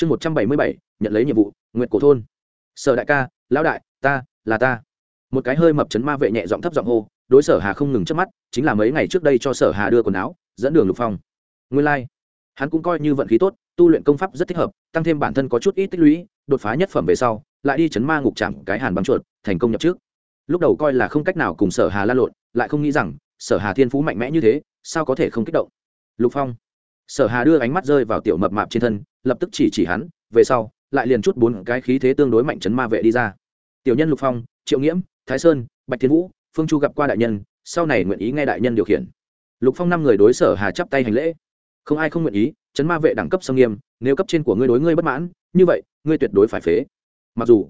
chương một trăm bảy mươi bảy, nhận lấy nhiệm vụ nguyện cổ thôn. Sở đại ca, lão đại, ta, là ta. Một cái hơi mập chấn ma vệ nhẹ giọng thấp giọng hô, đối sở hà không ngừng trước mắt, chính là mấy ngày trước đây cho sở hà đưa quần áo, dẫn đường lục phong. Nguyên lai、like. hắn cũng coi như vận khí tốt, tu luyện công pháp rất thích hợp, tăng thêm bản thân có chút ít tích lũy, đột phá nhất phẩm về sau, lại đi chấn ma ngục chạm cái hàn băng chuột, thành công nhập trước. Lúc đầu coi là không cách nào cùng sở hà la lộn, lại không nghĩ rằng sở hà thiên phú mạnh mẽ như thế, sao có thể không kích động. Lục phong sở hà đưa ánh mắt rơi vào tiểu mập mạp trên thân, lập tức chỉ chỉ hắn, về sau, lại liền chút bốn cái khí thế tương đối mạnh chấn ma vệ đi ra. Tiểu nhân lục phong, triệu nghiễm, thái sơn, bạch thiên vũ, phương chu gặp qua đại nhân, sau này nguyện ý nghe đại nhân điều khiển. Lục phong năm người đối sở hà chắp tay hành lễ. Không ai không nguyện ý, chấn ma vệ đẳng cấp sâm nghiêm, nếu cấp trên của ngươi đối ngươi bất mãn, như vậy, ngươi tuyệt đối phải phế. Mặc dù,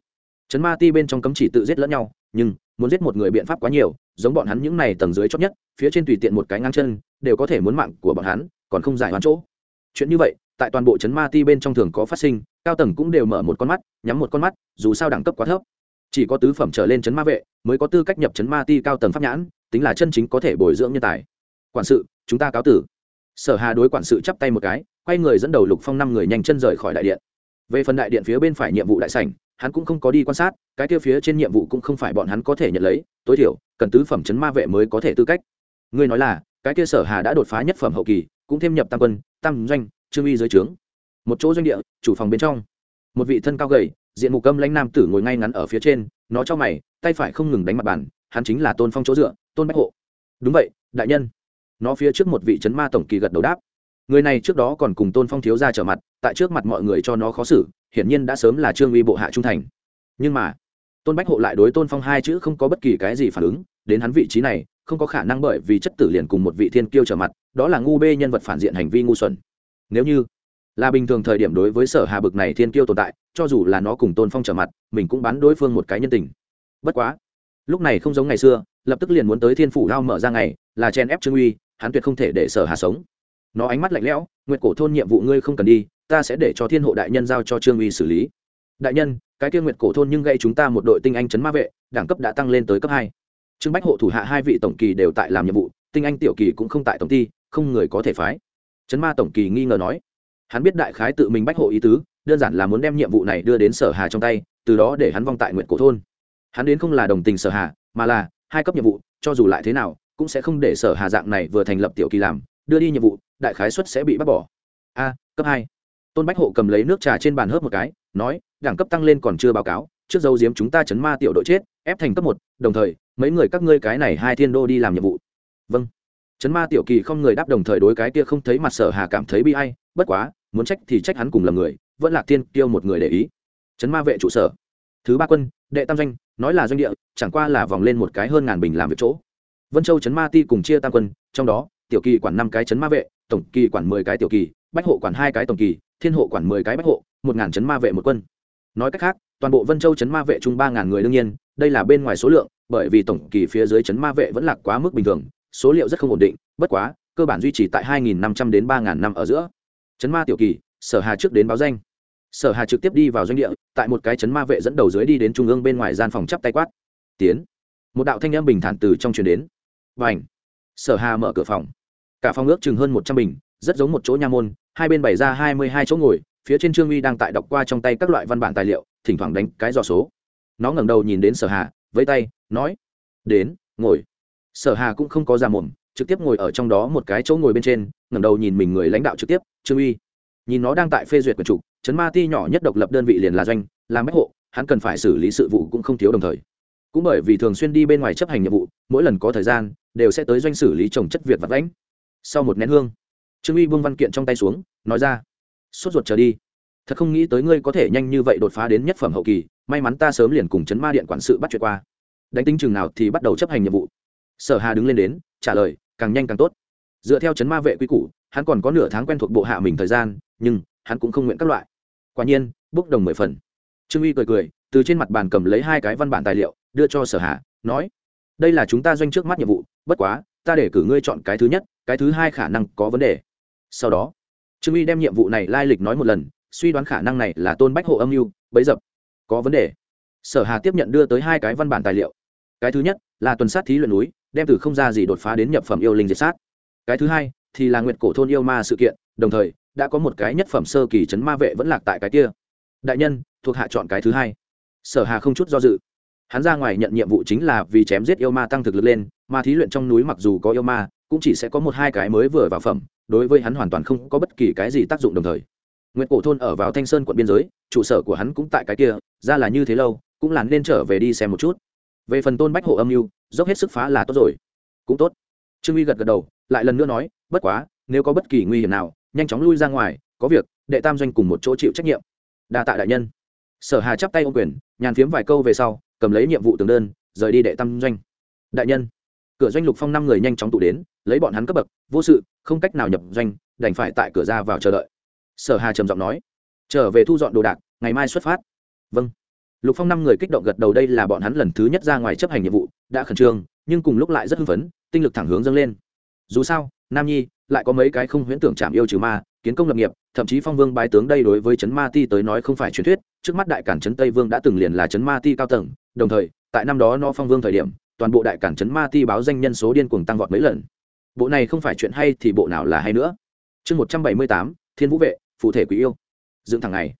chấn ma ti bên trong cấm chỉ tự giết lẫn nhau, nhưng, muốn giết một người biện pháp quá nhiều, giống bọn hắn những này tầng dưới chót nhất, phía trên tùy tiện một cái ngang chân, đều có thể muốn mạng của bọn hắn còn không giải hoán chỗ. Chuyện như vậy, tại toàn bộ chấn ma ti bên trong thường có phát sinh, cao tầng cũng đều mở một con mắt, nhắm một con mắt, dù sao đẳng cấp quá thấp. Chỉ có tứ phẩm trở lên chấn ma vệ mới có tư cách nhập chấn ma ti cao tầng pháp nhãn, tính là chân chính có thể bồi dưỡng nhân tài. Quản sự, chúng ta cáo tử. Sở hà đối quản sự chắp tay một cái, quay người dẫn đầu lục phong năm người nhanh chân rời khỏi đại điện. Về phần đại điện phía bên phải nhiệm vụ đại sảnh, hắn cũng không có đi quan sát, cái kia phía trên nhiệm vụ cũng không phải bọn hắn có thể nhận lấy, tối thiểu, cần tứ phẩm chấn ma vệ mới có thể tư cách. Ngươi nói là, cái kia sở hà đã đột phá nhất phẩm hậu kỳ cũng thêm nhập tam quân, tam doanh, trương uy dưới trướng. Một chỗ doanh địa, chủ phòng bên trong. Một vị thân cao gầy, diện mục câm lãnh nam tử ngồi ngay ngắn ở phía trên, nó cho mày, tay phải không ngừng đánh mặt bàn, hắn chính là tôn phong chỗ dựa, tôn bách hộ. Đúng vậy, đại nhân. Nó phía trước một vị trấn ma tổng kỳ gật đầu đáp. Người này trước đó còn cùng tôn phong thiếu ra trở mặt, tại trước mặt mọi người cho nó khó xử, hiển nhiên đã sớm là trương uy bộ hạ trung thành. Nhưng mà, tôn bách hộ lại đối tôn phong hai chữ không có bất kỳ cái gì phản ứng, đến hắn vị trí này không có khả năng bởi vì chất tử liền cùng một vị thiên kiêu trở mặt, đó là ngu bê nhân vật phản diện hành vi ngu xuẩn. Nếu như là bình thường thời điểm đối với sở hà bực này thiên kiêu tồn tại, cho dù là nó cùng tôn phong trở mặt, mình cũng bán đối phương một cái nhân tình. Bất quá, lúc này không giống ngày xưa, lập tức liền muốn tới thiên phủ lao mở ra ngày, là chen ép trương uy, hắn tuyệt không thể để sở hà sống. Nó ánh mắt lạnh lẽo nguyện cổ thôn nhiệm vụ ngươi không cần đi, ta sẽ để cho thiên hộ đại nhân giao cho trương uy xử lý. Đại nhân, cái kia nguyệt cổ thôn nhưng gây chúng ta một đội tinh anh chấn ma vệ, đẳng cấp đã tăng lên tới cấp hai trương bách hộ thủ hạ hai vị tổng kỳ đều tại làm nhiệm vụ, tinh anh tiểu kỳ cũng không tại tổng ty, không người có thể phái. Trấn ma tổng kỳ nghi ngờ nói, hắn biết đại khái tự mình bách hộ ý tứ, đơn giản là muốn đem nhiệm vụ này đưa đến sở hà trong tay, từ đó để hắn vong tại nguyện cổ thôn. Hắn đến không là đồng tình sở hà, mà là hai cấp nhiệm vụ, cho dù lại thế nào, cũng sẽ không để sở hà dạng này vừa thành lập tiểu kỳ làm, đưa đi nhiệm vụ, đại khái suất sẽ bị bắt bỏ. A, cấp hai. Tôn bách hộ cầm lấy nước trà trên bàn hớp một cái, nói, đẳng cấp tăng lên còn chưa báo cáo trước dấu diếm chúng ta chấn ma tiểu đội chết, ép thành cấp một, đồng thời, mấy người các ngươi cái này hai thiên đô đi làm nhiệm vụ. Vâng. Chấn ma tiểu kỳ không người đáp đồng thời đối cái kia không thấy mặt sở hà cảm thấy bi ai, bất quá, muốn trách thì trách hắn cùng là người, vẫn là tiên tiêu một người để ý. Chấn ma vệ trụ sở. Thứ ba quân, đệ tam doanh, nói là doanh địa, chẳng qua là vòng lên một cái hơn ngàn bình làm việc chỗ. Vân châu chấn ma ti cùng chia tam quân, trong đó, tiểu kỳ quản năm cái chấn ma vệ, tổng kỳ quản mười cái tiểu kỳ, bách hộ quản hai cái tổng kỳ, thiên hộ quản mười cái bách hộ, một ngàn chấn ma vệ một quân. Nói cách khác toàn bộ vân châu chấn ma vệ chung ba ngàn người đương nhiên, đây là bên ngoài số lượng, bởi vì tổng kỳ phía dưới chấn ma vệ vẫn lạc quá mức bình thường, số liệu rất không ổn định, bất quá, cơ bản duy trì tại hai nghìn năm trăm đến ba ngàn năm ở giữa. Chấn ma tiểu kỳ, sở hà trước đến báo danh. Sở hà trực tiếp đi vào doanh địa, tại một cái chấn ma vệ dẫn đầu dưới đi đến trung ương bên ngoài gian phòng chắp tay quát. Tiến. Một đạo thanh âm bình thản từ trong truyền đến. Và ảnh sở hà mở cửa phòng. Cả phòng ước chừng hơn một trăm bình, rất giống một chỗ nha môn, hai bên bày ra hai mươi hai chỗ ngồi phía trên trương uy đang tại đọc qua trong tay các loại văn bản tài liệu, thỉnh thoảng đánh cái dò số. Nó ngẩng đầu nhìn đến sở hà với tay, nói, đến, ngồi. Sở hà cũng không có ra mồm, trực tiếp ngồi ở trong đó một cái chỗ ngồi bên trên, ngẩng đầu nhìn mình người lãnh đạo trực tiếp, trương uy. Nhìn nó đang tại phê duyệt quyền trục chấn ma ti nhỏ nhất độc lập đơn vị liền là doanh, làm bách hộ, hắn cần phải xử lý sự vụ cũng không thiếu đồng thời. Cũng bởi vì thường xuyên đi bên ngoài chấp hành nhiệm vụ, mỗi lần có thời gian, đều sẽ tới doanh xử lý trồng chất việc vặt lãnh sau một nén hương, trương uy buông văn kiện trong tay xuống, nói ra sốt ruột trở đi. Thật không nghĩ tới ngươi có thể nhanh như vậy đột phá đến nhất phẩm hậu kỳ, may mắn ta sớm liền cùng chấn ma điện quản sự bắt chuyện qua. Đánh tính chừng nào thì bắt đầu chấp hành nhiệm vụ. Sở hà đứng lên đến, trả lời, càng nhanh càng tốt. Dựa theo chấn ma vệ quy củ, hắn còn có nửa tháng quen thuộc bộ hạ mình thời gian, nhưng hắn cũng không nguyện các loại. Quả nhiên, bốc đồng mười phần. Trương uy cười cười, từ trên mặt bàn cầm lấy hai cái văn bản tài liệu, đưa cho sở hà, nói, đây là chúng ta doanh trước mắt nhiệm vụ, bất quá, ta để cử ngươi chọn cái thứ nhất, cái thứ hai khả năng có vấn đề. Sau đó trương uy đem nhiệm vụ này lai lịch nói một lần, suy đoán khả năng này là tôn bách hộ âm mưu, bấy dập. Có vấn đề. Sở hà tiếp nhận đưa tới hai cái văn bản tài liệu. Cái thứ nhất, là tuần sát thí luyện núi, đem từ không ra gì đột phá đến nhập phẩm yêu linh diệt sát. Cái thứ hai, thì là nguyện cổ thôn yêu ma sự kiện, đồng thời, đã có một cái nhất phẩm sơ kỳ chấn ma vệ vẫn lạc tại cái kia. Đại nhân, thuộc hạ chọn cái thứ hai. Sở hà không chút do dự. Hắn ra ngoài nhận nhiệm vụ chính là vì chém giết yêu ma tăng thực lực lên, mà thí luyện trong núi mặc dù có yêu ma, cũng chỉ sẽ có một hai cái mới vừa vào phẩm đối với hắn hoàn toàn không có bất kỳ cái gì tác dụng đồng thời. Nguyễn cổ thôn ở vào thanh sơn quận biên giới, trụ sở của hắn cũng tại cái kia, ra là như thế lâu, cũng là nên trở về đi xem một chút. Về phần tôn bách hộ âm mưu, dốc hết sức phá là tốt rồi. Cũng tốt. Trương uy gật gật đầu, lại lần nữa nói, bất quá, nếu có bất kỳ nguy hiểm nào, nhanh chóng lui ra ngoài, có việc, đệ tam doanh cùng một chỗ chịu trách nhiệm. Đa tạ đại nhân. Sở hà chắp tay ô quyền, nhàn phiếm vài câu về sau, cầm lấy nhiệm vụ tường đơn, rời đi đệ tam doanh. Đại nhân. Cửa doanh lục phong năm người nhanh chóng tụ đến lấy bọn hắn cấp bậc, vô sự, không cách nào nhập doanh, đành phải tại cửa ra vào chờ đợi. Sở hà trầm giọng nói, trở về thu dọn đồ đạc, ngày mai xuất phát. Vâng. Lục phong năm người kích động gật đầu đây là bọn hắn lần thứ nhất ra ngoài chấp hành nhiệm vụ, đã khẩn trương, nhưng cùng lúc lại rất hưng phấn, tinh lực thẳng hướng dâng lên. Dù sao, nam nhi, lại có mấy cái không huyễn tưởng chạm yêu trừ ma, kiến công lập nghiệp, thậm chí phong vương bái tướng đây đối với trấn ma ti tới nói không phải truyền thuyết, trước mắt đại cản trấn tây vương đã từng liền là trấn ma ti cao tầng, đồng thời, tại năm đó nó phong vương thời điểm, toàn bộ đại cản trấn ma ti báo danh nhân số điên cuồng tăng vọt mấy lần bộ này không phải chuyện hay thì bộ nào là hay nữa. Chương một trăm bảy mươi tám, thiên vũ vệ, phụ thể quý yêu. Dựng thẳng này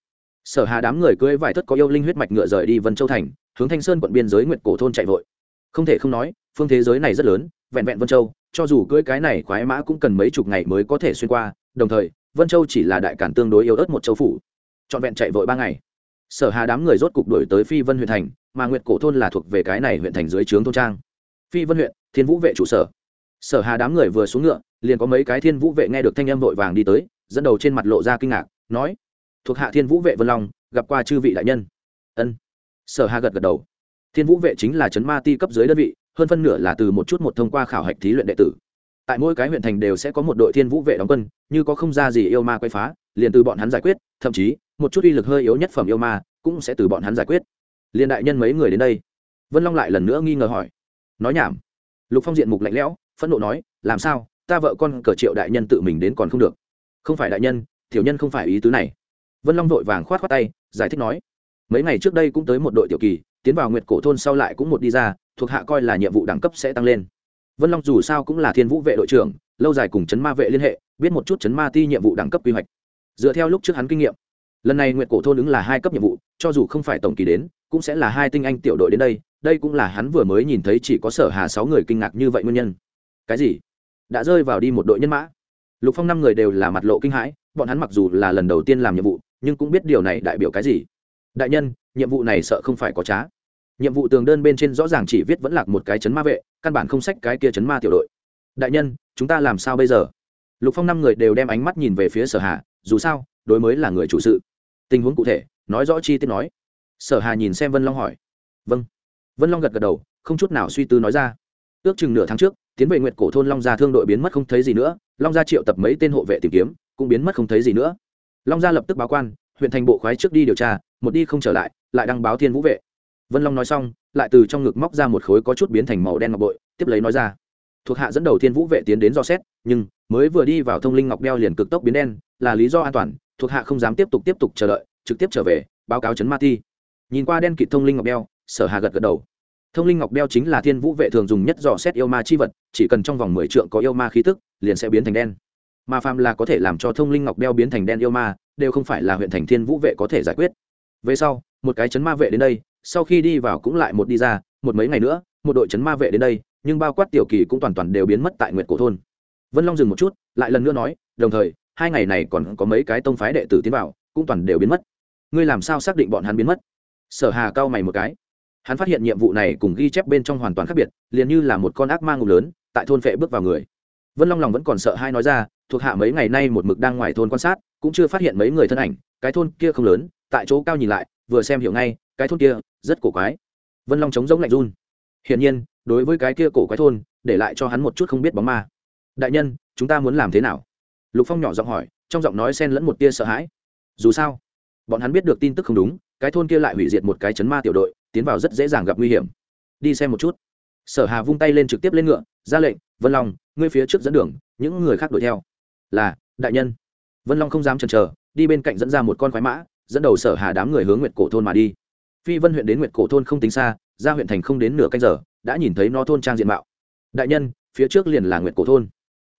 sở hà đám người cưới vài thất có yêu linh huyết mạch ngựa rời đi vân châu thành, hướng thanh sơn quận biên giới nguyện cổ thôn chạy vội. Không thể không nói, phương thế giới này rất lớn, vẹn vẹn vân châu, cho dù cưỡi cái này khoái mã cũng cần mấy chục ngày mới có thể xuyên qua, đồng thời, vân châu chỉ là đại cản tương đối yếu ớt một châu phủ. Trọn vẹn chạy vội ba ngày. Sở hà đám người rốt cục đổi tới phi vân huyện thành, mà nguyệt cổ thôn là thuộc về cái này huyện thành dưới trướng thôn trang. Phi vân huyện, thiên vũ vệ trụ sở sở hà đám người vừa xuống ngựa, liền có mấy cái thiên vũ vệ nghe được thanh âm vội vàng đi tới, dẫn đầu trên mặt lộ ra kinh ngạc, nói, thuộc hạ thiên vũ vệ vân long, gặp qua chư vị đại nhân. Ân. Sở hà gật gật đầu. Thiên vũ vệ chính là Trấn ma ti cấp dưới đơn vị, hơn phân nửa là từ một chút một thông qua khảo hạch thí luyện đệ tử. Tại mỗi cái huyện thành đều sẽ có một đội thiên vũ vệ đóng quân, như có không ra gì yêu ma quay phá, liền từ bọn hắn giải quyết, thậm chí, một chút uy lực hơi yếu nhất phẩm yêu ma cũng sẽ từ bọn hắn giải quyết. Liền đại nhân mấy người đến đây? Vân long lại lần nữa nghi ngờ hỏi. Nói nhảm. Lục phong diện mục lạnh lẽo phẫn nộ nói, làm sao? Ta vợ con cờ triệu đại nhân tự mình đến còn không được. Không phải đại nhân, tiểu nhân không phải ý tứ này. Vân long vội vàng khoát khoát tay, giải thích nói, mấy ngày trước đây cũng tới một đội tiểu kỳ, tiến vào nguyệt cổ thôn sau lại cũng một đi ra, thuộc hạ coi là nhiệm vụ đẳng cấp sẽ tăng lên. Vân long dù sao cũng là thiên vũ vệ đội trưởng, lâu dài cùng chấn ma vệ liên hệ, biết một chút chấn ma ti nhiệm vụ đẳng cấp quy hoạch. Dựa theo lúc trước hắn kinh nghiệm, lần này nguyệt cổ thôn ứng là hai cấp nhiệm vụ, cho dù không phải tổng kỳ đến, cũng sẽ là hai tinh anh tiểu đội đến đây đây cũng là hắn vừa mới nhìn thấy chỉ có sở hà sáu người kinh ngạc như vậy nguyên nhân cái gì? Đã rơi vào đi một đội nhân mã. Lục phong năm người đều là mặt lộ kinh hãi, bọn hắn mặc dù là lần đầu tiên làm nhiệm vụ, nhưng cũng biết điều này đại biểu cái gì. Đại nhân, nhiệm vụ này sợ không phải có trá. Nhiệm vụ tường đơn bên trên rõ ràng chỉ viết vẫn lạc một cái chấn ma vệ, căn bản không sách cái kia chấn ma tiểu đội. Đại nhân, chúng ta làm sao bây giờ? Lục phong năm người đều đem ánh mắt nhìn về phía sở hà, dù sao, đối mới là người chủ sự. Tình huống cụ thể, nói rõ chi tiết nói. Sở hà nhìn xem vân long hỏi. Vâng. Vân long gật gật đầu, không chút nào suy tư nói ra. Ước chừng nửa tháng trước tiến về nguyệt cổ thôn long gia thương đội biến mất không thấy gì nữa, long gia triệu tập mấy tên hộ vệ tìm kiếm, cũng biến mất không thấy gì nữa. Long gia lập tức báo quan, huyện thành bộ khoái trước đi điều tra, một đi không trở lại lại đăng báo thiên vũ vệ. Vân long nói xong, lại từ trong ngực móc ra một khối có chút biến thành màu đen ngọc bội, tiếp lấy nói ra. Thuộc hạ dẫn đầu thiên vũ vệ tiến đến do xét, nhưng mới vừa đi vào thông linh ngọc đeo liền cực tốc biến đen, là lý do an toàn, thuộc hạ không dám tiếp tục tiếp tục chờ đợi, trực tiếp trở về, báo cáo chấn ma ti nhìn qua đen kịt thông linh ngọc đeo, sở hà gật gật đầu thông linh ngọc đeo chính là thiên vũ vệ thường dùng nhất dò xét yêu ma chi vật, chỉ cần trong vòng mười trượng có yêu ma khí tức, liền sẽ biến thành đen. Mà phàm là có thể làm cho thông linh ngọc đeo biến thành đen yêu ma, đều không phải là huyện thành thiên vũ vệ có thể giải quyết. Về sau, một cái chấn ma vệ đến đây, sau khi đi vào cũng lại một đi ra, một mấy ngày nữa, một đội chấn ma vệ đến đây, nhưng bao quát tiểu kỳ cũng toàn toàn đều biến mất tại nguyệt cổ thôn. Vân long dừng một chút, lại lần nữa nói, đồng thời, hai ngày này còn có mấy cái tông phái đệ tử tiến vào, cũng toàn đều biến mất. Ngươi làm sao xác định bọn hắn biến mất? Sở hà cao mày một cái hắn phát hiện nhiệm vụ này cùng ghi chép bên trong hoàn toàn khác biệt, liền như là một con ác ma ngục lớn, tại thôn phệ bước vào người. Vân long lòng vẫn còn sợ hai nói ra, thuộc hạ mấy ngày nay một mực đang ngoài thôn quan sát, cũng chưa phát hiện mấy người thân ảnh, cái thôn kia không lớn, tại chỗ cao nhìn lại, vừa xem hiểu ngay, cái thôn kia rất cổ quái. Vân long chống giống lạnh run. Hiển nhiên, đối với cái kia cổ quái thôn, để lại cho hắn một chút không biết bóng ma. Đại nhân, chúng ta muốn làm thế nào? Lục phong nhỏ giọng hỏi, trong giọng nói xen lẫn một tia sợ hãi. Dù sao, bọn hắn biết được tin tức không đúng, cái thôn kia lại hủy diệt một cái chấn ma tiểu đội tiến vào rất dễ dàng gặp nguy hiểm. Đi xem một chút. Sở hà vung tay lên trực tiếp lên ngựa, ra lệnh, vân long, ngươi phía trước dẫn đường, những người khác đuổi theo. Là, đại nhân. Vân long không dám chần chờ, đi bên cạnh dẫn ra một con khoái mã, dẫn đầu sở hà đám người hướng nguyệt cổ thôn mà đi. Phi vân huyện đến nguyệt cổ thôn không tính xa, ra huyện thành không đến nửa canh giờ, đã nhìn thấy nó thôn trang diện mạo. Đại nhân, phía trước liền là nguyệt cổ thôn.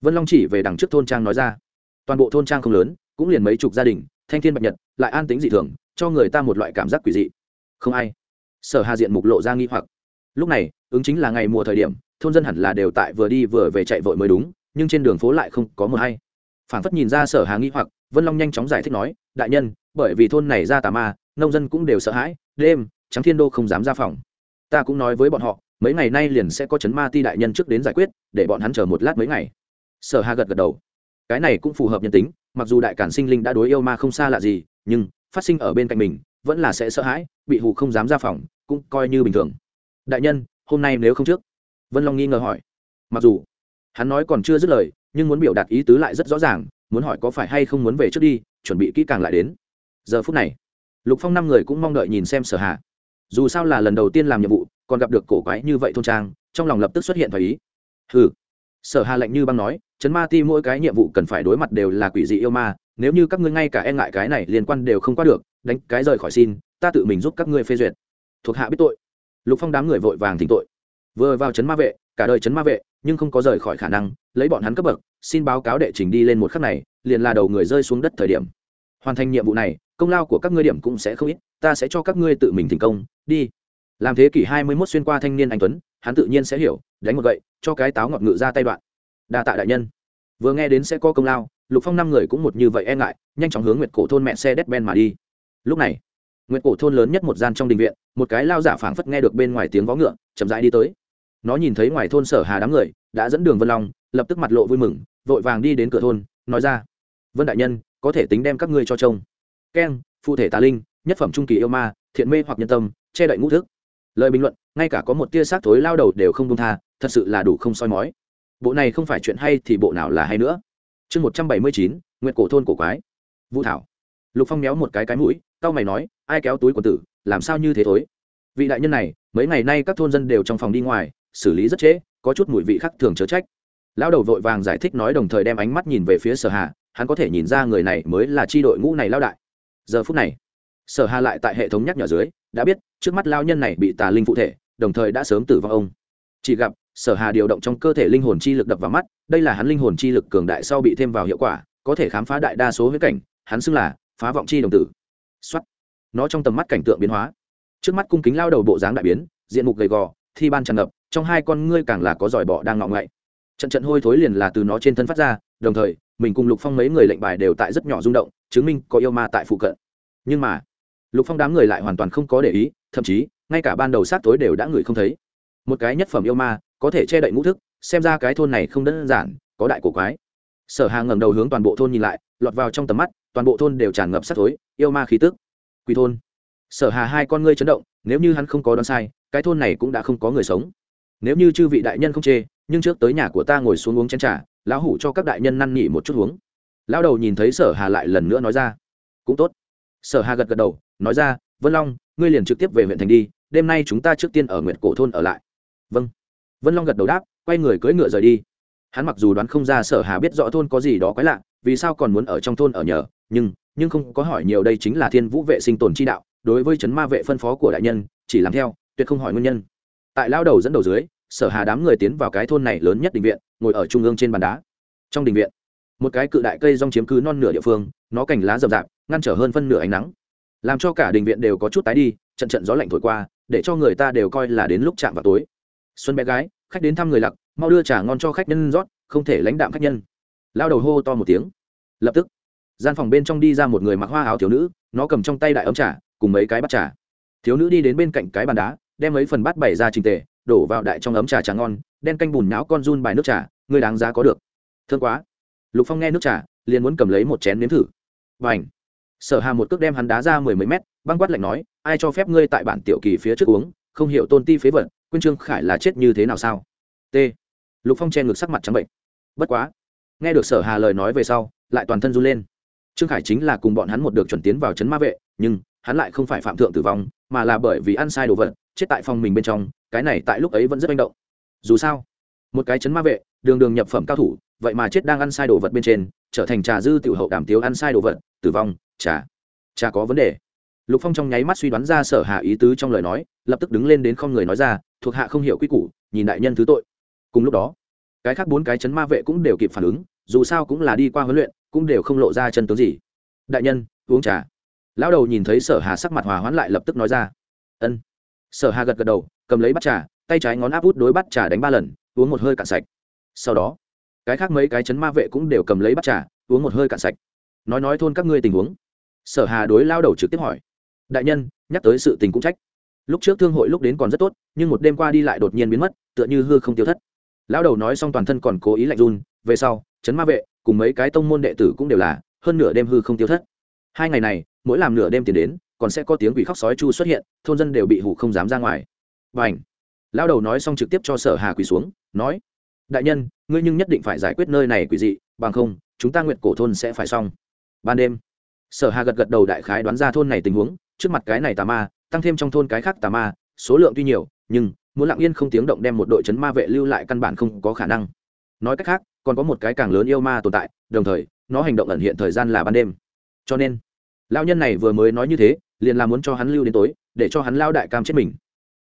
Vân long chỉ về đằng trước thôn trang nói ra. Toàn bộ thôn trang không lớn, cũng liền mấy chục gia đình, thanh thiên bạch nhật, lại an tính dị thường, cho người ta một loại cảm giác quỷ dị. Không ai sở hà diện mục lộ ra nghi hoặc. Lúc này, ứng chính là ngày mùa thời điểm, thôn dân hẳn là đều tại vừa đi vừa về chạy vội mới đúng, nhưng trên đường phố lại không có một hay phản phất nhìn ra sở hà nghi hoặc, vân long nhanh chóng giải thích nói, đại nhân, bởi vì thôn này ra tà ma, nông dân cũng đều sợ hãi, đêm trắng thiên đô không dám ra phòng. Ta cũng nói với bọn họ, mấy ngày nay liền sẽ có chấn ma ti đại nhân trước đến giải quyết, để bọn hắn chờ một lát mấy ngày. Sở hà gật gật đầu. Cái này cũng phù hợp nhân tính, mặc dù đại cản sinh linh đã đối yêu ma không xa lạ gì, nhưng, phát sinh ở bên cạnh mình, vẫn là sẽ sợ hãi, bị hù không dám ra phòng cũng coi như bình thường. Đại nhân, hôm nay nếu không trước? Vân long nghi ngờ hỏi. Mặc dù hắn nói còn chưa dứt lời, nhưng muốn biểu đạt ý tứ lại rất rõ ràng, muốn hỏi có phải hay không muốn về trước đi, chuẩn bị kỹ càng lại đến. Giờ phút này, lục phong năm người cũng mong đợi nhìn xem sở hạ dù sao là lần đầu tiên làm nhiệm vụ, còn gặp được cổ quái như vậy thôn trang, trong lòng lập tức xuất hiện phải ý. Hừ. Sở hà lệnh như băng nói, chấn ma ti mỗi cái nhiệm vụ cần phải đối mặt đều là quỷ dị yêu ma, nếu như các ngươi ngay cả e ngại cái này liên quan đều không qua được, đánh cái rời khỏi xin, ta tự mình giúp các ngươi phê duyệt thuộc hạ biết tội. Lục phong đám người vội vàng thỉnh tội. Vừa vào chấn ma vệ, cả đời chấn ma vệ, nhưng không có rời khỏi khả năng, lấy bọn hắn cấp bậc, xin báo cáo đệ trình đi lên một khắc này, liền là đầu người rơi xuống đất thời điểm. Hoàn thành nhiệm vụ này, công lao của các ngươi điểm cũng sẽ không ít, ta sẽ cho các ngươi tự mình thành công, đi. Làm thế kỷ hai mươi 21 xuyên qua thanh niên anh tuấn, hắn tự nhiên sẽ hiểu, đánh một gậy, cho cái táo ngọt ngự ra tay đoạn. Đa tạ đại nhân. Vừa nghe đến sẽ có công lao, lục phong năm người cũng một như vậy e ngại, nhanh chóng hướng nguyệt cổ thôn mẹ xe đét ben mà đi. Lúc này nguyệt cổ thôn lớn nhất một gian trong đình viện, một cái lao giả phảng phất nghe được bên ngoài tiếng vó ngựa, chậm rãi đi tới. Nó nhìn thấy ngoài thôn sở hà đám người, đã dẫn đường vân long, lập tức mặt lộ vui mừng, vội vàng đi đến cửa thôn, nói ra, vân đại nhân, có thể tính đem các ngươi cho trông. Keng, phụ thể tà linh, nhất phẩm trung kỳ yêu ma, thiện mê hoặc nhân tâm, che đậy ngũ thức. Lời bình luận, ngay cả có một tia xác thối lao đầu đều không công tha, thật sự là đủ không soi mói. Bộ này không phải chuyện hay thì bộ nào là hay nữa. Chương một trăm bảy mươi chín nguyện cổ thôn cổ quái. Vũ thảo. Lục phong méo một cái cái mũi tao mày nói, ai kéo túi của tử, làm sao như thế thối? Vị đại nhân này, mấy ngày nay các thôn dân đều trong phòng đi ngoài, xử lý rất trễ, có chút mùi vị khác thường chớ trách. Lão đầu vội vàng giải thích nói đồng thời đem ánh mắt nhìn về phía sở hà, hắn có thể nhìn ra người này mới là tri đội ngũ này lao đại. Giờ phút này, sở hà lại tại hệ thống nhắc nhở dưới, đã biết, trước mắt lao nhân này bị tà linh phụ thể, đồng thời đã sớm tử vong ông. Chỉ gặp, sở hà điều động trong cơ thể linh hồn chi lực đập vào mắt, đây là hắn linh hồn chi lực cường đại sau bị thêm vào hiệu quả, có thể khám phá đại đa số huyết cảnh, hắn xưng là phá vọng chi đồng tử xuất nó trong tầm mắt cảnh tượng biến hóa. Trước mắt cung kính lao đầu bộ dáng đại biến, diện mục gầy gò, thi ban tràn ngập, trong hai con ngươi càng là có giỏi bọ đang ngọ ngậy. Trận trận hôi thối liền là từ nó trên thân phát ra, đồng thời, mình cùng lục phong mấy người lệnh bài đều tại rất nhỏ rung động, chứng minh có yêu ma tại phụ cận. Nhưng mà, lục phong đám người lại hoàn toàn không có để ý, thậm chí, ngay cả ban đầu sát tối đều đã ngửi không thấy. Một cái nhất phẩm yêu ma, có thể che đậy ngũ thức, xem ra cái thôn này không đơn giản, có đại cổ quái sở hà ngẩng đầu hướng toàn bộ thôn nhìn lại, lọt vào trong tầm mắt, toàn bộ thôn đều tràn ngập sát thối yêu ma khí tức. Quỳ thôn. Sở hà hai con ngươi chấn động, nếu như hắn không có đoán sai, cái thôn này cũng đã không có người sống. Nếu như chư vị đại nhân không chê, nhưng trước tới nhà của ta ngồi xuống uống chén trà, lão hủ cho các đại nhân năn nỉ một chút uống. Lão đầu nhìn thấy sở hà lại lần nữa nói ra, cũng tốt. Sở hà gật gật đầu, nói ra, vân long, ngươi liền trực tiếp về huyện thành đi, đêm nay chúng ta trước tiên ở nguyện cổ thôn ở lại. Vâng. Vân long gật đầu đáp, quay người cưỡi ngựa rời đi hắn mặc dù đoán không ra sở hà biết rõ thôn có gì đó quái lạ, vì sao còn muốn ở trong thôn ở nhờ, nhưng nhưng không có hỏi nhiều đây chính là thiên vũ vệ sinh tồn chi đạo, đối với chấn ma vệ phân phó của đại nhân, chỉ làm theo, tuyệt không hỏi nguyên nhân. Tại lao đầu dẫn đầu dưới, sở hà đám người tiến vào cái thôn này lớn nhất đình viện, ngồi ở trung ương trên bàn đá. Trong đình viện, một cái cự đại cây rong chiếm cứ non nửa địa phương, nó cành lá rậm rạp, ngăn trở hơn phân nửa ánh nắng. Làm cho cả đình viện đều có chút tái đi, trận trận gió lạnh thổi qua, để cho người ta đều coi là đến lúc chạm vào tối. Xuân bé gái, khách đến thăm người lặc mau đưa trà ngon cho khách nhân rót, không thể lãnh đạm khách nhân. Lao đầu hô to một tiếng. Lập tức, gian phòng bên trong đi ra một người mặc hoa áo thiếu nữ, nó cầm trong tay đại ấm trà, cùng mấy cái bát trà. Thiếu nữ đi đến bên cạnh cái bàn đá, đem mấy phần bát bày ra trình tề, đổ vào đại trong ấm trà trà ngon, đen canh bùn não con run bài nước trà, người đáng giá có được. Thương quá. Lục phong nghe nước trà, liền muốn cầm lấy một chén nếm thử. Và ảnh sở hà một cước đem hắn đá ra mười mấy mét, băng quát lạnh nói, ai cho phép ngươi tại bản tiểu kỳ phía trước uống, không hiểu tôn ti phế vật quyên trương khải là chết như thế nào sao? T lục phong che ngực sắc mặt trắng bệnh. Bất quá, nghe được sở hà lời nói về sau, lại toàn thân run lên. Trương khải chính là cùng bọn hắn một được chuẩn tiến vào trấn ma vệ, nhưng hắn lại không phải phạm thượng tử vong, mà là bởi vì ăn sai đồ vật, chết tại phòng mình bên trong, cái này tại lúc ấy vẫn rất manh động. Dù sao, một cái chấn ma vệ, đường đường nhập phẩm cao thủ, vậy mà chết đang ăn sai đồ vật bên trên, trở thành trà dư tiểu hậu đảm tiếu ăn sai đồ vật, tử vong, trà trà có vấn đề. Lục phong trong nháy mắt suy đoán ra sở hạ ý tứ trong lời nói, lập tức đứng lên đến không người nói ra, thuộc hạ không hiểu quy củ, nhìn đại nhân thứ tội cùng lúc đó, cái khác bốn cái chấn ma vệ cũng đều kịp phản ứng, dù sao cũng là đi qua huấn luyện, cũng đều không lộ ra chân tướng gì. Đại nhân, uống trà. Lão đầu nhìn thấy sở hà sắc mặt hòa hoãn lại lập tức nói ra. Ân. Sở hà gật gật đầu, cầm lấy bát trà, tay trái ngón áp út đối bát trà đánh ba lần, uống một hơi cạn sạch. Sau đó, cái khác mấy cái chấn ma vệ cũng đều cầm lấy bát trà, uống một hơi cạn sạch. Nói nói thôn các ngươi tình huống. Sở hà đối lao đầu trực tiếp hỏi. Đại nhân, nhắc tới sự tình cũng trách. Lúc trước thương hội lúc đến còn rất tốt, nhưng một đêm qua đi lại đột nhiên biến mất, tựa như hư không tiêu thất lão đầu nói xong toàn thân còn cố ý lạnh run, về sau trấn ma vệ, cùng mấy cái tông môn đệ tử cũng đều là, hơn nửa đêm hư không tiêu thất. Hai ngày này, mỗi làm nửa đêm tiền đến, còn sẽ có tiếng quỷ khóc sói chu xuất hiện, thôn dân đều bị hủ không dám ra ngoài. Và ảnh lão đầu nói xong trực tiếp cho sở hà quỳ xuống, nói, đại nhân, ngươi nhưng nhất định phải giải quyết nơi này quỷ dị, bằng không, chúng ta nguyện cổ thôn sẽ phải xong. Ban đêm, sở hà gật gật đầu đại khái đoán ra thôn này tình huống, trước mặt cái này tà ma, tăng thêm trong thôn cái khác tà ma, số lượng tuy nhiều, nhưng muốn lặng yên không tiếng động đem một đội chấn ma vệ lưu lại căn bản không có khả năng. Nói cách khác, còn có một cái càng lớn yêu ma tồn tại, đồng thời, nó hành động ẩn hiện thời gian là ban đêm. Cho nên lao nhân này vừa mới nói như thế, liền là muốn cho hắn lưu đến tối, để cho hắn lao đại cam chết mình.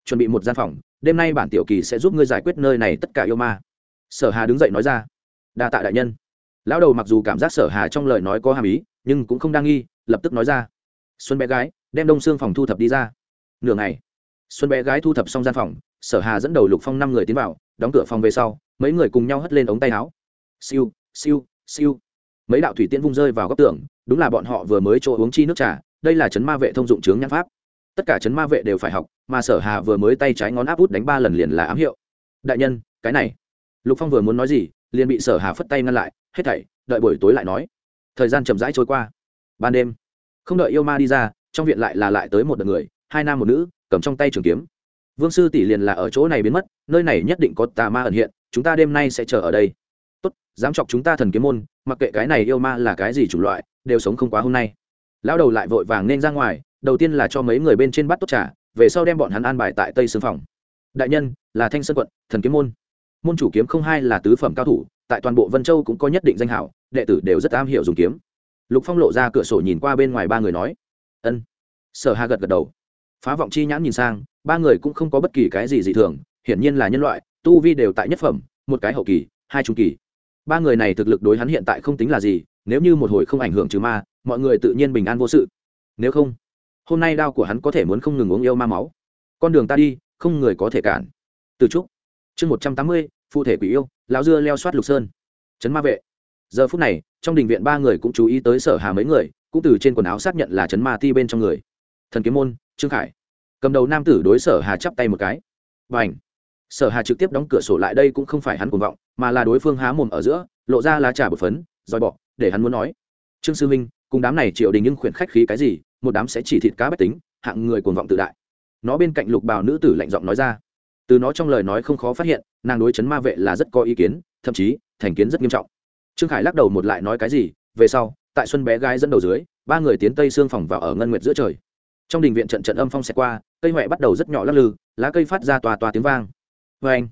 Chuẩn bị một gian phòng, đêm nay bản tiểu kỳ sẽ giúp ngươi giải quyết nơi này tất cả yêu ma. Sở hà đứng dậy nói ra, đa tạ đại nhân. Lão đầu mặc dù cảm giác sở hà trong lời nói có hàm ý, nhưng cũng không đang nghi, lập tức nói ra, xuân bé gái, đem đông xương phòng thu thập đi ra. Nửa ngày, xuân bé gái thu thập xong gian phòng sở hà dẫn đầu lục phong năm người tiến vào, đóng cửa phòng về sau, mấy người cùng nhau hất lên ống tay áo. Siêu siêu siêu. Mấy đạo thủy tiễn vung rơi vào góc tường, đúng là bọn họ vừa mới chỗ uống chi nước trà, đây là chấn ma vệ thông dụng chướng nhãn pháp. Tất cả chấn ma vệ đều phải học, mà sở hà vừa mới tay trái ngón áp út đánh ba lần liền là ám hiệu. Đại nhân, cái này. Lục phong vừa muốn nói gì, liền bị sở hà phất tay ngăn lại, hết thảy, đợi buổi tối lại nói. Thời gian chậm rãi trôi qua. Ban đêm, không đợi yêu ma đi ra, trong viện lại là lại tới một đợt người, hai nam một nữ, cầm trong tay trường kiếm vương sư tỷ liền là ở chỗ này biến mất, nơi này nhất định có tà ma ẩn hiện, chúng ta đêm nay sẽ chờ ở đây. Tốt, dám chọc chúng ta thần kiếm môn, mặc kệ cái này yêu ma là cái gì chủng loại, đều sống không quá hôm nay. Lão đầu lại vội vàng nên ra ngoài, đầu tiên là cho mấy người bên trên bắt tốt trả về sau đem bọn hắn an bài tại tây xương phòng. Đại nhân, là thanh sơn quận, thần kiếm môn. Môn chủ kiếm không hai là tứ phẩm cao thủ, tại toàn bộ vân châu cũng có nhất định danh hảo, đệ tử đều rất am hiểu dùng kiếm. Lục phong lộ ra cửa sổ nhìn qua bên ngoài ba người nói, ân. Sở hà gật gật đầu phá vọng chi nhãn nhìn sang, ba người cũng không có bất kỳ cái gì dị thường, hiển nhiên là nhân loại, tu vi đều tại nhất phẩm, một cái hậu kỳ, hai trung kỳ. Ba người này thực lực đối hắn hiện tại không tính là gì, nếu như một hồi không ảnh hưởng trừ ma, mọi người tự nhiên bình an vô sự. Nếu không, hôm nay đao của hắn có thể muốn không ngừng uống yêu ma máu. Con đường ta đi, không người có thể cản. Từ trúc. Chương một trăm tám mươi, phụ thể quỷ yêu, lão dưa leo soát lục sơn. Trấn ma vệ. Giờ phút này, trong đình viện ba người cũng chú ý tới sở hà mấy người, cũng từ trên quần áo xác nhận là trấn ma ti bên trong người. Thần kiếm môn trương khải. Cầm đầu nam tử đối sở hà chắp tay một cái. Và ảnh sở hà trực tiếp đóng cửa sổ lại đây cũng không phải hắn cuồng vọng, mà là đối phương há mồm ở giữa, lộ ra lá trà bột phấn, dòi bọ, để hắn muốn nói. Trương sư minh, cùng đám này triệu đình nhưng khuyển khách khí cái gì, một đám sẽ chỉ thịt cá bách tính, hạng người cuồng vọng tự đại. Nó bên cạnh lục bào nữ tử lạnh giọng nói ra. Từ nó trong lời nói không khó phát hiện, nàng đối chấn ma vệ là rất có ý kiến, thậm chí, thành kiến rất nghiêm trọng. Trương khải lắc đầu một lại nói cái gì, về sau, tại xuân bé gái dẫn đầu dưới, ba người tiến tây xương phòng vào ở ngân nguyệt giữa trời trong đình viện trận trận âm phong xẹt qua, cây huệ bắt đầu rất nhỏ lắc lư, lá cây phát ra tòa tòa tiếng vang. Vê anh,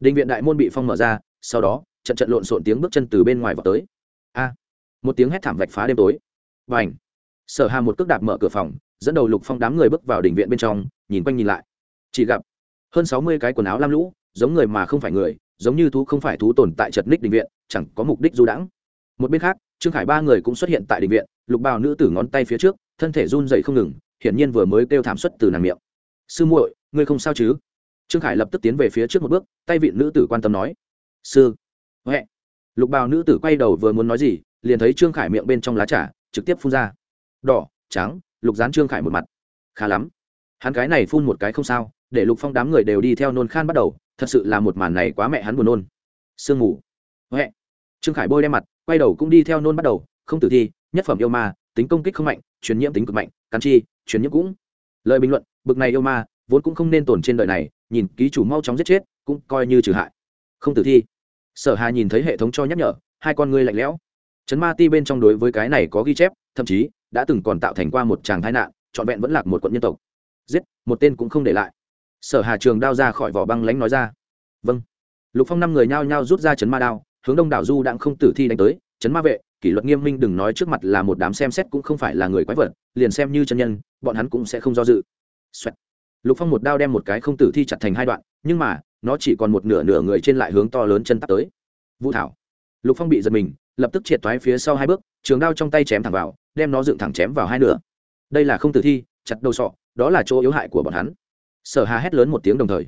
đình viện đại môn bị phong mở ra, sau đó, trận trận lộn xộn tiếng bước chân từ bên ngoài vào tới. A, một tiếng hét thảm vạch phá đêm tối. Và ảnh sở hà một cước đạp mở cửa phòng, dẫn đầu lục phong đám người bước vào đình viện bên trong, nhìn quanh nhìn lại. Chỉ gặp, hơn sáu mươi cái quần áo lam lũ, giống người mà không phải người, giống như thú không phải thú tồn tại chật ních đình viện, chẳng có mục đích du đãng. Một bên khác, trương khải ba người cũng xuất hiện tại đình viện, lục bào nữ tử ngón tay phía trước, thân thể run dậy không ngừng hiển nhiên vừa mới kêu thảm xuất từ nàng miệng. Sư muội, ngươi không sao chứ? Trương khải lập tức tiến về phía trước một bước, tay vị nữ tử quan tâm nói. Sư, huệ. Lục bào nữ tử quay đầu vừa muốn nói gì, liền thấy trương khải miệng bên trong lá trà, trực tiếp phun ra. Đỏ, trắng, lục dán trương khải một mặt. Khá lắm. Hắn cái này phun một cái không sao, để lục phong đám người đều đi theo nôn khan bắt đầu, thật sự là một màn này quá mẹ hắn buồn nôn. Sương mù. Huệ. Trương khải bôi đem mặt, quay đầu cũng đi theo nôn bắt đầu, không tử thi, nhất phẩm yêu ma tính công kích không mạnh, truyền nhiễm tính cực mạnh, cắn chi, truyền nhiễm cũng. Lời bình luận, bực này yêu ma, vốn cũng không nên tồn trên đời này, nhìn ký chủ mau chóng giết chết, cũng coi như trừ hại. Không tử thi. Sở hà nhìn thấy hệ thống cho nhắc nhở, hai con ngươi lạnh lẽo. Chấn ma ti bên trong đối với cái này có ghi chép, thậm chí đã từng còn tạo thành qua một tràng tai nạn, trọn vẹn vẫn lạc một quận nhân tộc. Giết, một tên cũng không để lại. Sở hà trường đao ra khỏi vỏ băng lánh nói ra. Vâng. Lục phong năm người nhao nhao rút ra chấn ma đao, hướng đông đảo du đang không tử thi đánh tới chấn ma vệ kỷ luật nghiêm minh đừng nói trước mặt là một đám xem xét cũng không phải là người quái vật, liền xem như chân nhân, bọn hắn cũng sẽ không do dự. Xoẹt. lục phong một đao đem một cái không tử thi chặt thành hai đoạn, nhưng mà, nó chỉ còn một nửa nửa người trên lại hướng to lớn chân tắt tới. Vũ thảo. Lục phong bị giật mình, lập tức triệt thoái phía sau hai bước, trường đao trong tay chém thẳng vào, đem nó dựng thẳng chém vào hai nửa. Đây là không tử thi, chặt đầu sọ, đó là chỗ yếu hại của bọn hắn. Sở hà hét lớn một tiếng đồng thời.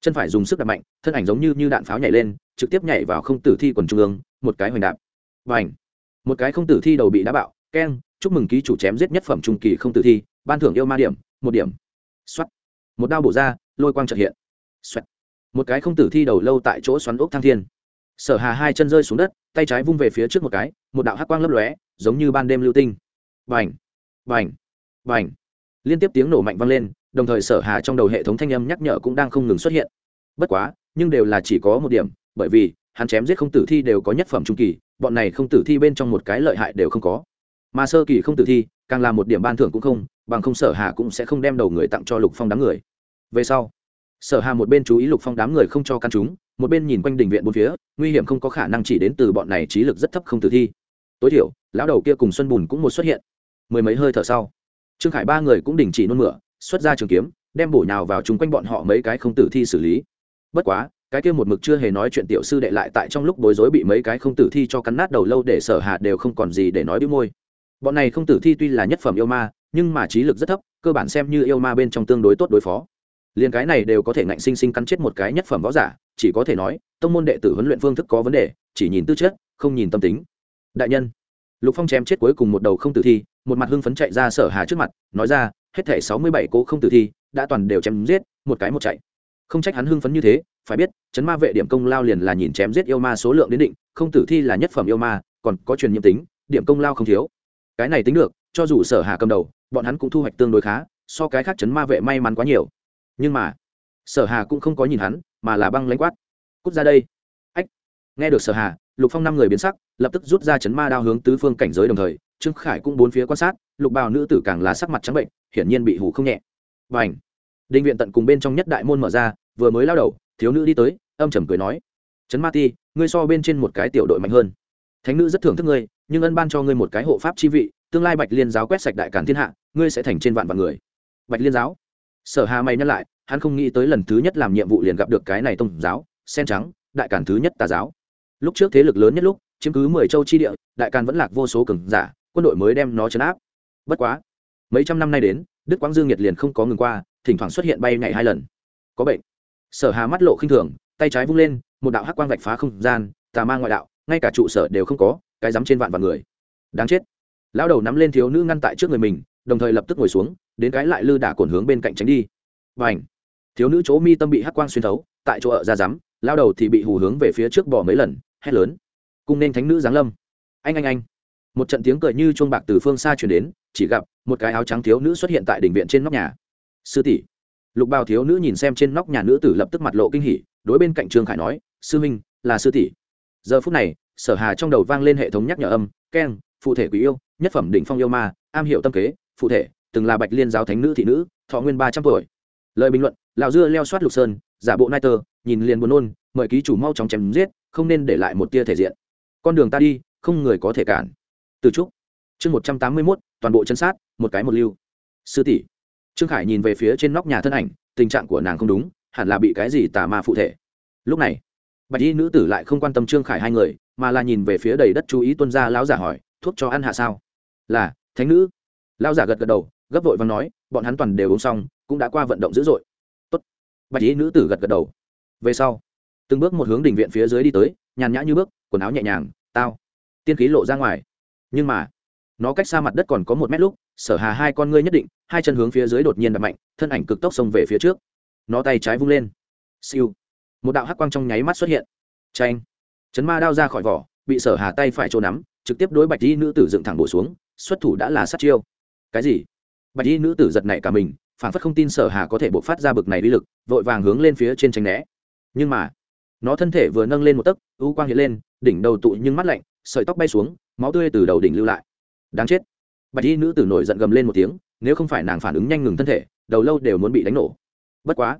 Chân phải dùng sức đạp mạnh, thân ảnh giống như như đạn pháo nhảy lên, trực tiếp nhảy vào không tử thi quần trung ương, một cái hoành đạp. Và ảnh một cái không tử thi đầu bị đá bạo, keng, chúc mừng ký chủ chém giết nhất phẩm trung kỳ không tử thi, ban thưởng yêu ma điểm, một điểm. Xuất một đao bổ ra, lôi quang trợ hiện. Xoẹt. một cái không tử thi đầu lâu tại chỗ xoắn ốc thăng thiên. Sở hà hai chân rơi xuống đất, tay trái vung về phía trước một cái, một đạo hắc quang lấp lóe, giống như ban đêm lưu tinh. Vành vành vành liên tiếp tiếng nổ mạnh vang lên, đồng thời sở hà trong đầu hệ thống thanh âm nhắc nhở cũng đang không ngừng xuất hiện. Bất quá, nhưng đều là chỉ có một điểm, bởi vì hắn chém giết không tử thi đều có nhất phẩm trung kỳ, bọn này không tử thi bên trong một cái lợi hại đều không có. Mà sơ kỳ không tử thi, càng là một điểm ban thưởng cũng không, bằng không sở hà cũng sẽ không đem đầu người tặng cho lục phong đám người. Về sau, sở hà một bên chú ý lục phong đám người không cho căn chúng, một bên nhìn quanh đình viện bốn phía, nguy hiểm không có khả năng chỉ đến từ bọn này trí lực rất thấp không tử thi. Tối thiểu, lão đầu kia cùng xuân bùn cũng một xuất hiện. Mười mấy hơi thở sau, trương khải ba người cũng đình chỉ nôn mửa, xuất ra trường kiếm, đem bổ nhào vào chung quanh bọn họ mấy cái không tử thi xử lý. Bất quá cái kia một mực chưa hề nói chuyện tiểu sư đệ lại tại trong lúc bối rối bị mấy cái không tử thi cho cắn nát đầu lâu để sở hạ đều không còn gì để nói bĩu môi. Bọn này không tử thi tuy là nhất phẩm yêu ma, nhưng mà trí lực rất thấp, cơ bản xem như yêu ma bên trong tương đối tốt đối phó. Liền cái này đều có thể ngạnh sinh sinh cắn chết một cái nhất phẩm võ giả, chỉ có thể nói, tông môn đệ tử huấn luyện phương thức có vấn đề, chỉ nhìn tư chất, không nhìn tâm tính. Đại nhân, lục phong chém chết cuối cùng một đầu không tử thi, một mặt hưng phấn chạy ra sở hà trước mặt, nói ra, hết thể sáu mươi bảy cố không tử thi, đã toàn đều chém giết, một cái một chạy. Không trách hắn hưng phấn như thế phải biết, chấn ma vệ điểm công lao liền là nhìn chém giết yêu ma số lượng đến định, không tử thi là nhất phẩm yêu ma, còn có truyền nhiễm tính, điểm công lao không thiếu. Cái này tính được, cho dù sở hà cầm đầu, bọn hắn cũng thu hoạch tương đối khá, so cái khác chấn ma vệ may mắn quá nhiều. Nhưng mà, sở hà cũng không có nhìn hắn, mà là băng lãnh quát. Cút ra đây. Ách. Nghe được sở hà, lục phong năm người biến sắc, lập tức rút ra chấn ma đao hướng tứ phương cảnh giới đồng thời, trương khải cũng bốn phía quan sát, lục bào nữ tử càng là sắc mặt trắng bệnh, hiển nhiên bị hủ không nhẹ. Và ảnh định viện tận cùng bên trong nhất đại môn mở ra, vừa mới lao đầu thiếu nữ đi tới, âm trầm cười nói, trấn ma ti, ngươi so bên trên một cái tiểu đội mạnh hơn. Thánh nữ rất thưởng thức ngươi, nhưng ân ban cho ngươi một cái hộ pháp chi vị, tương lai bạch liên giáo quét sạch đại cản thiên hạ, ngươi sẽ thành trên vạn vạn người. Bạch liên giáo? Sở hà mày nhắc lại, hắn không nghĩ tới lần thứ nhất làm nhiệm vụ liền gặp được cái này tông giáo, sen trắng, đại cản thứ nhất tà giáo. Lúc trước thế lực lớn nhất lúc, chiếm cứ mười châu chi địa, đại càn vẫn lạc vô số cường giả, quân đội mới đem nó chấn áp. Bất quá, mấy trăm năm nay đến, đức quang dương nhiệt liền không có ngừng qua, thỉnh thoảng xuất hiện bay ngày hai lần. Có bệnh sở hà mắt lộ khinh thường, tay trái vung lên, một đạo hắc quang vạch phá không gian, tà ma ngoại đạo, ngay cả trụ sở đều không có, cái dám trên vạn vạn người. Đáng chết. Lão đầu nắm lên thiếu nữ ngăn tại trước người mình, đồng thời lập tức ngồi xuống, đến cái lại lư đả cồn hướng bên cạnh tránh đi. Và ảnh thiếu nữ chỗ mi tâm bị hắc quang xuyên thấu, tại chỗ ở ra rắm lao đầu thì bị hù hướng về phía trước bỏ mấy lần, hét lớn. Cùng nên thánh nữ giáng lâm. Anh anh anh. Một trận tiếng cười như chuông bạc từ phương xa chuyển đến, chỉ gặp một cái áo trắng thiếu nữ xuất hiện tại đỉnh viện trên nóc nhà. Sư tỷ lục bào thiếu nữ nhìn xem trên nóc nhà nữ tử lập tức mặt lộ kinh hỉ, đối bên cạnh trương khải nói, sư minh, là sư tỷ. Giờ phút này, sở hà trong đầu vang lên hệ thống nhắc nhở âm, keng, phụ thể quý yêu, nhất phẩm đỉnh phong yêu ma, am hiểu tâm kế, phụ thể, từng là bạch liên giáo thánh nữ thị nữ, thọ nguyên ba trăm tuổi. Lời bình luận, lão dưa leo soát lục sơn, giả bộ nai tơ, nhìn liền buồn nôn, mời ký chủ mau chóng chém giết, không nên để lại một tia thể diện. Con đường ta đi, không người có thể cản. Từ trúc. Chương một trăm tám mươi mốt, toàn bộ chân sát, một cái một lưu. Sư tỷ trương khải nhìn về phía trên nóc nhà thân ảnh, tình trạng của nàng không đúng, hẳn là bị cái gì tà ma phụ thể. Lúc này, bạch y nữ tử lại không quan tâm trương khải hai người, mà là nhìn về phía đầy đất chú ý tuân gia lão giả hỏi, thuốc cho ăn hạ sao? Là, thánh nữ. Lão giả gật gật đầu, gấp vội và nói, bọn hắn toàn đều uống xong, cũng đã qua vận động dữ dội. Tốt. Bạch y nữ tử gật gật đầu. Về sau, từng bước một hướng đỉnh viện phía dưới đi tới, nhàn nhã như bước, quần áo nhẹ nhàng, tao, tiên khí lộ ra ngoài. Nhưng mà, nó cách xa mặt đất còn có một mét lúc, sở hà hai con ngươi nhất định hai chân hướng phía dưới đột nhiên đập mạnh, thân ảnh cực tốc xông về phía trước. Nó tay trái vung lên. Siêu. Một đạo hắc quang trong nháy mắt xuất hiện. Tranh chấn ma đao ra khỏi vỏ, bị sở hà tay phải trô nắm, trực tiếp đối bạch y nữ tử dựng thẳng bổ xuống, xuất thủ đã là sát chiêu. Cái gì? Bạch y nữ tử giật nảy cả mình, phản phất không tin sở hà có thể bộc phát ra bực này uy lực, vội vàng hướng lên phía trên tranh né. Nhưng mà, nó thân thể vừa nâng lên một tấc, u quang hiện lên, đỉnh đầu tụ nhưng mắt lạnh, sợi tóc bay xuống, máu tươi từ đầu đỉnh lưu lại. Đáng chết. Bạch y nữ tử nổi giận gầm lên một tiếng nếu không phải nàng phản ứng nhanh ngừng thân thể, đầu lâu đều muốn bị đánh nổ. Bất quá,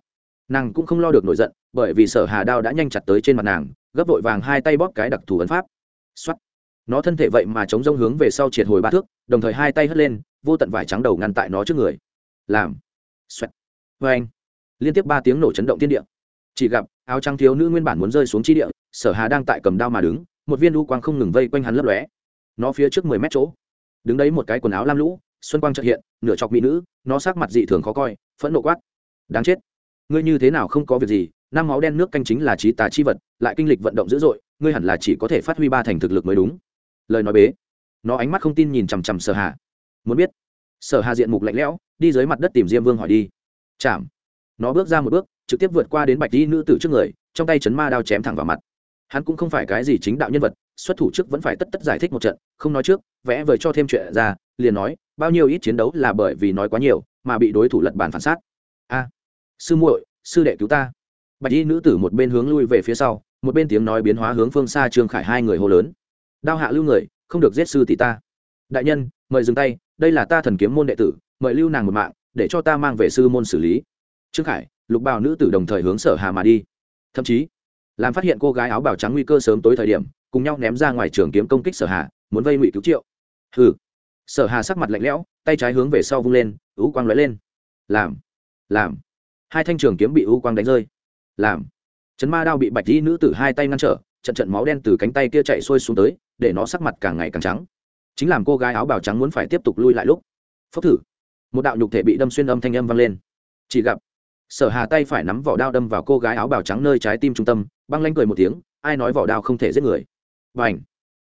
nàng cũng không lo được nổi giận, bởi vì sở hà đao đã nhanh chặt tới trên mặt nàng, gấp vội vàng hai tay bóp cái đặc thù ấn pháp. Xuất nó thân thể vậy mà chống rông hướng về sau triệt hồi ba thước, đồng thời hai tay hất lên, vô tận vải trắng đầu ngăn tại nó trước người. Làm. Xoẹt. Vê anh. Liên tiếp ba tiếng nổ chấn động thiên địa. Chỉ gặp, áo trắng thiếu nữ nguyên bản muốn rơi xuống chi địa, sở hà đang tại cầm đao mà đứng, một viên u quang không ngừng vây quanh hắn lấp lóe. Nó phía trước mười mét chỗ. Đứng đấy một cái quần áo lam lũ xuân quang trợ hiện, nửa chọc mỹ nữ, nó sắc mặt dị thường khó coi, phẫn nộ quát. Đáng chết. Ngươi như thế nào không có việc gì, năm máu đen nước canh chính là trí tà chi vật, lại kinh lịch vận động dữ dội, ngươi hẳn là chỉ có thể phát huy ba thành thực lực mới đúng. Lời nói bế. Nó ánh mắt không tin nhìn chằm chằm sở hà. Muốn biết. Sở hà diện mục lạnh lẽo, đi dưới mặt đất tìm diêm vương hỏi đi. Chạm nó bước ra một bước, trực tiếp vượt qua đến bạch đi nữ tử trước người, trong tay chấn ma đao chém thẳng vào mặt. Hắn cũng không phải cái gì chính đạo nhân vật, xuất thủ trước vẫn phải tất tất giải thích một trận, không nói trước, vẽ vời cho thêm chuyện ra liền nói, bao nhiêu ít chiến đấu là bởi vì nói quá nhiều, mà bị đối thủ lật bàn phản sát. A, sư muội, sư đệ cứu ta. Bạch y nữ tử một bên hướng lui về phía sau, một bên tiếng nói biến hóa hướng phương xa trương khải hai người hô lớn. Đao hạ lưu người, không được giết sư tỷ ta. Đại nhân, mời dừng tay, đây là ta thần kiếm môn đệ tử, mời lưu nàng một mạng, để cho ta mang về sư môn xử lý. Trương khải, lục bào nữ tử đồng thời hướng sở hà mà đi. Thậm chí, làm phát hiện cô gái áo bào trắng nguy cơ sớm tối thời điểm, cùng nhau ném ra ngoài trường kiếm công kích sở hà, muốn vây ngụy cứu triệu. Hừ sở hà sắc mặt lạnh lẽo, tay trái hướng về sau vung lên, ú quang lóe lên. Làm làm. Hai thanh trường kiếm bị ú quang đánh rơi. Làm. Chấn ma đao bị bạch y nữ tử hai tay ngăn trở, trận trận máu đen từ cánh tay kia chạy xuôi xuống tới, để nó sắc mặt càng ngày càng trắng. Chính làm cô gái áo bào trắng muốn phải tiếp tục lui lại lúc. Phốc thử. Một đạo nhục thể bị đâm xuyên âm thanh âm vang lên. Chỉ gặp, sở hà tay phải nắm vỏ đao đâm vào cô gái áo bào trắng nơi trái tim trung tâm, băng lanh cười một tiếng, ai nói vỏ đao không thể giết người. Và ảnh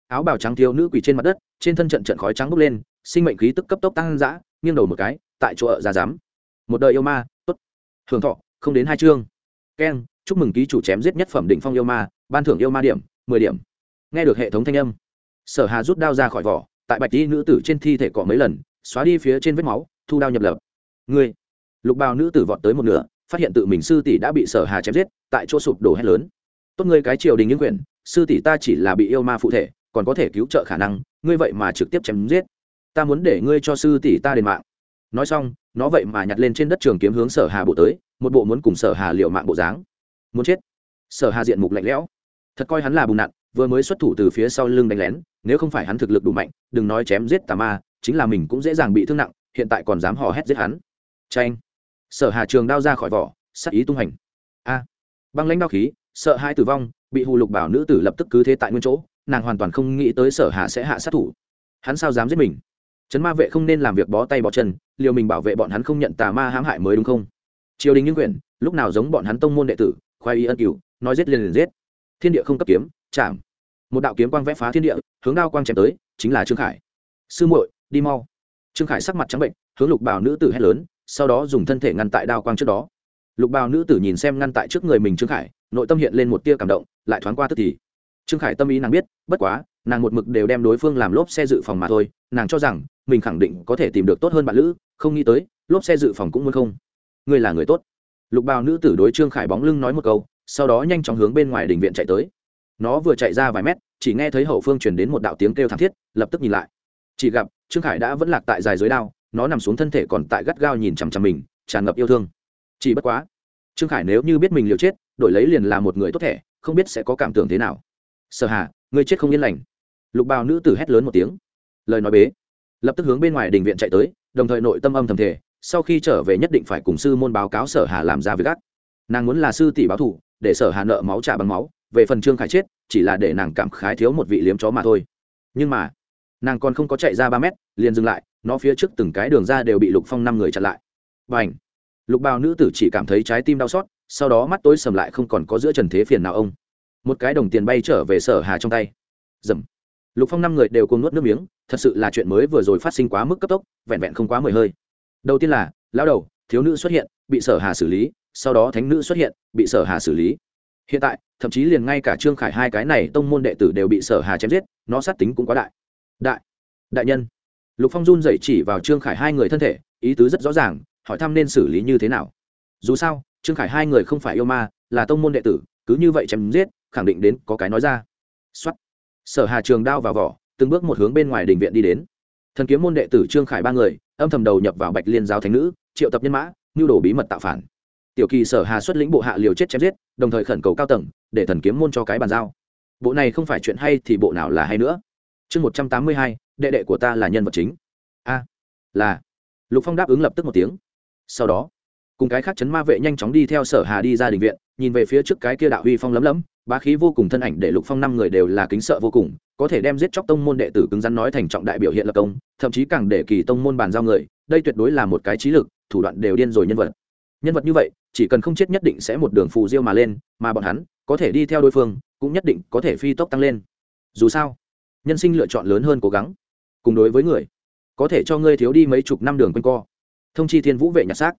áo bào trắng thiếu nữ quỳ trên mặt đất, trên thân trận trận khói trắng bốc lên sinh mệnh khí tức cấp tốc tăng dã, nghiêng đầu một cái, tại chỗ ở ra dám. Một đời yêu ma, tốt. Hưởng thọ, không đến hai chương. Keng chúc mừng ký chủ chém giết nhất phẩm đỉnh phong yêu ma, ban thưởng yêu ma điểm, mười điểm. Nghe được hệ thống thanh âm, sở hà rút đao ra khỏi vỏ, tại bạch y nữ tử trên thi thể cọ mấy lần, xóa đi phía trên vết máu, thu đao nhập lập ngươi. Lục bào nữ tử vọt tới một nửa, phát hiện tự mình sư tỷ đã bị sở hà chém giết, tại chỗ sụp đổ hét lớn. Tốt ngươi cái triều đình những quyền, sư tỷ ta chỉ là bị yêu ma phụ thể, còn có thể cứu trợ khả năng, ngươi vậy mà trực tiếp chém giết ta muốn để ngươi cho sư tỷ ta đền mạng. Nói xong, nó vậy mà nhặt lên trên đất trường kiếm hướng sở hà bộ tới, một bộ muốn cùng sở hà liệu mạng bộ dáng. Muốn chết. Sở hà diện mục lạnh lẽo. Thật coi hắn là bùn nặn, vừa mới xuất thủ từ phía sau lưng đánh lén, nếu không phải hắn thực lực đủ mạnh, đừng nói chém giết tà ma, chính là mình cũng dễ dàng bị thương nặng, hiện tại còn dám hò hét giết hắn. Tranh sở hà trường đao ra khỏi vỏ sắc ý tung hành. A. Băng lãnh đao khí, sợ hai tử vong, bị hù lục bảo nữ tử lập tức cứ thế tại nguyên chỗ, nàng hoàn toàn không nghĩ tới sở hà sẽ hạ sát thủ. Hắn sao dám giết mình? Trấn ma vệ không nên làm việc bó tay bó chân, liều mình bảo vệ bọn hắn không nhận tà ma hãm hại mới đúng không? Triều đình những quyển lúc nào giống bọn hắn tông môn đệ tử, khoai y ân cửu, nói giết liền liền giết. Thiên địa không cấp kiếm, chạm. Một đạo kiếm quang vẽ phá thiên địa, hướng đao quang chém tới, chính là trương khải. Sư muội, đi mau. Trương khải sắc mặt trắng bệnh, hướng lục bảo nữ tử hét lớn, sau đó dùng thân thể ngăn tại đao quang trước đó. Lục bào nữ tử nhìn xem ngăn tại trước người mình trương khải, nội tâm hiện lên một tia cảm động, lại thoáng qua tức thì. Trương khải tâm ý nàng biết, bất quá nàng một mực đều đem đối phương làm lốp xe dự phòng mà thôi, nàng cho rằng, mình khẳng định có thể tìm được tốt hơn bạn lữ, không nghĩ tới, lốp xe dự phòng cũng muốn không. Ngươi là người tốt. Lục bào nữ tử đối trương khải bóng lưng nói một câu, sau đó nhanh chóng hướng bên ngoài đình viện chạy tới. Nó vừa chạy ra vài mét, chỉ nghe thấy hậu phương truyền đến một đạo tiếng kêu thảm thiết, lập tức nhìn lại. Chỉ gặp, trương khải đã vẫn lạc tại dài dưới đao, nó nằm xuống thân thể còn tại gắt gao nhìn chằm chằm mình, tràn ngập yêu thương. Chỉ bất quá, trương khải nếu như biết mình liều chết, đổi lấy liền là một người tốt thẻ, không biết sẽ có cảm tưởng thế nào. Sở hà, ngươi chết không yên lành lục bào nữ tử hét lớn một tiếng. Lời nói bế. Lập tức hướng bên ngoài đình viện chạy tới, đồng thời nội tâm âm thầm thể sau khi trở về nhất định phải cùng sư môn báo cáo sở hà làm ra việc gắt. Nàng muốn là sư tỷ báo thủ để sở hà nợ máu trả bằng máu, về phần trương khải chết, chỉ là để nàng cảm khái thiếu một vị liếm chó mà thôi. Nhưng mà, nàng còn không có chạy ra ba mét, liền dừng lại, nó phía trước từng cái đường ra đều bị lục phong năm người chặn lại. Và ảnh lục bào nữ tử chỉ cảm thấy trái tim đau xót, sau đó mắt tối sầm lại không còn có giữa trần thế phiền nào ông. Một cái đồng tiền bay trở về sở hà trong tay. Dầm! Lục phong năm người đều cùng nuốt nước miếng, thật sự là chuyện mới vừa rồi phát sinh quá mức cấp tốc, vẹn vẹn không quá mười hơi. Đầu tiên là, lão đầu, thiếu nữ xuất hiện, bị sở hà xử lý, sau đó thánh nữ xuất hiện, bị sở hà xử lý. Hiện tại, thậm chí liền ngay cả trương khải hai cái này tông môn đệ tử đều bị sở hà chém giết, nó sát tính cũng quá đại. Đại đại nhân. Lục phong run dậy chỉ vào trương khải hai người thân thể, ý tứ rất rõ ràng, hỏi thăm nên xử lý như thế nào. Dù sao, trương khải hai người không phải yêu ma, là tông môn đệ tử, cứ như vậy chém giết, khẳng định đến có cái nói ra. Xuất sở hà trường đao vào vỏ, từng bước một hướng bên ngoài đình viện đi đến. Thần kiếm môn đệ tử trương khải ba người, âm thầm đầu nhập vào bạch liên giáo thánh nữ, triệu tập nhân mã, nhu đồ bí mật tạo phản. Tiểu kỳ sở hà xuất lĩnh bộ hạ liều chết chém giết, đồng thời khẩn cầu cao tầng, để thần kiếm môn cho cái bàn giao. Bộ này không phải chuyện hay thì bộ nào là hay nữa. Chương một trăm tám mươi hai, đệ đệ của ta là nhân vật chính. A, là. Lục phong đáp ứng lập tức một tiếng. Sau đó, cùng cái khác chấn ma vệ nhanh chóng đi theo sở hà đi ra đình viện, nhìn về phía trước cái kia đạo huy phong lấm lấm bá khí vô cùng thân ảnh để lục phong năm người đều là kính sợ vô cùng, có thể đem giết chóc tông môn đệ tử cứng rắn nói thành trọng đại biểu hiện lập công, thậm chí càng để kỳ tông môn bàn giao người, đây tuyệt đối là một cái trí lực, thủ đoạn đều điên rồi nhân vật. Nhân vật như vậy, chỉ cần không chết nhất định sẽ một đường phù diêu mà lên, mà bọn hắn có thể đi theo đối phương, cũng nhất định có thể phi tốc tăng lên. Dù sao, nhân sinh lựa chọn lớn hơn cố gắng. Cùng đối với người, có thể cho ngươi thiếu đi mấy chục năm đường quanh co. Thông chi thiên vũ vệ nhặt xác.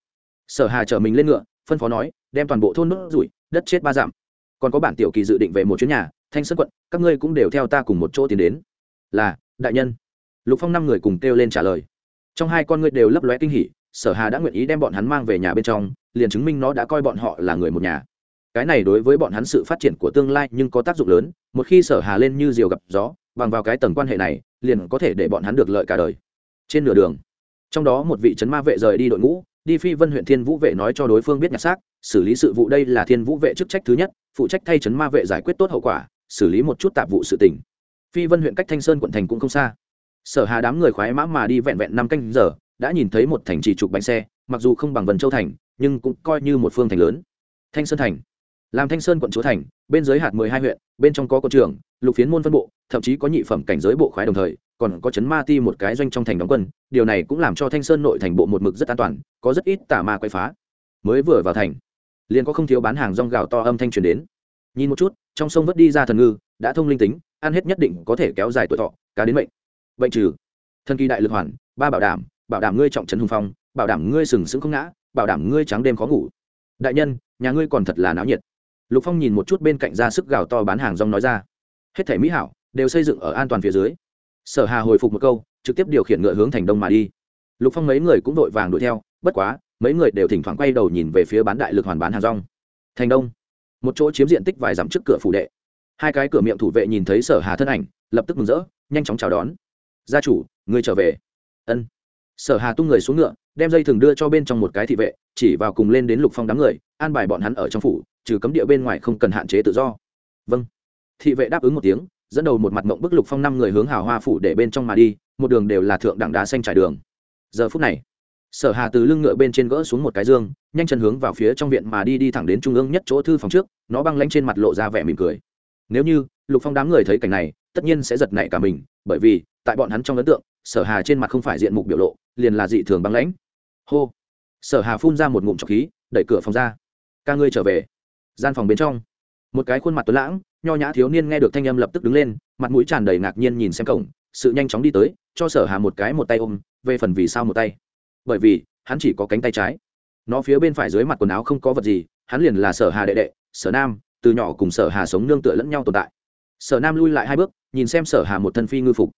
Sở hà chở mình lên ngựa, phân phó nói, đem toàn bộ thôn nước rủi, đất chết ba dặm còn có bản tiểu kỳ dự định về một chuyến nhà, thanh sơn quận, các ngươi cũng đều theo ta cùng một chỗ tiến đến. Là, đại nhân. Lục phong năm người cùng kêu lên trả lời. Trong hai con ngươi đều lấp lóe kinh hỉ, sở hà đã nguyện ý đem bọn hắn mang về nhà bên trong, liền chứng minh nó đã coi bọn họ là người một nhà. Cái này đối với bọn hắn sự phát triển của tương lai nhưng có tác dụng lớn, một khi sở hà lên như diều gặp gió, bằng vào cái tầng quan hệ này, liền có thể để bọn hắn được lợi cả đời. Trên nửa đường, trong đó một vị trấn ma vệ rời đi đội ngũ, đi phi vân huyện thiên vũ vệ nói cho đối phương biết nhặt xác, xử lý sự vụ đây là thiên vũ vệ chức trách thứ nhất phụ trách thay trấn ma vệ giải quyết tốt hậu quả, xử lý một chút tạp vụ sự tỉnh phi vân huyện cách thanh sơn quận thành cũng không xa. Sở hà đám người khoái mã mà đi vẹn vẹn năm canh giờ, đã nhìn thấy một thành trì trục bánh xe, mặc dù không bằng vần châu thành, nhưng cũng coi như một phương thành lớn. Thanh sơn thành. Làm thanh sơn quận chúa thành, bên dưới hạt mười hai huyện, bên trong có quận trưởng, lục phiến môn phân bộ, thậm chí có nhị phẩm cảnh giới bộ khoái đồng thời, còn có chấn ma ti một cái doanh trong thành đóng quân, điều này cũng làm cho thanh sơn nội thành bộ một mực rất an toàn, có rất ít tà ma quay phá. Mới vừa vào thành liền có không thiếu bán hàng rong gạo to âm thanh truyền đến. Nhìn một chút, trong sông vớt đi ra thần ngư, đã thông linh tính, ăn hết nhất định có thể kéo dài tuổi thọ, cá đến bệnh bệnh trừ. Thân kỳ đại lực hoàn, ba bảo đảm bảo đảm ngươi trọng trấn hùng phong, bảo đảm ngươi sừng sững không ngã, bảo đảm ngươi trắng đêm khó ngủ. Đại nhân, nhà ngươi còn thật là náo nhiệt. Lục phong nhìn một chút bên cạnh ra sức gào to bán hàng rong nói ra. Hết thảy mỹ hảo, đều xây dựng ở an toàn phía dưới. Sở hà hồi phục một câu, trực tiếp điều khiển ngựa hướng thành đông mà đi. Lục phong mấy người cũng vội vàng đuổi theo, bất quá mấy người đều thỉnh thoảng quay đầu nhìn về phía bán đại lực hoàn bán hàng rong. Thành đông. Một chỗ chiếm diện tích vài dặm trước cửa phủ đệ. Hai cái cửa miệng thủ vệ nhìn thấy sở hà thân ảnh, lập tức mừng rỡ, nhanh chóng chào đón. Gia chủ, người trở về. Ân. Sở hà tung người xuống ngựa, đem dây thừng đưa cho bên trong một cái thị vệ, chỉ vào cùng lên đến lục phong đám người, an bài bọn hắn ở trong phủ, trừ cấm địa bên ngoài không cần hạn chế tự do. Vâng. Thị vệ đáp ứng một tiếng, dẫn đầu một mặt mộng bức lục phong năm người hướng hào hoa phủ để bên trong mà đi, một đường đều là thượng đẳng đá xanh trải đường. Giờ phút này sở hà từ lưng ngựa bên trên gỡ xuống một cái dương, nhanh chân hướng vào phía trong viện mà đi đi thẳng đến trung ương nhất chỗ thư phòng trước, nó băng lanh trên mặt lộ ra vẻ mỉm cười. Nếu như lục phong đám người thấy cảnh này, tất nhiên sẽ giật nảy cả mình, bởi vì, tại bọn hắn trong ấn tượng, sở hà trên mặt không phải diện mục biểu lộ, liền là dị thường băng lãnh. Hô! Sở hà phun ra một ngụm trọc khí, đẩy cửa phòng ra. Ca ngươi trở về. Gian phòng bên trong, một cái khuôn mặt tuấn lãng, nho nhã thiếu niên nghe được thanh âm lập tức đứng lên, mặt mũi tràn đầy ngạc nhiên nhìn xem cổng, sự nhanh chóng đi tới, cho sở hà một cái một tay ôm, về phần vì sao một tay? Bởi vì, hắn chỉ có cánh tay trái. Nó phía bên phải dưới mặt quần áo không có vật gì, hắn liền là sở hà đệ đệ, sở nam, từ nhỏ cùng sở hà sống nương tựa lẫn nhau tồn tại. Sở nam lui lại hai bước, nhìn xem sở hà một thân phi ngư phục.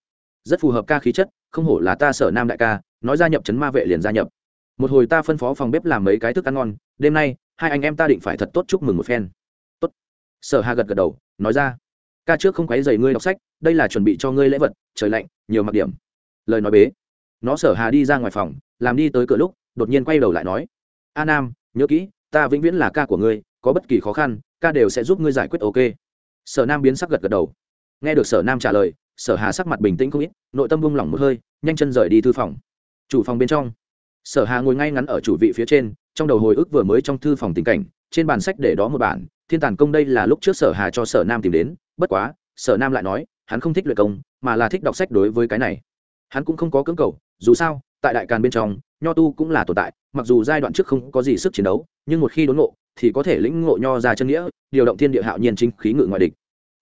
Rất phù hợp ca khí chất, không hổ là ta sở nam đại ca, nói gia nhập chấn ma vệ liền gia nhập. Một hồi ta phân phó phòng bếp làm mấy cái thức ăn ngon, đêm nay, hai anh em ta định phải thật tốt chúc mừng một phen. Tốt. Sở hà gật gật đầu, nói ra. Ca trước không quấy dày ngươi đọc sách, đây là chuẩn bị cho ngươi lễ vật, trời lạnh, nhiều mặc điểm. Lời nói bế. Nó sở hà đi ra ngoài phòng làm đi tới cửa lúc, đột nhiên quay đầu lại nói, a nam, nhớ kỹ, ta vĩnh viễn là ca của ngươi, có bất kỳ khó khăn, ca đều sẽ giúp ngươi giải quyết ok. Sở nam biến sắc gật gật đầu. Nghe được sở nam trả lời, sở hà sắc mặt bình tĩnh không ít, nội tâm buông lỏng một hơi, nhanh chân rời đi thư phòng. Chủ phòng bên trong, sở hà ngồi ngay ngắn ở chủ vị phía trên, trong đầu hồi ức vừa mới trong thư phòng tình cảnh, trên bàn sách để đó một bản, thiên tàn công đây là lúc trước sở hà cho sở nam tìm đến, bất quá, sở nam lại nói, hắn không thích luyện công, mà là thích đọc sách đối với cái này. Hắn cũng không có cưỡng cầu, dù sao tại đại càn bên trong, nho tu cũng là tồn tại, mặc dù giai đoạn trước không có gì sức chiến đấu, nhưng một khi đốn ngộ, thì có thể lĩnh ngộ nho ra chân nghĩa, điều động thiên địa hạo nhiên chính khí ngự ngoại địch.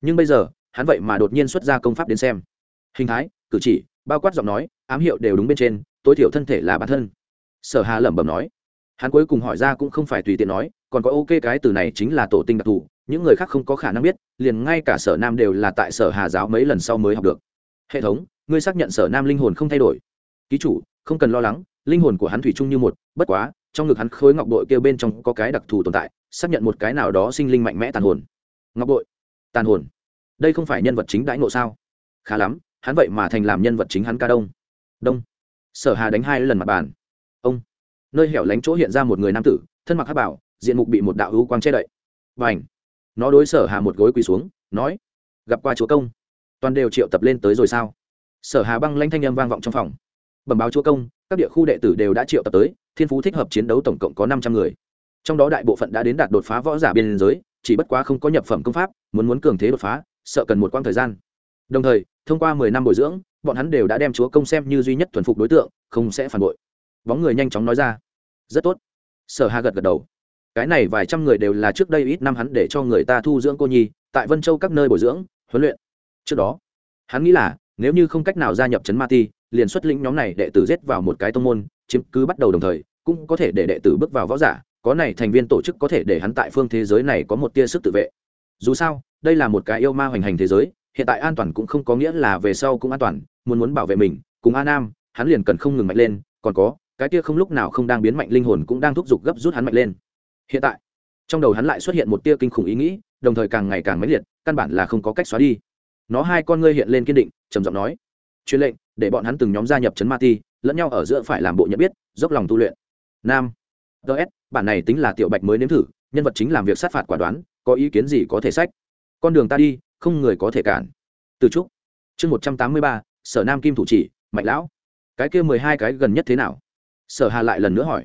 Nhưng bây giờ, hắn vậy mà đột nhiên xuất ra công pháp đến xem. Hình thái, cử chỉ, bao quát giọng nói, ám hiệu đều đúng bên trên, tối thiểu thân thể là bản thân. Sở hà lẩm bẩm nói. Hắn cuối cùng hỏi ra cũng không phải tùy tiện nói, còn có ok cái từ này chính là tổ tinh đặc thù, những người khác không có khả năng biết, liền ngay cả sở nam đều là tại sở hà giáo mấy lần sau mới học được. Hệ thống, ngươi xác nhận sở nam linh hồn không thay đổi. Ký chủ không cần lo lắng, linh hồn của hắn thủy chung như một, bất quá, trong ngực hắn khối ngọc bội kêu bên trong có cái đặc thù tồn tại, xác nhận một cái nào đó sinh linh mạnh mẽ tàn hồn. Ngọc bội? Tàn hồn. Đây không phải nhân vật chính đãi ngộ sao? Khá lắm, hắn vậy mà thành làm nhân vật chính hắn ca đông. Đông. Sở hà đánh hai lần mặt bàn. Ông. Nơi hẻo lánh chỗ hiện ra một người nam tử, thân mặc hát bảo, diện mục bị một đạo hữu quang che đậy. Và ảnh nó đối sở hà một gối quỳ xuống, nói, gặp qua chúa công. Toàn đều triệu tập lên tới rồi sao? Sở hà băng lanh thanh âm vang vọng trong phòng bẩm báo chúa công, các địa khu đệ tử đều đã triệu tập tới, thiên phú thích hợp chiến đấu tổng cộng có năm trăm người. Trong đó đại bộ phận đã đến đạt đột phá võ giả biên giới, chỉ bất quá không có nhập phẩm công pháp, muốn muốn cường thế đột phá, sợ cần một quãng thời gian. Đồng thời, thông qua mười năm bồi dưỡng, bọn hắn đều đã đem chúa công xem như duy nhất thuần phục đối tượng, không sẽ phản bội. Bóng người nhanh chóng nói ra. Rất tốt. Sở hà gật gật đầu. Cái này vài trăm người đều là trước đây ít năm hắn để cho người ta thu dưỡng cô nhi, tại vân châu các nơi bồi dưỡng, huấn luyện. Trước đó, hắn nghĩ là, nếu như không cách nào gia nhập trấn ma ti liền xuất lĩnh nhóm này đệ tử giết vào một cái tông môn, chiếm cứ bắt đầu đồng thời, cũng có thể để đệ tử bước vào võ giả, có này thành viên tổ chức có thể để hắn tại phương thế giới này có một tia sức tự vệ. Dù sao, đây là một cái yêu ma hoành hành thế giới, hiện tại an toàn cũng không có nghĩa là về sau cũng an toàn, muốn muốn bảo vệ mình, cùng a nam hắn liền cần không ngừng mạnh lên, còn có, cái kia không lúc nào không đang biến mạnh linh hồn cũng đang thúc giục gấp rút hắn mạnh lên. Hiện tại, trong đầu hắn lại xuất hiện một tia kinh khủng ý nghĩ, đồng thời càng ngày càng mãnh liệt, căn bản là không có cách xóa đi. Nó hai con ngươi hiện lên kiên định, trầm giọng nói truyền lệnh, để bọn hắn từng nhóm gia nhập Trấn ma ti, lẫn nhau ở giữa phải làm bộ nhận biết, dốc lòng tu luyện. Nam. Ts bản này tính là tiểu bạch mới nếm thử, nhân vật chính làm việc sát phạt quả đoán, có ý kiến gì có thể sách? Con đường ta đi, không người có thể cản. Từ trúc. Chương một trăm tám mươi ba, sở nam kim thủ chỉ, mạnh lão. Cái kia mười hai cái gần nhất thế nào? Sở hà lại lần nữa hỏi.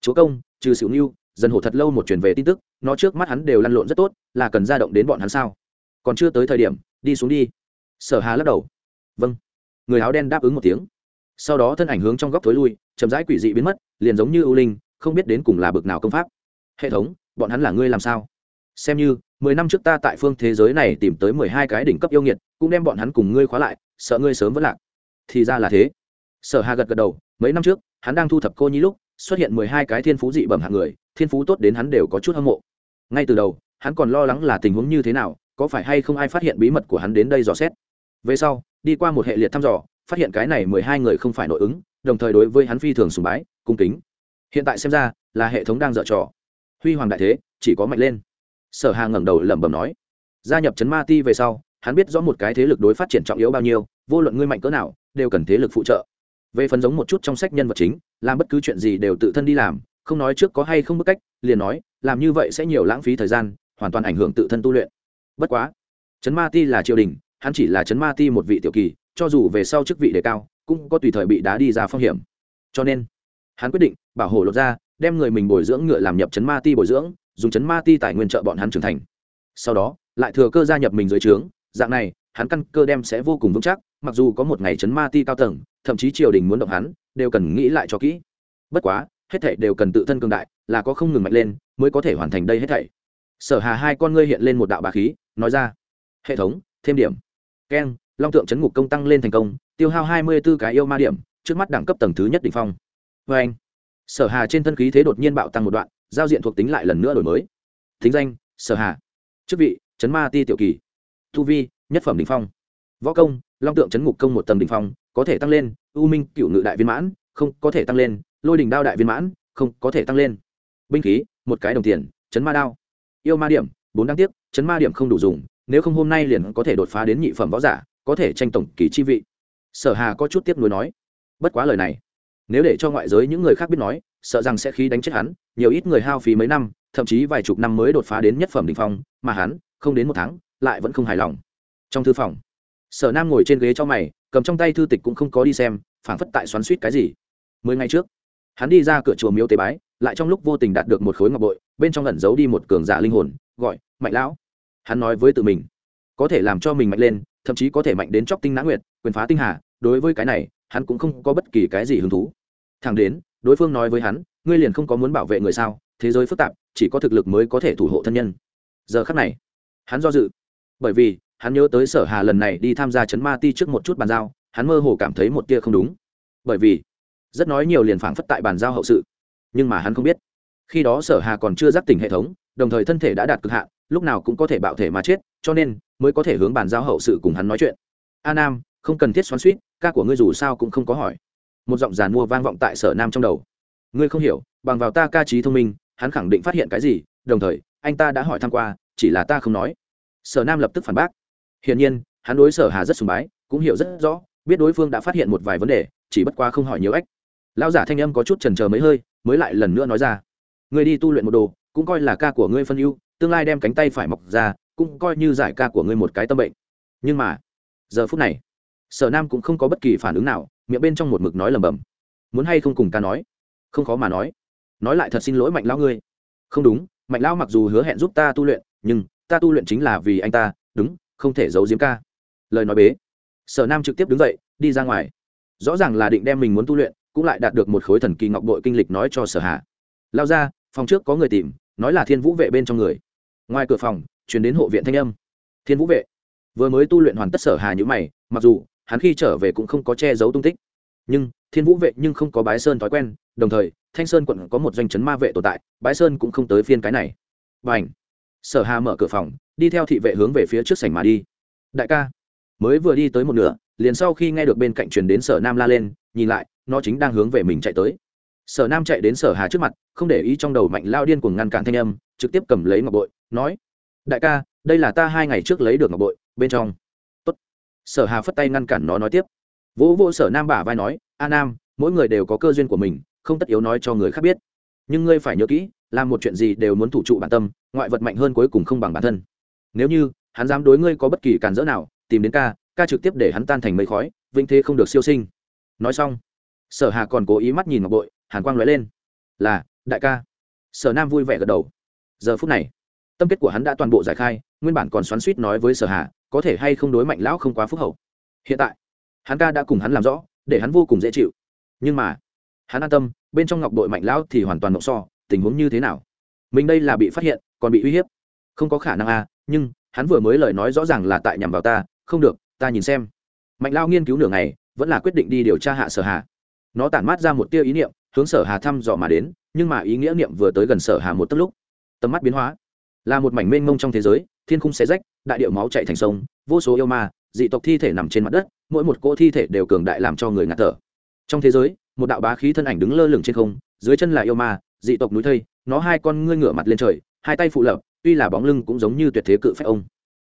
Chúa công, trừ xỉu nghiêu dần hổ thật lâu một chuyển về tin tức, nó trước mắt hắn đều lăn lộn rất tốt, là cần ra động đến bọn hắn sao? Còn chưa tới thời điểm, đi xuống đi. Sở hà lắc đầu. Vâng người áo đen đáp ứng một tiếng. Sau đó thân ảnh hướng trong góc thối lui, chậm rãi quỷ dị biến mất, liền giống như ưu linh, không biết đến cùng là bực nào công pháp. Hệ thống, bọn hắn là ngươi làm sao? Xem như, mười năm trước ta tại phương thế giới này tìm tới mười hai cái đỉnh cấp yêu nghiệt, cũng đem bọn hắn cùng ngươi khóa lại, sợ ngươi sớm vẫn lạc. Thì ra là thế. Sở hà gật gật đầu, mấy năm trước, hắn đang thu thập cô nhi lúc, xuất hiện mười hai cái thiên phú dị bẩm hạng người, thiên phú tốt đến hắn đều có chút hâm mộ. Ngay từ đầu, hắn còn lo lắng là tình huống như thế nào, có phải hay không ai phát hiện bí mật của hắn đến đây dò xét về sau, đi qua một hệ liệt thăm dò, phát hiện cái này mười hai người không phải nội ứng, đồng thời đối với hắn phi thường sùng bái, cung kính. Hiện tại xem ra, là hệ thống đang dở trò. Huy hoàng đại thế, chỉ có mạnh lên. Sở hà ngẩng đầu lẩm bẩm nói. Gia nhập chấn ma ti về sau, hắn biết rõ một cái thế lực đối phát triển trọng yếu bao nhiêu, vô luận ngươi mạnh cỡ nào, đều cần thế lực phụ trợ. Về phần giống một chút trong sách nhân vật chính, làm bất cứ chuyện gì đều tự thân đi làm, không nói trước có hay không bức cách, liền nói, làm như vậy sẽ nhiều lãng phí thời gian, hoàn toàn ảnh hưởng tự thân tu luyện. Bất quá, chấn ma ti là triều đình hắn chỉ là chấn ma ti một vị tiểu kỳ, cho dù về sau chức vị đề cao, cũng có tùy thời bị đá đi ra phong hiểm. Cho nên, hắn quyết định bảo hộ lột ra đem người mình bồi dưỡng ngựa làm nhập chấn ma ti bồi dưỡng, dùng chấn ma ti tài nguyên trợ bọn hắn trưởng thành. Sau đó, lại thừa cơ gia nhập mình dưới trướng, dạng này, hắn căn cơ đem sẽ vô cùng vững chắc, mặc dù có một ngày chấn ma ti cao tầng, thậm chí triều đình muốn động hắn, đều cần nghĩ lại cho kỹ. Bất quá, hết thảy đều cần tự thân cường đại, là có không ngừng mạnh lên, mới có thể hoàn thành đây hết thảy. Sở hà hai con ngươi hiện lên một đạo bà khí, nói ra, hệ thống, thêm điểm keng long tượng chấn ngục công tăng lên thành công, tiêu hao hai mươi 24 cái yêu ma điểm, trước mắt đẳng cấp tầng thứ nhất đỉnh phong. Vê anh, sở hà trên thân khí thế đột nhiên bạo tăng một đoạn, giao diện thuộc tính lại lần nữa đổi mới. Thính danh, sở hà. Chức vị, chấn ma ti tiểu kỳ. Thu vi, nhất phẩm đỉnh phong. Võ công, long tượng chấn ngục công một tầng đỉnh phong, có thể tăng lên, u minh cựu ngự đại viên mãn, không có thể tăng lên, lôi đình đao đại viên mãn, không có thể tăng lên. Binh khí, một cái đồng tiền, chấn ma đao. Yêu ma điểm, bốn đáng tiếc, chấn ma điểm không đủ dùng nếu không hôm nay liền có thể đột phá đến nhị phẩm võ giả, có thể tranh tổng kỳ chi vị. Sở hà có chút tiếp nối nói, bất quá lời này, nếu để cho ngoại giới những người khác biết nói, sợ rằng sẽ khí đánh chết hắn, nhiều ít người hao phí mấy năm, thậm chí vài chục năm mới đột phá đến nhất phẩm đ ỉ n h phong, mà hắn, không đến một tháng, lại vẫn không hài lòng. Trong thư phòng, sở nam ngồi trên ghế cho mày, cầm trong tay thư tịch cũng không có đi xem, phảng phất tại xoắn suýt cái gì. Mười ngày trước, hắn đi ra cửa chùa miếu tế bái, lại trong lúc vô tình đạt được một khối ngọc bội, bên trong ẩn giấu đi một cường giả linh hồn, gọi, mạnh lão hắn nói với tự mình, có thể làm cho mình mạnh lên, thậm chí có thể mạnh đến chóc tinh nã nguyệt, quyền phá tinh hà, đối với cái này, hắn cũng không có bất kỳ cái gì hứng thú. Thẳng đến, đối phương nói với hắn, ngươi liền không có muốn bảo vệ người sao, thế giới phức tạp, chỉ có thực lực mới có thể thủ hộ thân nhân. Giờ khắc này, hắn do dự, bởi vì hắn nhớ tới sở hà lần này đi tham gia chấn ma ti trước một chút bàn giao, hắn mơ hồ cảm thấy một tia không đúng. Bởi vì, rất nói nhiều liền phảng phất tại bàn giao hậu sự, nhưng mà hắn không biết. Khi đó sở hà còn chưa giác tỉnh hệ thống, đồng thời thân thể đã đạt cực hạn lúc nào cũng có thể bạo thể mà chết, cho nên mới có thể hướng bàn giao hậu sự cùng hắn nói chuyện. A nam, không cần thiết xoắn suýt, ca của ngươi dù sao cũng không có hỏi. Một giọng giàn mua vang vọng tại sở nam trong đầu. Ngươi không hiểu, bằng vào ta ca trí thông minh, hắn khẳng định phát hiện cái gì, đồng thời, anh ta đã hỏi thăm qua, chỉ là ta không nói. Sở nam lập tức phản bác. Hiển nhiên, hắn đối sở hà rất sùng bái, cũng hiểu rất rõ, biết đối phương đã phát hiện một vài vấn đề, chỉ bất qua không hỏi nhiều ếch lão giả thanh âm có chút trần trờ mấy hơi, mới lại lần nữa nói ra. Ngươi đi tu luyện một đồ, cũng coi là ca của ngươi phân ưu tương lai đem cánh tay phải mọc ra, cũng coi như giải ca của ngươi một cái tâm bệnh. Nhưng mà, giờ phút này, sở nam cũng không có bất kỳ phản ứng nào, miệng bên trong một mực nói lầm bầm muốn hay không cùng ca nói? Không khó mà nói. Nói lại thật xin lỗi mạnh lão ngươi. Không đúng, mạnh lão mặc dù hứa hẹn giúp ta tu luyện, nhưng ta tu luyện chính là vì anh ta, đúng, không thể giấu giếm ca. Lời nói bế. Sở nam trực tiếp đứng dậy, đi ra ngoài. Rõ ràng là định đem mình muốn tu luyện, cũng lại đạt được một khối thần kỳ ngọc bội kinh lịch nói cho sở hạ lao ra, phòng trước có người tìm, nói là thiên vũ vệ bên trong người ngoài cửa phòng chuyển đến hộ viện thanh âm. Thiên vũ vệ. Vừa mới tu luyện hoàn tất sở hà như mày, mặc dù, hắn khi trở về cũng không có che giấu tung tích. Nhưng, thiên vũ vệ nhưng không có bái sơn thói quen, đồng thời, thanh sơn quận có một doanh chấn ma vệ tồn tại, bái sơn cũng không tới phiên cái này. Và ảnh sở hà mở cửa phòng, đi theo thị vệ hướng về phía trước sảnh mà đi. Đại ca. Mới vừa đi tới một nửa, liền sau khi nghe được bên cạnh truyền đến sở nam la lên, nhìn lại, nó chính đang hướng về mình chạy tới. Sở nam chạy đến sở hà trước mặt, không để ý trong đầu mạnh lao điên cuồng ngăn cản thanh âm, trực tiếp cầm lấy ngọc bội nói, đại ca, đây là ta hai ngày trước lấy được ngọc bội, bên trong. Tốt. sở hà phất tay ngăn cản nó nói tiếp. Vỗ vỗ sở nam bả vai nói, a nam, mỗi người đều có cơ duyên của mình, không tất yếu nói cho người khác biết. Nhưng ngươi phải nhớ kỹ, làm một chuyện gì đều muốn thủ trụ bản tâm, ngoại vật mạnh hơn cuối cùng không bằng bản thân. Nếu như hắn dám đối ngươi có bất kỳ cản dỡ nào, tìm đến ca ca trực tiếp để hắn tan thành mây khói vinh thế không được siêu sinh. Nói xong, sở hà còn cố ý mắt nhìn ngọc bội, hàn quang lóe lên. Là, đại ca. Sở nam vui vẻ gật đầu. Giờ phút này tâm kết của hắn đã toàn bộ giải khai, nguyên bản còn xoắn suýt nói với sở hà, có thể hay không đối mạnh lão không quá phúc hậu. Hiện tại, hắn ca đã cùng hắn làm rõ, để hắn vô cùng dễ chịu. Nhưng mà, hắn an tâm, bên trong ngọc đội mạnh lão thì hoàn toàn mộng so, tình huống như thế nào? Mình đây là bị phát hiện, còn bị uy hiếp. Không có khả năng à nhưng, hắn vừa mới lời nói rõ ràng là tại nhằm vào ta, không được, ta nhìn xem. Mạnh lao nghiên cứu nửa ngày, vẫn là quyết định đi điều tra hạ sở hà. Nó tản mát ra một tia ý niệm, hướng sở hà thăm dò mà đến, nhưng mà ý nghĩa niệm vừa tới gần sở hà một tấc lúc, tầm mắt biến hóa là một mảnh mênh mông trong thế giới, thiên khung xé rách, đại điệu máu chạy thành sông, vô số yêu ma, dị tộc thi thể nằm trên mặt đất, mỗi một cỗ thi thể đều cường đại làm cho người ngạt thở. Trong thế giới, một đạo bá khí thân ảnh đứng lơ lửng trên không, dưới chân là yêu ma, dị tộc núi thây, nó hai con ngươi ngửa mặt lên trời, hai tay phụ lập, tuy là bóng lưng cũng giống như tuyệt thế cự phách ông.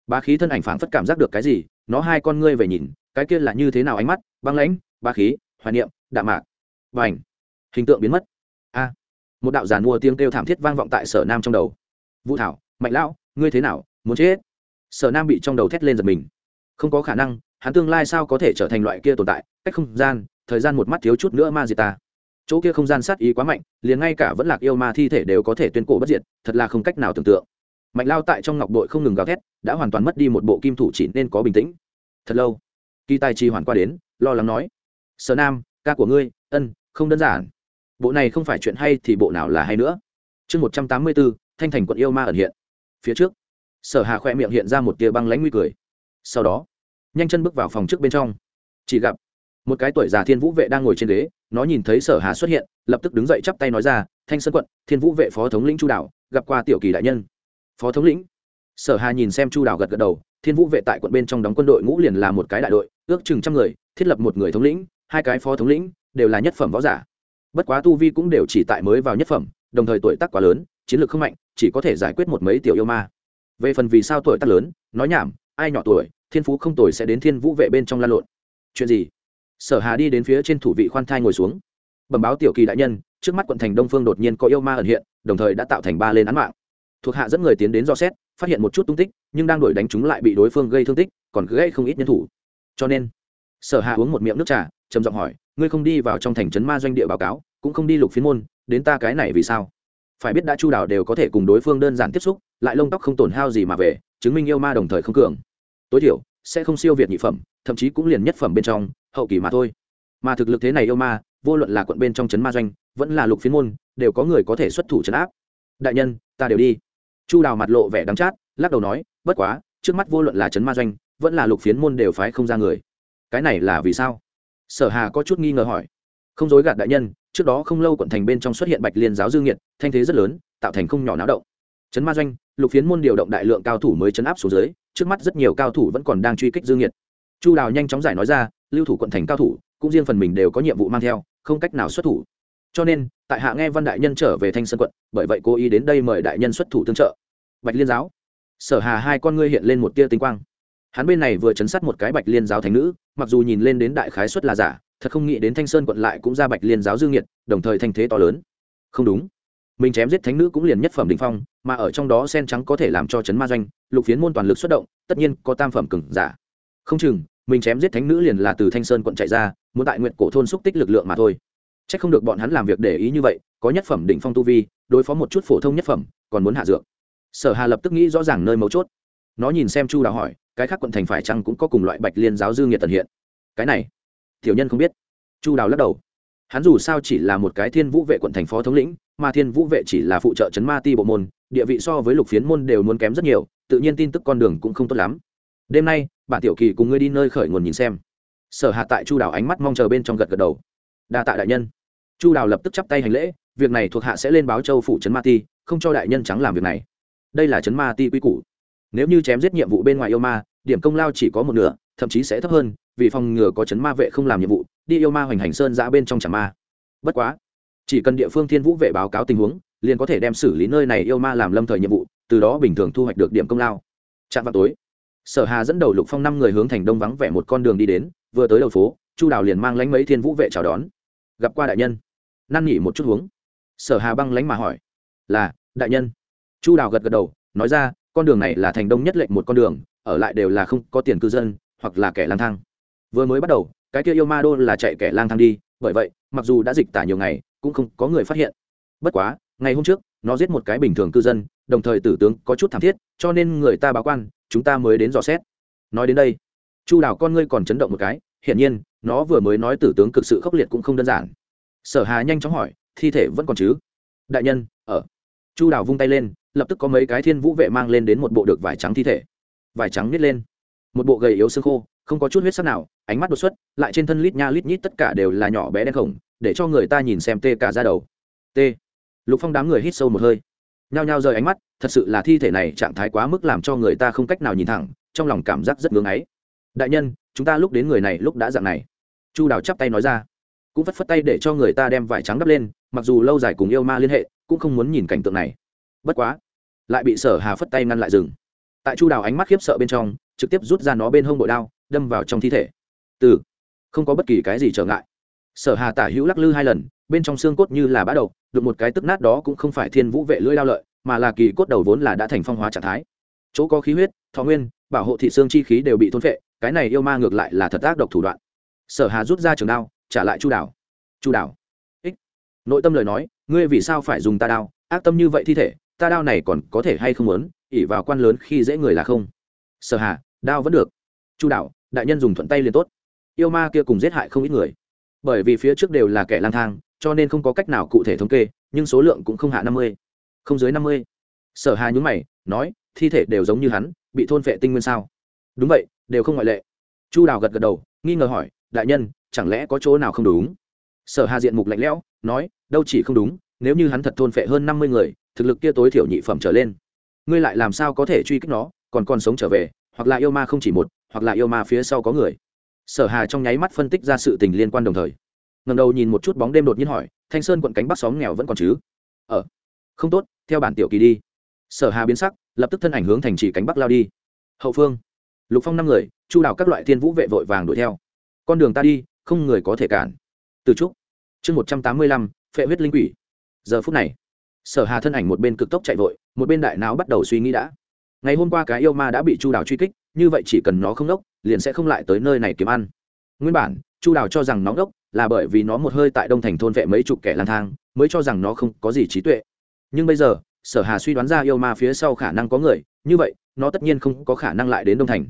Bá khí thân ảnh phảng phất cảm giác được cái gì, nó hai con ngươi về nhìn, cái kia là như thế nào ánh mắt, băng lãnh, bá khí, hoài niệm, đạm mạc. Và ảnh hình tượng biến mất. A! Một đạo giàn mua tiếng kêu thảm thiết vang vọng tại sở nam trong đầu vũ thảo, mạnh lão, ngươi thế nào? Muốn chết? Sở nam bị trong đầu thét lên giật mình. Không có khả năng, hắn tương lai sao có thể trở thành loại kia tồn tại? Cách không gian, thời gian một mắt thiếu chút nữa ma diệt ta. Chỗ kia không gian sát ý quá mạnh, liền ngay cả vẫn lạc yêu ma thi thể đều có thể tuyên cổ bất diệt, thật là không cách nào tưởng tượng. Mạnh lao tại trong ngọc bội không ngừng gào thét, đã hoàn toàn mất đi một bộ kim thủ chỉ nên có bình tĩnh. Thật lâu, kỳ tài chi hoàn qua đến, lo lắng nói, sở nam, ca của ngươi, ân, không đơn giản. Bộ này không phải chuyện hay thì bộ nào là hay nữa. Chương một trăm tám mươi bốn thanh thành quận yêu ma ẩn hiện. Phía trước, sở hà khoe miệng hiện ra một tia băng lãnh nguy cười. Sau đó, nhanh chân bước vào phòng trước bên trong. Chỉ gặp, một cái tuổi già thiên vũ vệ đang ngồi trên ghế, nó nhìn thấy sở hà xuất hiện, lập tức đứng dậy chắp tay nói ra, thanh sơn quận, thiên vũ vệ phó thống lĩnh chu đạo gặp qua tiểu kỳ đại nhân. Phó thống lĩnh? Sở hà nhìn xem chu đạo gật gật đầu, thiên vũ vệ tại quận bên trong đóng quân đội ngũ liền là một cái đại đội, ước chừng trăm người, thiết lập một người thống lĩnh, hai cái phó thống lĩnh, đều là nhất phẩm võ giả. Bất quá tu vi cũng đều chỉ tại mới vào nhất phẩm, đồng thời tuổi tác quá lớn, chiến lược không mạnh chỉ có thể giải quyết một mấy tiểu yêu ma. Về phần vì sao tuổi tác lớn, nói nhảm, ai nhỏ tuổi, thiên phú không tuổi sẽ đến thiên vũ vệ bên trong lan lộn. Chuyện gì? Sở hà đi đến phía trên thủ vị khoan thai ngồi xuống. Bẩm báo tiểu kỳ đại nhân, trước mắt quận thành đông phương đột nhiên có yêu ma ẩn hiện, đồng thời đã tạo thành ba lên án mạng. Thuộc hạ dẫn người tiến đến do xét, phát hiện một chút tung tích, nhưng đang đuổi đánh chúng lại bị đối phương gây thương tích, còn gây không ít nhân thủ. Cho nên, sở hạ uống một miệng nước trà, trầm giọng hỏi, ngươi không đi vào trong thành trấn ma doanh địa báo cáo, cũng không đi lục phiên môn, đến ta cái này vì sao? Phải biết đã chu đào đều có thể cùng đối phương đơn giản tiếp xúc, lại lông tóc không tổn hao gì mà về, chứng minh yêu ma đồng thời không cường. Tối thiểu, sẽ không siêu việt nhị phẩm, thậm chí cũng liền nhất phẩm bên trong, hậu kỳ mà thôi. Mà thực lực thế này yêu ma, vô luận là quận bên trong trấn ma doanh, vẫn là lục phiên môn, đều có người có thể xuất thủ trấn áp. Đại nhân, ta đều đi. Chu đào mặt lộ vẻ đắng chát, lắc đầu nói, bất quá, trước mắt vô luận là trấn ma doanh, vẫn là lục phiến môn đều phái không ra người. Cái này là vì sao? Sở hà có chút nghi ngờ hỏi. Không dối gạt đại nhân trước đó không lâu quận thành bên trong xuất hiện bạch liên giáo dương nhiệt thanh thế rất lớn, tạo thành không nhỏ náo động. Trấn ma doanh, lục phiến môn điều động đại lượng cao thủ mới chấn áp xuống dưới, trước mắt rất nhiều cao thủ vẫn còn đang truy kích dương nhiệt chu đào nhanh chóng giải nói ra, lưu thủ quận thành cao thủ, cũng riêng phần mình đều có nhiệm vụ mang theo, không cách nào xuất thủ. Cho nên, tại hạ nghe văn đại nhân trở về thanh sơn quận, bởi vậy cố ý đến đây mời đại nhân xuất thủ tương trợ. Bạch liên giáo. Sở hà hai con ngươi hiện lên một tia tinh quang. Hắn bên này vừa chấn sát một cái bạch liên giáo thánh nữ, mặc dù nhìn lên đến đại khái xuất là giả thật không nghĩ đến thanh sơn quận lại cũng ra bạch liên giáo dương nhiệt đồng thời thanh thế to lớn. Không đúng. Mình chém giết thánh nữ cũng liền nhất phẩm đình phong, mà ở trong đó sen trắng có thể làm cho chấn ma doanh, lục phiến môn toàn lực xuất động, tất nhiên có tam phẩm cừng giả. Không chừng, mình chém giết thánh nữ liền là từ thanh sơn quận chạy ra, muốn tại nguyện cổ thôn xúc tích lực lượng mà thôi. C h ắ c không được bọn hắn làm việc để ý như vậy, có nhất phẩm đỉnh phong tu vi, đối phó một chút phổ thông nhất phẩm, còn muốn hạ dược. Sở hà lập tức nghĩ rõ ràng nơi mấu chốt. Nó nhìn xem chu đào hỏi, cái khác quận thành phải chăng cũng có cùng loại bạch liên giáo dư nghiệt tần hiện. Cái này tiểu nhân không biết. Chu đào lắc đầu. Hắn dù sao chỉ là một cái thiên vũ vệ quận thành phó thống lĩnh, mà thiên vũ vệ chỉ là phụ trợ chấn ma ti bộ môn, địa vị so với lục phiến môn đều muốn kém rất nhiều, tự nhiên tin tức con đường cũng không tốt lắm. Đêm nay bản tiểu kỳ cùng ngươi đi nơi khởi nguồn nhìn xem. Sở hạ tại chu đào ánh mắt mong chờ bên trong gật gật đầu. Đa tạ đại nhân. Chu đào lập tức chắp tay hành lễ, việc này thuộc hạ sẽ lên báo châu phủ trấn ma ti, không cho đại nhân trắng làm việc này. Đây là trấn ma ti quy củ. Nếu như chém giết nhiệm vụ bên ngoài yêu ma, điểm công lao chỉ có một nửa, thậm chí sẽ thấp hơn vì phòng ngừa có chấn ma vệ không làm nhiệm vụ, đi yêu ma hoành hành sơn giã bên trong chẳng ma. Bất quá, chỉ cần địa phương thiên vũ vệ báo cáo tình huống, liền có thể đem xử lý nơi này yêu ma làm lâm thời nhiệm vụ, từ đó bình thường thu hoạch được điểm công lao. Chạm vào tối, sở hà dẫn đầu lục phong năm người hướng thành đông vắng vẻ một con đường đi đến, vừa tới đầu phố, chu đào liền mang lánh mấy thiên vũ vệ chào đón. Gặp qua đại nhân. Năn nỉ một chút hướng. Sở hà băng lánh mà hỏi, là, đại nhân. Chu đào gật gật đầu, nói ra, con đường này là thành đông nhất lệnh một con đường, ở lại đều là không có tiền cư dân, hoặc là kẻ lang thang vừa mới bắt đầu, cái kia yêu ma đô là chạy kẻ lang thang đi, bởi vậy, mặc dù đã dịch tả nhiều ngày, cũng không có người phát hiện. Bất quá, ngày hôm trước, nó giết một cái bình thường cư dân, đồng thời tử tướng có chút thảm thiết, cho nên người ta báo quan, chúng ta mới đến dò xét. Nói đến đây, chu đào con ngươi còn chấn động một cái, hiển nhiên, nó vừa mới nói tử tướng cực sự khốc liệt cũng không đơn giản. Sở hà nhanh chóng hỏi, thi thể vẫn còn chứ? Đại nhân, ở. Chu đào vung tay lên, lập tức có mấy cái thiên vũ vệ mang lên đến một bộ được vải trắng thi thể. Vải trắng nít lên một bộ gầy yếu xương khô, không có chút huyết sắc nào, ánh mắt đột xuất, lại trên thân lít nha lít nhít tất cả đều là nhỏ bé đen khổng, để cho người ta nhìn xem tê cả ra đầu. T. Lục phong đám người hít sâu một hơi. Nhao nhao rời ánh mắt, thật sự là thi thể này trạng thái quá mức làm cho người ta không cách nào nhìn thẳng, trong lòng cảm giác rất ngưng ấy đại nhân, chúng ta lúc đến người này lúc đã dạng này. Chu đào chắp tay nói ra. Cũng phất phất tay để cho người ta đem vải trắng đắp lên, mặc dù lâu dài cùng yêu ma liên hệ, cũng không muốn nhìn cảnh tượng này. Bất quá, lại bị sở hà phất tay ngăn lại rừng tại chu đào ánh mắt khiếp sợ bên trong trực tiếp rút ra nó bên hông bội đao, đâm vào trong thi thể. Từ, không có bất kỳ cái gì trở ngại. Sở hà tả hữu lắc lư hai lần, bên trong xương cốt như là bã đầu, được một cái tức nát đó cũng không phải thiên vũ vệ lưỡi lao lợi, mà là kỳ cốt đầu vốn là đã thành phong hóa trạng thái. Chỗ có khí huyết, thọ nguyên, bảo hộ thị xương chi khí đều bị thôn phệ, cái này yêu ma ngược lại là thật ác độc thủ đoạn. Sở hà rút ra trường đao, trả lại chu đảo. Chu đảo. Ích. Nội tâm lời nói, ngươi vì sao phải dùng ta đao? Ác tâm như vậy thi thể, ta đao này còn có thể hay không muốn? ỉ vào quan lớn khi dễ người là không sở hà, đao vẫn được. Chu đảo đại nhân dùng thuận tay liền tốt. Yêu ma kia cùng giết hại không ít người. Bởi vì phía trước đều là kẻ lang thang, cho nên không có cách nào cụ thể thống kê, nhưng số lượng cũng không hạ năm mươi, không dưới năm mươi. Sở hà nhúng mày, nói, thi thể đều giống như hắn, bị thôn phệ tinh nguyên sao? Đúng vậy, đều không ngoại lệ. Chu đào gật gật đầu, nghi ngờ hỏi, đại nhân, chẳng lẽ có chỗ nào không đúng? Sở hà diện mục lạnh lẽo, nói, đâu chỉ không đúng, nếu như hắn thật thôn phệ hơn năm mươi người, thực lực kia tối thiểu nhị phẩm trở lên. Ngươi lại làm sao có thể truy kích nó? Còn còn sống trở về hoặc là yêu ma không chỉ một hoặc là yêu ma phía sau có người. Sở hà trong nháy mắt phân tích ra sự tình liên quan đồng thời ngầm đầu nhìn một chút bóng đêm đột nhiên hỏi thanh sơn quận cánh bắc xóm nghèo vẫn còn chứ? Ở ờ, không tốt theo bản tiểu kỳ đi. Sở hà biến sắc lập tức thân ảnh hướng thành trì cánh bắc lao đi. Hậu phương. Lục phong năm người chu đào các loại thiên vũ vệ vội vàng đuổi theo. Con đường ta đi không người có thể cản. Từ trúc. Chương một trăm tám mươi lăm phệ huyết linh quỷ. Giờ phút này sở hà thân ảnh một bên cực tốc chạy vội một bên đại não bắt đầu suy nghĩ đã ngày hôm qua cái yêu ma đã bị chu đào truy kích, như vậy chỉ cần nó không đốc, liền sẽ không lại tới nơi này kiếm ăn. Nguyên bản, chu đào cho rằng nó đốc là bởi vì nó một hơi tại đông thành thôn vệ mấy chục kẻ lang thang, mới cho rằng nó không có gì trí tuệ. Nhưng bây giờ, sở hà suy đoán ra yêu ma phía sau khả năng có người, như vậy, nó tất nhiên không có khả năng lại đến đông thành.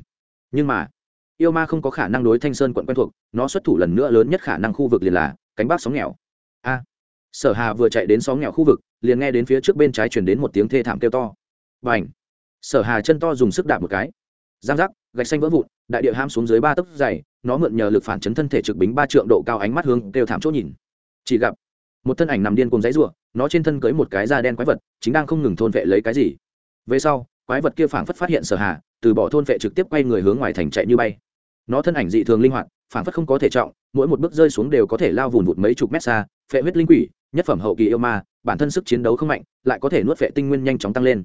Nhưng mà, yêu ma không có khả năng đối thanh sơn quận quen thuộc, nó xuất thủ lần nữa lớn nhất khả năng khu vực liền là cánh bắc sóng nghèo. A! Sở hà vừa chạy đến xóm nghèo khu vực, liền nghe đến phía trước bên trái chuyển đến một tiếng thê thảm kêu to. B à n h sở hà chân to dùng sức đạp một cái. Giang giác, gạch xanh vỡ vụn, đại địa ham xuống dưới ba tấc dày, nó mượn nhờ lực phản chấn thân thể trực bính ba trượng độ cao ánh mắt hướng đều thảm chỗ nhìn. Chỉ gặp, một thân ảnh nằm điên cùng giấy ruộng nó trên thân cưới một cái da đen quái vật, chính đang không ngừng thôn vệ lấy cái gì. Về sau, quái vật kia phảng phất phát hiện sở hà, từ bỏ thôn vệ trực tiếp quay người hướng ngoài thành chạy như bay. Nó thân ảnh dị thường linh hoạt, phảng phất không có thể trọng, mỗi một bước rơi xuống đều có thể lao vùn vụt mấy chục mét xa, phệ huyết linh quỷ, nhất phẩm hậu kỳ yêu ma, bản thân sức chiến đấu không mạnh, lại có thể nuốt phệ tinh nguyên nhanh chóng tăng lên.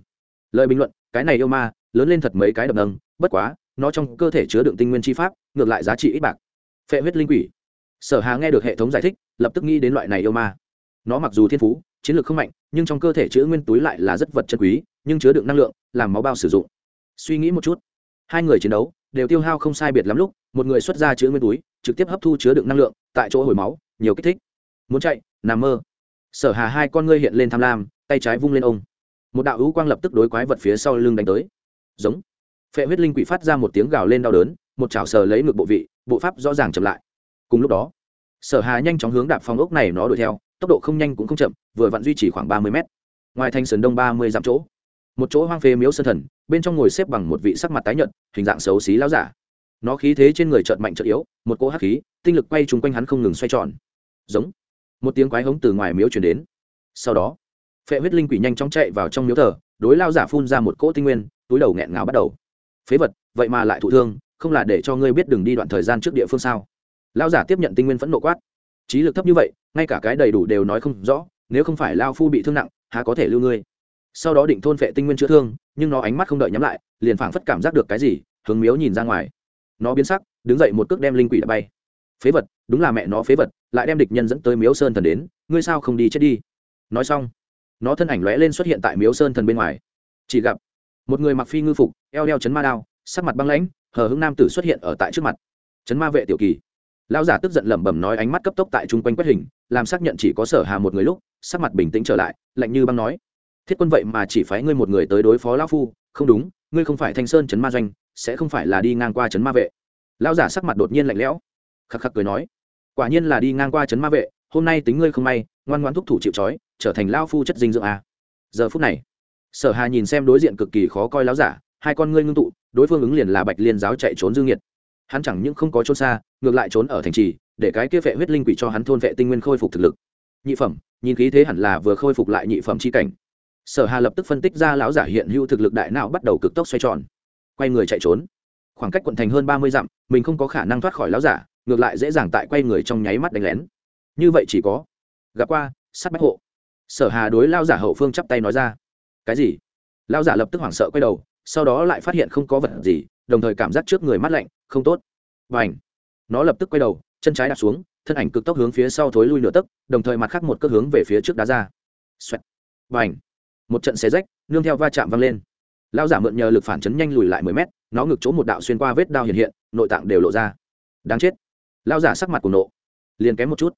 Lời bình luận cái này yêu ma, lớn lên thật mấy cái đập nâng, bất quá, nó trong cơ thể chứa đựng tinh nguyên chi pháp, ngược lại giá trị ít bạc. Phệ huyết linh quỷ. Sở hà nghe được hệ thống giải thích, lập tức nghĩ đến loại này yêu ma. Nó mặc dù thiên phú, chiến lược không mạnh, nhưng trong cơ thể chứa nguyên túi lại là rất vật chân quý, nhưng chứa đựng năng lượng, làm máu bao sử dụng. Suy nghĩ một chút. Hai người chiến đấu, đều tiêu hao không sai biệt lắm lúc, một người xuất ra chứa nguyên túi, trực tiếp hấp thu chứa đựng năng lượng, tại chỗ hồi máu, nhiều kích thích. Muốn chạy, nằm mơ. Sở hà hai con ngươi hiện lên tham lam, tay trái vung lên ông một đạo hữu quang lập tức đối quái vật phía sau lưng đánh tới. Giống. Phệ huyết linh quỷ phát ra một tiếng gào lên đau đớn, một chảo sờ lấy ngực bộ vị, bộ pháp rõ ràng chậm lại. Cùng lúc đó, sở hà nhanh chóng hướng đạp phong ốc này nó đuổi theo, tốc độ không nhanh cũng không chậm, vừa vặn duy trì khoảng ba mươi mét. Ngoài thành sườn đông ba mươi dặm chỗ, một chỗ hoang phế miếu sơn thần, bên trong ngồi xếp bằng một vị sắc mặt tái nhợt, hình dạng xấu xí láo giả. Nó khí thế trên người trợn mạnh trợn yếu, một cỗ hắc khí, tinh lực quay chung quanh hắn không ngừng xoay tròn. Giống. Một tiếng quái hống từ ngoài miếu chuyển đến. Sau đó phệ huyết linh quỷ nhanh chóng chạy vào trong miếu thờ, đối lao giả phun ra một cỗ tinh nguyên, túi đầu nghẹn ngào bắt đầu. Phế vật, vậy mà lại thụ thương, không là để cho ngươi biết đừng đi đoạn thời gian trước địa phương sao? Lao giả tiếp nhận tinh nguyên phẫn nộ quát. Trí lực thấp như vậy, ngay cả cái đầy đủ đều nói không rõ, nếu không phải lao phu bị thương nặng, há có thể lưu ngươi? Sau đó định thôn phệ tinh nguyên chữa thương, nhưng nó ánh mắt không đợi nhắm lại, liền phảng phất cảm giác được cái gì, hướng miếu nhìn ra ngoài. Nó biến sắc, đứng dậy một cước đem linh quỷ đã bay. Phế vật, đúng là mẹ nó phế vật, lại đem địch nhân dẫn tới miếu sơn thần đến, ngươi sao không đi chết đi? Nói xong nó thân ảnh lóe lên xuất hiện tại miếu sơn thần bên ngoài. Chỉ gặp, một người mặc phi ngư phục, eo đeo chấn ma đao, sắc mặt băng lãnh, hờ hững nam tử xuất hiện ở tại trước mặt. Chấn ma vệ tiểu kỳ. Lão giả tức giận lẩm bẩm nói ánh mắt cấp tốc tại chung quanh quét hình, làm xác nhận chỉ có sở hà một người lúc, sắc mặt bình tĩnh trở lại, lạnh như băng nói. Thiết quân vậy mà chỉ phái ngươi một người tới đối phó lão phu, không đúng, ngươi không phải thanh sơn chấn ma doanh, sẽ không phải là đi ngang qua chấn ma vệ. Lão giả sắc mặt đột nhiên lạnh lẽo. Khắc khắc cười nói. Quả nhiên là đi ngang qua chấn ma vệ hôm nay tính ngươi không may, ngoan ngoan thúc thủ chịu trói, trở thành lao phu chất dinh dưỡng à. giờ phút này, sở hà nhìn xem đối diện cực kỳ khó coi láo giả, hai con ngươi ngưng tụ, đối phương ứng liền là bạch liên giáo chạy trốn dương nhiệt hắn chẳng những không có trốn xa, ngược lại trốn ở thành trì, để cái kia vệ huyết linh quỷ cho hắn thôn vệ tinh nguyên khôi phục thực lực. Nhị phẩm, nhìn khí thế hẳn là vừa khôi phục lại nhị phẩm chi cảnh. Sở hà lập tức phân tích ra lão giả hiện hữu thực lực đại não bắt đầu cực tốc xoay tròn. Quay người chạy trốn. Khoảng cách quận thành hơn ba mươi dặm, mình không có khả năng thoát khỏi lão giả, ngược lại dễ dàng tại quay người trong nháy mắt đánh lén như vậy chỉ có gặp qua, sát bách hộ. Sở hà đối lao giả hậu phương chắp tay nói ra. Cái gì? Lao giả lập tức hoảng sợ quay đầu, sau đó lại phát hiện không có vật gì, đồng thời cảm giác trước người mát lạnh, không tốt. Và ảnh nó lập tức quay đầu, chân trái đạp xuống, thân ảnh cực tốc hướng phía sau thối lui nửa tấc, đồng thời mặt khác một cước hướng về phía trước đá ra. Xoẹt! Và ảnh một trận xé rách, nương theo va chạm văng lên. Lao giả mượn nhờ lực phản chấn nhanh lùi lại mười mét, nó ngực chỗ một đạo xuyên qua vết đao hiện hiện, nội tạng đều lộ ra. Đáng chết! Lao giả sắc mặt của nộ, liền kém một chút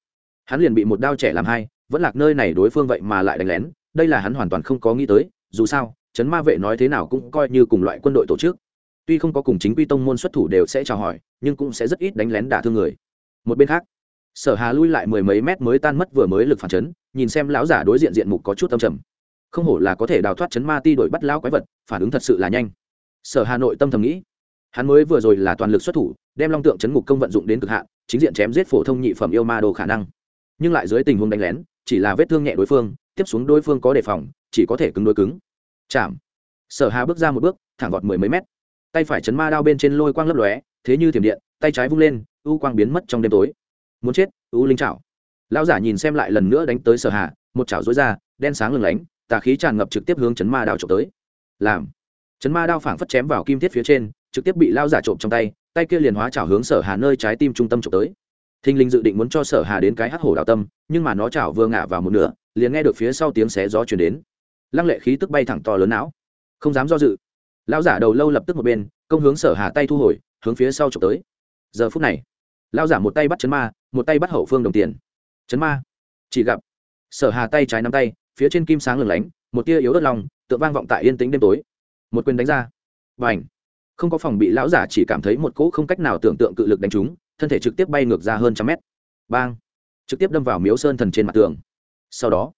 hắn liền bị một đao trẻ làm hai, vẫn lạc nơi này đối phương vậy mà lại đánh lén, đây là hắn hoàn toàn không có nghĩ tới, dù sao, trấn ma vệ nói thế nào cũng coi như cùng loại quân đội tổ chức. Tuy không có cùng chính quy tông môn xuất thủ đều sẽ chào hỏi, nhưng cũng sẽ rất ít đánh lén đả thương người. Một bên khác, sở hà lui lại mười mấy mét mới tan mất vừa mới lực phản chấn, nhìn xem lão giả đối diện diện mục có chút âm trầm. Không hổ là có thể đào thoát chấn ma ti đổi bắt lão quái vật, phản ứng thật sự là nhanh. Sở hà nội tâm thầm nghĩ, hắn mới vừa rồi là toàn lực xuất thủ, đem long tượng chấn ngục công vận dụng đến cực hạn, chính diện chém giết phổ thông nhị phẩm yêu ma đồ khả năng nhưng lại dưới tình huống đánh lén, chỉ là vết thương nhẹ đối phương, tiếp xuống đối phương có đề phòng, chỉ có thể cứng đối cứng. Chạm. Sở hà bước ra một bước, thẳng vọt mười mấy mét. Tay phải chấn ma đao bên trên lôi quang lấp lóe, thế như thiểm điện, tay trái vung lên u quang biến mất trong đêm tối. Muốn chết u linh chảo lão giả nhìn xem lại lần nữa đánh tới sở hà, một chảo dối ra, đen sáng lừng lánh, tà khí tràn ngập trực tiếp hướng chấn ma đao trộm tới. Làm. Chấn ma đao phảng phất chém vào kim thiết phía trên, trực tiếp bị lao giả trộm trong tay tay kia liền hóa chảo hướng sở hà nơi trái tim trung tâm trộm tới thinh linh dự định muốn cho sở hà đến cái hắc hổ đào tâm, nhưng mà nó chảo vừa ngả vào một nửa, liền nghe được phía sau tiếng xé gió chuyển đến. Lăng lệ khí tức bay thẳng to lớn não. Không dám do dự. Lão giả đầu lâu lập tức một bên, công hướng sở hà tay thu hồi, hướng phía sau trộm tới. Giờ phút này, lão giả một tay bắt chấn ma, một tay bắt hậu phương đồng tiền. Chấn ma, chỉ gặp sở hà tay trái nắm tay, phía trên kim sáng lửng lánh, một tia yếu đất lòng tượng vang vọng tại yên tĩnh đêm tối. Một quyền đánh ra. Và ảnh không có phòng bị lão giả chỉ cảm thấy một cỗ không cách nào tưởng tượng cự lực đánh trúng thân thể trực tiếp bay ngược ra hơn trăm mét. Bang! Trực tiếp đâm vào miếu sơn thần trên mặt tường. Sau đó,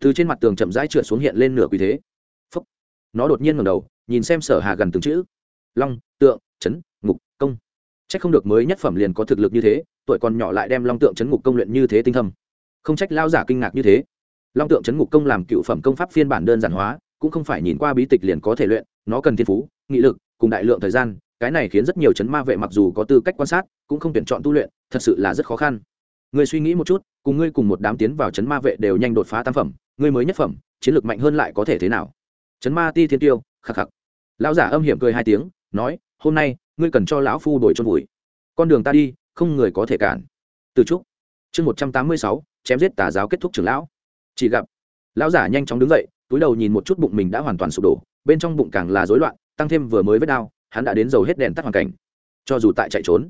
từ trên mặt tường chậm rãi trượt xuống hiện lên nửa quy thế. Phúc. nó đột nhiên ngầm đầu, nhìn xem sở hà gần từng chữ. Long, tượng, chấn, ngục, công. Trách không được mới nhất phẩm liền có thực lực như thế, tuổi còn nhỏ lại đem long tượng chấn ngục công luyện như thế tinh thâm. Không trách lao giả kinh ngạc như thế. Long tượng chấn ngục công làm cựu phẩm công pháp phiên bản đơn giản hóa, cũng không phải nhìn qua bí tịch liền có thể luyện, nó cần thiên phú, nghị lực, cùng đại lượng thời gian cái này khiến rất nhiều chấn ma vệ mặc dù có tư cách quan sát, cũng không tuyển chọn tu luyện, thật sự là rất khó khăn. Người suy nghĩ một chút, cùng ngươi cùng một đám tiến vào chấn ma vệ đều nhanh đột phá tam phẩm, ngươi mới nhất phẩm, chiến lược mạnh hơn lại có thể thế nào? Chấn ma ti thiên tiêu, khắc khắc. Lão giả âm hiểm cười hai tiếng, nói, hôm nay, ngươi cần cho lão phu đổi chôn vùi. Con đường ta đi, không người có thể cản. Từ trúc. Chương một trăm tám mươi sáu, chém giết tà giáo kết thúc trưởng lão. Chỉ gặp, lão giả nhanh chóng đứng dậy, túi đầu nhìn một chút bụng mình đã hoàn toàn sụp đổ, bên trong bụng càng là rối loạn, tăng thêm vừa mới vết đau hắn đã đến dầu hết đèn tắt hoàn cảnh. Cho dù tại chạy trốn,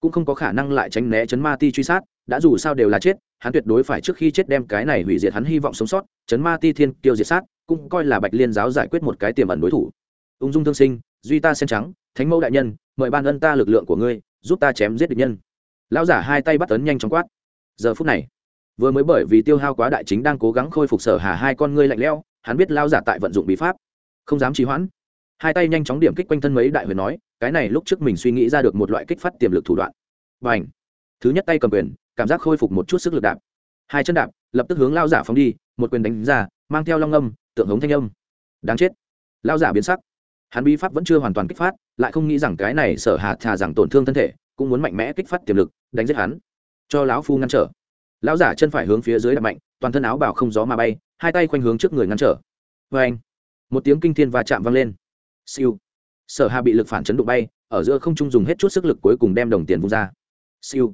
cũng không có khả năng lại tránh né chấn ma ti truy sát, đã dù sao đều là chết, hắn tuyệt đối phải trước khi chết đem cái này hủy diệt hắn hy vọng sống sót, chấn ma ti thiên tiêu diệt sát, cũng coi là bạch liên giáo giải quyết một cái tiềm ẩn đối thủ. Ung dung thương sinh, duy ta sen trắng, thánh mẫu đại nhân, mời ban ân ta lực lượng của ngươi, giúp ta chém giết địch nhân. Lão giả hai tay bắt ấn nhanh chóng quát. Giờ phút này, vừa mới bởi vì tiêu hao quá đại chính đang cố gắng khôi phục sở hà hai con ngươi lạnh lẽo, hắn biết lao giả tại vận dụng bí pháp, không dám trì hoãn hai tay nhanh chóng điểm kích quanh thân mấy đại huyền nói, cái này lúc trước mình suy nghĩ ra được một loại kích phát tiềm lực thủ đoạn. Và h thứ nhất tay cầm quyền, cảm giác khôi phục một chút sức lực đạp. Hai chân đạp, lập tức hướng lao giả phóng đi, một quyền đánh ra, mang theo long âm, tượng hống thanh âm. Đáng chết! Lao giả biến sắc. Hắn bí pháp vẫn chưa hoàn toàn kích phát, lại không nghĩ rằng cái này sở hạ thà rằng tổn thương thân thể, cũng muốn mạnh mẽ kích phát tiềm lực, đánh giết hắn. Cho lão phu ngăn trở. Lão giả chân phải hướng phía dưới đập mạnh, toàn thân áo bảo không gió mà bay, hai tay khoanh hướng trước người ngăn trở. Vê anh một tiếng kinh thiên va chạm vang lên siêu. Sở hà bị lực phản chấn đụng bay ở giữa không trung dùng hết chút sức lực cuối cùng đem đồng tiền vung ra. Siêu.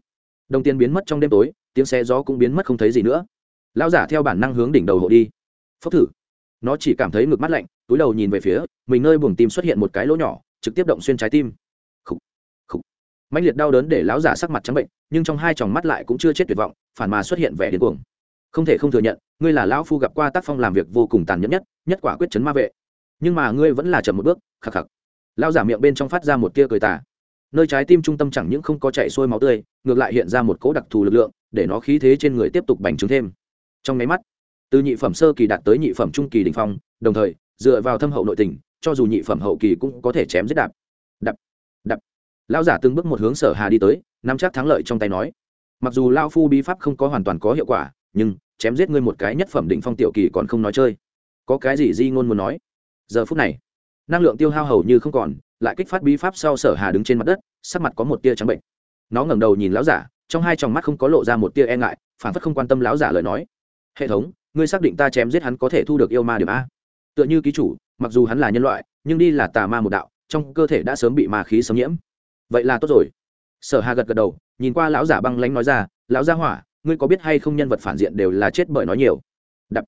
Đồng tiền biến mất trong đêm tối tiếng xe gió cũng biến mất không thấy gì nữa. Lão giả theo bản năng hướng đỉnh đầu hộ đi. Phốc thử. Nó chỉ cảm thấy ngực mắt lạnh túi đầu nhìn về phía mình nơi buồng tim xuất hiện một cái lỗ nhỏ trực tiếp động xuyên trái tim. Khúc, khúc, mạnh liệt đau đớn để lão giả sắc mặt trắng bệnh nhưng trong hai tròng mắt lại cũng chưa chết tuyệt vọng phản mà xuất hiện vẻ điên cuồng. Không thể không thừa nhận ngươi là lão phu gặp qua tác phong làm việc vô cùng tàn nhẫn nhất nhất quả quyết chấn ma vệ nhưng mà ngươi vẫn là chậm một bước, khắc khắc. Lão giả miệng bên trong phát ra một tia cười tà. Nơi trái tim trung tâm chẳng những không có chạy xuôi máu tươi, ngược lại hiện ra một cỗ đặc thù lực lượng, để nó khí thế trên người tiếp tục bành trướng thêm. Trong máy mắt, từ nhị phẩm sơ kỳ đạt tới nhị phẩm trung kỳ đình phong, đồng thời, dựa vào thâm hậu nội tình, cho dù nhị phẩm hậu kỳ cũng có thể chém giết đạp. Đập đập lão giả từng bước một hướng sở hà đi tới, nắm chắc thắng lợi trong tay nói. Mặc dù lao phu bí pháp không có hoàn toàn có hiệu quả, nhưng chém giết ngươi một cái nhất phẩm định phong tiểu kỳ còn không nói chơi. Có cái gì di ngôn muốn nói? Giờ phút này, năng lượng tiêu hao hầu như không còn, lại kích phát bí pháp sau sở hà đứng trên mặt đất, sắc mặt có một tia trắng bệnh. Nó ngẩng đầu nhìn lão giả, trong hai tròng mắt không có lộ ra một tia e ngại, phản phất không quan tâm lão giả lời nói. Hệ thống, ngươi xác định ta chém giết hắn có thể thu được yêu ma điểm a? Tựa như ký chủ, mặc dù hắn là nhân loại, nhưng đi là tà ma một đạo, trong cơ thể đã sớm bị ma khí xâm nhiễm. Vậy là tốt rồi. Sở hà gật gật đầu, nhìn qua lão giả băng lánh nói ra, lão gia hỏa, ngươi có biết hay không nhân vật phản diện đều là chết bởi nói nhiều? Đập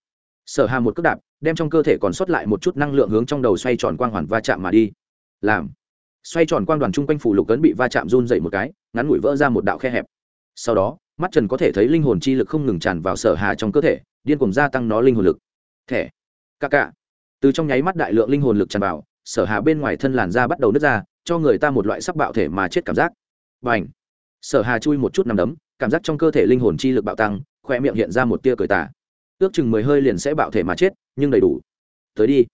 sở hà một cước đạp đem trong cơ thể còn sót lại một chút năng lượng hướng trong đầu xoay tròn quang hoàn va chạm mà đi. Làm. Xoay tròn quang đoàn chung quanh phủ lục cấn bị va chạm run dậy một cái, ngắn ngủi vỡ ra một đạo khe hẹp. Sau đó, mắt trần có thể thấy linh hồn chi lực không ngừng tràn vào sở hà trong cơ thể, điên cùng gia tăng nó linh hồn lực. Thẻ. Ca ca từ trong nháy mắt đại lượng linh hồn lực tràn vào, sở hà bên ngoài thân làn da bắt đầu nứt ra, cho người ta một loại sắc bạo thể mà chết cảm giác. Và ảnh sở hà chui một chút nằm đấm, cảm giác trong cơ thể linh hồn chi lực bạo tăng khoe miệng hiện ra một tia cười tả ước chừng mười hơi liền sẽ bạo thể mà chết, nhưng đầy đủ. Tới đi.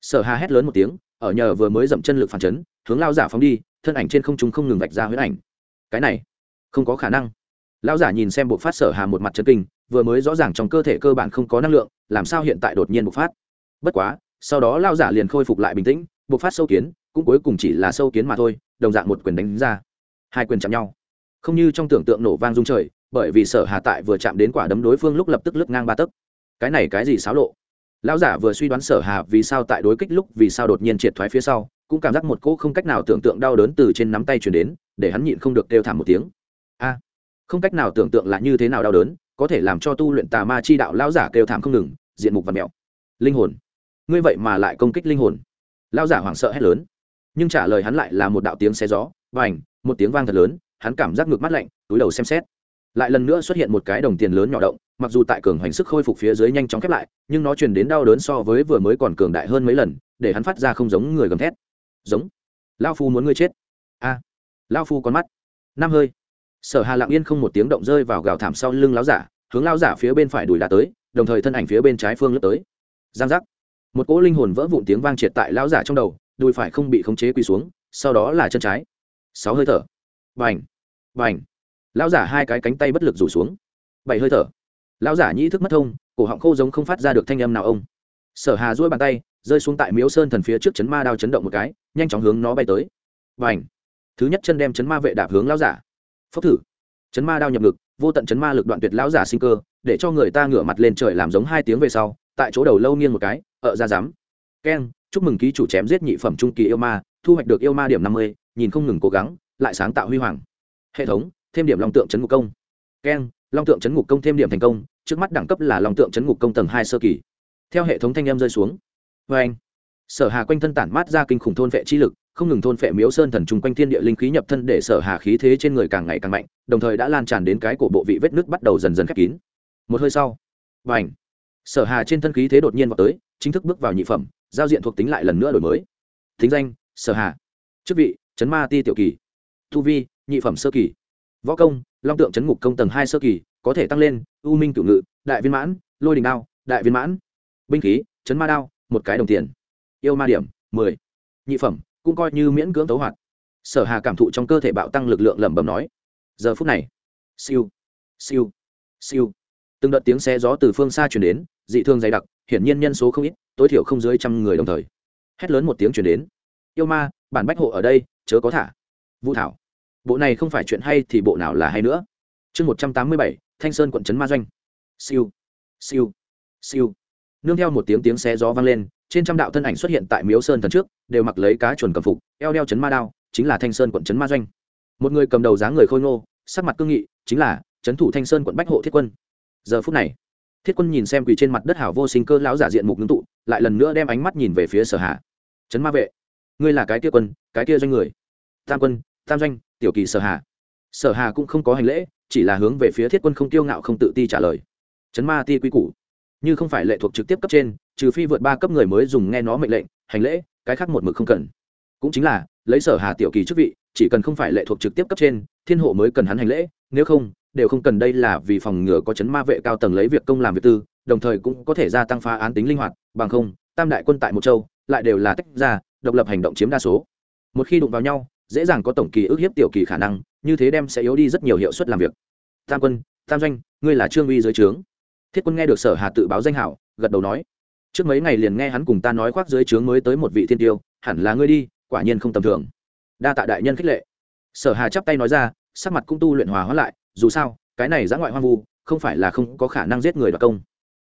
Sở hà hét lớn một tiếng, ở nhờ vừa mới dậm chân lực phản chấn, hướng lao giả phóng đi, thân ảnh trên không trung không ngừng vạch ra huyết ảnh. Cái này, không có khả năng. Lao giả nhìn xem bộ phát sở hà một mặt chân kinh, vừa mới rõ ràng trong cơ thể cơ bản không có năng lượng, làm sao hiện tại đột nhiên bộc phát? Bất quá, sau đó lao giả liền khôi phục lại bình tĩnh, bộc phát sâu kiến, cũng cuối cùng chỉ là sâu kiến mà thôi, đồng dạng một quyền đánh ra. Hai quyền chạm nhau. Không như trong tưởng tượng nổ vang rung trời, bởi vì sở hà tại vừa chạm đến quả đấm đối phương lúc lập tức lướt ngang ba tấc cái này cái gì xáo lộ? Lão giả vừa suy đoán sở hà vì sao tại đối kích lúc vì sao đột nhiên triệt thoái phía sau, cũng cảm giác một cỗ không cách nào tưởng tượng đau đớn từ trên nắm tay chuyển đến, để hắn nhịn không được kêu thảm một tiếng. A, không cách nào tưởng tượng là như thế nào đau đớn, có thể làm cho tu luyện tà ma chi đạo lão giả kêu thảm không ngừng, diện mục và mẹo linh hồn. Ngươi vậy mà lại công kích linh hồn. Lão giả hoảng sợ hét lớn. Nhưng trả lời hắn lại là một đạo tiếng xe gió và ảnh một tiếng vang thật lớn, hắn cảm giác ngược mắt lạnh, túi đầu xem xét. Lại lần nữa xuất hiện một cái đồng tiền lớn nhỏ động mặc dù tại cường hoành sức khôi phục phía dưới nhanh chóng khép lại, nhưng nó truyền đến đau đớn so với vừa mới còn cường đại hơn mấy lần, để hắn phát ra không giống người gầm thét. Giống. Lao phu muốn ngươi chết. A. À. lao phu con mắt. Năm hơi. Sở hà lặng yên không một tiếng động rơi vào gào thảm sau lưng láo giả, hướng lao giả phía bên phải đùi đá tới, đồng thời thân ảnh phía bên trái phương lướt tới. Giang giác. Một cỗ linh hồn vỡ vụn tiếng vang triệt tại lão giả trong đầu, đùi phải không bị khống chế quỳ xuống, sau đó là chân trái. Sáu hơi thở. Vành vành lão giả hai cái cánh tay bất lực rủ xuống. Bảy hơi thở lão giả nhĩ thức mất thông, cổ họng khô giống không phát ra được thanh âm nào ông. Sở hà duỗi bàn tay, rơi xuống tại miếu sơn thần phía trước chấn ma đao chấn động một cái, nhanh chóng hướng nó bay tới. Và ảnh thứ nhất chân đem chấn ma vệ đạp hướng lão giả. Phốc thử! Chấn ma đao nhập ngực, vô tận chấn ma lực đoạn tuyệt lão giả sinh cơ, để cho người ta ngửa mặt lên trời làm giống hai tiếng về sau, tại chỗ đầu lâu nghiêng một cái Ở ra dám. Keng! Chúc mừng ký chủ chém giết nhị phẩm trung kỳ yêu ma, thu hoạch được yêu ma điểm năm mươi, nhìn không ngừng cố gắng, lại sáng tạo huy hoàng. Hệ thống, thêm điểm long tượng chấn ngục công. Keng! Long tượng chấn ngục công thêm điểm thành công, trước mắt đẳng cấp là long tượng chấn ngục công tầng hai sơ kỳ. Theo hệ thống thanh em rơi xuống. Vê anh, sở hà quanh thân tản mát ra kinh khủng thôn vệ chi lực, không ngừng thôn phệ miếu sơn thần trùng quanh thiên địa linh khí nhập thân để sở hà khí thế trên người càng ngày càng mạnh, đồng thời đã lan tràn đến cái cổ bộ vị vết nước bắt đầu dần dần khép kín. Một hơi sau, và ảnh sở hà trên thân khí thế đột nhiên vào tới, chính thức bước vào nhị phẩm, giao diện thuộc tính lại lần nữa đổi mới. Thính danh, sở hà. Chức vị, chấn ma ti tiểu kỳ. Thu vi, nhị phẩm sơ kỳ. Võ công long tượng chấn ngục công tầng hai sơ kỳ, có thể tăng lên, u minh cửu ngự, đại viên mãn, lôi đình đao, đại viên mãn. Binh khí, chấn ma đao, một cái đồng tiền. Yêu ma điểm, mười. Nhị phẩm, cũng coi như miễn cưỡng tấu hoạt. Sở hà cảm thụ trong cơ thể bạo tăng lực lượng lẩm bẩm nói. Giờ phút này, siêu siêu siêu. Từng đợt tiếng xe gió từ phương xa chuyển đến, dị thương dày đặc, hiển nhiên nhân số không ít, tối thiểu không dưới trăm người đồng thời. Hét lớn một tiếng chuyển đến. Yêu ma, bản bách hộ ở đây, chớ có thả. Vũ thảo bộ này không phải chuyện hay thì bộ nào là hay nữa. Chương một trăm tám mươi bảy, thanh sơn quận trấn ma doanh. Siêu siêu siêu. Nương theo một tiếng tiếng xe gió vang lên, trên trăm đạo thân ảnh xuất hiện tại miếu sơn thần trước, đều mặc lấy cá chuồn cầm phục, eo đeo chấn ma đao, chính là thanh sơn quận trấn ma doanh. Một người cầm đầu dáng người khôi ngô, sắc mặt cương nghị, chính là trấn thủ thanh sơn quận bách hộ thiết quân. Giờ phút này, thiết quân nhìn xem quỳ trên mặt đất hảo vô sinh cơ lão giả diện mục ngưng tụ, lại lần nữa đem ánh mắt nhìn về phía sở hạ trấn ma vệ, ngươi là cái kia quân, cái kia doanh người. Tam quân tam doanh tiểu kỳ sở hà, sở hà cũng không có hành lễ chỉ là hướng về phía thiết quân không tiêu ngạo không tự ti trả lời. Trấn ma ti quy củ. Như không phải lệ thuộc trực tiếp cấp trên trừ phi vượt ba cấp người mới dùng nghe nó mệnh lệnh hành lễ cái khác một mực không cần. Cũng chính là lấy sở hà tiểu kỳ chức vị chỉ cần không phải lệ thuộc trực tiếp cấp trên thiên hộ mới cần hắn hành lễ nếu không đều không cần đây là vì phòng ngừa có chấn ma vệ cao tầng lấy việc công làm việc tư đồng thời cũng có thể gia tăng phá án tính linh hoạt bằng không tam đại quân tại một châu lại đều là tách ra độc lập hành động chiếm đa số. Một khi đụng vào nhau dễ dàng có tổng kỳ ước hiếp tiểu kỳ khả năng, như thế đem sẽ yếu đi rất nhiều hiệu suất làm việc. Tam quân, tam doanh, ngươi là trương uy dưới trướng. Thiết quân nghe được sở hà tự báo danh hảo, gật đầu nói, trước mấy ngày liền nghe hắn cùng ta nói khoác dưới trướng mới tới một vị thiên tiêu, hẳn là ngươi đi, quả nhiên không tầm thường. Đa tạ đại nhân khích lệ. Sở hà chắp tay nói ra, sắc mặt cũng tu luyện hòa hóa lại, dù sao, cái này giã ngoại hoang vu, không phải là không có khả năng giết người đoạt công.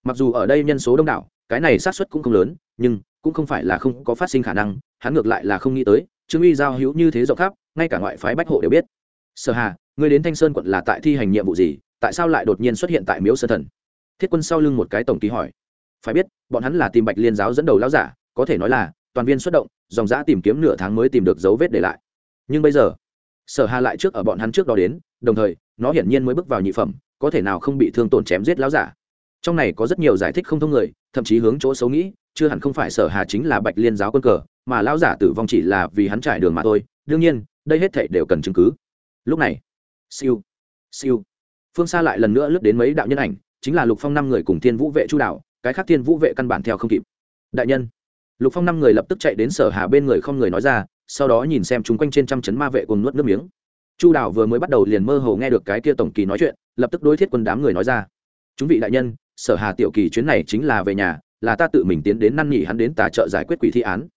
Mặc dù ở đây nhân số đông đảo, cái này xác suất cũng không lớn, nhưng cũng không phải là không có phát sinh khả năng, hắn ngược lại là không nghĩ tới trương uy giao hữu như thế rộng khắp, ngay cả ngoại phái bách hộ đều biết. Sở hà, ngươi đến thanh sơn quận là tại thi hành nhiệm vụ gì, tại sao lại đột nhiên xuất hiện tại miếu sơn thần? Thiết quân sau lưng một cái tổng ký hỏi. Phải biết, bọn hắn là tìm bạch liên giáo dẫn đầu lão giả, có thể nói là, toàn viên xuất động, dòng giã tìm kiếm nửa tháng mới tìm được dấu vết để lại. Nhưng bây giờ, sở hà lại trước ở bọn hắn trước đó đến, đồng thời, nó hiển nhiên mới bước vào nhị phẩm, có thể nào không bị thương tổn chém giết lão giả. Trong này có rất nhiều giải thích không thông người, thậm chí hướng chỗ xấu nghĩ, chưa hẳn không phải sở hà chính là bạch liên giáo quân cờ mà lão giả tử vong chỉ là vì hắn trải đường mà thôi, đương nhiên, đây hết thảy đều cần chứng cứ. Lúc này, siêu siêu. Phương xa lại lần nữa lướt đến mấy đạo nhân ảnh, chính là lục phong năm người cùng thiên vũ vệ chu đạo, cái khác thiên vũ vệ căn bản theo không kịp. Đại nhân, lục phong năm người lập tức chạy đến sở hà bên người không người nói ra, sau đó nhìn xem chúng quanh trên trăm chấn ma vệ cùng nuốt nước miếng. Chu đảo vừa mới bắt đầu liền mơ hồ nghe được cái kia tổng kỳ nói chuyện, lập tức đối thiết quân đám người nói ra. Chúng vị đại nhân, sở hà tiểu kỳ chuyến này chính là về nhà, là ta tự mình tiến đến năn nhỉ hắn đến tà trợ giải quyết quỷ thi án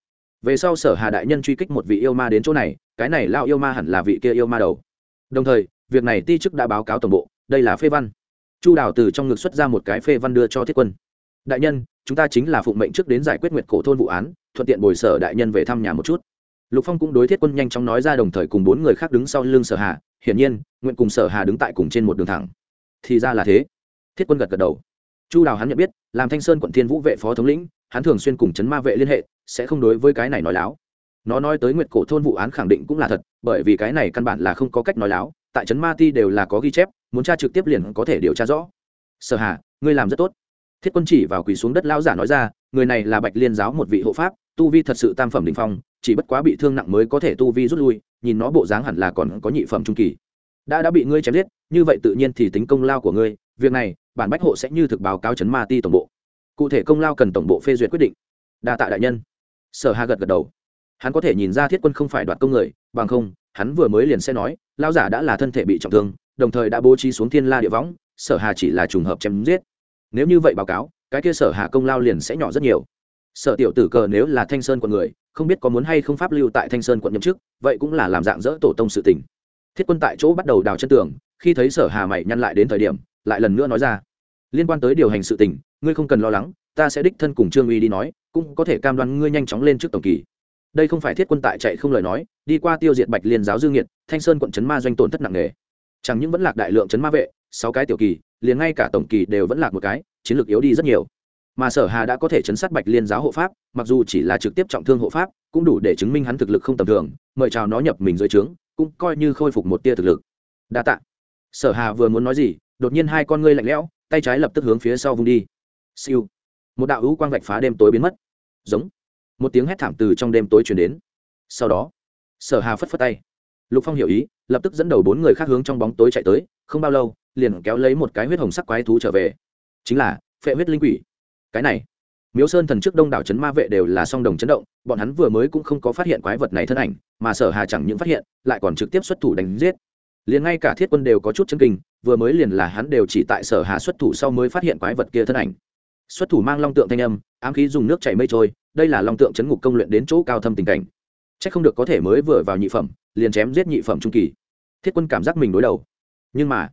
về sau sở hà đại nhân truy kích một vị yêu ma đến chỗ này, cái này lao yêu ma hẳn là vị kia yêu ma đầu. Đồng thời, việc này ti chức đã báo cáo tổng bộ, đây là phê văn. Chu đào từ trong ngực xuất ra một cái phê văn đưa cho thiết quân. Đại nhân, chúng ta chính là phụng mệnh trước đến giải quyết nguyệt cổ thôn vụ án, thuận tiện bồi sở đại nhân về thăm nhà một chút. Lục phong cũng đối thiết quân nhanh chóng nói ra đồng thời cùng bốn người khác đứng sau lưng sở hà, hiển nhiên, nguyện cùng sở hà đứng tại cùng trên một đường thẳng. Thì ra là thế. Thiết quân gật gật đầu. Chu đào hắn nhận biết, làm thanh sơn quận thiên vũ vệ phó thống lĩnh hắn thường xuyên cùng chấn ma vệ liên hệ, sẽ không đối với cái này nói láo. Nó nói tới nguyệt cổ thôn vụ án khẳng định cũng là thật, bởi vì cái này căn bản là không có cách nói láo, tại trấn ma ti đều là có ghi chép, muốn tra trực tiếp liền có thể điều tra rõ. Sở hà, ngươi làm rất tốt. Thiết quân chỉ vào quỳ xuống đất lão giả nói ra, người này là bạch liên giáo một vị hộ pháp, tu vi thật sự tam phẩm đình phong, chỉ bất quá bị thương nặng mới có thể tu vi rút lui, nhìn nó bộ dáng hẳn là còn có nhị phẩm trung kỳ. Đã đã bị ngươi chém giết, như vậy tự nhiên thì tính công lao của ngươi, việc này, bản bách hộ sẽ như thực báo cáo chấn ma ti tổng bộ cụ thể công lao cần tổng bộ phê duyệt quyết định. Đa tạ đại nhân. Sở hà gật gật đầu. Hắn có thể nhìn ra thiết quân không phải đoạt công người, bằng không, hắn vừa mới liền sẽ nói lao giả đã là thân thể bị trọng thương, đồng thời đã bố trí xuống thiên la địa võng, sở hà chỉ là trùng hợp chém giết. Nếu như vậy báo cáo, cái kia sở hà công lao liền sẽ nhỏ rất nhiều. Sở tiểu tử cờ nếu là thanh sơn quận người, không biết có muốn hay không pháp lưu tại thanh sơn quận nhậm chức, vậy cũng là làm dạng dỡ tổ tông sự tình. Thiết quân tại chỗ bắt đầu đào chân tường, khi thấy sở hà mày nhăn lại đến thời điểm, lại lần nữa nói ra liên quan tới điều hành sự tình, ngươi không cần lo lắng, ta sẽ đích thân cùng trương uy đi nói, cũng có thể cam đoan ngươi nhanh chóng lên trước tổng kỳ. Đây không phải thiết quân tại chạy không lời nói, đi qua tiêu diệt bạch liên giáo dương nhiệt thanh sơn quận trấn ma doanh tổn thất nặng nề. Chẳng những vẫn lạc đại lượng trấn ma vệ, sáu cái tiểu kỳ, liền ngay cả tổng kỳ đều vẫn lạc một cái, chiến lược yếu đi rất nhiều. Mà sở hà đã có thể chấn sát bạch liên giáo hộ pháp, mặc dù chỉ là trực tiếp trọng thương hộ pháp, cũng đủ để chứng minh hắn thực lực không tầm thường, mời chào nó nhập mình dưới trướng, cũng coi như khôi phục một tia thực lực. Đa tạ. Sở hà vừa muốn nói gì, đột nhiên hai con ngươi lạnh lẽo tay trái lập tức hướng phía sau vung đi. Siêu. Một đạo hữu quang vạch phá đêm tối biến mất. Giống. Một tiếng hét thảm từ trong đêm tối truyền đến. Sau đó, sở hà phất phất tay. Lục phong hiểu ý, lập tức dẫn đầu bốn người khác hướng trong bóng tối chạy tới, không bao lâu, liền kéo lấy một cái huyết hồng sắc quái thú trở về. Chính là, phệ huyết linh quỷ. Cái này, miếu sơn thần trước đông đảo trấn ma vệ đều là song đồng chấn động, bọn hắn vừa mới cũng không có phát hiện quái vật này thân ảnh, mà sở hà chẳng những phát hiện, lại còn trực tiếp xuất thủ đánh giết. Liền ngay cả thiết quân đều có chút chân kinh vừa mới liền là hắn đều chỉ tại sở hà xuất thủ sau mới phát hiện quái vật kia thân ảnh. Xuất thủ mang long tượng thanh âm, ám khí dùng nước chảy mây trôi, đây là long tượng chấn ngục công luyện đến chỗ cao thâm tình cảnh. Chắc không được có thể mới vừa vào nhị phẩm, liền chém giết nhị phẩm trung kỳ. Thiết quân cảm giác mình đối đầu. Nhưng mà,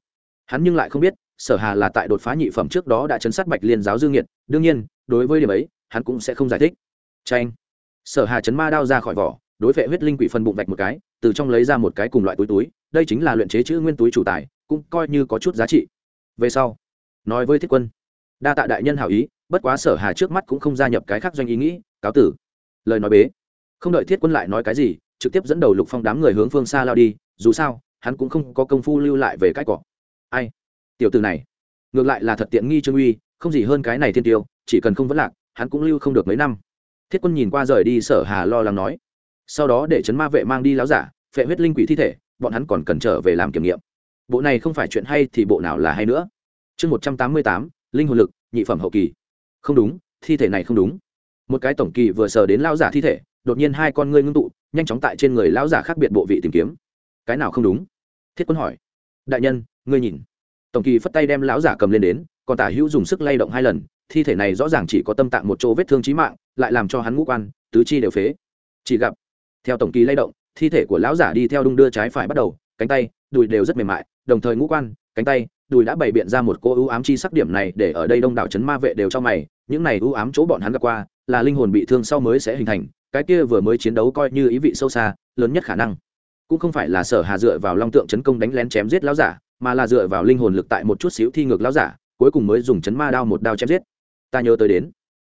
hắn nhưng lại không biết, sở hà là tại đột phá nhị phẩm trước đó đã chấn sát bạch liên giáo dương nhiệt đương nhiên, đối với điểm ấy, hắn cũng sẽ không giải thích. Tranh sở hà chấn ma đao ra khỏi vỏ đối vệ huyết linh quỷ phân bụng vạch một cái, từ trong lấy ra một cái cùng loại túi túi, đây chính là luyện chế chữ nguyên túi chủ tài, cũng coi như có chút giá trị. Về sau, nói với thiết quân, đa tạ đại nhân hảo ý, bất quá sở hà trước mắt cũng không gia nhập cái khác doanh ý nghĩ, cáo tử. Lời nói bế. Không đợi thiết quân lại nói cái gì, trực tiếp dẫn đầu lục phong đám người hướng phương xa lao đi, dù sao, hắn cũng không có công phu lưu lại về cái cỏ. Ai? Tiểu từ này. Ngược lại là thật tiện nghi trương uy, không gì hơn cái này thiên tiêu, chỉ cần không vấn lạc, hắn cũng lưu không được mấy năm. Thiết quân nhìn qua rời đi, sở hà lo lắng nói sau đó để chấn ma vệ mang đi láo giả, phệ huyết linh quỷ thi thể, bọn hắn còn cần trở về làm kiểm nghiệm. Bộ này không phải chuyện hay thì bộ nào là hay nữa. Chương một trăm tám mươi tám, linh hồn lực, nhị phẩm hậu kỳ. Không đúng, thi thể này không đúng. Một cái tổng kỳ vừa sờ đến lao giả thi thể, đột nhiên hai con ngươi ngưng tụ, nhanh chóng tại trên người lao giả khác biệt bộ vị tìm kiếm. Cái nào không đúng? Thiết quân hỏi. Đại nhân, ngươi nhìn. Tổng kỳ phất tay đem lão giả cầm lên đến, còn tả hữu dùng sức lay động hai lần, thi thể này rõ ràng chỉ có tâm tạng một chỗ vết thương trí mạng, lại làm cho hắn ngũ quan, tứ chi đều phế. Chỉ gặp theo tổng kỳ lay động, thi thể của lão giả đi theo đung đưa trái phải bắt đầu, cánh tay, đùi đều rất mềm mại, đồng thời ngũ quan, cánh tay, đùi đã bày biện ra một cô ưu ám chi sắc điểm này để ở đây đông đảo c ma vệ đều cho mày, những này ưu ám chỗ bọn hắn gặp qua, là linh hồn bị thương sau mới sẽ hình thành, cái kia vừa mới chiến đấu coi như ý vị sâu xa, lớn nhất khả năng. Cũng không phải là sở hà dựa vào long tượng chấn công đánh lén chém giết lão giả, mà là dựa vào linh hồn lực tại một chút xíu thi ngược lão giả, cuối cùng mới dùng chấn ma đao một đao chém giết. Ta nhớ tới đến.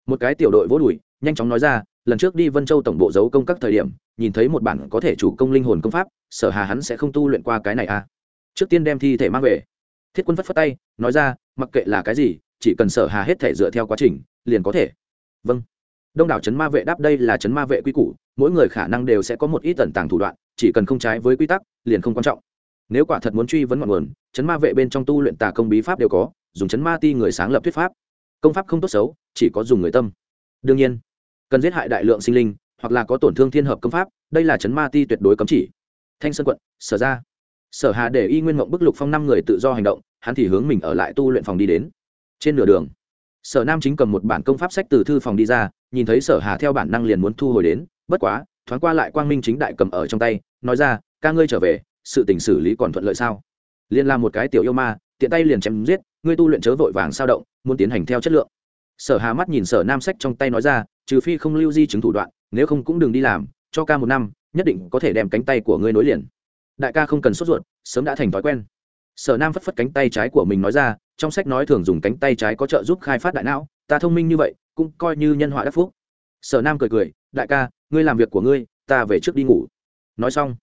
Một cái tiểu đội vỗ đùi, nhanh chóng nói ra lần trước đi vân châu tổng bộ giấu công các thời điểm, nhìn thấy một bản có thể chủ công linh hồn công pháp, sở hà hắn sẽ không tu luyện qua cái này à. Trước tiên đem thi thể mang về. Thiết quân phất phất tay, nói ra, mặc kệ là cái gì, chỉ cần sở hà hết thể dựa theo quá trình, liền có thể. Vâng. Đông đảo chấn ma vệ đáp đây là chấn ma vệ quy củ, mỗi người khả năng đều sẽ có một ít tẩn tàng thủ đoạn, chỉ cần không trái với quy tắc, liền không quan trọng. Nếu quả thật muốn truy vấn ngọn nguồn, chấn ma vệ bên trong tu luyện tà công bí pháp đều có, dùng chấn ma ti người sáng lập thuyết pháp. Công pháp không tốt xấu, chỉ có dùng người tâm. Đương nhiên cần giết hại đại lượng sinh linh, hoặc là có tổn thương thiên hợp công pháp, đây là chấn ma ti tuyệt đối cấm chỉ. Thanh sơn quận, sở ra. Sở hà để y nguyên mộng bức lục phong năm người tự do hành động, hắn thì hướng mình ở lại tu luyện phòng đi đến. Trên nửa đường, sở nam chính cầm một bản công pháp sách từ thư phòng đi ra, nhìn thấy sở hà theo bản năng liền muốn thu hồi đến, bất quá, thoáng qua lại quang minh chính đại cầm ở trong tay, nói ra, ca ngươi trở về, sự tình xử lý còn thuận lợi sao? Liền làm một cái tiểu yêu ma, tiện tay liền chém giết, ngươi tu luyện chớ vội vàng sao động, muốn tiến hành theo chất lượng. Sở hà mắt nhìn sở nam sách trong tay nói ra trừ phi không lưu di chứng thủ đoạn, nếu không cũng đừng đi làm, cho ca một năm, nhất định có thể đem cánh tay của ngươi nối liền. Đại ca không cần sốt ruột, sớm đã thành thói quen. Sở nam phất phất cánh tay trái của mình nói ra, trong sách nói thường dùng cánh tay trái có trợ giúp khai phát đại não, ta thông minh như vậy, cũng coi như nhân họa đắc phúc. Sở nam cười cười, đại ca, ngươi làm việc của ngươi, ta về trước đi ngủ. Nói xong,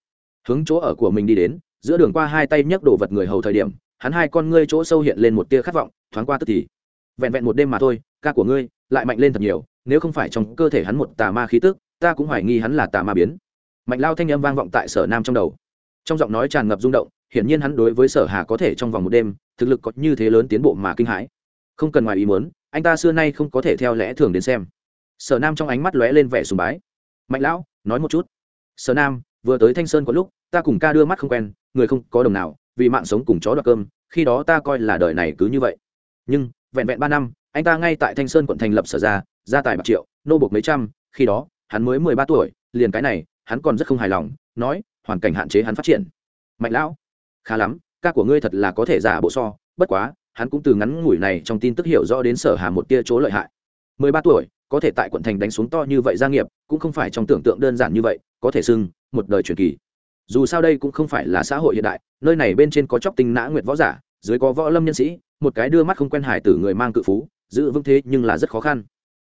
hướng chỗ ở của mình đi đến, giữa đường qua hai tay nhấc đồ vật người hầu thời điểm, hắn hai con ngươi chỗ sâu hiện lên một tia khát vọng, thoáng qua tức thì. Vẹn vẹn một đêm mà thôi, ca của ngươi lại mạnh lên thật nhiều nếu không phải trong cơ thể hắn một tà ma khí tức, ta cũng hoài nghi hắn là tà ma biến. Mạnh lao thanh âm vang vọng tại sở nam trong đầu. Trong giọng nói tràn ngập rung động, hiển nhiên hắn đối với sở hà có thể trong vòng một đêm, thực lực có như thế lớn tiến bộ mà kinh hãi. Không cần ngoài ý muốn, anh ta xưa nay không có thể theo lẽ thường đến xem. Sở nam trong ánh mắt lóe lên vẻ sùng bái. Mạnh lão, nói một chút. Sở nam, vừa tới thanh sơn có lúc, ta cùng ca đưa mắt không quen, người không có đồng nào, vì mạng sống cùng chó đoạt cơm, khi đó ta coi là đời này cứ như vậy. Nhưng vẹn vẹn ba năm, anh ta ngay tại thanh sơn quận thành lập sở ra, gia tài bạc triệu, nô buộc mấy trăm, khi đó, hắn mới mười ba tuổi, liền cái này, hắn còn rất không hài lòng, nói, hoàn cảnh hạn chế hắn phát triển. Mạnh lão, khá lắm, ca của ngươi thật là có thể giả bộ so, bất quá, hắn cũng từ ngắn ngủi này trong tin tức hiểu rõ đến sở hà một tia chỗ lợi hại. Mười ba tuổi, có thể tại quận thành đánh xuống to như vậy gia nghiệp, cũng không phải trong tưởng tượng đơn giản như vậy, có thể xưng, một đời truyền kỳ. Dù sao đây cũng không phải là xã hội hiện đại, nơi này bên trên có chóc tinh nã nguyệt võ giả dưới có võ lâm nhân sĩ, một cái đưa mắt không quen hải tử người mang cự phú, giữ vững thế nhưng là rất khó khăn.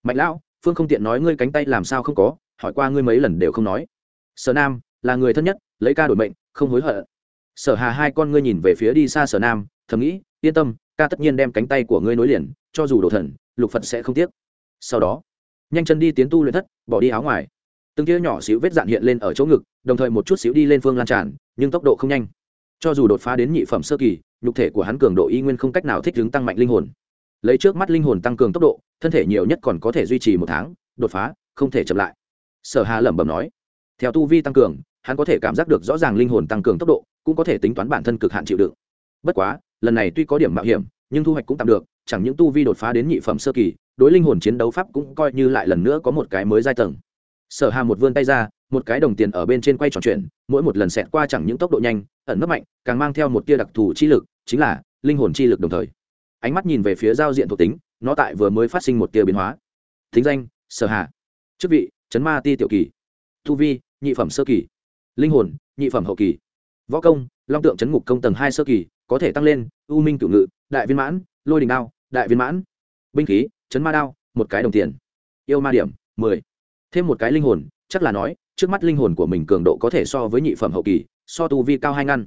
Mạnh lão, phương không tiện nói ngươi cánh tay làm sao không có, hỏi qua ngươi mấy lần đều không nói. Sở nam, là người thân nhất, lấy ca đổi mệnh, không hối hận. Sở hà hai con ngươi nhìn về phía đi xa sở nam, thầm nghĩ, yên tâm, ca tất nhiên đem cánh tay của ngươi nối liền, cho dù đồ thần, lục phật sẽ không tiếc. Sau đó, nhanh chân đi tiến tu luyện thất, bỏ đi áo ngoài. Từng kia nhỏ xíu vết dạn hiện lên ở chỗ ngực, đồng thời một chút xíu đi lên phương lan tràn, nhưng tốc độ không nhanh. Cho dù đột phá đến nhị phẩm sơ kỳ nhục thể của hắn cường độ y nguyên không cách nào thích ứng tăng mạnh linh hồn. Lấy trước mắt linh hồn tăng cường tốc độ, thân thể nhiều nhất còn có thể duy trì một tháng, đột phá, không thể chậm lại. Sở hà lẩm bẩm nói, theo tu vi tăng cường, hắn có thể cảm giác được rõ ràng linh hồn tăng cường tốc độ, cũng có thể tính toán bản thân cực hạn chịu đựng. Bất quá, lần này tuy có điểm mạo hiểm, nhưng thu hoạch cũng tạm được, chẳng những tu vi đột phá đến nhị phẩm sơ kỳ, đối linh hồn chiến đấu pháp cũng coi như lại lần nữa có một cái mới giai tầng sở hà một vươn tay ra, một cái đồng tiền ở bên trên quay tròn chuyển, mỗi một lần xẹt qua chẳng những tốc độ nhanh, ẩn nấp mạnh, càng mang theo một tia đặc thù chi lực, chính là linh hồn chi lực đồng thời. Ánh mắt nhìn về phía giao diện thuộc tính, nó tại vừa mới phát sinh một tia biến hóa. Thính danh, sở hà. Chức vị, chấn ma ti tiểu kỳ. Thu vi, nhị phẩm sơ kỳ. Linh hồn, nhị phẩm hậu kỳ. Võ công, long tượng chấn ngục công tầng hai sơ kỳ, có thể tăng lên, u minh cửu ngự, đại viên mãn, lôi đình đao, đại viên mãn. Binh khí, chấn ma đao, một cái đồng tiền. Yêu ma điểm, mười thêm một cái linh hồn, chắc là nói, trước mắt linh hồn của mình cường độ có thể so với nhị phẩm hậu kỳ, so tu vi cao hai ngăn.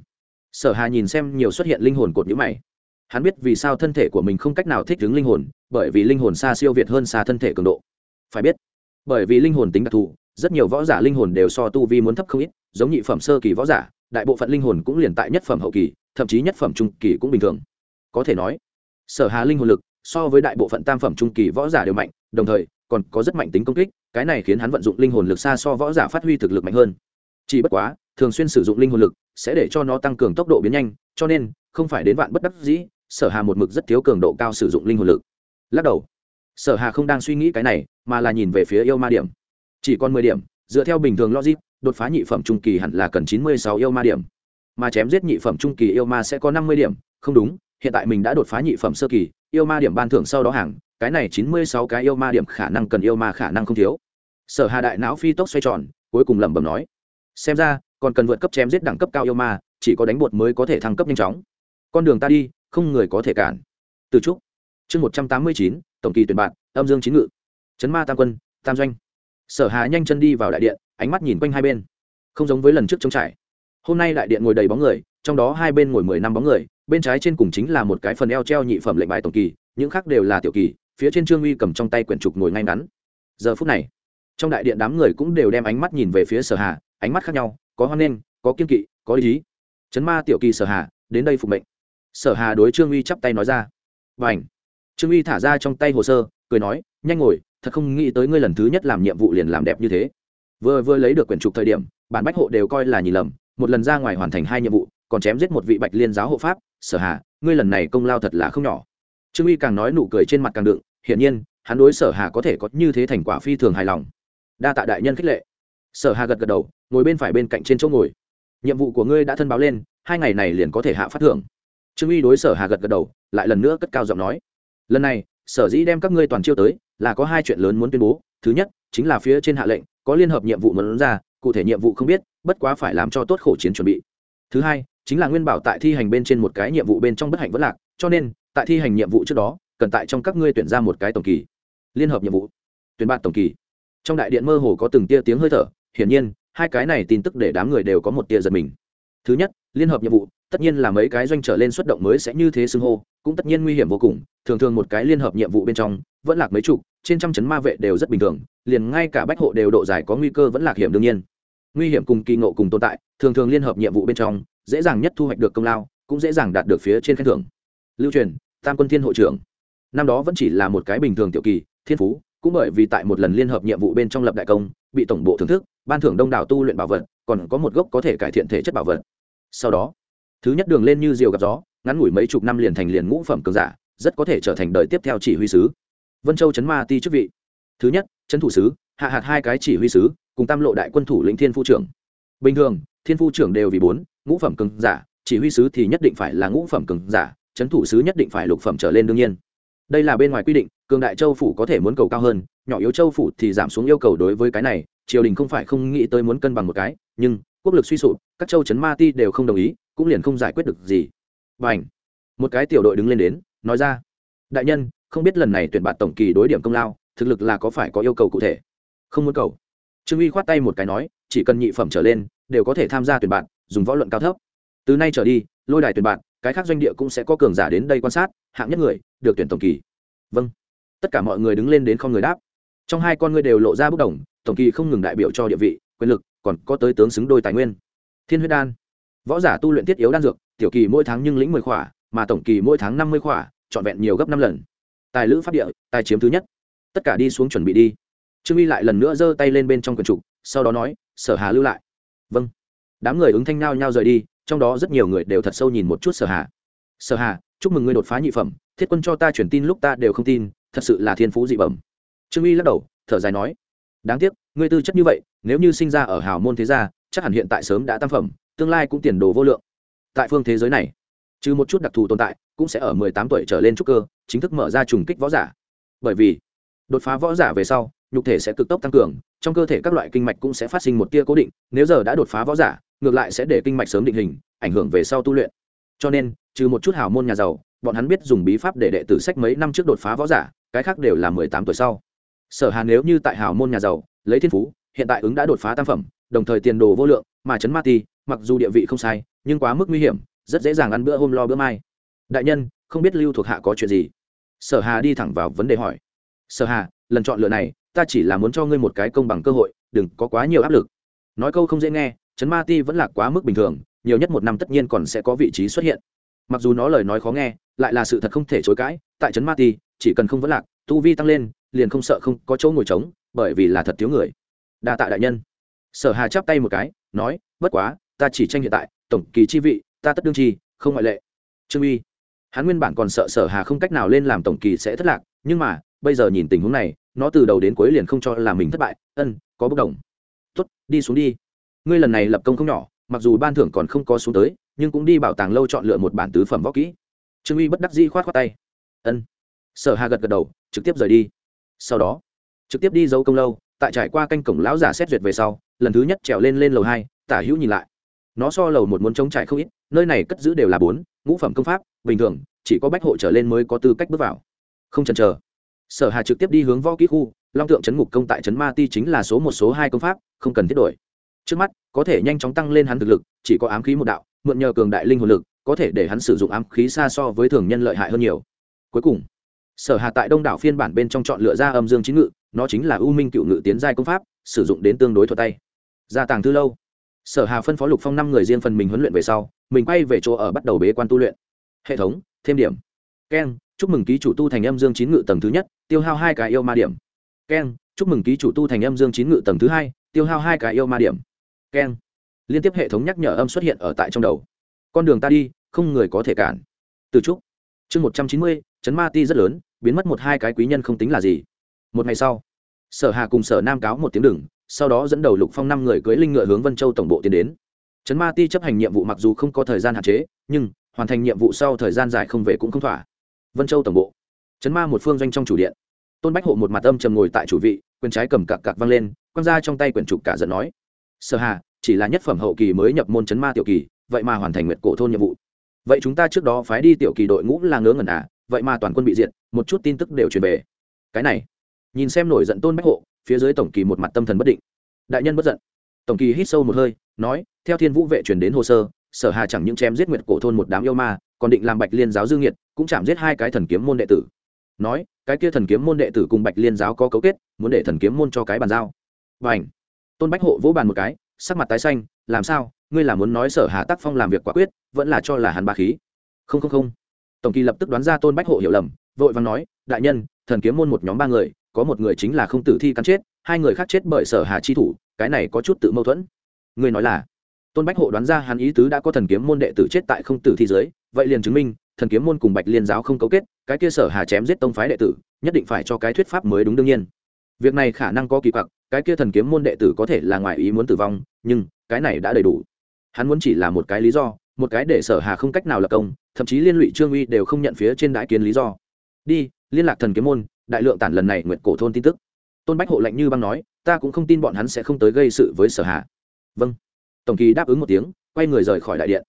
Sở hà nhìn xem nhiều xuất hiện linh hồn cột nhữ mày. Hắn biết vì sao thân thể của mình không cách nào thích ứng linh hồn, bởi vì linh hồn xa siêu việt hơn xa thân thể cường độ. Phải biết, bởi vì linh hồn tính đặc thù, rất nhiều võ giả linh hồn đều so tu vi muốn thấp không ít, giống nhị phẩm sơ kỳ võ giả, đại bộ phận linh hồn cũng liền tại nhất phẩm hậu kỳ, thậm chí nhất phẩm trung kỳ cũng bình thường. Có thể nói, sở hà linh hồn lực so với đại bộ phận tam phẩm trung kỳ võ giả đều mạnh, đồng thời còn có rất mạnh tính công kích cái này khiến hắn vận dụng linh hồn lực xa so võ giả phát huy thực lực mạnh hơn. Chỉ bất quá, thường xuyên sử dụng linh hồn lực sẽ để cho nó tăng cường tốc độ biến nhanh, cho nên, không phải đến vạn bất đắc dĩ, sở hà một mực rất thiếu cường độ cao sử dụng linh hồn lực. Lắc đầu, sở hà không đang suy nghĩ cái này, mà là nhìn về phía yêu ma điểm. Chỉ còn mười điểm, dựa theo bình thường logic, đột phá nhị phẩm trung kỳ hẳn là cần chín mươi sáu yêu ma điểm. Mà chém giết nhị phẩm trung kỳ yêu ma sẽ có năm mươi điểm, không đúng, hiện tại mình đã đột phá nhị phẩm sơ kỳ, yêu ma điểm ban thưởng sau đó hàng, cái này chín mươi sáu cái yêu ma điểm khả năng cần yêu ma khả năng không thiếu sở hà đại não phi tốc xoay tròn, cuối cùng lẩm bẩm nói, xem ra, còn cần vượt cấp chém giết đẳng cấp cao yêu ma, chỉ có đánh bột mới có thể thăng cấp nhanh chóng. Con đường ta đi, không người có thể cản. Từ trúc, chương một trăm tám mươi chín, tổng kỳ tuyển bạn, âm dương chín ngự. Chấn ma tam quân, tam doanh. Sở hà nhanh chân đi vào đại điện, ánh mắt nhìn quanh hai bên. Không giống với lần trước trống trải. Hôm nay đại điện ngồi đầy bóng người, trong đó hai bên ngồi mười năm bóng người, bên trái trên cùng chính là một cái phần eo treo nhị phẩm lệnh bài tổng kỳ, những khác đều là tiểu kỳ, phía trên trương uy cầm trong tay quyển trục ngồi ngay ngắn. Giờ phút này trong đại điện đám người cũng đều đem ánh mắt nhìn về phía sở hà, ánh mắt khác nhau, có hoan nghênh, có kiên kỵ, có ý chấn ma tiểu kỳ sở hà, đến đây phục mệnh. Sở hà đối trương uy chắp tay nói ra. Và ảnh trương uy thả ra trong tay hồ sơ, cười nói, nhanh ngồi, thật không nghĩ tới ngươi lần thứ nhất làm nhiệm vụ liền làm đẹp như thế. Vừa vừa lấy được quyển trục thời điểm, bản bách hộ đều coi là nhìn lầm, một lần ra ngoài hoàn thành hai nhiệm vụ, còn chém giết một vị bạch liên giáo hộ pháp. Sở hà, ngươi lần này công lao thật là không nhỏ. Trương uy càng nói nụ cười trên mặt càng đựng, hiển nhiên, hắn đối sở hà có thể có như thế thành quả phi thường hài lòng đa tạ đại nhân khích lệ. Sở hà gật gật đầu, ngồi bên phải bên cạnh trên chỗ ngồi. Nhiệm vụ của ngươi đã thân báo lên, hai ngày này liền có thể hạ phát thưởng. Trương uy đối sở hà gật gật đầu, lại lần nữa cất cao giọng nói. Lần này, sở dĩ đem các ngươi toàn chiêu tới, là có hai chuyện lớn muốn tuyên bố. Thứ nhất, chính là phía trên hạ lệnh, có liên hợp nhiệm vụ muốn ra, cụ thể nhiệm vụ không biết, bất quá phải làm cho tốt khổ chiến chuẩn bị. Thứ hai, chính là nguyên bảo tại thi hành bên trên một cái nhiệm vụ bên trong bất hạnh vất lạc, cho nên, tại thi hành nhiệm vụ trước đó, cần tại trong các ngươi tuyển ra một cái tổng kỳ. Liên hợp nhiệm vụ. Tuyển bạn tổng kỳ trong đại điện mơ hồ có từng tia tiếng hơi thở, hiển nhiên, hai cái này tin tức để đám người đều có một tia giật mình. Thứ nhất, liên hợp nhiệm vụ, tất nhiên là mấy cái doanh trở lên xuất động mới sẽ như thế xưng hô, cũng tất nhiên nguy hiểm vô cùng, thường thường một cái liên hợp nhiệm vụ bên trong, vẫn lạc mấy chục, trên trăm chấn ma vệ đều rất bình thường, liền ngay cả bách hộ đều độ dài có nguy cơ vẫn lạc hiểm đương nhiên. Nguy hiểm cùng kỳ ngộ cùng tồn tại, thường thường liên hợp nhiệm vụ bên trong, dễ dàng nhất thu hoạch được công lao, cũng dễ dàng đạt được phía trên khen thưởng. Lưu truyền, tam quân thiên hội trưởng. Năm đó vẫn chỉ là một cái bình thường tiểu kỳ, thiên phú cũng bởi vì tại một lần liên hợp nhiệm vụ bên trong lập đại công, bị tổng bộ thưởng thức, ban thưởng đông đảo tu luyện bảo vật, còn có một gốc có thể cải thiện thể chất bảo vật. Sau đó, thứ nhất đường lên như diều gặp gió, ngắn ngủi mấy chục năm liền thành liền ngũ phẩm cường giả, rất có thể trở thành đời tiếp theo chỉ huy sứ. Vân châu chấn ma ti chức vị. Thứ nhất, chấn thủ sứ, hạ hạt hai cái chỉ huy sứ, cùng tam lộ đại quân thủ lĩnh thiên phu trưởng. Bình thường, thiên phu trưởng đều vì bốn, ngũ phẩm cường giả, chỉ huy sứ thì nhất định phải là ngũ phẩm cường giả, chấn thủ sứ nhất định phải lục phẩm trở lên đương nhiên đây là bên ngoài quy định, cường đại châu phủ có thể muốn cầu cao hơn, nhỏ yếu châu phủ thì giảm xuống yêu cầu đối với cái này, triều đình không phải không nghĩ tới muốn cân bằng một cái, nhưng, quốc lực suy sụp, các châu chấn ma ti đều không đồng ý, cũng liền không giải quyết được gì. Và ảnh một cái tiểu đội đứng lên đến, nói ra, đại nhân, không biết lần này tuyển bạn tổng kỳ đối điểm công lao, thực lực là có phải có yêu cầu cụ thể? Không muốn cầu. Trương uy khoát tay một cái nói, chỉ cần nhị phẩm trở lên, đều có thể tham gia tuyển bạn dùng võ luận cao thấp. Từ nay trở đi, lôi đài tuyển bạn cái khác doanh địa cũng sẽ có cường giả đến đây quan sát, hạng nhất người, được tuyển tổng kỳ. Vâng. Tất cả mọi người đứng lên đến không người đáp. Trong hai con ngươi đều lộ ra bất đồng, tổng kỳ không ngừng đại biểu cho địa vị, quyền lực, còn có tới tướng xứng đôi tài nguyên. Thiên huyết đan. Võ giả tu luyện thiết yếu đan dược, tiểu kỳ mỗi tháng nhưng lĩnh mười khỏa, mà tổng kỳ mỗi tháng năm mươi khỏa, trọn vẹn nhiều gấp năm lần. Tài lữ pháp địa, tài chiếm thứ nhất. Tất cả đi xuống chuẩn bị đi. Trương y lại lần nữa giơ tay lên bên trong quần trục sau đó nói, sở hà lưu lại. Vâng. Đám người ứng thanh nao nhau rời đi trong đó rất nhiều người đều thật sâu nhìn một chút sở hà. Sở hà, chúc mừng ngươi đột phá nhị phẩm, thiết quân cho ta truyền tin lúc ta đều không tin, thật sự là thiên phú dị bẩm. Trương y lắc đầu, thở dài nói, đáng tiếc, ngươi tư chất như vậy, nếu như sinh ra ở hào môn thế gia, chắc hẳn hiện tại sớm đã tam phẩm, tương lai cũng tiền đồ vô lượng. Tại phương thế giới này, trừ một chút đặc thù tồn tại, cũng sẽ ở mười tám tuổi trở lên trúc cơ, chính thức mở ra trùng kích võ giả. Bởi vì, đột phá võ giả về sau, nhục thể sẽ cực tốc tăng cường, trong cơ thể các loại kinh mạch cũng sẽ phát sinh một tia cố định, nếu giờ đã đột phá võ giả ngược lại sẽ để kinh mạch sớm định hình, ảnh hưởng về sau tu luyện. Cho nên, trừ một chút hào môn nhà giàu, bọn hắn biết dùng bí pháp để đệ tử sách mấy năm trước đột phá võ giả, cái khác đều là mười tám tuổi sau. Sở hà nếu như tại hào môn nhà giàu, lấy thiên phú, hiện tại ứng đã đột phá tam phẩm, đồng thời tiền đồ vô lượng, mà chấn ma ti, mặc dù địa vị không sai, nhưng quá mức nguy hiểm, rất dễ dàng ăn bữa hôm lo bữa mai. Đại nhân, không biết lưu thuộc hạ có chuyện gì? Sở hà đi thẳng vào vấn đề hỏi. Sở hà, lần chọn lựa này, ta chỉ là muốn cho ngươi một cái công bằng cơ hội, đừng có quá nhiều áp lực. Nói câu không dễ nghe chấn ma ti vẫn là quá mức bình thường, nhiều nhất một năm tất nhiên còn sẽ có vị trí xuất hiện. Mặc dù nó lời nói khó nghe, lại là sự thật không thể chối cãi, tại trấn ma ti, chỉ cần không vẫn lạc, tu vi tăng lên, liền không sợ không có chỗ ngồi trống, bởi vì là thật thiếu người. Đa tạ đại nhân. Sở hà chắp tay một cái, nói, bất quá, ta chỉ tranh hiện tại, tổng kỳ chi vị, ta tất đương chi, không ngoại lệ. Trương uy. Hắn nguyên bản còn sợ sở hà không cách nào lên làm tổng kỳ sẽ thất lạc, nhưng mà, bây giờ nhìn tình huống này, nó từ đầu đến cuối liền không cho là mình thất bại, ân, có bất đồng. Tốt, đi xuống đi ngươi lần này lập công không nhỏ, mặc dù ban thưởng còn không có xuống tới, nhưng cũng đi bảo tàng lâu chọn lựa một bản tứ phẩm võ kỹ. Trương uy bất đắc dĩ khoát khoát tay. Ân. Sở hà gật gật đầu, trực tiếp rời đi. Sau đó, trực tiếp đi dấu công lâu, tại trải qua canh cổng lão giả xét duyệt về sau, lần thứ nhất trèo lên lên lầu hai, tả hữu nhìn lại. Nó so lầu một muốn trống trải không ít, nơi này cất giữ đều là bốn, ngũ phẩm công pháp, bình thường, chỉ có bách hộ trở lên mới có tư cách bước vào. Không chần chờ, sở hà trực tiếp đi hướng võ kỹ khu, long tượng chấn ngục công tại trấn ma ti chính là số một, số hai công pháp, không cần thiết đổi trước mắt, có thể nhanh chóng tăng lên hắn thực lực, chỉ có ám khí một đạo, mượn nhờ cường đại linh hồn lực, có thể để hắn sử dụng ám khí xa so với thường nhân lợi hại hơn nhiều. Cuối cùng, sở hà tại đông đảo phiên bản bên trong chọn lựa ra âm dương chính ngự, nó chính là ưu minh cựu ngự tiến giai công pháp, sử dụng đến tương đối thuật tay. Gia tàng thư lâu. Sở hà phân phó lục phong năm người riêng phần mình huấn luyện về sau, mình quay về chỗ ở bắt đầu bế quan tu luyện. Hệ thống, thêm điểm. Keng, chúc mừng ký chủ tu thành âm dương chín ngự tầng thứ nhất, tiêu hao hai cái yêu ma điểm. Keng, chúc mừng ký chủ tu thành âm dương chín ngự tầng thứ hai, tiêu hao hai cái yêu ma điểm keng. Liên tiếp hệ thống nhắc nhở âm xuất hiện ở tại trong đầu. Con đường ta đi, không người có thể cản. Từ trúc. Chương một trăm chín mươi, chấn ma ti rất lớn, biến mất một hai cái quý nhân không tính là gì. Một ngày sau, sở hà cùng sở nam cáo một tiếng đừng, sau đó dẫn đầu lục phong năm người cưới linh ngựa hướng vân châu tổng bộ tiến đến. Chấn ma ti chấp hành nhiệm vụ mặc dù không có thời gian hạn chế, nhưng hoàn thành nhiệm vụ sau thời gian dài không về cũng không thỏa. Vân châu tổng bộ. Chấn ma một phương doanh trong chủ điện. Tôn bách hộ một mặt âm trầm ngồi tại chủ vị, quyền trái cầm cặc cặc văng lên, quăng ra trong tay quyển trục cả giận nói sở hà, chỉ là nhất phẩm hậu kỳ mới nhập môn chấn ma tiểu kỳ, vậy mà hoàn thành nguyệt cổ thôn nhiệm vụ. Vậy chúng ta trước đó phái đi tiểu kỳ đội ngũ là ngớ ngẩn à? Vậy mà toàn quân bị diệt, một chút tin tức đều truyền về. Cái này, nhìn xem nổi giận tôn bách hộ, phía dưới tổng kỳ một mặt tâm thần bất định. Đại nhân bất giận. Tổng kỳ hít sâu một hơi, nói, theo thiên vũ vệ truyền đến hồ sơ, sở hà chẳng những chém giết nguyệt cổ thôn một đám yêu ma, còn định làm bạch liên giáo dương nhiệt cũng chạm giết hai cái thần kiếm môn đệ tử. Nói, cái kia thần kiếm môn đệ tử cùng bạch liên giáo có cấu kết, muốn để thần kiếm môn cho cái bàn giao. Và ảnh tôn bách hộ vỗ bàn một cái, sắc mặt tái xanh, làm sao? Ngươi là muốn nói sở hà tác phong làm việc quả quyết, vẫn là cho là hắn ba khí? Không không không. Tổng kỳ lập tức đoán ra tôn bách hộ hiểu lầm, vội vàng nói, đại nhân, thần kiếm môn một nhóm ba người, có một người chính là không tử thi cắn chết, hai người khác chết bởi sở hà chi thủ, cái này có chút tự mâu thuẫn. Ngươi nói là? Tôn bách hộ đoán ra hắn ý tứ đã có thần kiếm môn đệ tử chết tại không tử thi giới vậy liền chứng minh, thần kiếm môn cùng bạch liên giáo không cấu kết, cái kia sở hà chém giết tông phái đệ tử, nhất định phải cho cái thuyết pháp mới đúng đương nhiên việc này khả năng có kỳ quặc, cái kia thần kiếm môn đệ tử có thể là ngoài ý muốn tử vong, nhưng cái này đã đầy đủ. Hắn muốn chỉ là một cái lý do, một cái để sở hà không cách nào lập công, thậm chí liên lụy trương uy đều không nhận phía trên đại kiến lý do. Đi, liên lạc thần kiếm môn, đại lượng tản lần này nguyện cổ thôn tin tức. Tôn bách hộ lạnh như băng nói, ta cũng không tin bọn hắn sẽ không tới gây sự với sở hà. Vâng. Tổng kỳ đáp ứng một tiếng, quay người rời khỏi đại điện.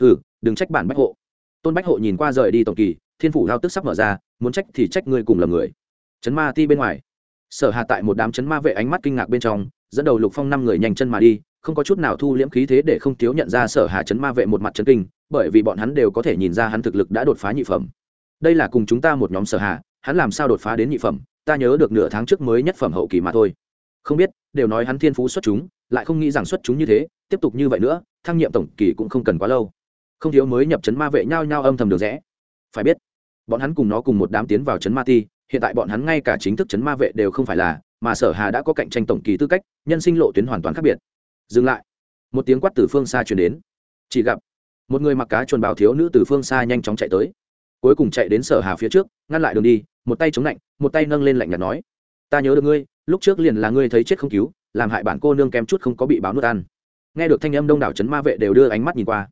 Hừ, đừng trách bản bách hộ. Tôn bách hộ nhìn qua rời đi tổng kỳ, thiên phủ lao tức sắp mở ra, muốn trách thì trách ngươi cùng lầm người. Trấn ma ti bên ngoài sở hà tại một đám chấn ma vệ ánh mắt kinh ngạc bên trong, dẫn đầu lục phong năm người nhanh chân mà đi, không có chút nào thu liễm khí thế để không thiếu nhận ra sở hà chấn ma vệ một mặt chấn kinh, bởi vì bọn hắn đều có thể nhìn ra hắn thực lực đã đột phá nhị phẩm. Đây là cùng chúng ta một nhóm sở hà, hắn làm sao đột phá đến nhị phẩm, ta nhớ được nửa tháng trước mới nhất phẩm hậu kỳ mà thôi. Không biết, đều nói hắn thiên phú xuất chúng, lại không nghĩ rằng xuất chúng như thế, tiếp tục như vậy nữa, thăng nhiệm tổng kỳ cũng không cần quá lâu. Không thiếu mới nhập chấn ma vệ nhau nhau âm thầm được rẽ. Phải biết, bọn hắn cùng nó cùng một đám tiến vào chấn ma ti hiện tại bọn hắn ngay cả chính thức chấn ma vệ đều không phải là, mà sở hà đã có cạnh tranh tổng kỳ tư cách, nhân sinh lộ tuyến hoàn toàn khác biệt. Dừng lại. Một tiếng quát từ phương xa truyền đến. Chỉ gặp, một người mặc cá chuồn bào thiếu nữ từ phương xa nhanh chóng chạy tới. Cuối cùng chạy đến sở hà phía trước, ngăn lại đường đi, một tay chống lạnh, một tay nâng lên lạnh nhạt nói, ta nhớ được ngươi, lúc trước liền là ngươi thấy chết không cứu, làm hại bản cô nương kém chút không có bị báo nuốt ăn. Nghe được thanh âm đông đảo trấn ma vệ đều đưa ánh mắt nhìn qua.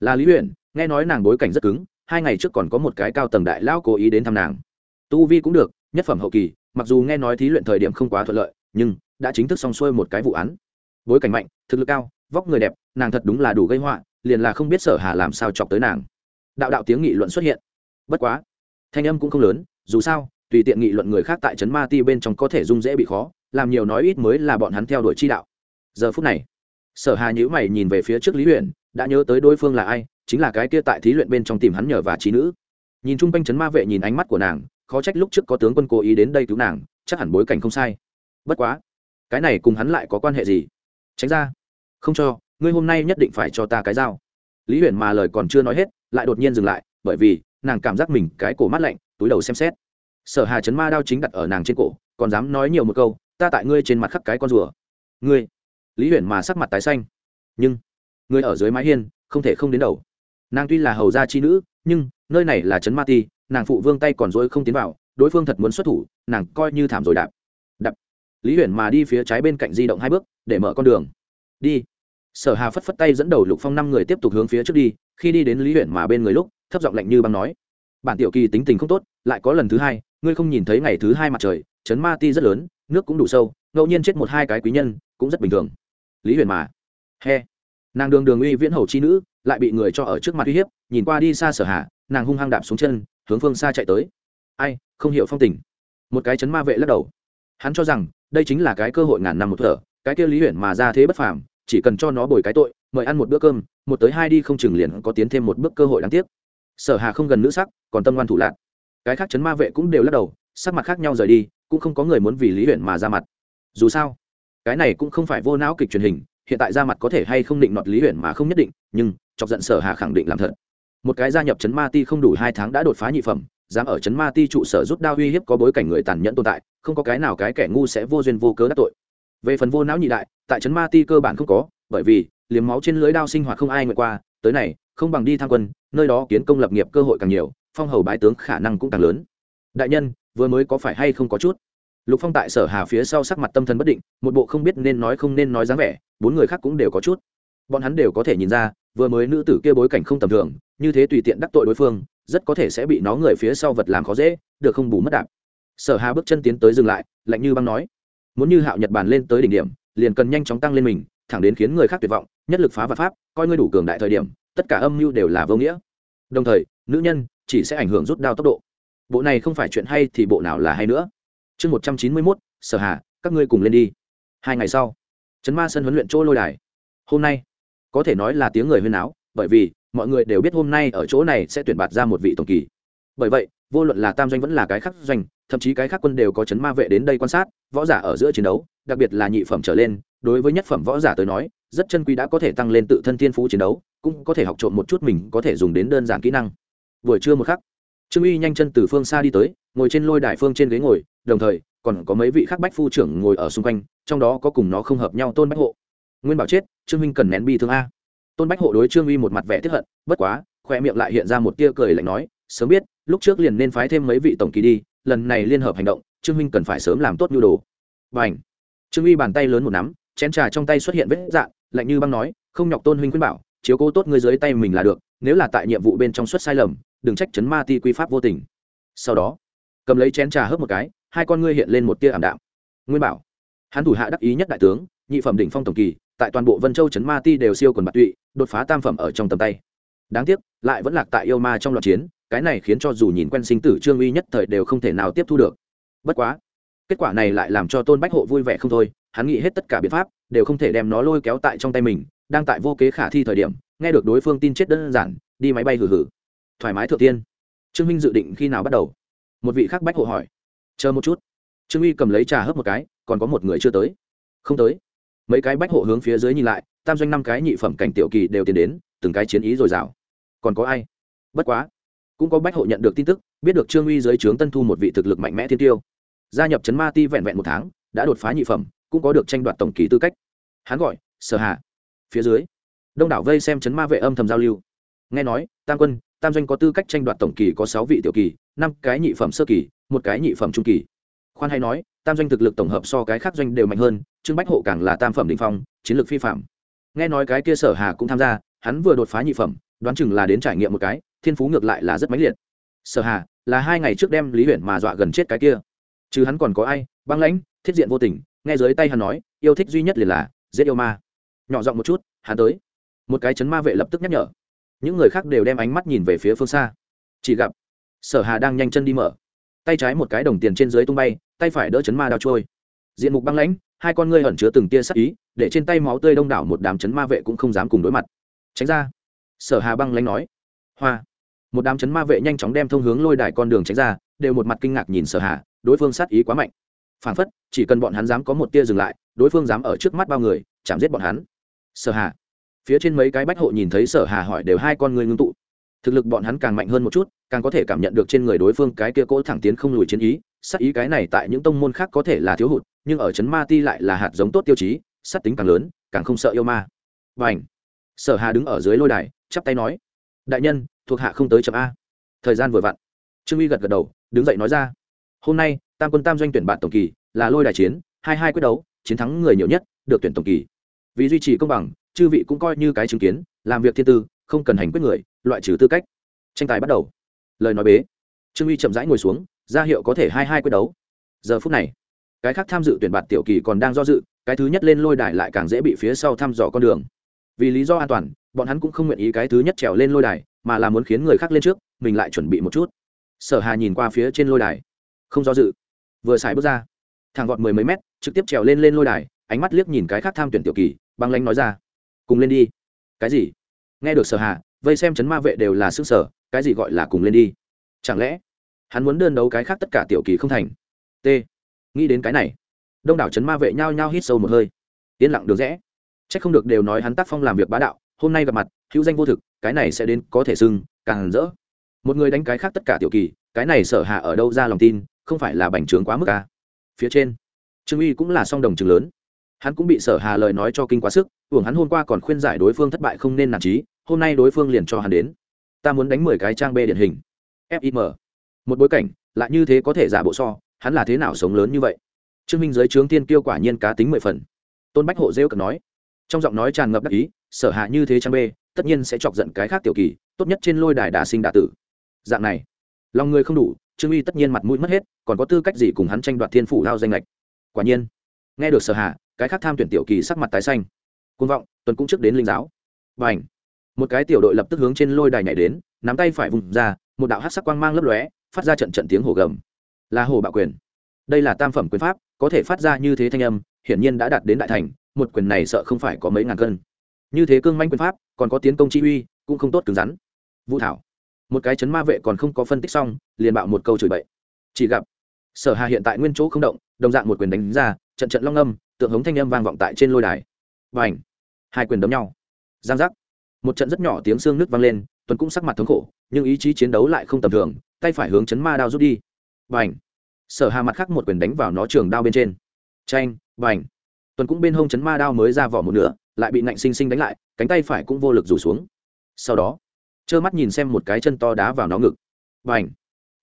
Là lý huyền nghe nói nàng bối cảnh rất cứng, hai ngày trước còn có một cái cao tầng đại lão cố ý đến thăm nàng tu vi cũng được, nhất phẩm hậu kỳ, mặc dù nghe nói thí luyện thời điểm không quá thuận lợi, nhưng đã chính thức xong xuôi một cái vụ án. Bối cảnh mạnh, thực lực cao, vóc người đẹp, nàng thật đúng là đủ gây họa, liền là không biết sở hà làm sao chọc tới nàng. Đạo đạo tiếng nghị luận xuất hiện. Bất quá, thanh âm cũng không lớn, dù sao, tùy tiện nghị luận người khác tại trấn ma ti bên trong có thể dung dễ bị khó, làm nhiều nói ít mới là bọn hắn theo đuổi chi đạo. Giờ phút này, sở hà nhữ mày nhìn về phía trước lý huyện đã nhớ tới đối phương là ai, chính là cái kia tại thí luyện bên trong tìm hắn nhờ và trí nữ. Nhìn chung quanh trấn ma vệ nhìn ánh mắt của nàng khó trách lúc trước có tướng quân cố ý đến đây cứu nàng, chắc hẳn bối cảnh không sai. Bất quá, cái này cùng hắn lại có quan hệ gì? Tránh ra. Không cho, ngươi hôm nay nhất định phải cho ta cái dao. Lý huyền mà lời còn chưa nói hết, lại đột nhiên dừng lại, bởi vì nàng cảm giác mình cái cổ mát lạnh, túi đầu xem xét. Sở hà chấn ma đao chính đặt ở nàng trên cổ, còn dám nói nhiều một câu, ta tại ngươi trên mặt khắc cái con rùa. Ngươi. Lý huyền mà sắc mặt tái xanh. Nhưng, ngươi ở dưới mái hiên, không thể không đến đầu. Nàng tuy là hầu gia chi nữ, nhưng nơi này là trấn ma ti nàng phụ vương tay còn dối không tiến vào, đối phương thật muốn xuất thủ, nàng coi như thảm rồi đạp. Đạp. Lý huyền mà đi phía trái bên cạnh di động hai bước, để mở con đường. Đi. Sở hà phất phất tay dẫn đầu lục phong năm người tiếp tục hướng phía trước đi, khi đi đến lý huyền mà bên người lúc, thấp giọng lạnh như băng nói. Bản tiểu kỳ tính tình không tốt, lại có lần thứ hai, ngươi không nhìn thấy ngày thứ hai mặt trời, chấn ma ti rất lớn, nước cũng đủ sâu, ngẫu nhiên chết một hai cái quý nhân, cũng rất bình thường. Lý huyền mà. He. Nàng đường đường uy viễn hầu chi nữ, lại bị người cho ở trước mặt uy hiếp, nhìn qua đi xa sở hạ nàng hung hăng đạp xuống chân hướng phương xa chạy tới. Ai, không hiểu phong tình. Một cái chấn ma vệ lắc đầu. Hắn cho rằng, đây chính là cái cơ hội ngàn năm một thở, cái kia lý huyện mà ra thế bất phàm, chỉ cần cho nó bồi cái tội, mời ăn một bữa cơm, một tới hai đi không chừng liền có tiến thêm một bước cơ hội đáng tiếc. Sở hà không gần nữ sắc, còn tâm ngoan thủ lạc. Cái khác chấn ma vệ cũng đều lắc đầu, sắc mặt khác nhau rời đi, cũng không có người muốn vì lý huyện mà ra mặt. Dù sao, cái này cũng không phải vô não kịch truyền hình, hiện tại ra mặt có thể hay không định nọt lý huyện mà không nhất định, nhưng chọc giận sở hà khẳng định làm thật một cái gia nhập chấn ma ti không đủ hai tháng đã đột phá nhị phẩm, dám ở chấn ma ti trụ sở rút đao uy hiếp có bối cảnh người tàn nhẫn tồn tại, không có cái nào cái kẻ ngu sẽ vô duyên vô cớ đắc tội. Về phần vô não nhị đại, tại chấn ma ti cơ bản không có, bởi vì, liếm máu trên lưới đao sinh hoạt không ai nguyện qua, tới này, không bằng đi tham quân, nơi đó kiến công lập nghiệp cơ hội càng nhiều, phong hầu bái tướng khả năng cũng càng lớn. Đại nhân, vừa mới có phải hay không có chút? Lục phong tại sở hà phía sau sắc mặt tâm thần bất định, một bộ không biết nên nói không nên nói dáng vẻ, bốn người khác cũng đều có chút bọn hắn đều có thể nhìn ra, vừa mới nữ tử kia bối cảnh không tầm thường, như thế tùy tiện đắc tội đối phương, rất có thể sẽ bị nó người phía sau vật làm khó dễ, được không bù mất đạp. Sở hà bước chân tiến tới dừng lại, lạnh như băng nói, muốn như hạo nhật bản lên tới đỉnh điểm, liền cần nhanh chóng tăng lên mình, thẳng đến khiến người khác tuyệt vọng, nhất lực phá và pháp, coi ngươi đủ cường đại thời điểm, tất cả âm mưu đều là vô nghĩa. Đồng thời, nữ nhân chỉ sẽ ảnh hưởng rút đao tốc độ. Bộ này không phải chuyện hay thì bộ nào là hay nữa. Chương một trăm chín mươi mốt, sở hà, các ngươi cùng lên đi. Hai ngày sau trấn ma sân huấn luyện chỗ lôi đài. Hôm nay có thể nói là tiếng người huyên áo bởi vì mọi người đều biết hôm nay ở chỗ này sẽ tuyển bạt ra một vị tổng kỳ. Bởi vậy, vô luận là tam doanh vẫn là cái khác doanh, thậm chí cái khác quân đều có chấn ma vệ đến đây quan sát, võ giả ở giữa chiến đấu, đặc biệt là nhị phẩm trở lên, đối với nhất phẩm võ giả tới nói, rất chân quý đã có thể tăng lên tự thân thiên phú chiến đấu, cũng có thể học trộm một chút mình có thể dùng đến đơn giản kỹ năng. Buổi trưa một khắc, trương uy nhanh chân từ phương xa đi tới, ngồi trên lôi đài phương trên ghế ngồi, đồng thời còn có mấy vị khác bách phu trưởng ngồi ở xung quanh, trong đó có cùng nó không hợp nhau tôn bách hộ nguyên bảo chết, trương minh cần nén bi thương a. Tôn bách hộ đối trương uy một mặt vẻ tiếp hận, bất quá khoe miệng lại hiện ra một tia cười lạnh nói, sớm biết, lúc trước liền nên phái thêm mấy vị tổng kỳ đi, lần này liên hợp hành động, trương minh cần phải sớm làm tốt nhu đồ. Và ảnh trương uy bàn tay lớn một nắm, chén trà trong tay xuất hiện vết dạn lạnh như băng nói, không nhọc tôn huynh khuyên bảo, chiếu cố tốt ngươi dưới tay mình là được, nếu là tại nhiệm vụ bên trong xuất sai lầm, đừng trách chấn ma ti quy pháp vô tình. Sau đó, cầm lấy chén trà hớp một cái, hai con ngươi hiện lên một tia ảm đạm. Nguyên bảo. Hắn thủ hạ đắc ý nhất đại tướng, nhị phẩm đỉnh phong tổng kỳ tại toàn bộ vân châu Trấn ma ti đều siêu quần bạc tụy, đột phá tam phẩm ở trong tầm tay. Đáng tiếc, lại vẫn lạc tại yêu ma trong loạt chiến, cái này khiến cho dù nhìn quen sinh tử trương uy nhất thời đều không thể nào tiếp thu được. Bất quá, kết quả này lại làm cho tôn bách hộ vui vẻ không thôi, hắn nghĩ hết tất cả biện pháp, đều không thể đem nó lôi kéo tại trong tay mình, đang tại vô kế khả thi thời điểm, nghe được đối phương tin chết đơn giản, đi máy bay hử hử thoải mái thượng tiên. Trương minh dự định khi nào bắt đầu? Một vị khác bách hộ hỏi. Chờ một chút. Trương uy cầm lấy trà hớp một cái, còn có một người chưa tới. Không tới mấy cái bách hộ hướng phía dưới nhìn lại, tam doanh năm cái nhị phẩm cảnh tiểu kỳ đều tiến đến, từng cái chiến ý dồi dào. Còn có ai? Bất quá, cũng có bách hộ nhận được tin tức, biết được trương uy dưới trướng tân thu một vị thực lực mạnh mẽ thiên tiêu. Gia nhập trấn ma ti vẹn vẹn một tháng, đã đột phá nhị phẩm, cũng có được tranh đoạt tổng kỳ tư cách. Hắn gọi, sở hạ phía dưới, đông đảo vây xem trấn ma vệ âm thầm giao lưu. Nghe nói, tam quân, tam doanh có tư cách tranh đoạt tổng kỳ có sáu vị tiểu kỳ, năm cái nhị phẩm sơ kỳ, một cái nhị phẩm trung kỳ. Khoan hay nói tam doanh thực lực tổng hợp so cái khác doanh đều mạnh hơn, trương bách hộ càng là tam phẩm định phong, chiến lược phi phạm. Nghe nói cái kia sở hà cũng tham gia, hắn vừa đột phá nhị phẩm, đoán chừng là đến trải nghiệm một cái, thiên phú ngược lại là rất mãnh liệt. Sở hà, là hai ngày trước đem lý huyện mà dọa gần chết cái kia. Chứ hắn còn có ai, băng lãnh, thiết diện vô tình, nghe dưới tay hắn nói, yêu thích duy nhất liền là giết yêu ma. Nhỏ giọng một chút, hắn tới. Một cái chấn ma vệ lập tức nhắc nhở. Những người khác đều đem ánh mắt nhìn về phía phương xa. Chỉ gặp sở hà đang nhanh chân đi mở tay trái một cái đồng tiền trên dưới tung bay, tay phải đỡ chấn ma đao trôi. Diện mục băng lãnh, hai con ngươi ẩn chứa từng tia sắc ý, để trên tay máu tươi đông đảo một đám chấn ma vệ cũng không dám cùng đối mặt. Tránh ra. Sở hà băng lãnh nói. Hoa. Một đám chấn ma vệ nhanh chóng đem thông hướng lôi đài con đường tránh ra, đều một mặt kinh ngạc nhìn sở hà, đối phương sát ý quá mạnh. Phản phất, chỉ cần bọn hắn dám có một tia dừng lại, đối phương dám ở trước mắt bao người, chạm giết bọn hắn. Sở hà. Phía trên mấy cái bách hộ nhìn thấy sở hà hỏi đều hai con người ngưng tụ thực lực bọn hắn càng mạnh hơn một chút, càng có thể cảm nhận được trên người đối phương cái kia cỗ thẳng tiến không lùi chiến ý, sát ý cái này tại những tông môn khác có thể là thiếu hụt, nhưng ở trấn ma ti lại là hạt giống tốt tiêu chí, sát tính càng lớn, càng không sợ yêu ma. Và ảnh sở hà đứng ở dưới lôi đài, chắp tay nói, đại nhân, thuộc hạ không tới chậm a. Thời gian vừa vặn. Trương uy gật gật đầu, đứng dậy nói ra, hôm nay, tam quân tam doanh tuyển bạn tổng kỳ, là lôi đài chiến, hai hai quyết đấu, chiến thắng người nhiều nhất, được tuyển tổng kỳ. Vì duy trì công bằng, chư vị cũng coi như cái chứng kiến, làm việc thiên tư không cần hành quyết người, loại trừ tư cách. Tranh tài bắt đầu. Lời nói bế. Trương uy chậm rãi ngồi xuống, ra hiệu có thể hai hai quyết đấu. Giờ phút này, cái khác tham dự tuyển bạt tiểu kỳ còn đang do dự, cái thứ nhất lên lôi đài lại càng dễ bị phía sau thăm dò con đường. Vì lý do an toàn, bọn hắn cũng không nguyện ý cái thứ nhất trèo lên lôi đài, mà là muốn khiến người khác lên trước, mình lại chuẩn bị một chút. Sở hà nhìn qua phía trên lôi đài, không do dự. Vừa xài bước ra, thẳng vọt mười mấy mét, trực tiếp trèo lên lên lôi đài, ánh mắt liếc nhìn cái khác tham tuyển tiểu kỳ, băng lanh nói ra, cùng lên đi. Cái gì? Nghe được sở hà, vây xem chấn ma vệ đều là sức sở cái gì gọi là cùng lên đi? Chẳng lẽ hắn muốn đơn đấu cái khác tất cả tiểu kỳ không thành? T. Nghĩ đến cái này, đông đảo chấn ma vệ nhao nhao hít sâu một hơi. Yên lặng được rẽ. C h ắ c không được đều nói hắn tác phong làm việc bá đạo, hôm nay gặp mặt, hữu danh vô thực, cái này sẽ đến có thể sưng, càng rỡ. Một người đánh cái khác tất cả tiểu kỳ, cái này sở hạ ở đâu ra lòng tin, không phải là bành trướng quá mức ca phía trên, trương uy cũng là song đồng trường lớn hắn cũng bị sở hà lời nói cho kinh quá sức hưởng hắn hôm qua còn khuyên giải đối phương thất bại không nên nản trí hôm nay đối phương liền cho hắn đến. Ta muốn đánh mười cái trang b điển hình. Fim một bối cảnh, lại như thế có thể giả bộ so, hắn là thế nào sống lớn như vậy? Trương minh giới trướng tiên kiêu quả nhiên cá tính mười phần. Tôn bách hộ rêu cực nói. Trong giọng nói tràn ngập đắc ý, sở hạ như thế trang b, tất nhiên sẽ chọc giận cái khác tiểu kỳ, tốt nhất trên lôi đài đà sinh đà tử. Dạng này, lòng người không đủ, trương uy tất nhiên mặt mũi mất hết, còn có tư cách gì cùng hắn tranh đoạt thiên phủ lao danh lệch quả nhiên, nghe được sở hạ cái khác tham tuyển tiểu kỳ sắc mặt tái xanh. Côn vọng, tuần cũng trước đến linh giáo. Và ảnh một cái tiểu đội lập tức hướng trên lôi đài nhảy đến, nắm tay phải vùng ra, một đạo hát sắc quang mang lấp lóe, phát ra trận trận tiếng hổ gầm. Là hồ bạo quyền. Đây là tam phẩm quyền pháp, có thể phát ra như thế thanh âm, hiển nhiên đã đạt đến đại thành, một quyền này sợ không phải có mấy ngàn cân. Như thế cương manh quyền pháp, còn có tiến công chi uy, cũng không tốt cứng rắn. Vũ thảo. Một cái chấn ma vệ còn không có phân tích xong, liền bạo một câu chửi bậy. Chỉ gặp, sở hà hiện tại nguyên chỗ không động, đồng dạng một quyền đánh ra, trận trận long âm tượng hống thanh âm vang vọng tại trên lôi đài. Và ảnh hai quyền đấm nhau. Giang giác. Một trận rất nhỏ tiếng xương nước vang lên, tuấn cũng sắc mặt thống khổ, nhưng ý chí chiến đấu lại không tầm thường, tay phải hướng chấn ma đao rút đi. Bành! Sở hà mặt khác một quyền đánh vào nó trường đao bên trên. Tranh bành! Tuấn cũng bên hông chấn ma đao mới ra vỏ một nửa, lại bị nạnh sinh sinh đánh lại, cánh tay phải cũng vô lực rủ xuống. Sau đó, trơ mắt nhìn xem một cái chân to đá vào nó ngực. Bành!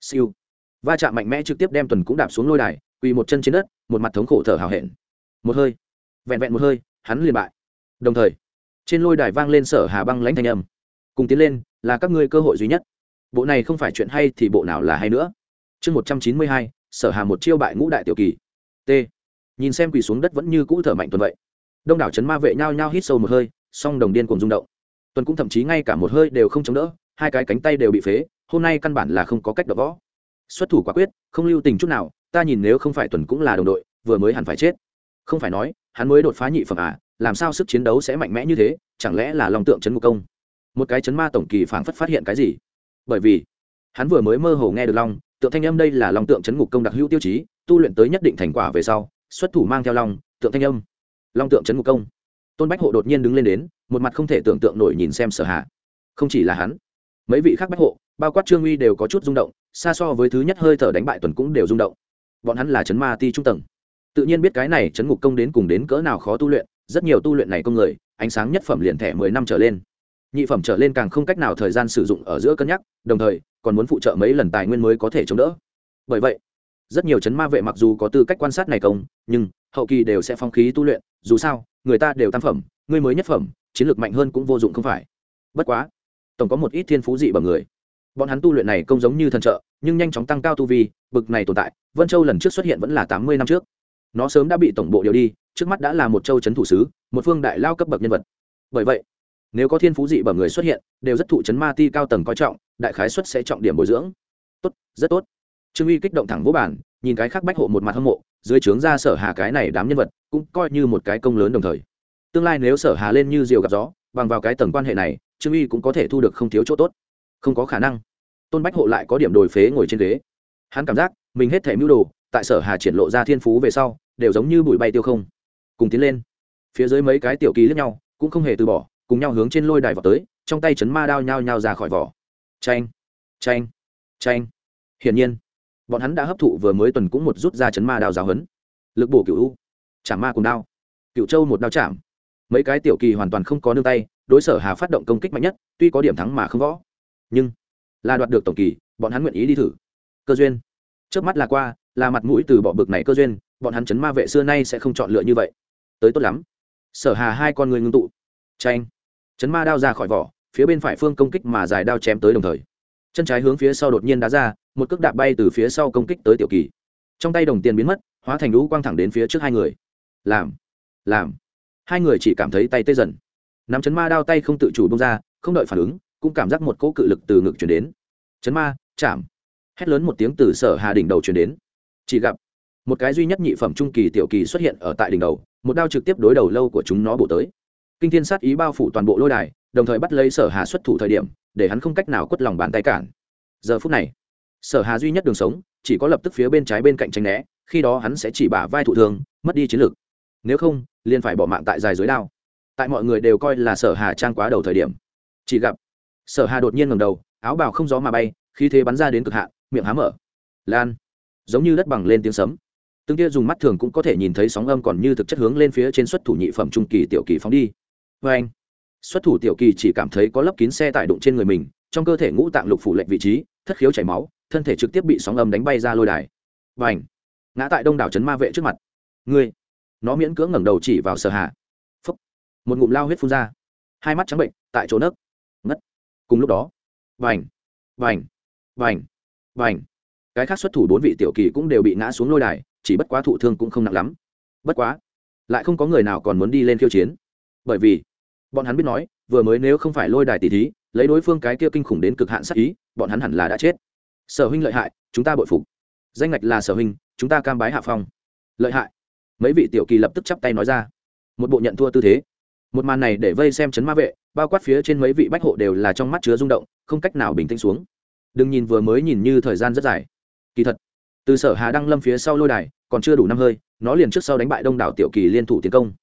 Siêu! Va chạm mạnh mẽ trực tiếp đem tuần cũng đạp xuống lôi đài, quỳ một chân trên đất, một mặt thống khổ thở hào hẹn một hơi. Vẹn vẹn một hơi, hắn liền bại. Đồng thời, trên lôi đài vang lên sở hà băng lãnh thanh âm. Cùng tiến lên, là các ngươi cơ hội duy nhất. Bộ này không phải chuyện hay thì bộ nào là hay nữa. Chương một trăm chín mươi hai, sở hà một chiêu bại ngũ đại tiểu kỳ. T. Nhìn xem quỳ xuống đất vẫn như cũ thở mạnh tuần vậy. Đông đảo trấn ma vệ nhao nhao hít sâu một hơi, song đồng điên cùng rung động. Tuần cũng thậm chí ngay cả một hơi đều không chống đỡ, hai cái cánh tay đều bị phế, hôm nay căn bản là không có cách đập võ. Xuất thủ quả quyết, không lưu tình chút nào, ta nhìn nếu không phải tuần cũng là đồng đội, vừa mới hẳn phải chết không phải nói, hắn mới đột phá nhị phẩm à làm sao sức chiến đấu sẽ mạnh mẽ như thế, chẳng lẽ là lòng tượng chấn ngục công? Một cái chấn ma tổng kỳ phảng phất phát hiện cái gì? Bởi vì, hắn vừa mới mơ hồ nghe được long, tượng thanh âm đây là long tượng chấn ngục công đặc hữu tiêu chí, tu luyện tới nhất định thành quả về sau, xuất thủ mang theo long, tượng thanh âm. Long tượng chấn ngục công. Tôn bách hộ đột nhiên đứng lên đến, một mặt không thể tưởng tượng nổi nhìn xem sở hạ không chỉ là hắn, mấy vị khác bách hộ, bao quát trương uy đều có chút rung động, xa so với thứ nhất hơi thở đánh bại tuần cũng đều rung động. Bọn hắn là chấn ma ti trung tầng tự nhiên biết cái này chấn ngục công đến cùng đến cỡ nào khó tu luyện, rất nhiều tu luyện này công người, ánh sáng nhất phẩm liền thẻ mười năm trở lên. Nhị phẩm trở lên càng không cách nào thời gian sử dụng ở giữa cân nhắc, đồng thời, còn muốn phụ trợ mấy lần tài nguyên mới có thể chống đỡ. Bởi vậy, rất nhiều chấn ma vệ mặc dù có tư cách quan sát này công, nhưng hậu kỳ đều sẽ phong khí tu luyện, dù sao, người ta đều tam phẩm, người mới nhất phẩm, chiến lược mạnh hơn cũng vô dụng không phải. Bất quá, tổng có một ít thiên phú dị bằng người. Bọn hắn tu luyện này công giống như thần trợ, nhưng nhanh chóng tăng cao tu vi, bực này tồn tại, vân châu lần trước xuất hiện vẫn là tám mươi năm trước nó sớm đã bị tổng bộ điều đi, trước mắt đã là một châu c h ấ n thủ sứ một phương đại lao cấp bậc nhân vật. Bởi vậy, nếu có thiên phú dị bẩm người xuất hiện, đều rất thụ chấn ma ti cao tầng coi trọng, đại khái xuất sẽ trọng điểm bồi dưỡng. Tốt, rất tốt. Trương uy kích động thẳng vô bản nhìn cái khác bách hộ một mặt hâm mộ, dưới trướng ra sở hà cái này đám nhân vật, cũng coi như một cái công lớn đồng thời. Tương lai nếu sở hà lên như diều gặp gió, bằng vào cái tầng quan hệ này, trương uy cũng có thể thu được không thiếu chỗ tốt. Không có khả năng. Tôn bách hộ lại có điểm đồi phế ngồi trên ghế. Hắn cảm giác mình hết thể mưu đồ, tại sở hà triển lộ ra thiên phú về sau đều giống như bụi bay tiêu không. Cùng tiến lên. Phía dưới mấy cái tiểu kỳ lướt nhau, cũng không hề từ bỏ, cùng nhau hướng trên lôi đài vào tới, trong tay chấn ma đao nhao nhao ra khỏi vỏ. Tranh tranh tranh hiển nhiên, bọn hắn đã hấp thụ vừa mới tuần cũng một rút ra chấn ma đao giáo hấn lực bổ cựu u chả ma cùng đao. Cựu châu một đao chạm. Mấy cái tiểu kỳ hoàn toàn không có nương tay, đối sở hà phát động công kích mạnh nhất, tuy có điểm thắng mà không võ. Nhưng, là đoạt được tổng kỳ, bọn hắn nguyện ý đi thử. Cơ duyên. Trước mắt là qua là mặt mũi từ bỏ bực này cơ duyên, bọn hắn chấn ma vệ xưa nay sẽ không chọn lựa như vậy. Tới tốt lắm. Sở hà hai con người ngưng tụ. Tranh chấn ma đao ra khỏi vỏ, phía bên phải phương công kích mà dài đao chém tới đồng thời. Chân trái hướng phía sau đột nhiên đá ra, một cước đạp bay từ phía sau công kích tới tiểu kỳ. Trong tay đồng tiền biến mất, hóa thành lũ quang thẳng đến phía trước hai người. Làm. Làm. Hai người chỉ cảm thấy tay tê dần. Nắm chấn ma đao tay không tự chủ bông ra, không đợi phản ứng, cũng cảm giác một cỗ cự lực từ ngực chuyển đến. Chấn ma, chạm. Hét lớn một tiếng từ sở hà đỉnh đầu chuyển đến chỉ gặp, một cái duy nhất nhị phẩm trung kỳ tiểu kỳ xuất hiện ở tại đỉnh đầu, một đao trực tiếp đối đầu lâu của chúng nó bổ tới. Kinh thiên sát ý bao phủ toàn bộ lôi đài, đồng thời bắt lấy sở hà xuất thủ thời điểm, để hắn không cách nào quất lòng bàn tay cản. Giờ phút này, sở hà duy nhất đường sống, chỉ có lập tức phía bên trái bên cạnh tranh né, khi đó hắn sẽ chỉ bả vai thụ thương, mất đi chiến lược nếu không, liền phải bỏ mạng tại dài dưới đao. Tại mọi người đều coi là sở hà trang quá đầu thời điểm. Chỉ gặp, sở hà đột nhiên ngầm đầu, áo bào không gió mà bay khi thế bắn ra đến cực hạn, miệng há mở. Lan! Giống như đất bằng lên tiếng sấm. Tương kia dùng mắt thường cũng có thể nhìn thấy sóng âm còn như thực chất hướng lên phía trên xuất thủ nhị phẩm trung kỳ tiểu kỳ phóng đi. Vê anh, xuất thủ tiểu kỳ chỉ cảm thấy có lấp kín xe tải đụng trên người mình, trong cơ thể ngũ tạng lục phủ lệnh vị trí, thất khiếu chảy máu, thân thể trực tiếp bị sóng âm đánh bay ra lôi đài. Và ảnh ngã tại đông đảo trấn ma vệ trước mặt. Ngươi, nó miễn cưỡng ngẩng đầu chỉ vào sở hạ phúc, một ngụm lao huyết phun ra. Hai mắt trắng bệnh, tại chỗ nấc, ngất. Cùng lúc đó, vành vành vành vành cái khác xuất thủ bốn vị tiểu kỳ cũng đều bị ngã xuống lôi đài, chỉ bất quá thụ thương cũng không nặng lắm. Bất quá, lại không có người nào còn muốn đi lên khiêu chiến. Bởi vì, bọn hắn biết nói, vừa mới nếu không phải lôi đài tỷ thí, lấy đối phương cái kia kinh khủng đến cực hạn sắc ý, bọn hắn hẳn là đã chết. Sở huynh lợi hại, chúng ta bội phục. Danh ngạch là sở huynh, chúng ta cam bái hạ phong. Lợi hại. Mấy vị tiểu kỳ lập tức chắp tay nói ra. Một bộ nhận thua tư thế. Một màn này để vây xem chấn ma vệ, bao quát phía trên mấy vị bách hộ đều là trong mắt chứa rung động, không cách nào bình tĩnh xuống. Đừng nhìn vừa mới nhìn như thời gian rất dài kỳ thật, từ sở hà đăng lâm phía sau lôi đài, còn chưa đủ năm hơi, nó liền trước sau đánh bại đông đảo tiểu kỳ liên thủ tiến công.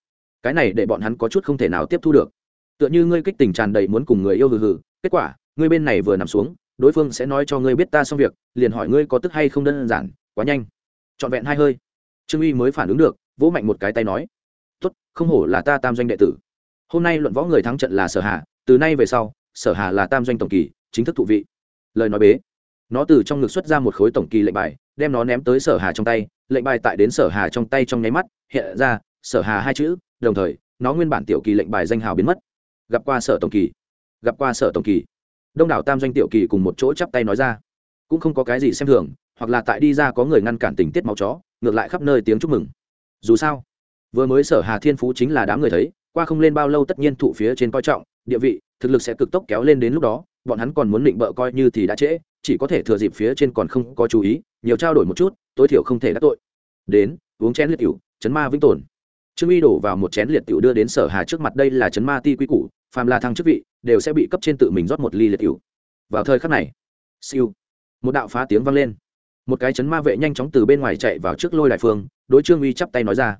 Cái này để bọn hắn có chút không thể nào tiếp thu được. Tựa như ngươi kích tình tràn đầy muốn cùng người yêu hừ hừ, kết quả, ngươi bên này vừa nằm xuống, đối phương sẽ nói cho ngươi biết ta xong việc, liền hỏi ngươi có tức hay không đơn giản, quá nhanh. Trọn vẹn hai hơi. Trương uy mới phản ứng được, vỗ mạnh một cái tay nói, tốt, không hổ là ta tam doanh đệ tử. Hôm nay luận võ người thắng trận là sở hà, từ nay về sau, sở hà là tam doanh tổng kỳ, chính thức thụ vị. Lời nói bế nó từ trong ngực xuất ra một khối tổng kỳ lệnh bài, đem nó ném tới sở hà trong tay, lệnh bài tại đến sở hà trong tay trong nháy mắt, hiện ra, sở hà hai chữ, đồng thời, nó nguyên bản tiểu kỳ lệnh bài danh hào biến mất. Gặp qua sở tổng kỳ. Gặp qua sở tổng kỳ. Đông đảo tam doanh tiểu kỳ cùng một chỗ chắp tay nói ra. Cũng không có cái gì xem thường, hoặc là tại đi ra có người ngăn cản tình tiết máu chó, ngược lại khắp nơi tiếng chúc mừng. Dù sao, vừa mới sở hà thiên phú chính là đám người thấy, qua không lên bao lâu tất nhiên thụ phía trên coi trọng, địa vị, thực lực sẽ cực tốc kéo lên đến lúc đó, bọn hắn còn muốn định bợ coi như thì đã trễ chỉ có thể thừa dịp phía trên còn không có chú ý nhiều trao đổi một chút tối thiểu không thể đắc tội. Đến uống chén liệt tiểu, chấn ma vĩnh tồn. Trương uy đổ vào một chén liệt tiểu đưa đến sở hà trước mặt đây là chấn ma ti quy củ phàm là thăng chức vị đều sẽ bị cấp trên tự mình rót một ly liệt tiểu. vào thời khắc này siêu một đạo phá tiếng vang lên. Một cái chấn ma vệ nhanh chóng từ bên ngoài chạy vào trước lôi đại phương đối trương uy chắp tay nói ra.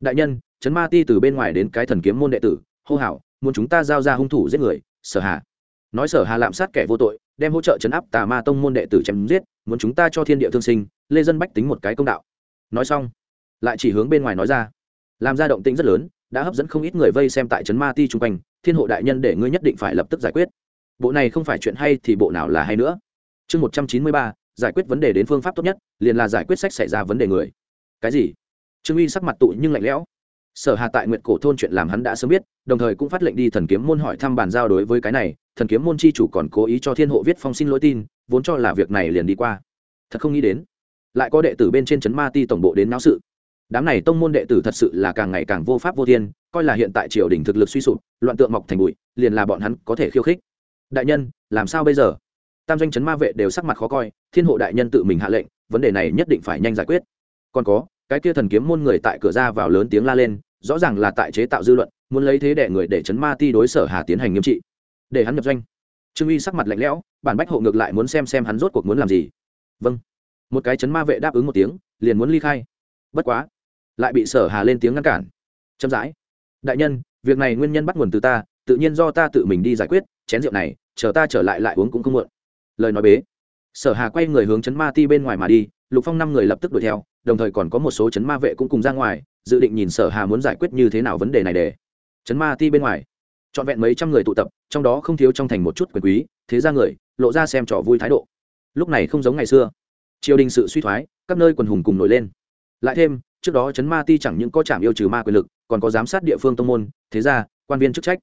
Đại nhân chấn ma ti từ bên ngoài đến cái thần kiếm môn đệ tử hô hào muốn chúng ta giao ra hung thủ giết người sở hà. Nói sở hà lạm sát kẻ vô tội đem hỗ trợ chấn áp tà ma tông môn đệ tử chém giết, muốn chúng ta cho thiên địa thương sinh, lê dân bách tính một cái công đạo. Nói xong, lại chỉ hướng bên ngoài nói ra. Làm ra động tĩnh rất lớn, đã hấp dẫn không ít người vây xem tại trấn ma ti chung quanh, thiên hộ đại nhân để ngươi nhất định phải lập tức giải quyết. Bộ này không phải chuyện hay thì bộ nào là hay nữa. Chương một trăm chín mươi ba, giải quyết vấn đề đến phương pháp tốt nhất, liền là giải quyết sách xảy ra vấn đề người. Cái gì? Trương uy sắc mặt tụ nhưng lạnh lẽo sở hà tại nguyện cổ thôn chuyện làm hắn đã sớm biết, đồng thời cũng phát lệnh đi thần kiếm môn hỏi thăm bàn giao đối với cái này, thần kiếm môn chi chủ còn cố ý cho thiên hộ viết phong xin lỗi tin, vốn cho là việc này liền đi qua. Thật không nghĩ đến, lại có đệ tử bên trên trấn ma ti tổng bộ đến náo sự. Đám này tông môn đệ tử thật sự là càng ngày càng vô pháp vô thiên, coi là hiện tại triều đình thực lực suy sụp, loạn tượng mọc thành bụi, liền là bọn hắn có thể khiêu khích. Đại nhân, làm sao bây giờ? Tam doanh trấn ma vệ đều sắc mặt khó coi, thiên hộ đại nhân tự mình hạ lệnh, vấn đề này nhất định phải nhanh giải quyết. Còn có cái kia thần kiếm môn người tại cửa ra vào lớn tiếng la lên, rõ ràng là tại chế tạo dư luận, muốn lấy thế để người để chấn ma ti đối sở hà tiến hành nghiêm trị. Để hắn nhập doanh. Trương uy sắc mặt lạnh lẽo, bản bách hộ ngược lại muốn xem xem hắn rốt cuộc muốn làm gì. Vâng. Một cái chấn ma vệ đáp ứng một tiếng, liền muốn ly khai. Bất quá, lại bị sở hà lên tiếng ngăn cản. Chậm rãi. Đại nhân, việc này nguyên nhân bắt nguồn từ ta, tự nhiên do ta tự mình đi giải quyết, chén rượu này, chờ ta trở lại lại uống cũng không muộn. Lời nói bế. Sở hà quay người hướng chấn ma ti bên ngoài mà đi lục phong năm người lập tức đuổi theo, đồng thời còn có một số chấn ma vệ cũng cùng ra ngoài, dự định nhìn sở hà muốn giải quyết như thế nào vấn đề này để. Chấn ma ti bên ngoài, trọn vẹn mấy trăm người tụ tập, trong đó không thiếu trong thành một chút quyền quý, thế ra người, lộ ra xem trò vui thái độ. Lúc này không giống ngày xưa. Triều đình sự suy thoái, các nơi quần hùng cùng nổi lên. Lại thêm, trước đó chấn ma ti chẳng những có trảm yêu trừ ma quyền lực, còn có giám sát địa phương tông môn, thế gia quan viên chức trách.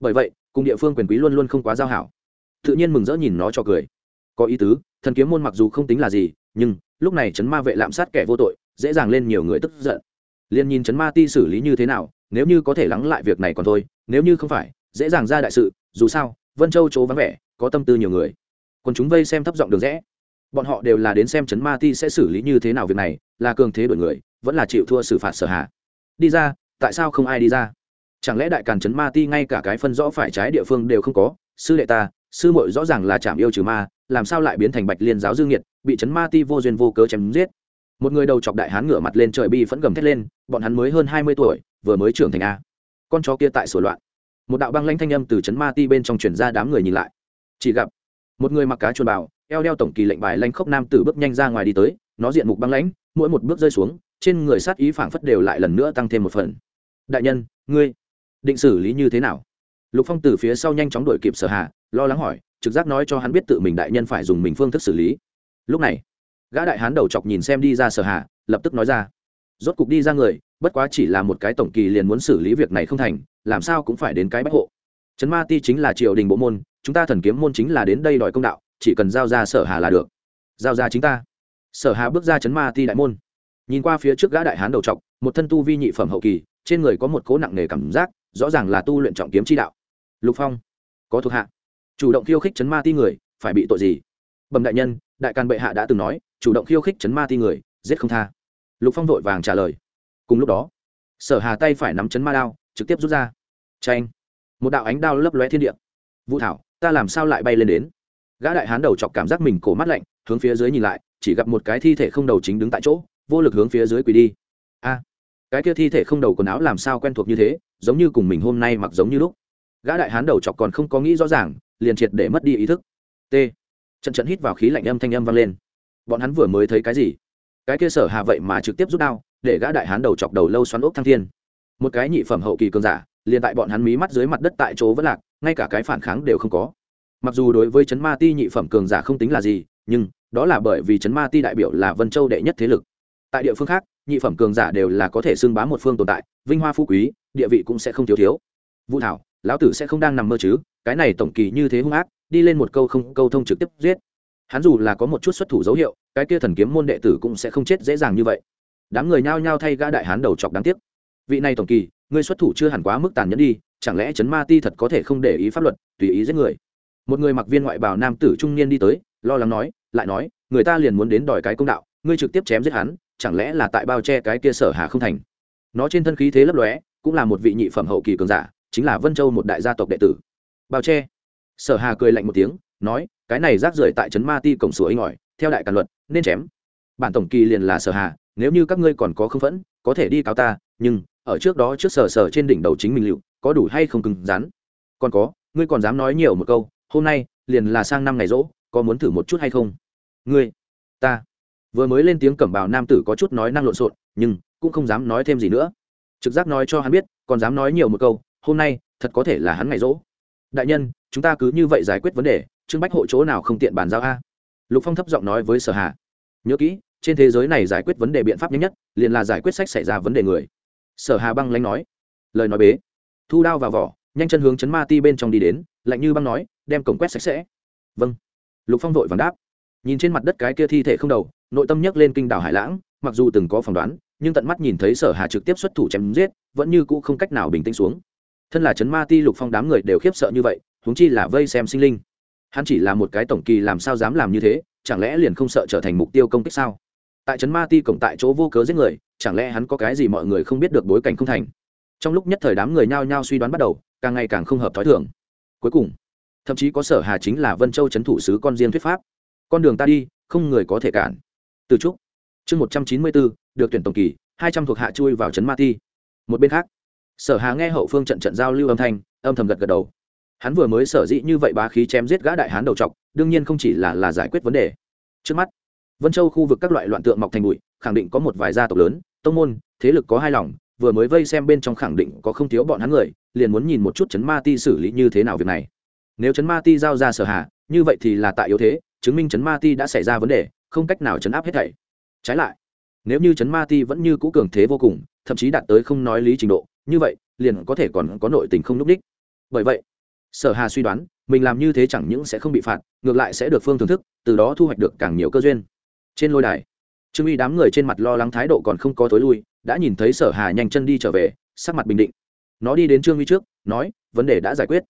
Bởi vậy, cùng địa phương quyền quý luôn luôn không quá giao hảo. Tự nhiên mừng rỡ nhìn nó cho cười. Có ý tứ, thần kiếm môn mặc dù không tính là gì, nhưng lúc này chấn ma vệ lạm sát kẻ vô tội, dễ dàng lên nhiều người tức giận. Liền nhìn chấn ma ti xử lý như thế nào, nếu như có thể lắng lại việc này còn thôi, nếu như không phải, dễ dàng ra đại sự, dù sao, vân châu chỗ vắng vẻ, có tâm tư nhiều người. Còn chúng vây xem thấp giọng đường rẽ. Bọn họ đều là đến xem chấn ma ti sẽ xử lý như thế nào việc này, là cường thế đổi người, vẫn là chịu thua xử phạt sở hạ. Đi ra, tại sao không ai đi ra? Chẳng lẽ đại càn chấn ma ti ngay cả cái phân rõ phải trái địa phương đều không có? Sư đệ ta sư muội rõ ràng là chạm yêu trừ ma, làm sao lại biến thành bạch liên giáo dương nhiệt bị chấn ma ti vô duyên vô cớ chém giết? Một người đầu chọc đại hán ngửa mặt lên trời bi phẫn gầm thét lên, bọn hắn mới hơn hai mươi tuổi, vừa mới trưởng thành a. Con chó kia tại sửa loạn. Một đạo băng lanh thanh âm từ chấn ma ti bên trong chuyển ra đám người nhìn lại. Chỉ gặp, một người mặc cá chuồn bào, eo đeo tổng kỳ lệnh bài lanh khốc nam tử bước nhanh ra ngoài đi tới, nó diện mục băng lãnh, mỗi một bước rơi xuống, trên người sát ý phảng phất đều lại lần nữa tăng thêm một phần. Đại nhân, ngươi định xử lý như thế nào? Lục phong từ phía sau nhanh chóng đuổi kịp sở hạ lo lắng hỏi, trực giác nói cho hắn biết tự mình đại nhân phải dùng mình phương thức xử lý. Lúc này, gã đại hán đầu chọc nhìn xem đi ra sở hạ, lập tức nói ra, rốt cục đi ra người, bất quá chỉ là một cái tổng kỳ liền muốn xử lý việc này không thành, làm sao cũng phải đến cái bách hộ. Trấn ma ti chính là triều đình bộ môn, chúng ta thần kiếm môn chính là đến đây đòi công đạo, chỉ cần giao ra sở hà là được. Giao ra chính ta. Sở hà bước ra trấn ma ti đại môn. Nhìn qua phía trước gã đại hán đầu trọc một thân tu vi nhị phẩm hậu kỳ, trên người có một cố nặng nề cảm giác, rõ ràng là tu luyện trọng kiếm chi đạo. Lục phong, có thuộc hạ chủ động khiêu khích chấn ma ti người, phải bị tội gì? Bẩm đại nhân, đại can bệ hạ đã từng nói, chủ động khiêu khích chấn ma ti người, giết không tha. Lục phong vội vàng trả lời. Cùng lúc đó, sở hà tay phải nắm chấn ma đao, trực tiếp rút ra. Tranh một đạo ánh đao lấp lóe thiên địa. Vũ thảo, ta làm sao lại bay lên đến? Gã đại hán đầu chọc cảm giác mình cổ mắt lạnh, hướng phía dưới nhìn lại, chỉ gặp một cái thi thể không đầu chính đứng tại chỗ, vô lực hướng phía dưới quỳ đi. A! Cái kia thi thể không đầu quần áo làm sao quen thuộc như thế, giống như cùng mình hôm nay mặc giống như lúc. Gã đại hán đầu chọc còn không có nghĩ rõ ràng liền triệt để mất đi ý thức. T. Trận trận hít vào khí lạnh âm thanh âm vang lên. Bọn hắn vừa mới thấy cái gì? Cái kia sở hà vậy mà trực tiếp rút đao, để gã đại hán đầu chọc đầu lâu xoắn ốc thăng thiên. Một cái nhị phẩm hậu kỳ cường giả, liền tại bọn hắn mí mắt dưới mặt đất tại chỗ vẫn lạc, ngay cả cái phản kháng đều không có. Mặc dù đối với chấn ma ti nhị phẩm cường giả không tính là gì, nhưng đó là bởi vì chấn ma ti đại biểu là vân châu đệ nhất thế lực. Tại địa phương khác, nhị phẩm cường giả đều là có thể xưng bá một phương tồn tại, vinh hoa phú quý, địa vị cũng sẽ không thiếu thiếu. Vũ thảo lão tử sẽ không đang nằm mơ chứ, cái này tổng kỳ như thế hung ác, đi lên một câu không, câu thông trực tiếp giết. Hắn dù là có một chút xuất thủ dấu hiệu, cái kia thần kiếm môn đệ tử cũng sẽ không chết dễ dàng như vậy. Đám người nhao nhao thay gã đại hán đầu chọc đáng tiếc. Vị này tổng kỳ, ngươi xuất thủ chưa hẳn quá mức tàn nhẫn đi, chẳng lẽ chấn ma ti thật có thể không để ý pháp luật, tùy ý giết người? Một người mặc viên ngoại bào nam tử trung niên đi tới, lo lắng nói, lại nói, người ta liền muốn đến đòi cái công đạo, ngươi trực tiếp chém giết hắn, chẳng lẽ là tại bao che cái kia sở hà không thành? Nó trên thân khí thế lấp lóe, cũng là một vị nhị phẩm hậu kỳ cường giả chính là vân châu một đại gia tộc đệ tử. Bao che. Sở hà cười lạnh một tiếng, nói, cái này rác rưởi tại trấn ma ti cổng sủa ấy ngỏi, theo đại càn luật, nên chém. Bản tổng kỳ liền là sở hà, nếu như các ngươi còn có không phẫn, có thể đi cáo ta, nhưng, ở trước đó trước sở sở trên đỉnh đầu chính mình liệu, có đủ hay không cứng rắn? Còn có, ngươi còn dám nói nhiều một câu, hôm nay, liền là sang năm ngày rỗ, có muốn thử một chút hay không? Ngươi, ta. Vừa mới lên tiếng cẩm bào nam tử có chút nói năng lộn xộn, nhưng, cũng không dám nói thêm gì nữa. Trực giác nói cho hắn biết, còn dám nói nhiều một câu hôm nay, thật có thể là hắn ngày rỗ. Đại nhân, chúng ta cứ như vậy giải quyết vấn đề, trương bách hộ chỗ nào không tiện bàn giao a? Lục phong thấp giọng nói với sở hà. Nhớ kỹ, trên thế giới này giải quyết vấn đề biện pháp nhanh nhất, liền là giải quyết sách xảy ra vấn đề người. Sở hà băng lanh nói. Lời nói bế. Thu đao vào vỏ, nhanh chân hướng chấn ma ti bên trong đi đến, lạnh như băng nói, đem cổng quét sạch sẽ. Vâng. Lục phong vội vàng đáp. Nhìn trên mặt đất cái kia thi thể không đầu, nội tâm nhấc lên kinh đảo hải lãng, mặc dù từng có phỏng đoán, nhưng tận mắt nhìn thấy sở hà trực tiếp xuất thủ chém giết, vẫn như cũ không cách nào bình tĩnh xuống thân là chấn ma ti lục phong đám người đều khiếp sợ như vậy, huống chi là vây xem sinh linh. Hắn chỉ là một cái tổng kỳ làm sao dám làm như thế, chẳng lẽ liền không sợ trở thành mục tiêu công kích sao? Tại trấn ma ti cổng tại chỗ vô cớ giết người, chẳng lẽ hắn có cái gì mọi người không biết được bối cảnh không thành? Trong lúc nhất thời đám người nhao nhao suy đoán bắt đầu, càng ngày càng không hợp t h ó i thường. Cuối cùng, thậm chí có sở hà chính là vân châu c h ấ n thủ sứ con riêng thuyết pháp. Con đường ta đi, không người có thể cản. Từ trúc, chương một trăm chín mươi bốn, được tuyển tổng kỳ, hai trăm thuộc hạ chui vào trấn ma ti. Một bên khác sở hà nghe hậu phương trận trận giao lưu âm thanh, âm thầm gật gật đầu. Hắn vừa mới sở dĩ như vậy bá khí chém giết gã đại hán đầu trọc, đương nhiên không chỉ là là giải quyết vấn đề. Trước mắt, vân châu khu vực các loại loạn tượng mọc thành bụi, khẳng định có một vài gia tộc lớn, tông môn, thế lực có hai lòng, vừa mới vây xem bên trong khẳng định có không thiếu bọn hắn người, liền muốn nhìn một chút chấn ma ti xử lý như thế nào việc này. Nếu chấn ma ti giao ra sở hạ như vậy thì là tại yếu thế, chứng minh chấn ma ti đã xảy ra vấn đề, không cách nào chấn áp hết thảy. Trái lại, nếu như chấn ma ti vẫn như cũ cường thế vô cùng, thậm chí đạt tới không nói lý trình độ như vậy, liền có thể còn có nội tình không núp đích. Bởi vậy, sở hà suy đoán, mình làm như thế chẳng những sẽ không bị phạt, ngược lại sẽ được phương thưởng thức, từ đó thu hoạch được càng nhiều cơ duyên. Trên lôi đài, trương uy đám người trên mặt lo lắng thái độ còn không có tối lui, đã nhìn thấy sở hà nhanh chân đi trở về, sắc mặt bình định. Nó đi đến trương uy trước, nói, vấn đề đã giải quyết.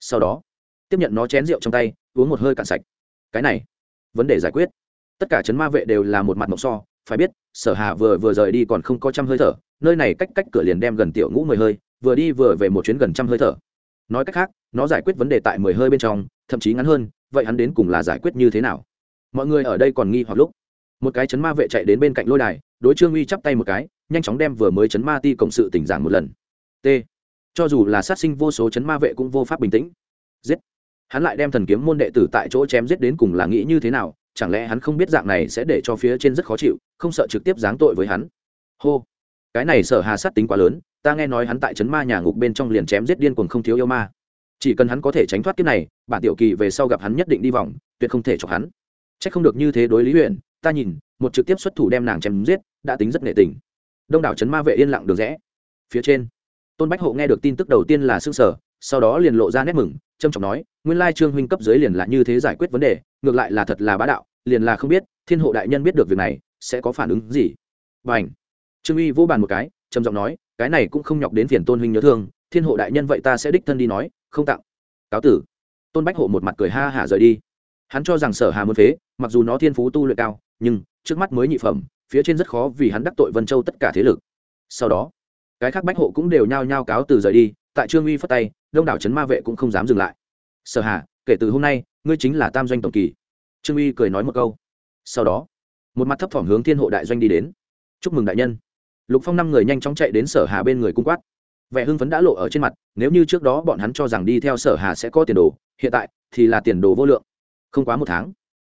Sau đó, tiếp nhận nó chén rượu trong tay, uống một hơi cạn sạch. Cái này, vấn đề giải quyết. Tất cả chấn ma vệ đều là một mặt mộc so, phải biết, sở hà vừa vừa rời đi còn không có trăm hơi thở nơi này cách cách cửa liền đem gần tiểu ngũ mười hơi, vừa đi vừa về một chuyến gần trăm hơi thở. Nói cách khác, nó giải quyết vấn đề tại mười hơi bên trong, thậm chí ngắn hơn, vậy hắn đến cùng là giải quyết như thế nào? Mọi người ở đây còn nghi hoặc lúc, một cái chấn ma vệ chạy đến bên cạnh lôi đài, đối trương uy chắp tay một cái, nhanh chóng đem vừa mới chấn ma ti cộng sự tỉnh giảng một lần. T. Cho dù là sát sinh vô số chấn ma vệ cũng vô pháp bình tĩnh. Giết. Hắn lại đem thần kiếm môn đệ tử tại chỗ chém giết đến cùng là nghĩ như thế nào, chẳng lẽ hắn không biết dạng này sẽ để cho phía trên rất khó chịu, không sợ trực tiếp giáng tội với hắn? Hô cái này sở hà sát tính quá lớn ta nghe nói hắn tại trấn ma nhà ngục bên trong liền chém giết điên cuồng không thiếu yêu ma chỉ cần hắn có thể tránh thoát kiếp này bản tiểu kỳ về sau gặp hắn nhất định đi vòng tuyệt không thể chọc hắn trách không được như thế đối lý huyện, ta nhìn, một trực tiếp xuất thủ đem nàng chém giết, đã tính rất nghệ tình. Đông đảo trấn ma vệ yên lặng được rẽ. Phía trên, Tôn Bách Hộ nghe được tin tức đầu tiên là xương sở, sau đó liền lộ ra nét mừng, trâm trọng nói, nguyên lai Trương huynh cấp dưới liền là như thế giải quyết vấn đề, ngược lại là thật là bá đạo, liền là không biết, Thiên hộ đại nhân biết được việc này, sẽ có phản ứng gì. bảnh Trương Uy vỗ bàn một cái, trầm giọng nói, cái này cũng không nhọc đến phiền Tôn huynh nhớ thương, Thiên hộ đại nhân vậy ta sẽ đích thân đi nói, không tặng. Cáo tử. Tôn Bách Hộ một mặt cười ha hả rời đi. Hắn cho rằng sở hà muốn phế mặc dù nó thiên phú tu luyện cao nhưng trước mắt mới nhị phẩm phía trên rất khó vì hắn đắc tội vân châu tất cả thế lực. Sau đó cái khác bách hộ cũng đều nhao nhao cáo từ rời đi tại trương uy phất tay đông đảo trấn ma vệ cũng không dám dừng lại. Sở hà kể từ hôm nay ngươi chính là tam doanh tổng kỳ. Trương uy cười nói một câu. Sau đó một mặt thấp thỏm hướng thiên hộ đại doanh đi đến. Chúc mừng đại nhân lục phong năm người nhanh chóng chạy đến sở hà bên người cung quát. Vẻ hưng phấn đã lộ ở trên mặt, nếu như trước đó bọn hắn cho rằng đi theo sở hà sẽ có tiền đồ, hiện tại thì là tiền đồ vô lượng. Không quá một tháng,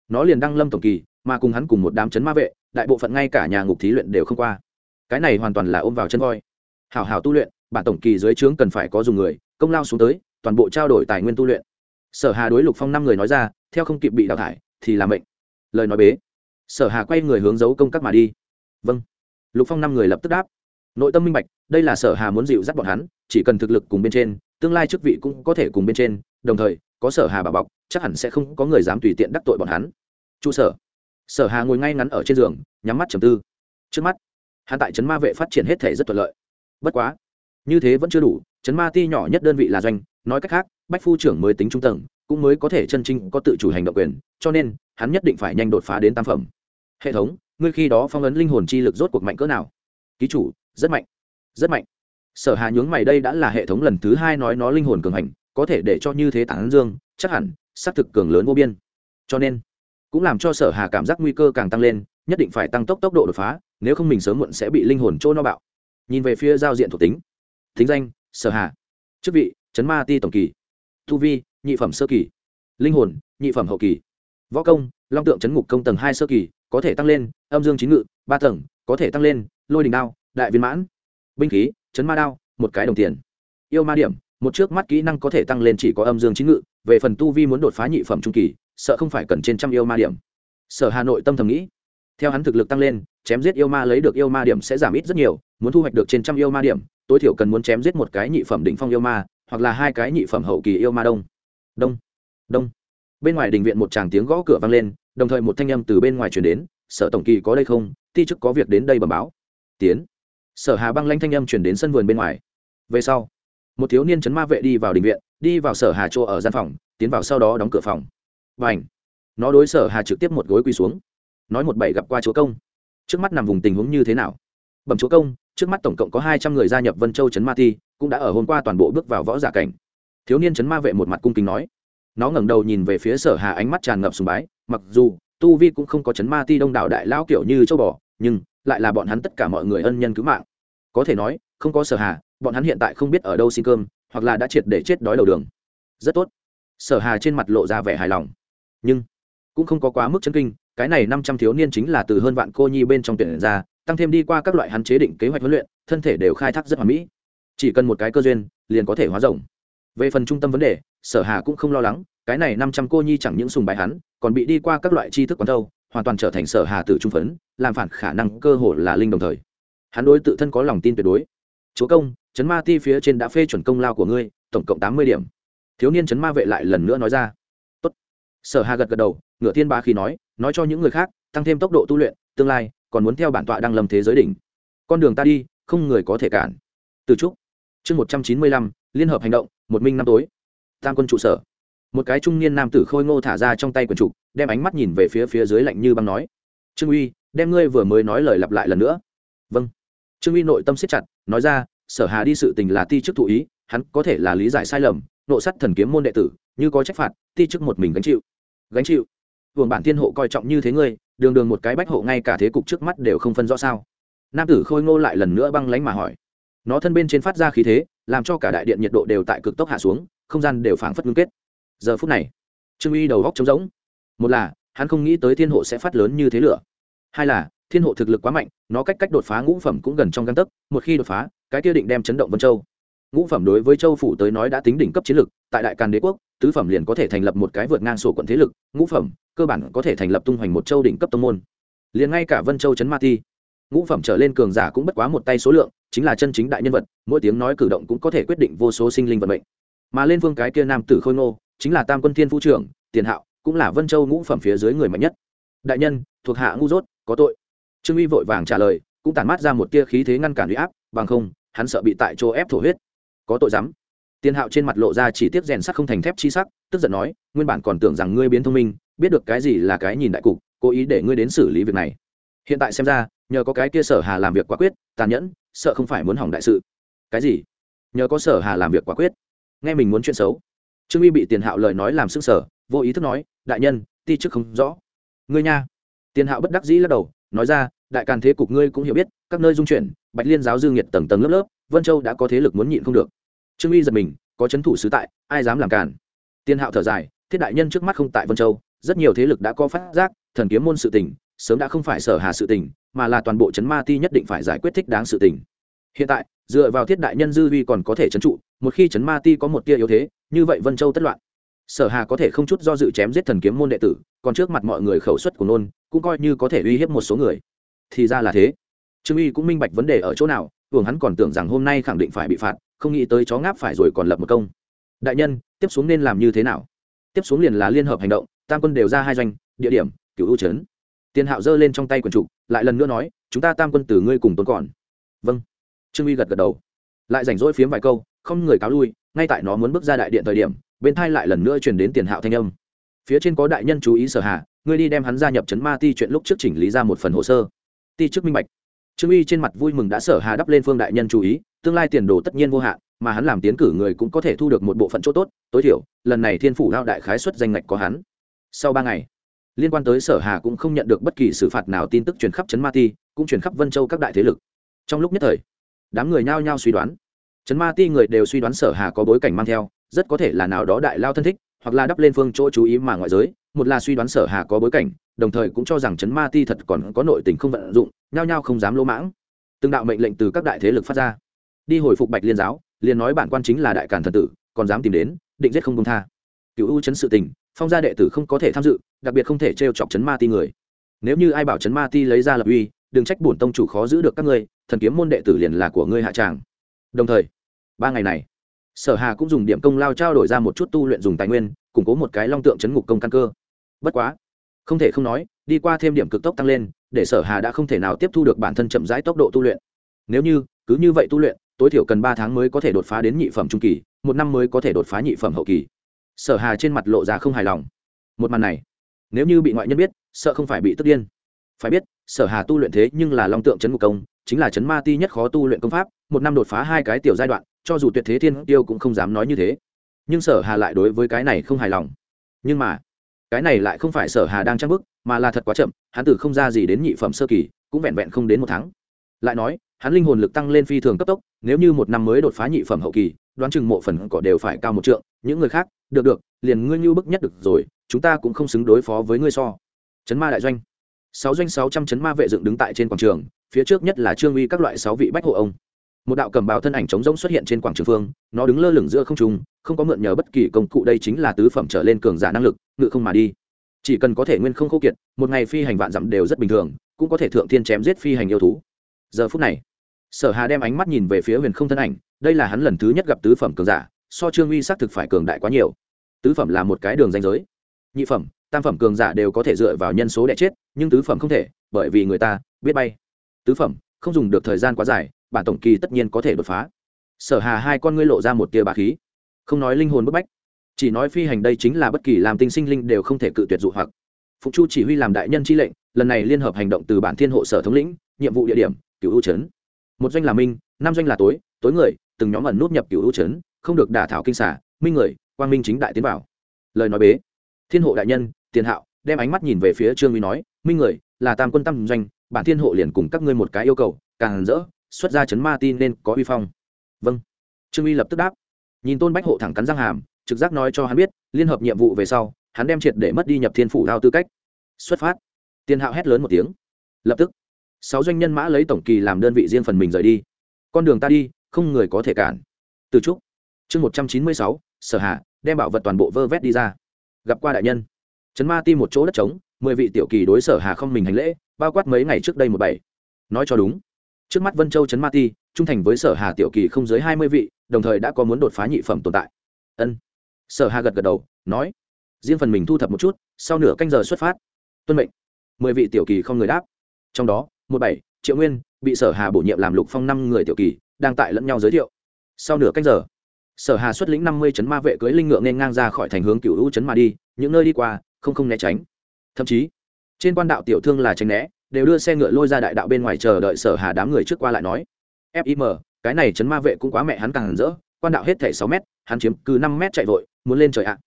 nó liền đăng lâm tổng kỳ, mà cùng hắn cùng một đám chấn ma vệ, đại bộ phận ngay cả nhà ngục thí luyện đều không qua. Cái này hoàn toàn là ôm vào chân voi. Hảo hảo tu luyện, bản tổng kỳ dưới trướng cần phải có dùng người, công lao xuống tới, toàn bộ trao đổi tài nguyên tu luyện. Sở hà đối lục phong năm người nói ra, theo không kịp bị đào thải, thì là mệnh. Lời nói bế. Sở hà quay người hướng giấu công các mà đi. Vâng lục phong năm người lập tức đáp. Nội tâm minh bạch, đây là sở hà muốn dịu dắt bọn hắn, chỉ cần thực lực cùng bên trên, tương lai chức vị cũng có thể cùng bên trên, đồng thời, có sở hà bà bọc, chắc hẳn sẽ không có người dám tùy tiện đắc tội bọn hắn. Trụ sở. Sở hà ngồi ngay ngắn ở trên giường, nhắm mắt trầm tư. Trước mắt, hắn tại trấn ma vệ phát triển hết thể rất thuận lợi. Bất quá, như thế vẫn chưa đủ, Trấn ma ti nhỏ nhất đơn vị là doanh, nói cách khác, bách phu trưởng mới tính trung tầng, cũng mới có thể chân chính có tự chủ hành động quyền, cho nên, hắn nhất định phải nhanh đột phá đến tam phẩm. Hệ thống ngươi khi đó phong ấn linh hồn chi lực rốt cuộc mạnh cỡ nào? Ký chủ, rất mạnh rất mạnh. Sở hà nhướng mày, đây đã là hệ thống lần thứ hai nói nó linh hồn cường hành, có thể để cho như thế tán dương, chắc hẳn xác thực cường lớn vô biên. Cho nên, cũng làm cho sở hà cảm giác nguy cơ càng tăng lên, nhất định phải tăng tốc tốc độ đột phá, nếu không mình sớm muộn sẽ bị linh hồn trôi no bạo. Nhìn về phía giao diện thuộc tính. Thính danh, sở hà. Chức vị, chấn ma ti tổng kỳ. Thu vi, nhị phẩm sơ kỳ. Linh hồn, nhị phẩm hậu kỳ. Võ công, long tượng chấn ngục công tầng hai sơ kỳ có thể tăng lên, âm dương chín ngự, ba tầng, có thể tăng lên, lôi đình đao, đại viên mãn, binh khí, chấn ma đao, một cái đồng tiền. Yêu ma điểm, một trước mắt kỹ năng có thể tăng lên chỉ có âm dương chín ngự, về phần tu vi muốn đột phá nhị phẩm trung kỳ, sợ không phải cần trên trăm yêu ma điểm. Sở hà nội tâm thầm nghĩ, theo hắn thực lực tăng lên, chém giết yêu ma lấy được yêu ma điểm sẽ giảm ít rất nhiều, muốn thu hoạch được trên trăm yêu ma điểm, tối thiểu cần muốn chém giết một cái nhị phẩm đỉnh phong yêu ma, hoặc là hai cái nhị phẩm hậu kỳ yêu ma đông. Đông đông. Bên ngoài đình viện một tràng tiếng gõ cửa vang lên đồng thời một thanh âm từ bên ngoài chuyển đến, sở tổng kỳ có đây không? Ti chức có việc đến đây bẩm báo. Tiến. Sở hà băng lanh thanh âm chuyển đến sân vườn bên ngoài. Về sau, một thiếu niên chấn ma vệ đi vào đình viện, đi vào sở hà chỗ ở gian phòng, tiến vào sau đó đóng cửa phòng. Và ảnh nó đối sở hà trực tiếp một gối quỳ xuống. Nói một bảy gặp qua chúa công. Trước mắt nằm vùng tình huống như thế nào? Bẩm chúa công, trước mắt tổng cộng có hai trăm người gia nhập vân châu trấn ma ti, cũng đã ở hôm qua toàn bộ bước vào võ giả cảnh. Thiếu niên trấn ma vệ một mặt cung kính nói nó ngẩng đầu nhìn về phía sở hà ánh mắt tràn ngập sùng bái, mặc dù tu vi cũng không có chấn ma ti đông đảo đại lão kiểu như châu bò, nhưng lại là bọn hắn tất cả mọi người ân nhân cứu mạng. Có thể nói, không có sở hà, bọn hắn hiện tại không biết ở đâu xin cơm, hoặc là đã triệt để chết đói đầu đường. Rất tốt. Sở hà trên mặt lộ ra vẻ hài lòng. Nhưng cũng không có quá mức chân kinh, cái này năm trăm thiếu niên chính là từ hơn vạn cô nhi bên trong tuyển ra, tăng thêm đi qua các loại hắn chế định kế hoạch huấn luyện, thân thể đều khai thác rất hoàn mỹ. Chỉ cần một cái cơ duyên, liền có thể hóa rồng về phần trung tâm vấn đề, sở hà cũng không lo lắng, cái này năm trăm cô nhi chẳng những sùng bài hắn, còn bị đi qua các loại tri thức quán thâu, hoàn toàn trở thành sở hà tử trung phấn, làm phản khả năng cơ hội là linh đồng thời. Hắn đối tự thân có lòng tin tuyệt đối. Chúa công chấn ma ti phía trên đã phê chuẩn công lao của ngươi, tổng cộng tám mươi điểm. Thiếu niên chấn ma vệ lại lần nữa nói ra. Tốt. sở hà gật gật đầu ngựa thiên ba khi nói nói cho những người khác, tăng thêm tốc độ tu luyện, tương lai còn muốn theo bản tọa đang lâm thế giới đỉnh. Con đường ta đi, không người có thể cản. Từ trúc, chương một trăm chín mươi lăm, liên hợp hành động một minh năm tối. Tam quân trụ sở. Một cái trung niên nam tử khôi ngô thả ra trong tay quần trục, đem ánh mắt nhìn về phía phía dưới lạnh như băng nói, trương uy, đem ngươi vừa mới nói lời lặp lại lần nữa. Vâng. Trương uy nội tâm siết chặt, nói ra, sở hà đi sự tình là ti chức thụ ý, hắn có thể là lý giải sai lầm, nộ sắt thần kiếm môn đệ tử, như có trách phạt, ti chức một mình gánh chịu. Gánh chịu? Vườn bản thiên hộ coi trọng như thế ngươi, đường đường một cái bách hộ ngay cả thế cục trước mắt đều không phân rõ sao? Nam tử khôi ngô lại lần nữa băng lánh mà hỏi. Nó thân bên trên phát ra khí thế làm cho cả đại điện nhiệt độ đều tại cực tốc hạ xuống, không gian đều phảng phất ngưng kết. Giờ phút này, trương uy đầu góc trống rỗng. Một là, hắn không nghĩ tới thiên hộ sẽ phát lớn như thế lửa. Hai là, thiên hộ thực lực quá mạnh, nó cách cách đột phá ngũ phẩm cũng gần trong găng tấc, một khi đột phá, cái kia định đem chấn động vân châu. Ngũ phẩm đối với châu phủ tới nói đã tính đỉnh cấp chiến lực, tại đại càn đế quốc, tứ phẩm liền có thể thành lập một cái vượt ngang sổ quận thế lực, ngũ phẩm cơ bản có thể thành lập tung hoành một châu đỉnh cấp tông môn. Liền ngay cả vân châu trấn ma ti ngũ phẩm trở lên cường giả cũng bất quá một tay số lượng, chính là chân chính đại nhân vật, mỗi tiếng nói cử động cũng có thể quyết định vô số sinh linh vận mệnh. Mà lên vương cái kia nam tử khôi ngô, chính là tam quân thiên phu trưởng, tiền hạo, cũng là vân châu ngũ phẩm phía dưới người mạnh nhất. Đại nhân, thuộc hạ ngu dốt, có tội. Trương uy vội vàng trả lời, cũng tản mát ra một tia khí thế ngăn cản huy áp, bằng không, hắn sợ bị tại chỗ ép thổ huyết. Có tội dám. Tiền hạo trên mặt lộ ra chỉ tiếp rèn sắt không thành thép chi sắc, tức giận nói, nguyên bản còn tưởng rằng ngươi biến thông minh, biết được cái gì là cái nhìn đại cục, cố ý để ngươi đến xử lý việc này. Hiện tại xem ra nhờ có cái kia sở hà làm việc quả quyết, tàn nhẫn, sợ không phải muốn hỏng đại sự. Cái gì? Nhờ có sở hà làm việc quả quyết. Nghe mình muốn chuyện xấu. Trương uy bị tiền hạo lời nói làm sức sở vô ý thức nói, đại nhân, ti chức không rõ. Ngươi nha. Tiền hạo bất đắc dĩ lắc đầu, nói ra, đại càn thế cục ngươi cũng hiểu biết, các nơi dung chuyển, bạch liên giáo dư nghiệt tầng tầng lớp lớp, vân châu đã có thế lực muốn nhịn không được. Trương uy giật mình, có c h ấ n thủ sứ tại, ai dám làm càn? Tiền hạo thở dài, thiết đại nhân trước mắt không tại vân châu, rất nhiều thế lực đã có phát giác, thần kiếm môn sự tình sớm đã không phải sở hà sự tình, mà là toàn bộ chấn ma ti nhất định phải giải quyết thích đáng sự tình. Hiện tại, dựa vào thiết đại nhân dư vi còn có thể chấn trụ, một khi chấn ma ti có một tia yếu thế, như vậy vân châu tất loạn. Sở hà có thể không chút do dự chém giết thần kiếm môn đệ tử, còn trước mặt mọi người khẩu suất của nôn, cũng coi như có thể uy hiếp một số người. Thì ra là thế. Trương uy cũng minh bạch vấn đề ở chỗ nào hưởng hắn còn tưởng rằng hôm nay khẳng định phải bị phạt, không nghĩ tới chó ngáp phải rồi còn lập một công. Đại nhân, tiếp xuống nên làm như thế nào? Tiếp xuống liền là liên hợp hành động, tam quân đều ra hai doanh, địa điểm cựu ưu trấn tiền hạo giơ lên trong tay quần trục, lại lần nữa nói, chúng ta tam quân từ ngươi cùng tốn còn. Vâng. Trương uy gật gật đầu. Lại rảnh rỗi phiếm vài câu, không người cáo lui, ngay tại nó muốn bước ra đại điện thời điểm, bên thai lại lần nữa truyền đến tiền hạo thanh âm. Phía trên có đại nhân chú ý sở hạ ngươi đi đem hắn gia nhập chấn ma ti chuyện lúc trước chỉnh lý ra một phần hồ sơ. Ti trước minh bạch. Trương uy trên mặt vui mừng đã sở hà đắp lên phương đại nhân chú ý, tương lai tiền đồ tất nhiên vô hạn, mà hắn làm tiến cử người cũng có thể thu được một bộ phận chỗ tốt, tối thiểu, lần này thiên phủ lao đại khái xuất danh ngạch có hắn. Sau ba ngày liên quan tới sở hà cũng không nhận được bất kỳ xử phạt nào tin tức truyền khắp chấn ma ti, cũng truyền khắp vân châu các đại thế lực. Trong lúc nhất thời, đám người nhao nhao suy đoán. Chấn ma ti người đều suy đoán sở hà có bối cảnh mang theo, rất có thể là nào đó đại lao thân thích, hoặc là đắp lên phương chỗ chú ý mà ngoại giới, một là suy đoán sở hà có bối cảnh, đồng thời cũng cho rằng chấn ma ti thật còn có nội tình không vận dụng, nhao nhao không dám lỗ mãng. Từng đạo mệnh lệnh từ các đại thế lực phát ra. Đi hồi phục bạch liên giáo, liền nói bản quan chính là đại cản thần tử, còn dám tìm đến, định giết không công tha cựu ưu chấn sự tình, phong gia đệ tử không có thể tham dự, đặc biệt không thể t chọc chấn ma ti người. Nếu như ai bảo chấn ma ti lấy ra lập uy, đừng trách bổn tông chủ khó giữ được các ngươi, thần kiếm môn đệ tử liền là của ngươi hạ tràng. Đồng thời, ba ngày này, sở hà cũng dùng điểm công lao trao đổi ra một chút tu luyện dùng tài nguyên, củng cố một cái long tượng chấn ngục công căn cơ. Bất quá, không thể không nói, đi qua thêm điểm cực tốc tăng lên, để sở hà đã không thể nào tiếp thu được bản thân chậm rãi tốc độ tu luyện. Nếu như, cứ như vậy tu luyện, tối thiểu cần ba tháng mới có thể đột phá đến nhị phẩm trung kỳ, một năm mới có thể đột phá nhị phẩm hậu kỳ sở hà trên mặt lộ ra không hài lòng. Một màn này, nếu như bị ngoại nhân biết, sợ không phải bị tức điên. Phải biết, sở hà tu luyện thế nhưng là long tượng chấn ngục công, chính là chấn ma ti nhất khó tu luyện công pháp, một năm đột phá hai cái tiểu giai đoạn, cho dù tuyệt thế thiên tiêu cũng không dám nói như thế. Nhưng sở hà lại đối với cái này không hài lòng. Nhưng mà, cái này lại không phải sở hà đang trang bức mà là thật quá chậm, hắn từ không ra gì đến nhị phẩm sơ kỳ, cũng vẹn vẹn không đến một tháng. Lại nói hắn linh hồn lực tăng lên phi thường cấp tốc, nếu như một năm mới đột phá nhị phẩm hậu kỳ, đoán chừng mộ phần cỏ đều phải cao một trượng, những người khác, được được, liền ngươi như bức nhất được rồi, chúng ta cũng không xứng đối phó với ngươi so. Chấn ma đại doanh. Sáu doanh sáu trăm chấn ma vệ dựng đứng tại trên quảng trường, phía trước nhất là trương uy các loại sáu vị bách hộ ông. Một đạo cầm bào thân ảnh trống rỗng xuất hiện trên quảng trường phương, nó đứng lơ lửng giữa không trung, không có mượn nhờ bất kỳ công cụ, đây chính là tứ phẩm trở lên cường giả năng lực, ngự không mà đi. Chỉ cần có thể nguyên không khô kiệt, một ngày phi hành vạn dặm đều rất bình thường, cũng có thể thượng thiên chém giết phi hành yêu thú giờ phút này, sở hà đem ánh mắt nhìn về phía huyền không thân ảnh, đây là hắn lần thứ nhất gặp tứ phẩm cường giả, so trương uy xác thực phải cường đại quá nhiều. Tứ phẩm là một cái đường danh giới. Nhị phẩm, tam phẩm cường giả đều có thể dựa vào nhân số đẻ chết, nhưng tứ phẩm không thể, bởi vì người ta biết bay. Tứ phẩm, không dùng được thời gian quá dài, bản tổng kỳ tất nhiên có thể đột phá. Sở hà hai con ngươi lộ ra một tia bà khí. Không nói linh hồn bức bách, chỉ nói phi hành đây chính là bất kỳ làm tinh sinh linh đều không thể cự tuyệt dụ hoặc. Phục chu chỉ huy làm đại nhân chi lệnh, lần này liên hợp hành động từ bản thiên hộ sở thống lĩnh, nhiệm vụ địa điểm cựu hữu trấn một doanh là minh, năm doanh là tối tối người, từng nhóm ẩn nút nhập cựu hữu trấn không được đả thảo kinh xả minh người, quang minh chính đại tiến vào. Lời nói bế. Thiên hộ đại nhân, tiền hạo, đem ánh mắt nhìn về phía trương uy nói, minh người, là tam quân tam doanh, bản thiên hộ liền cùng các ngươi một cái yêu cầu, càng rỡ, xuất ra chấn ma tin nên có uy phong. Vâng. Trương uy lập tức đáp. Nhìn tôn bách hộ thẳng cắn răng hàm, trực giác nói cho hắn biết, liên hợp nhiệm vụ về sau, hắn đem triệt để mất đi nhập thiên phủ đao tư cách. Xuất phát. Tiền hạo hét lớn một tiếng. Lập tức sáu doanh nhân mã lấy tổng kỳ làm đơn vị riêng phần mình rời đi. Con đường ta đi, không người có thể cản. Từ trúc. Chương một trăm chín mươi sáu, sở hạ, đem bảo vật toàn bộ vơ vét đi ra. Gặp qua đại nhân. Trấn ma ti một chỗ đất trống, mười vị tiểu kỳ đối sở hà không mình hành lễ, bao quát mấy ngày trước đây một bảy. Nói cho đúng. Trước mắt vân châu trấn ma ti, trung thành với sở hà tiểu kỳ không dưới hai mươi vị, đồng thời đã có muốn đột phá nhị phẩm tồn tại. Ân. Sở hà gật gật đầu, nói. Riêng phần mình thu thập một chút, sau nửa canh giờ xuất phát. Tuân mệnh. Mười vị tiểu kỳ không người đáp. Trong đó một bảy, triệu nguyên, bị sở hà bổ nhiệm làm lục phong năm người tiểu kỳ, đang tại lẫn nhau giới thiệu. Sau nửa canh giờ, sở hà xuất lĩnh năm mươi chấn ma vệ cưới linh ngựa nên ngang ra khỏi thành hướng cựu hữu chấn mà đi, những nơi đi qua, không không né tránh. Thậm chí, trên quan đạo tiểu thương là tránh né, đều đưa xe ngựa lôi ra đại đạo bên ngoài chờ đợi sở hà đám người trước qua lại nói. Fim cái này chấn ma vệ cũng quá mẹ hắn càng hẳn rỡ, quan đạo hết thể sáu mét, hắn chiếm cứ năm mét chạy vội, muốn lên trời ạ.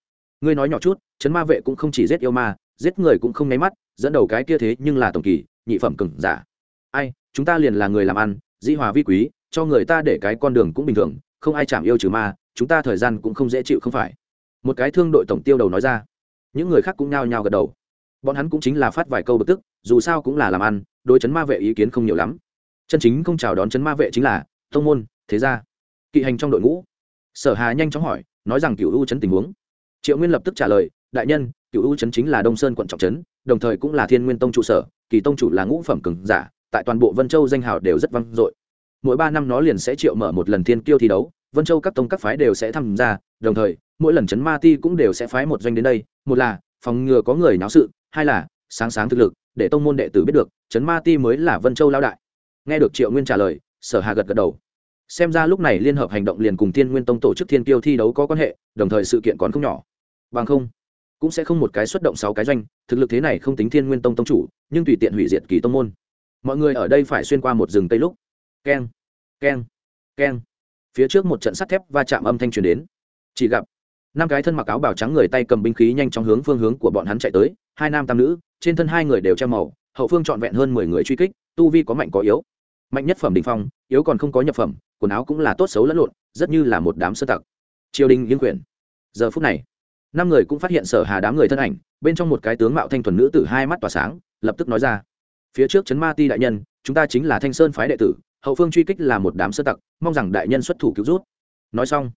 Ngươi nói nhỏ chút, chấn ma vệ cũng không chỉ giết yêu ma, giết người cũng không nháy mắt, dẫn đầu cái kia thế nhưng là tổng kỳ, nhị phẩm cừng giả ai, chúng ta liền là người làm ăn, dĩ hòa vi quý, cho người ta để cái con đường cũng bình thường, không ai chạm yêu trừ ma, chúng ta thời gian cũng không dễ chịu không phải. Một cái thương đội tổng tiêu đầu nói ra. Những người khác cũng nhao nhao gật đầu. Bọn hắn cũng chính là phát vài câu bực tức, dù sao cũng là làm ăn, đối chấn ma vệ ý kiến không nhiều lắm. Chân chính không chào đón chấn ma vệ chính là thông môn, thế gia. Kỵ hành trong đội ngũ. Sở hà nhanh chóng hỏi, nói rằng cựu u chấn tình huống. Triệu nguyên lập tức trả lời, đại nhân cựu u chấn chính là đông sơn quận trọng trấn, đồng thời cũng là thiên nguyên tông trụ sở, kỳ tông chủ là ngũ phẩm cường giả tại toàn bộ vân châu danh hào đều rất vang dội. Mỗi ba năm nó liền sẽ triệu mở một lần thiên kiêu thi đấu, vân châu các tông các phái đều sẽ tham gia, đồng thời, mỗi lần chấn ma ti cũng đều sẽ phái một doanh đến đây, một là phòng ngừa có người náo sự, hai là sáng sáng thực lực, để tông môn đệ tử biết được, chấn ma ti mới là vân châu lao đại. Nghe được triệu nguyên trả lời, sở hà gật gật đầu. Xem ra lúc này liên hợp hành động liền cùng thiên nguyên tông tổ chức thiên kiêu thi đấu có quan hệ, đồng thời sự kiện còn không nhỏ. Bằng không, cũng sẽ không một cái xuất động sáu cái doanh, thực lực thế này không tính thiên nguyên tông tông chủ, nhưng tùy tiện hủy diệt kỳ tông môn mọi người ở đây phải xuyên qua một rừng tây lúc. Keng keng keng. Phía trước một trận sắt thép va chạm âm thanh truyền đến. Chỉ gặp, năm cái thân mặc áo bào trắng người tay cầm binh khí nhanh chóng hướng phương hướng của bọn hắn chạy tới, hai nam tam nữ, trên thân hai người đều che màu, hậu phương trọn vẹn hơn mười người truy kích, tu vi có mạnh có yếu. Mạnh nhất phẩm đình phong, yếu còn không có nhập phẩm, quần áo cũng là tốt xấu lẫn lộn, rất như là một đám sơ tặc. Triều đình yên quyền giờ phút này, năm người cũng phát hiện sở hà đám người thân ảnh, bên trong một cái tướng mạo thanh thuần nữ tử hai mắt tỏa sáng, lập tức nói ra phía trước trấn ma ti đại nhân, chúng ta chính là thanh sơn phái đệ tử, hậu phương truy kích là một đám sơ tặc, mong rằng đại nhân xuất thủ cứu rút nói xong,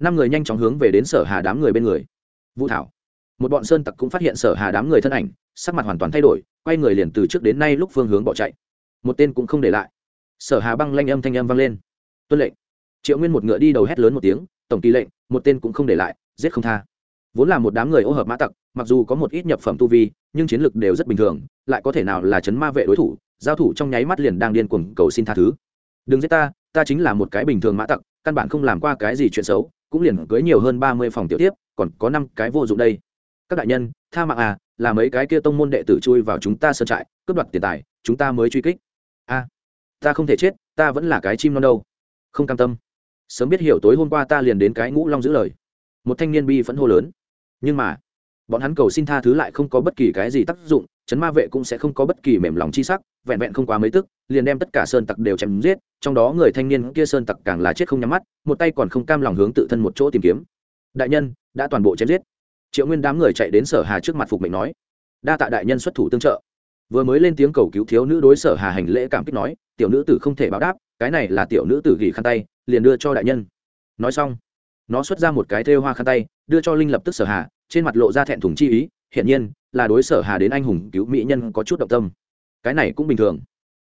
năm người nhanh chóng hướng về đến sở hà đám người bên người. Vũ thảo, một bọn sơn tặc cũng phát hiện sở hà đám người thân ảnh, sắc mặt hoàn toàn thay đổi, quay người liền từ trước đến nay lúc phương hướng bỏ chạy. Một tên cũng không để lại. Sở hà băng lanh âm thanh âm vang lên. Tuân lệnh. Triệu nguyên một ngựa đi đầu hét lớn một tiếng, tổng kỳ lệnh, một tên cũng không để lại, giết không tha. Vốn là một đám người ô hợp mã tặc mặc dù có một ít nhập phẩm tu vi, nhưng chiến lược đều rất bình thường, lại có thể nào là chấn ma vệ đối thủ, giao thủ trong nháy mắt liền đang điên cuồng cầu xin tha thứ. Đừng giết ta ta chính là một cái bình thường mã tặc, căn bản không làm qua cái gì chuyện xấu, cũng liền cưới nhiều hơn ba mươi phòng tiểu tiếp, còn có năm cái vô dụng đây. Các đại nhân, tha mạng à là mấy cái kia tông môn đệ tử chui vào chúng ta sơn trại, cướp đoạt tiền tài, chúng ta mới truy kích. A ta không thể chết, ta vẫn là cái chim non đâu. Không cam tâm. Sớm biết hiểu tối hôm qua ta liền đến cái ngũ long giữ lời. Một thanh niên bi phẫn hô lớn. Nhưng mà bọn hắn cầu xin tha thứ lại không có bất kỳ cái gì tác dụng, chấn ma vệ cũng sẽ không có bất kỳ mềm lòng chi sắc, vẹn vẹn không quá mấy tức, liền đem tất cả sơn tặc đều chém giết, trong đó người thanh niên kia sơn tặc càng lá chết không nhắm mắt, một tay còn không cam lòng hướng tự thân một chỗ tìm kiếm. Đại nhân, đã toàn bộ chém giết. Triệu nguyên đám người chạy đến sở hà trước mặt phục mệnh nói. Đa tạ đại nhân xuất thủ tương trợ. Vừa mới lên tiếng cầu cứu thiếu nữ đối sở hà hành lễ cảm kích nói, tiểu nữ tử không thể báo đáp, cái này là tiểu nữ tử gỉ khăn tay, liền đưa cho đại nhân. Nói xong, nó xuất ra một cái thêu hoa khăn tay, đưa cho linh lập tức sở hà trên mặt lộ ra thẹn thùng chi ý, hiển nhiên là đối sở hà đến anh hùng cứu mỹ nhân có chút động tâm. Cái này cũng bình thường.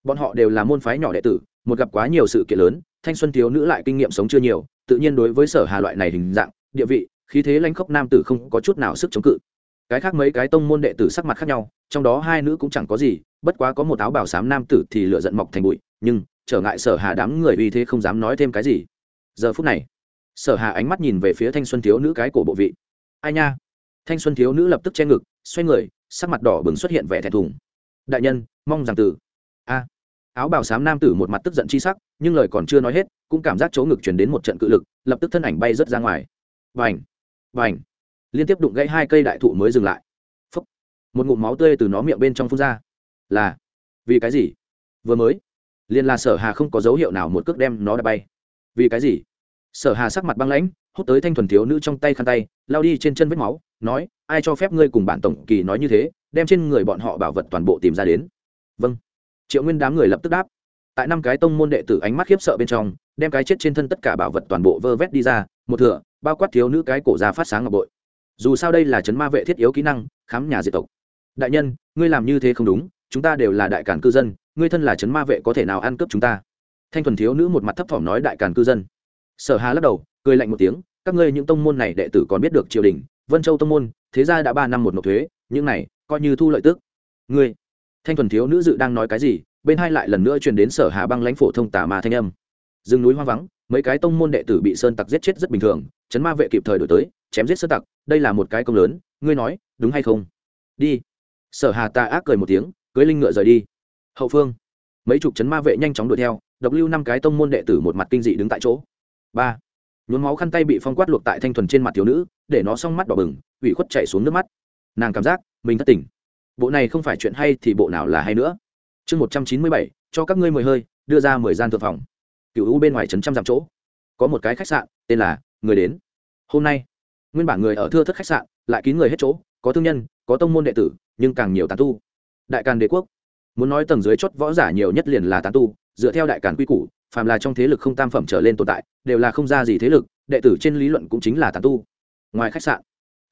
Bọn họ đều là môn phái nhỏ đệ tử, một gặp quá nhiều sự kiện lớn, thanh xuân thiếu nữ lại kinh nghiệm sống chưa nhiều, tự nhiên đối với sở hà loại này hình dạng, địa vị, khí thế lãnh khốc nam tử không có chút nào sức chống cự. Cái khác mấy cái tông môn đệ tử sắc mặt khác nhau, trong đó hai nữ cũng chẳng có gì, bất quá có một áo bảo xám nam tử thì lựa giận mọc thành bụi, nhưng trở ngại sở hà đám người vì thế không dám nói thêm cái gì. Giờ phút này, sở hà ánh mắt nhìn về phía thanh xuân thiếu nữ cái cổ bộ vị. Ai nha thanh xuân thiếu nữ lập tức che ngực, xoay người, sắc mặt đỏ bừng xuất hiện vẻ thẹn thùng. Đại nhân, mong rằng từ a. Áo bào xám nam tử một mặt tức giận chi sắc, nhưng lời còn chưa nói hết, cũng cảm giác chỗ ngực chuyển đến một trận cự lực, lập tức thân ảnh bay rớt ra ngoài. Vành vành. Liên tiếp đụng gãy hai cây đại thụ mới dừng lại. Phúc. một ngụm máu tươi từ nó miệng bên trong phun ra. Là. Vì cái gì? Vừa mới. Liên là sở hà không có dấu hiệu nào một cước đem nó đã bay. Vì cái gì? Sở hà sắc mặt băng lãnh hút tới thanh thuần thiếu nữ trong tay khăn tay, lao đi trên chân vết máu, nói, ai cho phép ngươi cùng bản tổng kỳ nói như thế, đem trên người bọn họ bảo vật toàn bộ tìm ra đến. Vâng. Triệu nguyên đám người lập tức đáp. Tại năm cái tông môn đệ tử ánh mắt khiếp sợ bên trong, đem cái chết trên thân tất cả bảo vật toàn bộ vơ vét đi ra, một thửa, bao quát thiếu nữ cái cổ ra phát sáng ngọc bội. Dù sao đây là chấn ma vệ thiết yếu kỹ năng, khám nhà diệt tộc. Đại nhân, ngươi làm như thế không đúng, chúng ta đều là đại cản cư dân, ngươi thân là chấn ma vệ có thể nào ăn cướp chúng ta? Thanh thuần thiếu nữ một mặt thấp thỏm nói đại cản cư dân. Sở hà lắc đầu cười lạnh một tiếng, các ngươi những tông môn này đệ tử còn biết được triều đình, vân châu tông môn, thế ra đã ba năm một nộp thuế, những này coi như thu lợi tức. Ngươi, thanh thuần thiếu nữ dự đang nói cái gì, bên hai lại lần nữa truyền đến sở hà băng lãnh phổ thông tà ma thanh âm. Rừng núi hoang vắng, mấy cái tông môn đệ tử bị sơn tặc giết chết rất bình thường, chấn ma vệ kịp thời đổi tới, chém giết sơn tặc, đây là một cái công lớn, ngươi nói, đúng hay không? Đi. Sở hà ta ác cười một tiếng, cưới linh ngựa rời đi. Hậu phương, mấy chục chấn ma vệ nhanh chóng đuổi theo, độc lưu năm cái tông môn đệ tử một mặt kinh dị đứng tại chỗ. Ba nhuốm máu khăn tay bị phong quát luộc tại thanh thuần trên mặt thiếu nữ, để nó xong mắt đỏ bừng, ủy khuất chạy xuống nước mắt. Nàng cảm giác mình thất tỉnh bộ này không phải chuyện hay thì bộ nào là hay nữa. Chương một trăm chín mươi bảy, cho các ngươi mười hơi, đưa ra mười gian thượng phòng. Cựu u bên ngoài trấn trăm dặm chỗ. Có một cái khách sạn, tên là người đến. Hôm nay, nguyên bản người ở thưa thất khách sạn, lại kín người hết chỗ, có thương nhân, có tông môn đệ tử, nhưng càng nhiều tán tu. Đại càn đế quốc. Muốn nói tầng dưới chót võ giả nhiều nhất liền là tán tu, dựa theo đại càn quy củ phàm là trong thế lực không tam phẩm trở lên tồn tại, đều là không ra gì thế lực, đệ tử trên lý luận cũng chính là tán tu. Ngoài khách sạn,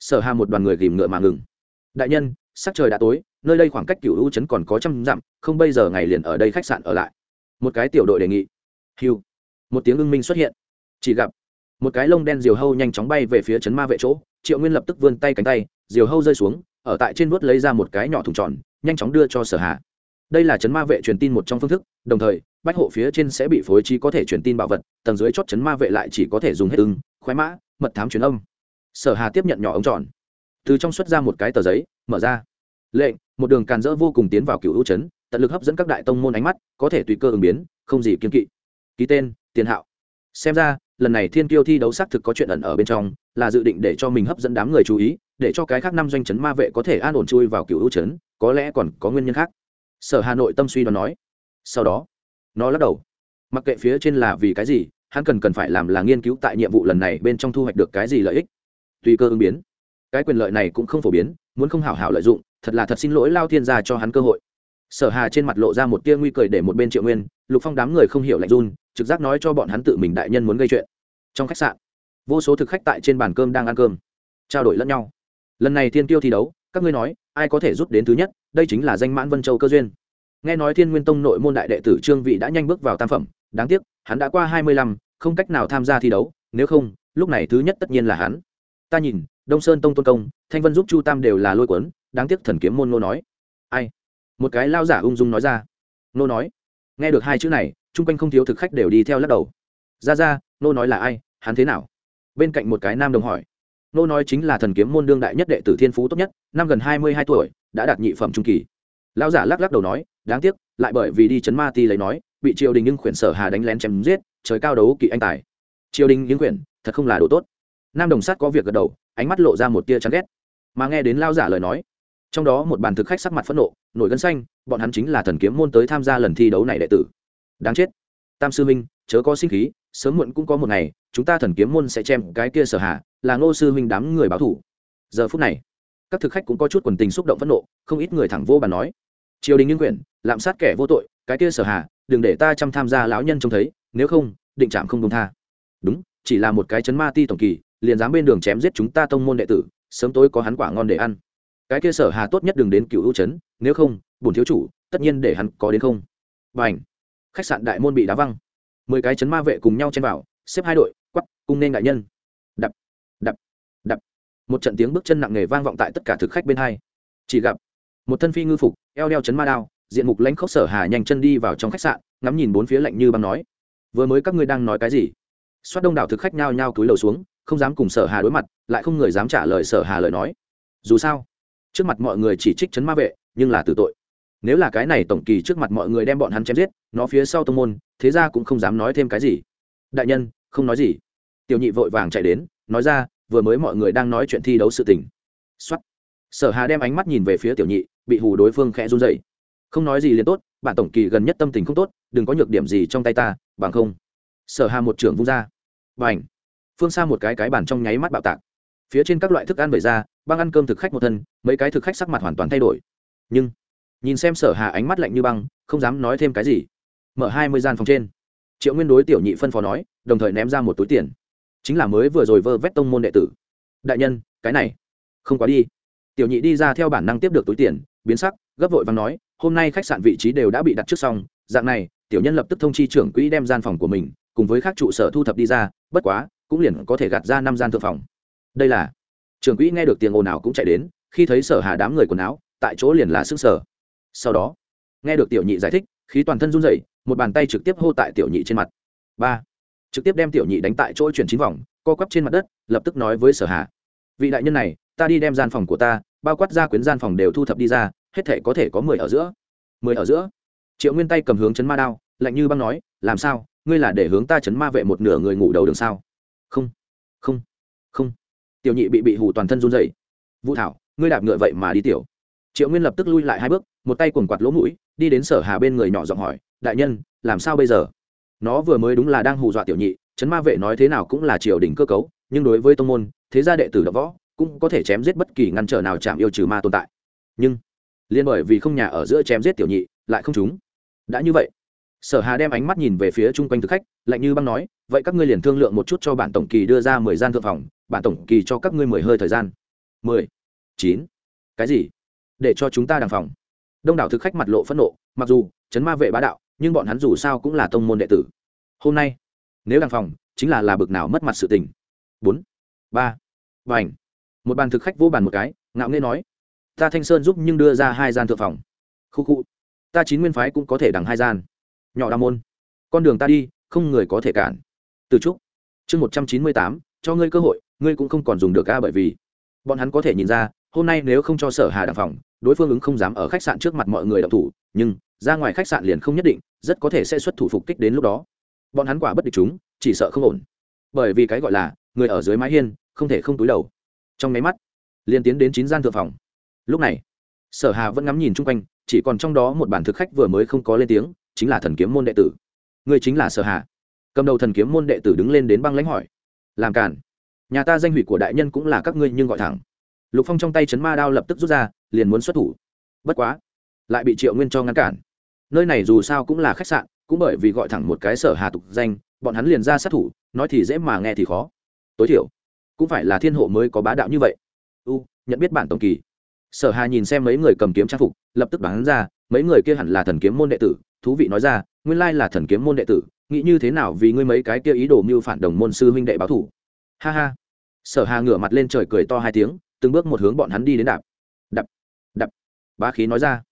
sở hà một đoàn người ghìm ngựa mà ngừng. Đại nhân, sắc trời đã tối, nơi đây khoảng cách cựu hữu trấn còn có trăm dặm, không bây giờ ngày liền ở đây khách sạn ở lại. Một cái tiểu đội đề nghị. Hiu một tiếng ưng minh xuất hiện. Chỉ gặp, một cái lông đen diều hâu nhanh chóng bay về phía trấn ma vệ chỗ, triệu nguyên lập tức vươn tay cánh tay, diều hâu rơi xuống, ở tại trên vuốt lấy ra một cái nhỏ thùng tròn, nhanh chóng đưa cho sở hà đây là chấn ma vệ truyền tin một trong phương thức, đồng thời, bách hộ phía trên sẽ bị phối trí có thể truyền tin bảo vật, tầng dưới chót chấn ma vệ lại chỉ có thể dùng hết ưng, khoái mã, mật thám truyền âm. Sở hà tiếp nhận nhỏ ống tròn. Từ trong xuất ra một cái tờ giấy, mở ra. Lệnh, một đường càn rỡ vô cùng tiến vào cựu hữu chấn, tận lực hấp dẫn các đại tông môn ánh mắt, có thể tùy cơ ứng biến, không gì kiên kỵ. Ký tên, tiền hạo. Xem ra, lần này thiên kiêu thi đấu xác thực có chuyện ẩn ở bên trong, là dự định để cho mình hấp dẫn đám người chú ý, để cho cái khác năm doanh chấn ma vệ có thể an ổn chui vào cựu hữu chấn, có lẽ còn có nguyên nhân khác sở hà nội tâm suy đoán nói. Sau đó, nó lắc đầu. Mặc kệ phía trên là vì cái gì, hắn cần cần phải làm là nghiên cứu tại nhiệm vụ lần này bên trong thu hoạch được cái gì lợi ích. Tùy cơ ứng biến. Cái quyền lợi này cũng không phổ biến, muốn không hảo hảo lợi dụng, thật là thật xin lỗi lao thiên gia cho hắn cơ hội. Sở hà trên mặt lộ ra một tia nguy cười để một bên triệu nguyên, lục phong đám người không hiểu lạnh run, trực giác nói cho bọn hắn tự mình đại nhân muốn gây chuyện. Trong khách sạn, vô số thực khách tại trên bàn cơm đang ăn cơm, trao đổi lẫn nhau. Lần này thiên tiêu thi đấu các ngươi nói, ai có thể rút đến thứ nhất, đây chính là danh mãn vân châu cơ duyên. Nghe nói thiên nguyên tông nội môn đại đệ tử trương vị đã nhanh bước vào tam phẩm, đáng tiếc, hắn đã qua hai mươi lăm, không cách nào tham gia thi đấu, nếu không, lúc này thứ nhất tất nhiên là hắn. Ta nhìn, đông sơn tông tôn công, thanh vân giúp chu tam đều là lôi cuốn, đáng tiếc thần kiếm môn nô nói. Ai? Một cái lao giả ung dung nói ra. Nô nói. Nghe được hai chữ này, chung quanh không thiếu thực khách đều đi theo lắc đầu. Ra ra nô nói là ai, hắn thế nào? Bên cạnh một cái nam đồng hỏi nô nói chính là thần kiếm môn đương đại nhất đệ tử thiên phú tốt nhất, năm gần hai mươi hai tuổi, đã đạt nhị phẩm trung kỳ. Lão giả lắc lắc đầu nói, đáng tiếc, lại bởi vì đi chấn ma ti lấy nói, bị triều đình nhưng khuyển sở hà đánh lén chém giết, trời cao đấu kỵ anh tài. Triều đình nhưng khuyển, thật không là đồ tốt. Nam đồng sát có việc gật đầu, ánh mắt lộ ra một tia chán ghét. Mà nghe đến lao giả lời nói, trong đó một bàn thực khách sắc mặt phẫn nộ, nổi gân xanh, bọn hắn chính là thần kiếm môn tới tham gia lần thi đấu này đệ tử. Đáng chết. Tam sư minh chớ có sinh khí, sớm muộn cũng có một ngày, chúng ta thần kiếm môn sẽ chém cái kia sở hạ là ngô sư huynh đám người báo thủ. Giờ phút này, các thực khách cũng có chút quần tình xúc động phẫn nộ, không ít người thẳng vô bàn nói. Triều đình nghiêng quyển, lạm sát kẻ vô tội, cái kia sở hà, đừng để ta chăm tham gia lão nhân trông thấy, nếu không, định trạm không công tha. Đúng, chỉ là một cái chấn ma ti tổng kỳ, liền dám bên đường chém giết chúng ta tông môn đệ tử, sớm tối có hắn quả ngon để ăn. Cái kia sở hà tốt nhất đừng đến cựu hữu trấn nếu không, bổn thiếu chủ, tất nhiên để hắn có đến không. Và ảnh khách sạn đại môn bị đá văng. Mười cái chấn ma vệ cùng nhau chen vào, xếp hai đội quắp cung nên đại nhân một trận tiếng bước chân nặng nề vang vọng tại tất cả thực khách bên hai. Chỉ gặp, một thân phi ngư phục, eo đeo chấn ma đao, diện mục lãnh khốc sở hà nhanh chân đi vào trong khách sạn, ngắm nhìn bốn phía lạnh như băng nói, vừa mới các ngươi đang nói cái gì? Xoát đông đảo thực khách nhao nhao cúi đầu xuống, không dám cùng sở hà đối mặt, lại không người dám trả lời sở hà lời nói. Dù sao, trước mặt mọi người chỉ trích chấn ma vệ, nhưng là tử tội. Nếu là cái này tổng kỳ trước mặt mọi người đem bọn hắn chém giết, nó phía sau tông môn, thế ra cũng không dám nói thêm cái gì. Đại nhân, không nói gì. Tiểu nhị vội vàng chạy đến, nói ra vừa mới mọi người đang nói chuyện thi đấu sự tình. Xuất sở hà đem ánh mắt nhìn về phía tiểu nhị, bị hù đối phương khẽ run dậy không nói gì liền tốt, bạn tổng kỳ gần nhất tâm tình không tốt, đừng có nhược điểm gì trong tay ta, bằng không. Sở hà một trưởng vung ra. Và ảnh phương xa một cái cái bàn trong nháy mắt bạo tạc. Phía trên các loại thức ăn vẩy ra, băng ăn cơm thực khách một thân, mấy cái thực khách sắc mặt hoàn toàn thay đổi. Nhưng, nhìn xem sở hà ánh mắt lạnh như băng, không dám nói thêm cái gì. Mở hai mươi gian phòng trên. Triệu nguyên đối tiểu nhị phân phó nói, đồng thời ném ra một túi tiền chính là mới vừa rồi vơ vét tông môn đệ tử. Đại nhân, cái này, không quá đi. Tiểu nhị đi ra theo bản năng tiếp được túi tiền, biến sắc, gấp vội và nói, hôm nay khách sạn vị trí đều đã bị đặt trước xong, dạng này, tiểu nhân lập tức thông chi trưởng quỹ đem gian phòng của mình, cùng với các trụ sở thu thập đi ra, bất quá, cũng liền có thể gạt ra năm gian thượng phòng. Đây là, trưởng quỹ nghe được tiếng ồn ào cũng chạy đến, khi thấy sở hà đám người quần áo, tại chỗ liền là sức sở sau đó, nghe được tiểu nhị giải thích, khí toàn thân run rẩy, một bàn tay trực tiếp hô tại tiểu nhị trên mặt. Ba trực tiếp đem tiểu nhị đánh tại chỗ chuyển chín vòng, co quắp trên mặt đất, lập tức nói với sở hà. Vị đại nhân này, ta đi đem gian phòng của ta, bao quát ra quyến gian phòng đều thu thập đi ra, hết thể có thể có mười ở giữa. Mười ở giữa? Triệu nguyên tay cầm hướng chấn ma đao, lạnh như băng nói, làm sao, ngươi là để hướng ta chấn ma vệ một nửa người ngủ đầu đường sao? Không không không. Tiểu nhị bị bị hù toàn thân run dậy vũ thảo, ngươi đạp ngựa vậy mà đi tiểu. Triệu nguyên lập tức lui lại hai bước, một tay quần quạt lỗ mũi, đi đến sở hà bên người nhỏ giọng hỏi, đại nhân, làm sao bây giờ? Nó vừa mới đúng là đang hù dọa tiểu nhị chấn ma vệ nói thế nào cũng là triều đình cơ cấu, nhưng đối với tông môn, thế gia đệ tử đ võ, cũng có thể chém giết bất kỳ ngăn trở nào chạm yêu trừ ma tồn tại. Nhưng, liên bởi vì không nhà ở giữa chém giết tiểu nhị, lại không chúng. Đã như vậy, sở hà đem ánh mắt nhìn về phía chung quanh thực khách, lạnh như băng nói, vậy các ngươi liền thương lượng một chút cho bản tổng kỳ đưa ra mười gian thượng phòng, bản tổng kỳ cho các ngươi mười hơi thời gian. Mười, chín, cái gì? Để cho chúng ta đàng phòng. Đông đảo thực khách mặt lộ phẫn nộ, mặc dù chấn ma vệ bá đạo nhưng bọn hắn dù sao cũng là tông môn đệ tử. Hôm nay, nếu đàng phòng, chính là là bực nào mất mặt sự tình. Bốn, ba và ảnh một bàn thực khách vô bàn một cái, ngạo nghê nói, ta thanh sơn giúp nhưng đưa ra hai gian thượng phòng. Khu khu, ta chín nguyên phái cũng có thể đằng hai gian. Nhỏ đa môn, con đường ta đi, không người có thể cản. Từ trúc, chương một trăm chín mươi tám, cho ngươi cơ hội, ngươi cũng không còn dùng được ca bởi vì bọn hắn có thể nhìn ra, hôm nay nếu không cho sở hà đàng phòng, đối phương ứng không dám ở khách sạn trước mặt mọi người động thủ, nhưng ra ngoài khách sạn liền không nhất định, rất có thể sẽ xuất thủ phục kích đến lúc đó. Bọn hắn quả bất địch chúng, chỉ sợ không ổn. Bởi vì cái gọi là, người ở dưới mái hiên, không thể không túi đầu. Trong máy mắt, liền tiến đến chín gian thượng phòng. Lúc này, sở hà vẫn ngắm nhìn chung quanh, chỉ còn trong đó một bản thực khách vừa mới không có lên tiếng, chính là thần kiếm môn đệ tử. Người chính là sở hà. Cầm đầu thần kiếm môn đệ tử đứng lên đến băng lãnh hỏi. Làm cản nhà ta danh hủy của đại nhân cũng là các ngươi nhưng gọi thẳng. Lục phong trong tay chấn ma đao lập tức rút ra, liền muốn xuất thủ. Bất quá, lại bị triệu nguyên cho ngăn cản nơi này dù sao cũng là khách sạn, cũng bởi vì gọi thẳng một cái sở hà tục danh, bọn hắn liền ra sát thủ, nói thì dễ mà nghe thì khó. Tối thiểu, cũng phải là thiên hộ mới có bá đạo như vậy. U, nhận biết bản tổng kỳ. Sở hà nhìn xem mấy người cầm kiếm trang phục, lập tức đoán ra, mấy người kia hẳn là thần kiếm môn đệ tử. Thú vị nói ra, nguyên lai là thần kiếm môn đệ tử, nghĩ như thế nào vì ngươi mấy cái kia ý đồ mưu phản đồng môn sư huynh đệ báo thủ. Ha ha. Sở hà ngửa mặt lên trời cười to hai tiếng, từng bước một hướng bọn hắn đi đến đạp. Đạp đạp. Bá khí nói ra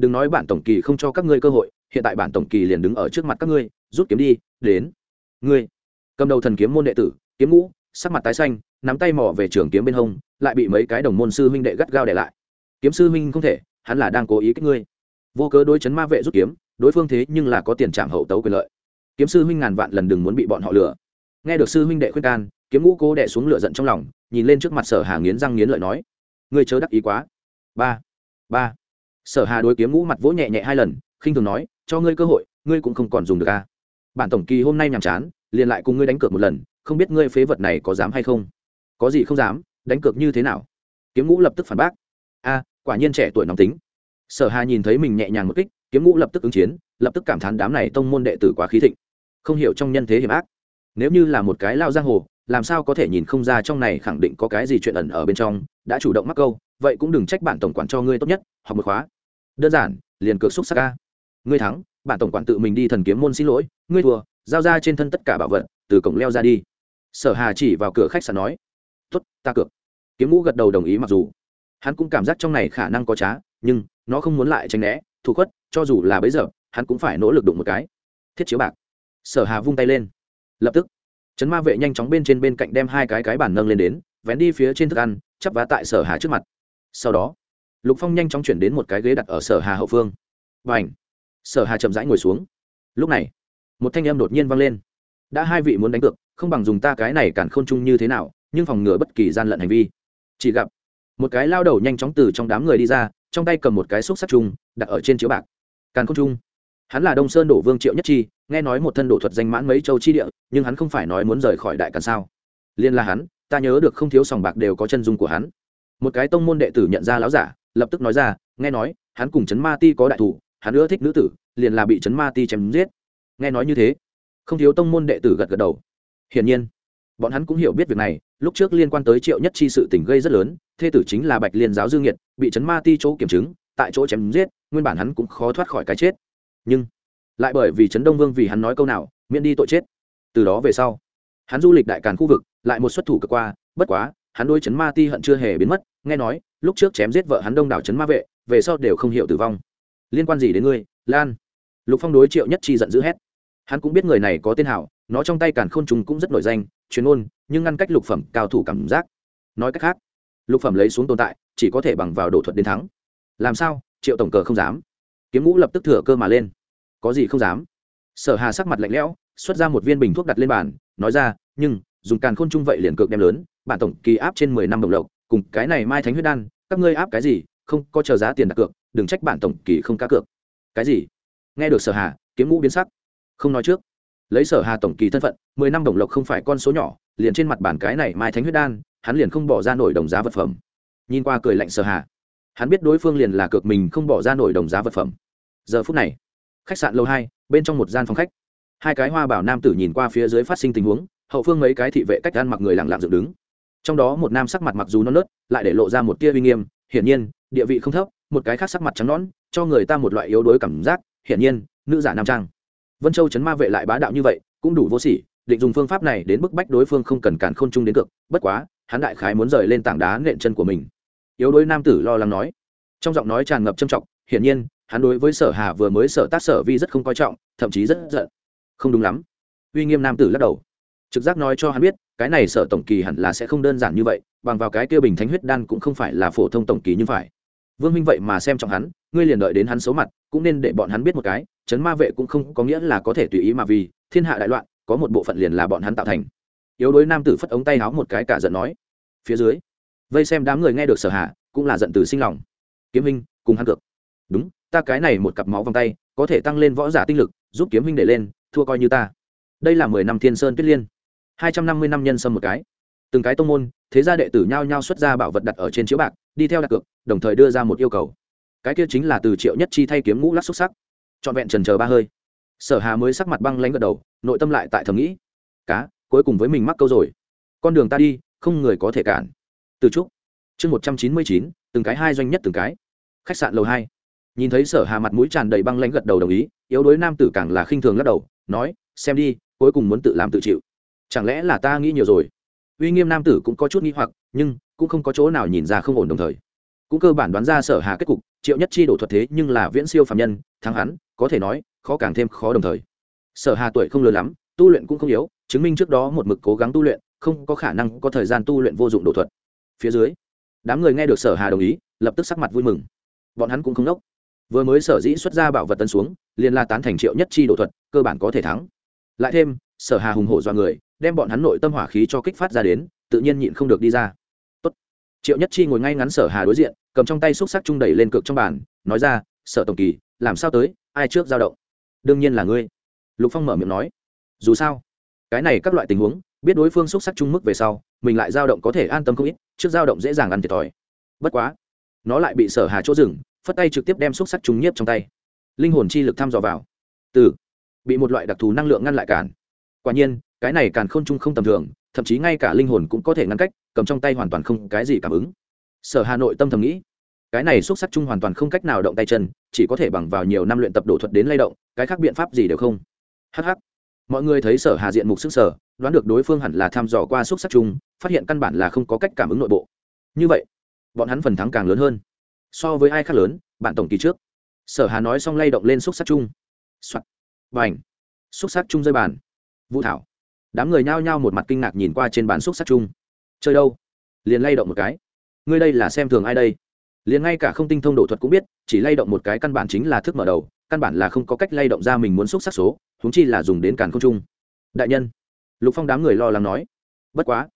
đừng nói bản tổng kỳ không cho các ngươi cơ hội, hiện tại bản tổng kỳ liền đứng ở trước mặt các ngươi, rút kiếm đi, đến. Ngươi, cầm đầu thần kiếm môn đệ tử, kiếm ngũ, sắc mặt tái xanh, nắm tay mỏ về trường kiếm bên hông, lại bị mấy cái đồng môn sư huynh đệ gắt gao để lại. Kiếm sư huynh không thể, hắn là đang cố ý kích ngươi. Vô cớ đối chấn ma vệ rút kiếm, đối phương thế nhưng là có tiền trảm hậu tấu quyền lợi. Kiếm sư huynh ngàn vạn lần đừng muốn bị bọn họ lừa. Nghe được sư huynh đệ khuyên can, kiếm ngũ cố đệ xuống lửa giận trong lòng, nhìn lên trước mặt sở hà nghiến răng nghiến lợi nói, ngươi chớ đắc ý quá. Ba ba sở hà đối kiếm ngũ mặt vỗ nhẹ nhẹ hai lần, khinh thường nói, cho ngươi cơ hội, ngươi cũng không còn dùng được a à. bản tổng kỳ hôm nay nhàm chán, liền lại cùng ngươi đánh cược một lần, không biết ngươi phế vật này có dám hay không? Có gì không dám, đánh cược như thế nào? Kiếm ngũ lập tức phản bác. A, quả nhiên trẻ tuổi nóng tính. Sở hà nhìn thấy mình nhẹ nhàng một kích, kiếm ngũ lập tức ứng chiến, lập tức cảm thán đám này tông môn đệ tử quá khí thịnh. Không hiểu trong nhân thế hiểm ác. Nếu như là một cái lao giang hồ, làm sao có thể nhìn không ra trong này khẳng định có cái gì chuyện ẩn ở bên trong, đã chủ động mắc câu, vậy cũng đừng trách bản tổng quản cho ngươi tốt nhất, học một khóa đơn giản, liền cược xúc sắc ca ngươi thắng bạn tổng quản tự mình đi thần kiếm môn xin lỗi, ngươi thua, giao ra trên thân tất cả bảo vật, từ cổng leo ra đi. Sở hà chỉ vào cửa khách sạn nói, tốt, ta cược. Kiếm ngũ gật đầu đồng ý mặc dù. Hắn cũng cảm giác trong này khả năng có trá, nhưng nó không muốn lại tránh né, thủ khuất, cho dù là bấy giờ, hắn cũng phải nỗ lực đụng một cái. Thiết chiếu bạc. Sở hà vung tay lên. Lập tức, trấn ma vệ nhanh chóng bên trên bên cạnh đem hai cái cái bản nâng lên đến, vén đi phía trên thức ăn, chắp vá tại sở hà trước mặt. Sau đó lục phong nhanh chóng chuyển đến một cái ghế đặt ở sở hà hậu phương. Và ảnh sở hà chậm rãi ngồi xuống. Lúc này, một thanh âm đột nhiên vang lên. Đã hai vị muốn đánh cược, không bằng dùng ta cái này cản khôn chung như thế nào, nhưng phòng ngừa bất kỳ gian lận hành vi. Chỉ gặp, một cái lao đầu nhanh chóng từ trong đám người đi ra, trong tay cầm một cái xúc sắc chung, đặt ở trên chiếu bạc. Càn khôn chung. Hắn là đông sơn đổ vương triệu nhất chi, nghe nói một thân đổ thuật danh mãn mấy châu chi địa, nhưng hắn không phải nói muốn rời khỏi đại càn sao. Liên là hắn, ta nhớ được không thiếu sòng bạc đều có chân dung của hắn. Một cái tông môn đệ tử nhận ra lão giả lập tức nói ra, nghe nói, hắn cùng chấn ma ti có đại thủ, hắn ưa thích nữ tử, liền là bị chấn ma ti chém giết. Nghe nói như thế, không thiếu tông môn đệ tử gật gật đầu. Hiển nhiên, bọn hắn cũng hiểu biết việc này, lúc trước liên quan tới triệu nhất chi sự tình gây rất lớn, thê tử chính là bạch liên giáo dương nhiệt bị chấn ma ti chỗ kiểm chứng, tại chỗ chém giết, nguyên bản hắn cũng khó thoát khỏi cái chết. Nhưng, lại bởi vì trấn đông vương vì hắn nói câu nào, miễn đi tội chết. Từ đó về sau, hắn du lịch đại càn khu vực, lại một xuất thủ cực qua, bất quá hắn đôi chấn ma ti hận chưa hề biến mất, nghe nói, lúc trước chém giết vợ hắn đông đảo chấn ma vệ, về sau đều không hiểu tử vong. Liên quan gì đến ngươi, lan? Lục phong đối triệu nhất chi giận dữ hét. Hắn cũng biết người này có tên hảo, nó trong tay càn khôn trùng cũng rất nổi danh, chuyên ôn nhưng ngăn cách lục phẩm cao thủ cảm giác. Nói cách khác, lục phẩm lấy xuống tồn tại, chỉ có thể bằng vào đổ thuật đến thắng. Làm sao? Triệu tổng cờ không dám. Kiếm ngũ lập tức thừa cơ mà lên. Có gì không dám? Sở hà sắc mặt lạnh lẽo, xuất ra một viên bình thuốc đặt lên bàn, nói ra, nhưng, dùng càn khôn chung vậy liền cược đem lớn bản tổng kỳ áp trên mười năm đồng lộc, cùng cái này mai thánh huyết đan, các ngươi áp cái gì, không có chờ giá tiền đặt cược, đừng trách bản tổng kỳ không cá cược. Cái gì? Nghe được sở hà, kiếm ngũ biến sắc. Không nói trước. Lấy sở hà tổng kỳ thân phận, mười năm đồng lộc không phải con số nhỏ, liền trên mặt bản cái này mai thánh huyết đan, hắn liền không bỏ ra nổi đồng giá vật phẩm. Nhìn qua cười lạnh sở hà. Hắn biết đối phương liền là cược mình không bỏ ra nổi đồng giá vật phẩm. Giờ phút này, khách sạn lầu hai, bên trong một gian phòng khách. Hai cái hoa bảo nam tử nhìn qua phía dưới phát sinh tình huống, hậu phương mấy cái thị vệ cách ăn mặc người lặng lặng dựng đứng trong đó một nam sắc mặt mặc dù non nớt, lại để lộ ra một tia uy nghiêm, hiển nhiên, địa vị không thấp, một cái khác sắc mặt trắng nõn, cho người ta một loại yếu đuối cảm giác, hiển nhiên, nữ giả nam trang. Vân châu chấn ma vệ lại bá đạo như vậy, cũng đủ vô sỉ, định dùng phương pháp này đến bức bách đối phương không cần cản khôn chung đến cực, bất quá, hắn đại khái muốn rời lên tảng đá nện chân của mình. Yếu đuối nam tử lo lắng nói. Trong giọng nói tràn ngập trầm trọng, hiển nhiên, hắn đối với sở hà vừa mới sở tác sở vi rất không coi trọng, thậm chí rất giận. Không đúng lắm. Uy nghiêm nam tử lắc đầu trực giác nói cho hắn biết, cái này sở tổng kỳ hẳn là sẽ không đơn giản như vậy, bằng vào cái kia bình thánh huyết đan cũng không phải là phổ thông tổng kỳ như phải vương minh vậy mà xem trọng hắn, ngươi liền đợi đến hắn xấu mặt, cũng nên để bọn hắn biết một cái, chấn ma vệ cũng không có nghĩa là có thể tùy ý mà vì, thiên hạ đại loạn, có một bộ phận liền là bọn hắn tạo thành. Yếu đối nam tử phất ống tay háo một cái cả giận nói. Phía dưới, vây xem đám người nghe được sở hạ, cũng là giận từ sinh lòng. Kiếm minh, cùng hắn cược. Đúng, ta cái này một cặp máu vòng tay, có thể tăng lên võ giả tinh lực, giúp kiếm minh để lên, thua coi như ta. Đây là mười năm thiên sơn tuyết liên hai trăm năm mươi năm nhân sâm một cái. Từng cái tông môn, thế gia đệ tử nhao nhao xuất ra bảo vật đặt ở trên chiếu bạc, đi theo đặt cược, đồng thời đưa ra một yêu cầu. Cái kia chính là từ triệu nhất chi thay kiếm ngũ lắc xúc sắc. Trọn vẹn trần chờ ba hơi. Sở hà mới sắc mặt băng lãnh gật đầu, nội tâm lại tại thầm nghĩ. Cá, cuối cùng với mình mắc câu rồi. Con đường ta đi, không người có thể cản. Từ trúc. Chương một trăm chín mươi chín, từng cái hai doanh nhất từng cái. Khách sạn lầu hai. Nhìn thấy sở hà mặt mũi tràn đầy băng lãnh gật đầu đồng ý, yếu đuối nam tử càng là khinh thường lắc đầu, nói, xem đi, cuối cùng muốn tự làm tự chịu chẳng lẽ là ta nghĩ nhiều rồi? Uy nghiêm nam tử cũng có chút nghĩ hoặc, nhưng cũng không có chỗ nào nhìn ra không ổn đồng thời. Cũng cơ bản đoán ra sở hà kết cục, triệu nhất chi đổ thuật thế nhưng là viễn siêu phạm nhân, thắng hắn, có thể nói, khó càng thêm khó đồng thời. Sở hà tuổi không lớn lắm, tu luyện cũng không yếu, chứng minh trước đó một mực cố gắng tu luyện, không có khả năng có thời gian tu luyện vô dụng đổ thuật. Phía dưới, đám người nghe được sở hà đồng ý, lập tức sắc mặt vui mừng. Bọn hắn cũng không đốc vừa mới sở dĩ xuất ra bảo vật tân xuống, liền la tán thành triệu nhất chi đổ thuật, cơ bản có thể thắng. Lại thêm sở hà hùng hổ do người, đem bọn hắn nội tâm hỏa khí cho kích phát ra đến, tự nhiên nhịn không được đi ra. Tốt. triệu nhất chi ngồi ngay ngắn sở hà đối diện, cầm trong tay xúc sắc trung đẩy lên cược trong bàn, nói ra, sở tổng kỳ, làm sao tới, ai trước giao động? Đương nhiên là ngươi. Lục phong mở miệng nói. Dù sao, cái này các loại tình huống, biết đối phương xúc sắc trung mức về sau, mình lại giao động có thể an tâm không ít, trước giao động dễ dàng ăn thiệt thòi. Bất quá, nó lại bị sở hà chỗ rừng phất tay trực tiếp đem xúc sắc trung nhiếp trong tay. Linh hồn chi lực thăm dò vào. Từ, bị một loại đặc thù năng lượng ngăn lại cản quả nhiên, cái này càn khôn chung không tầm thường, thậm chí ngay cả linh hồn cũng có thể ngăn cách, cầm trong tay hoàn toàn không cái gì cảm ứng. Sở hà nội tâm thầm nghĩ, cái này xúc sắc chung hoàn toàn không cách nào động tay chân, chỉ có thể bằng vào nhiều năm luyện tập đổ thuật đến lay động, cái khác biện pháp gì đều không. Hh mọi người thấy sở hà diện mục sức sở đoán được đối phương hẳn là thăm dò qua xúc sắc chung, phát hiện căn bản là không có cách cảm ứng nội bộ. Như vậy, bọn hắn phần thắng càng lớn hơn. So với ai khác lớn, bạn tổng kỳ trước. Sở hà nói xong lay động lên xúc sắc chung. Soạt. Bành. Xúc sắc chung rơi bàn vũ thảo. Đám người nhao nhao một mặt kinh ngạc nhìn qua trên bàn xúc sắc chung. Chơi đâu? Liền lay động một cái. Ngươi đây là xem thường ai đây? Liền ngay cả không tinh thông độ thuật cũng biết, chỉ lay động một cái căn bản chính là thức mở đầu, căn bản là không có cách lay động ra mình muốn xúc sắc số húng chi là dùng đến càn không trung đại nhân. Lục phong đám người lo lắng nói. Bất quá.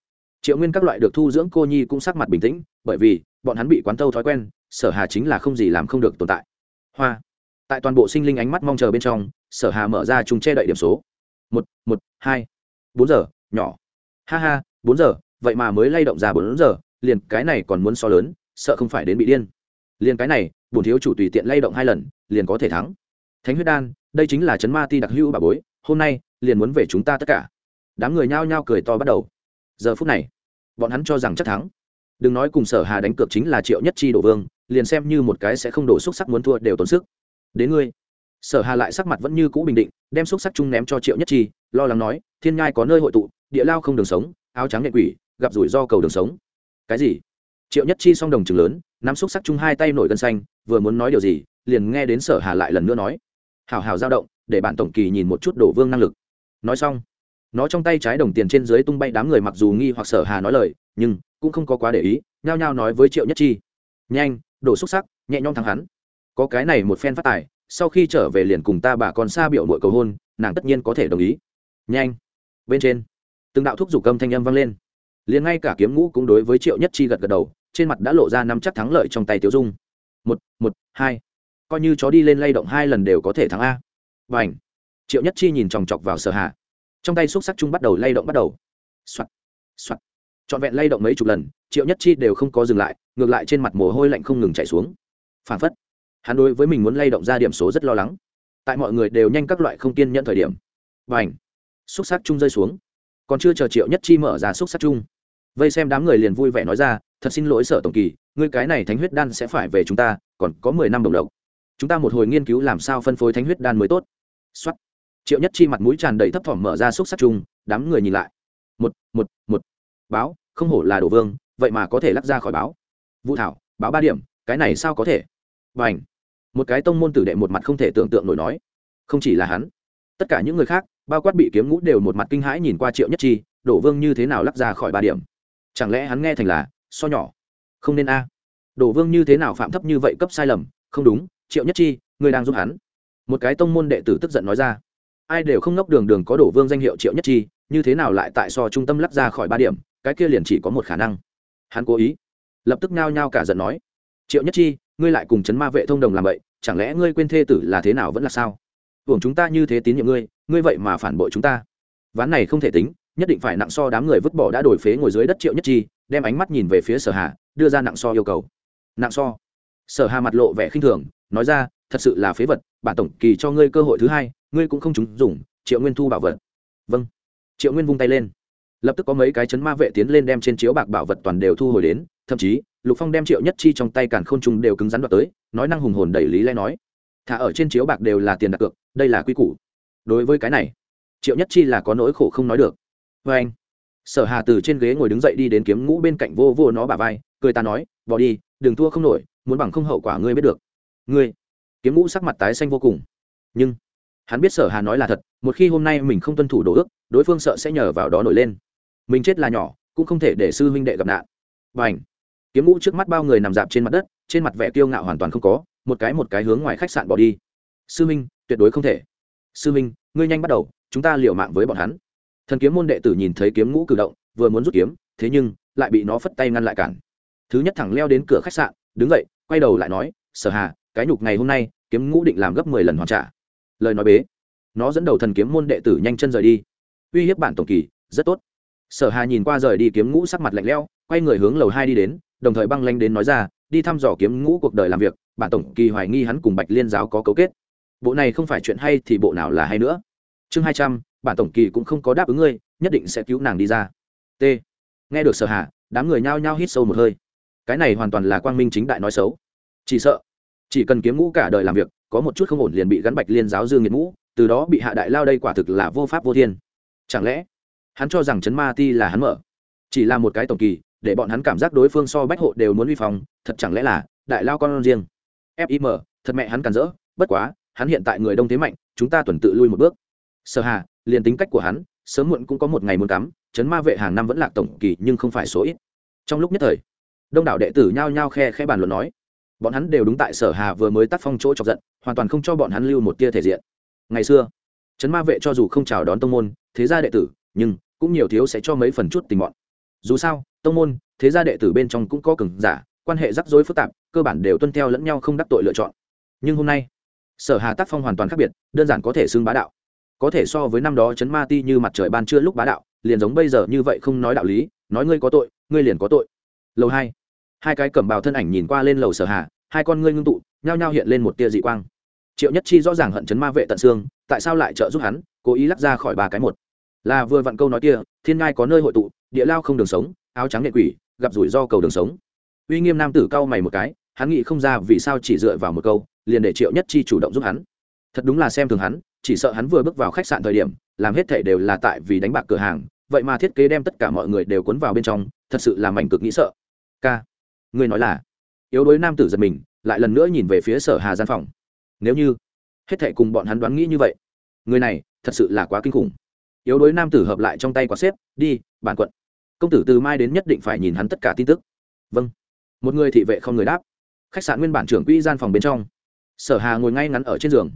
Triệu nguyên các loại được thu dưỡng cô nhi cũng sắc mặt bình tĩnh, bởi vì, bọn hắn bị quán tâu thói quen, sở hà chính là không gì làm không được tồn tại. Hoa. Tại toàn bộ sinh linh ánh mắt mong chờ bên trong, sở hà mở ra chúng che đậy điểm số một một, hai. Bốn giờ, nhỏ. Ha ha, bốn giờ, vậy mà mới lay động ra bốn giờ, liền cái này còn muốn so lớn, sợ không phải đến bị điên. Liền cái này, bổn thiếu chủ tùy tiện lay động hai lần, liền có thể thắng. Thánh huyết đan, đây chính là chấn ma ti đặc hữu bà bối, hôm nay, liền muốn về chúng ta tất cả. Đám người nhao nhao cười to bắt đầu. Giờ phút này, bọn hắn cho rằng chắc thắng. Đừng nói cùng sở hà đánh cược chính là triệu nhất chi đổ vương, liền xem như một cái sẽ không đổ xúc sắc muốn thua đều tốn sức. Đến ngươi sở hà lại sắc mặt vẫn như cũ bình định, đem xúc sắc chung ném cho triệu nhất chi, lo lắng nói, thiên nhai có nơi hội tụ, địa lao không đường sống, áo trắng nghệ quỷ, gặp rủi ro cầu đường sống. Cái gì? Triệu nhất chi song đồng chừng lớn, nắm xúc sắc chung hai tay nổi gân xanh, vừa muốn nói điều gì, liền nghe đến sở hà lại lần nữa nói hào hào dao động, để bạn tổng kỳ nhìn một chút đổ vương năng lực. Nói xong, nó trong tay trái đồng tiền trên dưới tung bay đám người mặc dù nghi hoặc sở hà nói lời, nhưng cũng không có quá để ý, nhao nhao nói với triệu nhất chi, nhanh, đổ xúc sắc, nhẹ nhõm thắng hắn. Có cái này một phen phát tài sau khi trở về liền cùng ta bà con xa biểu mội cầu hôn, nàng tất nhiên có thể đồng ý. Nhanh, bên trên, từng đạo thúc giục âm thanh âm vang lên. Liền ngay cả kiếm ngũ cũng đối với triệu nhất chi gật gật đầu, trên mặt đã lộ ra năm chắc thắng lợi trong tay tiêu dung. Một một, hai. Coi như chó đi lên lay động hai lần đều có thể thắng a. Và ảnh triệu nhất chi nhìn chòng chọc vào sở hạ trong tay xúc sắc chung bắt đầu lay động bắt đầu. Soạt soạt. Trọn vẹn lay động mấy chục lần, triệu nhất chi đều không có dừng lại, ngược lại trên mặt mồ hôi lạnh không ngừng chảy xuống. Phản phất hắn đối với mình muốn lay động ra điểm số rất lo lắng. Tại mọi người đều nhanh các loại không kiên nhận thời điểm. Và ảnh xúc sắc chung rơi xuống. Còn chưa chờ triệu nhất chi mở ra xúc sắc chung. Vây xem đám người liền vui vẻ nói ra, thật xin lỗi sở tổng kỳ, ngươi cái này thánh huyết đan sẽ phải về chúng ta, còn có mười năm đồng độc chúng ta một hồi nghiên cứu làm sao phân phối thánh huyết đan mới tốt. Xuất triệu nhất chi mặt mũi tràn đầy thấp thỏm mở ra xúc sắc chung, đám người nhìn lại. Một một một. Báo, không hổ là đồ vương, vậy mà có thể lắc ra khỏi báo. Vũ thảo, báo ba điểm, cái này sao có thể? B à n h một cái tông môn tử đệ một mặt không thể tưởng tượng nổi nói. Không chỉ là hắn, tất cả những người khác, bao quát bị kiếm ngũ đều một mặt kinh hãi nhìn qua triệu nhất chi, đổ vương như thế nào lắc ra khỏi ba điểm. Chẳng lẽ hắn nghe thành là, so nhỏ, không nên a. Đổ vương như thế nào phạm thấp như vậy cấp sai lầm, không đúng, triệu nhất chi người đang giúp hắn. Một cái tông môn đệ tử tức giận nói ra. Ai đều không ngốc đường đường có đổ vương danh hiệu triệu nhất chi, như thế nào lại tại so trung tâm lắc ra khỏi ba điểm, cái kia liền chỉ có một khả năng. Hắn cố ý, lập tức nao nhao cả giận nói. Triệu nhất chi ngươi lại cùng chấn ma vệ thông đồng làm vậy, chẳng lẽ ngươi quên thê tử là thế nào vẫn là sao? Hưởng chúng ta như thế tín nhiệm ngươi ngươi vậy mà phản bội chúng ta. Ván này không thể tính, nhất định phải nặng so đám người vứt bỏ đã đổi phế ngồi dưới đất triệu nhất chi, đem ánh mắt nhìn về phía sở hà, đưa ra nặng so yêu cầu. Nặng so. Sở hà mặt lộ vẻ khinh thường, nói ra, thật sự là phế vật, bản tổng kỳ cho ngươi cơ hội thứ hai, ngươi cũng không trúng dùng, triệu nguyên thu bảo vật. Vâng. Triệu nguyên vung tay lên. Lập tức có mấy cái chấn ma vệ tiến lên đem trên chiếu bạc bảo vật toàn đều thu hồi đến, thậm chí lục phong đem triệu nhất chi trong tay càn k h ô n trùng đều cứng rắn đoạt tới, nói năng hùng hồn đẩy lý lẽ nói, thả ở trên chiếu bạc đều là tiền đặt cược, đây là quy củ. Đối với cái này, triệu nhất chi là có nỗi khổ không nói được. Vê anh, sở hà từ trên ghế ngồi đứng dậy đi đến kiếm ngũ bên cạnh vô vô nó bà vai, cười ta nói, bỏ đi, đừng thua không nổi, muốn bằng không hậu quả ngươi biết được. Ngươi? Kiếm ngũ sắc mặt tái xanh vô cùng. Nhưng, hắn biết sở hà nói là thật, một khi hôm nay mình không tuân thủ đồ ước, đối phương sợ sẽ nhờ vào đó nổi lên. Mình chết là nhỏ, cũng không thể để sư huynh đệ gặp nạn. Và ảnh kiếm ngũ trước mắt bao người nằm dạp trên mặt đất trên mặt vẻ kiêu ngạo hoàn toàn không có một cái một cái hướng ngoài khách sạn bỏ đi. Sư minh, tuyệt đối không thể. Sư minh, ngươi nhanh bắt đầu chúng ta liều mạng với bọn hắn. Thần kiếm môn đệ tử nhìn thấy kiếm ngũ cử động vừa muốn rút kiếm thế nhưng lại bị nó phất tay ngăn lại cản. Thứ nhất thẳng leo đến cửa khách sạn đứng dậy quay đầu lại nói sở hà cái nhục ngày hôm nay kiếm ngũ định làm gấp mười lần hoàn trả. Lời nói bế. Nó dẫn đầu thần kiếm môn đệ tử nhanh chân rời đi. Uy hiếp bản tổng kỳ rất tốt. Sở hà nhìn qua rời đi kiếm ngũ sắc mặt lạnh lẽo quay người hướng lầu hai đi đến đồng thời băng lanh đến nói ra đi thăm dò kiếm ngũ cuộc đời làm việc bản tổng kỳ hoài nghi hắn cùng bạch liên giáo có cấu kết. Bộ này không phải chuyện hay thì bộ nào là hay nữa. Chương hai trăm bản tổng kỳ cũng không có đáp ứng ngươi nhất định sẽ cứu nàng đi ra. T. Nghe được sở hạ, đám người nhao nhao hít sâu một hơi. Cái này hoàn toàn là quang minh chính đại nói xấu. Chỉ sợ chỉ cần kiếm ngũ cả đời làm việc có một chút không ổn liền bị gắn bạch liên giáo dương nghiệt ngũ từ đó bị hạ đại lao đây quả thực là vô pháp vô thiên. Chẳng lẽ hắn cho rằng chấn ma ti là hắn mở? Chỉ là một cái tổng kỳ để bọn hắn cảm giác đối phương so bách hộ đều muốn vi phòng thật chẳng lẽ là đại lao con riêng? Fim thật mẹ hắn cản rỡ, bất quá, hắn hiện tại người đông thế mạnh, chúng ta tuần tự lui một bước. Sở hà, liền tính cách của hắn, sớm muộn cũng có một ngày muốn cắm, chấn ma vệ hàng năm vẫn là tổng kỳ nhưng không phải số ít. Trong lúc nhất thời, đông đảo đệ tử nhao nhao khe khe bàn luận nói. Bọn hắn đều đúng tại sở hà vừa mới tác phong chỗ chọc giận, hoàn toàn không cho bọn hắn lưu một tia thể diện. Ngày xưa Trấn ma vệ cho dù không chào đón tông môn, thế gia đệ tử, nhưng cũng nhiều thiếu sẽ cho mấy phần chút tình bọn. Dù sao tông môn, thế gia đệ tử bên trong cũng có cường giả, quan hệ rắc rối phức tạp, cơ bản đều tuân theo lẫn nhau không đắc tội lựa chọn. Nhưng hôm nay, sở hà tác phong hoàn toàn khác biệt, đơn giản có thể xưng bá đạo. Có thể so với năm đó chấn ma ti như mặt trời ban trưa lúc bá đạo, liền giống bây giờ như vậy không nói đạo lý, nói ngươi có tội, ngươi liền có tội. Lầu hai hai cái cẩm bào thân ảnh nhìn qua lên lầu sở hà, hai con ngươi ngưng tụ, nhao nhao hiện lên một tia dị quang. Triệu nhất chi rõ ràng hận chấn ma vệ tận xương, tại sao lại trợ giúp hắn, cố ý lắc ra khỏi ba cái một là vừa vặn câu nói kia, thiên ngai có nơi hội tụ, địa lao không đường sống, áo trắng nghệ quỷ, gặp rủi ro cầu đường sống. Uy nghiêm nam tử cau mày một cái, hắn nghĩ không ra vì sao chỉ dựa vào một câu, liền để triệu nhất chi chủ động giúp hắn. Thật đúng là xem thường hắn, chỉ sợ hắn vừa bước vào khách sạn thời điểm, làm hết thể đều là tại vì đánh bạc cửa hàng, vậy mà thiết kế đem tất cả mọi người đều cuốn vào bên trong, thật sự là mảnh cực nghĩ sợ. K người nói là? Yếu đuối nam tử giật mình, lại lần nữa nhìn về phía sở hà gian phòng. Nếu như, hết thể cùng bọn hắn đoán nghĩ như vậy, người này thật sự là quá kinh khủng yếu đuối nam tử hợp lại trong tay quả xếp, đi, bản quận. Công tử từ mai đến nhất định phải nhìn hắn tất cả tin tức. Vâng. Một người thị vệ không người đáp. Khách sạn nguyên bản trưởng quỹ gian phòng bên trong. Sở hà ngồi ngay ngắn ở trên giường.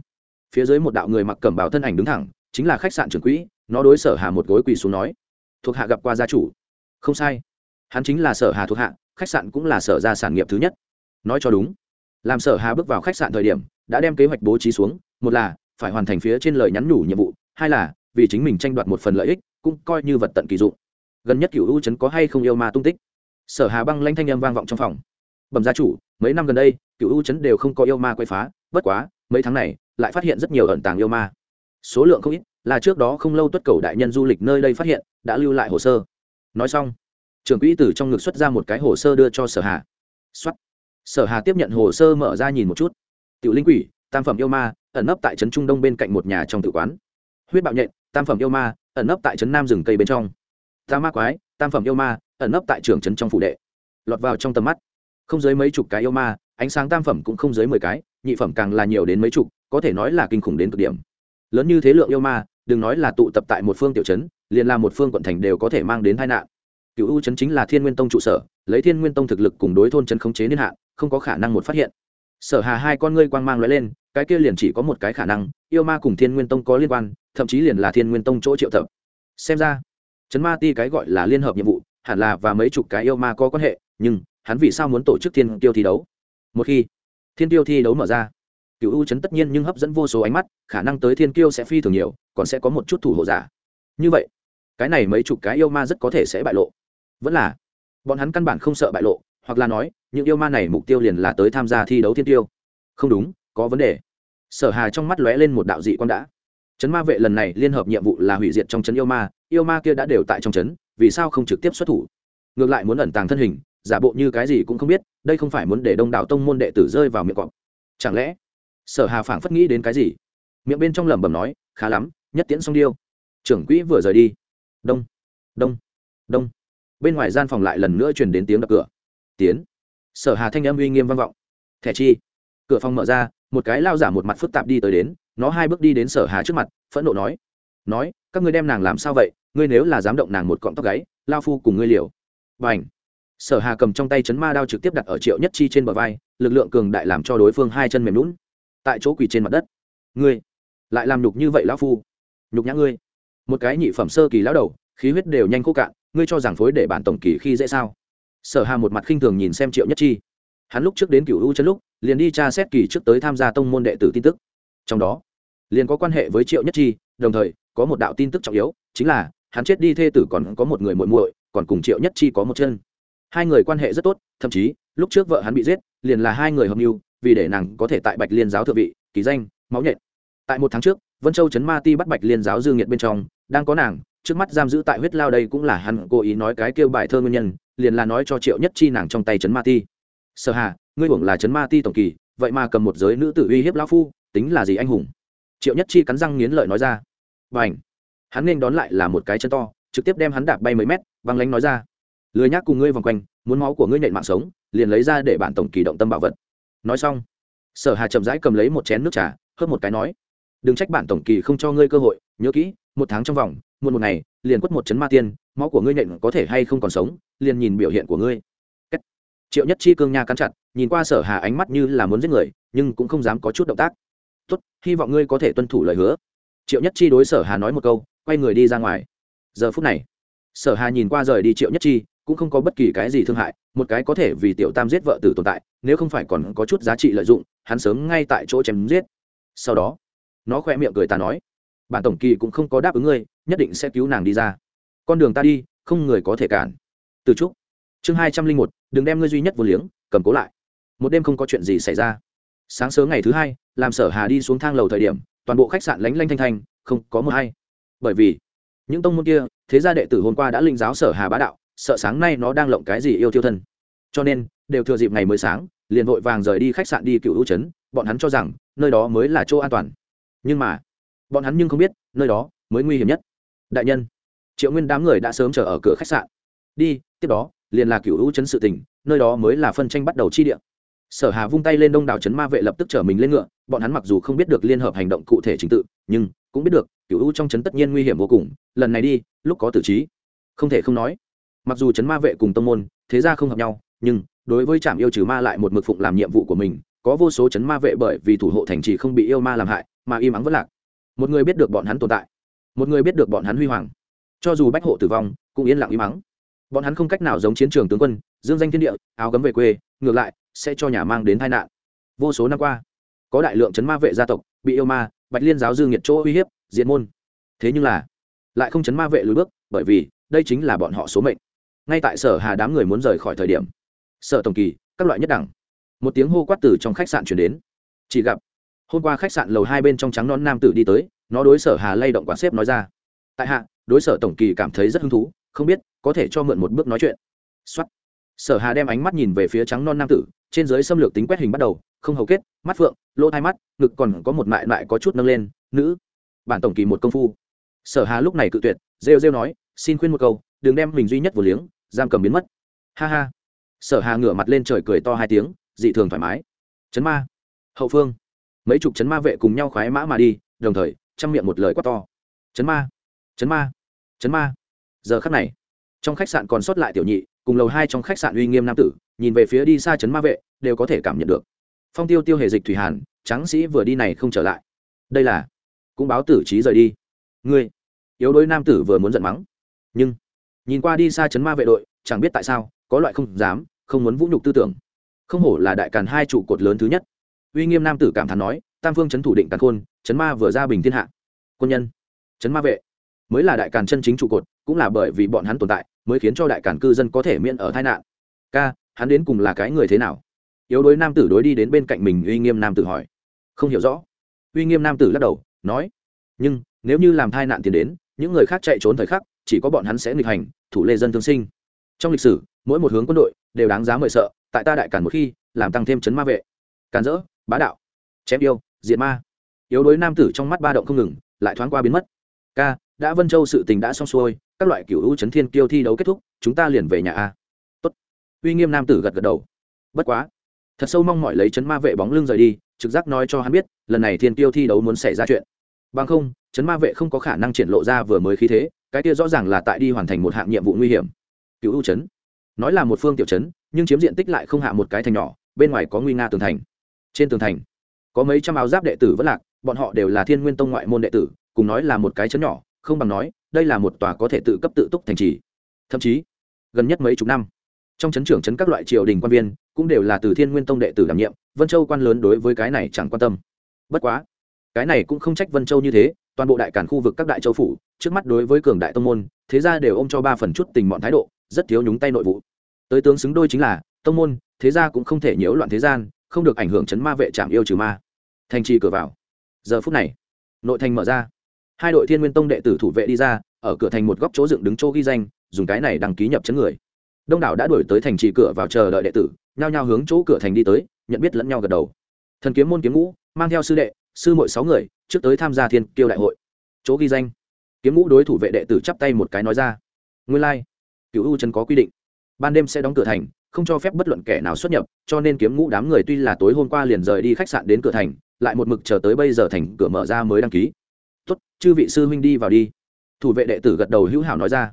Phía dưới một đạo người mặc cẩm bào thân ảnh đứng thẳng, chính là khách sạn trưởng quỹ, nó đối sở hà một gối quỳ xuống nói, thuộc hạ gặp qua gia chủ. Không sai. Hắn chính là sở hà thuộc hạ, khách sạn cũng là sở gia sản nghiệp thứ nhất. Nói cho đúng, làm sở hà bước vào khách sạn thời điểm, đã đem kế hoạch bố trí xuống, một là phải hoàn thành phía trên lời nhắn nhủ nhiệm vụ, hai là vì chính mình tranh đoạt một phần lợi ích, cũng coi như vật tận kỳ dụng. Gần nhất cựu u trấn có hay không yêu ma tung tích? Sở hà băng lanh thanh âm vang vọng trong phòng. Bẩm gia chủ, mấy năm gần đây cựu u trấn đều không có yêu ma quay phá, bất quá, mấy tháng này, lại phát hiện rất nhiều ẩn tàng yêu ma. Số lượng không ít, là trước đó không lâu tuất cầu đại nhân du lịch nơi đây phát hiện, đã lưu lại hồ sơ. Nói xong, trưởng quỹ từ trong ngực xuất ra một cái hồ sơ đưa cho sở hà. Xuất sở hà tiếp nhận hồ sơ mở ra nhìn một chút. Tiểu linh quỷ, tam phẩm yêu ma, ẩn nấp tại trấn trung đông bên cạnh một nhà trong tự quán. Huyết bạo nhện tam phẩm yêu ma, ẩn nấp tại trấn nam rừng cây bên trong. Ta ma quái, tam phẩm yêu ma, ẩn nấp tại trường trấn trong phủ đệ. Lọt vào trong tầm mắt. Không dưới mấy chục cái yêu ma, ánh sáng tam phẩm cũng không dưới mười cái, nhị phẩm càng là nhiều đến mấy chục, có thể nói là kinh khủng đến cực điểm. Lớn như thế lượng yêu ma, đừng nói là tụ tập tại một phương tiểu trấn, liền là một phương quận thành đều có thể mang đến tai nạn. Cựu u trấn chính là thiên nguyên tông trụ sở, lấy thiên nguyên tông thực lực cùng đối thôn trấn khống chế niên hạn, không có khả năng một phát hiện. Sở hà hai con ngươi quang mang lóe lên cái kia liền chỉ có một cái khả năng, yêu ma cùng thiên nguyên tông có liên quan, thậm chí liền là thiên nguyên tông chỗ triệu tập. Xem ra chấn ma ti cái gọi là liên hợp nhiệm vụ, hẳn là và mấy chục cái yêu ma có quan hệ, nhưng hắn vì sao muốn tổ chức thiên tiêu thi đấu? Một khi thiên tiêu thi đấu mở ra cựu u chấn tất nhiên nhưng hấp dẫn vô số ánh mắt, khả năng tới thiên kiêu sẽ phi thường nhiều, còn sẽ có một chút thủ hộ giả. Như vậy, cái này mấy chục cái yêu ma rất có thể sẽ bại lộ. Vẫn là, bọn hắn căn bản không sợ bại lộ, hoặc là nói, những yêu ma này mục tiêu liền là tới tham gia thi đấu thiên tiêu. Không đúng có vấn đề. Sở hà trong mắt lóe lên một đạo dị quan đã. Trấn ma vệ lần này liên hợp nhiệm vụ là hủy diệt trong trấn yêu ma yêu ma kia đã đều tại trong trấn, vì sao không trực tiếp xuất thủ? Ngược lại muốn ẩn tàng thân hình giả bộ như cái gì cũng không biết đây không phải muốn để đông đảo tông môn đệ tử rơi vào miệng cọp. Chẳng lẽ sở hà phảng phất nghĩ đến cái gì? Miệng bên trong lẩm bẩm nói khá lắm nhất tiễn xong điêu. Trưởng quỹ vừa rời đi. Đông đông đông. Bên ngoài gian phòng lại lần nữa truyền đến tiếng đập cửa. Tiến. Sở hà thanh âm uy nghiêm vang vọng. Thẻ chi. Cửa phòng mở ra một cái lao giả một mặt phức tạp đi tới đến, nó hai bước đi đến sở hà trước mặt, phẫn nộ nói nói, các ngươi đem nàng làm sao vậy? Ngươi nếu là dám động nàng một cọng tóc gáy, lao phu cùng ngươi liều. Và ảnh sở hà cầm trong tay chấn ma đao trực tiếp đặt ở triệu nhất chi trên bờ vai, lực lượng cường đại làm cho đối phương hai chân mềm lún tại chỗ quỳ trên mặt đất. Ngươi, lại làm nhục như vậy lão phu? Nhục nhã ngươi. Một cái nhị phẩm sơ kỳ lão đầu, khí huyết đều nhanh khô cạn, ngươi cho rằng phối để bản tổng kỳ khi dễ sao? Sở hà một mặt khinh thường nhìn xem triệu nhất chi. Hắn lúc trước đến cựu u chân lúc liền đi tra xét kỳ trước tới tham gia tông môn đệ tử tin tức. Trong đó, liền có quan hệ với triệu nhất chi, đồng thời, có một đạo tin tức trọng yếu, chính là, hắn chết đi thê tử còn có một người muội muội, còn cùng triệu nhất chi có một chân. Hai người quan hệ rất tốt, thậm chí, lúc trước vợ hắn bị giết, liền là hai người hợp mưu, vì để nàng có thể tại bạch liên giáo thượng vị ký danh, máu nhện. Tại một tháng trước, vân châu trấn ma ti bắt bạch liên giáo dương nhiệt bên trong, đang có nàng, trước mắt giam giữ tại huyết lao đây cũng là hắn cố ý nói cái kêu bài thơ nguyên nhân, liền là nói cho triệu nhất chi nàng trong tay trấn ma ti. Sở hà ngươi hưởng là chấn ma ti tổng kỳ, vậy mà cầm một giới nữ tử uy hiếp lão phu, tính là gì anh hùng? Triệu nhất chi cắn răng nghiến lợi nói ra. Và ảnh hắn nên đón lại là một cái chân to, trực tiếp đem hắn đạp bay mấy mét, văng lánh nói ra. Lười nhác cùng ngươi vòng quanh, muốn máu của ngươi nhện mạng sống, liền lấy ra để bản tổng kỳ động tâm bảo vật. Nói xong, sở hà chậm rãi cầm lấy một chén nước trà, hớp một cái nói, đừng trách bản tổng kỳ không cho ngươi cơ hội, nhớ kỹ, một tháng trong vòng, muộn một ngày, liền quất một chấn ma tiên, máu của ngươi nhện có thể hay không còn sống, liền nhìn biểu hiện của ngươi triệu nhất chi cương nha cắn chặt, nhìn qua sở hà ánh mắt như là muốn giết người, nhưng cũng không dám có chút động tác. Tốt, hy vọng ngươi có thể tuân thủ lời hứa. Triệu nhất chi đối sở hà nói một câu, quay người đi ra ngoài. Giờ phút này, sở hà nhìn qua rời đi triệu nhất chi, cũng không có bất kỳ cái gì thương hại, một cái có thể vì tiểu tam giết vợ tử tồn tại, nếu không phải còn có chút giá trị lợi dụng, hắn sớm ngay tại chỗ chém giết. Sau đó, nó khoe miệng cười ta nói, bản tổng kỳ cũng không có đáp ứng ngươi, nhất định sẽ cứu nàng đi ra. Con đường ta đi, không người có thể cản. Từ trúc chương hai trăm linh một, đừng đem ngươi duy nhất vô liếng, cầm cố lại. Một đêm không có chuyện gì xảy ra. Sáng sớm ngày thứ hai, làm sở hà đi xuống thang lầu thời điểm, toàn bộ khách sạn lánh lanh thanh thanh, không có mưa hay bởi vì, những tông môn kia, thế gia đệ tử hôm qua đã linh giáo sở hà bá đạo, sợ sáng nay nó đang lộng cái gì yêu tiêu thân. Cho nên, đều thừa dịp ngày mới sáng, liền vội vàng rời đi khách sạn đi cựu hữu trấn bọn hắn cho rằng, nơi đó mới là chỗ an toàn. Nhưng mà, bọn hắn nhưng không biết, nơi đó mới nguy hiểm nhất. Đại nhân, triệu nguyên đám người đã sớm chờ ở cửa khách sạn. Đi, tiếp đó liền là cựu hữu trấn sự tình, nơi đó mới là phân tranh bắt đầu chi địa. Sở hà vung tay lên đông đảo trấn ma vệ lập tức trở mình lên ngựa, bọn hắn mặc dù không biết được liên hợp hành động cụ thể trình tự, nhưng cũng biết được cựu hữu trong trấn tất nhiên nguy hiểm vô cùng, lần này đi, lúc có tử trí. Không thể không nói, mặc dù trấn ma vệ cùng tông môn, thế ra không hợp nhau, nhưng đối với trạm yêu trừ ma lại một mực phụng làm nhiệm vụ của mình, có vô số chấn ma vệ bởi vì thủ hộ thành trì không bị yêu ma làm hại, mà im ắng vất lạc. Một người biết được bọn hắn tồn tại, một người biết được bọn hắn huy hoàng. Cho dù bách hộ tử vong, cũng yên lặng im ắng bọn hắn không cách nào giống chiến trường tướng quân, dương danh thiên địa, áo gấm về quê, ngược lại, sẽ cho nhà mang đến tai nạn. Vô số năm qua, có đại lượng chấn ma vệ gia tộc bị yêu ma, bạch liên giáo dương nhiệt chỗ uy hiếp diện môn. Thế nhưng là, lại không chấn ma vệ lùi bước, bởi vì đây chính là bọn họ số mệnh. Ngay tại sở hà đám người muốn rời khỏi thời điểm, sở tổng kỳ, các loại nhất đẳng, một tiếng hô quát từ trong khách sạn chuyển đến. Chỉ gặp, hôm qua khách sạn lầu hai bên trong trắng non nam tử đi tới, nó đối sở hà lay động quán xếp nói ra. Tại hạ, đối sở tổng kỳ cảm thấy rất hứng thú không biết, có thể cho mượn một bước nói chuyện. Xuất sở hà đem ánh mắt nhìn về phía trắng non nam tử, trên dưới xâm lược tính quét hình bắt đầu, không hầu kết, mắt phượng, lỗ hai mắt, ngực còn có một mại mại có chút nâng lên, nữ, bản tổng kỳ một công phu. Sở hà lúc này cự tuyệt, rêu rêu nói, xin khuyên một câu, đừng đem mình duy nhất vừa liếng, giam cầm biến mất. Ha ha. Sở hà ngửa mặt lên trời cười to hai tiếng, dị thường thoải mái. Chấn ma. Hậu phương. Mấy chục chấn ma vệ cùng nhau khoái mã mà đi, đồng thời chăm miệng một lời quát to. Chấn ma chấn ma chấn ma giờ khắc này, trong khách sạn còn sót lại tiểu nhị, cùng lầu hai trong khách sạn uy nghiêm nam tử, nhìn về phía đi xa chấn ma vệ, đều có thể cảm nhận được. Phong tiêu tiêu hề dịch thủy hàn, tráng sĩ vừa đi này không trở lại. Đây là, cũng báo tử trí rời đi. Ngươi, yếu đuối nam tử vừa muốn giận mắng. Nhưng, nhìn qua đi xa chấn ma vệ đội, chẳng biết tại sao, có loại không dám, không muốn vũ nhục tư tưởng. Không hổ là đại càn hai trụ cột lớn thứ nhất. Uy nghiêm nam tử cảm thán nói, tam phương chấn thủ định càn khôn chấn ma vừa ra bình thiên hạ. Quân nhân chấn ma vệ mới là đại càn chân chính trụ cột, cũng là bởi vì bọn hắn tồn tại, mới khiến cho đại càn cư dân có thể miễn ở tai nạn. Ca, hắn đến cùng là cái người thế nào? Yếu đuối nam tử đối đi đến bên cạnh mình, uy nghiêm nam tử hỏi. Không hiểu rõ. Uy nghiêm nam tử lắc đầu, nói. Nhưng, nếu như làm tai nạn tiền đến, những người khác chạy trốn thời khắc, chỉ có bọn hắn sẽ nghịch hành, thủ lê dân thương sinh. Trong lịch sử, mỗi một hướng quân đội đều đáng giá mời sợ, tại ta đại càn một khi, làm tăng thêm chấn ma vệ. Càn rỡ, bá đạo. Chém yêu, diệt ma. Yếu đuối nam tử trong mắt ba động không ngừng, lại thoáng qua biến mất. Ca đã vân châu sự tình đã xong xuôi, các loại cựu hữu chấn thiên kiêu thi đấu kết thúc, chúng ta liền về nhà a. Tốt. Uy nghiêm nam tử gật gật đầu. Bất quá. Thật sâu mong mọi lấy chấn ma vệ bóng lưng rời đi, trực giác nói cho hắn biết, lần này thiên kiêu thi đấu muốn xảy ra chuyện. Bằng không, chấn ma vệ không có khả năng triển lộ ra vừa mới khí thế, cái kia rõ ràng là tại đi hoàn thành một hạng nhiệm vụ nguy hiểm. Cựu ưu chấn. Nói là một phương tiểu chấn, nhưng chiếm diện tích lại không hạ một cái thành nhỏ, bên ngoài có nguy nga tường thành. Trên tường thành, có mấy trăm áo giáp đệ tử vẫn lạc, bọn họ đều là thiên nguyên tông ngoại môn đệ tử, cùng nói là một cái chấn nhỏ không bằng nói, đây là một tòa có thể tự cấp tự túc thành trì. Thậm chí, gần nhất mấy chục năm, trong chấn trưởng chấn các loại triều đình quan viên cũng đều là từ thiên nguyên tông đệ tử đảm nhiệm, vân châu quan lớn đối với cái này chẳng quan tâm. Bất quá, cái này cũng không trách vân châu như thế, toàn bộ đại cản khu vực các đại châu phủ, trước mắt đối với cường đại tông môn, thế ra đều ôm cho ba phần chút tình mọn thái độ, rất thiếu nhúng tay nội vụ. Tới tướng xứng đôi chính là, tông môn, thế ra cũng không thể nhiễu loạn thế gian, không được ảnh hưởng chấn ma vệ trạm yêu trừ ma. Thành trì cửa vào. Giờ phút này, nội thành mở ra hai đội thiên nguyên tông đệ tử thủ vệ đi ra, ở cửa thành một góc chỗ dựng đứng chỗ ghi danh, dùng cái này đăng ký nhập chấn người. Đông đảo đã đuổi tới thành trì cửa vào chờ đợi đệ tử, nhao nhao hướng chỗ cửa thành đi tới, nhận biết lẫn nhau gật đầu. Thần kiếm môn kiếm ngũ, mang theo sư đệ, sư mội sáu người, trước tới tham gia thiên kiêu đại hội. Chỗ ghi danh. Kiếm ngũ đối thủ vệ đệ tử chắp tay một cái nói ra. Nguyên lai、like. cựu u trấn có quy định. Ban đêm sẽ đóng cửa thành, không cho phép bất luận kẻ nào xuất nhập, cho nên kiếm ngũ đám người tuy là tối hôm qua liền rời đi khách sạn đến cửa thành, lại một mực chờ tới bây giờ thành cửa mở ra mới đăng ký tốt, chư vị sư huynh đi vào đi. Thủ vệ đệ tử gật đầu hữu hảo nói ra.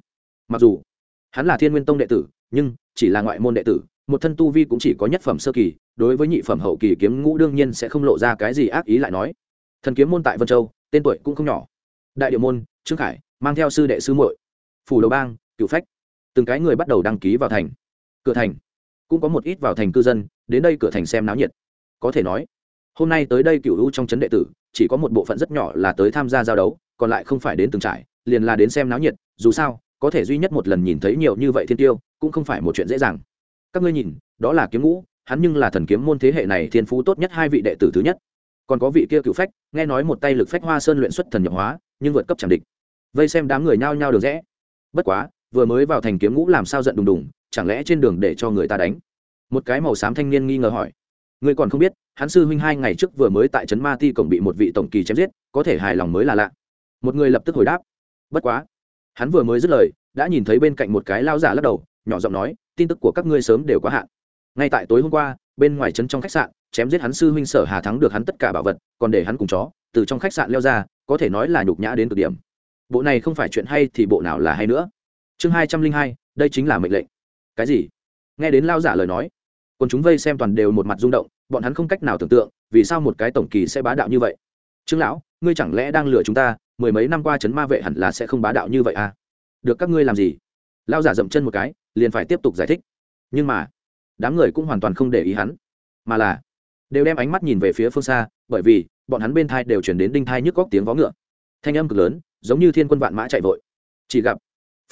Mặc dù hắn là thiên nguyên tông đệ tử, nhưng chỉ là ngoại môn đệ tử, một thân tu vi cũng chỉ có nhất phẩm sơ kỳ, đối với nhị phẩm hậu kỳ kiếm ngũ đương nhiên sẽ không lộ ra cái gì ác ý lại nói. Thần kiếm môn tại vân châu, tên tuổi cũng không nhỏ. Đại điệu môn, trương khải, mang theo sư đệ sư muội. Phủ đầu bang cựu phách. Từng cái người bắt đầu đăng ký vào thành. Cửa thành. Cũng có một ít vào thành cư dân, đến đây cửa thành xem náo nhiệt. Có thể nói, hôm nay tới đây cựu u trong trấn đệ tử chỉ có một bộ phận rất nhỏ là tới tham gia giao đấu, còn lại không phải đến từng trại liền là đến xem náo nhiệt, dù sao, có thể duy nhất một lần nhìn thấy nhiều như vậy thiên tiêu, cũng không phải một chuyện dễ dàng. Các ngươi nhìn, đó là kiếm ngũ, hắn nhưng là thần kiếm môn thế hệ này thiên phú tốt nhất hai vị đệ tử thứ nhất. Còn có vị kia cựu phách, nghe nói một tay lực phách hoa sơn luyện xuất thần nhập hóa, nhưng vượt cấp chẳng địch. Vây xem đám người nhao nhao được rẽ. Bất quá, vừa mới vào thành kiếm ngũ làm sao giận đùng đùng, chẳng lẽ trên đường để cho người ta đánh? Một cái màu xám thanh niên nghi ngờ hỏi. Ngươi còn không biết hắn sư huynh hai ngày trước vừa mới tại trấn ma ti cổng bị một vị tổng kỳ chém giết, có thể hài lòng mới là lạ. Một người lập tức hồi đáp. Bất quá, hắn vừa mới dứt lời, đã nhìn thấy bên cạnh một cái lao giả lắc đầu, nhỏ giọng nói, tin tức của các ngươi sớm đều quá hạn. Ngay tại tối hôm qua, bên ngoài trấn trong khách sạn, chém giết hắn sư huynh sở hà thắng được hắn tất cả bảo vật, còn để hắn cùng chó, từ trong khách sạn leo ra, có thể nói là nhục nhã đến cực điểm. Bộ này không phải chuyện hay thì bộ nào là hay nữa. Chương hai trăm linh hai, đây chính là mệnh lệnh. Cái gì? Nghe đến lao giả lời nói còn chúng vây xem toàn đều một mặt rung động bọn hắn không cách nào tưởng tượng, vì sao một cái tổng kỳ sẽ bá đạo như vậy? Trương lão, ngươi chẳng lẽ đang lừa chúng ta, mười mấy năm qua chấn ma vệ hẳn là sẽ không bá đạo như vậy à? Được các ngươi làm gì? Lao giả dậm chân một cái, liền phải tiếp tục giải thích. Nhưng mà, đám người cũng hoàn toàn không để ý hắn. Mà là, đều đem ánh mắt nhìn về phía phương xa, bởi vì, bọn hắn bên thai đều chuyển đến đinh thai nhức góc tiếng vó ngựa. Thanh âm cực lớn, giống như thiên quân vạn mã chạy vội. Chỉ gặp,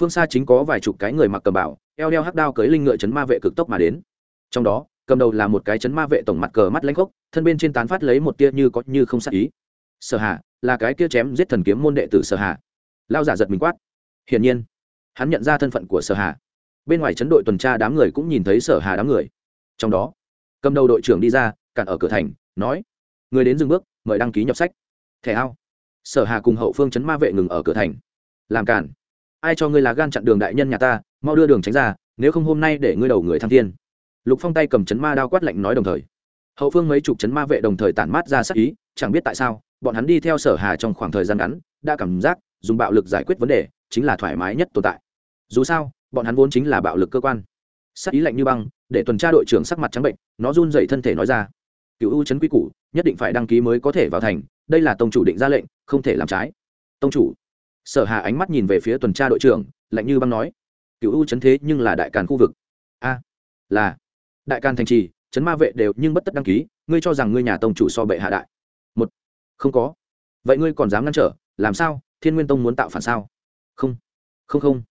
phương xa chính có vài chục cái người mặc cầm bảo, eo đeo hắc đao cưới linh ngựa chấn ma vệ cực tốc mà đến. Trong đó cầm đầu là một cái chấn ma vệ tổng mặt cờ mắt lãnh khốc, thân bên trên tán phát lấy một tia như có như không sát ý. Sở hạ là cái kia chém giết thần kiếm môn đệ tử sở hạ lao giả giật mình quát. Hiển nhiên, hắn nhận ra thân phận của sở hạ bên ngoài chấn đội tuần tra đám người cũng nhìn thấy sở hà đám người. Trong đó, cầm đầu đội trưởng đi ra, cản ở cửa thành, nói, người đến dừng bước, mời đăng ký nhập sách. Thẻ ao. Sở hà cùng hậu phương chấn ma vệ ngừng ở cửa thành. Làm cản. Ai cho ngươi là gan chặn đường đại nhân nhà ta, mau đưa đường tránh ra, nếu không hôm nay để ngươi đầu người thăng thiên lục phong tay cầm chấn ma đao quát lạnh nói đồng thời. Hậu phương mấy chục chấn ma vệ đồng thời tản mát ra sắc ý, chẳng biết tại sao, bọn hắn đi theo sở hà trong khoảng thời gian ngắn, đã cảm giác dùng bạo lực giải quyết vấn đề chính là thoải mái nhất tồn tại. Dù sao, bọn hắn vốn chính là bạo lực cơ quan. Sắc ý lạnh như băng, để tuần tra đội trưởng sắc mặt trắng bệnh, nó run dậy thân thể nói ra. Cựu ưu chấn quy củ, nhất định phải đăng ký mới có thể vào thành, đây là tông chủ định ra lệnh, không thể làm trái. Tông chủ. Sở hà ánh mắt nhìn về phía tuần tra đội trưởng, lạnh như băng nói. Cựu ưu chấn thế nhưng là đại càn khu vực. A, là đại can thành trì, chấn ma vệ đều nhưng bất tất đăng ký, ngươi cho rằng ngươi nhà tông chủ so bệ hạ đại. Một, không có. Vậy ngươi còn dám ngăn trở, làm sao? Thiên nguyên tông muốn tạo phản sao? Không không không.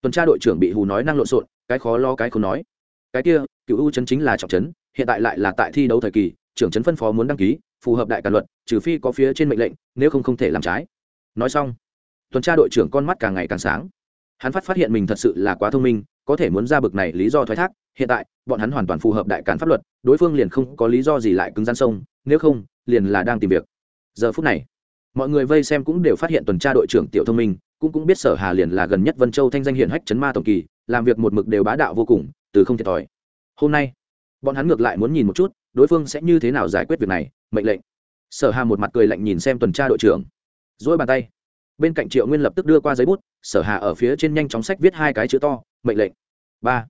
Tuần tra đội trưởng bị hù nói năng lộn xộn, cái khó lo cái không nói. Cái kia, cựu ưu chấn chính là trọng chấn, hiện tại lại là tại thi đấu thời kỳ, trưởng chấn phân phó muốn đăng ký, phù hợp đại càn luật, trừ phi có phía trên mệnh lệnh, nếu không không thể làm trái. Nói xong, tuần tra đội trưởng con mắt càng ngày càng sáng hắn phát phát hiện mình thật sự là quá thông minh, có thể muốn ra bực này lý do thoái thác, hiện tại, bọn hắn hoàn toàn phù hợp đại cản pháp luật, đối phương liền không có lý do gì lại cứng gian sông, nếu không, liền là đang tìm việc. Giờ phút này, mọi người vây xem cũng đều phát hiện tuần tra đội trưởng tiểu thông minh, cũng cũng biết sở hà liền là gần nhất vân châu thanh danh hiển hách chấn ma tổng kỳ, làm việc một mực đều bá đạo vô cùng, từ không thiệt thòi. Hôm nay, bọn hắn ngược lại muốn nhìn một chút, đối phương sẽ như thế nào giải quyết việc này, mệnh lệnh. Sở hà một mặt cười lạnh nhìn xem tuần tra đội trưởng dỗi bàn tay bên cạnh triệu nguyên lập tức đưa qua giấy bút, sở hà ở phía trên nhanh chóng sách viết hai cái chữ to, mệnh lệnh. Ba.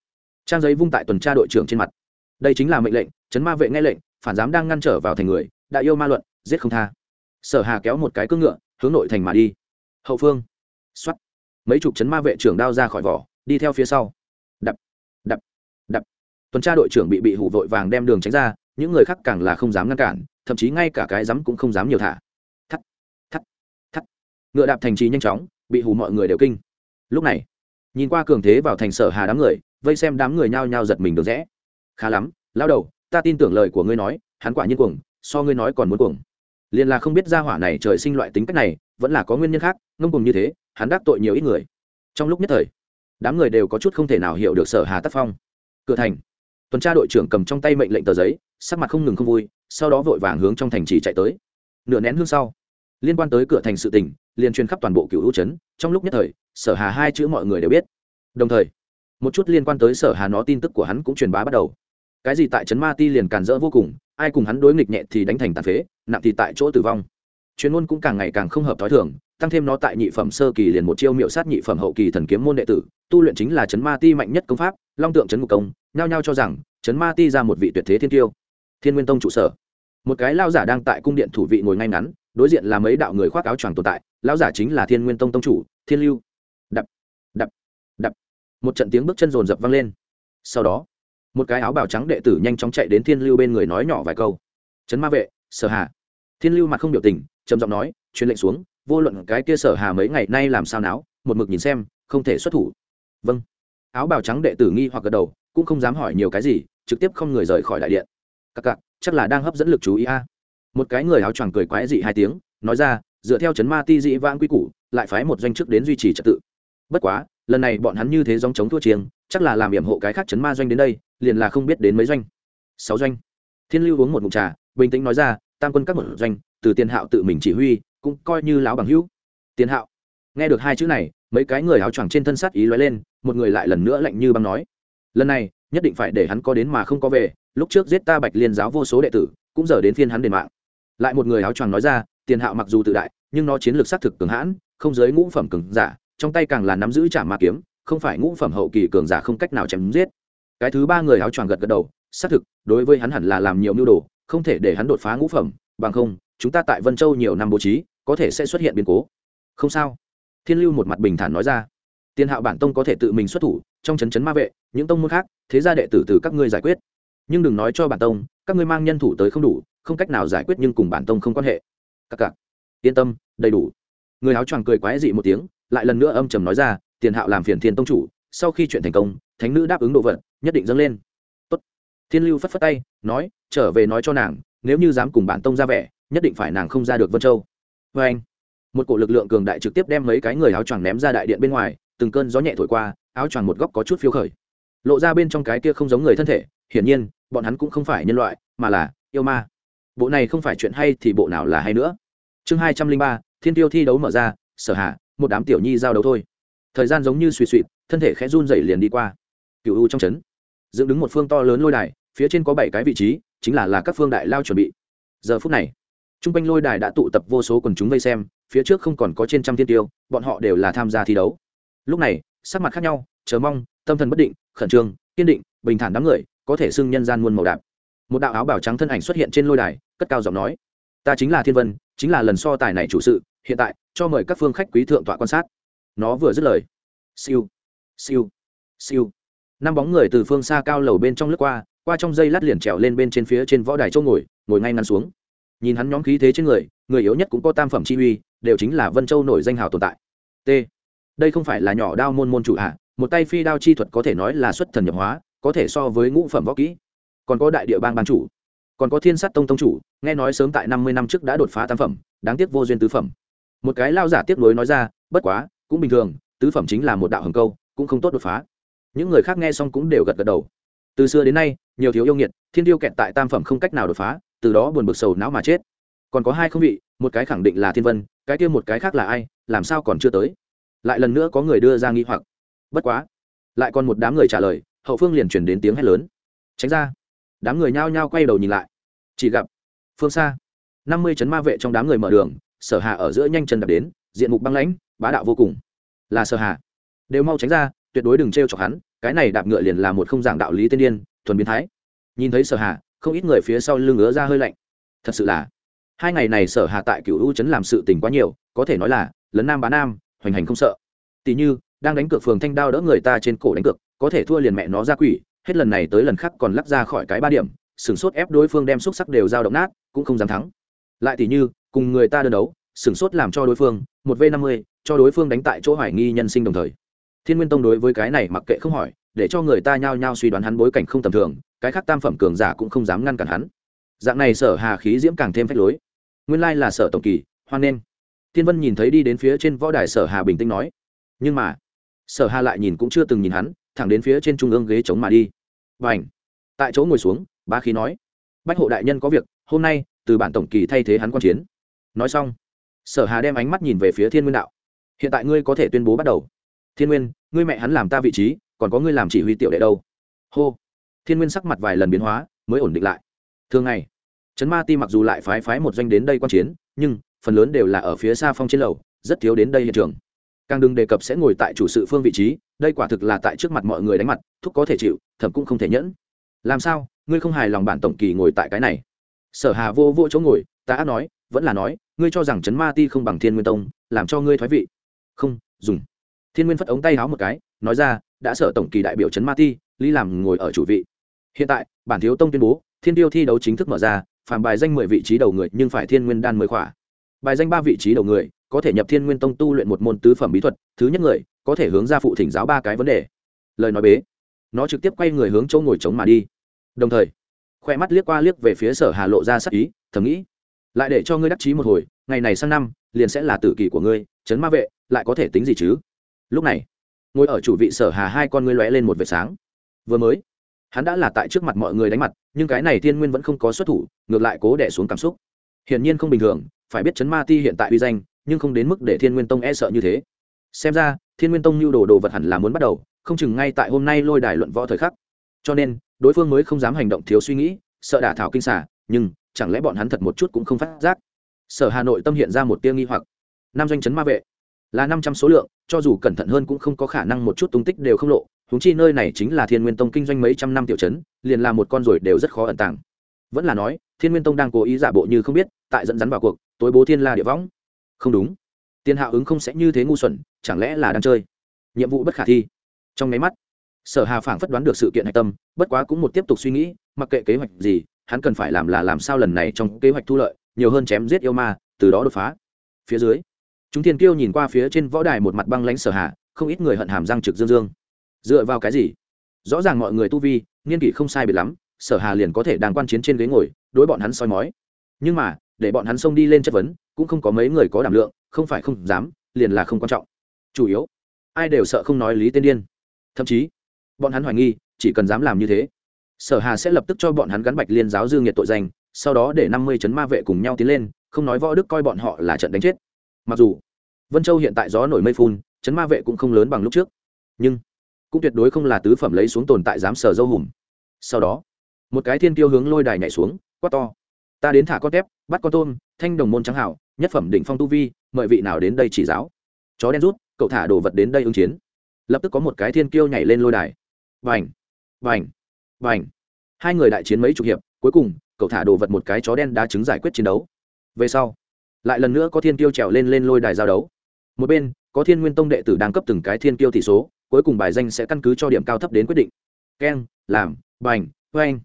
Trang giấy vung tại tuần tra đội trưởng trên mặt. Đây chính là mệnh lệnh, chấn ma vệ nghe lệnh, phản giám đang ngăn trở vào thành người đại yêu ma luận, giết không tha. Sở hà kéo một cái cưỡng ngựa, hướng nội thành mà đi. Hậu phương. Xuất mấy chục chấn ma vệ trưởng đao ra khỏi vỏ, đi theo phía sau. Đập đập đập. Tuần tra đội trưởng bị bị hủ vội vàng đem đường tránh ra, những người khác càng là không dám ngăn cản, thậm chí ngay cả cái rắm cũng không dám nhiều thả ngựa đạp thành trì nhanh chóng, bị hù mọi người đều kinh. Lúc này, nhìn qua cường thế vào thành sở hà đám người, vây xem đám người nhao nhao giật mình được rẽ. Khá lắm lao đầu, ta tin tưởng lời của ngươi nói, hắn quả nhiên cuồng, so ngươi nói còn muốn cuồng. Liền là không biết ra hỏa này trời sinh loại tính cách này, vẫn là có nguyên nhân khác, ngông cùng như thế, hắn đắc tội nhiều ít người. Trong lúc nhất thời, đám người đều có chút không thể nào hiểu được sở hà tác phong. Cửa thành, tuần tra đội trưởng cầm trong tay mệnh lệnh tờ giấy, sắc mặt không ngừng không vui, sau đó vội vàng hướng trong thành trì chạy tới. Nửa nén hương sau liên quan tới cửa thành sự tình, liền truyền khắp toàn bộ cựu hữu trấn, trong lúc nhất thời, sở hà hai chữ mọi người đều biết. Đồng thời, một chút liên quan tới sở hà nó tin tức của hắn cũng truyền bá bắt đầu. Cái gì tại trấn ma ti liền càn rỡ vô cùng, ai cùng hắn đối nghịch nhẹ thì đánh thành tàn phế, nặng thì tại chỗ tử vong. Chuyên môn cũng càng ngày càng không hợp thói thường, tăng thêm nó tại nhị phẩm sơ kỳ liền một chiêu miệu sát nhị phẩm hậu kỳ thần kiếm môn đệ tử, tu luyện chính là trấn ma ti mạnh nhất công pháp, long tượng trấn ngục công, nhao nhao cho rằng, trấn ma ti ra một vị tuyệt thế thiên tiêu. Thiên nguyên tông trụ sở. Một cái lao giả đang tại cung điện thủ vị ngồi ngay ngắn đối diện là mấy đạo người khoác áo choàng tồn tại, lão giả chính là thiên nguyên tông tông chủ, thiên lưu. Đập đập đập. Một trận tiếng bước chân rồn rập vang lên. Sau đó, một cái áo bào trắng đệ tử nhanh chóng chạy đến thiên lưu bên người nói nhỏ vài câu. Trấn ma vệ, sở hà. Thiên lưu mặt không biểu tình, trầm giọng nói, truyền lệnh xuống, vô luận cái kia sở hà mấy ngày nay làm sao náo, một mực nhìn xem, không thể xuất thủ. Vâng. Áo bào trắng đệ tử nghi hoặc gật đầu, cũng không dám hỏi nhiều cái gì, trực tiếp không người rời khỏi đại điện. Cặc cặc chắc là đang hấp dẫn lực chú ý a một cái người áo choàng cười quái dị hai tiếng, nói ra, dựa theo chấn ma ti dị vãng quy củ, lại phái một doanh chức đến duy trì trật tự. Bất quá, lần này bọn hắn như thế dòng chống thua chiêng, chắc là làm hiểm hộ cái khác chấn ma doanh đến đây, liền là không biết đến mấy doanh. Sáu doanh. Thiên lưu uống một mụn trà, bình tĩnh nói ra, tam quân các một doanh, từ tiền hạo tự mình chỉ huy, cũng coi như lão bằng hữu. Tiền hạo. Nghe được hai chữ này, mấy cái người áo choàng trên thân sát ý lóe lên, một người lại lần nữa lạnh như băng nói, lần này, nhất định phải để hắn có đến mà không có về, lúc trước giết ta bạch liên giáo vô số đệ tử, cũng giờ đến phiên hắn đền mạng lại một người áo choàng nói ra, tiền hạo mặc dù tự đại, nhưng nó chiến lược xác thực cường hãn, không giới ngũ phẩm cường giả, trong tay càng là nắm giữ trả ma kiếm, không phải ngũ phẩm hậu kỳ cường giả không cách nào chém giết. Cái thứ ba người áo choàng gật gật đầu xác thực, đối với hắn hẳn là làm nhiều mưu đồ, không thể để hắn đột phá ngũ phẩm, bằng không, chúng ta tại vân châu nhiều năm bố trí, có thể sẽ xuất hiện biến cố. Không sao. Thiên lưu một mặt bình thản nói ra. Tiền hạo bản tông có thể tự mình xuất thủ, trong chấn chấn ma vệ, những tông môn khác, thế gia đệ tử từ các ngươi giải quyết. Nhưng đừng nói cho bản tông, các ngươi mang nhân thủ tới không đủ không cách nào giải quyết nhưng cùng bản tông không quan hệ. Các cặp yên tâm đầy đủ. Người áo choàng cười quái dị một tiếng lại lần nữa âm trầm nói ra tiền hạo làm phiền thiên tông chủ sau khi chuyện thành công thánh nữ đáp ứng đồ vật, nhất định dâng lên. Tốt. thiên lưu phất phất tay nói trở về nói cho nàng nếu như dám cùng bản tông ra vẻ nhất định phải nàng không ra được vân châu. Vê anh một cổ lực lượng cường đại trực tiếp đem mấy cái người áo choàng ném ra đại điện bên ngoài từng cơn gió nhẹ thổi qua áo choàng một góc có chút phiêu khởi. Lộ ra bên trong cái kia không giống người thân thể hiển nhiên bọn hắn cũng không phải nhân loại mà là yêu ma bộ này không phải chuyện hay thì bộ nào là hay nữa. Chương hai trăm linh ba, thiên tiêu thi đấu mở ra, sở hạ một đám tiểu nhi giao đấu thôi. Thời gian giống như suy suy thân thể khẽ run dày liền đi qua. Cựu u trong trấn, dựng đứng một phương to lớn lôi đài, phía trên có bảy cái vị trí, chính là là các phương đại lao chuẩn bị. Giờ phút này t r u n g quanh lôi đài đã tụ tập vô số quần chúng vây xem, phía trước không còn có trên trăm thiên tiêu, bọn họ đều là tham gia thi đấu. Lúc này, sắc mặt khác nhau, chờ mong, tâm thần bất định, khẩn trương, kiên định, bình thản đám người, có thể xưng nhân gian muôn màu đạp một đạo áo bảo trắng thân ảnh xuất hiện trên lôi đài, cất cao giọng nói, ta chính là thiên vân, chính là lần so tài này chủ sự, hiện tại, cho mời các phương khách quý thượng tọa quan sát. Nó vừa dứt lời, siêu siêu siêu. Năm bóng người từ phương xa cao lầu bên trong lướt qua qua trong dây lát liền trèo lên bên trên phía trên võ đài châu ngồi ngồi ngay ngắn xuống. Nhìn hắn nhóm khí thế trên người người yếu nhất cũng có tam phẩm chi uy, đều chính là vân châu nổi danh hào tồn tại. T. Đây không phải là nhỏ đao môn môn chủ hạ một tay phi đao chi thuật có thể nói là xuất thần nhập hóa, có thể so với ngũ phẩm võ kỹ còn có đại địa bang ban chủ, còn có thiên sát tông tông chủ, nghe nói sớm tại năm mươi năm trước đã đột phá tam phẩm, đáng tiếc vô duyên tứ phẩm. Một cái lao giả tiếp nối nói ra, bất quá, cũng bình thường, tứ phẩm chính là một đạo hầm câu, cũng không tốt đột phá. Những người khác nghe xong cũng đều gật gật đầu. Từ xưa đến nay, nhiều thiếu yêu nghiệt, thiên tiêu kẹt tại tam phẩm không cách nào đột phá, từ đó buồn bực sầu não mà chết. Còn có hai không vị, một cái khẳng định là thiên vân, cái kia một cái khác là ai, làm sao còn chưa tới? Lại lần nữa có người đưa ra nghi hoặc. Bất quá, lại còn một đám người trả lời, hậu phương liền chuyển đến tiếng hét lớn. Tránh ra đám người nhao nhao quay đầu nhìn lại. Chỉ gặp, phương xa, năm mươi chấn ma vệ trong đám người mở đường, sở hạ ở giữa nhanh chân đập đến, diện mục băng lãnh, bá đạo vô cùng. Là sở hạ đều mau tránh ra, tuyệt đối đừng trêu chọc hắn, cái này đạp ngựa liền là một không giảng đạo lý tiên điên, thuần biến thái. Nhìn thấy sở hà, không ít người phía sau lưng ngứa ra hơi lạnh. Thật sự là, hai ngày này sở hà tại cửu u trấn làm sự tình quá nhiều, có thể nói là, lấn nam bá nam, hoành hành không sợ. Tỷ như, đang đánh cược phường thanh đao đỡ người ta trên cổ đánh cược, có thể thua liền mẹ nó ra quỷ hết lần này tới lần khác còn lắc ra khỏi cái ba điểm sửng sốt ép đối phương đem xúc sắc đều dao động nát, cũng không dám thắng. Lại tỷ như, cùng người ta đơn đấu sửng sốt làm cho đối phương, một v năm mươi, cho đối phương đánh tại chỗ hoài nghi nhân sinh đồng thời. Thiên nguyên tông đối với cái này mặc kệ không hỏi, để cho người ta nhao nhao suy đoán hắn bối cảnh không tầm thường, cái khác tam phẩm cường giả cũng không dám ngăn cản hắn. Dạng này sở hà khí diễm càng thêm phách lối. Nguyên lai là sở tổng kỳ, hoan nghênh. Thiên vân nhìn thấy đi đến phía trên võ đài sở hà bình tĩnh nói. Nhưng mà, sở hà lại nhìn cũng chưa từng nhìn hắn thẳng đến phía trên trung ương ghế chống mà đi. Và ảnh tại chỗ ngồi xuống ba khí nói, bách hộ đại nhân có việc, hôm nay, từ bản tổng kỳ thay thế hắn quan chiến. Nói xong, sở hà đem ánh mắt nhìn về phía thiên nguyên đạo. Hiện tại ngươi có thể tuyên bố bắt đầu. Thiên nguyên, ngươi mẹ hắn làm ta vị trí, còn có ngươi làm chỉ huy tiểu đệ đâu. Hô! Thiên nguyên sắc mặt vài lần biến hóa, mới ổn định lại. Thường ngày, trấn ma ti mặc dù lại phái phái một doanh đến đây quan chiến, nhưng, phần lớn đều là ở phía xa phong trên lầu, rất thiếu đến đây hiện trường càng đừng đề cập sẽ ngồi tại chủ sự phương vị trí, đây quả thực là tại trước mặt mọi người đánh mặt, thúc có thể chịu thẩm cũng không thể nhẫn. Làm sao? Ngươi không hài lòng bản tổng kỳ ngồi tại cái này. Sở hà vô vô chỗ ngồi, ta ác nói, vẫn là nói, ngươi cho rằng trấn ma ti không bằng thiên nguyên tông, làm cho ngươi thoái vị. Không, dùng. Thiên nguyên phất ống tay háo một cái, nói ra, đã sở tổng kỳ đại biểu trấn ma ti, lý làm ngồi ở chủ vị. Hiện tại, bản thiếu tông tuyên bố, thiên tiêu thi đấu chính thức mở ra phản bài danh mười vị trí đầu người, nhưng phải thiên nguyên đan mười khỏa. Bài danh ba vị trí đầu người có thể nhập thiên nguyên tông tu luyện một môn tứ phẩm bí thuật, thứ nhất người có thể hướng ra phụ thỉnh giáo ba cái vấn đề. Lời nói bế. Nó trực tiếp quay người hướng chỗ ngồi trống mà đi. Đồng thời, khoe mắt liếc qua liếc về phía sở hà lộ ra sắc ý, thầm nghĩ, lại để cho ngươi đắc chí một hồi, ngày này sang năm, liền sẽ là tử kỳ của ngươi trấn ma vệ, lại có thể tính gì chứ? Lúc này, ngồi ở chủ vị sở hà hai con ngươi lóe lên một vệt sáng. Vừa mới, hắn đã là tại trước mặt mọi người đánh mặt, nhưng cái này thiên nguyên vẫn không có xuất thủ, ngược lại cố đẻ xuống cảm xúc. Hiển nhiên không bình thường, phải biết chấn ma ti hiện tại uy danh nhưng không đến mức để thiên nguyên tông e sợ như thế. Xem ra, thiên nguyên tông lưu đồ đồ vật hẳn là muốn bắt đầu, không chừng ngay tại hôm nay lôi đài luận võ thời khắc. Cho nên, đối phương mới không dám hành động thiếu suy nghĩ, sợ đả thảo kinh xả, nhưng chẳng lẽ bọn hắn thật một chút cũng không phát giác? Sở hà nội tâm hiện ra một tia nghi hoặc. Nam doanh chấn ma vệ, là năm trăm số lượng, cho dù cẩn thận hơn cũng không có khả năng một chút tung tích đều không lộ húng chi nơi này chính là thiên nguyên tông kinh doanh mấy trăm năm tiểu chấn, liền là một con rồi đều rất khó ẩn tàng. Vẫn là nói, thiên nguyên tông đang cố ý giả bộ như không biết, tại dẫn dắn vào cuộc, tối bố thiên la địa võng không đúng. Tiền hạ ứng không sẽ như thế ngu xuẩn, chẳng lẽ là đang chơi? Nhiệm vụ bất khả thi. Trong máy mắt, sở hà phảng phất đoán được sự kiện hạch tâm, bất quá cũng một tiếp tục suy nghĩ, mặc kệ kế hoạch gì, hắn cần phải làm là làm sao lần này trong kế hoạch thu lợi, nhiều hơn chém giết yêu ma, từ đó đột phá. Phía dưới, chúng thiên kiêu nhìn qua phía trên võ đài một mặt băng lãnh sở hạ không ít người hận hàm răng trực dương dương. Dựa vào cái gì? Rõ ràng mọi người tu vi nghiên kỷ không sai biệt lắm, sở hà liền có thể đang quan chiến trên ghế ngồi, đối bọn hắn soi mói. Nhưng mà để bọn hắn xông đi lên chất vấn, cũng không có mấy người có đảm lượng, không phải không dám, liền là không quan trọng. Chủ yếu, ai đều sợ không nói lý tên điên. Thậm chí, bọn hắn hoài nghi, chỉ cần dám làm như thế, sở hà sẽ lập tức cho bọn hắn gắn bạch liên giáo dương nghiệt tội danh, sau đó để năm mươi chấn ma vệ cùng nhau tiến lên, không nói võ đức coi bọn họ là trận đánh chết. Mặc dù, vân châu hiện tại gió nổi mây phun, chấn ma vệ cũng không lớn bằng lúc trước. Nhưng, cũng tuyệt đối không là tứ phẩm lấy xuống tồn tại dám sở dâu hùm. Sau đó, một cái thiên tiêu hướng lôi đài nhảy xuống, quát to ta đến thả con tép, bắt con tôm, thanh đồng môn trắng hảo, nhất phẩm đỉnh phong tu vi, mời vị nào đến đây chỉ giáo? Chó đen rút, cậu thả đồ vật đến đây ứng chiến. Lập tức có một cái thiên kiêu nhảy lên lôi đài. Vành vành vành. Hai người đại chiến mấy chục hiệp, cuối cùng, cậu thả đồ vật một cái chó đen đá trứng giải quyết chiến đấu. Về sau, lại lần nữa có thiên kiêu trèo lên lên lôi đài giao đấu. Một bên, có thiên nguyên tông đệ tử đang cấp từng cái thiên kiêu tỷ số, cuối cùng bài danh sẽ căn cứ cho điểm cao thấp đến quyết định. Keng, làm bành oanh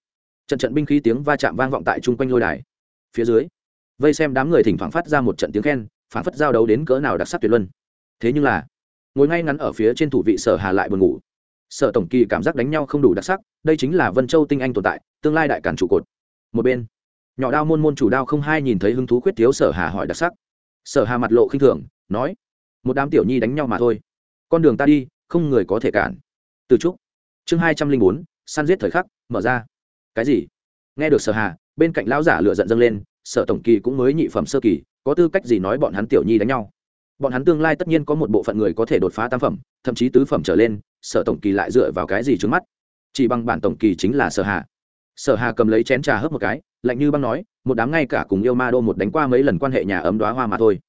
trận trận binh khí tiếng va chạm vang vọng tại chung quanh lôi đài. Phía dưới, vây xem đám người thỉnh thoảng phát ra một trận tiếng khen, phản phất giao đấu đến cỡ nào đặc sắc tuyệt luân. Thế nhưng là, ngồi ngay ngắn ở phía trên thủ vị sở hà lại buồn ngủ. Sở tổng kỳ cảm giác đánh nhau không đủ đặc sắc, đây chính là vân châu tinh anh tồn tại, tương lai đại cản trụ cột. Một bên, nhỏ đao môn môn chủ đao không hai nhìn thấy hứng thú khuyết thiếu sở hà hỏi đặc sắc. Sở hà mặt lộ khinh thường, nói, một đám tiểu nhi đánh nhau mà thôi. Con đường ta đi, không người có thể cản. Từ trúc, chương hai trăm linh bốn, săn giết thời khắc, mở ra cái gì? Nghe được sở hà, bên cạnh lão giả lựa giận dâng lên, sở tổng kỳ cũng mới nhị phẩm sơ kỳ, có tư cách gì nói bọn hắn tiểu nhi đánh nhau? Bọn hắn tương lai tất nhiên có một bộ phận người có thể đột phá tam phẩm, thậm chí tứ phẩm trở lên, sở tổng kỳ lại dựa vào cái gì trước mắt? Chỉ bằng bản tổng kỳ chính là sở hà. Sở hà cầm lấy chén trà hớp một cái, lạnh như băng nói, một đám ngay cả cùng yêu ma đô một đánh qua mấy lần quan hệ nhà ấm đoá hoa mà thôi.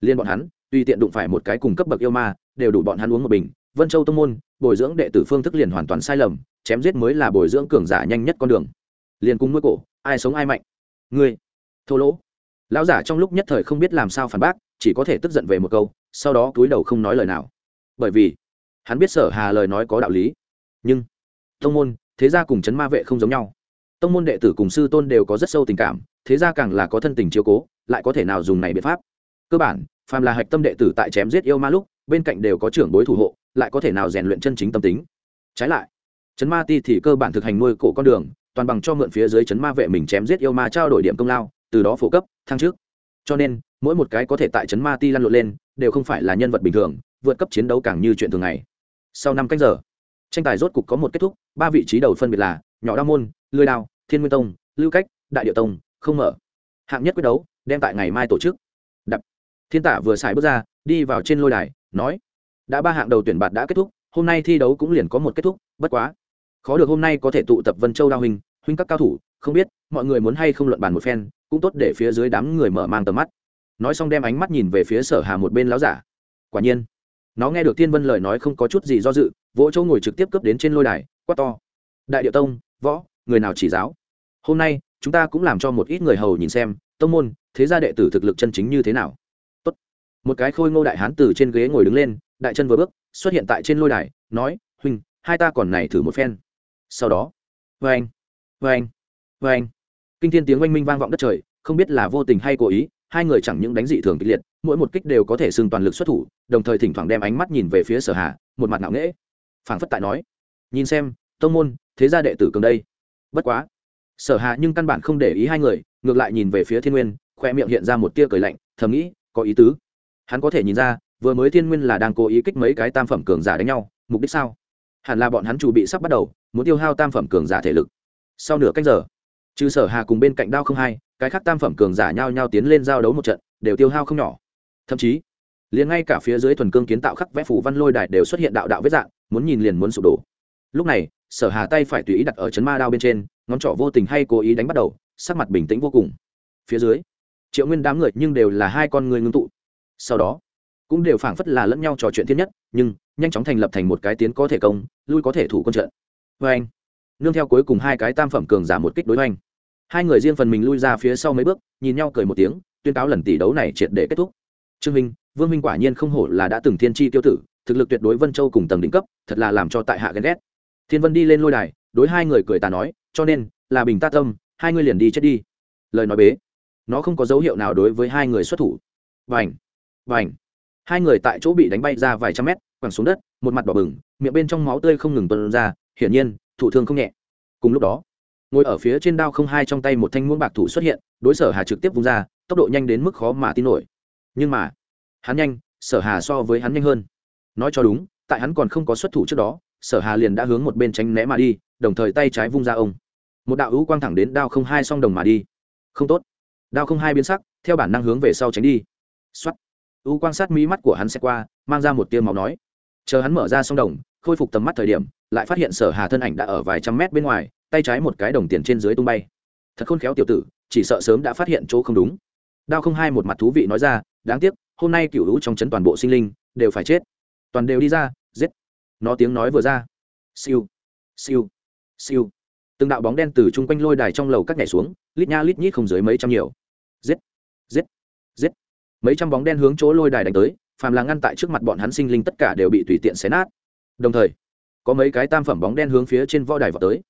Liên bọn hắn tuy tiện đụng phải một cái cùng cấp bậc yêu ma, đều đủ bọn hắn uống một bình. Vân châu tông môn, bồi dưỡng đệ tử phương thức liền hoàn toàn sai lầm chém giết mới là bồi dưỡng cường giả nhanh nhất con đường. Liền cung nuôi cổ, ai sống ai mạnh. Ngươi, thô lỗ. Lão giả trong lúc nhất thời không biết làm sao phản bác, chỉ có thể tức giận về một câu, sau đó cúi đầu không nói lời nào. Bởi vì, hắn biết sở hà lời nói có đạo lý. Nhưng, tông môn, thế gia cùng chấn ma vệ không giống nhau. Tông môn đệ tử cùng sư tôn đều có rất sâu tình cảm, thế gia càng là có thân tình chiếu cố, lại có thể nào dùng này biện pháp? Cơ bản, phàm là hạch tâm đệ tử tại chém giết yêu ma lúc, bên cạnh đều có trưởng bối thủ hộ, lại có thể nào rèn luyện chân chính tâm tính? Trái lại chấn ma ti thì cơ bản thực hành nuôi cổ con đường, toàn bằng cho mượn phía dưới chấn ma vệ mình chém giết yêu ma trao đổi điểm công lao, từ đó phổ cấp, thăng trước cho nên, mỗi một cái có thể tại chấn ma ti lăn lộn lên, đều không phải là nhân vật bình thường, vượt cấp chiến đấu càng như chuyện thường ngày. Sau năm cách giờ, tranh tài rốt cục có một kết thúc, ba vị trí đầu phân biệt là nhỏ đao môn, lưới đao, thiên nguyên tông, lưu cách, đại địa tông, không mở. Hạng nhất quyết đấu, đem tại ngày mai tổ chức. Đập. Thiên tả vừa xài bước ra, đi vào trên lôi đài, nói, đã ba hạng đầu tuyển bạt đã kết thúc, hôm nay thi đấu cũng liền có một kết thúc, bất quá khó được hôm nay có thể tụ tập vân châu đao huynh huynh các cao thủ, không biết mọi người muốn hay không luận bàn một phen, cũng tốt để phía dưới đám người mở mang tầm mắt. Nói xong đem ánh mắt nhìn về phía sở hà một bên láo giả. Quả nhiên, nó nghe được thiên vân lời nói không có chút gì do dự, vỗ chỗ ngồi trực tiếp cướp đến trên lôi đài, quát to. Đại điệu tông, võ, người nào chỉ giáo? Hôm nay, chúng ta cũng làm cho một ít người hầu nhìn xem, tông môn, thế gia đệ tử thực lực chân chính như thế nào? Tốt. một cái khôi ngô đại hán từ trên ghế ngồi đứng lên, đại chân vừa bước, xuất hiện tại trên lôi đài, nói, huynh, hai ta còn này thử một phen sau đó vê anh vê anh vê anh kinh thiên tiếng oanh minh vang vọng đất trời, không biết là vô tình hay cố ý, hai người chẳng những đánh dị thường kịch liệt, mỗi một kích đều có thể xưng toàn lực xuất thủ, đồng thời thỉnh thoảng đem ánh mắt nhìn về phía sở hà, một mặt ngạo nghễ. Phảng phất tại nói, nhìn xem, tông môn, thế gia đệ tử cường đây. Bất quá, sở hà nhưng căn bản không để ý hai người, ngược lại nhìn về phía thiên nguyên khoe miệng hiện ra một tia cười lạnh, thầm nghĩ, có ý tứ. Hắn có thể nhìn ra, vừa mới thiên nguyên là đang cố ý kích mấy cái tam phẩm cường giả đánh nhau, mục đích sao? Hẳn là bọn hắn chủ bị sắp bắt đầu, muốn tiêu hao tam phẩm cường giả thể lực. Sau nửa cách giờ, trừ sở hà cùng bên cạnh đao không hai, cái khác tam phẩm cường giả nhau nhau tiến lên giao đấu một trận, đều tiêu hao không nhỏ. Thậm chí, liền ngay cả phía dưới thuần cương kiến tạo khắc vẽ phủ văn lôi đài đều xuất hiện đạo đạo vết dạng, muốn nhìn liền muốn sụp đổ. Lúc này, sở hà tay phải tùy ý đặt ở chấn ma đao bên trên, ngón trỏ vô tình hay cố ý đánh bắt đầu, sắc mặt bình tĩnh vô cùng. Phía dưới, triệu nguyên đám người nhưng đều là hai con người ngưng tụ. Sau đó, cũng đều phảng phất là lẫn nhau trò chuyện thiên nhất, nhưng nhanh chóng thành lập thành một cái tiến có thể công, lui có thể thủ quân trận. Vê anh, nương theo cuối cùng hai cái tam phẩm cường giả một kích đối oanh hai người riêng phần mình lui ra phía sau mấy bước, nhìn nhau cười một tiếng, tuyên cáo lần tỷ đấu này triệt để kết thúc. Trương minh, vương minh quả nhiên không hổ là đã từng thiên tri tiêu tử, thực lực tuyệt đối vân châu cùng tầng đỉnh cấp, thật là làm cho tại hạ ghen ghét. Thiên vân đi lên lôi đài, đối hai người cười ta nói, cho nên, là bình ta tâm, hai người liền đi chết đi. Lời nói bế. Nó không có dấu hiệu nào đối với hai người xuất thủ. Vành vành. Hai người tại chỗ bị đánh bay ra vài trăm mét quẳng xuống đất, một mặt đỏ bừng, miệng bên trong máu tươi không ngừng tuân ra, hiển nhiên thủ thương không nhẹ. Cùng lúc đó, ngồi ở phía trên đao không hai trong tay một thanh muỗng bạc thủ xuất hiện, đối sở hà trực tiếp vung ra, tốc độ nhanh đến mức khó mà tin nổi. Nhưng mà, hắn nhanh, sở hà so với hắn nhanh hơn. Nói cho đúng, tại hắn còn không có xuất thủ trước đó, sở hà liền đã hướng một bên tránh né mà đi, đồng thời tay trái vung ra ông. Một đạo hữu quang thẳng đến đao không hai song đồng mà đi. Không tốt. Đao không hai biến sắc, theo bản năng hướng về sau tránh đi. Xuất u quan sát mí mắt của hắn sẽ qua, mang ra một tia máu nói chờ hắn mở ra song đồng, khôi phục tầm mắt thời điểm, lại phát hiện sở hà thân ảnh đã ở vài trăm mét bên ngoài, tay trái một cái đồng tiền trên dưới tung bay. Thật khôn khéo tiểu tử, chỉ sợ sớm đã phát hiện chỗ không đúng. Đao không hai một mặt thú vị nói ra, đáng tiếc, hôm nay cựu hữu trong chấn toàn bộ sinh linh, đều phải chết. Toàn đều đi ra, giết. Nó tiếng nói vừa ra. Siêu. Siêu. Siêu. Từng đạo bóng đen từ chung quanh lôi đài trong lầu các nhảy xuống, lít nha lít nhít không dưới mấy trăm nhiều. Giết. Giết. Giết. Mấy trăm bóng đen hướng chỗ lôi đài đánh tới phàm là ngăn tại trước mặt bọn hắn sinh linh tất cả đều bị tùy tiện xé nát. Đồng thời, có mấy cái tam phẩm bóng đen hướng phía trên võ đài vào tới.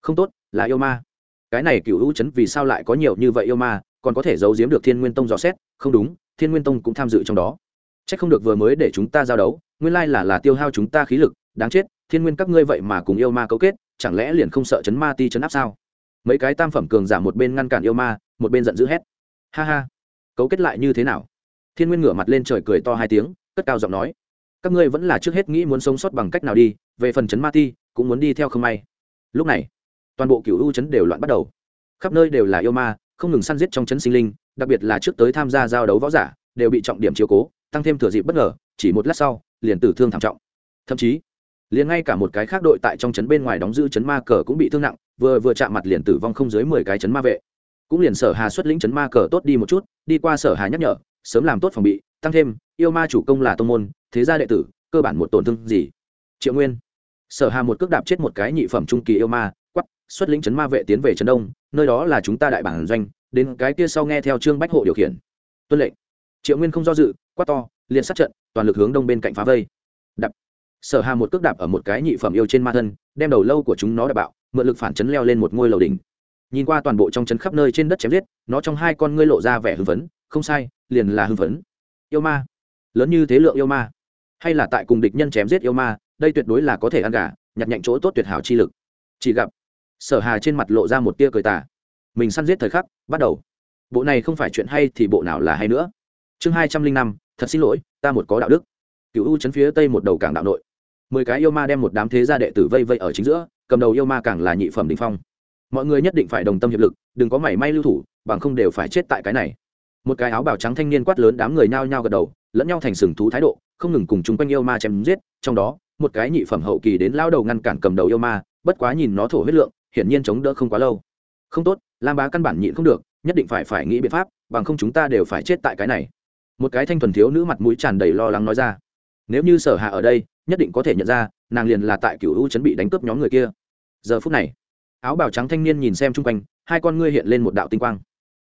Không tốt, là yêu ma. Cái này cựu hữu chấn vì sao lại có nhiều như vậy yêu ma, còn có thể giấu giếm được thiên nguyên tông dò xét? Không đúng, thiên nguyên tông cũng tham dự trong đó. C h ắ c không được vừa mới để chúng ta giao đấu, nguyên lai là là tiêu hao chúng ta khí lực, đáng chết, thiên nguyên các ngươi vậy mà cùng yêu ma cấu kết, chẳng lẽ liền không sợ chấn ma ti chấn áp sao? Mấy cái tam phẩm cường giả một bên ngăn cản yêu ma, một bên giận dữ hét. Ha ha, cấu kết lại như thế nào? Thiên nguyên ngửa mặt lên trời cười to hai tiếng, cất cao giọng nói, các ngươi vẫn là trước hết nghĩ muốn sống sót bằng cách nào đi, về phần chấn ma ti, cũng muốn đi theo không may. Lúc này, toàn bộ cựu u chấn đều loạn bắt đầu. Khắp nơi đều là yêu ma, không ngừng săn giết trong chấn sinh linh, đặc biệt là trước tới tham gia giao đấu võ giả, đều bị trọng điểm chiếu cố, tăng thêm thừa dịp bất ngờ, chỉ một lát sau, liền tử thương thảm trọng. Thậm chí, liền ngay cả một cái khác đội tại trong chấn bên ngoài đóng giữ chấn ma cờ cũng bị thương nặng, vừa vừa chạm mặt liền tử vong không dưới mười cái chấn ma vệ. Cũng liền sở hà xuất lĩnh chấn ma cờ tốt đi một chút, đi qua sở hà nhắc nhở sớm làm tốt phòng bị, tăng thêm, yêu ma chủ công là tông môn, thế gia đệ tử, cơ bản một tổn thương gì? Triệu nguyên. Sở hà một cước đạp chết một cái nhị phẩm trung kỳ yêu ma quắp xuất lĩnh trấn ma vệ tiến về trấn đông, nơi đó là chúng ta đại bản doanh, đến cái kia sau nghe theo trương bách hộ điều khiển. Tuân lệnh. Triệu nguyên không do dự, quát to liền sát trận, toàn lực hướng đông bên cạnh phá vây. Đập. Sở hà một cước đạp ở một cái nhị phẩm yêu trên ma thân, đem đầu lâu của chúng nó đập bạo, mượn lực phản chấn leo lên một ngôi lầu đỉnh. Nhìn qua toàn bộ trong chấn khắp nơi trên đất chém giết, nó trong hai con ngươi lộ ra vẻ hưng phấn không sai, liền là hưng phấn. Yêu ma. Lớn như thế lượng yêu ma. Hay là tại cùng địch nhân chém giết yêu ma, đây tuyệt đối là có thể ăn gà, nhặt nhạnh chỗ tốt tuyệt hảo chi lực. Chỉ gặp, sở hà trên mặt lộ ra một tia cười tà. Mình săn giết thời khắc, bắt đầu. Bộ này không phải chuyện hay thì bộ nào là hay nữa. Chương hai trăm linh năm, thật xin lỗi, ta một có đạo đức. Cựu u chấn phía tây một đầu cảng đạo nội. Mười cái yêu ma đem một đám thế gia đệ tử vây vây ở chính giữa, cầm đầu yêu ma càng là nhị phẩm đình phong. Mọi người nhất định phải đồng tâm hiệp lực, đừng có mảy may lưu thủ, bằng không đều phải chết tại cái này một cái áo bào trắng thanh niên quát lớn đám người nhao nhao gật đầu, lẫn nhau thành sừng thú thái độ, không ngừng cùng chung quanh yêu ma chém giết, trong đó, một cái nhị phẩm hậu kỳ đến lao đầu ngăn cản cầm đầu yêu ma, bất quá nhìn nó thổ huyết lượng, hiển nhiên chống đỡ không quá lâu. Không tốt, lam bá căn bản nhịn không được, nhất định phải phải nghĩ biện pháp, bằng không chúng ta đều phải chết tại cái này. Một cái thanh thuần thiếu nữ mặt mũi tràn đầy lo lắng nói ra. Nếu như sở hạ ở đây, nhất định có thể nhận ra, nàng liền là tại cựu u chuẩn bị đánh cướp nhóm người kia. Giờ phút này, áo bào trắng thanh niên nhìn xem chung quanh, hai con ngươi hiện lên một đạo tinh quang.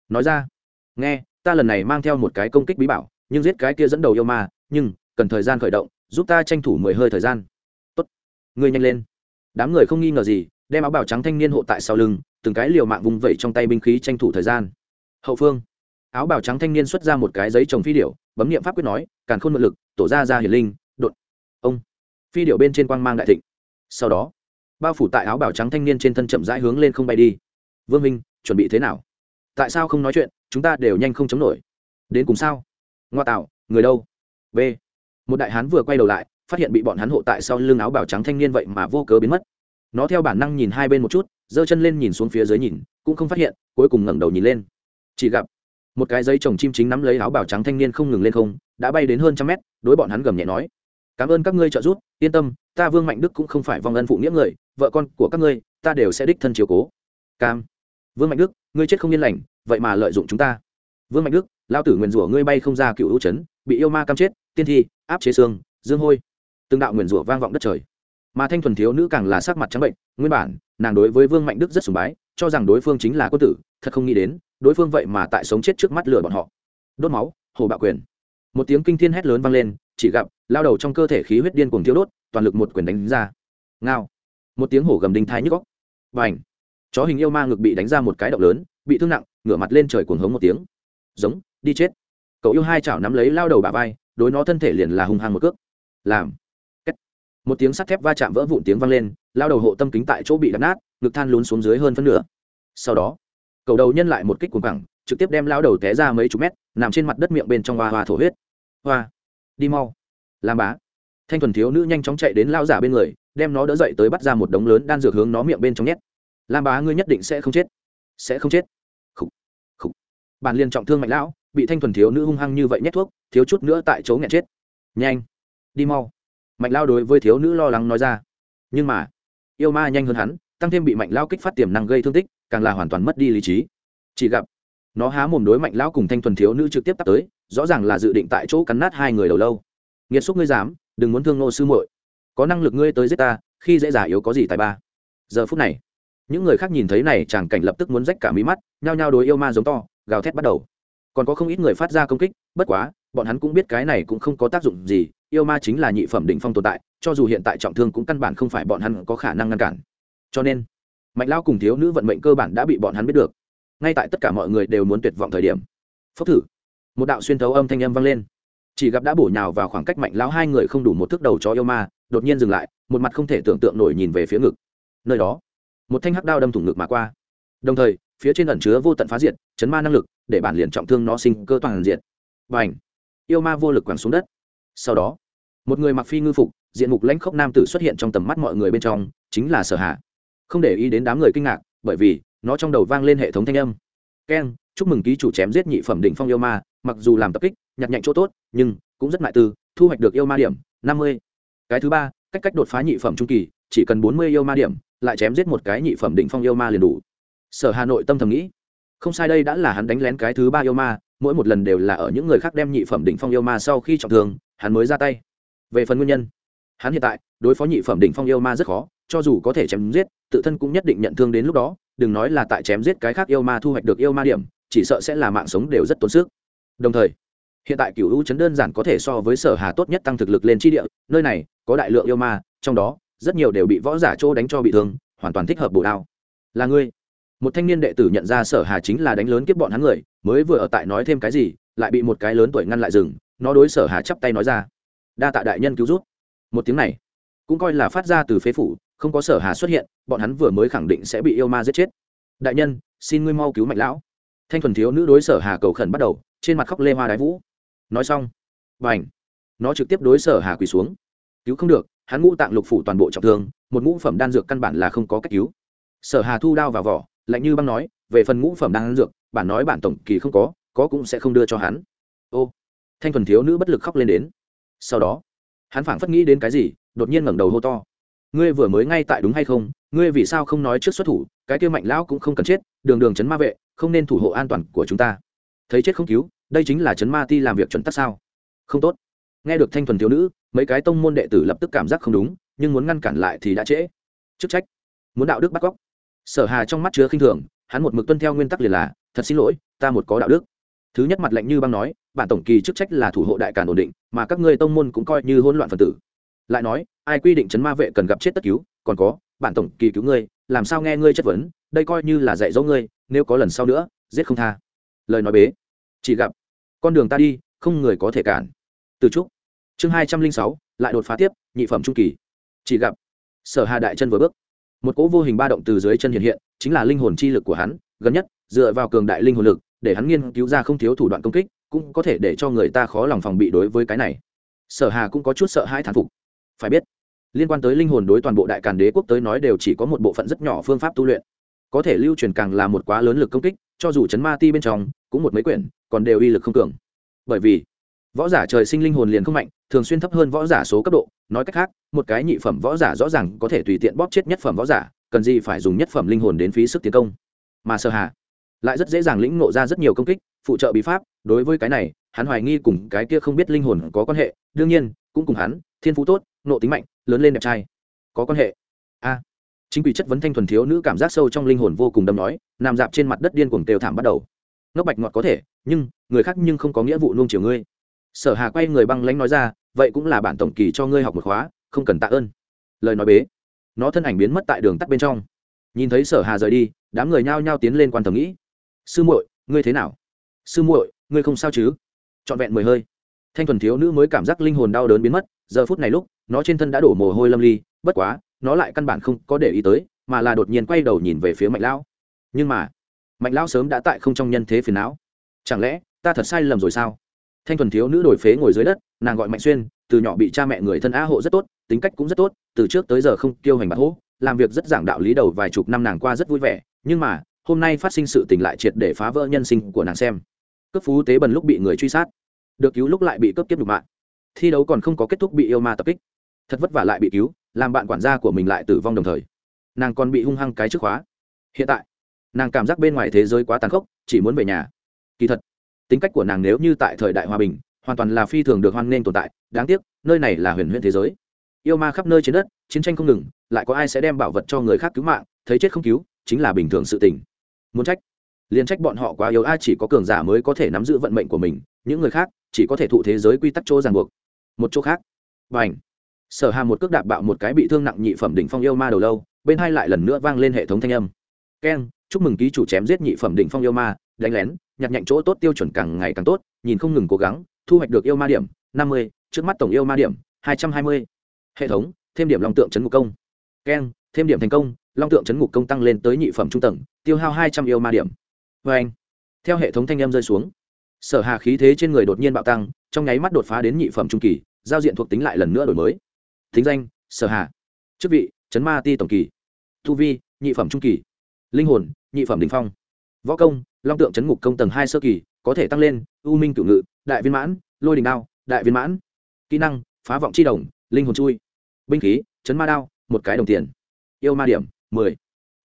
Nói ra, nghe ta lần này mang theo một cái công kích bí bảo, nhưng giết cái kia dẫn đầu yêu ma, nhưng, cần thời gian khởi động, giúp ta tranh thủ mười hơi thời gian. Tốt. Ngươi nhanh lên. Đám người không nghi ngờ gì, đem áo bào trắng thanh niên hộ tại sau lưng, từng cái liều mạng vùng vẩy trong tay binh khí tranh thủ thời gian. Hậu phương, áo bào trắng thanh niên xuất ra một cái giấy trồng phi điệu bấm nghiệm pháp quyết nói, càn khôn mượn lực, tổ ra ra hiển linh, đột. Ông. Phi điệu bên trên quang mang đại thịnh. Sau đó, bao phủ tại áo bào trắng thanh niên trên thân chậm rãi hướng lên không bay đi. Vương minh, chuẩn bị thế nào? Tại sao không nói chuyện? Chúng ta đều nhanh không chống nổi. Đến cùng sao? Ngoa tạo, người đâu? B. Một đại hán vừa quay đầu lại, phát hiện bị bọn hắn hộ tại sau lưng áo bào trắng thanh niên vậy mà vô cớ biến mất. Nó theo bản năng nhìn hai bên một chút, giơ chân lên nhìn xuống phía dưới nhìn, cũng không phát hiện, cuối cùng ngẩng đầu nhìn lên. Chỉ gặp, một cái dây trồng chim chính nắm lấy áo bào trắng thanh niên không ngừng lên không, đã bay đến hơn trăm mét, đối bọn hắn gầm nhẹ nói. Cảm ơn các ngươi trợ giúp, yên tâm, ta vương mạnh đức cũng không phải vong ân phụ nghĩa người, vợ con của các ngươi, ta đều sẽ đích thân chiều cố. Cam, vương mạnh đức, ngươi chết không yên lành vậy mà lợi dụng chúng ta. Vương mạnh đức, lao tử nguyền rủa ngươi bay không ra cựu hữu trấn bị yêu ma cam chết, tiên thi, áp chế xương, dương hôi. Từng đạo nguyền rủa vang vọng đất trời. Mà thanh thuần thiếu nữ càng là sắc mặt trắng bệnh, nguyên bản, nàng đối với vương mạnh đức rất sùng bái, cho rằng đối phương chính là quân tử, thật không nghĩ đến, đối phương vậy mà tại sống chết trước mắt lừa bọn họ. Đốt máu, hồ bạo quyền. Một tiếng kinh thiên hét lớn vang lên, chỉ gặp, lao đầu trong cơ thể khí huyết điên cuồng thiếu đốt, toàn lực một quyền đánh ra. Ngao. Một tiếng hổ gầm đinh thai nhức góc và ảnh chó hình yêu ma ngực bị đánh ra một cái động lớn, bị thương nặng ngửa mặt lên trời cuồng hống một tiếng. Giống, đi chết. Cậu yêu hai chảo nắm lấy lao đầu bà vai, đối nó thân thể liền là hung hăng một cước. Làm. Kết. một tiếng sắt thép va chạm vỡ vụn tiếng vang lên, lao đầu hộ tâm kính tại chỗ bị đập nát, ngực than lún xuống dưới hơn phân nửa. Sau đó cầu đầu nhân lại một kích cuồng cẳng trực tiếp đem lao đầu té ra mấy chục mét, nằm trên mặt đất miệng bên trong hoa hoa thổ huyết. Hoa. Đi mau. Làm bá. Thanh thuần thiếu nữ nhanh chóng chạy đến lao giả bên người, đem nó đỡ dậy tới bắt ra một đống lớn đan dược hướng nó miệng bên trong nhét. Lam bá, ngươi nhất định sẽ không chết. Sẽ không chết bản bàn trọng thương mạnh lão, bị thanh thuần thiếu nữ hung hăng như vậy nhét thuốc, thiếu chút nữa tại chỗ nghẹn chết. Nhanh, đi mau. Mạnh lao đối với thiếu nữ lo lắng nói ra. Nhưng mà, yêu ma nhanh hơn hắn, tăng thêm bị mạnh lao kích phát tiềm năng gây thương tích, càng là hoàn toàn mất đi lý trí. Chỉ gặp, nó há mồm đối mạnh lão cùng thanh thuần thiếu nữ trực tiếp tắt tới, rõ ràng là dự định tại chỗ cắn nát hai người đầu lâu. Nghiệt xúc ngươi dám, đừng muốn thương nô sư muội. Có năng lực ngươi tới giết ta, khi dễ giả yếu có gì tài ba. Giờ phút này, những người khác nhìn thấy này, chàng cảnh lập tức muốn rách cả mí mắt, nhao nhao đối yêu ma giống to gào thét bắt đầu. Còn có không ít người phát ra công kích, bất quá, bọn hắn cũng biết cái này cũng không có tác dụng gì, yêu ma chính là nhị phẩm đỉnh phong tồn tại, cho dù hiện tại trọng thương cũng căn bản không phải bọn hắn có khả năng ngăn cản. Cho nên, mạnh lao cùng thiếu nữ vận mệnh cơ bản đã bị bọn hắn biết được. Ngay tại tất cả mọi người đều muốn tuyệt vọng thời điểm, phốc thử, một đạo xuyên thấu âm thanh âm vang lên. Chỉ gặp đã bổ nhào vào khoảng cách mạnh lão hai người không đủ một thước đầu cho yêu ma, đột nhiên dừng lại, một mặt không thể tưởng tượng nổi nhìn về phía ngực. Nơi đó, một thanh hắc đao đâm thủng ngực mà qua. Đồng thời phía trên ẩn chứa vô tận phá diệt, chấn ma năng lực, để bản liền trọng thương nó sinh cơ toàn diện. Và ảnh yêu ma vô lực quẳng xuống đất. Sau đó, một người mặc phi ngư phục, diện mục lãnh khốc nam tử xuất hiện trong tầm mắt mọi người bên trong, chính là sở hạ. Không để ý đến đám người kinh ngạc, bởi vì nó trong đầu vang lên hệ thống thanh âm. Keng chúc mừng ký chủ chém giết nhị phẩm đỉnh phong yêu ma, mặc dù làm tập kích, nhặt nhạnh chỗ tốt, nhưng cũng rất ngại tư thu hoạch được yêu ma điểm, năm mươi. Cái thứ ba, cách cách đột phá nhị phẩm trung kỳ, chỉ cần bốn mươi yêu ma điểm, lại chém giết một cái nhị phẩm đỉnh phong yêu ma liền đủ sở hà nội tâm thầm nghĩ, không sai đây đã là hắn đánh lén cái thứ ba yêu ma, mỗi một lần đều là ở những người khác đem nhị phẩm đỉnh phong yêu ma sau khi trọng thương, hắn mới ra tay. Về phần nguyên nhân, hắn hiện tại đối phó nhị phẩm đỉnh phong yêu ma rất khó, cho dù có thể chém giết, tự thân cũng nhất định nhận thương đến lúc đó, đừng nói là tại chém giết cái khác yêu ma thu hoạch được yêu ma điểm, chỉ sợ sẽ là mạng sống đều rất tốn sức. Đồng thời, hiện tại cựu hữu chấn đơn giản có thể so với sở hà tốt nhất tăng thực lực lên chi địa, nơi này có đại lượng yêu ma, trong đó rất nhiều đều bị võ giả chỗ đánh cho bị thương, hoàn toàn thích hợp bổ đao. Là ngươi một thanh niên đệ tử nhận ra sở hà chính là đánh lớn kiếp bọn hắn người, mới vừa ở tại nói thêm cái gì, lại bị một cái lớn tuổi ngăn lại rừng, nó đối sở hà chắp tay nói ra. Đa tạ đại nhân cứu rút một tiếng này, cũng coi là phát ra từ phế phủ, không có sở hà xuất hiện, bọn hắn vừa mới khẳng định sẽ bị yêu ma giết chết. Đại nhân, xin ngươi mau cứu mạnh lão. Thanh thuần thiếu nữ đối sở hà cầu khẩn bắt đầu, trên mặt khóc lê hoa đái vũ. Nói xong và ảnh nó trực tiếp đối sở hà quỳ xuống. Cứu không được, hắn ngũ tạng lục phủ toàn bộ trọng thương, một ngũ phẩm đan dược căn bản là không có cách cứu. Sở hà thu đao vào vỏ lạnh như băng nói, về phần ngũ phẩm đan dược, bản nói bản tổng kỳ không có có cũng sẽ không đưa cho hắn. Ô, thanh thuần thiếu nữ bất lực khóc lên đến. Sau đó, hắn phảng phất nghĩ đến cái gì, đột nhiên ngẩng đầu hô to. Ngươi vừa mới ngay tại đúng hay không? Ngươi vì sao không nói trước xuất thủ? Cái kia mạnh lão cũng không cần chết, đường đường chấn ma vệ, không nên thủ hộ an toàn của chúng ta. Thấy chết không cứu, đây chính là chấn ma ti làm việc chuẩn tắc sao? Không tốt. Nghe được thanh thuần thiếu nữ, mấy cái tông môn đệ tử lập tức cảm giác không đúng, nhưng muốn ngăn cản lại thì đã trễ. Chức trách. Muốn đạo đức bắt cóc sở hà trong mắt chứa khinh thường, hắn một mực tuân theo nguyên tắc liền là, thật xin lỗi, ta một có đạo đức. Thứ nhất mặt lệnh như băng nói, bản tổng kỳ chức trách là thủ hộ đại càn ổn định, mà các ngươi tông môn cũng coi như hỗn loạn phần tử. Lại nói, ai quy định chấn ma vệ cần gặp chết tất cứu, còn có, bản tổng kỳ cứu ngươi, làm sao nghe ngươi chất vấn, đây coi như là dạy dỗ ngươi, nếu có lần sau nữa, giết không tha. Lời nói bế. Chỉ gặp, con đường ta đi, không người có thể cản. Từ trúc. Chương hai trăm linh sáu, lại đột phá tiếp, nhị phẩm trung kỳ. Chỉ gặp, sở hà đại chân vừa bước một cỗ vô hình ba động từ dưới chân hiện hiện, chính là linh hồn chi lực của hắn. Gần nhất, dựa vào cường đại linh hồn lực, để hắn nghiên cứu ra không thiếu thủ đoạn công kích, cũng có thể để cho người ta khó lòng phòng bị đối với cái này. Sở hà cũng có chút sợ hãi thán phục. Phải biết, liên quan tới linh hồn đối toàn bộ đại càn đế quốc tới nói đều chỉ có một bộ phận rất nhỏ phương pháp tu luyện. Có thể lưu truyền càng là một quá lớn lực công kích, cho dù chấn ma ti bên trong, cũng một mấy quyển, còn đều uy lực không cường. Bởi vì võ giả trời sinh linh hồn liền không mạnh, thường xuyên thấp hơn võ giả số cấp độ. Nói cách khác, một cái nhị phẩm võ giả rõ ràng có thể tùy tiện bóp chết nhất phẩm võ giả, cần gì phải dùng nhất phẩm linh hồn đến phí sức tiến công. Mà sơ hà lại rất dễ dàng lĩnh nộ ra rất nhiều công kích, phụ trợ bí pháp. Đối với cái này, hắn hoài nghi cùng cái kia không biết linh hồn có quan hệ. Đương nhiên, cũng cùng hắn, thiên phú tốt, nộ tính mạnh, lớn lên đẹp trai, có quan hệ. A, chính quy chất vấn thanh thuần thiếu nữ cảm giác sâu trong linh hồn vô cùng đâm nói, nằm dạp trên mặt đất điên cuồng tều thảm bắt đầu. Ngốc bạch ngọt có thể, nhưng, người khác nhưng không có nghĩa vụ nuông chiều ngươi sở hà quay người băng lãnh nói ra, vậy cũng là bản tổng kỳ cho ngươi học một khóa, không cần tạ ơn. Lời nói bế, nó thân ảnh biến mất tại đường tắt bên trong. Nhìn thấy sở hà rời đi, đám người nhao nhao tiến lên quan thầm nghĩ. Sư muội, ngươi thế nào? Sư muội, ngươi không sao chứ? Trọn vẹn mười hơi, thanh thuần thiếu nữ mới cảm giác linh hồn đau đớn biến mất, giờ phút này lúc, nó trên thân đã đổ mồ hôi lâm ly, bất quá, nó lại căn bản không có để ý tới, mà là đột nhiên quay đầu nhìn về phía mạnh lão. Nhưng mà, mạnh lão sớm đã tại không trong nhân thế phiền não. Chẳng lẽ ta thật sai lầm rồi sao? Thanh thuần thiếu nữ đổi phế ngồi dưới đất, nàng gọi mạnh xuyên, từ nhỏ bị cha mẹ người thân á hộ rất tốt, tính cách cũng rất tốt, từ trước tới giờ không tiêu hành bạc hố, làm việc rất giảng đạo lý đầu vài chục năm nàng qua rất vui vẻ, nhưng mà, hôm nay phát sinh sự tình lại triệt để phá vỡ nhân sinh của nàng xem. Cấp phú tế bần lúc bị người truy sát, được cứu lúc lại bị cướp tiếp đục mạng thi đấu còn không có kết thúc bị yêu ma tập kích. Thật vất vả lại bị cứu, làm bạn quản gia của mình lại tử vong đồng thời. Nàng còn bị hung hăng cái trước khóa. Hiện tại, nàng cảm giác bên ngoài thế giới quá tàn khốc, chỉ muốn về nhà. Kỳ thật tính cách của nàng nếu như tại thời đại hòa bình, hoàn toàn là phi thường được hoan nghênh tồn tại, đáng tiếc, nơi này là huyền huyền thế giới. Yêu ma khắp nơi trên đất, chiến tranh không ngừng, lại có ai sẽ đem bảo vật cho người khác cứu mạng, thấy chết không cứu, chính là bình thường sự tình. Muốn trách, liền trách bọn họ quá yếu ai chỉ có cường giả mới có thể nắm giữ vận mệnh của mình, những người khác, chỉ có thể thụ thế giới quy tắc chỗ ràng buộc. Một chỗ khác. Và ảnh sở hà một cước đạp bạo một cái bị thương nặng nhị phẩm đỉnh phong yêu ma đầu lâu, bên hai lại lần nữa vang lên hệ thống thanh âm. Keng, chúc mừng ký chủ chém giết nhị phẩm đỉnh phong yêu ma, đánh lén nhặt nhạnh chỗ tốt tiêu chuẩn càng ngày càng tốt, nhìn không ngừng cố gắng, thu hoạch được yêu ma điểm, năm mươi, trước mắt tổng yêu ma điểm, hai trăm hai mươi. Hệ thống, thêm điểm long tượng chấn ngục công. Keng thêm điểm thành công, long tượng chấn ngục công tăng lên tới nhị phẩm trung tầng, tiêu hao hai trăm yêu ma điểm. Vê anh, theo hệ thống thanh âm rơi xuống, sở hà khí thế trên người đột nhiên bạo tăng, trong nháy mắt đột phá đến nhị phẩm trung kỳ, giao diện thuộc tính lại lần nữa đổi mới. Thính danh, sở hà. Chức vị, chấn ma ti tổng kỳ. Thu vi, nhị phẩm trung kỳ. Linh hồn, nhị phẩm đình phong. Võ công long tượng chấn ngục công tầng hai sơ kỳ, có thể tăng lên, u minh cửu ngự, đại viên mãn, lôi đình đao, đại viên mãn. Kỹ năng, phá vọng c h i đồng, linh hồn chui. Binh khí, chấn ma đao, một cái đồng tiền. Yêu ma điểm, mười.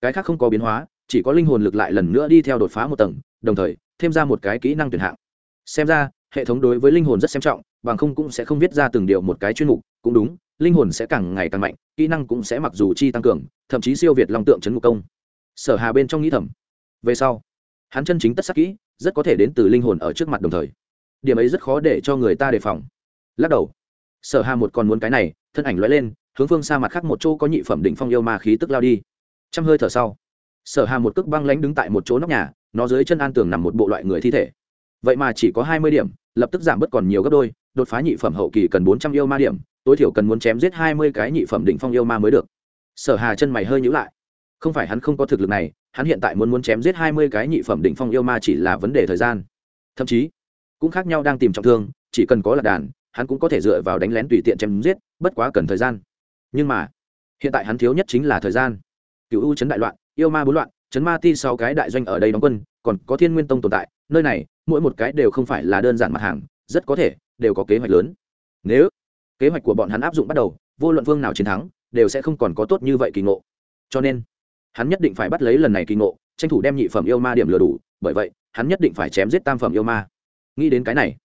Cái khác không có biến hóa, chỉ có linh hồn lực lại lần nữa đi theo đột phá một tầng, đồng thời, thêm ra một cái kỹ năng tuyển hạng. Xem ra, hệ thống đối với linh hồn rất xem trọng, bằng không cũng sẽ không viết ra từng điều một cái chuyên mục, cũng đúng, linh hồn sẽ càng ngày càng mạnh, kỹ năng cũng sẽ mặc dù chi tăng cường, thậm chí siêu việt long tượng chấn ngục công. Sở hà bên trong nghĩ thầm. Về sau hắn chân chính tất sắc kỹ, rất có thể đến từ linh hồn ở trước mặt đồng thời. Điểm ấy rất khó để cho người ta đề phòng. Lắc đầu. Sở hà một còn muốn cái này, thân ảnh lóe lên, hướng phương xa mặt khác một chỗ có nhị phẩm đỉnh phong yêu ma khí tức lao đi. Trăm hơi thở sau, sở hà một cước băng lánh đứng tại một chỗ nóc nhà, nó dưới chân an tường nằm một bộ loại người thi thể. Vậy mà chỉ có hai mươi điểm, lập tức giảm bớt còn nhiều gấp đôi, đột phá nhị phẩm hậu kỳ cần bốn trăm yêu ma điểm, tối thiểu cần muốn chém giết hai mươi cái nhị phẩm đỉnh phong yêu ma mới được. Sở hà chân mày hơi nhữ lại không phải hắn không có thực lực này, hắn hiện tại muốn muốn chém giết hai mươi cái nhị phẩm đỉnh phong yêu ma chỉ là vấn đề thời gian. Thậm chí, cũng khác nhau đang tìm trọng thương, chỉ cần có lạc đàn, hắn cũng có thể dựa vào đánh lén tùy tiện chém giết, bất quá cần thời gian. Nhưng mà, hiện tại hắn thiếu nhất chính là thời gian. Cựu u chấn đại loạn, yêu ma bốn loạn, chấn ma ti sáu cái đại doanh ở đây đóng quân, còn có thiên nguyên tông tồn tại, nơi này, mỗi một cái đều không phải là đơn giản mặt hàng, rất có thể, đều có kế hoạch lớn. Nếu kế hoạch của bọn hắn áp dụng bắt đầu, vô luận vương nào chiến thắng, đều sẽ không còn có tốt như vậy kỳ ngộ. Cho nên hắn nhất định phải bắt lấy lần này kỳ ngộ, tranh thủ đem nhị phẩm yêu ma điểm lừa đủ, bởi vậy, hắn nhất định phải chém giết tam phẩm yêu ma. Nghĩ đến cái này,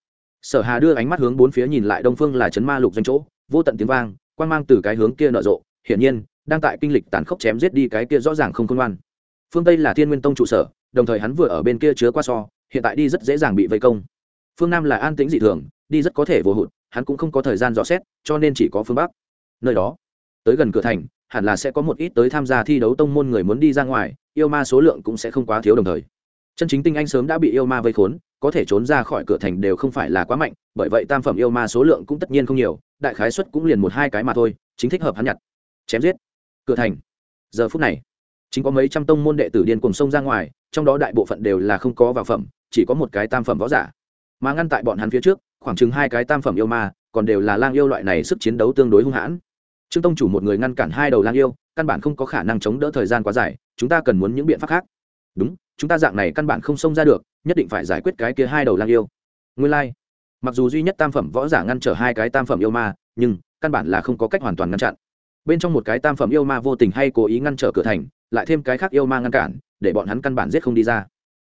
sở hà đưa ánh mắt hướng bốn phía nhìn lại đông phương là chấn ma lục doanh chỗ, vô tận tiếng vang quan mang từ cái hướng kia nở rộ, hiển nhiên, đang tại kinh lịch tàn khốc chém giết đi cái kia rõ ràng không công an. phương tây là thiên nguyên tông trụ sở, đồng thời hắn vừa ở bên kia chứa qua so, hiện tại đi rất dễ dàng bị vây công. Phương nam là an tĩnh dị thường, đi rất có thể vô hụt, hắn cũng không có thời gian dò xét, cho nên chỉ có phương bắc. Nơi đó, tới gần cửa thành hẳn là sẽ có một ít tới tham gia thi đấu tông môn người muốn đi ra ngoài, yêu ma số lượng cũng sẽ không quá thiếu đồng thời. Chân chính tinh anh sớm đã bị yêu ma vây khốn, có thể trốn ra khỏi cửa thành đều không phải là quá mạnh, bởi vậy tam phẩm yêu ma số lượng cũng tất nhiên không nhiều, đại khái xuất cũng liền một hai cái mà thôi, chính thích hợp hắn nhặt. Chém giết. Cửa thành. Giờ phút này, chính có mấy trăm tông môn đệ tử điên cùng sông ra ngoài, trong đó đại bộ phận đều là không có vào phẩm, chỉ có một cái tam phẩm võ giả. Mà ngăn tại bọn hắn phía trước, khoảng chừng hai cái tam phẩm yêu ma, còn đều là lang yêu loại này sức chiến đấu tương đối hung hãn trương tông chủ một người ngăn cản hai đầu lang yêu, căn bản không có khả năng chống đỡ thời gian quá dài, chúng ta cần muốn những biện pháp khác. Đúng, chúng ta dạng này căn bản không xông ra được, nhất định phải giải quyết cái kia hai đầu lang yêu. Nguyên lai、like. mặc dù duy nhất tam phẩm võ giả ngăn trở hai cái tam phẩm yêu ma, nhưng căn bản là không có cách hoàn toàn ngăn chặn. Bên trong một cái tam phẩm yêu ma vô tình hay cố ý ngăn trở cửa thành, lại thêm cái khác yêu ma ngăn cản, để bọn hắn căn bản giết không đi ra.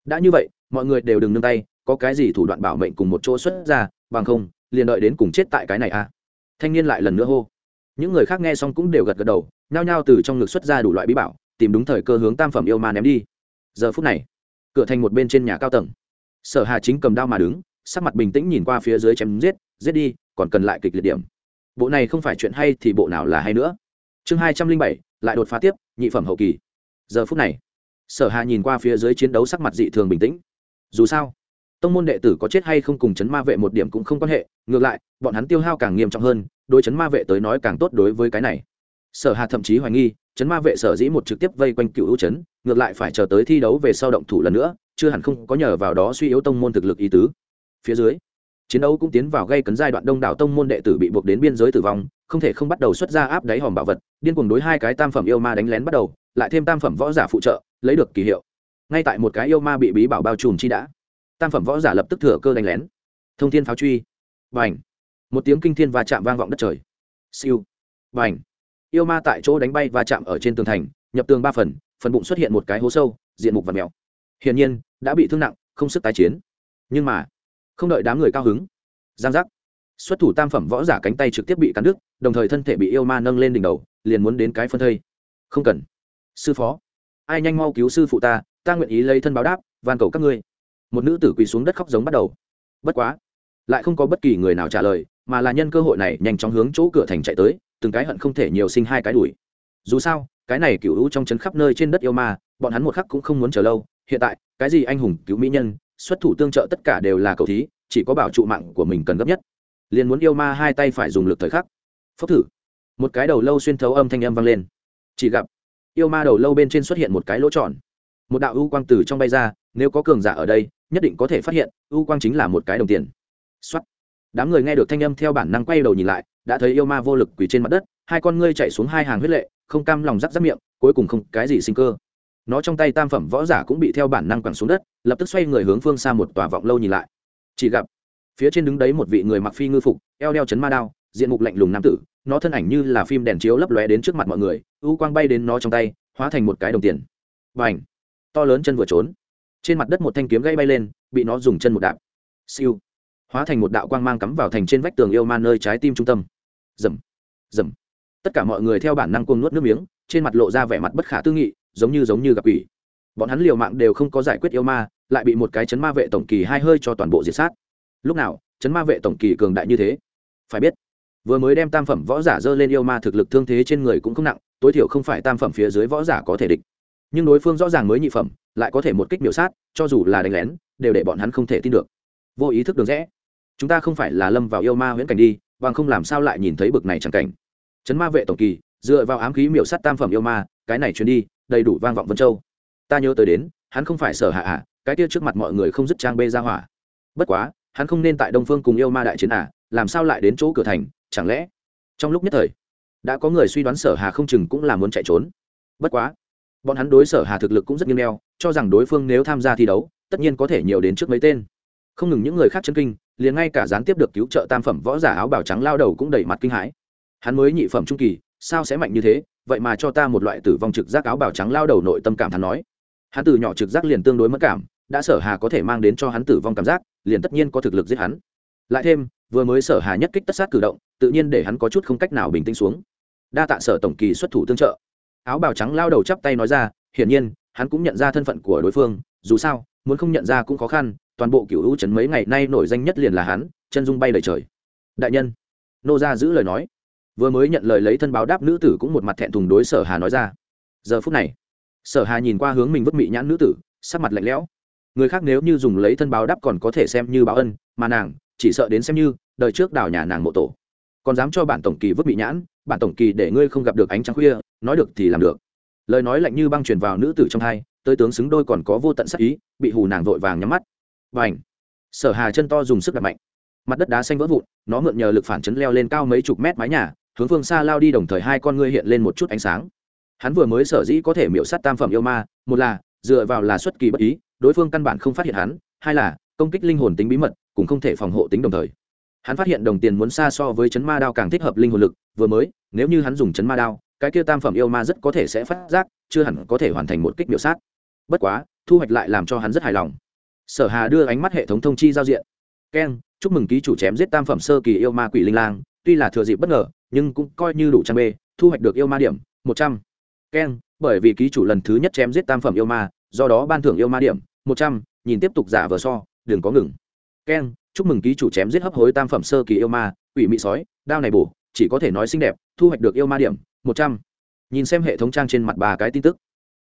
Đã như vậy, mọi người đều đừng nương tay, có cái gì thủ đoạn bảo mệnh cùng một chỗ xuất ra, bằng không, liền đợi đến cùng chết tại cái này à. Thanh niên lại lần nữa hô những người khác nghe xong cũng đều gật gật đầu, nhao nhao từ trong ngực xuất ra đủ loại bí bảo, tìm đúng thời cơ hướng tam phẩm yêu ma ném đi. Giờ phút này, cửa thành một bên trên nhà cao tầng. Sở hà chính cầm đao mà đứng, sắc mặt bình tĩnh nhìn qua phía dưới chém giết giết đi, còn cần lại kịch liệt điểm. Bộ này không phải chuyện hay thì bộ nào là hay nữa. Chương hai trăm linh bảy, lại đột phá tiếp, nhị phẩm hậu kỳ. Giờ phút này, sở hà nhìn qua phía dưới chiến đấu sắc mặt dị thường bình tĩnh. Dù sao tông môn đệ tử có chết hay không cùng chấn ma vệ một điểm cũng không quan hệ, ngược lại, bọn hắn tiêu hao càng nghiêm trọng hơn đôi chấn ma vệ tới nói càng tốt đối với cái này. Sở hà thậm chí hoài nghi, chấn ma vệ sở dĩ một trực tiếp vây quanh cựu hữu chấn, ngược lại phải chờ tới thi đấu về sau động thủ lần nữa, chưa hẳn không có nhờ vào đó suy yếu tông môn thực lực ý tứ. Phía dưới, chiến đấu cũng tiến vào gây cấn giai đoạn đông đảo tông môn đệ tử bị buộc đến biên giới tử vong, không thể không bắt đầu xuất ra áp đáy hòm bảo vật, điên cuồng đối hai cái tam phẩm yêu ma đánh lén bắt đầu, lại thêm tam phẩm võ giả phụ trợ, lấy được kỳ hiệu. Ngay tại một cái yêu ma bị bí bảo bao trùm chi đã tam phẩm võ giả lập tức thừa cơ đánh lén. Thông thiên pháo truy. B à n h một tiếng kinh thiên va chạm vang vọng đất trời. Siêu. B à n h yêu ma tại chỗ đánh bay va chạm ở trên tường thành, nhập tường ba phần phần bụng xuất hiện một cái hố sâu, diện mục và mèo. Hiển nhiên, đã bị thương nặng, không sức tái chiến. Nhưng mà, không đợi đám người cao hứng, giang giác. Xuất thủ tam phẩm võ giả cánh tay trực tiếp bị cắn đứt, đồng thời thân thể bị yêu ma nâng lên đỉnh đầu, liền muốn đến cái phân thây. Không cần. Sư phó. Ai nhanh mau cứu sư phụ ta ta nguyện ý lấy thân báo đáp, van cầu các ngươi một nữ tử quỳ xuống đất khóc giống bắt đầu. Bất quá, lại không có bất kỳ người nào trả lời, mà là nhân cơ hội này nhanh chóng hướng chỗ cửa thành chạy tới, từng cái hận không thể nhiều sinh hai cái đuổi. Dù sao, cái này cựu hữu trong chấn khắp nơi trên đất yêu ma, bọn hắn một khắc cũng không muốn chờ lâu. Hiện tại, cái gì anh hùng cứu mỹ nhân, xuất thủ tương trợ tất cả đều là cầu thí, chỉ có bảo trụ mạng của mình cần gấp nhất. Liền muốn yêu ma hai tay phải dùng lực thời khắc. Phốc thử. Một cái đầu lâu xuyên thấu âm thanh âm vang lên. Chỉ gặp, yêu ma đầu lâu bên trên xuất hiện một cái lỗ tròn. Một đạo ưu quang từ trong bay ra nếu có cường giả ở đây, nhất định có thể phát hiện, ưu quang chính là một cái đồng tiền. Xuất đám người nghe được thanh âm theo bản năng quay đầu nhìn lại, đã thấy yêu ma vô lực quỳ trên mặt đất, hai con ngươi chạy xuống hai hàng huyết lệ, không cam lòng rắc rắc miệng, cuối cùng không, cái gì sinh cơ. Nó trong tay tam phẩm võ giả cũng bị theo bản năng quẳng xuống đất, lập tức xoay người hướng phương xa một tòa vọng lâu nhìn lại. Chỉ gặp, phía trên đứng đấy một vị người mặc phi ngư phục, eo đeo chấn ma đao, diện mục lạnh lùng nam tử, nó thân ảnh như là phim đèn chiếu lấp lóe đến trước mặt mọi người u quang bay đến nó trong tay, hóa thành một cái đồng tiền. Và ảnh to lớn chân vừa trốn trên mặt đất một thanh kiếm gây bay lên, bị nó dùng chân một đạp. Siêu. Hóa thành một đạo quang mang cắm vào thành trên vách tường yêu ma nơi trái tim trung tâm. Dầm dầm tất cả mọi người theo bản năng cuồng nuốt nước miếng, trên mặt lộ ra vẻ mặt bất khả tư nghị, giống như giống như gặp quỷ. Bọn hắn liều mạng đều không có giải quyết yêu ma, lại bị một cái chấn ma vệ tổng kỳ hai hơi cho toàn bộ diệt sát. Lúc nào, chấn ma vệ tổng kỳ cường đại như thế? Phải biết, vừa mới đem tam phẩm võ giả dơ lên yêu ma thực lực thương thế trên người cũng không nặng, tối thiểu không phải tam phẩm phía dưới võ giả có thể địch nhưng đối phương rõ ràng mới nhị phẩm, lại có thể một kích biểu sát, cho dù là đánh lén, đều để bọn hắn không thể tin được. Vô ý thức đường rẽ. Chúng ta không phải là lâm vào yêu ma huyễn cảnh đi, bằng không làm sao lại nhìn thấy bực này chẳng cảnh. Chấn ma vệ tổng kỳ, dựa vào ám khí miểu sát tam phẩm yêu ma, cái này truyền đi, đầy đủ vang vọng vân châu. Ta nhớ tới đến, hắn không phải sở hạ ạ cái kia trước mặt mọi người không dứt trang bê ra hỏa. Bất quá, hắn không nên tại đông phương cùng yêu ma đại chiến à làm sao lại đến chỗ cửa thành, chẳng lẽ? Trong lúc nhất thời, đã có người suy đoán sở hà không chừng cũng là muốn chạy trốn. Bất quá bọn hắn đối sở hà thực lực cũng rất nghiêm đeo cho rằng đối phương nếu tham gia thi đấu, tất nhiên có thể nhiều đến trước mấy tên. Không ngừng những người khác chân kinh, liền ngay cả gián tiếp được cứu trợ tam phẩm võ giả áo bào trắng lao đầu cũng đầy mặt kinh hãi. Hắn mới nhị phẩm trung kỳ, sao sẽ mạnh như thế? Vậy mà cho ta một loại tử vong trực giác áo bào trắng lao đầu nội tâm cảm thán nói. Hắn từ nhỏ trực giác liền tương đối mất cảm, đã sở hà có thể mang đến cho hắn tử vong cảm giác, liền tất nhiên có thực lực giết hắn. Lại thêm, vừa mới sở hà nhất kích tất sát cử động, tự nhiên để hắn có chút không cách nào bình tĩnh xuống. Đa tạ sở tổng kỳ xuất thủ tương trợ áo bào trắng lao đầu chắp tay nói ra, hiển nhiên, hắn cũng nhận ra thân phận của đối phương, dù sao, muốn không nhận ra cũng khó khăn, toàn bộ cựu hữu trấn mấy ngày nay nổi danh nhất liền là hắn, chân dung bay lời trời. Đại nhân, nô gia giữ lời nói. Vừa mới nhận lời lấy thân báo đáp nữ tử cũng một mặt thẹn thùng đối sở hà nói ra. Giờ phút này, sở hà nhìn qua hướng mình vứt mị nhãn nữ tử, sắc mặt lạnh lẽo. Người khác nếu như dùng lấy thân báo đáp còn có thể xem như báo ân, mà nàng chỉ sợ đến xem như đời trước đào nhà nàng mộ tổ. Còn dám cho bản tổng kỳ vứt bị nhãn bản tổng kỳ để ngươi không gặp được ánh trăng khuya, nói được thì làm được. Lời nói lạnh như băng truyền vào nữ tử trong hai, tới tướng xứng đôi còn có vô tận sắc ý, bị hù nàng vội vàng nhắm mắt. Và ảnh sở hà chân to dùng sức đặt mạnh. Mặt đất đá xanh vỡ vụn, nó mượn nhờ lực phản chấn leo lên cao mấy chục mét mái nhà, hướng phương xa lao đi đồng thời hai con ngươi hiện lên một chút ánh sáng. Hắn vừa mới sở dĩ có thể miễu sát tam phẩm yêu ma, một là, dựa vào là xuất kỳ bất ý, đối phương căn bản không phát hiện hắn, hai là, công kích linh hồn tính bí mật, cũng không thể phòng hộ tính đồng thời hắn phát hiện đồng tiền muốn xa so với chấn ma đao càng thích hợp linh hồn lực, vừa mới, nếu như hắn dùng chấn ma đao, cái kia tam phẩm yêu ma rất có thể sẽ phát giác, chưa hẳn có thể hoàn thành một kích biểu sát. Bất quá, thu hoạch lại làm cho hắn rất hài lòng. Sở hà đưa ánh mắt hệ thống thông chi giao diện. Keng chúc mừng ký chủ chém giết tam phẩm sơ kỳ yêu ma quỷ linh lang, tuy là thừa dịp bất ngờ, nhưng cũng coi như đủ trang bê, thu hoạch được yêu ma điểm, một trăm. Keng bởi vì ký chủ lần thứ nhất chém giết tam phẩm yêu ma, do đó ban thưởng yêu ma điểm, một trăm, nhìn tiếp tục giả vờ so, đừng có ngừng. Keng chúc mừng ký chủ chém giết hấp hối tam phẩm sơ kỳ yêu ma, quỷ mị sói, đao này bổ, chỉ có thể nói xinh đẹp, thu hoạch được yêu ma điểm, một trăm. Nhìn xem hệ thống trang trên mặt ba cái tin tức,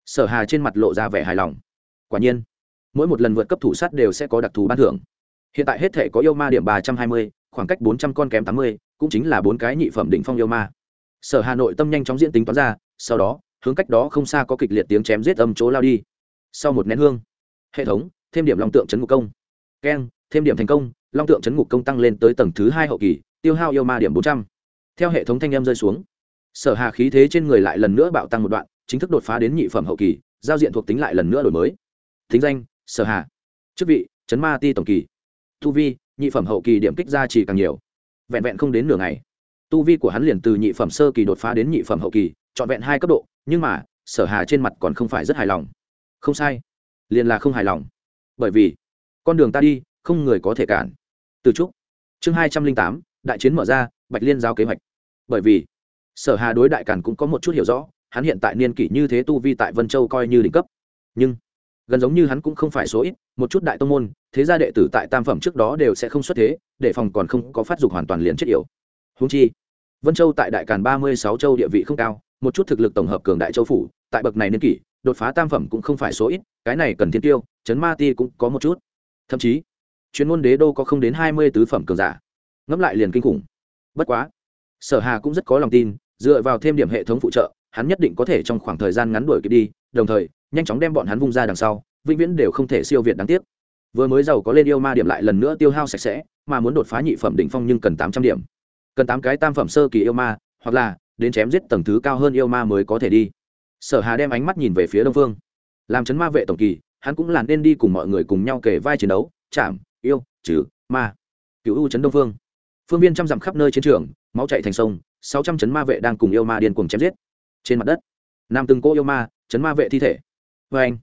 sở hà trên mặt lộ ra vẻ hài lòng. Quả nhiên, mỗi một lần vượt cấp thủ sát đều sẽ có đặc thù ban thưởng. Hiện tại hết thể có yêu ma điểm ba trăm hai mươi, khoảng cách bốn trăm con kém tám mươi, cũng chính là bốn cái nhị phẩm đỉnh phong yêu ma. Sở hà nội tâm nhanh chóng diễn tính toán ra, sau đó, hướng cách đó không xa có kịch liệt tiếng chém giết âm chỗ lao đi. Sau một nén hương, hệ thống, thêm điểm long tượng trấn ngục công. Keng, thêm điểm thành công long tượng chấn ngục công tăng lên tới tầng thứ hai hậu kỳ, tiêu hao yêu ma điểm bốn trăm. Theo hệ thống thanh em rơi xuống, sở hà khí thế trên người lại lần nữa bạo tăng một đoạn, chính thức đột phá đến nhị phẩm hậu kỳ, giao diện thuộc tính lại lần nữa đổi mới. Thính danh, sở hà. Chức vị, chấn ma ti tổng kỳ. Tu vi, nhị phẩm hậu kỳ điểm kích ra chỉ càng nhiều. Vẹn vẹn không đến nửa ngày, tu vi của hắn liền từ nhị phẩm sơ kỳ đột phá đến nhị phẩm hậu kỳ, trọn vẹn hai cấp độ, nhưng mà, sở hà trên mặt còn không phải rất hài lòng. Không sai, liền là không hài lòng. Bởi vì, con đường ta đi, không người có thể cản từ trúc. Chương hai trăm linh tám, đại chiến mở ra, bạch liên giao kế hoạch. Bởi vì, sở hà đối đại càn cũng có một chút hiểu rõ, hắn hiện tại niên kỷ như thế tu vi tại vân châu coi như đỉnh cấp. Nhưng, gần giống như hắn cũng không phải số ít, một chút đại tông môn, thế gia đệ tử tại tam phẩm trước đó đều sẽ không xuất thế, để phòng còn không có phát dục hoàn toàn liền chết yểu. Húng chi, vân châu tại đại càn ba mươi sáu châu địa vị không cao, một chút thực lực tổng hợp cường đại châu phủ, tại bậc này niên kỷ, đột phá tam phẩm cũng không phải số ít, cái này cần thiên tiêu, chấn ma ti cũng có một chút. Thậm chí chuyên môn đế đô có không đến hai mươi tứ phẩm cường giả. Ngẫm lại liền kinh khủng. Bất quá, sở hà cũng rất có lòng tin, dựa vào thêm điểm hệ thống phụ trợ, hắn nhất định có thể trong khoảng thời gian ngắn đuổi kịp đi, đồng thời, nhanh chóng đem bọn hắn vung ra đằng sau, vĩnh viễn đều không thể siêu việt đáng tiếc. Vừa mới giàu có lên yêu ma điểm lại lần nữa tiêu hao sạch sẽ, mà muốn đột phá nhị phẩm đỉnh phong nhưng cần tám trăm điểm. Cần tám cái tam phẩm sơ kỳ yêu ma, hoặc là, đến chém giết tầng thứ cao hơn yêu ma mới có thể đi. Sở hà đem ánh mắt nhìn về phía đông phương. Làm chấn ma vệ tổng kỳ, hắn cũng là nên đi cùng mọi người cùng nhau kể vai chiến đấu, chạm yêu, trừ, ma. Cựu u chấn đông phương. Phương viên trăm dặm khắp nơi chiến trường, máu chạy thành sông, sáu trăm chấn ma vệ đang cùng yêu ma điên cuồng chém giết. Trên mặt đất, nam từng cô yêu ma, chấn ma vệ thi thể. Vê anh,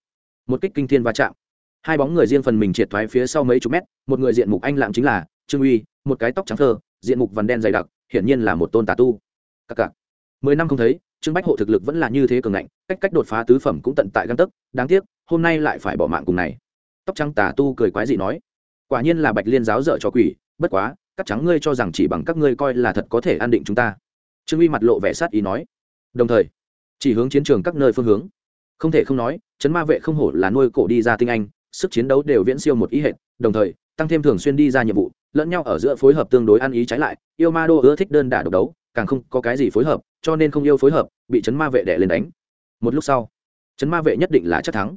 một kích kinh thiên va chạm. Hai bóng người riêng phần mình triệt thoái phía sau mấy chục mét, một người diện mục anh lạng chính là trương uy, một cái tóc trắng thơ, diện mục vằn đen dày đặc, hiển nhiên là một tôn tà tu. Cặc cặc. Mười năm không thấy, trương bách hộ thực lực vẫn là như thế cường ngạnh, cách cách đột phá tứ phẩm cũng tận tại găng tấc, đáng tiếc, hôm nay lại phải bỏ mạng cùng này. Tóc trắng tà tu cười quái dị nói quả nhiên là bạch liên giáo dợ cho quỷ, bất quá cắt trắng ngươi cho rằng chỉ bằng các ngươi coi là thật có thể an định chúng ta. Trương uy mặt lộ vẻ sát ý nói. Đồng thời, chỉ hướng chiến trường các nơi phương hướng. Không thể không nói chấn ma vệ không hổ là nuôi cổ đi ra tinh anh, sức chiến đấu đều viễn siêu một ý hệ đồng thời, tăng thêm thường xuyên đi ra nhiệm vụ, lẫn nhau ở giữa phối hợp tương đối ăn ý trái lại, yêu ma đô ưa thích đơn đả độc đấu, càng không có cái gì phối hợp, cho nên không yêu phối hợp, bị chấn ma vệ đẻ lên đánh. Một lúc sau chấn ma vệ nhất định là chắc thắng.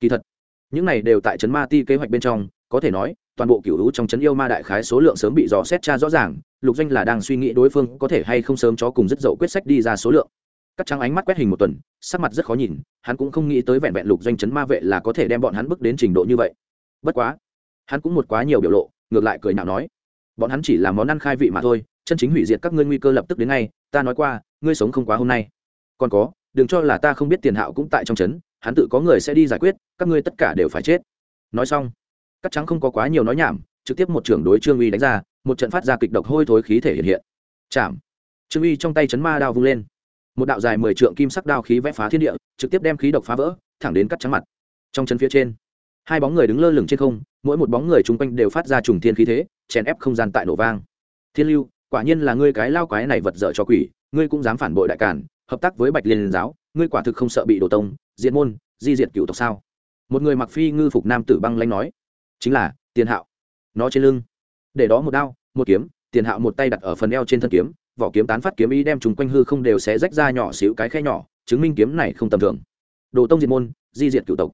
Kỳ thật, những này đều tại chấn ma ti kế hoạch bên trong, có thể nói toàn bộ cựu hữu trong chấn yêu ma đại khái số lượng sớm bị dò xét tra rõ ràng, lục doanh là đang suy nghĩ đối phương có thể hay không sớm cho cùng rất dậu quyết sách đi ra số lượng. Các trắng ánh mắt quét hình một tuần, sắc mặt rất khó nhìn, hắn cũng không nghĩ tới vẹn vẹn lục doanh chấn ma vệ là có thể đem bọn hắn bước đến trình độ như vậy. Bất quá, hắn cũng một quá nhiều biểu lộ, ngược lại cười nhạo nói, bọn hắn chỉ là món ăn khai vị mà thôi, chân chính hủy diệt các ngươi nguy cơ lập tức đến ngay, ta nói qua, ngươi sống không quá hôm nay. Còn có, đừng cho là ta không biết tiền hạo cũng tại trong trấn, hắn tự có người sẽ đi giải quyết, các ngươi tất cả đều phải chết. Nói xong cắt trắng không có quá nhiều nói nhảm, trực tiếp một trưởng đối trương uy đánh ra, một trận phát ra kịch độc hôi thối khí thể hiện hiện. Chạm. Trương uy trong tay chấn ma đao vung lên. Một đạo dài mười trượng kim sắc đao khí vẽ phá thiên địa, trực tiếp đem khí độc phá vỡ, thẳng đến cắt trắng mặt. Trong chân phía trên, hai bóng người đứng lơ lửng trên không, mỗi một bóng người chung quanh đều phát ra trùng thiên khí thế, chèn ép không gian tại nổ vang. Thiên lưu, quả nhiên là ngươi cái lao quái này vật dở cho quỷ, ngươi cũng dám phản bội đại cản hợp tác với bạch liên giáo, ngươi quả thực không sợ bị đổ tông, diệt môn, di diệt cựu tộc sao? Một người mặc phi ngư phục nam tử băng lanh nói chính là tiền hạo. Nó trên lưng. Để đó một đao, một kiếm, tiền hạo một tay đặt ở phần eo trên thân kiếm, vỏ kiếm tán phát kiếm ý đem chúng quanh hư không đều sẽ rách ra nhỏ xíu cái khe nhỏ, chứng minh kiếm này không tầm thường. Đồ tông diệt môn, di diệt cựu tộc.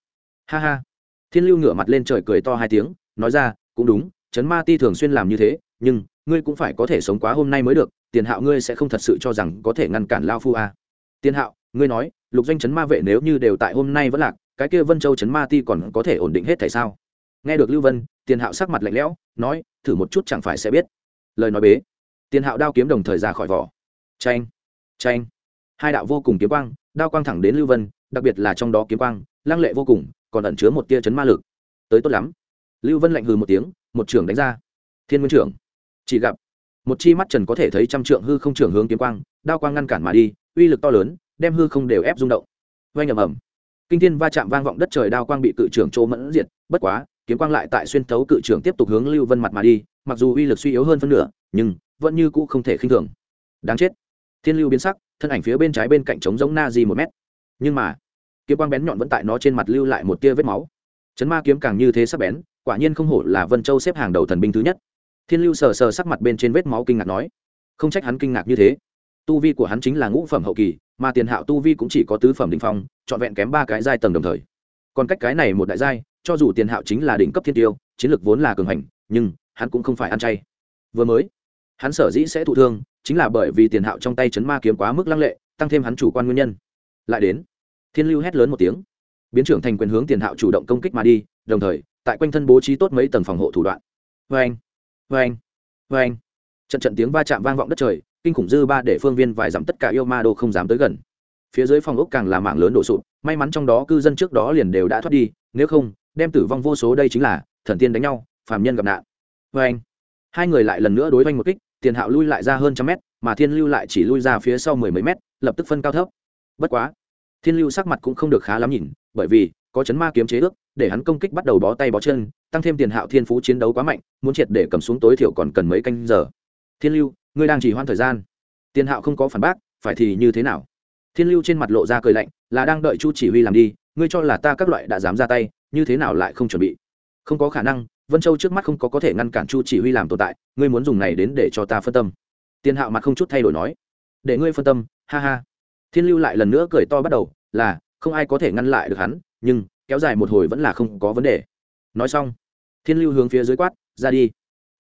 Ha ha. Thiên lưu ngửa mặt lên trời cười to hai tiếng, nói ra, cũng đúng chấn ma ti thường xuyên làm như thế, nhưng ngươi cũng phải có thể sống quá hôm nay mới được, tiền hạo ngươi sẽ không thật sự cho rằng có thể ngăn cản lao phu a. Tiền hạo, ngươi nói, lục doanh chấn ma vệ nếu như đều tại hôm nay vẫn lạc, cái kia vân châu chấn ma ti còn có thể ổn định hết tại sao? Nghe được lưu vân, tiền hạo sắc mặt lạnh lẽo, nói, thử một chút chẳng phải sẽ biết. Lời nói bế, tiền hạo đao kiếm đồng thời ra khỏi vỏ. Tranh tranh hai đạo vô cùng kiếm quang, đao quang thẳng đến lưu vân, đặc biệt là trong đó kiếm quang, lăng lệ vô cùng, còn ẩn chứa một tia chấn ma lực. Tới tốt lắm. Lưu vân lạnh hừ một tiếng, một trưởng đánh ra. Thiên nguyên trưởng, chỉ gặp một chi mắt trần có thể thấy trăm trượng hư không trưởng hướng kiếm quang, đao quang ngăn cản mà đi, uy lực to lớn, đem hư không đều ép rung động. Vang ầm ầm. Kinh thiên va chạm vang vọng đất trời đao quang bị cự trưởng chỗ mẫn diệt, bất quá kiếm quang lại tại xuyên thấu cự trưởng tiếp tục hướng lưu vân mặt mà đi, mặc dù uy lực suy yếu hơn phân nửa, nhưng vẫn như cũ không thể khinh thường. Đáng chết. Thiên lưu biến sắc, thân ảnh phía bên trái bên cạnh trống giống na di một mét. Nhưng mà, kiếm quang bén nhọn vẫn tại nó trên mặt lưu lại một tia vết máu. Chấn ma kiếm càng như thế sắc bén, quả nhiên không hổ là vân châu xếp hàng đầu thần binh thứ nhất. Thiên lưu sờ sờ sắc mặt bên trên vết máu kinh ngạc nói, không trách hắn kinh ngạc như thế. Tu vi của hắn chính là ngũ phẩm hậu kỳ, mà tiền hạo tu vi cũng chỉ có tứ phẩm đình phong, trọn vẹn kém ba cái giai tầng đồng thời. Còn cách cái này một đại giai cho dù tiền hạo chính là đỉnh cấp thiên tiêu, chiến lược vốn là cường hành, nhưng hắn cũng không phải ăn chay. Vừa mới, hắn sở dĩ sẽ thụ thương, chính là bởi vì tiền hạo trong tay chấn ma kiếm quá mức lăng lệ, tăng thêm hắn chủ quan nguyên nhân. Lại đến, thiên lưu hét lớn một tiếng. Biến trưởng thành quyền hướng tiền hạo chủ động công kích mà đi, đồng thời, tại quanh thân bố trí tốt mấy tầng phòng hộ thủ đoạn. Vê anh vê anh vê anh trận trận tiếng va chạm vang vọng đất trời, kinh khủng dư ba để phương viên vài dặm tất cả yêu ma đô không dám tới gần. Phía dưới phòng ốc càng là mạng lớn đổ sụp, may mắn trong đó cư dân trước đó liền đều đã thoát đi, nếu không đem tử vong vô số đây chính là thần tiên đánh nhau, phàm nhân gặp nạn. Vê anh, hai người lại lần nữa đối oanh một kích, tiền hạo lui lại ra hơn trăm mét, mà thiên lưu lại chỉ lui ra phía sau mười mấy mét, lập tức phân cao thấp. Bất quá, thiên lưu sắc mặt cũng không được khá lắm nhìn, bởi vì có chấn ma kiếm chế ước, để hắn công kích bắt đầu bó tay bó chân, tăng thêm tiền hạo thiên phú chiến đấu quá mạnh, muốn triệt để cầm xuống tối thiểu còn cần mấy canh giờ. Thiên lưu, ngươi đang chỉ hoãn thời gian. Tiền hạo không có phản bác, phải thì như thế nào? Thiên lưu trên mặt lộ ra cười lạnh, là đang đợi chu chỉ huy làm đi, ngươi cho là ta các loại đã dám ra tay như thế nào lại không chuẩn bị? Không có khả năng, vân châu trước mắt không có có thể ngăn cản chu chỉ huy làm tồn tại, ngươi muốn dùng này đến để cho ta phân tâm. Tiền hạo mặt không chút thay đổi nói. Để ngươi phân tâm, ha ha. Thiên lưu lại lần nữa cười to bắt đầu, là, không ai có thể ngăn lại được hắn, nhưng, kéo dài một hồi vẫn là không có vấn đề. Nói xong, thiên lưu hướng phía dưới quát, ra đi.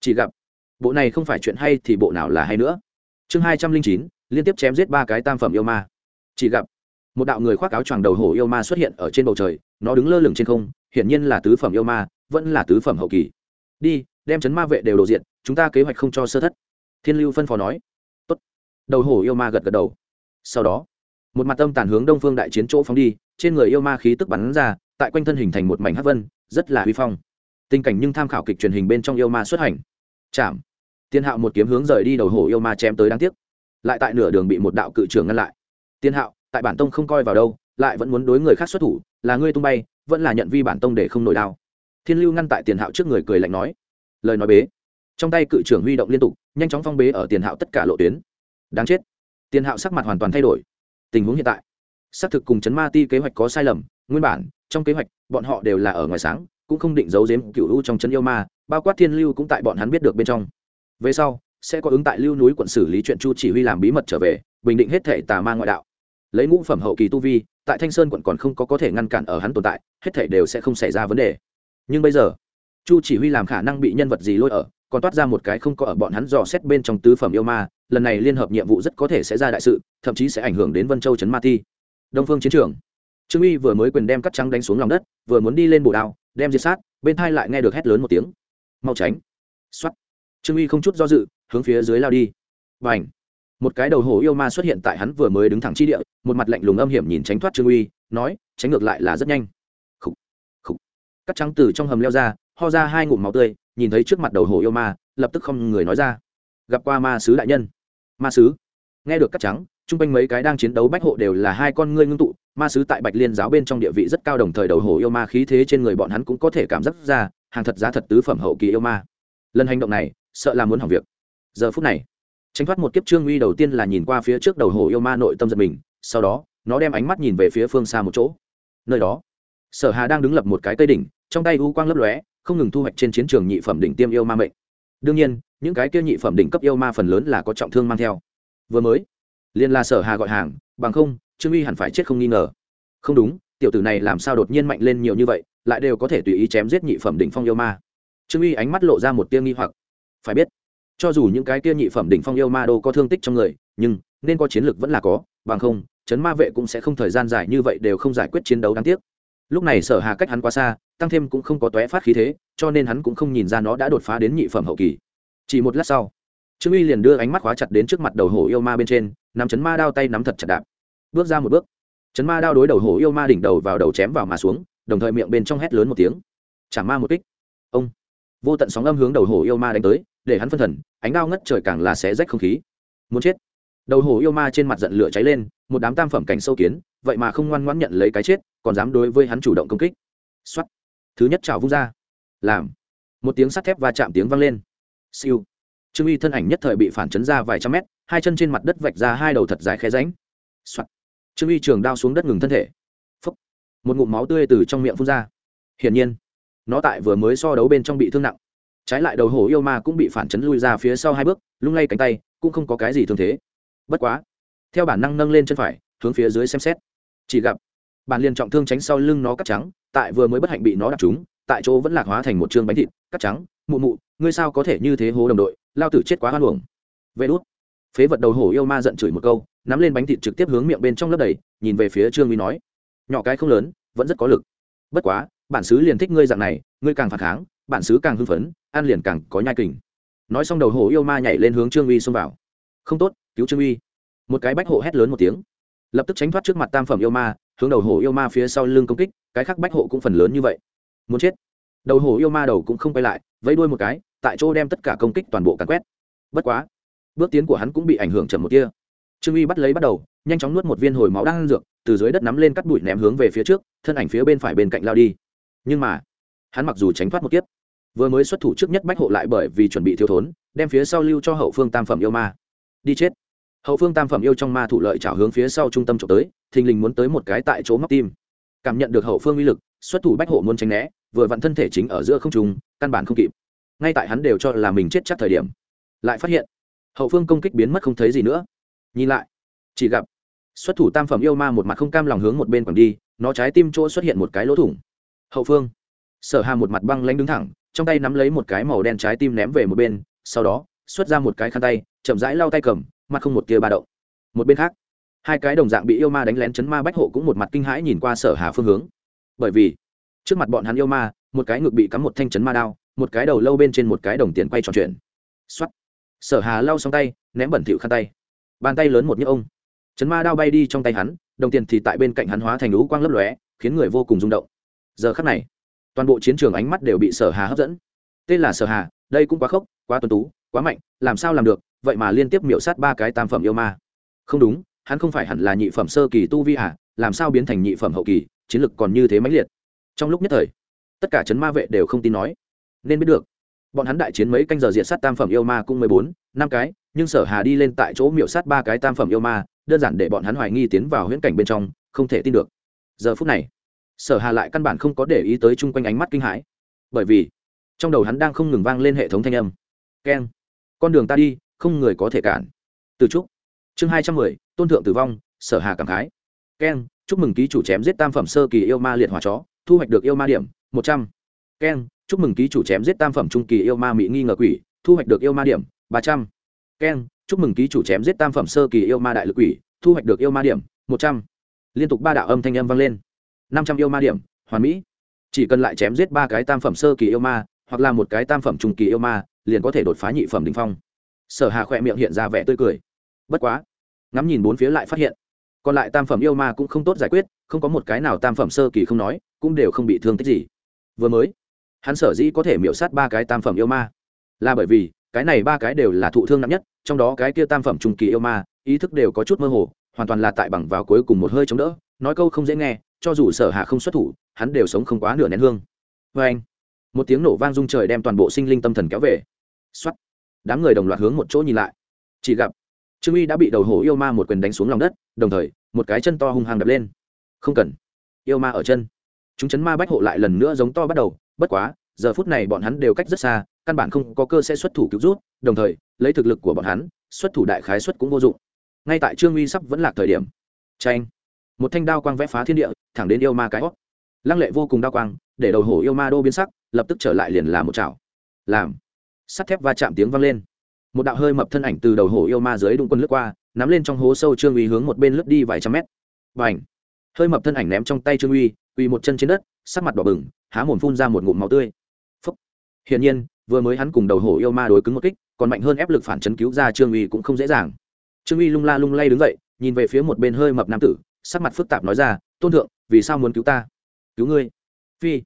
Chỉ gặp, bộ này không phải chuyện hay thì bộ nào là hay nữa. Chương hai trăm linh chín, liên tiếp chém giết ba cái tam phẩm yêu ma. Chỉ gặp, một đạo người khoác áo choàng đầu hổ yêu ma xuất hiện ở trên bầu trời, nó đứng lơ lửng trên không hiển nhiên là tứ phẩm yêu ma, vẫn là tứ phẩm hậu kỳ. Đi, đem chấn ma vệ đều đồ diện, chúng ta kế hoạch không cho sơ thất. Thiên lưu phân phó nói. Tốt. đầu hổ yêu ma gật gật đầu. Sau đó, một mặt âm tàn hướng đông phương đại chiến chỗ phóng đi, trên người yêu ma khí tức bắn ra, tại quanh thân hình thành một mảnh hắc vân, rất là huy phong. Tình cảnh nhưng tham khảo kịch truyền hình bên trong yêu ma xuất hành. Chạm. Tiên hạo một kiếm hướng rời đi đầu hổ yêu ma chém tới đáng tiếc. Lại tại nửa đường bị một đạo cự trưởng ngăn lại. Tiên hạo, tại bản tông không coi vào đâu, lại vẫn muốn đối người khác xuất thủ, là ngươi tung bay vẫn là nhận vi bản tông để không nổi đao thiên lưu ngăn tại tiền hạo trước người cười lạnh nói, lời nói bế. Trong tay cự trưởng huy động liên tục, nhanh chóng phong bế ở tiền hạo tất cả lộ tuyến. Đáng chết. Tiền hạo sắc mặt hoàn toàn thay đổi. Tình huống hiện tại, xác thực cùng chấn ma ti kế hoạch có sai lầm, nguyên bản, trong kế hoạch, bọn họ đều là ở ngoài sáng, cũng không định giấu giếm cựu u trong chấn yêu ma, bao quát thiên lưu cũng tại bọn hắn biết được bên trong. Về sau, sẽ có ứng tại lưu núi quận xử lý chuyện chu chỉ huy làm bí mật trở về, bình định hết thể tà ma ngoại đạo. Lấy ngũ phẩm hậu kỳ tu vi, tại thanh sơn quận còn không có có thể ngăn cản ở hắn tồn tại hết thảy đều sẽ không xảy ra vấn đề. Nhưng bây giờ, chu chỉ huy làm khả năng bị nhân vật gì lôi ở, còn toát ra một cái không có ở bọn hắn dò xét bên trong tứ phẩm yêu ma, lần này liên hợp nhiệm vụ rất có thể sẽ ra đại sự, thậm chí sẽ ảnh hưởng đến vân châu trấn ma ti. Đông phương chiến trường. Trương uy vừa mới quyền đem cắt trắng đánh xuống lòng đất, vừa muốn đi lên bồ đao, đem diệt sát, bên thai lại nghe được hét lớn một tiếng. Mau tránh. X trương uy không chút do dự, hướng phía dưới lao đi. Và ảnh một cái đầu hổ yêu ma xuất hiện tại hắn vừa mới đứng thẳng chi địa, một mặt lạnh lùng âm hiểm nhìn tránh thoát trương uy, nói, tránh ngược lại là rất nhanh cắt trắng từ trong hầm leo ra, ho ra hai ngụm máu tươi, nhìn thấy trước mặt đầu hổ yêu ma, lập tức không người nói ra. Gặp qua ma sứ đại nhân. Ma sứ. Nghe được cắt trắng, chung quanh mấy cái đang chiến đấu bách hộ đều là hai con ngươi ngưng tụ, ma sứ tại bạch liên giáo bên trong địa vị rất cao đồng thời đầu hổ yêu ma khí thế trên người bọn hắn cũng có thể cảm giác ra, hàng thật giá thật tứ phẩm hậu kỳ yêu ma. Lần hành động này, sợ là muốn hỏng việc. Giờ phút này, tránh thoát một kiếp trương uy đầu tiên là nhìn qua phía trước đầu hổ yêu ma nội tâm giật mình, sau đó, nó đem ánh mắt nhìn về phía phương xa một chỗ. Nơi đó, sở hà đang đứng lập một cái cây đỉnh trong tay u quang lấp lóe, không ngừng thu hoạch trên chiến trường nhị phẩm đỉnh tiêm yêu ma mệnh. Đương nhiên, những cái kia nhị phẩm đỉnh cấp yêu ma phần lớn là có trọng thương mang theo. Vừa mới liên là sở hà gọi hàng, bằng không, trương uy hẳn phải chết không nghi ngờ. Không đúng, tiểu tử này làm sao đột nhiên mạnh lên nhiều như vậy, lại đều có thể tùy ý chém giết nhị phẩm đỉnh phong yêu ma. Trương uy ánh mắt lộ ra một tia nghi hoặc. Phải biết, cho dù những cái kia nhị phẩm đỉnh phong yêu ma đô có thương tích trong người, nhưng nên có chiến lược vẫn là có, bằng không, chấn ma vệ cũng sẽ không thời gian dài như vậy đều không giải quyết chiến đấu đáng tiếc lúc này sở hà cách hắn quá xa, tăng thêm cũng không có tóe phát khí thế, cho nên hắn cũng không nhìn ra nó đã đột phá đến nhị phẩm hậu kỳ. Chỉ một lát sau, trương uy liền đưa ánh mắt khóa chặt đến trước mặt đầu hổ yêu ma bên trên, nắm chấn ma đao tay nắm thật chặt đạp. Bước ra một bước, chấn ma đao đối đầu hổ yêu ma đỉnh đầu vào đầu chém vào mà xuống, đồng thời miệng bên trong hét lớn một tiếng. Chả ma một kích. Ông. Vô tận sóng âm hướng đầu hổ yêu ma đánh tới, để hắn phân thần, ánh đao ngất trời càng là xé rách không khí. Muốn chết. Đầu hổ yêu ma trên mặt giận lửa cháy lên, một đám tam phẩm cảnh sâu kiến, vậy mà không ngoan ngoãn nhận lấy cái chết còn dám đối với hắn chủ động công kích. Xuất thứ nhất chảo vung ra. Làm. Một tiếng sắt thép và chạm tiếng vang lên. Siêu. Trương uy thân ảnh nhất thời bị phản chấn ra vài trăm mét, hai chân trên mặt đất vạch ra hai đầu thật dài khe ránh、Soạn. trương uy trường đao xuống đất ngừng thân thể. Phúc. một ngụm máu tươi từ trong miệng phun ra. Hiển nhiên, nó tại vừa mới so đấu bên trong bị thương nặng. Trái lại đầu hổ yêu ma cũng bị phản chấn lui ra phía sau hai bước, lung lay cánh tay, cũng không có cái gì thương thế. Bất quá, theo bản năng nâng lên chân phải, hướng phía dưới xem xét. Chỉ gặp bản liền trọng thương tránh sau lưng nó cắt trắng, tại vừa mới bất hạnh bị nó đập trúng, tại chỗ vẫn lạc hóa thành một chương bánh thịt, cắt trắng. Mụ mụ, ngươi sao có thể như thế hố đồng đội? Lao tử chết quá hoan hồng. Vê đốt phế vật đầu hổ yêu ma giận chửi một câu, nắm lên bánh thịt trực tiếp hướng miệng bên trong lớp đầy, nhìn về phía trương uy nói. Nhỏ cái không lớn, vẫn rất có lực. Bất quá, bản xứ liền thích ngươi dạng này, ngươi càng phản kháng, bản xứ càng hưng phấn, ăn liền càng có nhai kình. Nói xong đầu hổ yêu ma nhảy lên hướng trương uy xông vào. Không tốt, cứu trương uy. Một cái bách hộ hét lớn một tiếng lập tức tránh thoát trước mặt tam phẩm yêu ma, hướng đầu hổ yêu ma phía sau lưng công kích, cái khác bách hộ cũng phần lớn như vậy. Muốn chết. Đầu hổ yêu ma đầu cũng không quay lại, vẫy đuôi một cái, tại chỗ đem tất cả công kích toàn bộ càn quét. Bất quá, bước tiến của hắn cũng bị ảnh hưởng chậm một kia trương uy bắt lấy bắt đầu, nhanh chóng nuốt một viên hồi máu đang ăn dược, từ dưới đất nắm lên cắt bụi ném hướng về phía trước, thân ảnh phía bên phải bên cạnh lao đi. Nhưng mà, hắn mặc dù tránh thoát một kiếp, vừa mới xuất thủ trước nhất bách hộ lại bởi vì chuẩn bị thiếu thốn, đem phía sau lưu cho hậu phương tam phẩm yêu ma. Đi chết hậu phương tam phẩm yêu trong ma thủ lợi chảo hướng phía sau trung tâm trộm tới, thình lình muốn tới một cái tại chỗ móc tim. Cảm nhận được hậu phương uy lực, xuất thủ bách hộ muốn tránh né, vừa vặn thân thể chính ở giữa không trùng căn bản không kịp. Ngay tại hắn đều cho là mình chết chắc thời điểm, lại phát hiện, hậu phương công kích biến mất không thấy gì nữa. Nhìn lại, chỉ gặp, xuất thủ tam phẩm yêu ma một mặt không cam lòng hướng một bên còn đi, nó trái tim chỗ xuất hiện một cái lỗ thủng. Hậu phương, sở hà một mặt băng lánh đứng thẳng, trong tay nắm lấy một cái màu đen trái tim ném về một bên, sau đó, xuất ra một cái khăn tay, chậm rãi lau tay cầm mặt không một tia ba động. Một bên khác, hai cái đồng dạng bị yêu ma đánh lén chấn ma bách hộ cũng một mặt kinh hãi nhìn qua sở hà phương hướng. Bởi vì, trước mặt bọn hắn yêu ma, một cái ngực bị cắm một thanh chấn ma đao, một cái đầu lâu bên trên một cái đồng tiền quay tròn chuyện xuất sở hà lau xong tay, ném bẩn thỉu khăn tay. Bàn tay lớn một nhức ông. Chấn ma đao bay đi trong tay hắn, đồng tiền thì tại bên cạnh hắn hóa thành lũ quang lấp lóe, khiến người vô cùng rung động. Giờ khắc này, toàn bộ chiến trường ánh mắt đều bị sở hà hấp dẫn. Tên là sở hà, đây cũng quá khốc, quá tuân tú, quá mạnh, làm sao làm được vậy mà liên tiếp miểu sát ba cái tam phẩm yêu ma. Không đúng, hắn không phải hẳn là nhị phẩm sơ kỳ tu vi à làm sao biến thành nhị phẩm hậu kỳ, chiến lực còn như thế mãnh liệt. Trong lúc nhất thời, tất cả chấn ma vệ đều không tin nói. Nên biết được, bọn hắn đại chiến mấy canh giờ diện sát tam phẩm yêu ma cũng mười bốn, năm cái, nhưng sở hà đi lên tại chỗ miểu sát ba cái tam phẩm yêu ma, đơn giản để bọn hắn hoài nghi tiến vào huyễn cảnh bên trong, không thể tin được. Giờ phút này, sở hà lại căn bản không có để ý tới chung quanh ánh mắt kinh hãi. Bởi vì, trong đầu hắn đang không ngừng vang lên hệ thống thanh âm. Keng, con đường ta đi không người có thể cản. Từ trúc. Chương hai trăm mười, tôn thượng tử vong, sở hà cảm khái. Keng chúc mừng ký chủ chém giết tam phẩm sơ kỳ yêu ma liệt hỏa chó, thu hoạch được yêu ma điểm, một trăm. Keng chúc mừng ký chủ chém giết tam phẩm trung kỳ yêu ma mỹ nghi ngờ quỷ, thu hoạch được yêu ma điểm, ba trăm. Keng chúc mừng ký chủ chém giết tam phẩm sơ kỳ yêu ma đại lực quỷ, thu hoạch được yêu ma điểm, một trăm. Liên tục ba đạo âm thanh âm vang lên. Năm trăm yêu ma điểm, hoàn mỹ. Chỉ cần lại chém giết ba cái tam phẩm sơ kỳ yêu ma, hoặc là một cái tam phẩm trung kỳ yêu ma, liền có thể đột phá nhị phẩm đỉnh phong sở hà khỏe miệng hiện ra vẻ tươi cười. Bất quá, ngắm nhìn bốn phía lại phát hiện, còn lại tam phẩm yêu ma cũng không tốt giải quyết, không có một cái nào tam phẩm sơ kỳ không nói, cũng đều không bị thương tích gì. Vừa mới, hắn sở dĩ có thể miễu sát ba cái tam phẩm yêu ma, là bởi vì, cái này ba cái đều là thụ thương nặng nhất, trong đó cái kia tam phẩm trung kỳ yêu ma, ý thức đều có chút mơ hồ, hoàn toàn là tại bằng vào cuối cùng một hơi chống đỡ, nói câu không dễ nghe, cho dù sở hạ không xuất thủ, hắn đều sống không quá nửa nén hương. Vê anh một tiếng nổ vang rung trời đem toàn bộ sinh linh tâm thần kéo về. Xuất đám người đồng loạt hướng một chỗ nhìn lại. Chỉ gặp, trương uy đã bị đầu hổ yêu ma một quyền đánh xuống lòng đất, đồng thời, một cái chân to hung hăng đập lên. Không cần. Yêu ma ở chân. Chúng chấn ma bách hộ lại lần nữa giống to bắt đầu, bất quá, giờ phút này bọn hắn đều cách rất xa, căn bản không có cơ sẽ xuất thủ cứu rút, đồng thời, lấy thực lực của bọn hắn, xuất thủ đại khái xuất cũng vô dụng. Ngay tại trương uy sắp vẫn lạc thời điểm tranh một thanh đao quang vẽ phá thiên địa, thẳng đến yêu ma cái hót. Lăng lệ vô cùng đao quang, để đầu hổ yêu ma đô biến sắc, lập tức trở lại liền làm một chảo. Làm sắt thép va chạm tiếng vang lên. Một đạo hơi mập thân ảnh từ đầu hổ yêu ma dưới đụng quân lướt qua, nắm lên trong hố sâu trương uy hướng một bên lướt đi vài trăm mét. Và ảnh hơi mập thân ảnh ném trong tay trương uy uy một chân trên đất, sắc mặt đỏ bừng, há mồm phun ra một ngụm máu tươi. Phúc. hiển nhiên, vừa mới hắn cùng đầu hổ yêu ma đối cứng một kích, còn mạnh hơn ép lực phản chấn cứu ra trương uy cũng không dễ dàng. Trương uy lung la lung lay đứng dậy, nhìn về phía một bên hơi mập nam tử, sắc mặt phức tạp nói ra, tôn thượng, vì sao muốn cứu ta? Cứu ngươi. Phi,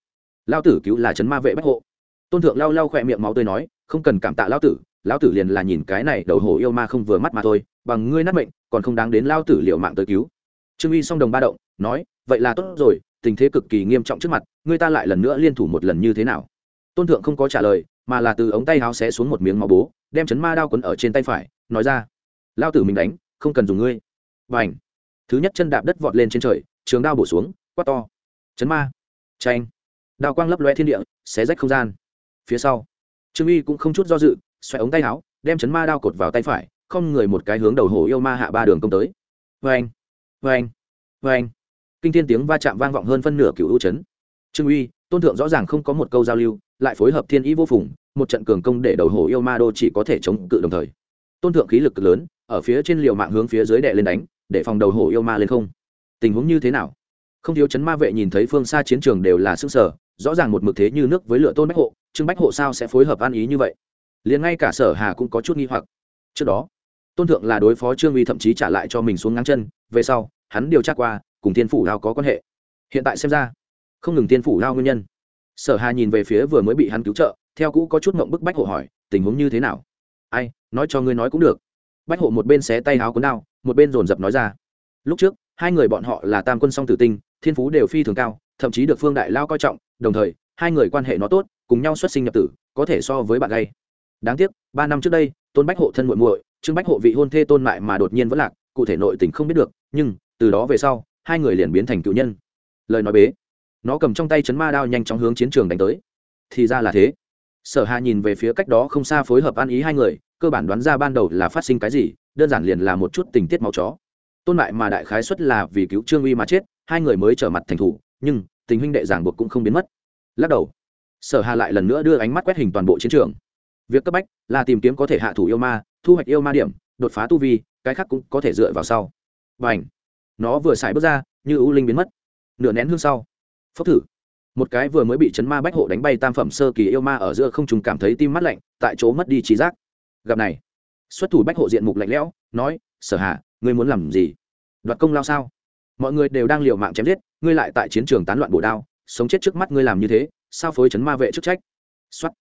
lao tử cứu là chấn ma vệ bách hộ. Tôn thượng lao lao khỏe miệng máu tươi nói không cần cảm tạ lão tử lão tử liền là nhìn cái này đầu hổ yêu ma không vừa mắt mà thôi, bằng ngươi nát mệnh, còn không đáng đến lão tử liệu mạng tới cứu. Trương uy song đồng ba động, nói, vậy là tốt rồi, tình thế cực kỳ nghiêm trọng trước mặt, ngươi ta lại lần nữa liên thủ một lần như thế nào? Tôn thượng không có trả lời, mà là từ ống tay áo xé xuống một miếng máu bố, đem chấn ma đao quấn ở trên tay phải, nói ra lao tử mình đánh, không cần dùng ngươi. Và ảnh thứ nhất chân đạp đất vọt lên trên trời, trường đao bổ xuống, quát to, chấn ma! Tranh đao quang lấp loe thiên địa, xé rách không gian. Phía sau trương uy cũng không chút do dự, xoay ống tay áo, đem chấn ma đao cột vào tay phải, không người một cái hướng đầu hổ yêu ma hạ ba đường công tới. Vê anh vê anh vê anh kinh thiên tiếng va chạm vang vọng hơn phân nửa cựu hữu chấn. Trương uy tôn thượng rõ ràng không có một câu giao lưu, lại phối hợp thiên ý vô phùng, một trận cường công để đầu hổ yêu ma đô chỉ có thể chống cự đồng thời. Tôn thượng khí lực cực lớn, ở phía trên liều mạng hướng phía dưới đệ lên đánh, để phòng đầu hổ yêu ma lên không. Tình huống như thế nào? Không thiếu chấn ma vệ nhìn thấy phương xa chiến trường đều là sức sở rõ ràng một mực thế như nước với lửa tôn bách hộ, trương bách hộ sao sẽ phối hợp ăn ý như vậy? Liền ngay cả sở hà cũng có chút nghi hoặc. Trước đó, tôn thượng là đối phó trương uy thậm chí trả lại cho mình xuống ngắn chân, về sau, hắn điều tra qua, cùng thiên phủ lao có quan hệ. Hiện tại xem ra, không ngừng thiên phủ lao nguyên nhân. Sở hà nhìn về phía vừa mới bị hắn cứu trợ, theo cũ có chút mộng bức bách hộ hỏi, tình huống như thế nào? Ai, nói cho ngươi nói cũng được. Bách hộ một bên xé tay háo cuốn đao, một bên dồn dập nói ra, lúc trước, hai người bọn họ là tam quân song tử tinh, thiên phú đều phi thường cao, thậm chí được phương đại lao coi trọng đồng thời, hai người quan hệ nó tốt, cùng nhau xuất sinh nhập tử, có thể so với bạn gay. Đáng tiếc, ba năm trước đây, tôn bách hộ thân muội muội, trương bách hộ vị hôn thê tôn mại mà đột nhiên vẫn lạc, cụ thể nội tình không biết được, nhưng, từ đó về sau, hai người liền biến thành cựu nhân. Lời nói bế. Nó cầm trong tay chấn ma đao nhanh chóng hướng chiến trường đánh tới. Thì ra là thế. Sở hà nhìn về phía cách đó không xa phối hợp ăn ý hai người, cơ bản đoán ra ban đầu là phát sinh cái gì, đơn giản liền là một chút tình tiết máu chó. Tôn mại mà đại khái xuất là vì cứu trương uy mà chết, hai người mới trở mặt thành thủ, nhưng tình huynh đệ giảng buộc cũng không biến mất. Lắc đầu sở hà lại lần nữa đưa ánh mắt quét hình toàn bộ chiến trường. Việc cấp bách là tìm kiếm có thể hạ thủ yêu ma thu hoạch yêu ma điểm đột phá tu vi cái khác cũng có thể dựa vào sau. Và ảnh nó vừa xài bước ra như ưu linh biến mất. Nửa nén hương sau phốc thử. Một cái vừa mới bị chấn ma bách hộ đánh bay tam phẩm sơ kỳ yêu ma ở giữa không trùng cảm thấy tim mắt lạnh tại chỗ mất đi trí giác. Gặp này xuất thủ bách hộ diện mục lạnh lẽo nói sở Hà, ngươi muốn làm gì? Đoạt công lao sao? Mọi người đều đang liều mạng chém giết, ngươi lại tại chiến trường tán loạn bổ đao, sống chết trước mắt ngươi làm như thế, sao phối chấn ma vệ chức trách? Xuất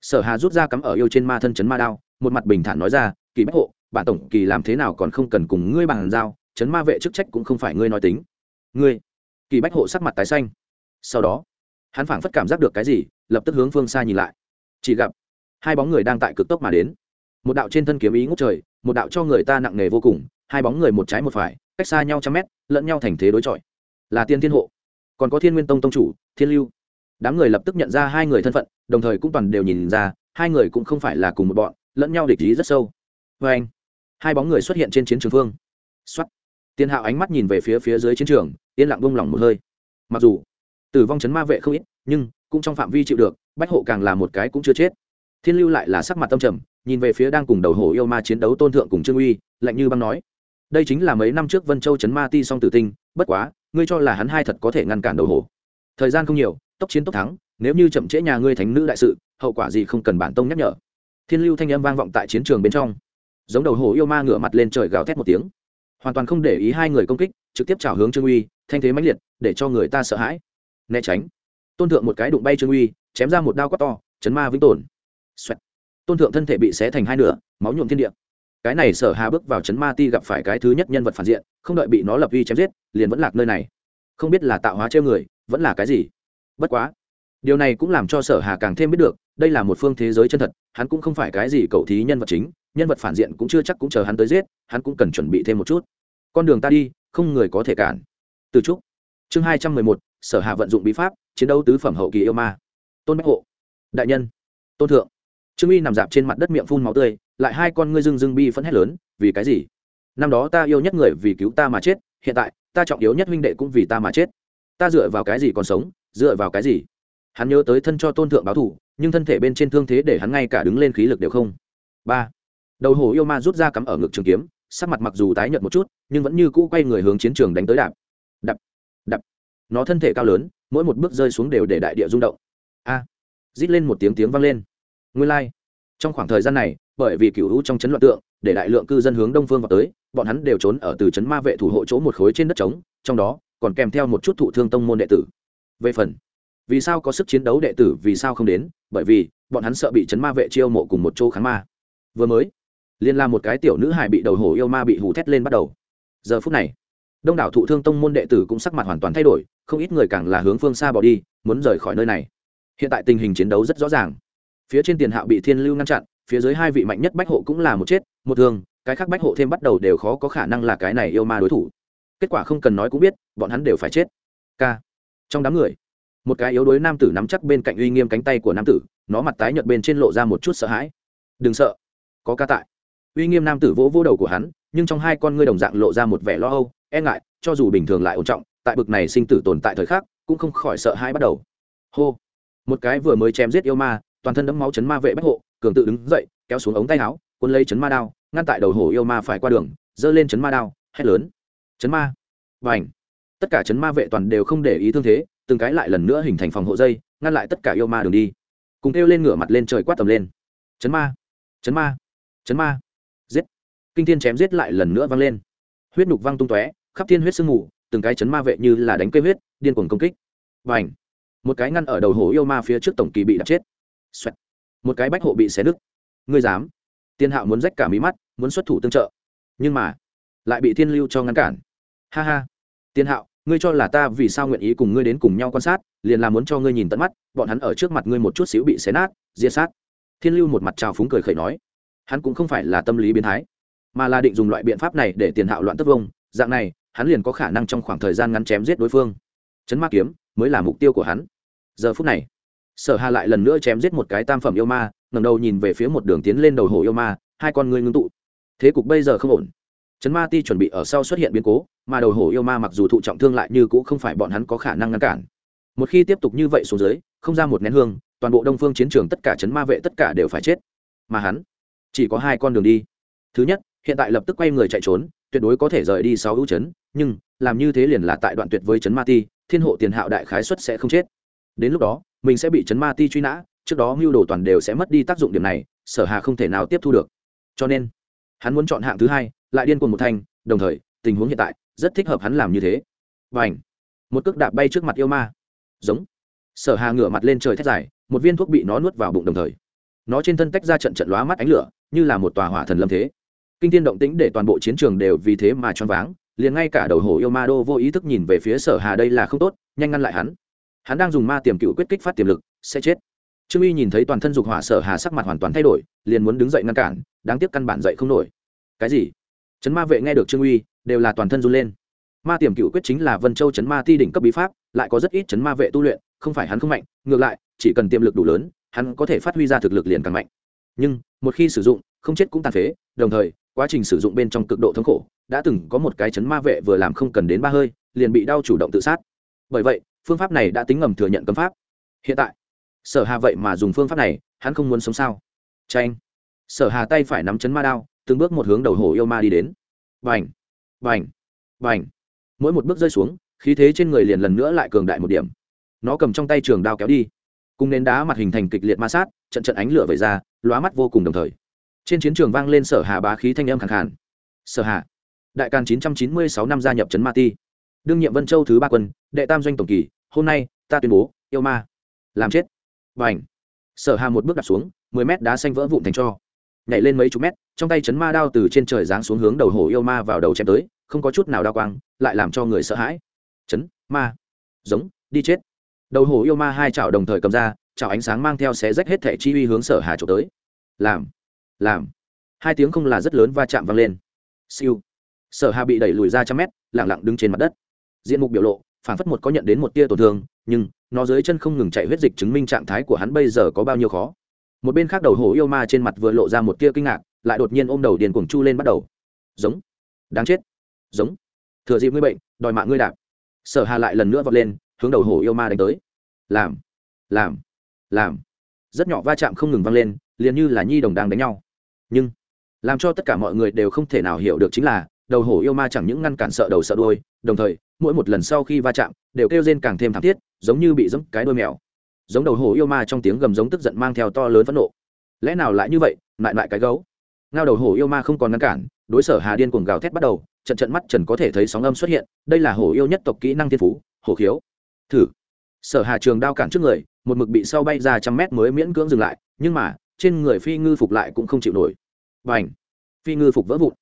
sở hà rút ra cắm ở yêu trên ma thân chấn ma đao, một mặt bình thản nói ra, kỳ bách hộ, bản tổng kỳ làm thế nào còn không cần cùng ngươi bàn giao, chấn ma vệ chức trách cũng không phải ngươi nói tính. Ngươi? Kỳ bách hộ sắc mặt tái xanh. Sau đó, hắn phảng phất cảm giác được cái gì, lập tức hướng phương xa nhìn lại. Chỉ gặp, hai bóng người đang tại cực tốc mà đến. Một đạo trên thân kiếm ý ngút trời, một đạo cho người ta nặng nề vô cùng hai bóng người một trái một phải, cách xa nhau trăm mét, lẫn nhau thành thế đối chọi. Là tiên thiên hộ, còn có thiên nguyên tông tông chủ, thiên lưu. Đám người lập tức nhận ra hai người thân phận, đồng thời cũng toàn đều nhìn ra, hai người cũng không phải là cùng một bọn, lẫn nhau địch ý rất sâu. Vê anh, hai bóng người xuất hiện trên chiến trường phương. Xuất tiên hạo ánh mắt nhìn về phía phía dưới chiến trường, yên lặng bông lỏng một hơi. Mặc dù, tử vong chấn ma vệ không ít, nhưng cũng trong phạm vi chịu được, bách hộ càng là một cái cũng chưa chết. Thiên lưu lại là sắc mặt tâm trầm, nhìn về phía đang cùng đầu hổ yêu ma chiến đấu tôn thượng cùng trương uy, lạnh như băng nói đây chính là mấy năm trước vân châu chấn ma ti song tử tinh, bất quá, ngươi cho là hắn hai thật có thể ngăn cản đầu hổ thời gian không nhiều, tốc chiến tốc thắng, nếu như chậm trễ nhà ngươi thánh nữ đại sự, hậu quả gì không cần bản tông nhắc nhở. Thiên lưu thanh âm vang vọng tại chiến trường bên trong. Giống đầu hổ yêu ma ngửa mặt lên trời gào thét một tiếng. Hoàn toàn không để ý hai người công kích, trực tiếp trào hướng trương uy, thanh thế mãnh liệt, để cho người ta sợ hãi. Né tránh. Tôn thượng một cái đụng bay trương uy, chém ra một đao quát to, chấn ma vĩnh tồn. Xoẹt. tôn thượng thân thể bị xé thành hai nửa, máu nhuộm thiên địa cái này sở hà bước vào chấn ma ti gặp phải cái thứ nhất nhân vật phản diện, không đợi bị nó lập uy chém giết, liền vẫn lạc nơi này. Không biết là tạo hóa treo người, vẫn là cái gì. Bất quá, điều này cũng làm cho sở hà càng thêm biết được, đây là một phương thế giới chân thật, hắn cũng không phải cái gì cậu thí nhân vật chính, nhân vật phản diện cũng chưa chắc cũng chờ hắn tới giết, hắn cũng cần chuẩn bị thêm một chút. Con đường ta đi, không người có thể cản. Từ trúc, chương hai trăm mười một, sở hà vận dụng bí pháp, chiến đấu tứ phẩm hậu kỳ yêu ma. Tôn bách hộ, đại nhân, tôn thượng. Trương uy nằm dạp trên mặt đất miệng phun máu tươi lại hai con ngươi dưng dưng bi phẫn hét lớn, vì cái gì? Năm đó ta yêu nhất người vì cứu ta mà chết, hiện tại, ta trọng yếu nhất huynh đệ cũng vì ta mà chết. Ta dựa vào cái gì còn sống, dựa vào cái gì? Hắn nhớ tới thân cho tôn thượng báo thủ, nhưng thân thể bên trên thương thế để hắn ngay cả đứng lên khí lực đều không. Ba. Đầu hồ yêu ma rút ra cắm ở ngực trường kiếm, sắc mặt mặc dù tái nhợt một chút, nhưng vẫn như cũ quay người hướng chiến trường đánh tới đạp. Đập đập. Nó thân thể cao lớn, mỗi một bước rơi xuống đều để đại địa rung động. A. Rít lên một tiếng tiếng vang lên. Nguyên lai、like trong khoảng thời gian này, bởi vì cựu hữu trong chấn loạn tượng, để đại lượng cư dân hướng đông phương vào tới, bọn hắn đều trốn ở từ chấn ma vệ thủ hộ chỗ một khối trên đất trống, trong đó còn kèm theo một chút thụ thương tông môn đệ tử. Về phần, vì sao có sức chiến đấu đệ tử, vì sao không đến? Bởi vì, bọn hắn sợ bị chấn ma vệ chiêu mộ cùng một chỗ kháng ma. Vừa mới liên la một cái tiểu nữ hải bị đầu hổ yêu ma bị hù thét lên bắt đầu. Giờ phút này, đông đảo thụ thương tông môn đệ tử cũng sắc mặt hoàn toàn thay đổi, không ít người càng là hướng phương xa bỏ đi, muốn rời khỏi nơi này. Hiện tại tình hình chiến đấu rất rõ ràng phía trên tiền hạo bị thiên lưu ngăn chặn, phía dưới hai vị mạnh nhất bách hộ cũng là một chết, một thương, cái khác bách hộ thêm bắt đầu đều khó có khả năng là cái này yêu ma đối thủ. Kết quả không cần nói cũng biết, bọn hắn đều phải chết. K trong đám người, một cái yếu đuối nam tử nắm chắc bên cạnh uy nghiêm cánh tay của nam tử, nó mặt tái nhợt bên trên lộ ra một chút sợ hãi. Đừng sợ, có ca tại. Uy nghiêm nam tử vỗ vỗ đầu của hắn, nhưng trong hai con ngươi đồng dạng lộ ra một vẻ lo âu e ngại, cho dù bình thường lại ổn trọng, tại bực này sinh tử tồn tại thời khắc, cũng không khỏi sợ hãi bắt đầu. Hô. Một cái vừa mới chém giết yêu ma toàn thân đẫm máu chấn ma vệ bách hộ, cường tự đứng dậy, kéo xuống ống tay áo quân lấy chấn ma đao, ngăn tại đầu hổ yêu ma phải qua đường, giơ lên chấn ma đao, hét lớn. Chấn ma. Và ảnh tất cả chấn ma vệ toàn đều không để ý thương thế, từng cái lại lần nữa hình thành phòng hộ dây, ngăn lại tất cả yêu ma đường đi. Cùng kêu lên ngửa mặt lên trời quát tầm lên. Chấn ma. Chấn ma. Chấn ma. Giết. Kinh thiên chém giết lại lần nữa vang lên. Huyết nhục văng tung tóe, khắp thiên huyết sương mù, từng cái chấn ma vệ như là đánh cây huyết, điên cuồng công kích. Và ảnh một cái ngăn ở đầu hổ yêu ma phía trước tổng kỳ bị đập chết. Xoẹt. một cái bách hộ bị xé nứt. Ngươi dám. Tiên hạo muốn rách cả mí mắt, muốn xuất thủ tương trợ. Nhưng mà, lại bị thiên lưu cho ngăn cản. Ha ha. Tiên hạo, ngươi cho là ta vì sao nguyện ý cùng ngươi đến cùng nhau quan sát, liền là muốn cho ngươi nhìn tận mắt, bọn hắn ở trước mặt ngươi một chút xíu bị xé nát, diệt sát. Thiên lưu một mặt trào phúng cười khẩy nói, hắn cũng không phải là tâm lý biến thái, mà là định dùng loại biện pháp này để tiền hạo loạn tất vông dạng này, hắn liền có khả năng trong khoảng thời gian ngắn chém giết đối phương. Chấn ma kiếm mới là mục tiêu của hắn. Giờ phút này sở hà lại lần nữa chém giết một cái tam phẩm yêu ma ngầm đầu nhìn về phía một đường tiến lên đầu hồ yêu ma, hai con ngươi ngưng tụ. Thế cục bây giờ không ổn. Trấn ma ti chuẩn bị ở sau xuất hiện biến cố, mà đầu hổ yêu ma mặc dù thụ trọng thương lại như cũng không phải bọn hắn có khả năng ngăn cản. Một khi tiếp tục như vậy xuống dưới, không ra một nén hương, toàn bộ đông phương chiến trường tất cả trấn ma vệ tất cả đều phải chết. Mà hắn, chỉ có hai con đường đi. Thứ nhất, hiện tại lập tức quay người chạy trốn, tuyệt đối có thể rời đi sáu ưu trấn. nhưng, làm như thế liền là tại đoạn tuyệt với Trấn ma ti, thiên hộ tiền hạo đại khái xuất sẽ không chết. Đến lúc đó mình sẽ bị chấn ma ti truy nã, trước đó mưu đồ toàn đều sẽ mất đi tác dụng điểm này, sở hà không thể nào tiếp thu được. Cho nên, hắn muốn chọn hạng thứ hai, lại điên cuồng một thanh, đồng thời, tình huống hiện tại, rất thích hợp hắn làm như thế. Và ảnh một cước đạp bay trước mặt yêu ma. Giống! Sở hà ngửa mặt lên trời thét dài, một viên thuốc bị nó nuốt vào bụng đồng thời. Nó trên thân tách ra trận trận lóa mắt ánh lửa, như là một tòa hỏa thần lâm thế. Kinh thiên động tĩnh để toàn bộ chiến trường đều vì thế mà choáng váng, liền ngay cả đầu hổ yêu ma đô vô ý thức nhìn về phía sở hà đây là không tốt, nhanh ngăn lại hắn hắn đang dùng ma tiềm cựu quyết kích phát tiềm lực, sẽ chết. Trương uy nhìn thấy toàn thân dục hỏa sở hà sắc mặt hoàn toàn thay đổi, liền muốn đứng dậy ngăn cản, đáng tiếc căn bản dậy không nổi. Cái gì? Trấn ma vệ nghe được trương uy đều là toàn thân run lên. Ma tiềm cựu quyết chính là vân châu trấn ma ti đỉnh cấp bí pháp, lại có rất ít trấn ma vệ tu luyện, không phải hắn không mạnh, ngược lại, chỉ cần tiềm lực đủ lớn, hắn có thể phát huy ra thực lực liền càng mạnh. Nhưng, một khi sử dụng, không chết cũng tàn phế, đồng thời, quá trình sử dụng bên trong cực độ thống khổ, đã từng có một cái chấn ma vệ vừa làm không cần đến ba hơi, liền bị đau chủ động tự sát. Bởi vậy phương pháp này đã tính ngầm thừa nhận cấm pháp. Hiện tại, sở hà vậy mà dùng phương pháp này, hắn không muốn sống sao? Tranh sở hà tay phải nắm chấn ma đao, từng bước một hướng đầu hổ yêu ma đi đến. Vành vành vành mỗi một bước rơi xuống, khí thế trên người liền lần nữa lại cường đại một điểm. Nó cầm trong tay trường đao kéo đi. Cùng nến đá mặt hình thành kịch liệt ma sát, trận trận ánh lửa vẩy ra, lóa mắt vô cùng đồng thời. Trên chiến trường vang lên sở hà bá khí thanh âm khẳng khàn. Sở hà, đại càn 996 năm gia nhập trấn ma ti đương nhiệm vân châu thứ ba quân, đệ tam doanh tổng kỳ, hôm nay, ta tuyên bố, yêu ma. Làm chết. Và ảnh sở hà một bước đặt xuống 10 mét đá xanh vỡ vụn thành cho. Nhảy lên mấy chục mét, trong tay chấn ma đao từ trên trời giáng xuống hướng đầu hổ yêu ma vào đầu chém tới, không có chút nào đao quang, lại làm cho người sợ hãi. Chấn, ma. Giống, đi chết. Đầu hổ yêu ma hai chảo đồng thời cầm ra, chảo ánh sáng mang theo xé rách hết thẻ chi uy hướng sở hà trộm tới. Làm làm. Hai tiếng không là rất lớn va chạm vang lên. Siêu. Sở hà bị đẩy lùi ra trăm mét lẳng lặng đứng trên mặt đất diện mục biểu lộ phản phất một có nhận đến một tia tổn thương, nhưng nó dưới chân không ngừng chạy huyết dịch chứng minh trạng thái của hắn bây giờ có bao nhiêu khó. Một bên khác đầu hổ yêu ma trên mặt vừa lộ ra một tia kinh ngạc, lại đột nhiên ôm đầu điền cuồng chu lên bắt đầu. Giống. Đáng chết. Giống. Thừa dịp ngươi bệnh, đòi mạng ngươi đạp. Sở hà lại lần nữa vọt lên, hướng đầu hổ yêu ma đánh tới. Làm. Làm. Làm. Rất nhỏ va chạm không ngừng vang lên, liền như là nhi đồng đang đánh nhau. Nhưng, làm cho tất cả mọi người đều không thể nào hiểu được chính là, đầu hổ yêu ma chẳng những ngăn cản sợ đầu sợ đuôi, đồng thời mỗi một lần sau khi va chạm, đều kêu rên càng thêm thảm thiết, giống như bị giẫm cái đuôi mèo. Giống đầu hổ yêu ma trong tiếng gầm giống tức giận mang theo to lớn phẫn nộ. Lẽ nào lại như vậy, lại lại cái gấu? Ngao đầu hổ yêu ma không còn ngăn cản, đối sở hà điên cuồng gào thét bắt đầu, trận trận mắt trần có thể thấy sóng âm xuất hiện, đây là hổ yêu nhất tộc kỹ năng thiên phú hổ khiếu. Thử. Sở hà trường đao cản trước người, một mực bị sau bay ra trăm mét mới miễn cưỡng dừng lại, nhưng mà, trên người phi ngư phục lại cũng không chịu nổi. Và ảnh phi ngư phục vỡ vụn.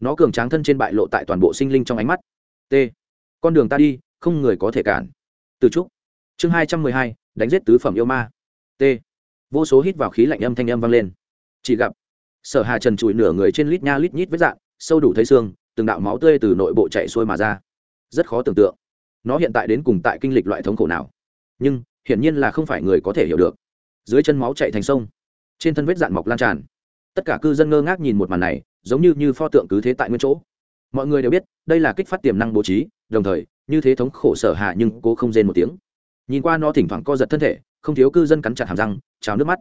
Nó cường tráng thân trên bại lộ tại toàn bộ sinh linh trong ánh mắt. T con đường ta đi, không người có thể cản. Từ trúc, chương hai trăm mười hai, đánh giết tứ phẩm yêu ma. T. Vô số hít vào khí lạnh âm thanh âm vang lên. Chỉ gặp, sở hà trần trụi nửa người trên lít nha lít nhít vết dạng sâu đủ thấy xương, từng đạo máu tươi từ nội bộ chạy xuôi mà ra. Rất khó tưởng tượng, nó hiện tại đến cùng tại kinh lịch loại thống khổ nào. Nhưng, hiển nhiên là không phải người có thể hiểu được. Dưới chân máu chạy thành sông, trên thân vết dạn mọc lan tràn. Tất cả cư dân ngơ ngác nhìn một màn này, giống như như pho tượng cứ thế tại nguyên chỗ mọi người đều biết, đây là kích phát tiềm năng bố trí, đồng thời, như thế thống khổ sở hạ nhưng cố không rên một tiếng. Nhìn qua nó thỉnh thoảng co giật thân thể, không thiếu cư dân cắn chặt hàm răng, trào nước mắt.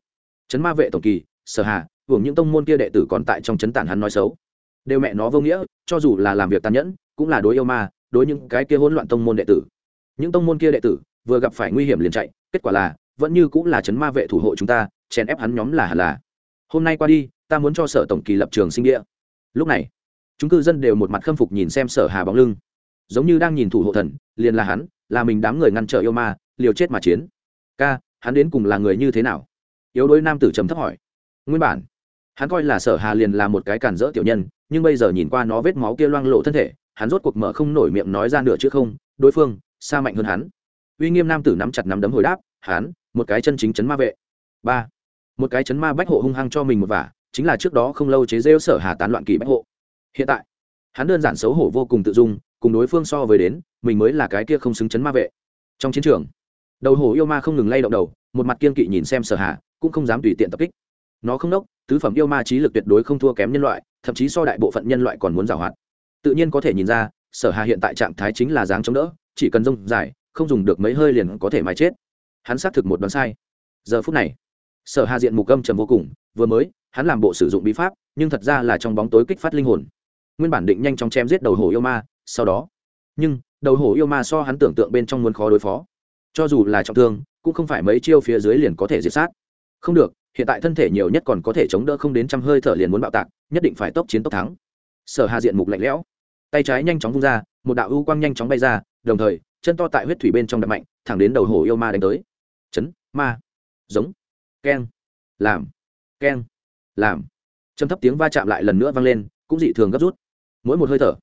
Chấn ma vệ tổng kỳ, sở hạ, hưởng những tông môn kia đệ tử còn tại trong chấn tản hắn nói xấu. Đều mẹ nó vô nghĩa, cho dù là làm việc tàn nhẫn, cũng là đối yêu ma, đối những cái kia hỗn loạn tông môn đệ tử. Những tông môn kia đệ tử, vừa gặp phải nguy hiểm liền chạy, kết quả là, vẫn như cũng là chấn ma vệ thủ hộ chúng ta, chèn ép hắn nhóm là hẳn là. Hôm nay qua đi, ta muốn cho sở tổng kỳ lập trường sinh địa. Lúc này chúng cư dân đều một mặt khâm phục nhìn xem sở hà bóng lưng. Giống như đang nhìn thủ hộ thần, liền là hắn, là mình đám người ngăn trở yêu ma, liều chết mà chiến. Ca, hắn đến cùng là người như thế nào? Yếu đuối nam tử trầm thấp hỏi. Nguyên bản, hắn coi là sở hà liền là một cái cản rỡ tiểu nhân, nhưng bây giờ nhìn qua nó vết máu kia loang lộ thân thể, hắn rốt cuộc mở không nổi miệng nói ra nửa chữ không, đối phương, xa mạnh hơn hắn. Uy nghiêm nam tử nắm chặt nắm đấm hồi đáp, hắn, một cái chân chính chấn ma vệ. Ba, một cái chấn ma bách hộ hung hăng cho mình một vả, chính là trước đó không lâu chế rêu sở hà tán loạn kỳ bách hộ hiện tại, hắn đơn giản xấu hổ vô cùng tự dung, cùng đối phương so với đến, mình mới là cái kia không xứng chấn ma vệ. Trong chiến trường, đầu hổ yêu ma không ngừng lay động đầu, một mặt kiên kỵ nhìn xem sở hà, cũng không dám tùy tiện tập kích. Nó không đốc tứ phẩm yêu ma trí lực tuyệt đối không thua kém nhân loại, thậm chí so đại bộ phận nhân loại còn muốn giảo hoạt tự nhiên có thể nhìn ra, sở hà hiện tại trạng thái chính là dáng chống đỡ, chỉ cần rông dài, không dùng được mấy hơi liền có thể mái chết. Hắn xác thực một đoán sai. Giờ phút này, sở hà diện mục âm trầm vô cùng, vừa mới, hắn làm bộ sử dụng bí pháp, nhưng thật ra là trong bóng tối kích phát linh hồn nguyên bản định nhanh chóng chém giết đầu hổ yêu ma, sau đó. Nhưng, đầu hổ yêu ma so hắn tưởng tượng bên trong muốn khó đối phó. Cho dù là trọng thương, cũng không phải mấy chiêu phía dưới liền có thể diệt sát. Không được, hiện tại thân thể nhiều nhất còn có thể chống đỡ không đến trăm hơi thở liền muốn bạo tạc, nhất định phải tốc chiến tốc thắng. Sở hà diện mục lạnh lẽo. Tay trái nhanh chóng vung ra, một đạo ưu quang nhanh chóng bay ra, đồng thời, chân to tại huyết thủy bên trong đập mạnh, thẳng đến đầu hổ yêu ma đánh tới. Chấn, ma. Giống. Keng. Làm. Keng. Làm. Châm thấp tiếng va chạm lại lần nữa vang lên, cũng dị thường gấp rút mỗi một hơi thở,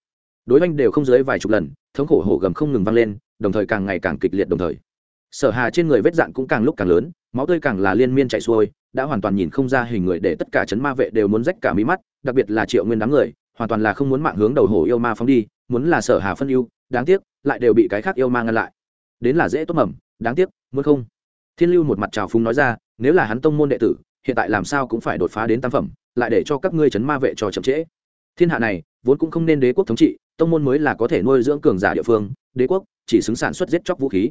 đối oanh đều không dưới vài chục lần, thống khổ hổ gầm không ngừng vang lên, đồng thời càng ngày càng kịch liệt đồng thời. Sở hà trên người vết dạn cũng càng lúc càng lớn, máu tươi càng là liên miên chạy xuôi, đã hoàn toàn nhìn không ra hình người để tất cả chấn ma vệ đều muốn rách cả mí mắt, đặc biệt là triệu nguyên đám người, hoàn toàn là không muốn mạng hướng đầu hổ yêu ma phóng đi, muốn là sở hà phân ưu, đáng tiếc, lại đều bị cái khác yêu ma ngăn lại. Đến là dễ tốt mầm, đáng tiếc, muốn không? Thiên lưu một mặt trào phúng nói ra, nếu là hắn tông môn đệ tử, hiện tại làm sao cũng phải đột phá đến tam phẩm, lại để cho các ngươi chấn ma vệ cho chậm trễ thiên hạ này, vốn cũng không nên đế quốc thống trị, tông môn mới là có thể nuôi dưỡng cường giả địa phương, đế quốc chỉ xứng sản xuất giết chóc vũ khí.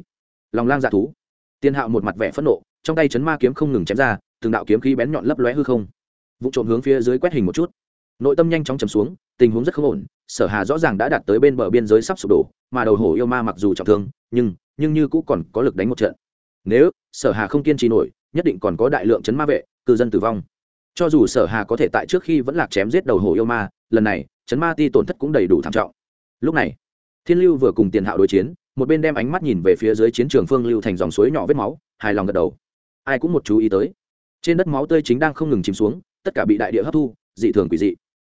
Lòng lang dạ thú. Tiên hạo một mặt vẻ phẫn nộ, trong tay chấn ma kiếm không ngừng chém ra, từng đạo kiếm khí bén nhọn lấp lóe hư không. Vụ trộm hướng phía dưới quét hình một chút. Nội tâm nhanh chóng chầm xuống, tình huống rất không ổn, sở hà rõ ràng đã đạt tới bên bờ biên giới sắp sụp đổ, mà đầu hổ yêu ma mặc dù trọng thương, nhưng nhưng như cũng còn có lực đánh một trận. Nếu, sở hà không kiên trì nổi, nhất định còn có đại lượng chấn ma vệ, cư dân tử vong. Cho dù sở hà có thể tại trước khi vẫn lạc chém giết đầu hổ yêu ma lần này chấn ma ti tổn thất cũng đầy đủ thảm trọng. Lúc này, thiên lưu vừa cùng tiền hạo đối chiến, một bên đem ánh mắt nhìn về phía dưới chiến trường phương lưu thành dòng suối nhỏ vết máu, hài lòng gật đầu. Ai cũng một chú ý tới. Trên đất máu tươi chính đang không ngừng chìm xuống, tất cả bị đại địa hấp thu, dị thường quỷ dị.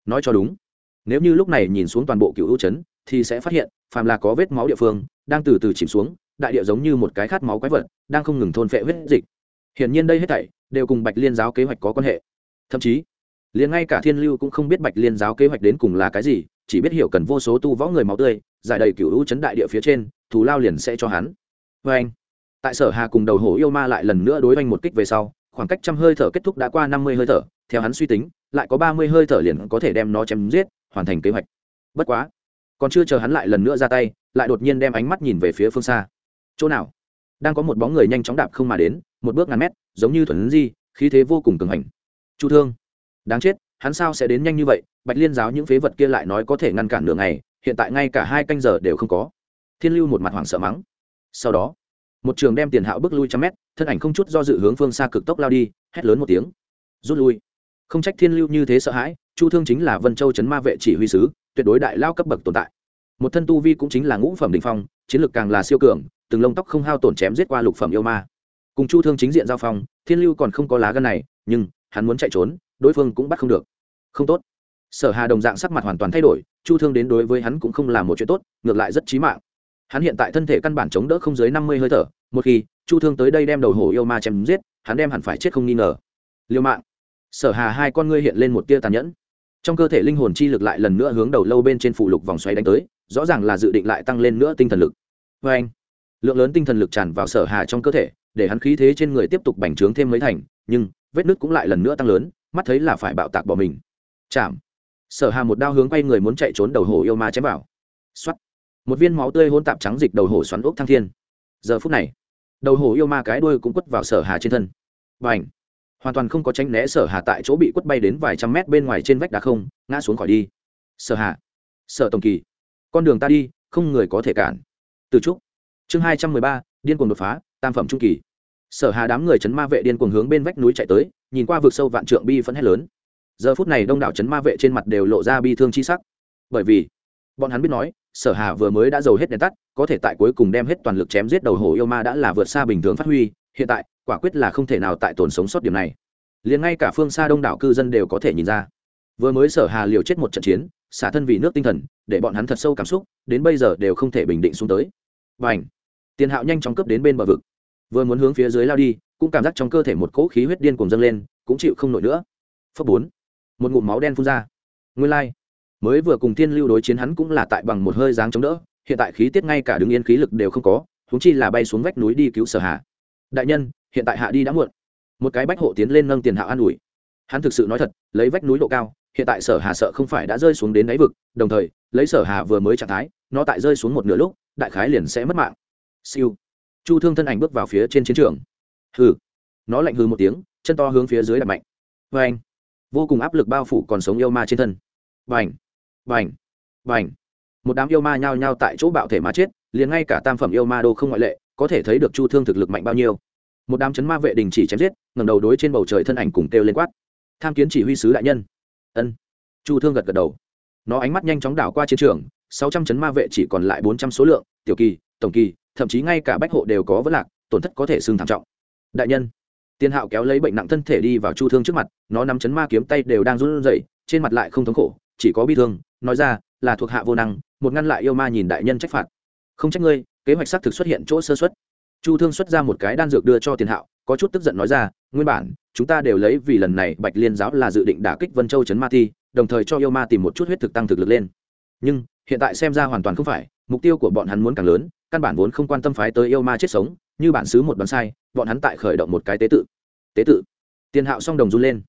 Nói cho đúng, nếu như lúc này nhìn xuống toàn bộ cựu hữu chấn, thì sẽ phát hiện, phàm là có vết máu địa phương, đang từ từ chìm xuống, đại địa giống như một cái khát máu quái vật, đang không ngừng thôn phệ huyết dịch. Hiển nhiên đây hết thảy đều cùng bạch liên giáo kế hoạch có quan hệ. Thậm chí liền ngay cả thiên lưu cũng không biết bạch liên giáo kế hoạch đến cùng là cái gì, chỉ biết hiểu cần vô số tu võ người máu tươi, giải đầy cựu hữu chấn đại địa phía trên, thù lao liền sẽ cho hắn. Vê anh, tại sở hà cùng đầu hổ yêu ma lại lần nữa đối oanh một kích về sau, khoảng cách trăm hơi thở kết thúc đã qua năm mươi hơi thở, theo hắn suy tính, lại có ba mươi hơi thở liền có thể đem nó chém giết, hoàn thành kế hoạch. Bất quá, còn chưa chờ hắn lại lần nữa ra tay, lại đột nhiên đem ánh mắt nhìn về phía phương xa. Chỗ nào? Đang có một bóng người nhanh chóng đạp không mà đến, một bước ngàn mét, giống như thuần di, khí thế vô cùng cường hành. Chu thương đáng chết hắn sao sẽ đến nhanh như vậy? Bạch liên giáo những phế vật kia lại nói có thể ngăn cản nửa ngày, hiện tại ngay cả hai canh giờ đều không có. Thiên lưu một mặt hoảng sợ mắng. Sau đó một trường đem tiền hạo bước lui trăm mét thân ảnh không chút do dự hướng phương xa cực tốc lao đi hét lớn một tiếng. Rút lui. Không trách thiên lưu như thế sợ hãi chu thương chính là vân châu chấn ma vệ chỉ huy sứ tuyệt đối đại lao cấp bậc tồn tại. Một thân tu vi cũng chính là ngũ phẩm đình phong chiến lược càng là siêu cường từng lông tóc không hao tổn chém giết qua lục phẩm yêu ma. Cùng chu thương chính diện giao phong thiên lưu còn không có lá gân này nhưng hắn muốn chạy trốn đối phương cũng bắt không được. Không tốt. Sở hà đồng dạng sắc mặt hoàn toàn thay đổi, chu thương đến đối với hắn cũng không là một chuyện tốt, ngược lại rất chí mạng. Hắn hiện tại thân thể căn bản chống đỡ không dưới năm mươi hơi thở, một khi chu thương tới đây đem đầu hổ yêu ma chém giết, hắn đem hẳn phải chết không nghi ngờ. Liêu mạng. Sở hà hai con ngươi hiện lên một tia tàn nhẫn. Trong cơ thể linh hồn chi lực lại lần nữa hướng đầu lâu bên trên phụ lục vòng xoáy đánh tới, rõ ràng là dự định lại tăng lên nữa tinh thần lực. Vê anh, lượng lớn tinh thần lực tràn vào sở hà trong cơ thể, để hắn khí thế trên người tiếp tục bành trướng thêm mấy thành, nhưng vết nứt cũng lại lần nữa tăng lớn mắt thấy là phải bạo tạc bỏ mình. Chạm sở hà một đao hướng quay người muốn chạy trốn đầu hổ yêu ma chém vào. Xoắt một viên máu tươi hôn tạp trắng dịch đầu hổ xoắn ốc thăng thiên. Giờ phút này, đầu hổ yêu ma cái đuôi cũng quất vào sở hà trên thân. Và ảnh hoàn toàn không có tránh né sở hà tại chỗ bị quất bay đến vài trăm mét bên ngoài trên vách đá không, ngã xuống khỏi đi. Sở hà. Sở tổng kỳ. Con đường ta đi, không người có thể cản. Từ trúc. Chương hai trăm mười ba, điên cuồng đột phá, tam phẩm trung kỳ sở hà đám người chấn ma vệ điên cuồng hướng bên vách núi chạy tới, nhìn qua vực sâu vạn trượng bi phẫn hét lớn. Giờ phút này đông đảo chấn ma vệ trên mặt đều lộ ra bi thương chi sắc. Bởi vì, bọn hắn biết nói, sở hà vừa mới đã giàu hết đèn tắt, có thể tại cuối cùng đem hết toàn lực chém giết đầu hổ yêu ma đã là vượt xa bình thường phát huy, hiện tại, quả quyết là không thể nào tại tồn sống sót điểm này. Liền ngay cả phương xa đông đảo cư dân đều có thể nhìn ra. Vừa mới sở hà liều chết một trận chiến, xả thân vì nước tinh thần, để bọn hắn thật sâu cảm xúc, đến bây giờ đều không thể bình định xuống tới. Và ảnh tiền hạo nhanh chóng cướp đến bên bờ vực vừa muốn hướng phía dưới lao đi, cũng cảm giác trong cơ thể một cỗ khí huyết điên cùng dâng lên, cũng chịu không nổi nữa. Phấp bốn, một ngụm máu đen phun ra. Nguyên lai、like. mới vừa cùng tiên lưu đối chiến hắn cũng là tại bằng một hơi dáng chống đỡ, hiện tại khí tiết ngay cả đứng yên khí lực đều không có húng chi là bay xuống vách núi đi cứu sở hạ đại nhân, hiện tại hạ đi đã muộn. Một cái bách hộ tiến lên nâng tiền hạ an ủi. Hắn thực sự nói thật, lấy vách núi độ cao, hiện tại sở hà sợ không phải đã rơi xuống đến đáy vực, đồng thời, lấy sở hà vừa mới trạng thái, nó tại rơi xuống một nửa lúc, đại khái liền sẽ mất mạng. Siêu chu thương thân ảnh bước vào phía trên chiến trường. Hừ. Nó lạnh hừ một tiếng, chân to hướng phía dưới đập mạnh. Vê anh vô cùng áp lực bao phủ còn sống yêu ma trên thân. Vành vành vành một đám yêu ma nhao nhao tại chỗ bạo thể mà chết, liền ngay cả tam phẩm yêu ma đô không ngoại lệ, có thể thấy được chu thương thực lực mạnh bao nhiêu. Một đám chấn ma vệ đình chỉ chém giết, ngẩng đầu đối trên bầu trời thân ảnh cùng kêu lên quát. Tham kiến chỉ huy sứ đại nhân. Ân. Chu thương gật gật đầu. Nó ánh mắt nhanh chóng đảo qua chiến trường, sáu trăm chấn ma vệ chỉ còn lại bốn trăm số lượng, tiểu kỳ, tổng kỳ thậm chí ngay cả bách hộ đều có vấn lạc, tổn thất có thể xương thảm trọng. Đại nhân, tiên hạo kéo lấy bệnh nặng thân thể đi vào chu thương trước mặt, nó nắm chấn ma kiếm tay đều đang run rẩy, trên mặt lại không thống khổ, chỉ có bi thương, nói ra, là thuộc hạ vô năng, một ngăn lại yêu ma nhìn đại nhân trách phạt. Không trách ngươi, kế hoạch xác thực xuất hiện chỗ sơ xuất chu thương xuất ra một cái đan dược đưa cho tiền hạo, có chút tức giận nói ra, nguyên bản, chúng ta đều lấy vì lần này bạch liên giáo là dự định đả kích vân châu chấn ma ti, đồng thời cho yêu ma tìm một chút huyết thực tăng thực lực lên. Nhưng, hiện tại xem ra hoàn toàn không phải mục tiêu của bọn hắn muốn càng lớn, căn bản vốn không quan tâm phái tới yêu ma chết sống, như bản xứ một đoán sai, bọn hắn tại khởi động một cái tế tự. Tế tự. Tiền hạo song đồng run lên.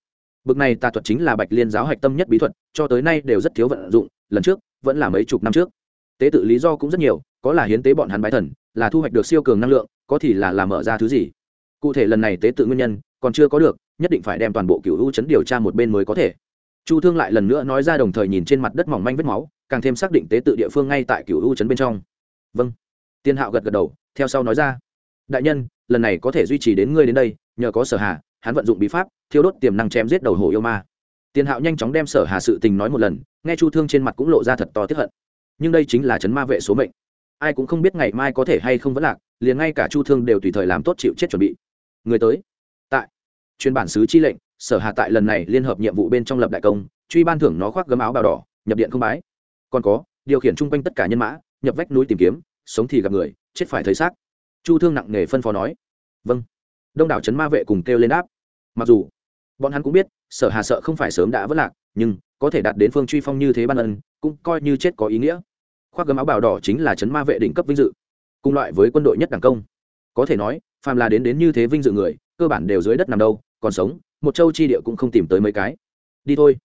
Bực này tà thuật chính là bạch liên giáo hạch tâm nhất bí thuật, cho tới nay đều rất thiếu vận dụng, lần trước, vẫn là mấy chục năm trước. Tế tự lý do cũng rất nhiều, có là hiến tế bọn hắn bái thần, là thu hoạch được siêu cường năng lượng, có thì là làm mở ra thứ gì. Cụ thể lần này tế tự nguyên nhân, còn chưa có được, nhất định phải đem toàn bộ cựu u chấn điều tra một bên mới có thể. Chu thương lại lần nữa nói ra đồng thời nhìn trên mặt đất mỏng manh vết máu càng thêm xác định tế tự địa phương ngay tại cựu u chấn bên trong. Vâng. Tiên hạo gật gật đầu, theo sau nói ra. Đại nhân, lần này có thể duy trì đến ngươi đến đây, nhờ có sở hà, hắn vận dụng bí pháp, thiêu đốt tiềm năng chém giết đầu hổ yêu ma. Tiên hạo nhanh chóng đem sở hà sự tình nói một lần, nghe chu thương trên mặt cũng lộ ra thật to tiếp hận. Nhưng đây chính là chấn ma vệ số mệnh. Ai cũng không biết ngày mai có thể hay không vẫn lạc, liền ngay cả chu thương đều tùy thời làm tốt chịu chết chuẩn bị. Người tới. Tại. Chuyên bản sứ chi lệnh, sở hà tại lần này liên hợp nhiệm vụ bên trong lập đại công, truy ban thưởng nó khoác gấm áo bào đỏ, nhập điện không bái còn có, điều khiển chung quanh tất cả nhân mã, nhập vách núi tìm kiếm, sống thì gặp người, chết phải thấy xác. Chu thương nặng nề phân phó nói. Vâng. Đông đảo trấn ma vệ cùng kêu lên đáp. Mặc dù, bọn hắn cũng biết, sở hà sợ không phải sớm đã vất lạc, nhưng có thể đạt đến phương truy phong như thế ban ân, cũng coi như chết có ý nghĩa. Khoác gấm áo bào đỏ chính là trấn ma vệ đỉnh cấp vinh dự, cùng loại với quân đội nhất đảng công. Có thể nói, phàm là đến đến như thế vinh dự người, cơ bản đều dưới đất nằm đâu, còn sống, một châu chi địa cũng không tìm tới mấy cái. Đi thôi.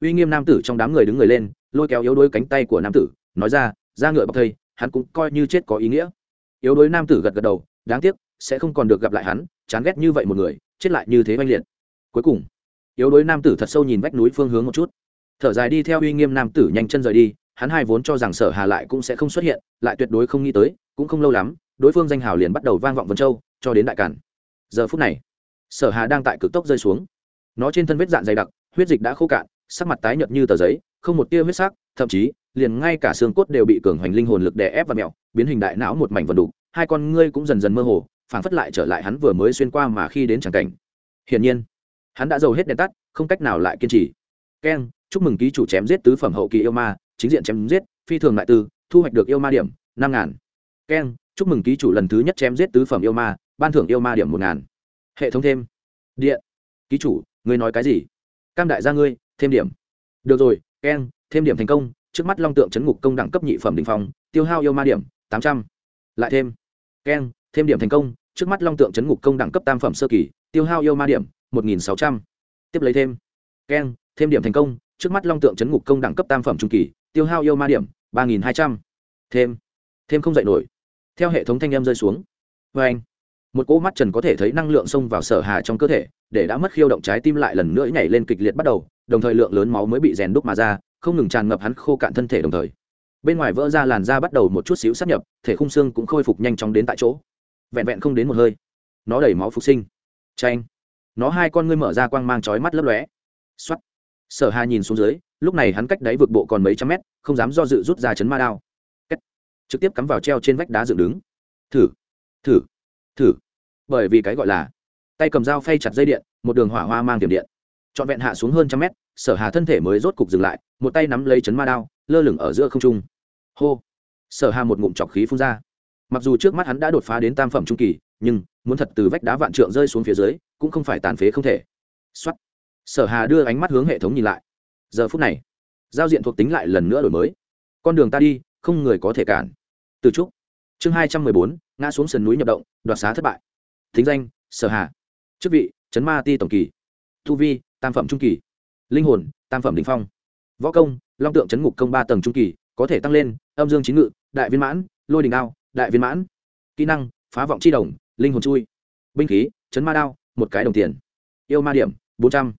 Uy nghiêm nam tử trong đám người đứng người lên lôi kéo yếu đuối cánh tay của nam tử, nói ra ra ngựa bọc thây, hắn cũng coi như chết có ý nghĩa. Yếu đuối nam tử gật gật đầu, đáng tiếc, sẽ không còn được gặp lại hắn, chán ghét như vậy một người, chết lại như thế oanh liệt. Cuối cùng, yếu đuối nam tử thật sâu nhìn vách núi phương hướng một chút. Thở dài đi theo uy nghiêm nam tử nhanh chân rời đi, hắn hai vốn cho rằng sở hà lại cũng sẽ không xuất hiện, lại tuyệt đối không nghĩ tới, cũng không lâu lắm, đối phương danh hào liền bắt đầu vang vọng vân châu, cho đến đại cản giờ phút này, sở hà đang tại cực tốc rơi xuống. Nó trên thân vết dạn dày đặc, huyết dịch đã khô cạn, sắc mặt tái nhợt như tờ giấy không một tia huyết sắc, thậm chí, liền ngay cả xương cốt đều bị cường hoành linh hồn lực đè ép và mẹo, biến hình đại não một mảnh vần đục, hai con ngươi cũng dần dần mơ hồ, phảng phất lại trở lại hắn vừa mới xuyên qua mà khi đến chẳng cảnh. Hiển nhiên, hắn đã dầu hết đèn tắt, không cách nào lại kiên trì. Keng chúc mừng ký chủ chém giết tứ phẩm hậu kỳ yêu ma, chính diện chém giết, phi thường lại tư thu hoạch được yêu ma điểm, năm ngàn. Keng chúc mừng ký chủ lần thứ nhất chém giết tứ phẩm yêu ma, ban thưởng yêu ma điểm một ngàn. Hệ thống thêm. Điện. Ký chủ, ngươi nói cái gì? Cam đại gia ngươi, thêm điểm. Được rồi keng, thêm điểm thành công, trước mắt long tượng chấn ngục công đẳng cấp nhị phẩm đình phòng tiêu hao yêu ma điểm, tám trăm. Lại thêm. Keng, thêm điểm thành công, trước mắt long tượng chấn ngục công đẳng cấp tam phẩm sơ kỳ, tiêu hao yêu ma điểm, một nghìn sáu trăm. Tiếp lấy thêm. Keng, thêm điểm thành công, trước mắt long tượng chấn ngục công đẳng cấp tam phẩm trung kỳ, tiêu hao yêu ma điểm, ba nghìn hai trăm. Thêm. Thêm không dạy nổi. Theo hệ thống thanh em rơi xuống. Vê anh một cỗ mắt trần có thể thấy năng lượng xông vào sở hà trong cơ thể để đã mất khiêu động trái tim lại lần nữa nhảy lên kịch liệt bắt đầu, đồng thời lượng lớn máu mới bị rèn đúc mà ra, không ngừng tràn ngập hắn khô cạn thân thể đồng thời. Bên ngoài vỡ ra làn da bắt đầu một chút xíu sắp nhập, thể khung xương cũng khôi phục nhanh chóng đến tại chỗ. Vẹn vẹn không đến một hơi, nó đẩy máu phục sinh. Tranh nó hai con ngươi mở ra quang mang chói mắt lấp lóe. X sở hà nhìn xuống dưới, lúc này hắn cách đáy vượt bộ còn mấy trăm mét, không dám do dự rút ra chấn ma đao. Trực tiếp cắm vào treo trên vách đá dựng đứng. Thử. Thử. Thử. Bởi vì cái gọi là tay cầm dao phay chặt dây điện một đường hỏa hoa mang tiềm điện. Trọn vẹn hạ xuống hơn trăm mét sở hà thân thể mới rốt cục dừng lại một tay nắm lấy chấn ma đao lơ lửng ở giữa không trung. Hô! Sở hà một ngụm chọc khí phun ra. Mặc dù trước mắt hắn đã đột phá đến tam phẩm trung kỳ nhưng muốn thật từ vách đá vạn trượng rơi xuống phía dưới cũng không phải tàn phế không thể. Xoát, sở hà đưa ánh mắt hướng hệ thống nhìn lại. Giờ phút này giao diện thuộc tính lại lần nữa đổi mới. Con đường ta đi không người có thể cản. Từ trúc. Chương hai trăm mười bốn ngã xuống sườn núi nhập động đoạt xá thất bại. Thính danh sở hà chức vị, chấn ma ti tổng kỳ. Thu vi, tam phẩm trung kỳ. Linh hồn, tam phẩm đình phong. Võ công, long tượng chấn ngục công ba tầng trung kỳ, có thể tăng lên, âm dương chín ngự, đại viên mãn, lôi đình ao đại viên mãn. Kỹ năng, phá vọng c h i đồng, linh hồn chui. Binh khí, chấn ma đao, một cái đồng tiền. Yêu ma điểm, bốn trăm.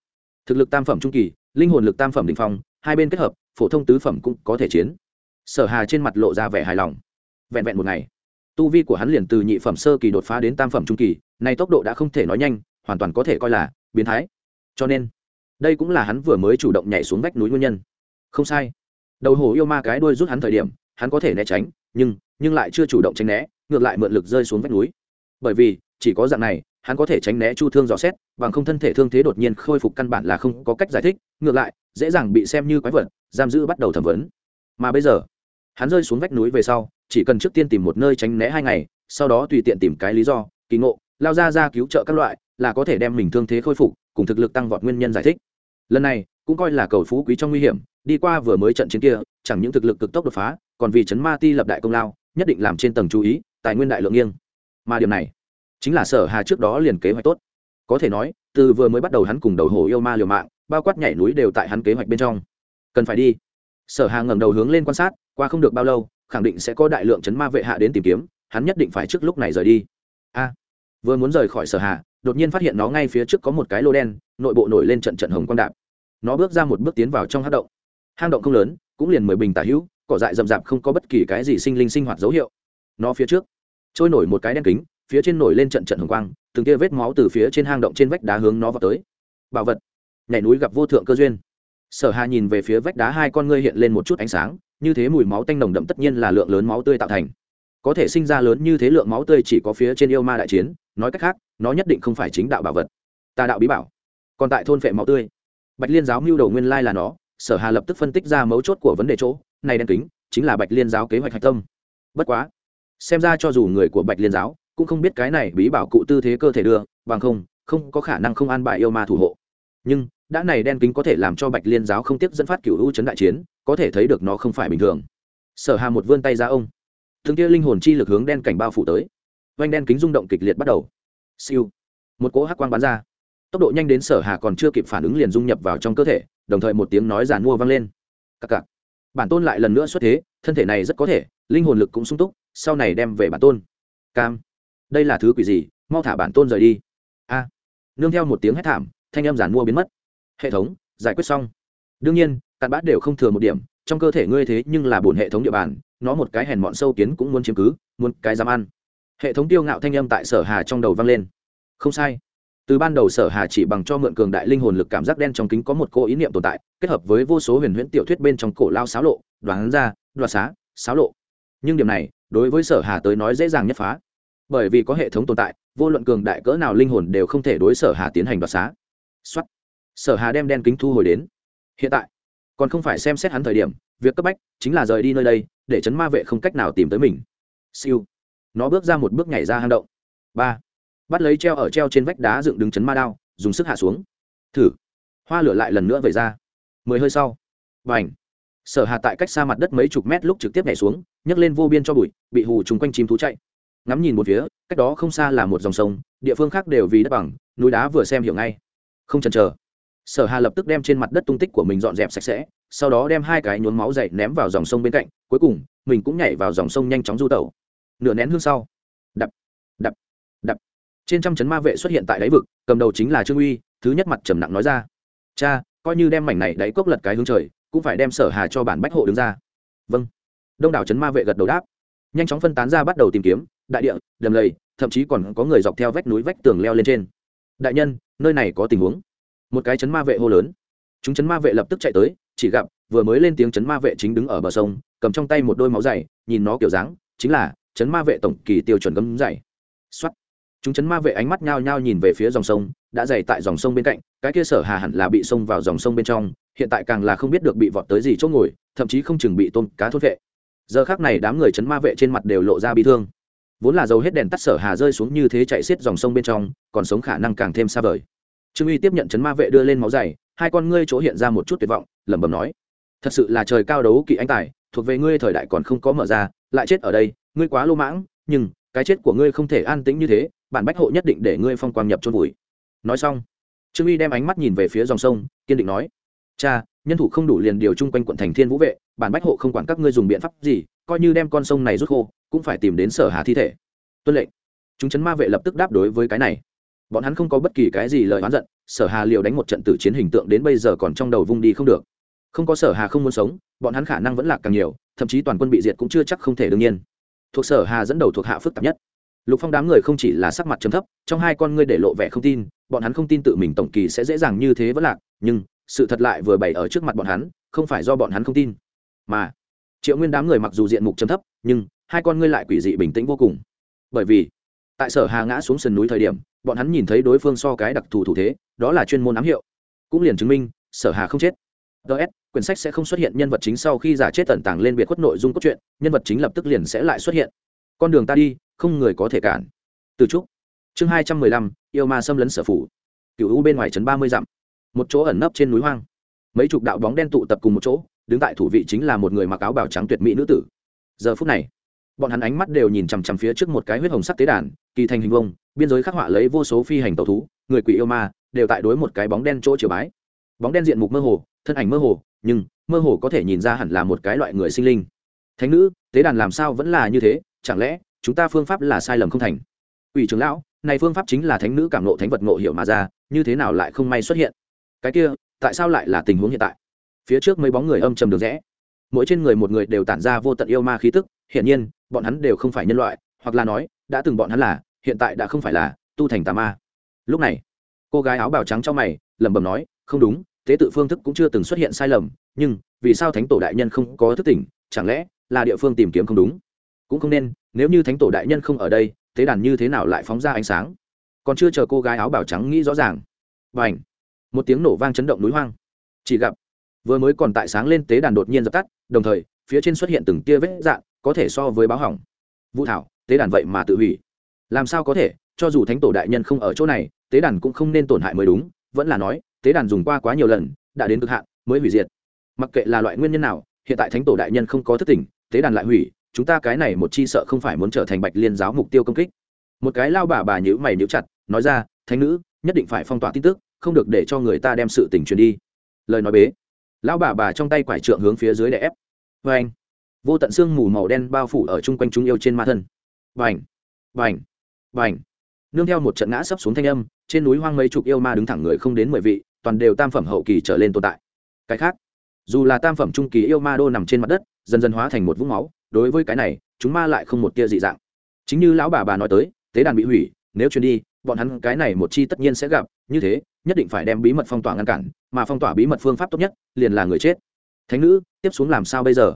Thực lực tam phẩm trung kỳ, linh hồn lực tam phẩm đình phong, hai bên kết hợp, phổ thông tứ phẩm cũng có thể chiến. Sở hà trên mặt lộ ra vẻ hài lòng. Vẹn vẹn một ngày, tu vi của hắn liền từ nhị phẩm sơ kỳ đột phá đến tam phẩm trung kỳ này tốc độ đã không thể nói nhanh, hoàn toàn có thể coi là biến thái. Cho nên, đây cũng là hắn vừa mới chủ động nhảy xuống vách núi nguyên nhân. Không sai. Đầu hổ yêu ma cái đuôi rút hắn thời điểm, hắn có thể né tránh, nhưng nhưng lại chưa chủ động tránh né, ngược lại mượn lực rơi xuống vách núi. Bởi vì, chỉ có dạng này, hắn có thể tránh né chu thương dò xét, bằng không thân thể thương thế đột nhiên khôi phục căn bản là không có cách giải thích, ngược lại, dễ dàng bị xem như quái vật, giam giữ bắt đầu thẩm vấn. Mà bây giờ, hắn rơi xuống vách núi về sau, chỉ cần trước tiên tìm một nơi tránh né hai ngày, sau đó tùy tiện tìm cái lý do, kỳ ngộ lao ra ra cứu trợ các loại, là có thể đem mình thương thế khôi phục, cùng thực lực tăng vọt nguyên nhân giải thích. Lần này, cũng coi là cầu phú quý trong nguy hiểm, đi qua vừa mới trận chiến kia, chẳng những thực lực cực tốc đột phá, còn vì chấn ma ti lập đại công lao, nhất định làm trên tầng chú ý, tài nguyên đại lượng nghiêng. Mà điểm này, chính là sở hà trước đó liền kế hoạch tốt. Có thể nói, từ vừa mới bắt đầu hắn cùng đầu hồ yêu ma liều mạng, bao quát nhảy núi đều tại hắn kế hoạch bên trong. Cần phải đi. Sở hà ngẩng đầu hướng lên quan sát, qua không được bao lâu, khẳng định sẽ có đại lượng chấn ma vệ hạ đến tìm kiếm, hắn nhất định phải trước lúc này rời đi. A vừa muốn rời khỏi sở hà, đột nhiên phát hiện nó ngay phía trước có một cái lô đen, nội bộ nổi lên trận trận hồng quang đạp. Nó bước ra một bước tiến vào trong hang động. Hang động không lớn, cũng liền mười bình tả hữu, cỏ dại rậm rạp không có bất kỳ cái gì sinh linh sinh hoạt dấu hiệu. Nó phía trước trôi nổi một cái đen kính, phía trên nổi lên trận trận hồng quang, từng tia vết máu từ phía trên hang động trên vách đá hướng nó vào tới. Bảo vật, nhảy núi gặp vô thượng cơ duyên. Sở hà nhìn về phía vách đá hai con ngươi hiện lên một chút ánh sáng, như thế mùi máu tanh nồng đậm tất nhiên là lượng lớn máu tươi tạo thành. Có thể sinh ra lớn như thế lượng máu tươi chỉ có phía trên yêu ma đại chiến nói cách khác, nó nhất định không phải chính đạo bảo vật. Tà đạo bí bảo, còn tại thôn phệ máu tươi. Bạch liên giáo mưu đầu nguyên lai là nó, sở hà lập tức phân tích ra mấu chốt của vấn đề chỗ, này đen kính, chính là bạch liên giáo kế hoạch hạch tâm. Bất quá, xem ra cho dù người của bạch liên giáo cũng không biết cái này bí bảo cụ tư thế cơ thể đưa, bằng không không có khả năng không an bại yêu ma thủ hộ. Nhưng, đã này đen kính có thể làm cho bạch liên giáo không tiếp dẫn phát cựu hữu chấn đại chiến, có thể thấy được nó không phải bình thường. Sở hà một vươn tay ra ông. Thương kia linh hồn chi lực hướng đen cảnh bao phủ tới vanh đen kính rung động kịch liệt bắt đầu. Siêu. Một cỗ hắc quang bắn ra. Tốc độ nhanh đến sở hà còn chưa kịp phản ứng liền dung nhập vào trong cơ thể, đồng thời một tiếng nói giàn mua vang lên. Cặc cặc. Bản tôn lại lần nữa xuất thế, thân thể này rất có thể, linh hồn lực cũng sung túc, sau này đem về bản tôn. Cam. Đây là thứ quỷ gì? Mau thả bản tôn rời đi. A. Nương theo một tiếng hét thảm, thanh âm giàn mua biến mất. Hệ thống, giải quyết xong. Đương nhiên, cặn bát đều không thừa một điểm, trong cơ thể ngươi thế nhưng là bổn hệ thống địa bàn, nó một cái hèn mọn sâu kiến cũng muốn chiếm cứ, muốn cái dám ăn hệ thống tiêu ngạo thanh âm tại sở hà trong đầu vang lên. Không sai. Từ ban đầu sở hà chỉ bằng cho mượn cường đại linh hồn lực cảm giác đen trong kính có một cô ý niệm tồn tại, kết hợp với vô số huyền huyễn tiểu thuyết bên trong cổ lao xáo lộ, đoán ra, đoạt xá, xáo lộ. Nhưng điểm này, đối với sở hà tới nói dễ dàng nhất phá. Bởi vì có hệ thống tồn tại, vô luận cường đại cỡ nào linh hồn đều không thể đối sở hà tiến hành đoạt xá. Xuất sở hà đem đen kính thu hồi đến. Hiện tại, còn không phải xem xét hắn thời điểm, việc cấp bách chính là rời đi nơi đây, để chấn ma vệ không cách nào tìm tới mình. Siêu nó bước ra một bước nhảy ra hang động. Ba. Bắt lấy treo ở treo trên vách đá dựng đứng chấn ma đao, dùng sức hạ xuống. Thử. Hoa lửa lại lần nữa về ra. Mười hơi sau. Và ảnh sở hà tại cách xa mặt đất mấy chục mét lúc trực tiếp nhảy xuống, nhấc lên vô biên cho bụi, bị hù chung quanh chim thú chạy. Ngắm nhìn một phía, cách đó không xa là một dòng sông, địa phương khác đều vì đất bằng, núi đá vừa xem hiểu ngay. Không chần chờ. Sở hà lập tức đem trên mặt đất tung tích của mình dọn dẹp sạch sẽ, sau đó đem hai cái nhuốm máu dậy ném vào dòng sông bên cạnh, cuối cùng, mình cũng nhảy vào dòng sông nhanh chóng du tẩu nửa nén hương sau. Đập đập đập. Trên trăm chấn ma vệ xuất hiện tại đáy vực, cầm đầu chính là trương uy, thứ nhất mặt trầm nặng nói ra. Cha, coi như đem mảnh này đáy cốc lật cái hướng trời, cũng phải đem sở hà cho bản bách hộ đứng ra. Vâng. Đông đảo chấn ma vệ gật đầu đáp. Nhanh chóng phân tán ra bắt đầu tìm kiếm, đại địa, đầm lầy, thậm chí còn có người dọc theo vách núi vách tường leo lên trên. Đại nhân, nơi này có tình huống. Một cái chấn ma vệ hô lớn. Chúng chấn ma vệ lập tức chạy tới, chỉ gặp vừa mới lên tiếng chấn ma vệ chính đứng ở bờ sông, cầm trong tay một đôi máu dày, nhìn nó kiểu dáng, chính là chấn ma vệ tổng kỳ tiêu chuẩn gấm dày. Xuất chúng chấn ma vệ ánh mắt nhao nhao nhìn về phía dòng sông, đã dày tại dòng sông bên cạnh, cái kia sở hà hẳn là bị xông vào dòng sông bên trong, hiện tại càng là không biết được bị vọt tới gì chỗ ngồi, thậm chí không chừng bị tôm cá thốt vệ. Giờ khác này đám người chấn ma vệ trên mặt đều lộ ra bị thương. Vốn là dầu hết đèn tắt sở hà rơi xuống như thế chạy xiết dòng sông bên trong, còn sống khả năng càng thêm xa vời. Trương uy tiếp nhận chấn ma vệ đưa lên máu dày, hai con ngươi chỗ hiện ra một chút tuyệt vọng, lẩm bẩm nói, thật sự là trời cao đấu kỵ anh tài, thuộc về ngươi thời đại còn không có mở ra, lại chết ở đây ngươi quá lô mãng, nhưng cái chết của ngươi không thể an tĩnh như thế, bản bách hộ nhất định để ngươi phong quang nhập chôn vùi. Nói xong, trương uy đem ánh mắt nhìn về phía dòng sông, kiên định nói, cha, nhân thủ không đủ liền điều chung quanh quận thành thiên vũ vệ, bản bách hộ không quản các ngươi dùng biện pháp gì, coi như đem con sông này rút khô, cũng phải tìm đến sở hà thi thể. Tuân lệnh. Chúng chấn ma vệ lập tức đáp đối với cái này. Bọn hắn không có bất kỳ cái gì lời oán giận, sở hà liều đánh một trận tử chiến hình tượng đến bây giờ còn trong đầu vung đi không được. Không có sở hà không muốn sống, bọn hắn khả năng vẫn lạc càng nhiều, thậm chí toàn quân bị diệt cũng chưa chắc không thể đương nhiên thuộc sở hà dẫn đầu thuộc hạ phức tạp nhất. Lục phong đám người không chỉ là sắc mặt chấm thấp, trong hai con ngươi để lộ vẻ không tin, bọn hắn không tin tự mình tổng kỳ sẽ dễ dàng như thế vẫn lạc, nhưng sự thật lại vừa bày ở trước mặt bọn hắn, không phải do bọn hắn không tin. Mà triệu nguyên đám người mặc dù diện mục chấm thấp, nhưng hai con ngươi lại quỷ dị bình tĩnh vô cùng. Bởi vì, tại sở hà ngã xuống sườn núi thời điểm, bọn hắn nhìn thấy đối phương so cái đặc thù thủ thế, đó là chuyên môn ám hiệu. Cũng liền chứng minh, sở hà không chết ts quyển sách sẽ không xuất hiện nhân vật chính sau khi giả chết tẩn tàng lên biệt khuất nội dung cốt truyện, nhân vật chính lập tức liền sẽ lại xuất hiện. Con đường ta đi, không người có thể cản. Từ trúc. Chương hai trăm mười lăm, yêu ma xâm lấn sở phủ. Cựu u bên ngoài trấn ba mươi dặm. Một chỗ ẩn nấp trên núi hoang. Mấy chục đạo bóng đen tụ tập cùng một chỗ, đứng tại thủ vị chính là một người mặc áo bào trắng tuyệt mỹ nữ tử. Giờ phút này, bọn hắn ánh mắt đều nhìn chằm chằm phía trước một cái huyết hồng sắc tế đàn, kỳ thành hình vông biên giới khắc họa lấy vô số phi hành tàu thú, người quỷ yêu ma, đều tại đối một cái bóng đen chỗ chiều bái. Bóng đen diện mục mơ hồ thân ảnh mơ hồ, nhưng mơ hồ có thể nhìn ra hẳn là một cái loại người sinh linh. Thánh nữ, tế đàn làm sao vẫn là như thế? Chẳng lẽ chúng ta phương pháp là sai lầm không thành? Ủy trưởng lão, này phương pháp chính là thánh nữ cảm nộ thánh vật ngộ hiểu mà ra, như thế nào lại không may xuất hiện? Cái kia, tại sao lại là tình huống hiện tại? Phía trước mấy bóng người âm trầm được rẽ. Mỗi trên người một người đều tản ra vô tận yêu ma khí tức, hiển nhiên, bọn hắn đều không phải nhân loại, hoặc là nói, đã từng bọn hắn là, hiện tại đã không phải là tu thành tà ma. Lúc này, cô gái áo bào trắng trong mày, lẩm bẩm nói, không đúng tế tự phương thức cũng chưa từng xuất hiện sai lầm, nhưng vì sao thánh tổ đại nhân không có thức tỉnh, chẳng lẽ là địa phương tìm kiếm không đúng? Cũng không nên, nếu như thánh tổ đại nhân không ở đây, tế đàn như thế nào lại phóng ra ánh sáng? Còn chưa chờ cô gái áo bảo trắng nghĩ rõ ràng. Và ảnh một tiếng nổ vang chấn động núi hoang. Chỉ gặp, vừa mới còn tại sáng lên tế đàn đột nhiên dập tắt, đồng thời, phía trên xuất hiện từng tia vết dạng, có thể so với báo hỏng. Vũ thảo, tế đàn vậy mà tự hủy. Làm sao có thể? Cho dù thánh tổ đại nhân không ở chỗ này, tế đàn cũng không nên tổn hại mới đúng, vẫn là nói tế đàn dùng qua quá nhiều lần đã đến cực hạn mới hủy diệt. Mặc kệ là loại nguyên nhân nào hiện tại thánh tổ đại nhân không có thất tình, tế đàn lại hủy chúng ta cái này một chi sợ không phải muốn trở thành bạch liên giáo mục tiêu công kích. Một cái lao bà bà nhữ mày nhữ chặt nói ra thánh nữ nhất định phải phong tỏa tin tức không được để cho người ta đem sự tình truyền đi. Lời nói bế. Lão bà bà trong tay quải trượng hướng phía dưới đè ép. Vê anh vô tận xương mù màu đen bao phủ ở chung quanh chúng yêu trên ma thân. Vành. Vành. Vành. Nương theo một trận ngã sấp xuống thanh âm trên núi hoang mấy chục yêu ma đứng thẳng người không đến mười vị toàn đều tam phẩm hậu kỳ trở lên tồn tại. Cái khác, dù là tam phẩm trung kỳ yêu ma đô nằm trên mặt đất, dần dần hóa thành một vũng máu, đối với cái này, chúng ma lại không một tia dị dạng. Chính như lão bà bà nói tới, tế đàn bị hủy, nếu truyền đi, bọn hắn cái này một chi tất nhiên sẽ gặp, như thế, nhất định phải đem bí mật phong tỏa ngăn cản, mà phong tỏa bí mật phương pháp tốt nhất, liền là người chết. Thánh nữ, tiếp xuống làm sao bây giờ?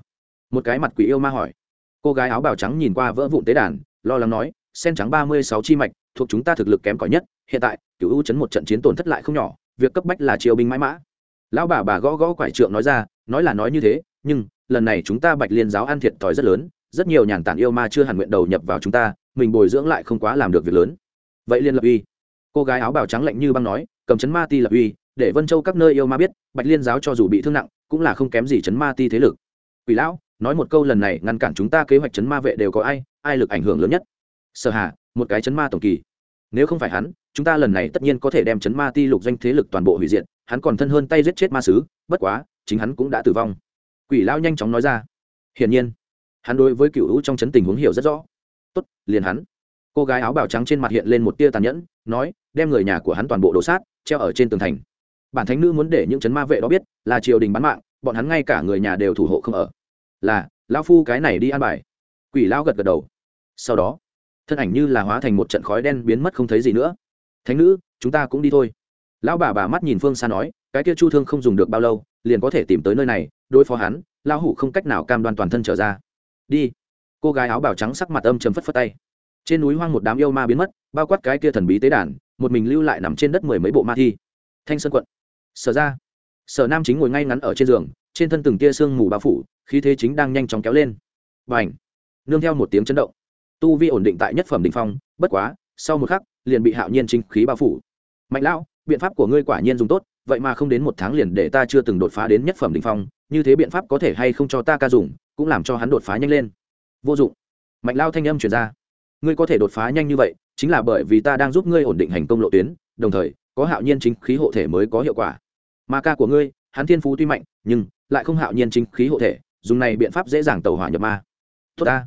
Một cái mặt quỷ yêu ma hỏi. Cô gái áo bào trắng nhìn qua vỡ vụn tế đàn, lo lắng nói, sen trắng ba mươi sáu chi mạch, thuộc chúng ta thực lực kém cỏi nhất, hiện tại cựu u chấn một trận chiến tổn thất lại không nhỏ việc cấp bách là triều binh mãi mã. Lão bà bà gõ gõ quải trượng nói ra, nói là nói như thế, nhưng, lần này chúng ta bạch liên giáo ăn thiệt thòi rất lớn, rất nhiều nhàn tản yêu ma chưa hẳn nguyện đầu nhập vào chúng ta, mình bồi dưỡng lại không quá làm được việc lớn. Vậy liên lập uy, cô gái áo bào trắng lạnh như băng nói, cầm chấn ma ti lập uy, để vân châu các nơi yêu ma biết, bạch liên giáo cho dù bị thương nặng, cũng là không kém gì chấn ma ti thế lực. Quỷ lão, nói một câu lần này ngăn cản chúng ta kế hoạch chấn ma vệ đều có ai ai lực ảnh hưởng lớn nhất? Sở hà, một cái chấn ma tổng kỳ. Nếu không phải hắn chúng ta lần này tất nhiên có thể đem chấn ma ti lục doanh thế lực toàn bộ hủy diệt, hắn còn thân hơn tay giết chết ma sứ, bất quá, chính hắn cũng đã tử vong. Quỷ lão nhanh chóng nói ra. Hiển nhiên, hắn đối với cựu hữu trong chấn tình huống hiểu rất rõ. Tốt, liền hắn. Cô gái áo bào trắng trên mặt hiện lên một tia tàn nhẫn, nói, đem người nhà của hắn toàn bộ đổ sát, treo ở trên tường thành. Bản thánh nữ muốn để những chấn ma vệ đó biết, là triều đình bán mạng, bọn hắn ngay cả người nhà đều thủ hộ không ở. Là, lão phu cái này đi ăn bài. Quỷ lão gật gật đầu. Sau đó, thân ảnh như là hóa thành một trận khói đen biến mất không thấy gì nữa thánh nữ chúng ta cũng đi thôi lão bà bà mắt nhìn phương xa nói cái kia chu thương không dùng được bao lâu liền có thể tìm tới nơi này đối phó hắn lão hủ không cách nào cam đoan toàn thân trở ra đi cô gái áo bào trắng sắc mặt âm chầm phất phất tay trên núi hoang một đám yêu ma biến mất bao quát cái kia thần bí tế đàn một mình lưu lại nằm trên đất mười mấy bộ ma thi thanh sơn quận sở ra sở nam chính ngồi ngay ngắn ở trên giường trên thân từng tia sương mù bao phủ khí thế chính đang nhanh chóng kéo lên và ảnh nương theo một tiếng chấn động tu vi ổn định tại nhất phẩm đình phong bất quá sau một khắc liền bị hạo nhiên chính khí bao phủ. Mạnh lão, biện pháp của ngươi quả nhiên dùng tốt, vậy mà không đến một tháng liền để ta chưa từng đột phá đến nhất phẩm đình phong, như thế biện pháp có thể hay không cho ta ca dùng, cũng làm cho hắn đột phá nhanh lên. Vô dụng. Mạnh lao thanh âm chuyển ra. Ngươi có thể đột phá nhanh như vậy, chính là bởi vì ta đang giúp ngươi ổn định hành công lộ tuyến, đồng thời, có hạo nhiên chính khí hộ thể mới có hiệu quả. Mà ca của ngươi, hắn thiên phú tuy mạnh, nhưng lại không hạo nhiên chính khí hộ thể, dùng này biện pháp dễ dàng tàu hỏa nhập ma. Tốt ta.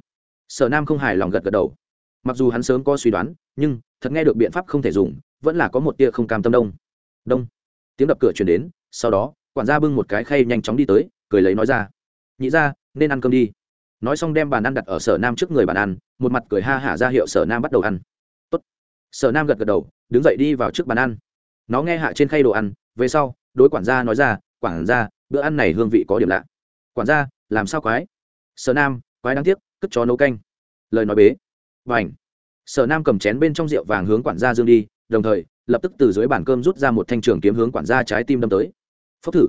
Sở nam không hài lòng gật gật đầu. Mặc dù hắn sớm có suy đoán, nhưng thật nghe được biện pháp không thể dùng, vẫn là có một tia không cam tâm đông. Đông. Tiếng đập cửa chuyển đến, sau đó, quản gia bưng một cái khay nhanh chóng đi tới, cười lấy nói ra. Nhị ra nên ăn cơm đi. Nói xong đem bàn ăn đặt ở sở nam trước người bàn ăn, một mặt cười ha hả ra hiệu sở nam bắt đầu ăn. Tốt. sở nam gật gật đầu, đứng dậy đi vào trước bàn ăn. Nó nghe hạ trên khay đồ ăn, về sau, đối quản gia nói ra, quản gia, bữa ăn này hương vị có điểm lạ. Quản gia, làm sao quái? Sở nam, quái đáng tiếc, cất chó nấu canh. Lời nói bế. Và ảnh sở nam cầm chén bên trong rượu vàng hướng quản gia dương đi, đồng thời, lập tức từ dưới bàn cơm rút ra một thanh trường kiếm hướng quản gia trái tim đâm tới. Phốc thử.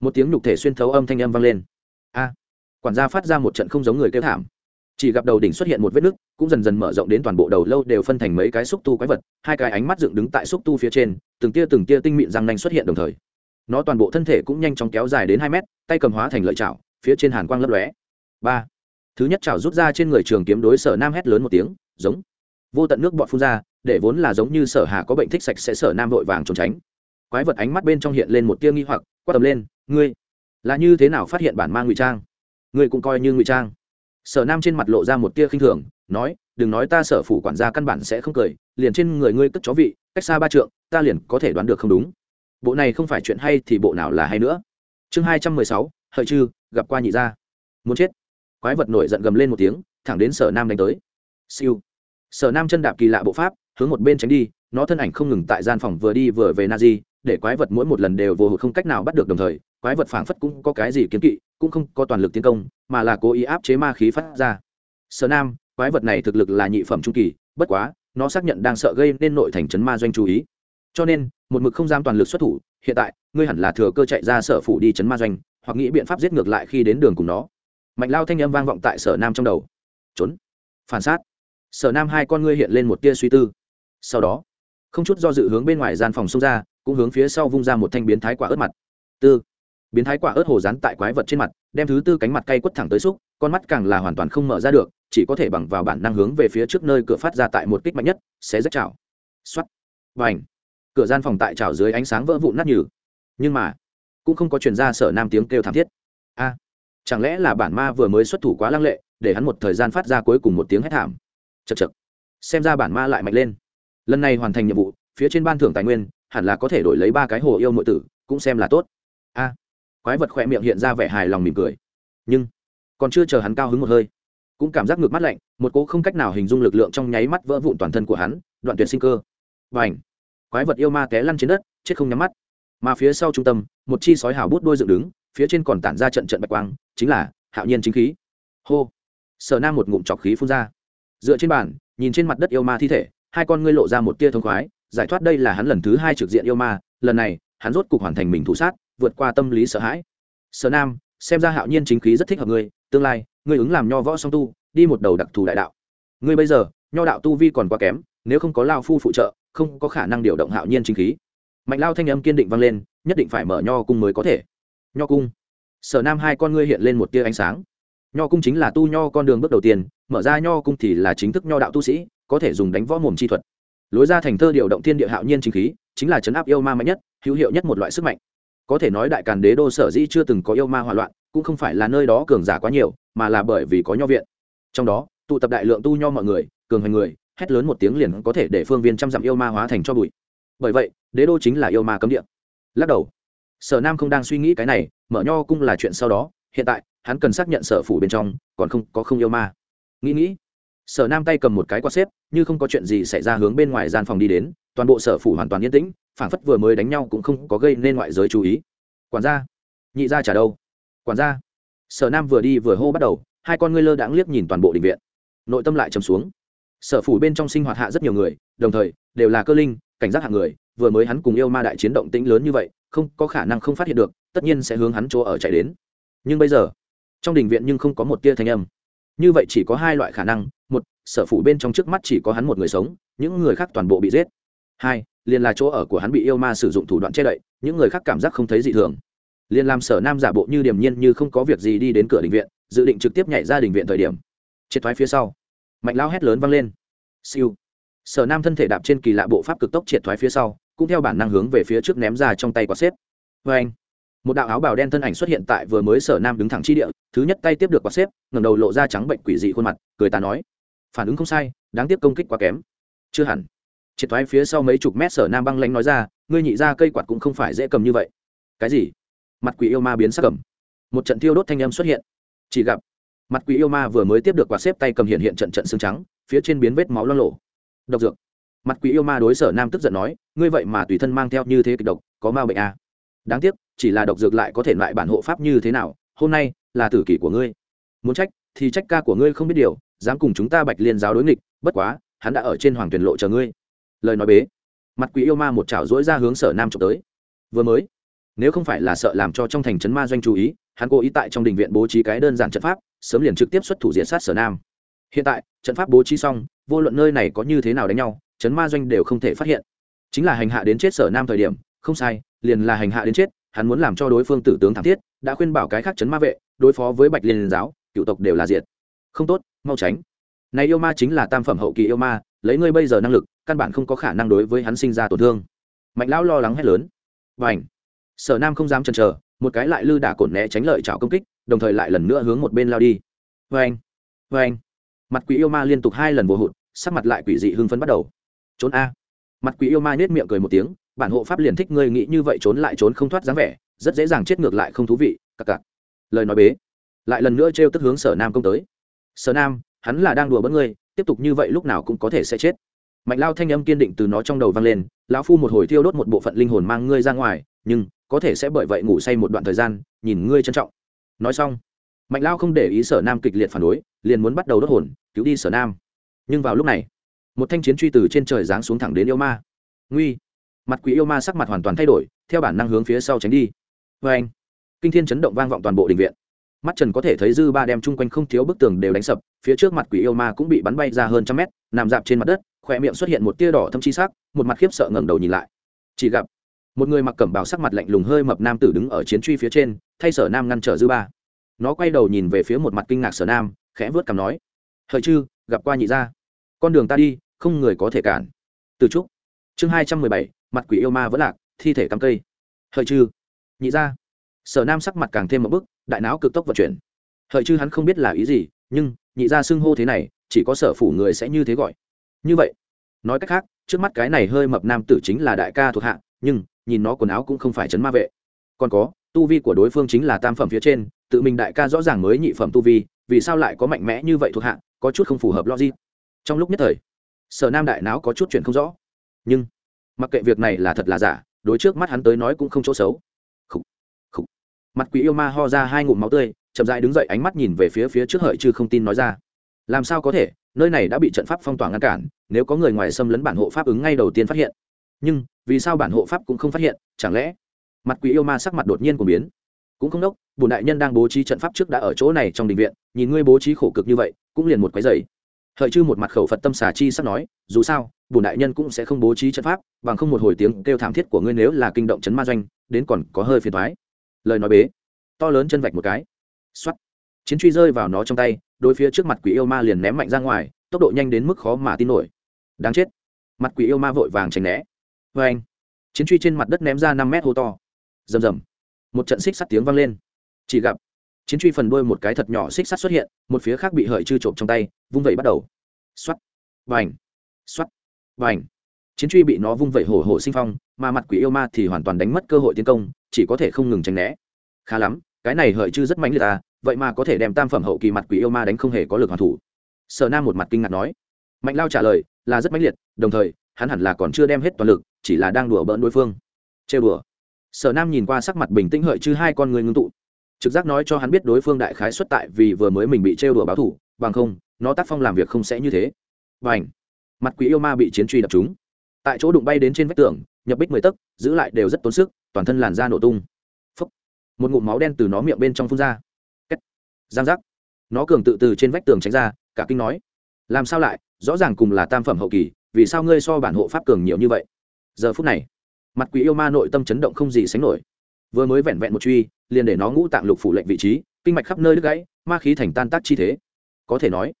Một tiếng nhục thể xuyên thấu âm thanh âm vang lên. A. Quản gia phát ra một trận không giống người kêu thảm. Chỉ gặp đầu đỉnh xuất hiện một vết nứt, cũng dần dần mở rộng đến toàn bộ đầu lâu đều phân thành mấy cái xúc tu quái vật, hai cái ánh mắt dựng đứng tại xúc tu phía trên, từng tia từng tia tinh mịn răng nanh xuất hiện đồng thời. Nó toàn bộ thân thể cũng nhanh chóng kéo dài đến hai mét, tay cầm hóa thành lợi chảo, phía trên hàn quang lấp lóe. Ba. Thứ nhất chảo rút ra trên người trường kiếm đối sở nam hét lớn một tiếng, giống vô tận nước bọt phun ra, để vốn là giống như sở hà có bệnh thích sạch sẽ sở nam vội vàng trốn tránh. Quái vật ánh mắt bên trong hiện lên một tia nghi hoặc, quát tầm lên, ngươi, là như thế nào phát hiện bản mang ngụy trang? Ngươi cũng coi như ngụy trang. Sở nam trên mặt lộ ra một tia khinh thường, nói, đừng nói ta sở phủ quản gia căn bản sẽ không cười, liền trên người ngươi cất chó vị, cách xa ba trượng, ta liền có thể đoán được không đúng. Bộ này không phải chuyện hay thì bộ nào là hay nữa. Chương hai trăm mười sáu, hợi chư, gặp qua nhị gia. Muốn chết. Quái vật nổi giận gầm lên một tiếng, thẳng đến sở nam đánh tới. Siêu sở nam chân đạp kỳ lạ bộ pháp, hướng một bên tránh đi, nó thân ảnh không ngừng tại gian phòng vừa đi vừa về na di để quái vật mỗi một lần đều vô hụt không cách nào bắt được đồng thời, quái vật phảng phất cũng có cái gì kiến kỵ, cũng không có toàn lực tiến công, mà là cố ý áp chế ma khí phát ra. Sở nam, quái vật này thực lực là nhị phẩm trung kỳ, bất quá, nó xác nhận đang sợ gây nên nội thành trấn ma doanh chú ý. Cho nên, một mực không dám toàn lực xuất thủ, hiện tại, ngươi hẳn là thừa cơ chạy ra sở phủ đi trấn ma doanh, hoặc nghĩ biện pháp giết ngược lại khi đến đường cùng nó. Mạnh lao thanh âm vang vọng tại sở nam trong đầu. Trốn. Phản sát sở nam hai con ngươi hiện lên một tia suy tư. Sau đó, không chút do dự hướng bên ngoài gian phòng xông ra, cũng hướng phía sau vung ra một thanh biến thái quả ớt mặt. Tư, biến thái quả ớt hồ rán tại quái vật trên mặt, đem thứ tư cánh mặt cay quất thẳng tới xúc, con mắt càng là hoàn toàn không mở ra được, chỉ có thể bằng vào bản năng hướng về phía trước nơi cửa phát ra tại một kích mạnh nhất sẽ rất chảo. Xoắt và ảnh cửa gian phòng tại chảo dưới ánh sáng vỡ vụn nát nhừ. Nhưng mà, cũng không có truyền ra sở nam tiếng kêu thảm thiết. A, chẳng lẽ là bản ma vừa mới xuất thủ quá lăng lệ, để hắn một thời gian phát ra cuối cùng một tiếng hét thảm? Chật chật xem ra bản ma lại mạnh lên. Lần này hoàn thành nhiệm vụ, phía trên ban thưởng tài nguyên, hẳn là có thể đổi lấy ba cái hồ yêu nội tử, cũng xem là tốt. A. Quái vật khỏe miệng hiện ra vẻ hài lòng mỉm cười. Nhưng, còn chưa chờ hắn cao hứng một hơi, cũng cảm giác ngược mắt lạnh, một cỗ không cách nào hình dung lực lượng trong nháy mắt vỡ vụn toàn thân của hắn, đoạn tuyệt sinh cơ. Và ảnh quái vật yêu ma té lăn trên đất, chết không nhắm mắt. Mà phía sau trung tâm, một chi sói hào bút đôi dựng đứng, phía trên còn tản ra trận trận bạch quang, chính là hạo nhiên chính khí. Hô! Sở nam một ngụm trọc khí phun ra dựa trên bàn, nhìn trên mặt đất yêu ma thi thể, hai con ngươi lộ ra một tia thông khoái, giải thoát đây là hắn lần thứ hai trực diện yêu ma, lần này, hắn rốt cục hoàn thành mình thủ sát, vượt qua tâm lý sợ hãi. Sở nam, xem ra hạo nhiên chính khí rất thích hợp ngươi, tương lai, ngươi ứng làm nho võ song tu, đi một đầu đặc thù đại đạo. Ngươi bây giờ, nho đạo tu vi còn quá kém, nếu không có lao phu phụ trợ, không có khả năng điều động hạo nhiên chính khí. Mạnh lao thanh âm kiên định vang lên, nhất định phải mở nho cung mới có thể. Nho cung. Sở nam hai con ngươi hiện lên một tia ánh sáng nho cung chính là tu nho con đường bước đầu tiên, mở ra nho cung thì là chính thức nho đạo tu sĩ, có thể dùng đánh võ mồm chi thuật. Lối ra thành thơ điều động thiên địa hạo nhiên chính khí, chính là chấn áp yêu ma mạnh nhất, hữu hiệu nhất một loại sức mạnh. Có thể nói đại càn đế đô sở dĩ chưa từng có yêu ma hỏa loạn, cũng không phải là nơi đó cường giả quá nhiều, mà là bởi vì có nho viện. Trong đó, tụ tập đại lượng tu nho mọi người, cường hành người, hét lớn một tiếng liền có thể để phương viên trăm dặm yêu ma hóa thành cho bụi. Bởi vậy, đế đô chính là yêu ma cấm địa. Lắc đầu, sở nam không đang suy nghĩ cái này, mở nho cung là chuyện sau đó, hiện tại hắn cần xác nhận sở phủ bên trong, còn không, có không yêu ma. Nghĩ nghĩ, sở nam tay cầm một cái quạt xếp, như không có chuyện gì xảy ra hướng bên ngoài gian phòng đi đến, toàn bộ sở phủ hoàn toàn yên tĩnh phản phất vừa mới đánh nhau cũng không có gây nên ngoại giới chú ý. Quản gia, nhị gia trả đâu? Quản gia, sở nam vừa đi vừa hô bắt đầu, hai con ngươi lơ đãng liếc nhìn toàn bộ định viện. Nội tâm lại chầm xuống. Sở phủ bên trong sinh hoạt hạ rất nhiều người, đồng thời, đều là cơ linh, cảnh giác hạng người, vừa mới hắn cùng yêu ma đại chiến động tĩnh lớn như vậy, không có khả năng không phát hiện được, tất nhiên sẽ hướng hắn chỗ ở chạy đến. Nhưng bây giờ trong đình viện nhưng không có một tia thanh âm. Như vậy chỉ có hai loại khả năng, một, sở phủ bên trong trước mắt chỉ có hắn một người sống, những người khác toàn bộ bị giết. Hai, liền là chỗ ở của hắn bị yêu ma sử dụng thủ đoạn che đậy, những người khác cảm giác không thấy dị thường. Liền làm sở nam giả bộ như điềm nhiên như không có việc gì đi đến cửa đình viện, dự định trực tiếp nhảy ra đình viện thời điểm. Triệt thoái phía sau, mạnh lao hét lớn vang lên. Siêu. Sở nam thân thể đạp trên kỳ lạ bộ pháp cực tốc triệt thoái phía sau, cũng theo bản năng hướng về phía trước ném ra trong tay quả xếp. Vê anh một đạo áo bào đen thân ảnh xuất hiện tại vừa mới sở nam đứng thẳng chi địa, thứ nhất tay tiếp được quả xếp ngầm đầu lộ ra trắng bệnh quỷ dị khuôn mặt, cười ta nói, phản ứng không sai, đáng tiếc công kích quá kém. Chưa hẳn. Triệt thoái phía sau mấy chục mét sở nam băng lãnh nói ra, ngươi nhị ra cây quạt cũng không phải dễ cầm như vậy. Cái gì? Mặt quỷ yêu ma biến sắc cầm. Một trận thiêu đốt thanh âm xuất hiện. Chỉ gặp. Mặt quỷ yêu ma vừa mới tiếp được quạt xếp tay cầm hiện hiện trận trận xương trắng, phía trên biến vết máu lo lộ. Độc dược. Mặt quỷ yêu ma đối sở nam tức giận nói, ngươi vậy mà tùy thân mang theo như thế kịch độc, có ma bệnh à đáng tiếc, chỉ là độc dược lại có thể loại bản hộ pháp như thế nào, hôm nay là tử kỷ của ngươi. Muốn trách thì trách ca của ngươi không biết điều, dám cùng chúng ta bạch liên giáo đối nghịch, bất quá, hắn đã ở trên hoàng tuyển lộ chờ ngươi. Lời nói bế. Mặt quỷ yêu ma một chảo dỗi ra hướng sở nam trộm tới. Vừa mới, nếu không phải là sợ làm cho trong thành trấn ma doanh chú ý, hắn cố ý tại trong đình viện bố trí cái đơn giản trận pháp, sớm liền trực tiếp xuất thủ diện sát sở nam. Hiện tại, trận pháp bố trí xong, vô luận nơi này có như thế nào đánh nhau, trấn ma doanh đều không thể phát hiện. Chính là hành hạ đến chết sở nam thời điểm không sai, liền là hành hạ đến chết, hắn muốn làm cho đối phương tử tướng thảm thiết, đã khuyên bảo cái khác chấn ma vệ, đối phó với bạch liên giáo, cựu tộc đều là diệt. Không tốt, mau tránh. Này yêu ma chính là tam phẩm hậu kỳ yêu ma, lấy ngươi bây giờ năng lực, căn bản không có khả năng đối với hắn sinh ra tổn thương. Mạnh lão lo lắng hét lớn. Và ảnh sở nam không dám chần chờ, một cái lại lư đả cổn né tránh lợi chảo công kích, đồng thời lại lần nữa hướng một bên lao đi. Vê anh vê anh mặt quỷ yêu ma liên tục hai lần vô hụt, sắc mặt lại quỷ dị hưng phấn bắt đầu. Trốn a! Mặt quỷ yêu ma nết miệng cười một tiếng bản hộ pháp liền thích ngươi nghĩ như vậy trốn lại trốn không thoát dáng vẻ, rất dễ dàng chết ngược lại không thú vị, cặc cặc. Lời nói bế. Lại lần nữa trêu tức hướng sở nam công tới. Sở nam, hắn là đang đùa bỡn ngươi, tiếp tục như vậy lúc nào cũng có thể sẽ chết. Mạnh lao thanh âm kiên định từ nó trong đầu vang lên, lão phu một hồi thiêu đốt một bộ phận linh hồn mang ngươi ra ngoài, nhưng có thể sẽ bởi vậy ngủ say một đoạn thời gian, nhìn ngươi trân trọng. Nói xong, mạnh lao không để ý sở nam kịch liệt phản đối, liền muốn bắt đầu đốt hồn, cứu đi sở nam. Nhưng vào lúc này, một thanh chiến truy từ trên trời giáng xuống thẳng đến yêu ma. Nguy mặt quỷ yêu ma sắc mặt hoàn toàn thay đổi, theo bản năng hướng phía sau tránh đi. Vê anh, kinh thiên chấn động vang vọng toàn bộ đình viện. Mắt trần có thể thấy dư ba đem chung quanh không thiếu bức tường đều đánh sập, phía trước mặt quỷ yêu ma cũng bị bắn bay ra hơn trăm mét, nằm dạp trên mặt đất khỏe miệng xuất hiện một tia đỏ thâm chi sắc, một mặt khiếp sợ ngẩng đầu nhìn lại. Chỉ gặp, một người mặc cẩm bào sắc mặt lạnh lùng hơi mập nam tử đứng ở chiến truy phía trên, thay sở nam ngăn trở dư ba. Nó quay đầu nhìn về phía một mặt kinh ngạc sở nam, khẽ vớt cằm nói, hợi chư, gặp qua nhị gia. Con đường ta đi, không người có thể cản. Từ trúc. Chương hai trăm mười bảy mặt quỷ yêu ma vẫn lạc, thi thể cắm cây. Hợi chư. Nhị gia. Sở nam sắc mặt càng thêm một bức, đại não cực tốc vận chuyển. Hợi chư hắn không biết là ý gì, nhưng, nhị gia xưng hô thế này, chỉ có sở phủ người sẽ như thế gọi. Như vậy, nói cách khác, trước mắt cái này hơi mập nam tử chính là đại ca thuộc hạ, nhưng, nhìn nó quần áo cũng không phải chấn ma vệ. Còn có, tu vi của đối phương chính là tam phẩm phía trên, tự mình đại ca rõ ràng mới nhị phẩm tu vi, vì sao lại có mạnh mẽ như vậy thuộc hạ, có chút không phù hợp logic. Trong lúc nhất thời, sở nam đại não có chút chuyện không rõ. Nhưng mặc kệ việc này là thật là giả đối trước mắt hắn tới nói cũng không chỗ xấu. Khủ, khủ. mặt quỷ yêu ma ho ra hai ngụm máu tươi chậm dại đứng dậy ánh mắt nhìn về phía phía trước hợi chứ không tin nói ra. Làm sao có thể nơi này đã bị trận pháp phong tỏa ngăn cản nếu có người ngoài xâm lấn bản hộ pháp ứng ngay đầu tiên phát hiện. Nhưng vì sao bản hộ pháp cũng không phát hiện chẳng lẽ? Mặt quỷ yêu ma sắc mặt đột nhiên của biến. Cũng không đốc bùn đại nhân đang bố trí trận pháp trước đã ở chỗ này trong đình viện nhìn ngươi bố trí khổ cực như vậy cũng liền một cái giày hợi chư một mặt khẩu phật tâm xà chi sắp nói dù sao bùn đại nhân cũng sẽ không bố trí trận pháp, bằng không một hồi tiếng kêu thảm thiết của ngươi nếu là kinh động chấn ma doanh, đến còn có hơi phiền thoái lời nói bế. To lớn chân vạch một cái. X o á t chiến truy rơi vào nó trong tay đôi phía trước mặt quỷ yêu ma liền ném mạnh ra ngoài, tốc độ nhanh đến mức khó mà tin nổi. Đáng chết. Mặt quỷ yêu ma vội vàng tránh né. Vê anh. Chiến truy trên mặt đất ném ra năm mét hô to. Rầm rầm. Một trận xích sắt tiếng vang lên. Chỉ gặp, chiến truy phần đuôi một cái thật nhỏ xích sắt xuất hiện, một phía khác bị hởi chư trộm trong tay, vung vẩy bắt đầu. Xoắt vành xoắt vành chiến truy bị nó vung vẩy hổ hổ sinh phong, mà mặt quỷ yêu ma thì hoàn toàn đánh mất cơ hội tiến công, chỉ có thể không ngừng tránh né. Khá lắm, cái này hợi chư rất mạnh liệt à vậy mà có thể đem tam phẩm hậu kỳ mặt quỷ yêu ma đánh không hề có lực hoàn thủ. Sở nam một mặt kinh ngạc nói. Mạnh lao trả lời, là rất mãnh liệt, đồng thời, hắn hẳn là còn chưa đem hết toàn lực, chỉ là đang đùa bỡn đối phương. Trêu đùa. Sở nam nhìn qua sắc mặt bình tĩnh hợi chư hai con người ngưng tụ. Trực giác nói cho hắn biết đối phương đại khái xuất tại vì vừa mới mình bị trêu đùa báo thủ, bằng không, nó tác phong làm việc không sẽ như thế. Và ảnh mặt quỷ yêu ma bị chiến truy đập chúng. Tại chỗ đụng bay đến trên vách tường, nhập bích mười tấc, giữ lại đều rất tốn sức, toàn thân làn da nổ tung. Phốc. một ngụm máu đen từ nó miệng bên trong phun ra. Kết. giang giác. Nó cường tự từ trên vách tường tránh ra, cả kinh nói, làm sao lại? Rõ ràng cùng là tam phẩm hậu kỳ, vì sao ngươi so bản hộ pháp cường nhiều như vậy? Giờ phút này, mặt quỷ yêu ma nội tâm chấn động không gì sánh nổi. Vừa mới vẹn vẹn một truy, liền để nó ngũ tạng lục phủ lệnh vị trí, kinh mạch khắp nơi đứt gãy, ma khí thành tan tác chi thế. Có thể nói,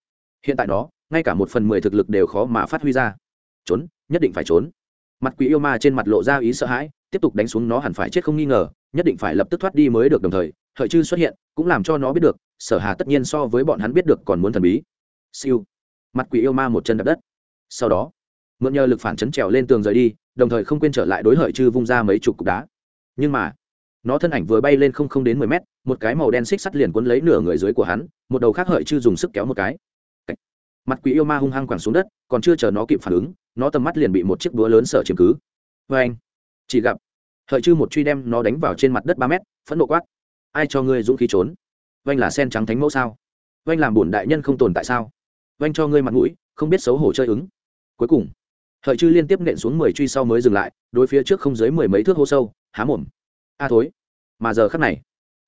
hiện tại nó ngay cả một phần mười thực lực đều khó mà phát huy ra. Trốn, nhất định phải trốn. Mặt quỷ yêu ma trên mặt lộ ra ý sợ hãi, tiếp tục đánh xuống nó hẳn phải chết không nghi ngờ, nhất định phải lập tức thoát đi mới được đồng thời, hợi chư xuất hiện, cũng làm cho nó biết được, sở hà tất nhiên so với bọn hắn biết được còn muốn thần bí. Siêu. Mặt quỷ yêu ma một chân đập đất. Sau đó, mượn nhờ lực phản chấn trèo lên tường rời đi, đồng thời không quên trở lại đối hợi chư vung ra mấy chục cục đá. Nhưng mà, nó thân ảnh vừa bay lên không không đến mười mét, một cái màu đen xích sắt liền cuốn lấy nửa người dưới của hắn, một đầu khác hợi chư dùng sức kéo một cái mặt quỷ yêu ma hung hăng quẳng xuống đất, còn chưa chờ nó kịp phản ứng, nó tầm mắt liền bị một chiếc búa lớn sở chiếm cứ. Vê anh, chỉ gặp, hợi chư một truy đem nó đánh vào trên mặt đất ba mét, phẫn nộ quát, ai cho ngươi dũng khí trốn? Vanh là sen trắng thánh mẫu sao? Vanh làm bổn đại nhân không tồn tại sao? Vanh cho ngươi mặt mũi, không biết xấu hổ chơi ứng. Cuối cùng, hợi chư liên tiếp nện xuống mười truy sau mới dừng lại, đối phía trước không dưới mười mấy thước hô sâu, há mồm, a thối. Mà giờ khắc này,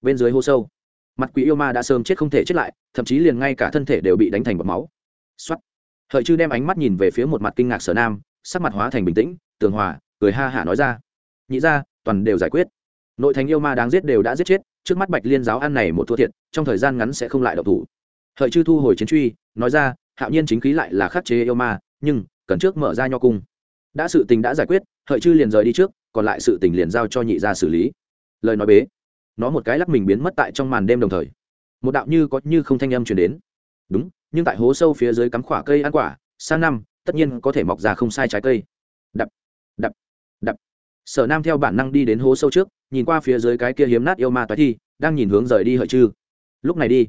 bên dưới hô sâu, mặt quỷ yêu ma đã sớm chết không thể chết lại, thậm chí liền ngay cả thân thể đều bị đánh thành bọt máu xuất hợi chư đem ánh mắt nhìn về phía một mặt kinh ngạc sở nam, sắc mặt hóa thành bình tĩnh, tường hòa, cười ha hả nói ra. Nhị ra toàn đều giải quyết. Nội thành yêu ma đáng giết đều đã giết chết, trước mắt bạch liên giáo ăn này một thua thiệt, trong thời gian ngắn sẽ không lại độc thủ. Hợi chư thu hồi chiến truy, nói ra, hạo nhiên chính khí lại là khắc chế yêu ma, nhưng, cần trước mở ra nho cung. Đã sự tình đã giải quyết, hợi chư liền rời đi trước, còn lại sự tình liền giao cho nhị ra xử lý. Lời nói bế. Nó một cái lắc mình biến mất tại trong màn đêm đồng thời. Một đạo như có như không thanh âm chuyển đến. Đúng nhưng tại hố sâu phía dưới cắm khỏa cây ăn quả, sang năm, tất nhiên có thể mọc ra không sai trái cây. Đập đập đập. Sở nam theo bản năng đi đến hố sâu trước, nhìn qua phía dưới cái kia hiếm nát yêu ma toái thi, đang nhìn hướng rời đi hợi chư. Lúc này đi.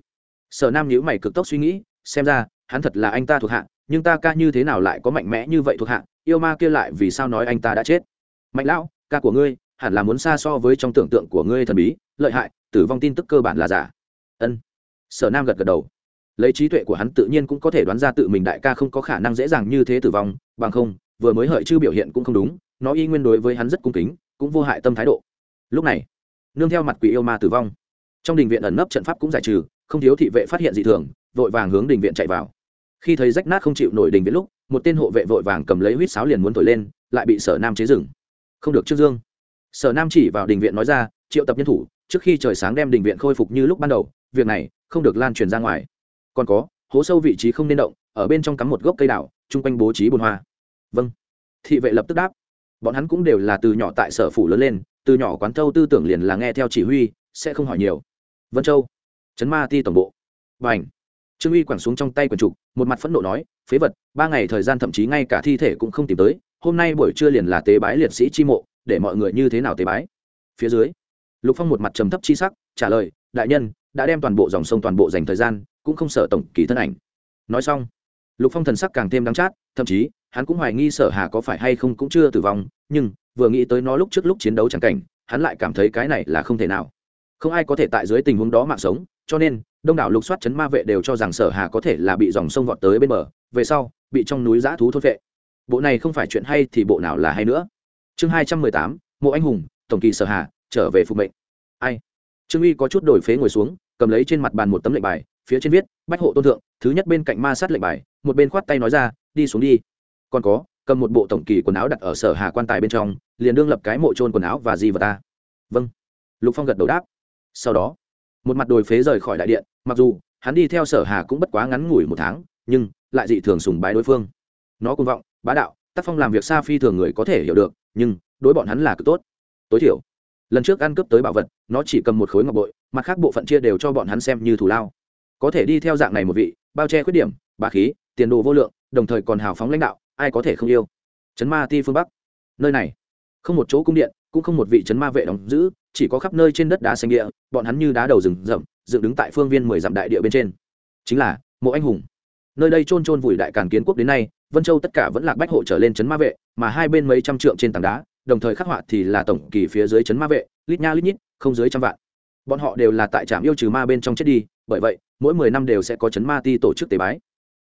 Sở nam nhíu mày cực tốc suy nghĩ, xem ra, hắn thật là anh ta thuộc hạ, nhưng ta ca như thế nào lại có mạnh mẽ như vậy thuộc hạ, yêu ma kia lại vì sao nói anh ta đã chết? Mạnh lão, ca của ngươi, hẳn là muốn xa so với trong tưởng tượng của ngươi thần bí, lợi hại, tử vong tin tức cơ bản là giả. Ân. Sở nam gật gật đầu lấy trí tuệ của hắn tự nhiên cũng có thể đoán ra tự mình đại ca không có khả năng dễ dàng như thế tử vong, bằng không, vừa mới hợi chư biểu hiện cũng không đúng, nó y nguyên đối với hắn rất cung kính, cũng vô hại tâm thái độ. Lúc này, nương theo mặt quỷ yêu ma tử vong. Trong đình viện ẩn nấp trận pháp cũng giải trừ, không thiếu thị vệ phát hiện dị thường, vội vàng hướng đình viện chạy vào. Khi thấy rách nát không chịu nổi đình viện lúc, một tên hộ vệ vội vàng cầm lấy huýt sáo liền muốn thổi lên, lại bị sở nam chế dừng không được trước dương. Sở nam chỉ vào đình viện nói ra, triệu tập nhân thủ, trước khi trời sáng đem đình viện khôi phục như lúc ban đầu, việc này không được lan truyền ra ngoài còn có, hố sâu vị trí không nên động, ở bên trong cắm một gốc cây đảo chung quanh bố trí bồn hoa. Vâng. Thị vệ lập tức đáp. Bọn hắn cũng đều là từ nhỏ tại sở phủ lớn lên, từ nhỏ quán thâu tư tưởng liền là nghe theo chỉ huy, sẽ không hỏi nhiều. Vân châu, trấn ma ti tổng bộ. Và ảnh trương uy quẳng xuống trong tay quần trục, một mặt phẫn nộ nói, phế vật, ba ngày thời gian thậm chí ngay cả thi thể cũng không tìm tới, hôm nay buổi trưa liền là tế bái liệt sĩ chi mộ, để mọi người như thế nào tế bái? Phía dưới, lục phong một mặt trầm thấp chi sắc, trả lời, đại nhân, đã đem toàn bộ dòng sông toàn bộ dành thời gian cũng không sợ tổng kỳ thân ảnh. Nói xong, lục phong thần sắc càng thêm đắng chát, thậm chí, hắn cũng hoài nghi sở hà có phải hay không cũng chưa tử vong, nhưng, vừa nghĩ tới nó lúc trước lúc chiến đấu chẳng cảnh, hắn lại cảm thấy cái này là không thể nào. Không ai có thể tại dưới tình huống đó mạng sống, cho nên, đông đảo lục soát chấn ma vệ đều cho rằng sở hà có thể là bị dòng sông vọt tới bên bờ, về sau, bị trong núi giã thú thốt vệ. Bộ này không phải chuyện hay thì bộ nào là hay nữa. Chương hai trăm mười tám, mộ anh hùng, tổng kỳ sở hà, trở về phục mệnh. Ai? Trương uy có chút đổi phế ngồi xuống, cầm lấy trên mặt bàn một tấm lệnh bài phía trên viết, bách hộ tôn thượng, thứ nhất bên cạnh ma sát lệnh bài. Một bên khoát tay nói ra, đi xuống đi. Còn có, cầm một bộ tổng kỳ quần áo đặt ở sở hà quan tài bên trong, liền đương lập cái mộ trôn quần áo và gì vào ta. Vâng. Lục phong gật đầu đáp. Sau đó, một mặt đồi phế rời khỏi đại điện, mặc dù hắn đi theo sở hà cũng bất quá ngắn ngủi một tháng, nhưng lại dị thường sùng bái đối phương. Nó côn vọng, bá đạo, tác phong làm việc xa phi thường người có thể hiểu được, nhưng đối bọn hắn là cực tốt. Tối thiểu, lần trước ăn cướp tới bảo vật, nó chỉ cầm một khối ngọc bội, mặt khác bộ phận chia đều cho bọn hắn xem như thù lao có thể đi theo dạng này một vị, bao che khuyết điểm bà khí, tiền đồ vô lượng, đồng thời còn hào phóng lãnh đạo, ai có thể không yêu? Trấn ma ti phương bắc. Nơi này, không một chỗ cung điện, cũng không một vị trấn ma vệ đóng giữ, chỉ có khắp nơi trên đất đá xanh địa, bọn hắn như đá đầu rừng rậm, dựng đứng tại phương viên mười dặm đại địa bên trên. Chính là, mộ anh hùng. Nơi đây trôn trôn vùi đại càn kiến quốc đến nay, vân châu tất cả vẫn là bách hộ trở lên trấn ma vệ, mà hai bên mấy trăm trượng trên tảng đá, đồng thời khắc họa thì là tổng kỳ phía dưới trấn ma vệ, lít nha lít nhít, không dưới trăm vạn. Bọn họ đều là tại trạm yêu trừ ma bên trong chết đi bởi vậy, mỗi mười năm đều sẽ có chấn ma ti tổ chức tế bái.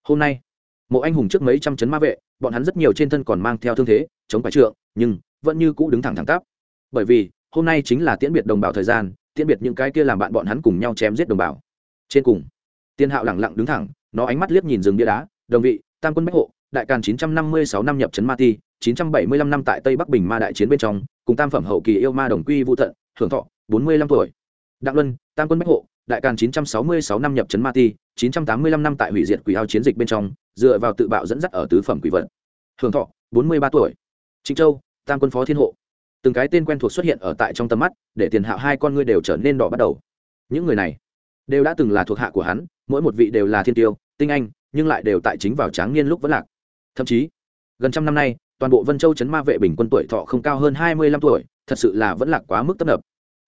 Hôm nay, mộ anh hùng trước mấy trăm chấn ma vệ, bọn hắn rất nhiều trên thân còn mang theo thương thế, chống phải trượng, nhưng vẫn như cũ đứng thẳng thẳng tắp. Bởi vì, hôm nay chính là tiễn biệt đồng bào thời gian, tiễn biệt những cái kia làm bạn bọn hắn cùng nhau chém giết đồng bào. Trên cùng, tiên hạo lẳng lặng đứng thẳng, nó ánh mắt liếc nhìn rừng bia đá, đồng vị, tam quân bách hộ, đại càn 956 năm nhập trấn ma ti 975 năm tại tây bắc bình ma đại chiến bên trong, cùng tam phẩm hậu kỳ yêu ma đồng quy vũ thận hưởng thọ 45 tuổi. Đặng luân, tam quân bách hộ đại càn 966 năm nhập trấn ma ti 985 năm tại hủy diệt quỷ ao chiến dịch bên trong, dựa vào tự bạo dẫn dắt ở tứ phẩm quỷ vận hưởng thọ 43 tuổi. Trịnh châu, tam quân phó thiên hộ. Từng cái tên quen thuộc xuất hiện ở tại trong tầm mắt, để tiền hạo hai con ngươi đều trở nên đỏ bắt đầu. Những người này đều đã từng là thuộc hạ của hắn, mỗi một vị đều là thiên tiêu, tinh anh, nhưng lại đều tại chính vào tráng niên lúc vẫn lạc. Thậm chí, gần trăm năm nay, toàn bộ vân châu chấn ma vệ bình quân tuổi thọ không cao hơn hai mươi lăm tuổi, thật sự là vẫn lạc quá mức tấp nập.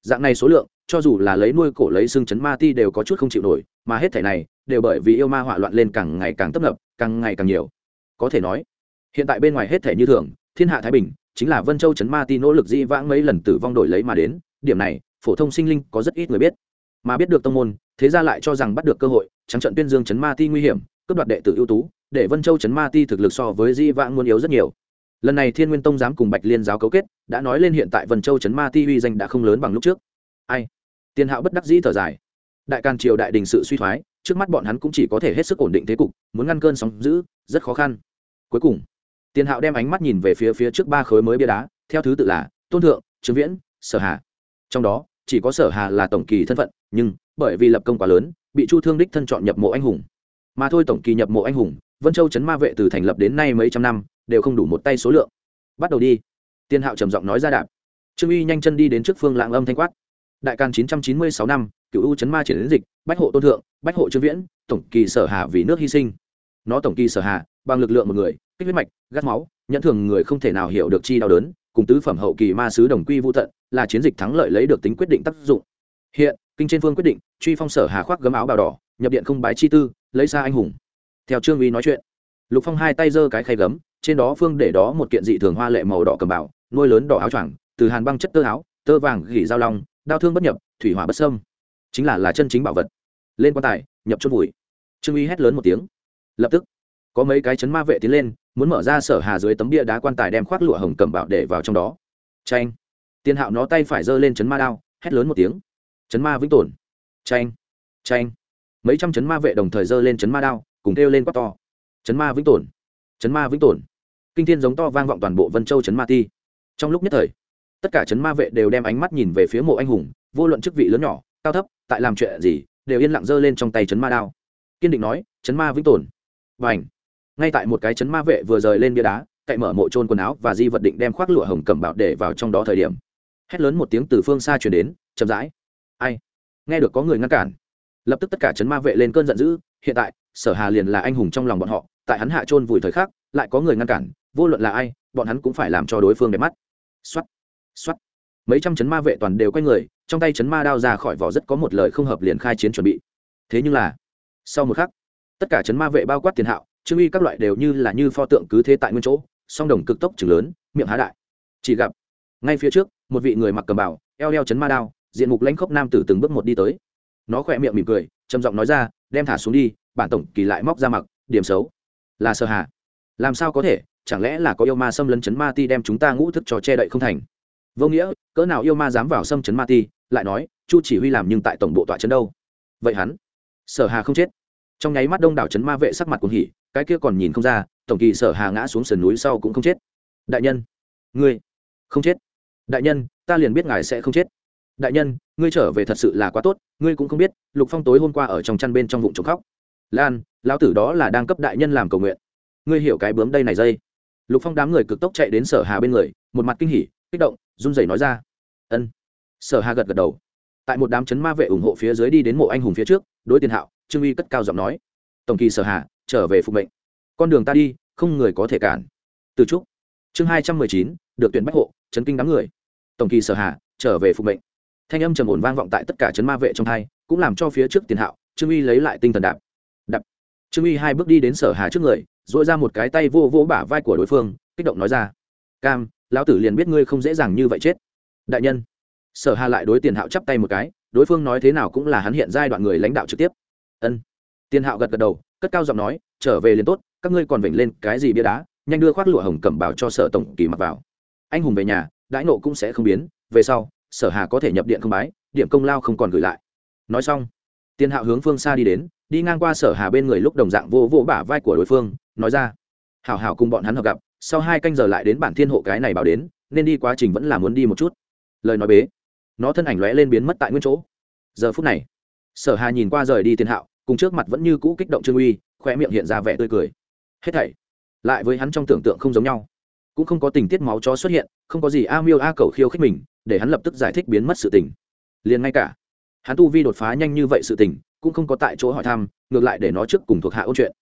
Dạng này số lượng cho dù là lấy nuôi cổ lấy xương chấn ma ti đều có chút không chịu nổi, mà hết thảy này đều bởi vì yêu ma hỏa loạn lên càng ngày càng tấp nập, càng ngày càng nhiều. Có thể nói, hiện tại bên ngoài hết thảy như thường, thiên hạ thái bình chính là vân châu chấn ma ti nỗ lực di vãng mấy lần tử vong đổi lấy mà đến, điểm này, phổ thông sinh linh có rất ít người biết. Mà biết được tông môn, thế ra lại cho rằng bắt được cơ hội, trắng trận tuyên dương chấn ma ti nguy hiểm, cướp đoạt đệ tử ưu tú, để vân châu chấn ma ti thực lực so với di vãng muốn yếu rất nhiều. Lần này thiên nguyên tông dám cùng bạch liên giáo cấu kết, đã nói lên hiện tại vân châu chấn ma ti uy danh đã không lớn bằng lúc trước ai? Tiền hạo bất đắc dĩ thở dài. Đại càn triều đại đình sự suy thoái, trước mắt bọn hắn cũng chỉ có thể hết sức ổn định thế cục, muốn ngăn cơn sóng giữ rất khó khăn. Cuối cùng, tiền hạo đem ánh mắt nhìn về phía phía trước ba khối mới bia đá, theo thứ tự là tôn thượng, trương viễn, sở hà. Trong đó, chỉ có sở hà là tổng kỳ thân phận, nhưng bởi vì lập công quá lớn, bị chu thương đích thân chọn nhập mộ anh hùng. Mà thôi tổng kỳ nhập mộ anh hùng, vân châu Trấn ma vệ từ thành lập đến nay mấy trăm năm, đều không đủ một tay số lượng. Bắt đầu đi. Tiên hạo trầm giọng nói ra đạp. Trương uy nhanh chân đi đến trước phương lạng âm thanh quát đại can chín trăm chín mươi sáu năm cựu u chấn ma triển đến dịch, bách hộ tôn thượng, bách hộ trương viễn, tổng kỳ sở hà vì nước hy sinh. Nó tổng kỳ sở hà, bằng lực lượng một người, kích huyết mạch, gắt máu, nhận thường người không thể nào hiểu được chi đau đớn, cùng tứ phẩm hậu kỳ ma sứ đồng quy vô tận, là chiến dịch thắng lợi lấy được tính quyết định tác dụng. Hiện, kinh trên phương quyết định, truy phong sở hà khoác gấm áo bào đỏ, nhập điện không bái chi tư, lấy xa anh hùng. Theo trương uy nói chuyện, lục phong hai tay giơ cái khay gấm, trên đó phương để đó một kiện dị thường hoa lệ màu đỏ cầm bảo nuôi lớn đỏ áo choàng, từ hàn băng chất tơ áo, tơ vàng gỉ dao long đao thương bất nhập, thủy hỏa bất sâm chính là là chân chính bảo vật. Lên quan tài, nhập chôn vùi. Trương uy hét lớn một tiếng. Lập tức, có mấy cái chấn ma vệ tiến lên, muốn mở ra sở hà dưới tấm bia đá quan tài đem khoác lụa hồng cẩm bảo để vào trong đó. Tranh tiên hạo nó tay phải giơ lên chấn ma đao, hét lớn một tiếng. Chấn ma vĩnh tồn. Tranh tranh mấy trăm chấn ma vệ đồng thời giơ lên chấn ma đao, cùng kêu lên quát to. Chấn ma vĩnh tồn. Chấn ma vĩnh tồn. Kinh thiên giống to vang vọng toàn bộ vân châu chấn ma ti. Trong lúc nhất thời tất cả chấn ma vệ đều đem ánh mắt nhìn về phía mộ anh hùng, vô luận chức vị lớn nhỏ, cao thấp, tại làm chuyện gì, đều yên lặng giơ lên trong tay chấn ma đao. Kiên định nói, chấn ma vĩnh tồn. Và ảnh ngay tại một cái chấn ma vệ vừa rời lên bia đá, cậy mở mộ trôn quần áo và di vật định đem khoác lụa hồng cẩm bảo để vào trong đó thời điểm, hét lớn một tiếng từ phương xa chuyển đến, chậm rãi. Ai? Nghe được có người ngăn cản. Lập tức tất cả chấn ma vệ lên cơn giận dữ, hiện tại, sở hà liền là anh hùng trong lòng bọn họ, tại hắn hạ trôn vùi thời khắc, lại có người ngăn cản, vô luận là ai, bọn hắn cũng phải làm cho đối phương đẹp mắt. Xoắt Soát. mấy trăm chấn ma vệ toàn đều quay người, trong tay chấn ma đao ra khỏi vỏ rất có một lời không hợp liền khai chiến chuẩn bị. Thế nhưng là, sau một khắc, tất cả chấn ma vệ bao quát tiền hạo, trương uy các loại đều như là như pho tượng cứ thế tại nguyên chỗ, song đồng cực tốc trưởng lớn, miệng há đại. Chỉ gặp, ngay phía trước, một vị người mặc cầm bảo eo eo chấn ma đao, diện mục lãnh khốc nam tử từng bước một đi tới. Nó khỏe miệng mỉm cười, trầm giọng nói ra, đem thả xuống đi, bản tổng kỳ lại móc ra mặc, điểm xấu. Là sơ hạ. làm sao có thể? Chẳng lẽ là có yêu ma xâm lấn chấn ma ti đem chúng ta ngũ thức cho che đậy không thành? Vô nghĩa, cỡ nào yêu ma dám vào xâm chấn ma ti, lại nói, chu chỉ huy làm nhưng tại tổng bộ tọa chấn đâu? Vậy hắn, sở hà không chết. Trong nháy mắt đông đảo chấn ma vệ sắc mặt cuồng hỉ, cái kia còn nhìn không ra, tổng kỳ sở hà ngã xuống sườn núi sau cũng không chết. Đại nhân, ngươi không chết. Đại nhân, ta liền biết ngài sẽ không chết. Đại nhân, ngươi trở về thật sự là quá tốt, ngươi cũng không biết, lục phong tối hôm qua ở trong chăn bên trong vụ trộm khóc. Lan, lão tử đó là đang cấp đại nhân làm cầu nguyện. Ngươi hiểu cái bướm đây này dây. Lục phong đám người cực tốc chạy đến sở hà bên người, một mặt kinh hỉ, kích động run rẩy nói ra. Ân. Sở hà gật gật đầu. Tại một đám chấn ma vệ ủng hộ phía dưới đi đến mộ anh hùng phía trước, đối tiền hạo, trương uy cất cao giọng nói. Tổng kỳ sở hà, trở về phục mệnh. Con đường ta đi, không người có thể cản. Từ trúc. Chương hai trăm mười chín, được tuyển bách hộ, chấn kinh đám người. Tổng kỳ sở hà, trở về phục mệnh. Thanh âm trầm ổn vang vọng tại tất cả chấn ma vệ trong hai, cũng làm cho phía trước tiền hạo, trương uy lấy lại tinh thần đạp. Đạp. Trương uy hai bước đi đến sở hà trước người dội ra một cái tay vô vô bả vai của đối phương, kích động nói ra. Cam lão tử liền biết ngươi không dễ dàng như vậy chết. Đại nhân, sở hà lại đối tiền hạo chắp tay một cái, đối phương nói thế nào cũng là hắn hiện giai đoạn người lãnh đạo trực tiếp. Ân. Tiền hạo gật gật đầu, cất cao giọng nói, trở về liền tốt, các ngươi còn vểnh lên cái gì bia đá, nhanh đưa khoác lụa hồng cẩm bảo cho sở tổng kỳ mặc vào. Anh hùng về nhà, đãi nộ cũng sẽ không biến, về sau, sở hà có thể nhập điện không bái, điểm công lao không còn gửi lại. Nói xong, tiền hạo hướng phương xa đi đến, đi ngang qua sở hà bên người lúc đồng dạng vô vô bả vai của đối phương, nói ra, hảo hảo cùng bọn hắn hợp gặp sau hai canh giờ lại đến bản thiên hộ cái này bảo đến, nên đi quá trình vẫn là muốn đi một chút. Lời nói bế, nó thân ảnh lóe lên biến mất tại nguyên chỗ. Giờ phút này, sở hà nhìn qua rời đi tiền hạo, cùng trước mặt vẫn như cũ kích động trương uy khoe miệng hiện ra vẻ tươi cười. Hết thảy, lại với hắn trong tưởng tượng không giống nhau. Cũng không có tình tiết máu chó xuất hiện, không có gì a miêu a cầu khiêu khích mình, để hắn lập tức giải thích biến mất sự tình. Liền ngay cả, hắn tu vi đột phá nhanh như vậy sự tình, cũng không có tại chỗ hỏi thăm, ngược lại để nó trước cùng thuộc hạ ôn chuyện.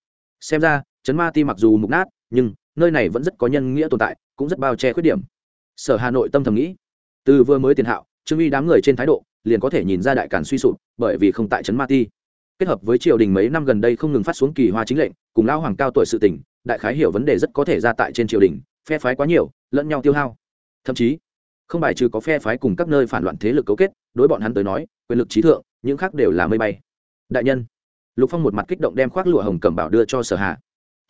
Xem ra, chấn ma ti mặc dù mục nát, nhưng nơi này vẫn rất có nhân nghĩa tồn tại, cũng rất bao che khuyết điểm. Sở hà nội tâm thầm nghĩ, từ vừa mới tiền hạo, trương uy đám người trên thái độ, liền có thể nhìn ra đại cản suy sụp, bởi vì không tại trấn ma ti. Kết hợp với triều đình mấy năm gần đây không ngừng phát xuống kỳ hoa chính lệnh, cùng lao hoàng cao tuổi sự tỉnh đại khái hiểu vấn đề rất có thể ra tại trên triều đình, phe phái quá nhiều, lẫn nhau tiêu hao. Thậm chí, không bài trừ có phe phái cùng các nơi phản loạn thế lực cấu kết, đối bọn hắn tới nói, quyền lực trí thượng, những khác đều là mây bay. Đại nhân, lục phong một mặt kích động đem khoác lụa hồng cẩm bảo đưa cho sở hà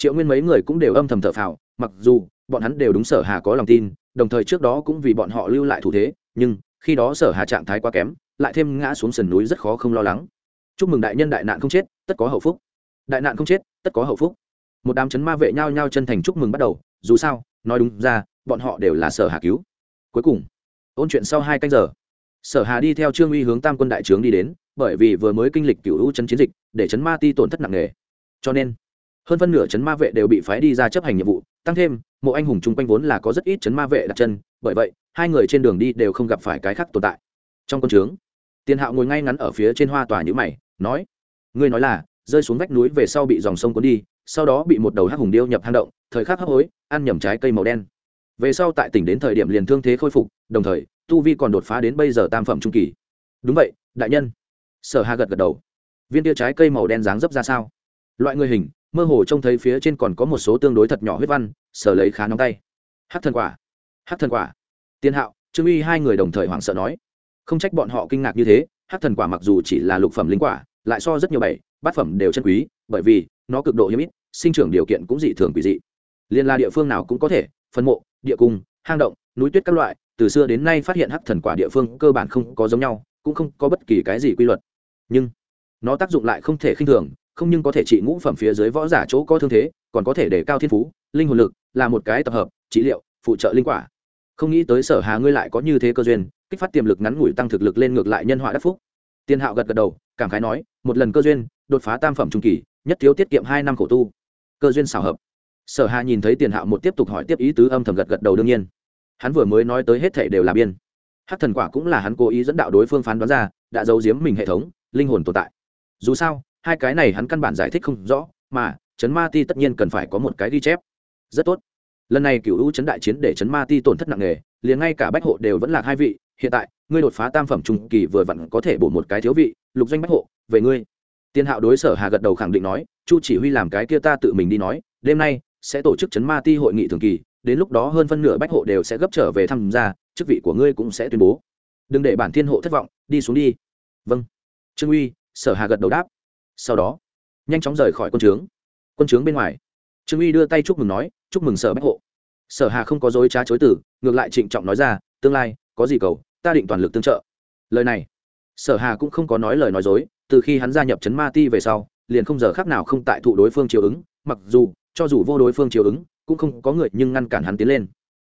triệu nguyên mấy người cũng đều âm thầm thở phào, mặc dù bọn hắn đều đúng sở hà có lòng tin, đồng thời trước đó cũng vì bọn họ lưu lại thủ thế, nhưng khi đó sở hà trạng thái quá kém, lại thêm ngã xuống sườn núi rất khó không lo lắng. Chúc mừng đại nhân đại nạn không chết, tất có hậu phúc. Đại nạn không chết, tất có hậu phúc. Một đám chấn ma vệ nhao nhao chân thành chúc mừng bắt đầu, dù sao, nói đúng ra, bọn họ đều là sở hà cứu. Cuối cùng, ôn chuyện sau hai canh giờ. Sở hà đi theo trương uy hướng tam quân đại trướng đi đến, bởi vì vừa mới kinh lịch cựu hữu chân chiến dịch, để chấn ma ti tổn thất nặng nề. Cho nên hơn phân nửa chấn ma vệ đều bị phái đi ra chấp hành nhiệm vụ, tăng thêm, mộ anh hùng chung quanh vốn là có rất ít chấn ma vệ đặt chân, bởi vậy, hai người trên đường đi đều không gặp phải cái khác tồn tại. Trong quân trướng, tiền hạo ngồi ngay ngắn ở phía trên hoa tòa nhữ mày, nói, ngươi nói là, rơi xuống vách núi về sau bị dòng sông cuốn đi, sau đó bị một đầu hắc hùng điêu nhập hang động, thời khắc hấp hối, ăn nhầm trái cây màu đen. Về sau tại tỉnh đến thời điểm liền thương thế khôi phục, đồng thời, tu vi còn đột phá đến bây giờ tam phẩm trung kỳ. Đúng vậy, đại nhân. Sở hà gật gật đầu. Viên tia trái cây màu đen dáng dấp ra sao? Loại người hình mơ hồ trông thấy phía trên còn có một số tương đối thật nhỏ huyết văn sở lấy khá nóng tay. Hát thần quả hát thần quả. Tiên hạo, trương uy hai người đồng thời hoảng sợ nói. Không trách bọn họ kinh ngạc như thế hát thần quả mặc dù chỉ là lục phẩm linh quả, lại so rất nhiều bảy bát phẩm đều chân quý, bởi vì nó cực độ hiếm ít, sinh trưởng điều kiện cũng dị thường quỷ dị. Liên la địa phương nào cũng có thể, phân mộ, địa cung, hang động, núi tuyết các loại, từ xưa đến nay phát hiện hắc thần quả địa phương cơ bản không có giống nhau, cũng không có bất kỳ cái gì quy luật. Nhưng, nó tác dụng lại không thể khinh thường không nhưng có thể trị ngũ phẩm phía dưới võ giả chỗ có thương thế, còn có thể để cao thiên phú, linh hồn lực là một cái tập hợp, trị liệu, phụ trợ linh quả. Không nghĩ tới sở hà ngươi lại có như thế cơ duyên, kích phát tiềm lực ngắn ngủi tăng thực lực lên ngược lại nhân họa đắc phúc. Tiên hạo gật gật đầu, cảm khái nói, một lần cơ duyên, đột phá tam phẩm trung kỳ, nhất thiếu tiết kiệm hai năm khổ tu. Cơ duyên xảo hợp. Sở hà nhìn thấy tiền hạo một tiếp tục hỏi tiếp ý tứ âm thầm gật gật đầu đương nhiên. Hắn vừa mới nói tới hết thể đều là biên. Hát thần quả cũng là hắn cố ý dẫn đạo đối phương phán đoán ra, đã giấu giếm mình hệ thống, linh hồn tồn tại. Dù sao hai cái này hắn căn bản giải thích không rõ, mà chấn ma ti tất nhiên cần phải có một cái ghi chép. Rất tốt. Lần này cựu u chấn đại chiến để chấn ma ti tổn thất nặng nề, liền ngay cả bách hộ đều vẫn là hai vị, hiện tại, ngươi đột phá tam phẩm trung kỳ vừa vặn có thể bổ một cái thiếu vị, lục doanh bách hộ, về ngươi. Tiên hạo đối sở hà gật đầu khẳng định nói, chu chỉ huy làm cái kia ta tự mình đi nói, đêm nay sẽ tổ chức chấn ma ti hội nghị thường kỳ, đến lúc đó hơn phân nửa bách hộ đều sẽ gấp trở về tham gia, chức vị của ngươi cũng sẽ tuyên bố. Đừng để bản thiên hộ thất vọng, đi xuống đi. Vâng. Trương uy, sở hà gật đầu đáp sau đó, nhanh chóng rời khỏi quân trướng. Quân trướng bên ngoài, trương uy đưa tay chúc mừng nói, chúc mừng sở bách hộ. Sở hà không có dối trá chối tử ngược lại trịnh trọng nói ra, tương lai, có gì cầu, ta định toàn lực tương trợ. Lời này, sở hà cũng không có nói lời nói dối, từ khi hắn gia nhập chấn ma ti về sau, liền không giờ khác nào không tại thụ đối phương chiều ứng, mặc dù, cho dù vô đối phương chiều ứng, cũng không có người nhưng ngăn cản hắn tiến lên.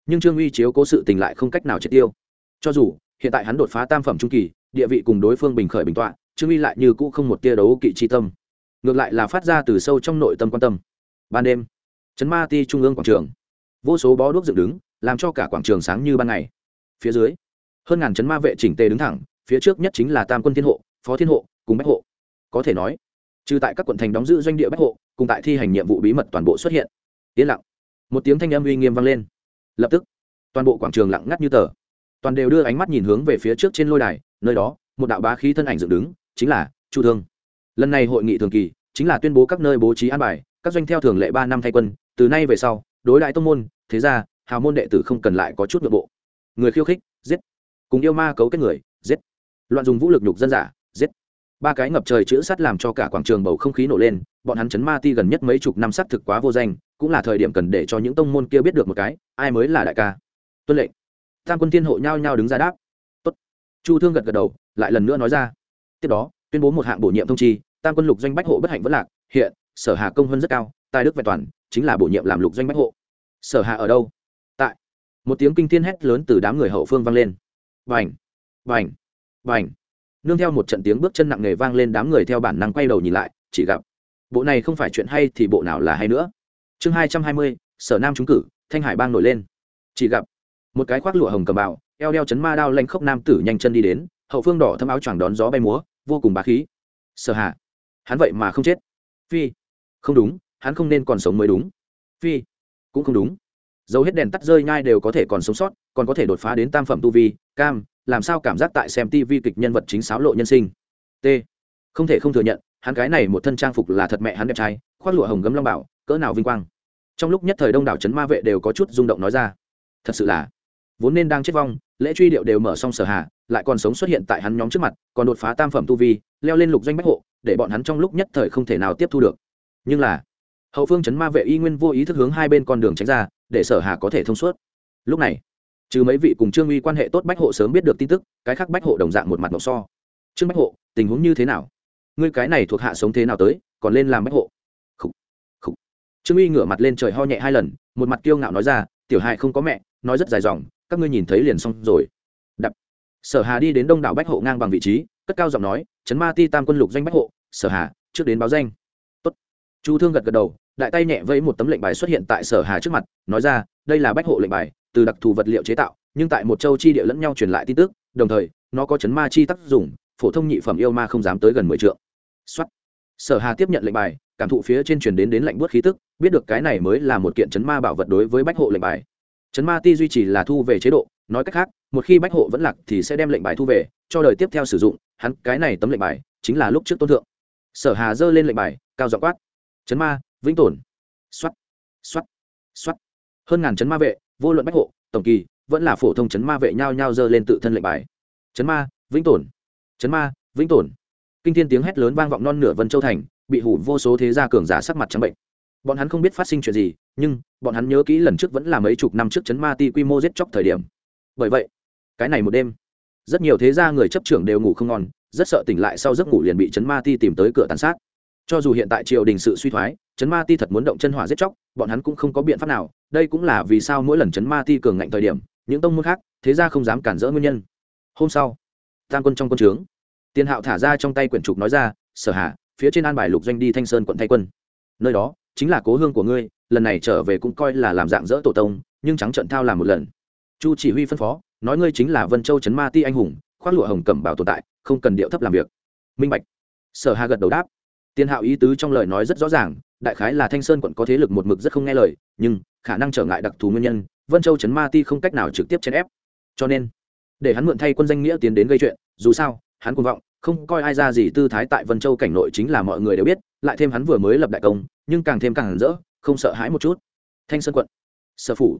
Nhưng trương uy chiếu cố sự tình lại không cách nào triệt tiêu. Cho dù, hiện tại hắn đột phá tam phẩm trung kỳ, địa vị cùng đối phương bình khởi bình tọa trương uy lại như cũ không một tia đấu kỵ chi tâm. Ngược lại là phát ra từ sâu trong nội tâm quan tâm. Ban đêm chấn ma ti trung ương quảng trường. Vô số bó đuốc dựng đứng, làm cho cả quảng trường sáng như ban ngày. Phía dưới, hơn ngàn chấn ma vệ chỉnh tề đứng thẳng, phía trước nhất chính là tam quân thiên hộ, phó thiên hộ, cùng bách hộ. Có thể nói, trừ tại các quận thành đóng giữ doanh địa bách hộ, cùng tại thi hành nhiệm vụ bí mật toàn bộ xuất hiện. Yên lặng. Một tiếng thanh âm uy nghiêm vang lên. Lập tức, toàn bộ quảng trường lặng ngắt như tờ. Toàn đều đưa ánh mắt nhìn hướng về phía trước trên lôi đài, nơi đó, một đạo bá khí thân ảnh dựng đứng chính là chu thương. Lần này hội nghị thường kỳ chính là tuyên bố các nơi bố trí an bài, các doanh theo thường lệ ba năm thay quân, từ nay về sau, đối đại tông môn, thế ra hào môn đệ tử không cần lại có chút nội bộ. Người khiêu khích, giết. Cùng yêu ma cấu kết người, giết. Loạn dùng vũ lực nhục dân giả, giết. Ba cái ngập trời chữ sắt làm cho cả quảng trường bầu không khí nổ lên, bọn hắn chấn ma ti gần nhất mấy chục năm sắt thực quá vô danh, cũng là thời điểm cần để cho những tông môn kia biết được một cái, ai mới là đại ca. Tuân lệnh. Tam quân tiên hộ nhao nhao đứng ra đáp. Tốt. chu thương gật gật đầu, lại lần nữa nói ra tiếp đó, tuyên bố một hạng bổ nhiệm thông chi, tam quân lục doanh bách hộ bất hạnh vẫn lạc, hiện, sở hà công hơn rất cao, tài đức vẹn toàn, chính là bổ nhiệm làm lục doanh bách hộ. Sở hà ở đâu? Tại. Một tiếng kinh thiên hét lớn từ đám người hậu phương vang lên. Vành vành vành. Nương theo một trận tiếng bước chân nặng nề vang lên đám người theo bản năng quay đầu nhìn lại, chỉ gặp, bộ này không phải chuyện hay thì bộ nào là hay nữa. Chương hai trăm hai mươi, sở nam trúng cử, thanh hải bang nổi lên. Chỉ gặp, một cái khoác lụa hồng cầm bào, eo đeo chấn ma đao lanh khốc nam tử nhanh chân đi đến hậu phương đỏ thâm áo choàng đón gió bay múa, vô cùng bá khí. Sở hạ hắn vậy mà không chết. Phi, không đúng, hắn không nên còn sống mới đúng. Phi, cũng không đúng. Dấu hết đèn tắt rơi nhai đều có thể còn sống sót, còn có thể đột phá đến tam phẩm tu vi, cam, làm sao cảm giác tại xem tivi kịch nhân vật chính sáo lộ nhân sinh? T, không thể không thừa nhận, hắn cái này một thân trang phục là thật mẹ hắn đẹp trai, khoác lụa hồng gấm long bảo, cỡ nào vinh quang. Trong lúc nhất thời đông đảo trấn ma vệ đều có chút rung động nói ra. Thật sự là, vốn nên đang chết vong, lễ truy điệu đều mở xong sở hạ lại còn sống xuất hiện tại hắn nhóm trước mặt, còn đột phá tam phẩm tu vi, leo lên lục doanh bách hộ, để bọn hắn trong lúc nhất thời không thể nào tiếp thu được. Nhưng là, hậu phương chấn ma vệ y nguyên vô ý thức hướng hai bên con đường tránh ra, để sở hà có thể thông suốt. Lúc này, trừ mấy vị cùng trương uy quan hệ tốt bách hộ sớm biết được tin tức, cái khác bách hộ đồng dạng một mặt mộc so. Trương bách hộ, tình huống như thế nào? Ngươi cái này thuộc hạ sống thế nào tới, còn lên làm bách hộ? Khủ. Khủ. trương uy ngửa mặt lên trời ho nhẹ hai lần, một mặt kiêu ngạo nói ra, tiểu hại không có mẹ, nói rất dài dòng, các ngươi nhìn thấy liền xong rồi sở hà đi đến đông đảo bách hộ ngang bằng vị trí, cất cao giọng nói, chấn ma ti tam quân lục danh bách hộ, sở hà, trước đến báo danh. Tốt. chu thương gật gật đầu, đại tay nhẹ vẫy một tấm lệnh bài xuất hiện tại sở hà trước mặt, nói ra, đây là bách hộ lệnh bài, từ đặc thù vật liệu chế tạo, nhưng tại một châu chi địa lẫn nhau truyền lại tin tức, đồng thời, nó có chấn ma chi tác dụng, phổ thông nhị phẩm yêu ma không dám tới gần mười trượng. Xuất sở hà tiếp nhận lệnh bài, cảm thụ phía trên truyền đến đến lệnh buốt khí tức, biết được cái này mới là một kiện chấn ma bảo vật đối với bách hộ lệnh bài. Chấn ma ti duy trì là thu về chế độ, nói cách khác một khi bách hộ vẫn lạc thì sẽ đem lệnh bài thu về, cho đời tiếp theo sử dụng, hắn cái này tấm lệnh bài chính là lúc trước tôn thượng. Sở hà giơ lên lệnh bài, cao dọ quát. Chấn ma, vĩnh tồn. Xoắt xoắt xoắt hơn ngàn chấn ma vệ, vô luận bách hộ, tổng kỳ, vẫn là phổ thông chấn ma vệ nhau nhau giơ lên tự thân lệnh bài. Chấn ma, vĩnh tồn. Chấn ma, vĩnh tồn. Kinh thiên tiếng hét lớn vang vọng non nửa vân châu thành, bị hủ vô số thế gia cường giả sắc mặt trắng bệnh. Bọn hắn không biết phát sinh chuyện gì, nhưng bọn hắn nhớ kỹ lần trước vẫn là mấy chục năm trước chấn ma ti quy mô giết chóc thời điểm. Bởi vậy cái này một đêm. Rất nhiều thế gia người chấp trưởng đều ngủ không ngon, rất sợ tỉnh lại sau giấc ngủ liền bị chấn ma ti tìm tới cửa tàn sát. Cho dù hiện tại triều đình sự suy thoái chấn ma ti thật muốn động chân hỏa giết chóc, bọn hắn cũng không có biện pháp nào, đây cũng là vì sao mỗi lần chấn ma ti cường ngạnh thời điểm, những tông môn khác, thế gia không dám cản rỡ nguyên nhân. Hôm sau, tam quân trong quân trướng tiền hạo thả ra trong tay quyển trục nói ra, sở hạ phía trên an bài lục doanh đi thanh sơn quận thay quân. Nơi đó chính là cố hương của ngươi, lần này trở về cũng coi là làm dạng dỡ tổ tông, nhưng trắng trận thao làm một lần. Chu chỉ huy phân phó nói ngươi chính là vân châu trấn ma ti anh hùng, khoác lụa hồng cẩm bảo tồn tại, không cần điệu thấp làm việc. Minh bạch. Sở hà gật đầu đáp. Tiên hạo ý tứ trong lời nói rất rõ ràng, đại khái là thanh sơn quận có thế lực một mực rất không nghe lời, nhưng khả năng trở ngại đặc thù nguyên nhân, vân châu trấn ma ti không cách nào trực tiếp chèn ép. Cho nên, để hắn mượn thay quân danh nghĩa tiến đến gây chuyện, dù sao, hắn cuồng vọng, không coi ai ra gì tư thái tại vân châu cảnh nội chính là mọi người đều biết, lại thêm hắn vừa mới lập đại công, nhưng càng thêm càng rỡ, không sợ hãi một chút. Thanh sơn quận, sở phủ.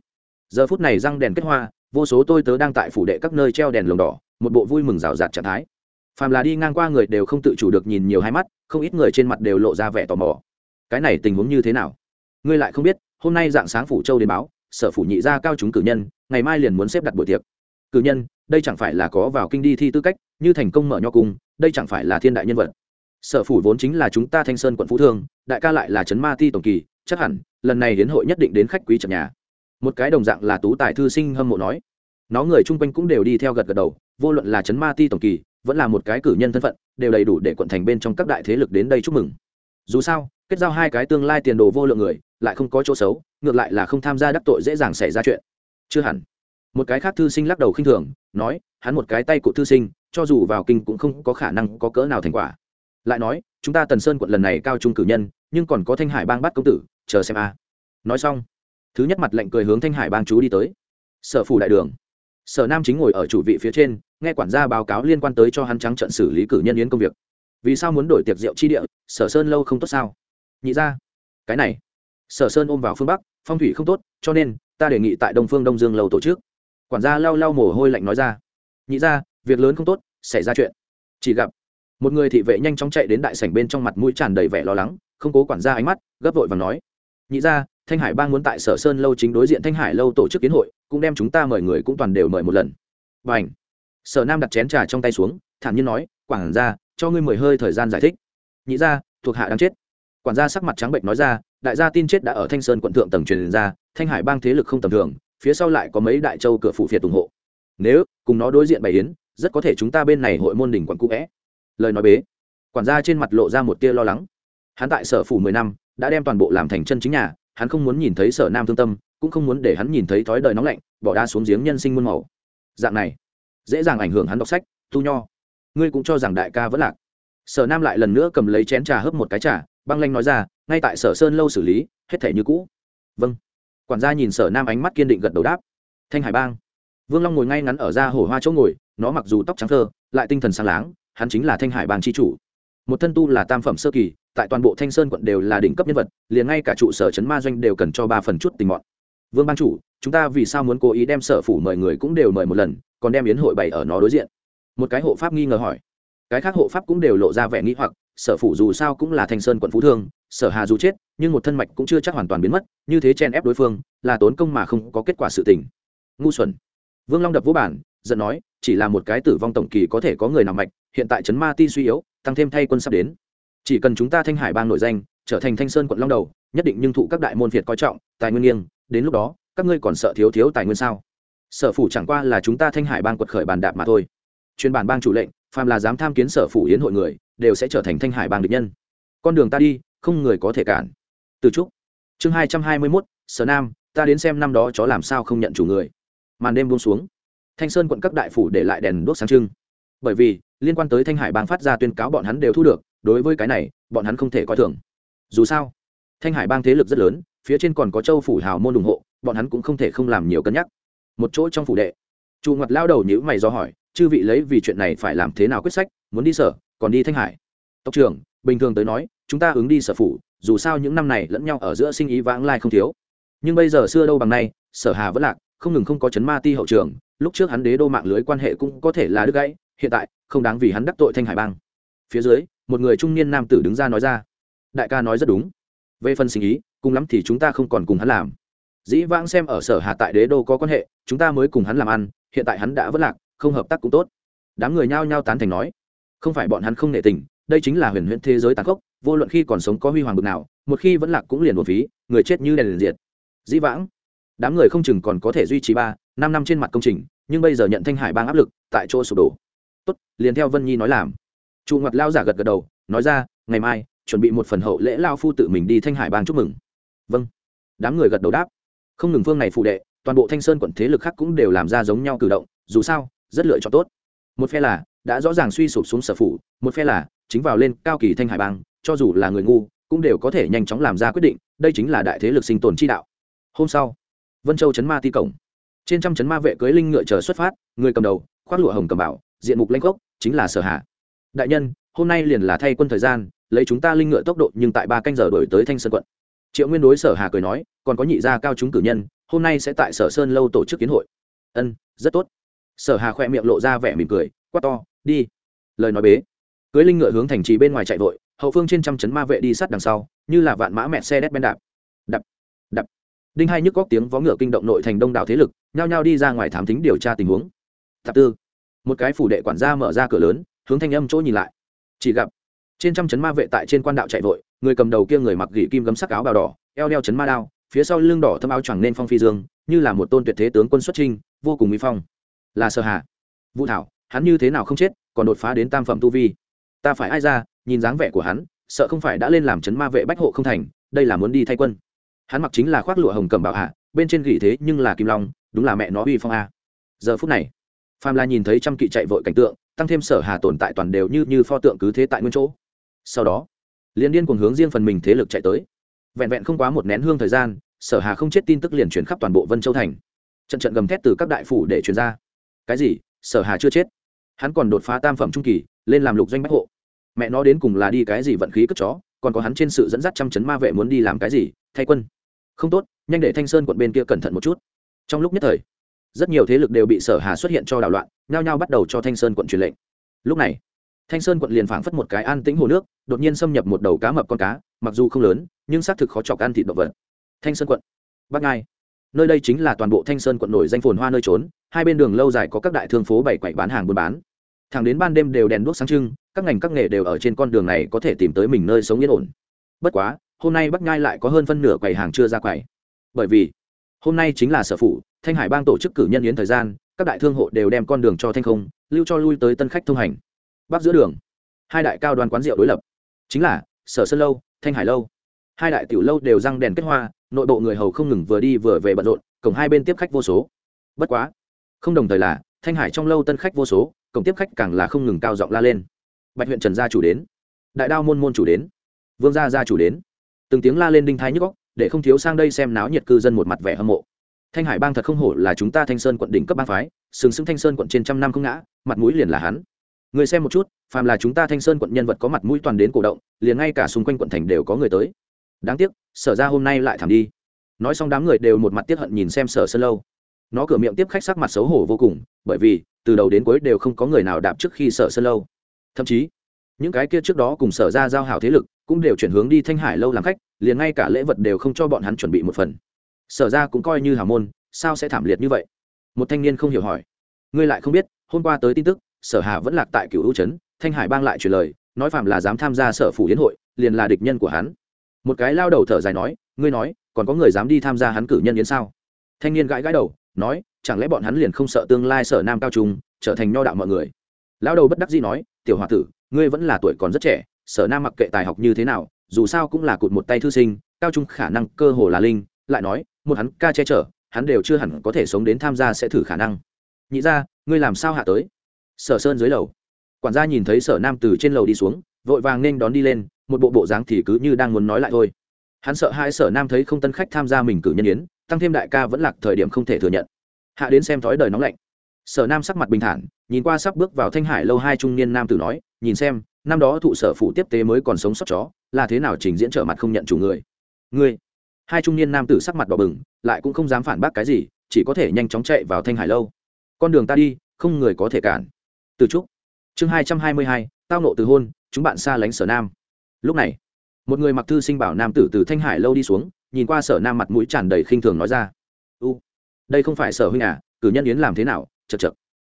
Giờ phút này răng đèn kết hoa vô số tôi tớ đang tại phủ đệ các nơi treo đèn lồng đỏ, một bộ vui mừng rào rạt trạng thái. Phàm là đi ngang qua người đều không tự chủ được nhìn nhiều hai mắt, không ít người trên mặt đều lộ ra vẻ tò mò. Cái này tình huống như thế nào? Ngươi lại không biết, hôm nay dạng sáng phủ châu đến báo, sở phủ nhị gia cao chúng cử nhân, ngày mai liền muốn xếp đặt buổi tiệc. Cử nhân, đây chẳng phải là có vào kinh đi thi tư cách, như thành công mở nho cung, đây chẳng phải là thiên đại nhân vật. Sở phủ vốn chính là chúng ta thanh sơn quận phú thương, đại ca lại là trấn ma ti tổng kỳ, chắc hẳn, lần này đến hội nhất định đến khách quý trận nhà một cái đồng dạng là tú tài thư sinh hâm mộ nói. Nó người chung quanh cũng đều đi theo gật gật đầu, vô luận là trấn ma ti tổng kỳ, vẫn là một cái cử nhân thân phận, đều đầy đủ để quận thành bên trong các đại thế lực đến đây chúc mừng. Dù sao, kết giao hai cái tương lai tiền đồ vô lượng người, lại không có chỗ xấu, ngược lại là không tham gia đắc tội dễ dàng xảy ra chuyện. Chưa hẳn. Một cái khác thư sinh lắc đầu khinh thường, nói, hắn một cái tay của thư sinh, cho dù vào kinh cũng không có khả năng có cỡ nào thành quả. Lại nói, chúng ta tần sơn quận lần này cao trung cử nhân, nhưng còn có thanh hải bang bắt công tử, chờ xem a. Nói xong thứ nhất mặt lệnh cười hướng thanh hải bang chú đi tới. Sở phủ đại đường. Sở nam chính ngồi ở chủ vị phía trên, nghe quản gia báo cáo liên quan tới cho hắn trắng trận xử lý cử nhân yến công việc. Vì sao muốn đổi tiệc rượu chi địa, sở sơn lâu không tốt sao? Nhị ra cái này. Sở sơn ôm vào phương bắc, phong thủy không tốt, cho nên, ta đề nghị tại đông phương đông dương lâu tổ chức. Quản gia lau lau mồ hôi lạnh nói ra. Nhị ra việc lớn không tốt, xảy ra chuyện. Chỉ gặp, một người thị vệ nhanh chóng chạy đến đại sảnh bên trong mặt mũi tràn đầy vẻ lo lắng, không cố quản gia ánh mắt, gấp vội và nói. Nhị ra thanh hải bang muốn tại sở sơn lâu chính đối diện thanh hải lâu tổ chức kiến hội cũng đem chúng ta mời người cũng toàn đều mời một lần. Và ảnh sở nam đặt chén trà trong tay xuống thản nhiên nói quản gia, cho ngươi mười hơi thời gian giải thích. Nhị ra thuộc hạ đang chết. Quản gia sắc mặt trắng bệnh nói ra đại gia tin chết đã ở thanh sơn quận thượng tầng truyền ra thanh hải bang thế lực không tầm thường phía sau lại có mấy đại châu cửa phụ phiệt ủng hộ. Nếu cùng nó đối diện bày yến rất có thể chúng ta bên này hội môn đỉnh quận cũ vẽ. Lời nói bế. Quản gia trên mặt lộ ra một tia lo lắng. Hắn tại sở phủ mười năm đã đem toàn bộ làm thành chân chính nhà hắn không muốn nhìn thấy sở nam thương tâm, cũng không muốn để hắn nhìn thấy thói đời nóng lạnh, bỏ đa xuống giếng nhân sinh muôn màu. Dạng này, dễ dàng ảnh hưởng hắn đọc sách tu nho. Ngươi cũng cho rằng đại ca vẫn lạc. Sở nam lại lần nữa cầm lấy chén trà hớp một cái trà, băng lanh nói ra, ngay tại sở sơn lâu xử lý, hết thể như cũ. Vâng. Quản gia nhìn sở nam ánh mắt kiên định gật đầu đáp. Thanh hải bang. Vương long ngồi ngay ngắn ở ra hổ hoa chỗ ngồi, nó mặc dù tóc trắng thơ, lại tinh thần sáng láng, hắn chính là thanh hải bang c chủ. Một thân tu là tam phẩm sơ kỳ tại toàn bộ thanh sơn quận đều là đỉnh cấp nhân vật, liền ngay cả trụ sở chấn ma doanh đều cần cho ba phần chút tình mọn. Vương ban chủ, chúng ta vì sao muốn cố ý đem sở phủ mời người cũng đều mời một lần, còn đem yến hội bày ở nó đối diện? Một cái hộ pháp nghi ngờ hỏi. Cái khác hộ pháp cũng đều lộ ra vẻ nghĩ hoặc, sở phủ dù sao cũng là thanh sơn quận phú thương, sở hà dù chết, nhưng một thân mạch cũng chưa chắc hoàn toàn biến mất, như thế chen ép đối phương, là tốn công mà không có kết quả sự tình. Ngu xuẩn. Vương long đập vũ bản giận nói, chỉ là một cái tử vong tổng kỳ có thể có người nào mạch, hiện tại trấn ma ti suy yếu, tăng thêm thay quân sắp đến chỉ cần chúng ta thanh hải bang nổi danh, trở thành thanh sơn quận long đầu, nhất định nhưng thụ các đại môn việt coi trọng, tài nguyên nghiêng, đến lúc đó, các ngươi còn sợ thiếu thiếu tài nguyên sao? Sở phủ chẳng qua là chúng ta thanh hải bang quật khởi bàn đạp mà thôi. Chuyên bản bang chủ lệnh, phàm là dám tham kiến sở phủ yến hội người, đều sẽ trở thành thanh hải bang địch nhân. Con đường ta đi, không người có thể cản. Từ trúc, chương hai trăm hai mươi mốt, sở nam, ta đến xem năm đó chó làm sao không nhận chủ người. Màn đêm buông xuống. Thanh sơn quận các đại phủ để lại đèn đuốc sáng trưng. Bởi vì, liên quan tới thanh hải bang phát ra tuyên cáo bọn hắn đều thu được đối với cái này, bọn hắn không thể coi thường. Dù sao, thanh hải bang thế lực rất lớn, phía trên còn có châu phủ hào môn ủng hộ, bọn hắn cũng không thể không làm nhiều cân nhắc. Một chỗ trong phủ đệ, chu ngặt lao đầu nhữ mày do hỏi, chư vị lấy vì chuyện này phải làm thế nào quyết sách? Muốn đi sở, còn đi thanh hải? Tộc trưởng, bình thường tới nói, chúng ta ứng đi sở phủ, dù sao những năm này lẫn nhau ở giữa sinh ý vãng lai không thiếu. Nhưng bây giờ xưa đâu bằng nay, sở hà vẫn lạc, không ngừng không có chấn ma ti hậu trường, lúc trước hắn đế đô mạng lưới quan hệ cũng có thể là đứt gãy, hiện tại, không đáng vì hắn đắc tội thanh hải bang. Phía dưới một người trung niên nam tử đứng ra nói ra, đại ca nói rất đúng. Về phần sinh ý, cùng lắm thì chúng ta không còn cùng hắn làm. Dĩ vãng xem ở sở hà tại đế đô có quan hệ, chúng ta mới cùng hắn làm ăn, hiện tại hắn đã vất lạc, không hợp tác cũng tốt. Đám người nhao nhao tán thành nói, không phải bọn hắn không nể tình, đây chính là huyền huyễn thế giới tàn khốc, vô luận khi còn sống có huy hoàng bực nào, một khi vẫn lạc cũng liền một phí, người chết như đèn liền diệt. Dĩ vãng, đám người không chừng còn có thể duy trì ba, năm năm trên mặt công trình, nhưng bây giờ nhận thanh hải bang áp lực, tại chỗ sụp đổ. Tốt, liền theo vân nhi nói làm trụ ngặt lao giả gật gật đầu, nói ra, ngày mai, chuẩn bị một phần hậu lễ lao phu tự mình đi thanh hải bang chúc mừng. Vâng. Đám người gật đầu đáp. Không ngừng phương này phụ đệ, toàn bộ thanh sơn quận thế lực khác cũng đều làm ra giống nhau cử động, dù sao, rất lựa chọn tốt. Một phe là đã rõ ràng suy sụp xuống sở phủ, một phe là chính vào lên cao kỳ thanh hải bang, cho dù là người ngu, cũng đều có thể nhanh chóng làm ra quyết định, đây chính là đại thế lực sinh tồn chi đạo. Hôm sau, vân châu chấn ma ti cổng. Trên trăm chấn ma vệ cưới linh ngựa chờ xuất phát, người cầm đầu, khoác lụa hồng cầm bảo, diện mục lanh gốc chính là sở hạ đại nhân, hôm nay liền là thay quân thời gian, lấy chúng ta linh ngựa tốc độ nhưng tại ba canh giờ đổi tới thanh sơn quận. Triệu nguyên đối sở hà cười nói, còn có nhị gia cao chúng cử nhân, hôm nay sẽ tại sở sơn lâu tổ chức kiến hội. Ân, rất tốt. Sở hà khoe miệng lộ ra vẻ mỉm cười, quát to, đi. Lời nói bế. Cưới linh ngựa hướng thành trì bên ngoài chạy vội, hậu phương trên trăm chấn ma vệ đi sát đằng sau, như là vạn mã mẹ xe đét ben đạp. Đập đập. Đinh hai nhức góc tiếng vó ngựa kinh động nội thành đông đảo thế lực, nhao nhao đi ra ngoài thám thính điều tra tình huống. Thập tư. Một cái phủ đệ quản gia mở ra cửa lớn hướng thanh âm chỗ nhìn lại. Chỉ gặp, trên trăm chấn ma vệ tại trên quan đạo chạy vội, người cầm đầu kia người mặc gỉ kim gấm sắc áo bào đỏ, eo đeo chấn ma đao, phía sau lưng đỏ thâm áo choàng nên phong phi dương, như là một tôn tuyệt thế tướng quân xuất trinh vô cùng uy phong. Là sợ hạ vũ thảo, hắn như thế nào không chết, còn đột phá đến tam phẩm tu vi? Ta phải ai ra, nhìn dáng vẻ của hắn, sợ không phải đã lên làm chấn ma vệ bách hộ không thành, đây là muốn đi thay quân. Hắn mặc chính là khoác lụa hồng cầm bảo hạ, bên trên gỉ thế nhưng là kim long, đúng là mẹ nó uy phong a. Giờ phút này phàm la nhìn thấy trăm kỵ chạy vội cảnh tượng tăng thêm sở hà tồn tại toàn đều như như pho tượng cứ thế tại nguyên chỗ. Sau đó liên điên cùng hướng riêng phần mình thế lực chạy tới. Vẹn vẹn không quá một nén hương thời gian, sở hà không chết tin tức liền chuyển khắp toàn bộ vân châu thành. Trận trận gầm thét từ các đại phủ để chuyển ra. Cái gì? Sở hà chưa chết. Hắn còn đột phá tam phẩm trung kỳ, lên làm lục doanh bách hộ. Mẹ nó đến cùng là đi cái gì vận khí cất chó, còn có hắn trên sự dẫn dắt trăm chấn ma vệ muốn đi làm cái gì, thay quân. Không tốt, nhanh để thanh sơn quận bên kia cẩn thận một chút. Trong lúc nhất thời rất nhiều thế lực đều bị sở hà xuất hiện cho đảo loạn, nhao nhao bắt đầu cho thanh sơn quận truyền lệnh. Lúc này, thanh sơn quận liền phảng phất một cái an tĩnh hồ nước, đột nhiên xâm nhập một đầu cá mập con cá, mặc dù không lớn, nhưng xác thực khó chọc ăn thịt động vật. Thanh sơn quận, bắc ngai. Nơi đây chính là toàn bộ thanh sơn quận nổi danh phồn hoa nơi trốn, hai bên đường lâu dài có các đại thương phố bày quậy bán hàng buôn bán. Thẳng đến ban đêm đều đèn đuốc sáng trưng, các ngành các nghề đều ở trên con đường này có thể tìm tới mình nơi sống yên ổn. Bất quá, hôm nay bắc ngai lại có hơn phân nửa quầy hàng chưa ra quầy. Bởi vì hôm nay chính là sở phụ thanh hải bang tổ chức cử nhân yến thời gian, các đại thương hộ đều đem con đường cho thanh không, lưu cho lui tới tân khách thông hành. Bắc giữa đường, hai đại cao đoàn quán rượu đối lập. Chính là, sở sơn lâu, thanh hải lâu. Hai đại tiểu lâu đều răng đèn kết hoa, nội bộ người hầu không ngừng vừa đi vừa về bận rộn, cổng hai bên tiếp khách vô số. Bất quá, không đồng thời là, thanh hải trong lâu tân khách vô số, cổng tiếp khách càng là không ngừng cao giọng la lên. Bạch huyện trần gia chủ đến. Đại đao môn môn chủ đến. Vương gia gia chủ đến. Từng tiếng la lên đinh thái nhức góc để không thiếu sang đây xem náo nhiệt cư dân một mặt vẻ hâm mộ. Thanh hải bang thật không hổ là chúng ta thanh sơn quận đỉnh cấp bang phái, sừng sững thanh sơn quận trên trăm năm không ngã, mặt mũi liền là hắn. Người xem một chút, phàm là chúng ta thanh sơn quận nhân vật có mặt mũi toàn đến cổ động, liền ngay cả xung quanh quận thành đều có người tới. Đáng tiếc, sở ra hôm nay lại thảm đi. Nói xong đám người đều một mặt tiếc hận nhìn xem sở sơn lâu. Nó cửa miệng tiếp khách sắc mặt xấu hổ vô cùng, bởi vì, từ đầu đến cuối đều không có người nào đạp trước khi sở sơn lâu. Thậm chí, những cái kia trước đó cùng sở ra giao hảo thế lực, cũng đều chuyển hướng đi thanh hải lâu làm khách liền ngay cả lễ vật đều không cho bọn hắn chuẩn bị một phần. Sở ra cũng coi như hào môn, sao sẽ thảm liệt như vậy? Một thanh niên không hiểu hỏi. Ngươi lại không biết, hôm qua tới tin tức, sở hà vẫn lạc tại cựu hữu trấn, thanh hải bang lại truyền lời, nói phạm là dám tham gia sở phủ hiến hội, liền là địch nhân của hắn. Một cái lao đầu thở dài nói, ngươi nói, còn có người dám đi tham gia hắn cử nhân yến sao? Thanh niên gãi gãi đầu, nói, chẳng lẽ bọn hắn liền không sợ tương lai sở nam cao trung, trở thành nho đạo mọi người? Lao đầu bất đắc dĩ nói, tiểu hòa tử, ngươi vẫn là tuổi còn rất trẻ, sở nam mặc kệ tài học như thế nào dù sao cũng là cụt một tay thư sinh, cao trung khả năng cơ hồ là linh, lại nói, một hắn ca che chở, hắn đều chưa hẳn có thể sống đến tham gia sẽ thử khả năng. Nhị ra, ngươi làm sao hạ tới? Sở sơn dưới lầu. Quản gia nhìn thấy sở nam từ trên lầu đi xuống, vội vàng nên đón đi lên, một bộ bộ dáng thì cứ như đang muốn nói lại thôi. Hắn sợ hai sở nam thấy không tân khách tham gia mình cử nhân yến, tăng thêm đại ca vẫn lạc thời điểm không thể thừa nhận. Hạ đến xem thói đời nóng lạnh. Sở nam sắc mặt bình thản, nhìn qua sắp bước vào thanh hải lâu hai trung niên nam tử nói, nhìn xem, năm đó thụ sở phủ tiếp tế mới còn sống sót chó là thế nào trình diễn trở mặt không nhận chủ người? Người hai trung niên nam tử sắc mặt đỏ bừng, lại cũng không dám phản bác cái gì, chỉ có thể nhanh chóng chạy vào thanh hải lâu. Con đường ta đi, không người có thể cản. Từ trúc, chương hai trăm hai mươi hai, tao nộ từ hôn, chúng bạn xa lánh sở nam. Lúc này, một người mặc thư sinh bảo nam tử từ thanh hải lâu đi xuống, nhìn qua sở nam mặt mũi tràn đầy khinh thường nói ra. U, đây không phải sở huynh à cử nhân yến làm thế nào, chật chật.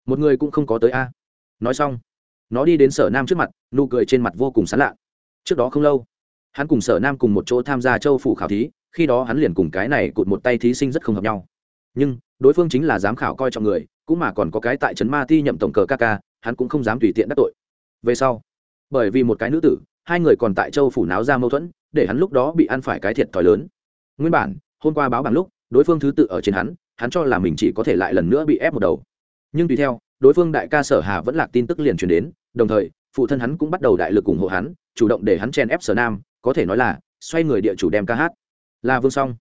Một người cũng không có tới a. Nói xong, nó đi đến sở nam trước mặt, nụ cười trên mặt vô cùng sán lạ trước đó không lâu, hắn cùng sở nam cùng một chỗ tham gia châu phủ khảo thí, khi đó hắn liền cùng cái này cụt một tay thí sinh rất không hợp nhau. Nhưng, đối phương chính là giám khảo coi trọng người, cũng mà còn có cái tại trấn ma thi nhậm tổng cờ ca ca, hắn cũng không dám tùy tiện đắc tội. Về sau, bởi vì một cái nữ tử, hai người còn tại châu phủ náo ra mâu thuẫn, để hắn lúc đó bị ăn phải cái thiệt thòi lớn. Nguyên bản, hôm qua báo bằng lúc, đối phương thứ tự ở trên hắn hắn cho là mình chỉ có thể lại lần nữa bị ép một đầu. Nhưng tùy theo, đối phương đại ca sở hà vẫn lạc tin tức liền truyền đến, đồng thời, phụ thân hắn cũng bắt đầu đại lực ủng hộ hắn chủ động để hắn chen ép sở nam, có thể nói là, xoay người địa chủ đem ca hát. Là vương song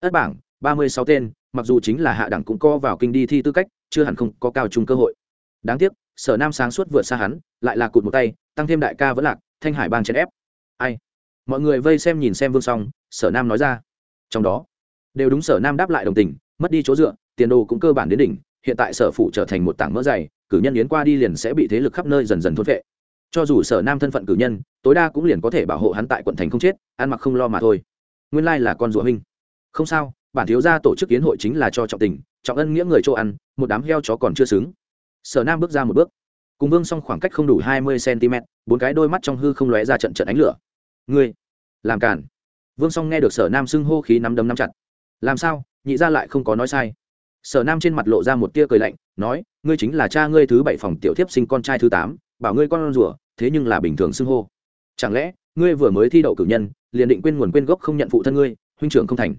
ất bảng, ba mươi sáu tên, mặc dù chính là hạ đẳng cũng co vào kinh đi thi tư cách, chưa hẳn không có cao trung cơ hội. Đáng tiếc, sở nam sáng suốt vượt xa hắn, lại là cụt một tay, tăng thêm đại ca vẫn lạc, thanh hải bang chèn ép. Ai? Mọi người vây xem nhìn xem vương song sở nam nói ra. Trong đó, đều đúng sở nam đáp lại đồng tình, mất đi chỗ dựa, tiền đồ cũng cơ bản đến đỉnh, hiện tại sở phụ trở thành một tảng mỡ dày, cử nhân yến qua đi liền sẽ bị thế lực khắp nơi dần dần thốt vệ cho dù sở nam thân phận cử nhân, tối đa cũng liền có thể bảo hộ hắn tại quận thành không chết, ăn mặc không lo mà thôi. Nguyên lai là con rùa huynh. Không sao, bản thiếu gia tổ chức kiến hội chính là cho trọng tình, trọng ân nghĩa người chỗ ăn, một đám heo chó còn chưa xứng. Sở nam bước ra một bước. Cùng vương xong khoảng cách không đủ hai mươi cm, bốn cái đôi mắt trong hư không lóe ra trận trận ánh lửa. Ngươi, làm cản vương song nghe được sở nam xưng hô khí nắm đấm nắm chặt. Làm sao, nhị ra lại không có nói sai. Sở nam trên mặt lộ ra một tia cười lạnh, nói, ngươi chính là cha ngươi thứ bảy phòng tiểu thiếp sinh con trai thứ tám, bảo ngươi con rủa thế nhưng là bình thường xưng hô. Chẳng lẽ, ngươi vừa mới thi đậu cử nhân, liền định quên nguồn quên gốc không nhận phụ thân ngươi, huynh trưởng không thành?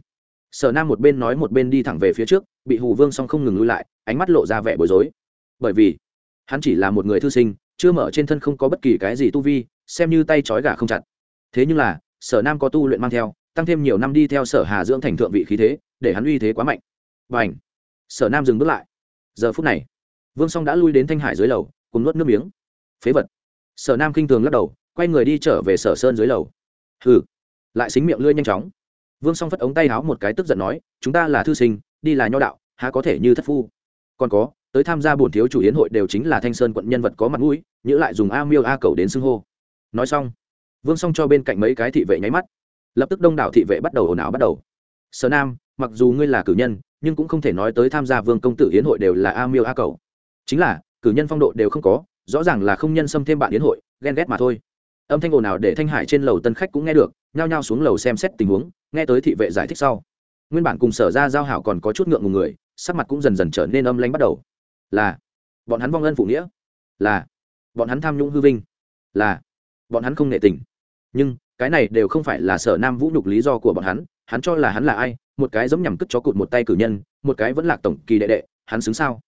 Sở nam một bên nói một bên đi thẳng về phía trước, bị hù vương song không ngừng lui lại, ánh mắt lộ ra vẻ bối rối. Bởi vì, hắn chỉ là một người thư sinh, chưa mở trên thân không có bất kỳ cái gì tu vi, xem như tay trói gà không chặt. Thế nhưng là, sở nam có tu luyện mang theo, tăng thêm nhiều năm đi theo sở hà dưỡng thành thượng vị khí thế, để hắn uy thế quá mạnh. Và ảnh sở nam dừng bước lại. Giờ phút này, vương song đã lui đến thanh hải dưới lầu, cùng nuốt nước miếng. Phế vật! Sở nam kinh thường lắc đầu, quay người đi trở về sở sơn dưới lầu. Hừ, lại xính miệng lưỡi nhanh chóng. Vương song phất ống tay háo một cái tức giận nói, chúng ta là thư sinh, đi là nho đạo, há có thể như thất phu? Còn có, tới tham gia bổn thiếu chủ Yến hội đều chính là thanh sơn quận nhân vật có mặt mũi, nhữ lại dùng a miêu a cầu đến xưng hô. Nói xong, vương Song cho bên cạnh mấy cái thị vệ nháy mắt. Lập tức đông đảo thị vệ bắt đầu ồn ào bắt đầu. Sở nam, mặc dù ngươi là cử nhân, nhưng cũng không thể nói tới tham gia vương công tử hiến hội đều là a miêu a cầu. Chính là, cử nhân phong độ đều không có rõ ràng là không nhân xâm thêm bạn đến hội, ghen ghét mà thôi. Âm thanh ồn ào để thanh hải trên lầu tân khách cũng nghe được, nhao nhao xuống lầu xem xét tình huống, nghe tới thị vệ giải thích sau. Nguyên bản cùng sở ra giao hảo còn có chút ngượng ngùng người, sắc mặt cũng dần dần trở nên âm lanh bắt đầu. Là, bọn hắn vong ân phụ nghĩa. Là, bọn hắn tham nhũng hư vinh. Là, bọn hắn không nệ tình. Nhưng, cái này đều không phải là sở nam vũ nhục lý do của bọn hắn hắn cho là hắn là ai, một cái giống nhằm cất chó cụt một tay cử nhân, một cái vẫn là tổng kỳ đệ đệ, hắn xứng sao?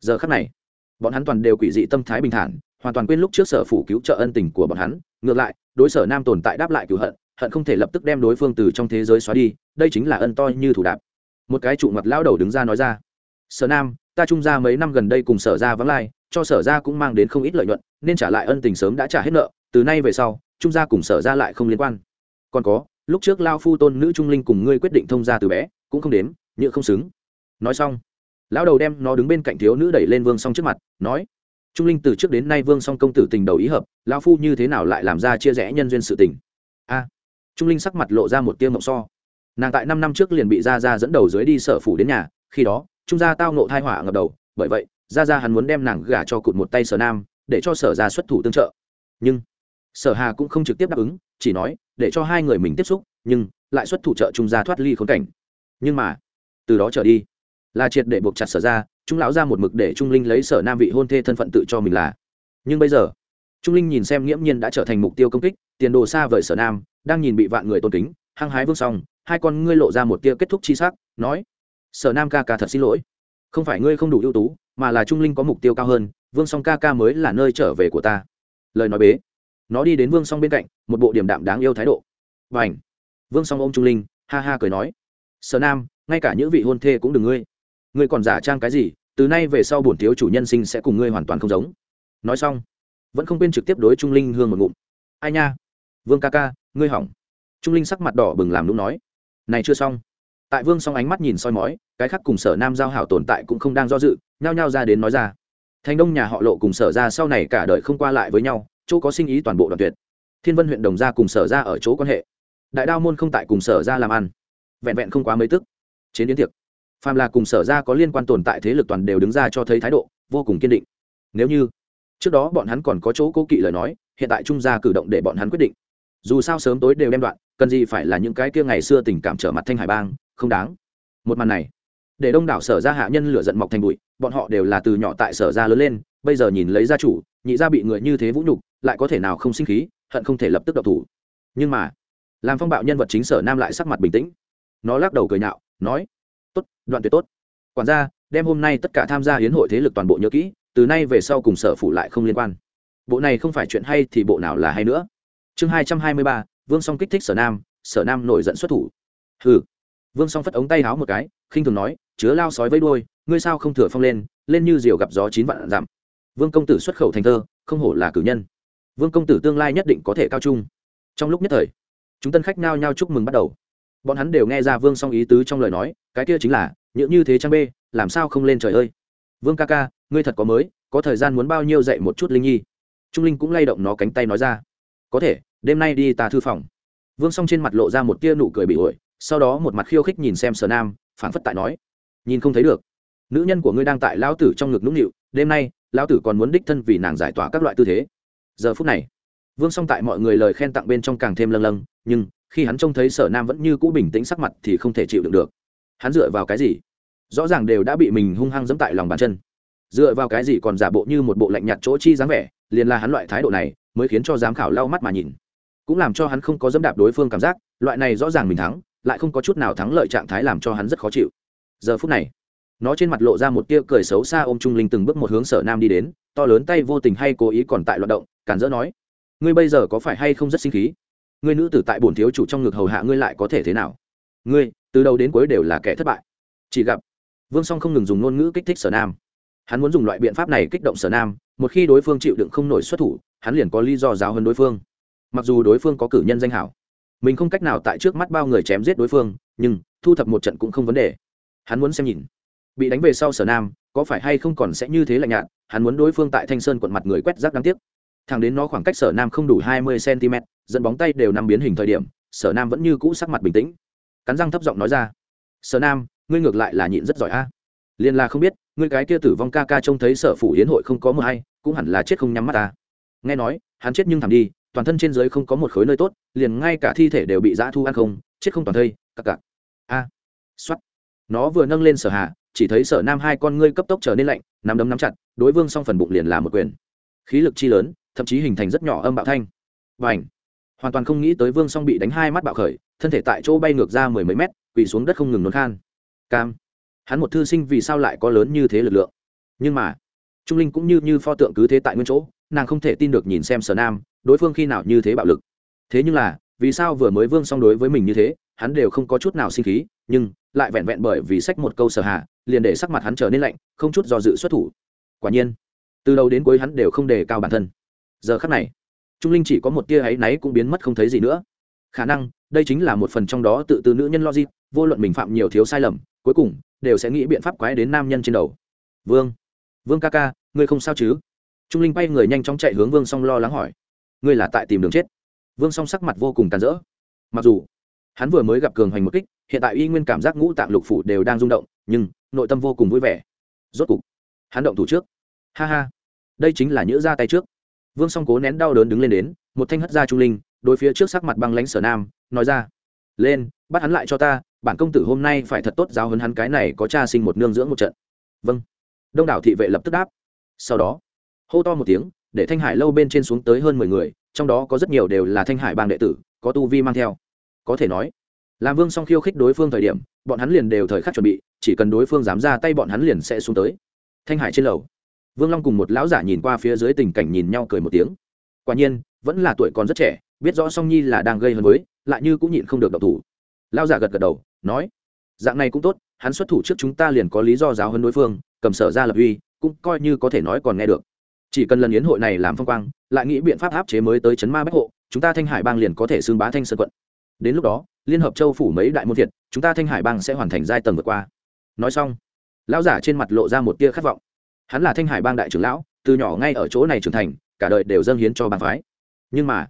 Giờ khắc này bọn hắn toàn đều quỷ dị tâm thái bình thản, hoàn toàn quên lúc trước sở phủ cứu trợ ân tình của bọn hắn. Ngược lại, đối sở nam tồn tại đáp lại cửu hận hận không thể lập tức đem đối phương từ trong thế giới xóa đi, đây chính là ân to như thủ đạp. Một cái trụ mặt lao đầu đứng ra nói ra, sở nam, ta trung ra mấy năm gần đây cùng sở ra vắng lai, cho sở ra cũng mang đến không ít lợi nhuận, nên trả lại ân tình sớm đã trả hết nợ, từ nay về sau, trung gia cùng sở ra lại không liên quan. Còn có, lúc trước lao phu tôn nữ trung linh cùng ngươi quyết định thông gia từ bé, cũng không đếm, nhựa không xứng. Nói xong lão đầu đem nó đứng bên cạnh thiếu nữ đẩy lên vương song trước mặt, nói, trung linh từ trước đến nay vương song công tử tình đầu ý hợp, lão phu như thế nào lại làm ra chia rẽ nhân duyên sự tình? A, trung linh sắc mặt lộ ra một tiêu mộng so. Nàng tại năm năm trước liền bị gia gia dẫn đầu dưới đi sở phủ đến nhà, khi đó, trung gia tao nộ thai hỏa ngập đầu, bởi vậy, gia gia hắn muốn đem nàng gả cho cụt một tay sở nam, để cho sở gia xuất thủ tương trợ. Nhưng, sở hà cũng không trực tiếp đáp ứng, chỉ nói, để cho hai người mình tiếp xúc, nhưng lại xuất thủ trợ trung gia thoát ly khốn cảnh. Nhưng mà, từ đó trở đi là triệt để buộc chặt sở ra, trung lão ra một mực để trung linh lấy sở nam vị hôn thê thân phận tự cho mình là. Nhưng bây giờ, trung linh nhìn xem nghiễm nhiên đã trở thành mục tiêu công kích, tiền đồ xa vời sở nam, đang nhìn bị vạn người tôn kính, hăng hái vương xong hai con ngươi lộ ra một tia kết thúc chi sắc, nói, sở nam ca ca thật xin lỗi. Không phải ngươi không đủ ưu tú, mà là trung linh có mục tiêu cao hơn, vương song ca ca mới là nơi trở về của ta. Lời nói bế. Nó đi đến vương song bên cạnh, một bộ điểm đạm đáng yêu thái độ. Và ảnh vương song ôm trung linh, ha ha cười nói, sở nam, ngay cả những vị hôn thê cũng đừng ngươi ngươi còn giả trang cái gì, từ nay về sau bổn thiếu chủ nhân sinh sẽ cùng ngươi hoàn toàn không giống. Nói xong, vẫn không quên trực tiếp đối trung linh hương một ngụm. Ai nha? Vương ca ca, ngươi hỏng. Trung linh sắc mặt đỏ bừng làm lúc nói. Này chưa xong. Tại vương song ánh mắt nhìn soi mói, cái khác cùng sở nam giao hảo tồn tại cũng không đang do dự, nhao nhao ra đến nói ra. Thành đông nhà họ lộ cùng sở ra sau này cả đời không qua lại với nhau, chỗ có sinh ý toàn bộ đoàn tuyệt. Thiên vân huyện đồng gia cùng sở ra ở chỗ quan hệ. Đại đao môn không tại cùng sở ra làm ăn. Vẹn vẹn không quá mấy tức. Chế biến tiệc phàm là cùng sở ra có liên quan tồn tại thế lực toàn đều đứng ra cho thấy thái độ, vô cùng kiên định. Nếu như, trước đó bọn hắn còn có chỗ cố kỵ lời nói, hiện tại trung gia cử động để bọn hắn quyết định. Dù sao sớm tối đều đem đoạn, cần gì phải là những cái kia ngày xưa tình cảm trở mặt thanh hải bang, không đáng. Một màn này, để đông đảo sở ra hạ nhân lửa giận mọc thành bụi, bọn họ đều là từ nhỏ tại sở ra lớn lên, bây giờ nhìn lấy gia chủ, nhị gia bị người như thế vũ nhục, lại có thể nào không sinh khí, hận không thể lập tức độc thủ. Nhưng mà, làm phong bạo nhân vật chính sở nam lại sắc mặt bình tĩnh. Nó lắc đầu cười nhạo, nói tốt, đoạn tuyệt tốt. Quản gia, đem hôm nay tất cả tham gia hiến hội thế lực toàn bộ nhớ kỹ, từ nay về sau cùng sở phủ lại không liên quan. Bộ này không phải chuyện hay thì bộ nào là hay nữa. Chương hai trăm hai mươi ba, vương song kích thích sở nam sở nam nổi giận xuất thủ. Hừ. Vương song phất ống tay háo một cái, khinh thường nói, chứa lao sói với đôi ngươi sao không thừa phong lên lên như diều gặp gió chín vạn dặm. Vương công tử xuất khẩu thành thơ, không hổ là cử nhân. Vương công tử tương lai nhất định có thể cao trung. Trong lúc nhất thời, chúng tân khách nao nhau chúc mừng bắt đầu bọn hắn đều nghe ra vương song ý tứ trong lời nói, cái kia chính là những như thế trang bê, làm sao không lên trời ơi? Vương ca ca, ngươi thật có mới, có thời gian muốn bao nhiêu dạy một chút linh nhi? Trung linh cũng lay động nó cánh tay nói ra, có thể, đêm nay đi tà thư phòng. Vương song trên mặt lộ ra một tia nụ cười bị ổi sau đó một mặt khiêu khích nhìn xem sở nam phản phất tại nói, nhìn không thấy được. Nữ nhân của ngươi đang tại lão tử trong ngực nũng nịu, đêm nay, lão tử còn muốn đích thân vì nàng giải tỏa các loại tư thế. Giờ phút này, vương song tại mọi người lời khen tặng bên trong càng thêm lâng lâng, nhưng khi hắn trông thấy sở nam vẫn như cũ bình tĩnh sắc mặt thì không thể chịu đựng được. Hắn dựa vào cái gì? Rõ ràng đều đã bị mình hung hăng dẫm tại lòng bàn chân. Dựa vào cái gì còn giả bộ như một bộ lạnh nhạt chỗ chi dáng vẻ, liền là hắn loại thái độ này mới khiến cho giám khảo lau mắt mà nhìn. Cũng làm cho hắn không có dẫm đạp đối phương cảm giác, loại này rõ ràng mình thắng, lại không có chút nào thắng lợi trạng thái làm cho hắn rất khó chịu. Giờ phút này, nó trên mặt lộ ra một tia cười xấu xa ôm trung linh từng bước một hướng sở nam đi đến, to lớn tay vô tình hay cố ý còn tại loạt động cản dỡ nói, ngươi bây giờ có phải hay không rất sinh khí? Ngươi nữ tử tại bổn thiếu chủ trong ngực hầu hạ ngươi lại có thể thế nào? Ngươi, từ đầu đến cuối đều là kẻ thất bại. Chỉ gặp, vương song không ngừng dùng ngôn ngữ kích thích sở nam. Hắn muốn dùng loại biện pháp này kích động sở nam, một khi đối phương chịu đựng không nổi xuất thủ, hắn liền có lý do giáo hơn đối phương. Mặc dù đối phương có cử nhân danh hảo, mình không cách nào tại trước mắt bao người chém giết đối phương, nhưng thu thập một trận cũng không vấn đề. Hắn muốn xem nhìn, bị đánh về sau sở nam, có phải hay không còn sẽ như thế lạnh nhạt? Hắn muốn đối phương tại thanh sơn quận mặt người quét rác đáng tiếc thằng đến nó khoảng cách sở nam không đủ hai mươi cm, dẫn bóng tay đều nằm biến hình thời điểm, sở nam vẫn như cũ sắc mặt bình tĩnh. Cắn răng thấp giọng nói ra, sở nam, ngươi ngược lại là nhịn rất giỏi a. À? liền là không biết, ngươi cái kia tử vong ca ca trông thấy sở phủ hiến hội không có mờ hay, cũng hẳn là chết không nhắm mắt ta nghe nói, hắn chết nhưng thảm đi, toàn thân trên dưới không có một khối nơi tốt, liền ngay cả thi thể đều bị dã thu ăn không, chết không toàn thây, cặc cặc. A. À. xuất nó vừa nâng lên sở hạ, chỉ thấy sở nam hai con ngươi cấp tốc trở nên lạnh, nắm đấm nắm chặt, đối vương xong phần bụng liền là một quyền. Khí lực chi lớn thậm chí hình thành rất nhỏ âm bạo thanh. Và ảnh hoàn toàn không nghĩ tới vương song bị đánh hai mắt bạo khởi, thân thể tại chỗ bay ngược ra mười mấy mét, quỳ xuống đất không ngừng nôn khan. Cam! Hắn một thư sinh vì sao lại có lớn như thế lực lượng? Nhưng mà, trung linh cũng như như pho tượng cứ thế tại nguyên chỗ, nàng không thể tin được nhìn xem sở nam, đối phương khi nào như thế bạo lực. Thế nhưng là, vì sao vừa mới vương song đối với mình như thế, hắn đều không có chút nào sinh khí, nhưng lại vẹn vẹn bởi vì sách một câu sở hạ liền để sắc mặt hắn trở nên lạnh, không chút do dự xuất thủ. Quả nhiên, từ đầu đến cuối hắn đều không đề cao bản thân giờ khắc này, trung linh chỉ có một tia áy náy cũng biến mất không thấy gì nữa. Khả năng, đây chính là một phần trong đó tự từ nữ nhân logic, vô luận mình phạm nhiều thiếu sai lầm, cuối cùng, đều sẽ nghĩ biện pháp quái đến nam nhân trên đầu. Vương vương ca ca, ngươi không sao chứ? Trung linh bay người nhanh chóng chạy hướng vương song lo lắng hỏi. Ngươi là tại tìm đường chết. Vương song sắc mặt vô cùng tàn rỡ. Mặc dù, hắn vừa mới gặp cường hoành một kích, hiện tại y nguyên cảm giác ngũ tạng lục phủ đều đang rung động, nhưng, nội tâm vô cùng vui vẻ. Rốt cục, hắn động thủ trước. Ha ha, đây chính là nhữ ra tay trước vương song cố nén đau đớn đứng lên đến, một thanh hất ra trung linh, đối phía trước sắc mặt băng lãnh sở nam, nói ra, lên, bắt hắn lại cho ta, bản công tử hôm nay phải thật tốt giáo hấn hắn cái này có cha sinh một nương dưỡng một trận. Vâng. Đông đảo thị vệ lập tức đáp. Sau đó, hô to một tiếng, để thanh hải lâu bên trên xuống tới hơn mười người, trong đó có rất nhiều đều là thanh hải bang đệ tử, có tu vi mang theo. Có thể nói, làm vương song khiêu khích đối phương thời điểm, bọn hắn liền đều thời khắc chuẩn bị, chỉ cần đối phương dám ra tay bọn hắn liền sẽ xuống tới. Thanh hải trên lầu vương long cùng một lão giả nhìn qua phía dưới tình cảnh nhìn nhau cười một tiếng. Quả nhiên, vẫn là tuổi còn rất trẻ, biết rõ song nhi là đang gây hấn với, lại như cũng nhịn không được độc thủ. Lão giả gật gật đầu, nói, dạng này cũng tốt, hắn xuất thủ trước chúng ta liền có lý do giáo hơn đối phương, cầm sở ra lập uy, cũng coi như có thể nói còn nghe được. Chỉ cần lần yến hội này làm phong quang, lại nghĩ biện pháp áp chế mới tới chấn ma bách hộ, chúng ta thanh hải bang liền có thể xưng bá thanh sơn quận. Đến lúc đó, liên hợp châu phủ mấy đại môn thiệt chúng ta thanh hải bang sẽ hoàn thành giai tầng vượt qua. Nói xong, lão giả trên mặt lộ ra một tia khát vọng hắn là thanh hải bang đại trưởng lão, từ nhỏ ngay ở chỗ này trưởng thành, cả đời đều dâng hiến cho bang phái. Nhưng mà,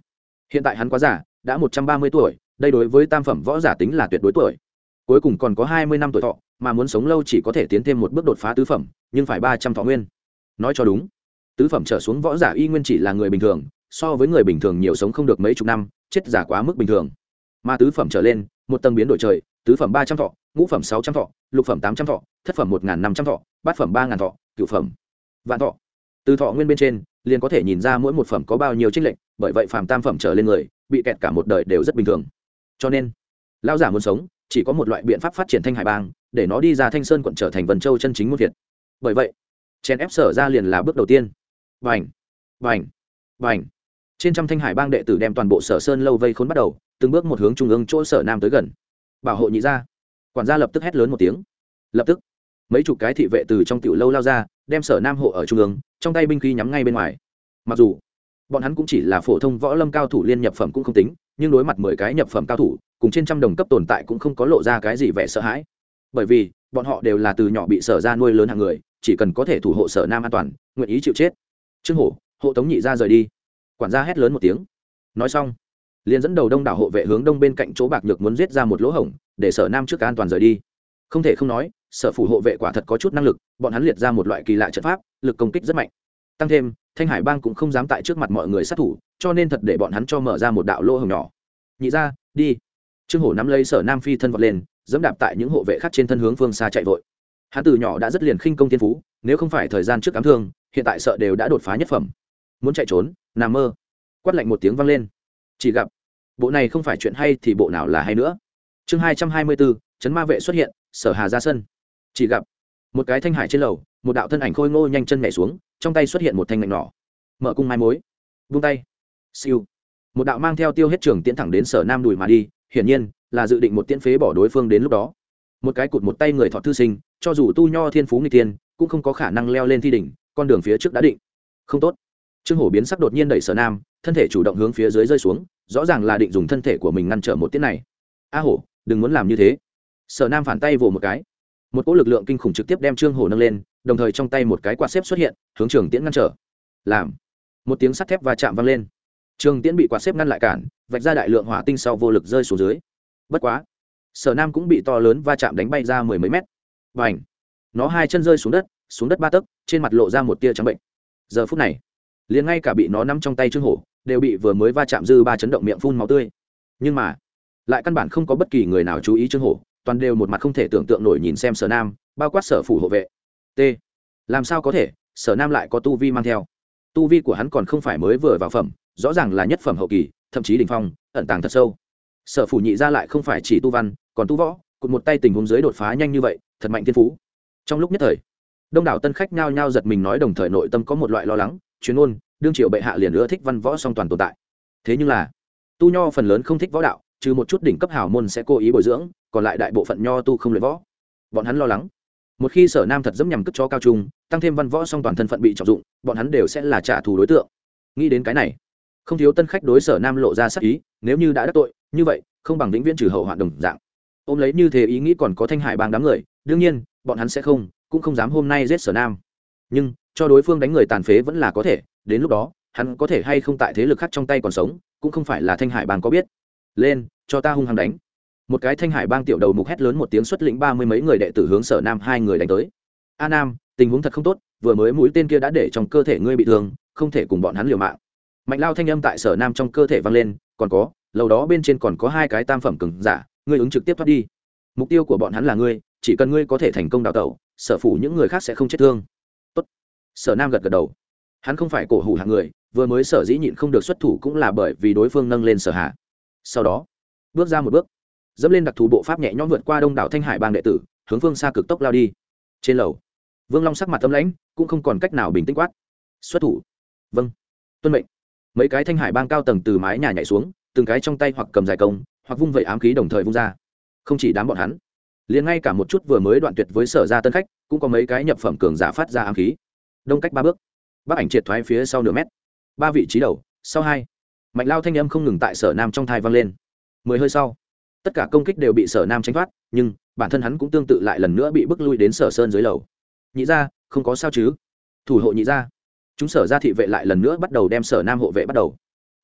hiện tại hắn quá giả đã một trăm ba mươi tuổi, đây đối với tam phẩm võ giả tính là tuyệt đối tuổi. Cuối cùng còn có hai mươi năm tuổi thọ, mà muốn sống lâu chỉ có thể tiến thêm một bước đột phá tứ phẩm, nhưng phải ba trăm thọ nguyên. Nói cho đúng, tứ phẩm trở xuống võ giả y nguyên chỉ là người bình thường, so với người bình thường nhiều sống không được mấy chục năm, chết giả quá mức bình thường. Mà tứ phẩm trở lên, một tầng biến đổi trời, tứ phẩm ba trăm thọ, ngũ phẩm sáu trăm thọ, lục phẩm tám trăm thọ, thất phẩm một năm trăm thọ, bát phẩm ba thọ cựu phẩm. Vạn thọ. Từ thọ nguyên bên trên, liền có thể nhìn ra mỗi một phẩm có bao nhiêu trích lệnh bởi vậy phàm tam phẩm trở lên người, bị kẹt cả một đời đều rất bình thường. Cho nên lao giả muốn sống, chỉ có một loại biện pháp phát triển thanh hải bang, để nó đi ra thanh sơn quận trở thành vần châu chân chính muôn việt bởi vậy, chèn ép sở ra liền là bước đầu tiên. Vành vành vành trên trăm thanh hải bang đệ tử đem toàn bộ sở sơn lâu vây khốn bắt đầu, từng bước một hướng trung ương chỗ sở nam tới gần. Bảo hộ nhị ra quản gia lập tức hét lớn một tiếng. Lập tức mấy chục cái thị vệ từ trong tiểu lâu lao ra, đem sở nam hộ ở trung ương, trong tay binh khí nhắm ngay bên ngoài. Mặc dù, bọn hắn cũng chỉ là phổ thông võ lâm cao thủ liên nhập phẩm cũng không tính, nhưng đối mặt mười cái nhập phẩm cao thủ, cùng trên trăm đồng cấp tồn tại cũng không có lộ ra cái gì vẻ sợ hãi. Bởi vì, bọn họ đều là từ nhỏ bị sở ra nuôi lớn hàng người, chỉ cần có thể thủ hộ sở nam an toàn, nguyện ý chịu chết. Trương hổ, hộ tống nhị ra rời đi. Quản gia hét lớn một tiếng. Nói xong, liền dẫn đầu đông đảo hộ vệ hướng đông bên cạnh chỗ bạc nhược muốn giết ra một lỗ hổng, để sở nam trước an toàn rời đi. Không thể không nói sở phủ hộ vệ quả thật có chút năng lực, bọn hắn liệt ra một loại kỳ lạ trận pháp, lực công kích rất mạnh. Tăng thêm, thanh hải bang cũng không dám tại trước mặt mọi người sát thủ, cho nên thật để bọn hắn cho mở ra một đạo lỗ hồng nhỏ. Nhị ra, đi. Trương hổ nắm lấy sở nam phi thân vọt lên, dẫm đạp tại những hộ vệ khác trên thân hướng phương xa chạy vội. Hắn từ nhỏ đã rất liền khinh công thiên phú, nếu không phải thời gian trước cám thương, hiện tại sợ đều đã đột phá nhất phẩm. Muốn chạy trốn, nằm mơ. Quát lạnh một tiếng vang lên. Chỉ gặp, bộ này không phải chuyện hay thì bộ nào là hay nữa. Chương hai trăm hai mươi bốn, chấn ma vệ xuất hiện, sở hà ra sân chỉ gặp một cái thanh hải trên lầu, một đạo thân ảnh khôi ngô nhanh chân nhảy xuống, trong tay xuất hiện một thanh ngạnh nỏ mở cung mai mối. Vung tay. Siêu. Một đạo mang theo tiêu hết trường tiễn thẳng đến sở nam đùi mà đi, hiển nhiên là dự định một tiễn phế bỏ đối phương đến lúc đó. Một cái cụt một tay người thọ thư sinh, cho dù tu nho thiên phú người tiên cũng không có khả năng leo lên thi đỉnh, con đường phía trước đã định. Không tốt. Trương hổ biến sắc đột nhiên đẩy sở nam, thân thể chủ động hướng phía dưới rơi xuống, rõ ràng là định dùng thân thể của mình ngăn trở một tiết này. A hổ, đừng muốn làm như thế. Sở nam phản tay vồ một cái một cỗ lực lượng kinh khủng trực tiếp đem trương hổ nâng lên, đồng thời trong tay một cái quạt xếp xuất hiện, hướng trường tiễn ngăn trở. Làm. Một tiếng sắt thép và chạm vang lên. Trường tiễn bị quạt xếp ngăn lại cản, vạch ra đại lượng hỏa tinh sau vô lực rơi xuống dưới. Bất quá, sở nam cũng bị to lớn va chạm đánh bay ra mười mấy mét. Và ảnh nó hai chân rơi xuống đất xuống đất ba tấc, trên mặt lộ ra một tia trắng bệnh. Giờ phút này, liền ngay cả bị nó nắm trong tay trương hổ, đều bị vừa mới va chạm dư ba chấn động miệng phun máu tươi. Nhưng mà, lại căn bản không có bất kỳ người nào chú ý trương hổ toàn đều một mặt không thể tưởng tượng nổi nhìn xem sở nam, bao quát sở phủ hộ vệ. T. Làm sao có thể? Sở nam lại có tu vi mang theo. Tu vi của hắn còn không phải mới vừa vào phẩm, rõ ràng là nhất phẩm hậu kỳ, thậm chí đình phong, ẩn tàng thật sâu. Sở phủ nhị ra lại không phải chỉ tu văn, còn tu võ cụt một tay tình huống dưới đột phá nhanh như vậy, thật mạnh thiên phú. Trong lúc nhất thời, đông đảo tân khách nhao nhao giật mình nói đồng thời nội tâm có một loại lo lắng, chuyên môn, đương triệu bệ hạ liền ưa thích văn võ song toàn tồn tại. Thế nhưng là, tu nho phần lớn không thích võ đạo trừ một chút đỉnh cấp hào môn sẽ cố ý bồi dưỡng, còn lại đại bộ phận nho tu không luyện võ. Bọn hắn lo lắng. Một khi sở nam thật dẫm nhằm cất cho cao trung, tăng thêm văn võ song toàn thân phận bị trọng dụng, bọn hắn đều sẽ là trả thù đối tượng. Nghĩ đến cái này, không thiếu tân khách đối sở nam lộ ra sắc ý, nếu như đã đắc tội, như vậy, không bằng vĩnh viễn trừ hậu hoạn đồng dạng. Ôm lấy như thế ý nghĩ còn có thanh hải bang đám người, đương nhiên, bọn hắn sẽ không, cũng không dám hôm nay giết sở nam. Nhưng, cho đối phương đánh người tàn phế vẫn là có thể, đến lúc đó, hắn có thể hay không tại thế lực khác trong tay còn sống, cũng không phải là thanh hải bang có biết lên, cho ta hung hăng đánh. Một cái thanh hải bang tiểu đầu mục hét lớn một tiếng xuất lĩnh ba mươi mấy người đệ tử hướng sở nam hai người đánh tới. A nam, tình huống thật không tốt, vừa mới mũi tên kia đã để trong cơ thể ngươi bị thương, không thể cùng bọn hắn liều mạng. Mạnh lao thanh âm tại sở nam trong cơ thể vang lên, còn có, lầu đó bên trên còn có hai cái tam phẩm cứng giả, ngươi ứng trực tiếp thoát đi. Mục tiêu của bọn hắn là ngươi, chỉ cần ngươi có thể thành công đào tẩu, sở phủ những người khác sẽ không chết thương. Tốt. sở nam gật gật đầu. Hắn không phải cổ hủ hạng người, vừa mới sở dĩ nhịn không được xuất thủ cũng là bởi vì đối phương nâng lên sở hạ sau đó, bước ra một bước, dẫm lên đặc thù bộ pháp nhẹ nhõm vượt qua đông đảo thanh hải bang đệ tử, hướng phương xa cực tốc lao đi. Trên lầu, vương long sắc mặt tâm lãnh, cũng không còn cách nào bình tĩnh quát. Xuất thủ. Vâng. Tuân mệnh. Mấy cái thanh hải bang cao tầng từ mái nhà nhảy xuống, từng cái trong tay hoặc cầm dài công, hoặc vung vẩy ám khí đồng thời vung ra. Không chỉ đám bọn hắn, liền ngay cả một chút vừa mới đoạn tuyệt với sở ra tân khách, cũng có mấy cái nhập phẩm cường giả phát ra ám khí. Đông cách ba bước. Bác ảnh triệt thoái phía sau nửa mét. Ba vị trí đầu, sau hai mạnh lao thanh âm không ngừng tại sở nam trong thai vang lên. Mười hơi sau, tất cả công kích đều bị sở nam tránh thoát, nhưng bản thân hắn cũng tương tự lại lần nữa bị bức lui đến sở sơn dưới lầu. Nhị ra không có sao chứ? Thủ hộ nhị ra chúng sở ra thị vệ lại lần nữa bắt đầu đem sở nam hộ vệ bắt đầu.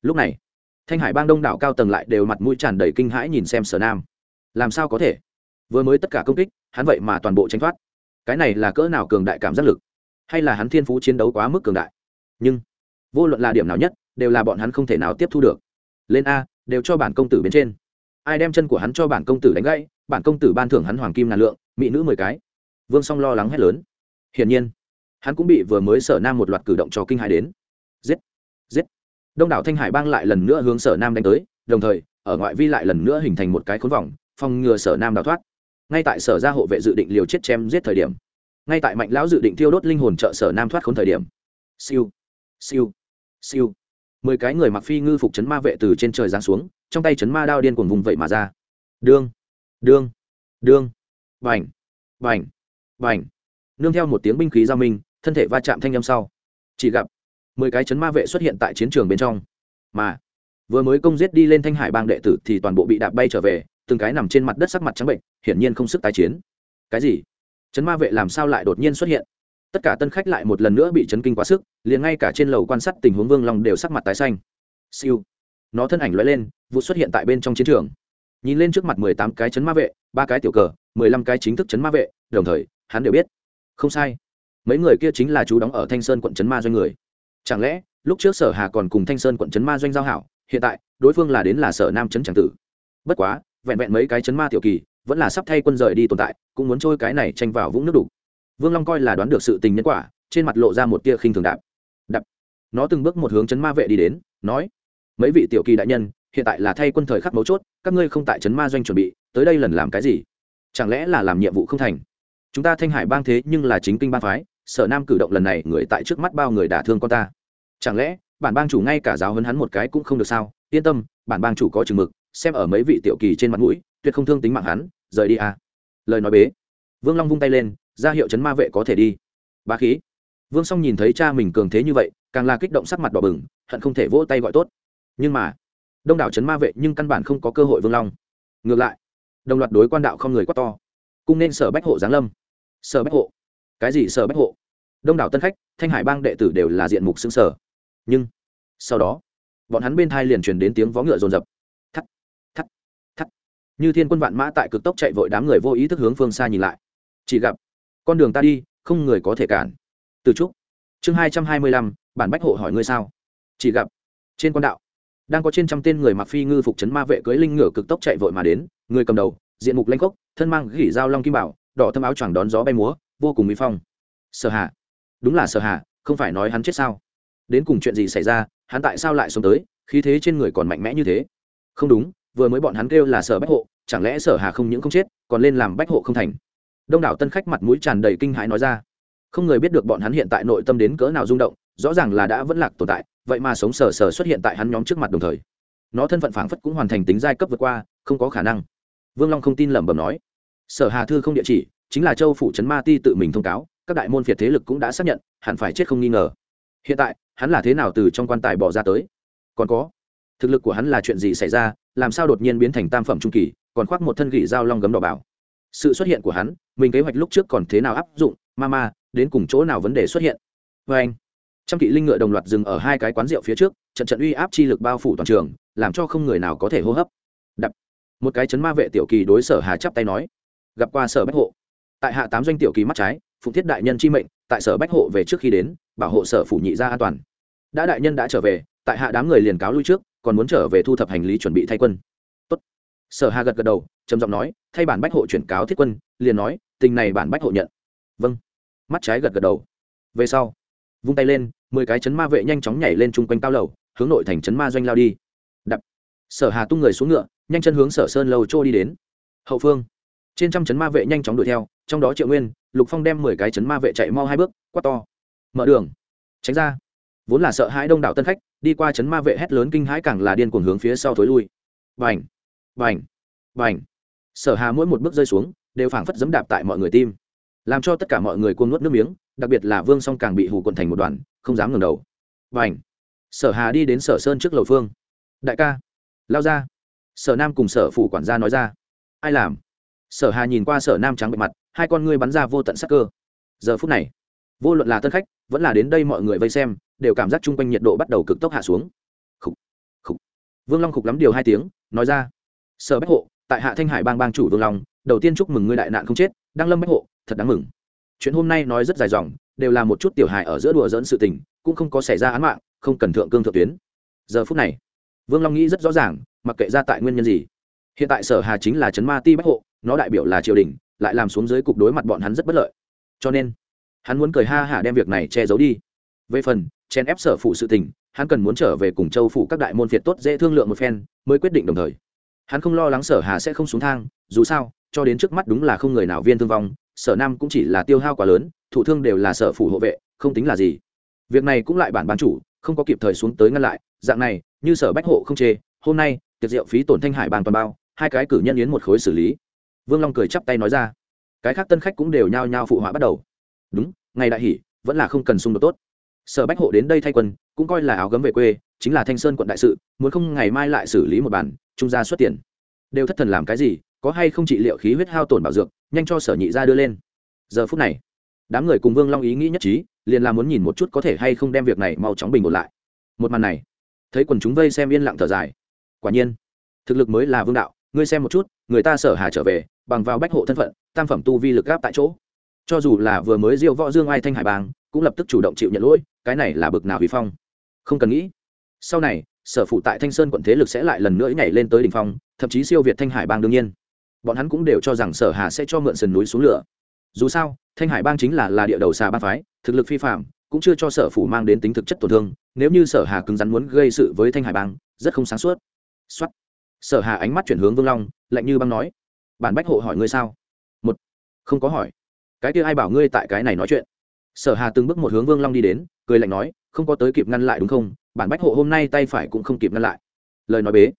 Lúc này, thanh hải bang đông đảo cao tầng lại đều mặt mũi tràn đầy kinh hãi nhìn xem sở nam. Làm sao có thể? Vừa mới tất cả công kích, hắn vậy mà toàn bộ tránh thoát. Cái này là cỡ nào cường đại cảm giác lực? Hay là hắn thiên phú chiến đấu quá mức cường đại? Nhưng, vô luận là điểm nào nhất đều là bọn hắn không thể nào tiếp thu được. Lên a, đều cho bản công tử bên trên. Ai đem chân của hắn cho bản công tử đánh gãy, bản công tử ban thưởng hắn hoàng kim ngàn lượng, mỹ nữ mười cái. Vương song lo lắng hét lớn. Hiển nhiên, hắn cũng bị vừa mới sở nam một loạt cử động cho kinh hãi đến. Giết giết. Đông đảo thanh hải bang lại lần nữa hướng sở nam đánh tới, đồng thời, ở ngoại vi lại lần nữa hình thành một cái khốn vòng phòng ngừa sở nam đào thoát. Ngay tại sở gia hộ vệ dự định liều chết chém giết thời điểm, ngay tại mạnh lão dự định thiêu đốt linh hồn trợ sở nam thoát khốn thời điểm. Siêu siêu siêu mười cái người mặc phi ngư phục chấn ma vệ từ trên trời giáng xuống, trong tay chấn ma đao điên cuồng vùng vậy mà ra. Đương đương đương. Vành vành vành nương theo một tiếng binh khí giao minh, thân thể va chạm thanh â m sau. Chỉ gặp, mười cái chấn ma vệ xuất hiện tại chiến trường bên trong. Mà, vừa mới công giết đi lên thanh hải bang đệ tử thì toàn bộ bị đạp bay trở về, từng cái nằm trên mặt đất sắc mặt trắng bệnh, hiển nhiên không sức tái chiến. Cái gì? Chấn ma vệ làm sao lại đột nhiên xuất hiện? Tất cả tân khách lại một lần nữa bị chấn kinh quá sức, liền ngay cả trên lầu quan sát tình huống vương long đều sắc mặt tái xanh. Siêu. Nó thân ảnh lóe lên, vụ xuất hiện tại bên trong chiến trường. Nhìn lên trước mặt mười tám cái chấn ma vệ, ba cái tiểu cờ, mười lăm cái chính thức chấn ma vệ, đồng thời, hắn đều biết. Không sai. Mấy người kia chính là chú đóng ở thanh sơn quận chấn ma doanh người. Chẳng lẽ, lúc trước sở hà còn cùng thanh sơn quận chấn ma doanh giao hảo, hiện tại, đối phương là đến là sở nam chấn tràng tử. Bất quá, vẹn vẹn mấy cái chấn ma tiểu kỳ, vẫn là sắp thay quân rời đi tồn tại, cũng muốn trôi cái này tranh vào vũng nước đủ vương long coi là đoán được sự tình nhân quả, trên mặt lộ ra một tia khinh thường đạp đạp. Nó từng bước một hướng chấn ma vệ đi đến, nói, mấy vị tiểu kỳ đại nhân, hiện tại là thay quân thời khắc mấu chốt, các ngươi không tại chấn ma doanh chuẩn bị, tới đây lần làm cái gì? Chẳng lẽ là làm nhiệm vụ không thành? Chúng ta thanh hải bang thế nhưng là chính kinh bang phái, sở nam cử động lần này người tại trước mắt bao người đả thương con ta. Chẳng lẽ, bản bang chủ ngay cả giáo hấn hắn một cái cũng không được sao? Yên tâm, bản bang chủ có chừng mực, xem ở mấy vị tiểu kỳ trên mặt mũi, tuyệt không thương tính mạng hắn, rời đi à. lời nói bế. Vương long vung tay lên ra hiệu chấn ma vệ có thể đi. Ba khí. Vương song nhìn thấy cha mình cường thế như vậy, càng là kích động sắc mặt đỏ bừng, hận không thể vỗ tay gọi tốt. Nhưng mà, đông đảo chấn ma vệ nhưng căn bản không có cơ hội vương long. Ngược lại, đồng loạt đối quan đạo không người quá to. Cung nên sở bách hộ giáng lâm. Sở bách hộ? Cái gì sở bách hộ? Đông đảo tân khách, thanh hải bang đệ tử đều là diện mục xứng sở. Nhưng, sau đó, bọn hắn bên thai liền truyền đến tiếng vó ngựa rồn rập thắt thắt thắt. Như thiên quân vạn mã tại cực tốc chạy vội đám người vô ý thức hướng phương xa nhìn lại. Chỉ gặp con đường ta đi, không người có thể cản. Từ trúc, chương hai trăm hai mươi lăm, bản bách hộ hỏi ngươi sao? Chỉ gặp, trên quan đạo, đang có trên trăm tên người mặc phi ngư phục chấn ma vệ cưới linh ngựa cực tốc chạy vội mà đến. Người cầm đầu, diện mục lanh cốc thân mang gỉ dao long kim bảo, đỏ thâm áo choàng đón gió bay múa, vô cùng mỹ phong. Sở hạ đúng là sở hạ không phải nói hắn chết sao? Đến cùng chuyện gì xảy ra, hắn tại sao lại sống tới, khí thế trên người còn mạnh mẽ như thế? Không đúng, vừa mới bọn hắn kêu là sở bách hộ, chẳng lẽ sở hà không những không chết, còn lên làm bách hộ không thành? Đông đảo tân khách mặt mũi tràn đầy kinh hãi nói ra. Không người biết được bọn hắn hiện tại nội tâm đến cỡ nào rung động, rõ ràng là đã vẫn lạc tồn tại, vậy mà sống sờ sờ xuất hiện tại hắn nhóm trước mặt đồng thời. Nó thân phận phảng phất cũng hoàn thành tính giai cấp vượt qua, không có khả năng. Vương long không tin lẩm bẩm nói. Sở hà thư không địa chỉ, chính là châu phủ trấn ma ti tự mình thông cáo, các đại môn phiệt thế lực cũng đã xác nhận, hẳn phải chết không nghi ngờ. Hiện tại, hắn là thế nào từ trong quan tài bỏ ra tới? Còn có, thực lực của hắn là chuyện gì xảy ra, làm sao đột nhiên biến thành tam phẩm trung kỳ, còn khoác một thân gỉ dao long gấm đỏ bảo? Sự xuất hiện của hắn mình kế hoạch lúc trước còn thế nào áp dụng, ma ma, đến cùng chỗ nào vấn đề xuất hiện. Vê anh, trăm kỵ linh ngựa đồng loạt dừng ở hai cái quán rượu phía trước, trận trận uy áp chi lực bao phủ toàn trường, làm cho không người nào có thể hô hấp. Đập. Một cái chấn ma vệ tiểu kỳ đối sở hà chắp tay nói, gặp qua sở bách hộ. Tại hạ tám doanh tiểu kỳ mắt trái, phụng thiết đại nhân chi mệnh, tại sở bách hộ về trước khi đến, bảo hộ sở phủ nhị ra an toàn. Đã đại nhân đã trở về, tại hạ đám người liền cáo lui trước, còn muốn trở về thu thập hành lý chuẩn bị thay quân. Tốt. sở hà gật gật đầu, trầm giọng nói thay bản bách hộ chuyển cáo thiết quân, liền nói, tình này bản bách hộ nhận. Vâng. Mắt trái gật gật đầu. Về sau, vung tay lên, mười cái chấn ma vệ nhanh chóng nhảy lên chung quanh cao lầu, hướng nội thành chấn ma doanh lao đi. Đập. Sở hà tung người xuống ngựa, nhanh chân hướng sở sơn lâu trô đi đến. Hậu phương. Trên trăm chấn ma vệ nhanh chóng đuổi theo, trong đó triệu nguyên, lục phong đem mười cái chấn ma vệ chạy mau hai bước, quát to. Mở đường. Tránh ra. Vốn là sợ hãi đông đảo tân khách, đi qua chấn ma vệ hét lớn kinh hãi càng là điên cuồng hướng phía sau thối lui. Vành vành vành sở hà mỗi một bước rơi xuống đều phảng phất dẫm đạp tại mọi người tim. Làm cho tất cả mọi người cuồng nuốt nước miếng đặc biệt là vương song càng bị hù quần thành một đoàn không dám ngẩng đầu. Vành! Sở hà đi đến sở sơn trước lầu phương. Đại ca! Lao ra! Sở nam cùng sở phủ quản gia nói ra. Ai làm? Sở hà nhìn qua sở nam trắng bệ mặt hai con ngươi bắn ra vô tận sắc cơ. Giờ phút này vô luận là tân khách vẫn là đến đây mọi người vây xem đều cảm giác chung quanh nhiệt độ bắt đầu cực tốc hạ xuống. Khủ, khủ. vương long khục lắm điều hai tiếng nói ra. Sở bách hộ tại hạ thanh hải bang bang chủ vương long, đầu tiên chúc mừng ngươi đại nạn không chết đang lâm bách hộ, thật đáng mừng. Chuyện hôm nay nói rất dài dòng, đều là một chút tiểu hài ở giữa đùa dỡn sự tình, cũng không có xảy ra án mạng, không cần thượng cương thượng tuyến. Giờ phút này, vương long nghĩ rất rõ ràng, mặc kệ ra tại nguyên nhân gì. Hiện tại sở hà chính là trấn ma ti bách hộ, nó đại biểu là triều đình, lại làm xuống dưới cục đối mặt bọn hắn rất bất lợi. Cho nên, hắn muốn cười ha hả đem việc này che giấu đi. Về phần chen ép sở phụ sự tình, hắn cần muốn trở về cùng châu phụ các đại môn phiệt tốt dễ thương lượng một phen, mới quyết định đồng thời hắn không lo lắng sở hà sẽ không xuống thang, dù sao, cho đến trước mắt đúng là không người nào viên thương vong, sở nam cũng chỉ là tiêu hao quá lớn, thụ thương đều là sở phủ hộ vệ, không tính là gì. Việc này cũng lại bản bán chủ, không có kịp thời xuống tới ngăn lại, dạng này, như sở bách hộ không chê, hôm nay, tiệc rượu phí tổn thanh hải bàn toàn bao, hai cái cử nhân yến một khối xử lý. Vương long cười chắp tay nói ra. Cái khác tân khách cũng đều nhao nhao phụ họa bắt đầu. Đúng, ngày đại hỷ, vẫn là không cần xung đột tốt sở bách hộ đến đây thay quân cũng coi là áo gấm về quê, chính là thanh sơn quận đại sự, muốn không ngày mai lại xử lý một bản, trung gia xuất tiền. Đều thất thần làm cái gì, có hay không trị liệu khí huyết hao tổn bảo dược, nhanh cho sở nhị ra đưa lên. Giờ phút này, đám người cùng vương long ý nghĩ nhất trí, liền là muốn nhìn một chút có thể hay không đem việc này mau chóng bình ổn lại. Một màn này, thấy quần chúng vây xem yên lặng thở dài. Quả nhiên, thực lực mới là vương đạo, ngươi xem một chút, người ta sở hà trở về, bằng vào bách hộ thân phận, tam phẩm tu vi lực gáp tại chỗ. Cho dù là vừa mới diêu võ dương ai thanh hải bang cũng lập tức chủ động chịu nhận lỗi, cái này là bực nào vì phong. Không cần nghĩ. Sau này, sở phụ tại thanh sơn quận thế lực sẽ lại lần nữa nhảy lên tới đỉnh phong, thậm chí siêu việt thanh hải bang đương nhiên. Bọn hắn cũng đều cho rằng sở hà sẽ cho mượn sườn núi xuống lửa. Dù sao, thanh hải bang chính là là địa đầu xà ba phái, thực lực phi phạm cũng chưa cho sở phủ mang đến tính thực chất tổn thương, nếu như sở hà cứng rắn muốn gây sự với thanh hải bang, rất không sáng suốt. Xuất sở hà ánh mắt chuyển hướng vương long, lạnh như băng nói. Bản bách hộ hỏi ngươi sao? Một. Không có hỏi. Cái kia ai bảo ngươi tại cái này nói chuyện? Sở hà từng bước một hướng vương long đi đến, cười lạnh nói, không có tới kịp ngăn lại đúng không? Bản bách hộ hôm nay tay phải cũng không kịp ngăn lại. Lời nói bế.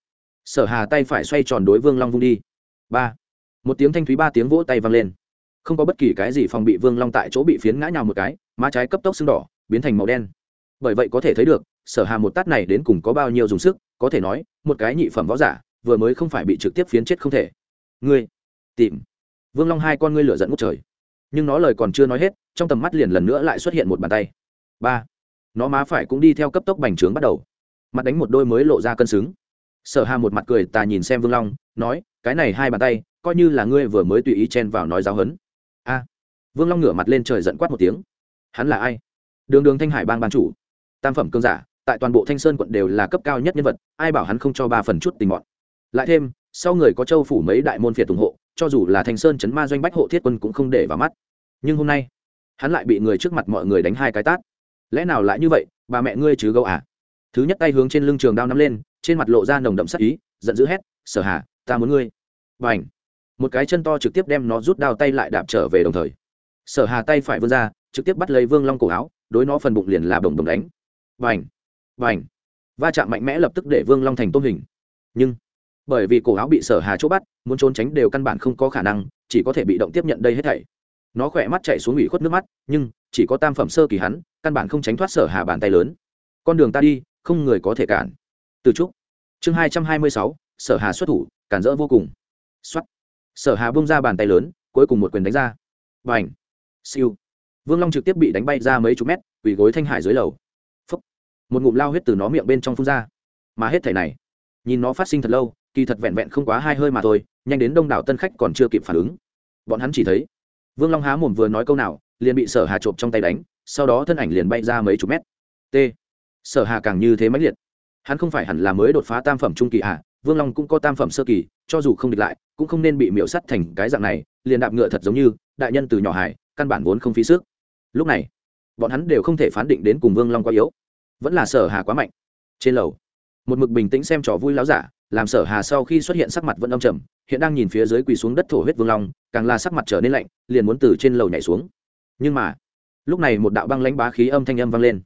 Sở hà tay phải xoay tròn đối vương long vung đi. Ba. Một tiếng thanh thúy ba tiếng vỗ tay vang lên. Không có bất kỳ cái gì phòng bị vương long tại chỗ bị phiến ngã nhào một cái, má trái cấp tốc sưng đỏ, biến thành màu đen. Bởi vậy có thể thấy được, sở hà một tát này đến cùng có bao nhiêu dùng sức, có thể nói, một cái nhị phẩm võ giả, vừa mới không phải bị trực tiếp phiến chết không thể. Ngươi, tìm. Vương long hai con ngươi lửa dẫn ngút trời nhưng nó lời còn chưa nói hết, trong tầm mắt liền lần nữa lại xuất hiện một bàn tay. Ba, nó má phải cũng đi theo cấp tốc bành trướng bắt đầu. Mặt đánh một đôi mới lộ ra cân xứng. Sở hà một mặt cười tà nhìn xem vương long, nói, cái này hai bàn tay, coi như là ngươi vừa mới tùy ý chen vào nói giáo hấn a. Vương long ngửa mặt lên trời giận quát một tiếng. Hắn là ai? Đường đường thanh hải bang ban chủ. Tam phẩm cương giả, tại toàn bộ thanh sơn quận đều là cấp cao nhất nhân vật, ai bảo hắn không cho ba phần chút tình bọn. Lại thêm, sau người có châu phủ mấy đại môn phiệt ủng hộ, cho dù là thanh sơn chấn ma doanh bách hộ thiết quân cũng không để vào mắt nhưng hôm nay hắn lại bị người trước mặt mọi người đánh hai cái tát. Lẽ nào lại như vậy, bà mẹ ngươi chứ gâu à? Thứ nhất tay hướng trên lưng trường đao nắm lên, trên mặt lộ ra nồng đậm sắc ý, giận dữ hét, sở hà, ta muốn ngươi. Và ảnh một cái chân to trực tiếp đem nó rút đao tay lại đạp trở về đồng thời. Sở hà tay phải vươn ra, trực tiếp bắt lấy vương long cổ áo, đối nó phần bụng liền là bồng bồng đánh. Và ảnh và ảnh va chạm mạnh mẽ lập tức để vương long thành tôm hình. Nhưng, bởi vì cổ áo bị sở hà chỗ bắt, muốn trốn tránh đều căn bản không có khả năng, chỉ có thể bị động tiếp nhận đây hết thảy nó khỏe mắt chạy xuống ủy khuất nước mắt, nhưng chỉ có tam phẩm sơ kỳ hắn, căn bản không tránh thoát sở hà bàn tay lớn. Con đường ta đi, không người có thể cản. Từ trúc. Chương hai trăm hai mươi sáu, sở hà xuất thủ, cản rỡ vô cùng. Xuất sở hà bung ra bàn tay lớn, cuối cùng một quyền đánh ra. Và ảnh siêu. Vương long trực tiếp bị đánh bay ra mấy chục mét, quỳ gối thanh hải dưới lầu. Phúc. một ngụm lao huyết từ nó miệng bên trong phun ra. Mà hết thể này, nhìn nó phát sinh thật lâu, kỳ thật vẹn vẹn không quá hai hơi mà thôi, nhanh đến đông đảo tân khách còn chưa kịp phản ứng. Bọn hắn chỉ thấy vương long há mồm vừa nói câu nào, liền bị sở hà trộm trong tay đánh, sau đó thân ảnh liền bay ra mấy chục mét. T. Sở hà càng như thế mãnh liệt. Hắn không phải hẳn là mới đột phá tam phẩm trung kỳ à vương long cũng có tam phẩm sơ kỳ, cho dù không địch lại, cũng không nên bị miễu sắt thành cái dạng này, liền đạp ngựa thật giống như, đại nhân từ nhỏ hải căn bản vốn không phí sức. Lúc này, bọn hắn đều không thể phán định đến cùng vương long quá yếu. Vẫn là sở hà quá mạnh. Trên lầu một mực bình tĩnh xem trò vui láo giả làm sở hà sau khi xuất hiện sắc mặt vẫn âm trầm hiện đang nhìn phía dưới quỳ xuống đất thổ huyết vương long càng là sắc mặt trở nên lạnh liền muốn từ trên lầu nhảy xuống. Nhưng mà lúc này một đạo băng lãnh bá khí âm thanh âm vang lên.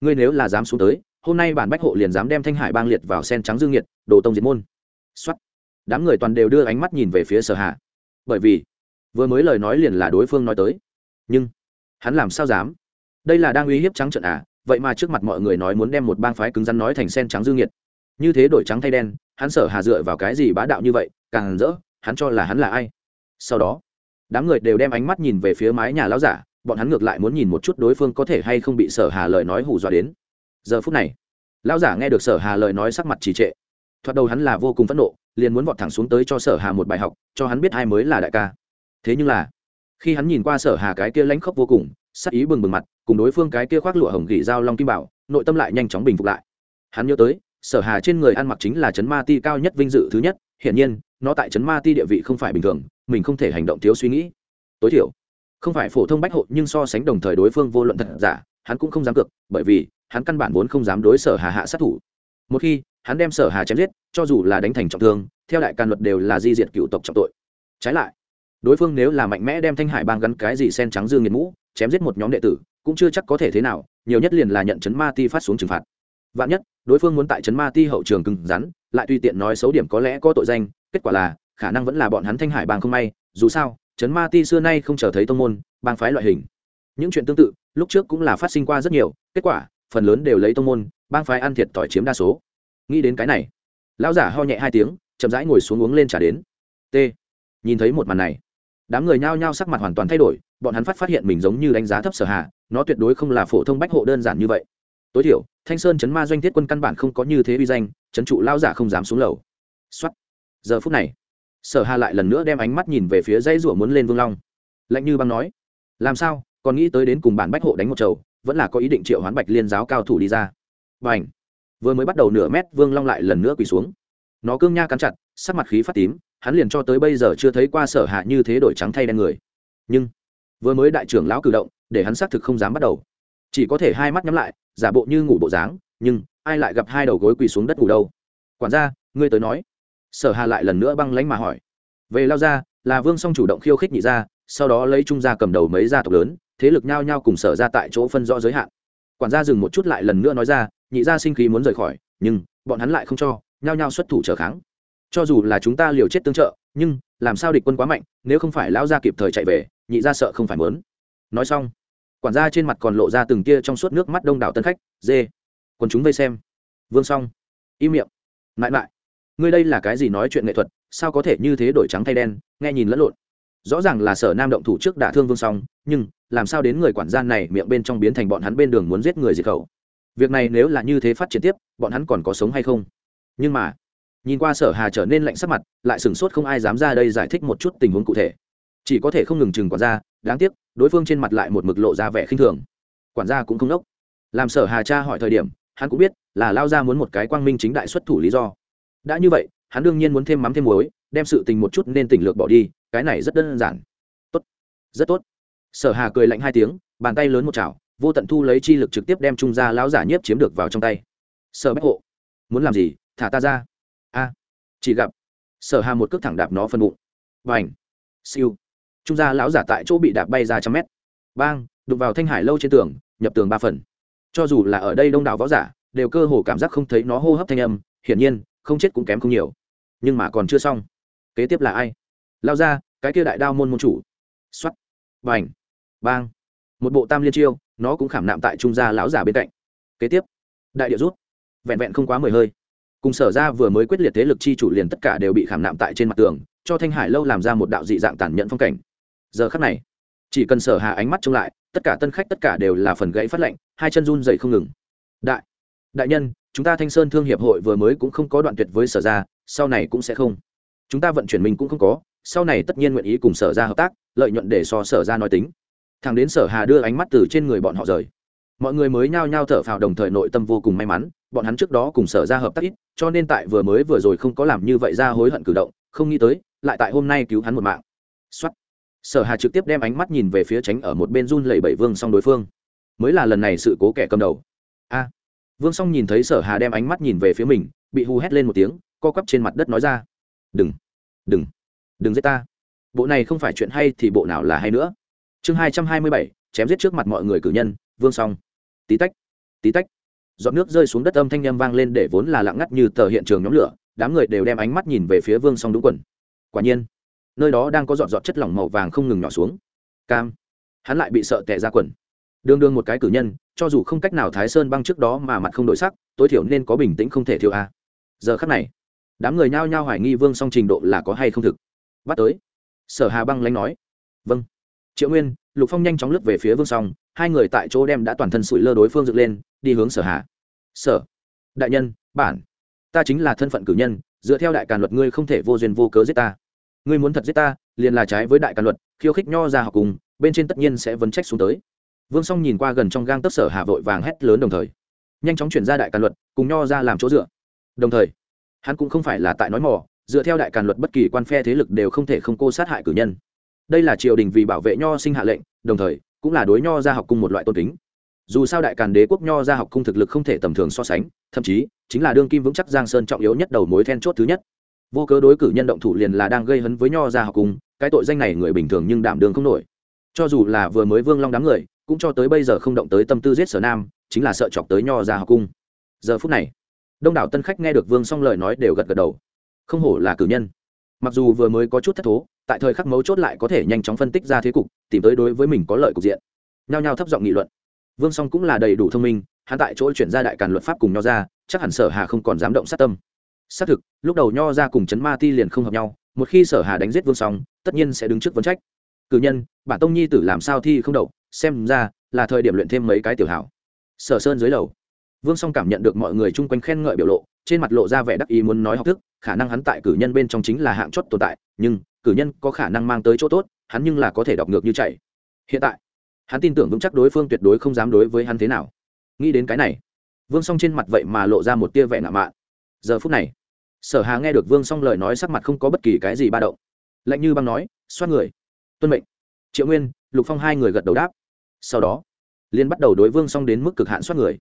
Ngươi nếu là dám xuống tới hôm nay bản bách hộ liền dám đem thanh hải bang liệt vào sen trắng dương nhiệt đồ tông diệt môn. Xuất đám người toàn đều đưa ánh mắt nhìn về phía sở hà, bởi vì vừa mới lời nói liền là đối phương nói tới. Nhưng hắn làm sao dám? Đây là đang uy hiếp trắng trận à? Vậy mà trước mặt mọi người nói muốn đem một bang phái cứng rắn nói thành sen trắng dương nhiệt như thế đổi trắng thay đen, hắn sở hà dựa vào cái gì bá đạo như vậy, càng rỡ, hắn cho là hắn là ai? Sau đó, đám người đều đem ánh mắt nhìn về phía mái nhà lão giả, bọn hắn ngược lại muốn nhìn một chút đối phương có thể hay không bị sở hà lời nói hù dọa đến. Giờ phút này, lão giả nghe được sở hà lời nói sắc mặt trì trệ. Thoạt đầu hắn là vô cùng phẫn nộ, liền muốn vọt thẳng xuống tới cho sở hà một bài học, cho hắn biết ai mới là đại ca. Thế nhưng là, khi hắn nhìn qua sở hà cái kia lãnh khốc vô cùng, sắc ý bừng bừng mặt, cùng đối phương cái kia khoác lụa hồng gỉ dao long kim bảo, nội tâm lại nhanh chóng bình phục lại. Hắn nhớ tới sở hà trên người ăn mặc chính là chấn ma ti cao nhất vinh dự thứ nhất, hiển nhiên, nó tại chấn ma ti địa vị không phải bình thường, mình không thể hành động thiếu suy nghĩ. Tối thiểu, không phải phổ thông bách hộ nhưng so sánh đồng thời đối phương vô luận thật giả, hắn cũng không dám cược, bởi vì, hắn căn bản vốn không dám đối sở hà hạ sát thủ. Một khi, hắn đem sở hà chém giết, cho dù là đánh thành trọng thương, theo đại can luật đều là di diệt cựu tộc trọng tội. Trái lại, đối phương nếu là mạnh mẽ đem thanh hải bang gắn cái gì sen trắng dương nghiệt mũ, chém giết một nhóm đệ tử, cũng chưa chắc có thể thế nào, nhiều nhất liền là nhận chấn ma ti phát xuống trừng phạt. Vạn nhất đối phương muốn tại Trấn ma ti hậu trường cứng rắn, lại tùy tiện nói xấu điểm có lẽ có tội danh, kết quả là, khả năng vẫn là bọn hắn thanh hải bang không may, dù sao, Trấn ma ti xưa nay không chờ thấy tông môn, bang phái loại hình. Những chuyện tương tự, lúc trước cũng là phát sinh qua rất nhiều, kết quả, phần lớn đều lấy tông môn, bang phái ăn thiệt tỏi chiếm đa số. Nghĩ đến cái này, lão giả ho nhẹ hai tiếng, chậm rãi ngồi xuống uống lên trả đến. T, nhìn thấy một màn này, đám người nhao nhao sắc mặt hoàn toàn thay đổi, bọn hắn phát phát hiện mình giống như đánh giá thấp sở hạ, nó tuyệt đối không là phổ thông bách hộ đơn giản như vậy. Tối thiểu thanh sơn chấn ma doanh thiết quân căn bản không có như thế uy danh, chấn trụ lao giả không dám xuống lầu. Xuất giờ phút này, sở hà lại lần nữa đem ánh mắt nhìn về phía dãy rủa muốn lên vương long. Lạnh như băng nói, làm sao? Còn nghĩ tới đến cùng bản bách hộ đánh một chầu, vẫn là có ý định triệu hoán bạch liên giáo cao thủ đi ra. Và ảnh vừa mới bắt đầu nửa mét, vương long lại lần nữa quỳ xuống. Nó cương nha cắn chặt, sắc mặt khí phát tím, hắn liền cho tới bây giờ chưa thấy qua sở hạ như thế đổi trắng thay đen người. Nhưng, vừa mới đại trưởng lão cử động, để hắn xác thực không dám bắt đầu chỉ có thể hai mắt nhắm lại, giả bộ như ngủ bộ dáng, nhưng ai lại gặp hai đầu gối quỳ xuống đất ngủ đâu? Quản gia, ngươi tới nói. Sở hà lại lần nữa băng lánh mà hỏi. Về lao ra, là vương song chủ động khiêu khích nhị ra sau đó lấy trung gia cầm đầu mấy gia tộc lớn, thế lực nhao nhao cùng sở ra tại chỗ phân rõ giới hạn. Quản gia dừng một chút lại lần nữa nói ra, nhị gia sinh khí muốn rời khỏi, nhưng bọn hắn lại không cho, nhao nhao xuất thủ trở kháng. Cho dù là chúng ta liều chết tương trợ, nhưng làm sao địch quân quá mạnh, nếu không phải lão gia kịp thời chạy về, nhị gia sợ không phải mớn nói xong quản gia trên mặt còn lộ ra từng tia trong suốt nước mắt đông đảo tân khách, dê còn chúng vây xem. Vương xong im miệng. Mãi mãi, ngươi đây là cái gì nói chuyện nghệ thuật, sao có thể như thế đổi trắng thay đen, nghe nhìn lẫn lộn. Rõ ràng là sở nam động thủ trước đả thương vương song, nhưng làm sao đến người quản gia này miệng bên trong biến thành bọn hắn bên đường muốn giết người diệt khẩu? Việc này nếu là như thế phát triển tiếp, bọn hắn còn có sống hay không? Nhưng mà, nhìn qua sở hà trở nên lạnh sắc mặt, lại sửng sốt không ai dám ra đây giải thích một chút tình huống cụ thể. Chỉ có thể không ngừng chừng quản gia, đáng tiếc đối phương trên mặt lại một mực lộ ra vẻ khinh thường. Quản gia cũng không đốc. Làm sở hà cha hỏi thời điểm, hắn cũng biết là lao ra muốn một cái quang minh chính đại xuất thủ lý do. Đã như vậy, hắn đương nhiên muốn thêm mắm thêm muối, đem sự tình một chút nên tỉnh lược bỏ đi, cái này rất đơn giản. Tốt. Rất tốt. Sở hà cười lạnh hai tiếng, bàn tay lớn một chảo, vô tận thu lấy chi lực trực tiếp đem trung gia lão giả nhiếp chiếm được vào trong tay. Sở bách hộ, muốn làm gì? Thả ta ra. A. Chỉ gặp, sở hà một cước thẳng đạp nó phân bụng. Và ảnh siêu trung gia lão giả tại chỗ bị đạp bay ra trăm mét. Bang đục vào thanh hải lâu trên tường, nhập tường ba phần. Cho dù là ở đây đông đảo võ giả, đều cơ hồ cảm giác không thấy nó hô hấp thanh âm, hiển nhiên, không chết cũng kém không nhiều. Nhưng mà còn chưa xong. Kế tiếp là ai? Lao ra, cái kia đại đao môn môn chủ. X o á t b à n h bang. Một bộ tam liên chiêu, nó cũng khảm nạm tại trung gia lão giả bên cạnh. Kế tiếp. Đại địa rút. Vẹn vẹn không quá mười hơi. Cùng sở ra vừa mới quyết liệt thế lực chi chủ liền tất cả đều bị khảm nạm tại trên mặt tường, cho thanh hải lâu làm ra một đạo dị dạng tản nhận phong cảnh giờ khắc này, chỉ cần sở hà ánh mắt trông lại, tất cả tân khách tất cả đều là phần gãy phát lệnh, hai chân run dậy không ngừng. Đại đại nhân, chúng ta thanh sơn thương hiệp hội vừa mới cũng không có đoạn tuyệt với sở ra sau này cũng sẽ không. Chúng ta vận chuyển mình cũng không có, sau này tất nhiên nguyện ý cùng sở ra hợp tác, lợi nhuận để so sở ra nói tính. Thằng đến sở hà đưa ánh mắt từ trên người bọn họ rời. Mọi người mới nhao nhao thở phào đồng thời nội tâm vô cùng may mắn, bọn hắn trước đó cùng sở ra hợp tác ít, cho nên tại vừa mới vừa rồi không có làm như vậy ra hối hận cử động, không nghĩ tới, lại tại hôm nay cứu hắn một mạng. Xuất sở hà trực tiếp đem ánh mắt nhìn về phía tránh ở một bên run lẩy bẩy vương song đối phương. Mới là lần này sự cố kẻ cầm đầu. A. Vương song nhìn thấy sở hà đem ánh mắt nhìn về phía mình, bị hù hét lên một tiếng, co quắp trên mặt đất nói ra. Đừng đừng đừng giết ta. Bộ này không phải chuyện hay thì bộ nào là hay nữa. Chương hai trăm hai mươi bảy, chém giết trước mặt mọi người cử nhân, vương song. Tí tách tí tách. Giọt nước rơi xuống đất âm thanh â m vang lên để vốn là lặng ngắt như tờ hiện trường nhóm lửa, đám người đều đem ánh mắt nhìn về phía vương song đúng quần. Quả nhiên nơi đó đang có giọt giọt chất lỏng màu vàng không ngừng nhỏ xuống. Cam. Hắn lại bị sợ tệ ra quần. Đương đương một cái cử nhân, cho dù không cách nào thái sơn băng trước đó mà mặt không đổi sắc, tối thiểu nên có bình tĩnh không thể thiếu a. Giờ khắc này, đám người nhao nhao hoài nghi vương song trình độ là có hay không thực. Bắt tới. Sở hà băng lãnh nói. Vâng. Triệu nguyên, lục phong nhanh chóng lướt về phía vương song, hai người tại chỗ đem đã toàn thân sủi lơ đối phương dựng lên, đi hướng sở hà. Sở. Đại nhân, bản. Ta chính là thân phận cử nhân, dựa theo đại càn luật ngươi không thể vô duyên vô cớ giết ta ngươi muốn thật giết ta, liền là trái với đại càn luật, khiêu khích nho ra học cùng, bên trên tất nhiên sẽ vấn trách xuống tới. Vương song nhìn qua gần trong gang tấc sở hà vội vàng hét lớn đồng thời, nhanh chóng chuyển ra đại càn luật, cùng nho ra làm chỗ dựa. Đồng thời, hắn cũng không phải là tại nói mỏ dựa theo đại càn luật bất kỳ quan phe thế lực đều không thể không cô sát hại cử nhân. Đây là triều đình vì bảo vệ nho sinh hạ lệnh, đồng thời, cũng là đối nho gia học cung một loại tôn kính. Dù sao đại càn đế quốc nho gia học cung thực lực không thể tầm thường so sánh, thậm chí, chính là đương kim vững chắc giang sơn trọng yếu nhất đầu mối then chốt thứ nhất vô cớ đối cử nhân động thủ liền là đang gây hấn với nho gia học cung cái tội danh này người bình thường nhưng đảm đường không nổi. Cho dù là vừa mới vương long đám người, cũng cho tới bây giờ không động tới tâm tư giết sở nam, chính là sợ chọc tới nho gia học cung giờ phút này, đông đảo tân khách nghe được vương xong lời nói đều gật gật đầu. Không hổ là cử nhân. Mặc dù vừa mới có chút thất thố, tại thời khắc mấu chốt lại có thể nhanh chóng phân tích ra thế cục, tìm tới đối với mình có lợi cục diện. Nhao nhao thấp giọng nghị luận. Vương song cũng là đầy đủ thông minh, hắn tại chỗ chuyển ra đại càn luật pháp cùng nho ra chắc hẳn sở hà không còn dám động sát tâm xác thực, lúc đầu nho ra cùng chấn ma ti liền không hợp nhau, một khi sở hà đánh giết vương song, tất nhiên sẽ đứng trước vấn trách. Cử nhân, bản tông nhi tử làm sao thi không đậu, xem ra là thời điểm luyện thêm mấy cái tiểu hảo. Sở sơn dưới lầu. Vương song cảm nhận được mọi người chung quanh khen ngợi biểu lộ, trên mặt lộ ra vẻ đắc ý muốn nói học thức, khả năng hắn tại cử nhân bên trong chính là hạng chót tồn tại, nhưng cử nhân có khả năng mang tới chỗ tốt, hắn nhưng là có thể đọc ngược như chạy. Hiện tại, hắn tin tưởng vững chắc đối phương tuyệt đối không dám đối với hắn thế nào. Nghĩ đến cái này, vương song trên mặt vậy mà lộ ra một tia vẻ nạ mạn giờ phút này, sở hà nghe được vương song lời nói sắc mặt không có bất kỳ cái gì ba động. Lạnh như băng nói, xoát người. Tuân mệnh. Triệu nguyên, lục phong hai người gật đầu đáp. Sau đó liên bắt đầu đối vương song đến mức cực hạn xoát người.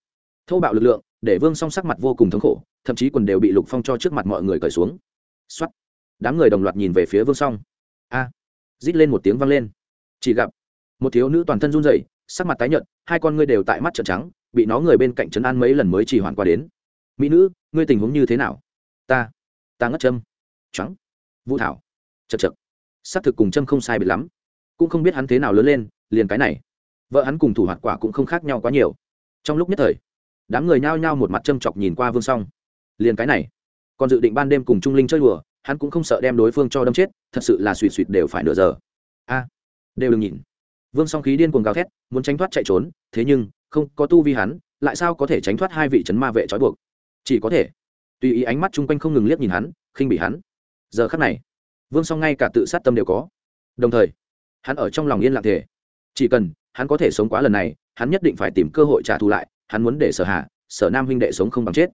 Thô bạo lực lượng để vương song sắc mặt vô cùng thống khổ, thậm chí quần đều bị lục phong cho trước mặt mọi người cởi xuống. Xoát. đám người đồng loạt nhìn về phía vương song. A. Rít lên một tiếng vang lên. Chỉ gặp một thiếu nữ toàn thân run rẩy, sắc mặt tái nhợt, hai con ngươi đều tại mắt trợn trắng, bị nó người bên cạnh trấn an mấy lần mới chỉ hoàn qua đến mỹ nữ, ngươi tình huống như thế nào? Ta ta ngất châm. Trắng. Vũ thảo. Chật chật. Xác thực cùng châm không sai biệt lắm. Cũng không biết hắn thế nào lớn lên, liền cái này. Vợ hắn cùng thủ hoạt quả cũng không khác nhau quá nhiều. Trong lúc nhất thời, đám người nhao nhao một mặt châm chọc nhìn qua vương song. Liền cái này. Còn dự định ban đêm cùng trung linh chơi đùa, hắn cũng không sợ đem đối phương cho đâm chết, thật sự là suỵ suỵt đều phải nửa giờ. A, đều đừng nhìn. Vương song khí điên cuồng gào thét, muốn tránh thoát chạy trốn, thế nhưng, không có tu vi hắn, lại sao có thể tránh thoát hai vị c ma vệ trói buộc? Chỉ có thể. Tùy ý ánh mắt chung quanh không ngừng liếc nhìn hắn, khinh bị hắn. Giờ khắc này, vương song ngay cả tự sát tâm đều có. Đồng thời, hắn ở trong lòng yên lặng thể chỉ cần hắn có thể sống quá lần này, hắn nhất định phải tìm cơ hội trả thù lại, hắn muốn để sở hạ sở nam huynh đệ sống không bằng chết.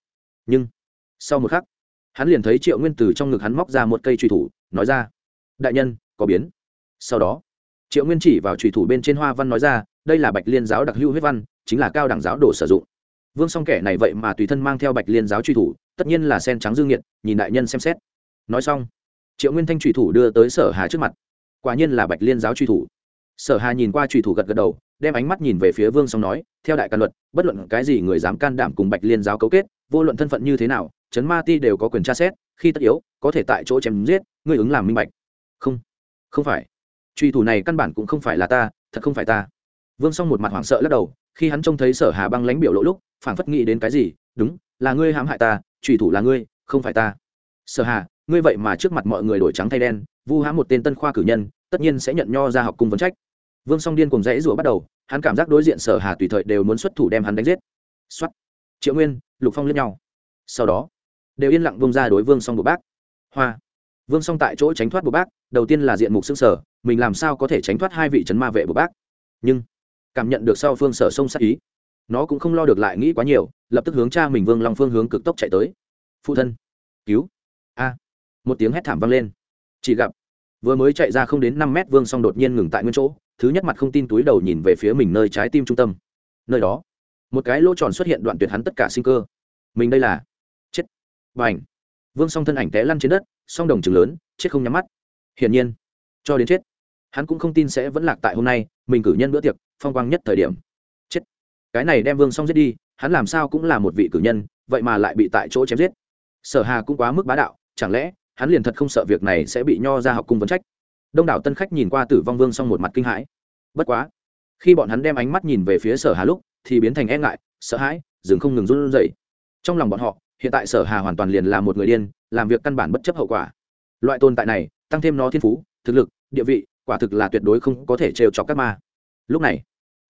Nhưng, sau một khắc, hắn liền thấy triệu nguyên từ trong ngực hắn móc ra một cây trùy thủ, nói ra, đại nhân, có biến. Sau đó, triệu nguyên chỉ vào trùy thủ bên trên hoa văn nói ra, đây là bạch liên giáo đặc hữu huyết văn, chính là cao đẳng giáo đồ sử dụng vương song kẻ này vậy mà tùy thân mang theo bạch liên giáo truy thủ, tất nhiên là sen trắng dương nghiện nhìn đại nhân xem xét. Nói xong, triệu nguyên thanh truy thủ đưa tới sở hà trước mặt. Quả nhiên là bạch liên giáo truy thủ. Sở hà nhìn qua truy thủ gật gật đầu, đem ánh mắt nhìn về phía vương song nói, theo đại căn luật, bất luận cái gì người dám can đảm cùng bạch liên giáo cấu kết, vô luận thân phận như thế nào chấn ma ti đều có quyền tra xét, khi tất yếu, có thể tại chỗ chém giết, ngươi ứng làm minh bạch. Không không phải. Truy thủ này căn bản cũng không phải là ta, thật không phải ta. Vương song một mặt hoảng sợ lắc đầu, khi hắn trông thấy sở hà băng lãnh biểu lộ lúc phảng phất nghĩ đến cái gì, đúng, là ngươi hãm hại ta truy thủ là ngươi, không phải ta. Sở hà, ngươi vậy mà trước mặt mọi người đổi trắng thay đen, vu hãm một tên tân khoa cử nhân, tất nhiên sẽ nhận nho ra học cung vấn trách. Vương song điên cùng dãy rủa bắt đầu, hắn cảm giác đối diện sở hà tùy thời đều muốn xuất thủ đem hắn đánh giết. Xuất triệu nguyên, lục phong lướt nhau. Sau đó, đều yên lặng bông ra đối vương song bộ bác. Hoa. Vương song tại chỗ tránh thoát bộ bác, đầu tiên là diện mục xương sở, mình làm sao có thể tránh thoát hai vị trấn ma vệ bộ bác? Nhưng, cảm nhận được sau phương sở sông sát ý nó cũng không lo được lại nghĩ quá nhiều, lập tức hướng cha mình vương long phương hướng cực tốc chạy tới. Phụ thân, cứu. A. Một tiếng hét thảm vang lên. Chỉ gặp, vừa mới chạy ra không đến năm mét vương song đột nhiên ngừng tại nguyên chỗ, thứ nhất mặt không tin túi đầu nhìn về phía mình nơi trái tim trung tâm. Nơi đó, một cái lỗ tròn xuất hiện đoạn tuyệt hắn tất cả sinh cơ. Mình đây là, chết. Và ảnh vương song thân ảnh té lăn trên đất, song đồng chừng lớn, chết không nhắm mắt. Hiển nhiên, cho đến chết, hắn cũng không tin sẽ vẫn lạc tại hôm nay, mình cử nhân bữa tiệc, phong quang nhất thời điểm cái này đem vương song giết đi, hắn làm sao cũng là một vị cử nhân, vậy mà lại bị tại chỗ chém giết. Sở hà cũng quá mức bá đạo, chẳng lẽ hắn liền thật không sợ việc này sẽ bị nho ra học cung vấn trách? Đông đảo tân khách nhìn qua tử vong vương xong một mặt kinh hãi. Bất quá, khi bọn hắn đem ánh mắt nhìn về phía sở hà lúc, thì biến thành e ngại, sợ hãi dừng không ngừng run rẩy. Trong lòng bọn họ, hiện tại sở hà hoàn toàn liền là một người điên, làm việc căn bản bất chấp hậu quả. Loại tồn tại này, tăng thêm nó thiên phú, thực lực, địa vị, quả thực là tuyệt đối không có thể trêu chọc các ma. Lúc này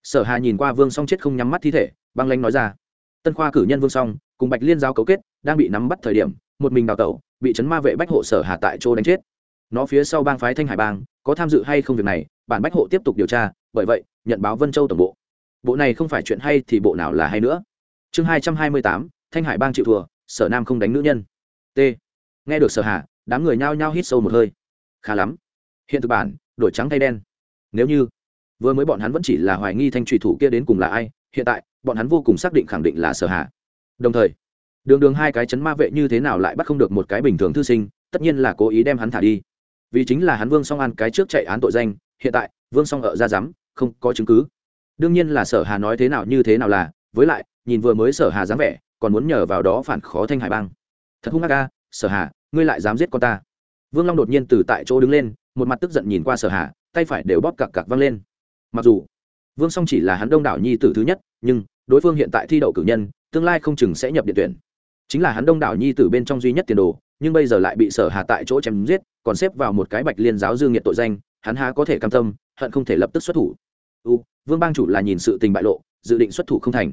sở hà nhìn qua vương song chết không nhắm mắt thi thể, băng lanh nói ra. Tân khoa cử nhân vương song, cùng bạch liên giao cấu kết, đang bị nắm bắt thời điểm, một mình đào tẩu, bị chấn ma vệ bách hộ sở hà tại chỗ đánh chết. Nó phía sau bang phái thanh hải bang, có tham dự hay không việc này, bản bách hộ tiếp tục điều tra, bởi vậy, nhận báo vân châu tổng bộ. Bộ này không phải chuyện hay thì bộ nào là hay nữa. Chương hai trăm hai mươi tám, thanh hải bang chịu thua, sở nam không đánh nữ nhân. T. Nghe được sở hà, đám người nhao nhao hít sâu một hơi. Khá lắm. Hiện thực bản, đổi trắng thay đen. Nếu như vừa mới bọn hắn vẫn chỉ là hoài nghi thanh trùy thủ kia đến cùng là ai, hiện tại, bọn hắn vô cùng xác định khẳng định là sở hà. Đồng thời, đường đường hai cái chấn ma vệ như thế nào lại bắt không được một cái bình thường thư sinh, tất nhiên là cố ý đem hắn thả đi. Vì chính là hắn vương song an cái trước chạy án tội danh, hiện tại, vương song ở ra dám không có chứng cứ. Đương nhiên là sở hà nói thế nào như thế nào là, với lại, nhìn vừa mới sở hà dám vẻ, còn muốn nhờ vào đó phản khó thanh hải bang. Thật hung ác ca sở hà, ngươi lại dám giết con ta. Vương long đột nhiên từ tại chỗ đứng lên, một mặt tức giận nhìn qua sở hà, tay phải đều bóp cặc cặc văng lên mặc dù vương song chỉ là hắn đông đảo nhi tử thứ nhất, nhưng đối phương hiện tại thi đậu cử nhân, tương lai không chừng sẽ nhập điện tuyển. Chính là hắn đông đảo nhi tử bên trong duy nhất tiền đồ, nhưng bây giờ lại bị sở hà tại chỗ chém giết, còn xếp vào một cái bạch liên giáo dương nghiệt tội danh, hắn há có thể cam tâm, hận không thể lập tức xuất thủ. U, vương bang chủ là nhìn sự tình bại lộ, dự định xuất thủ không thành.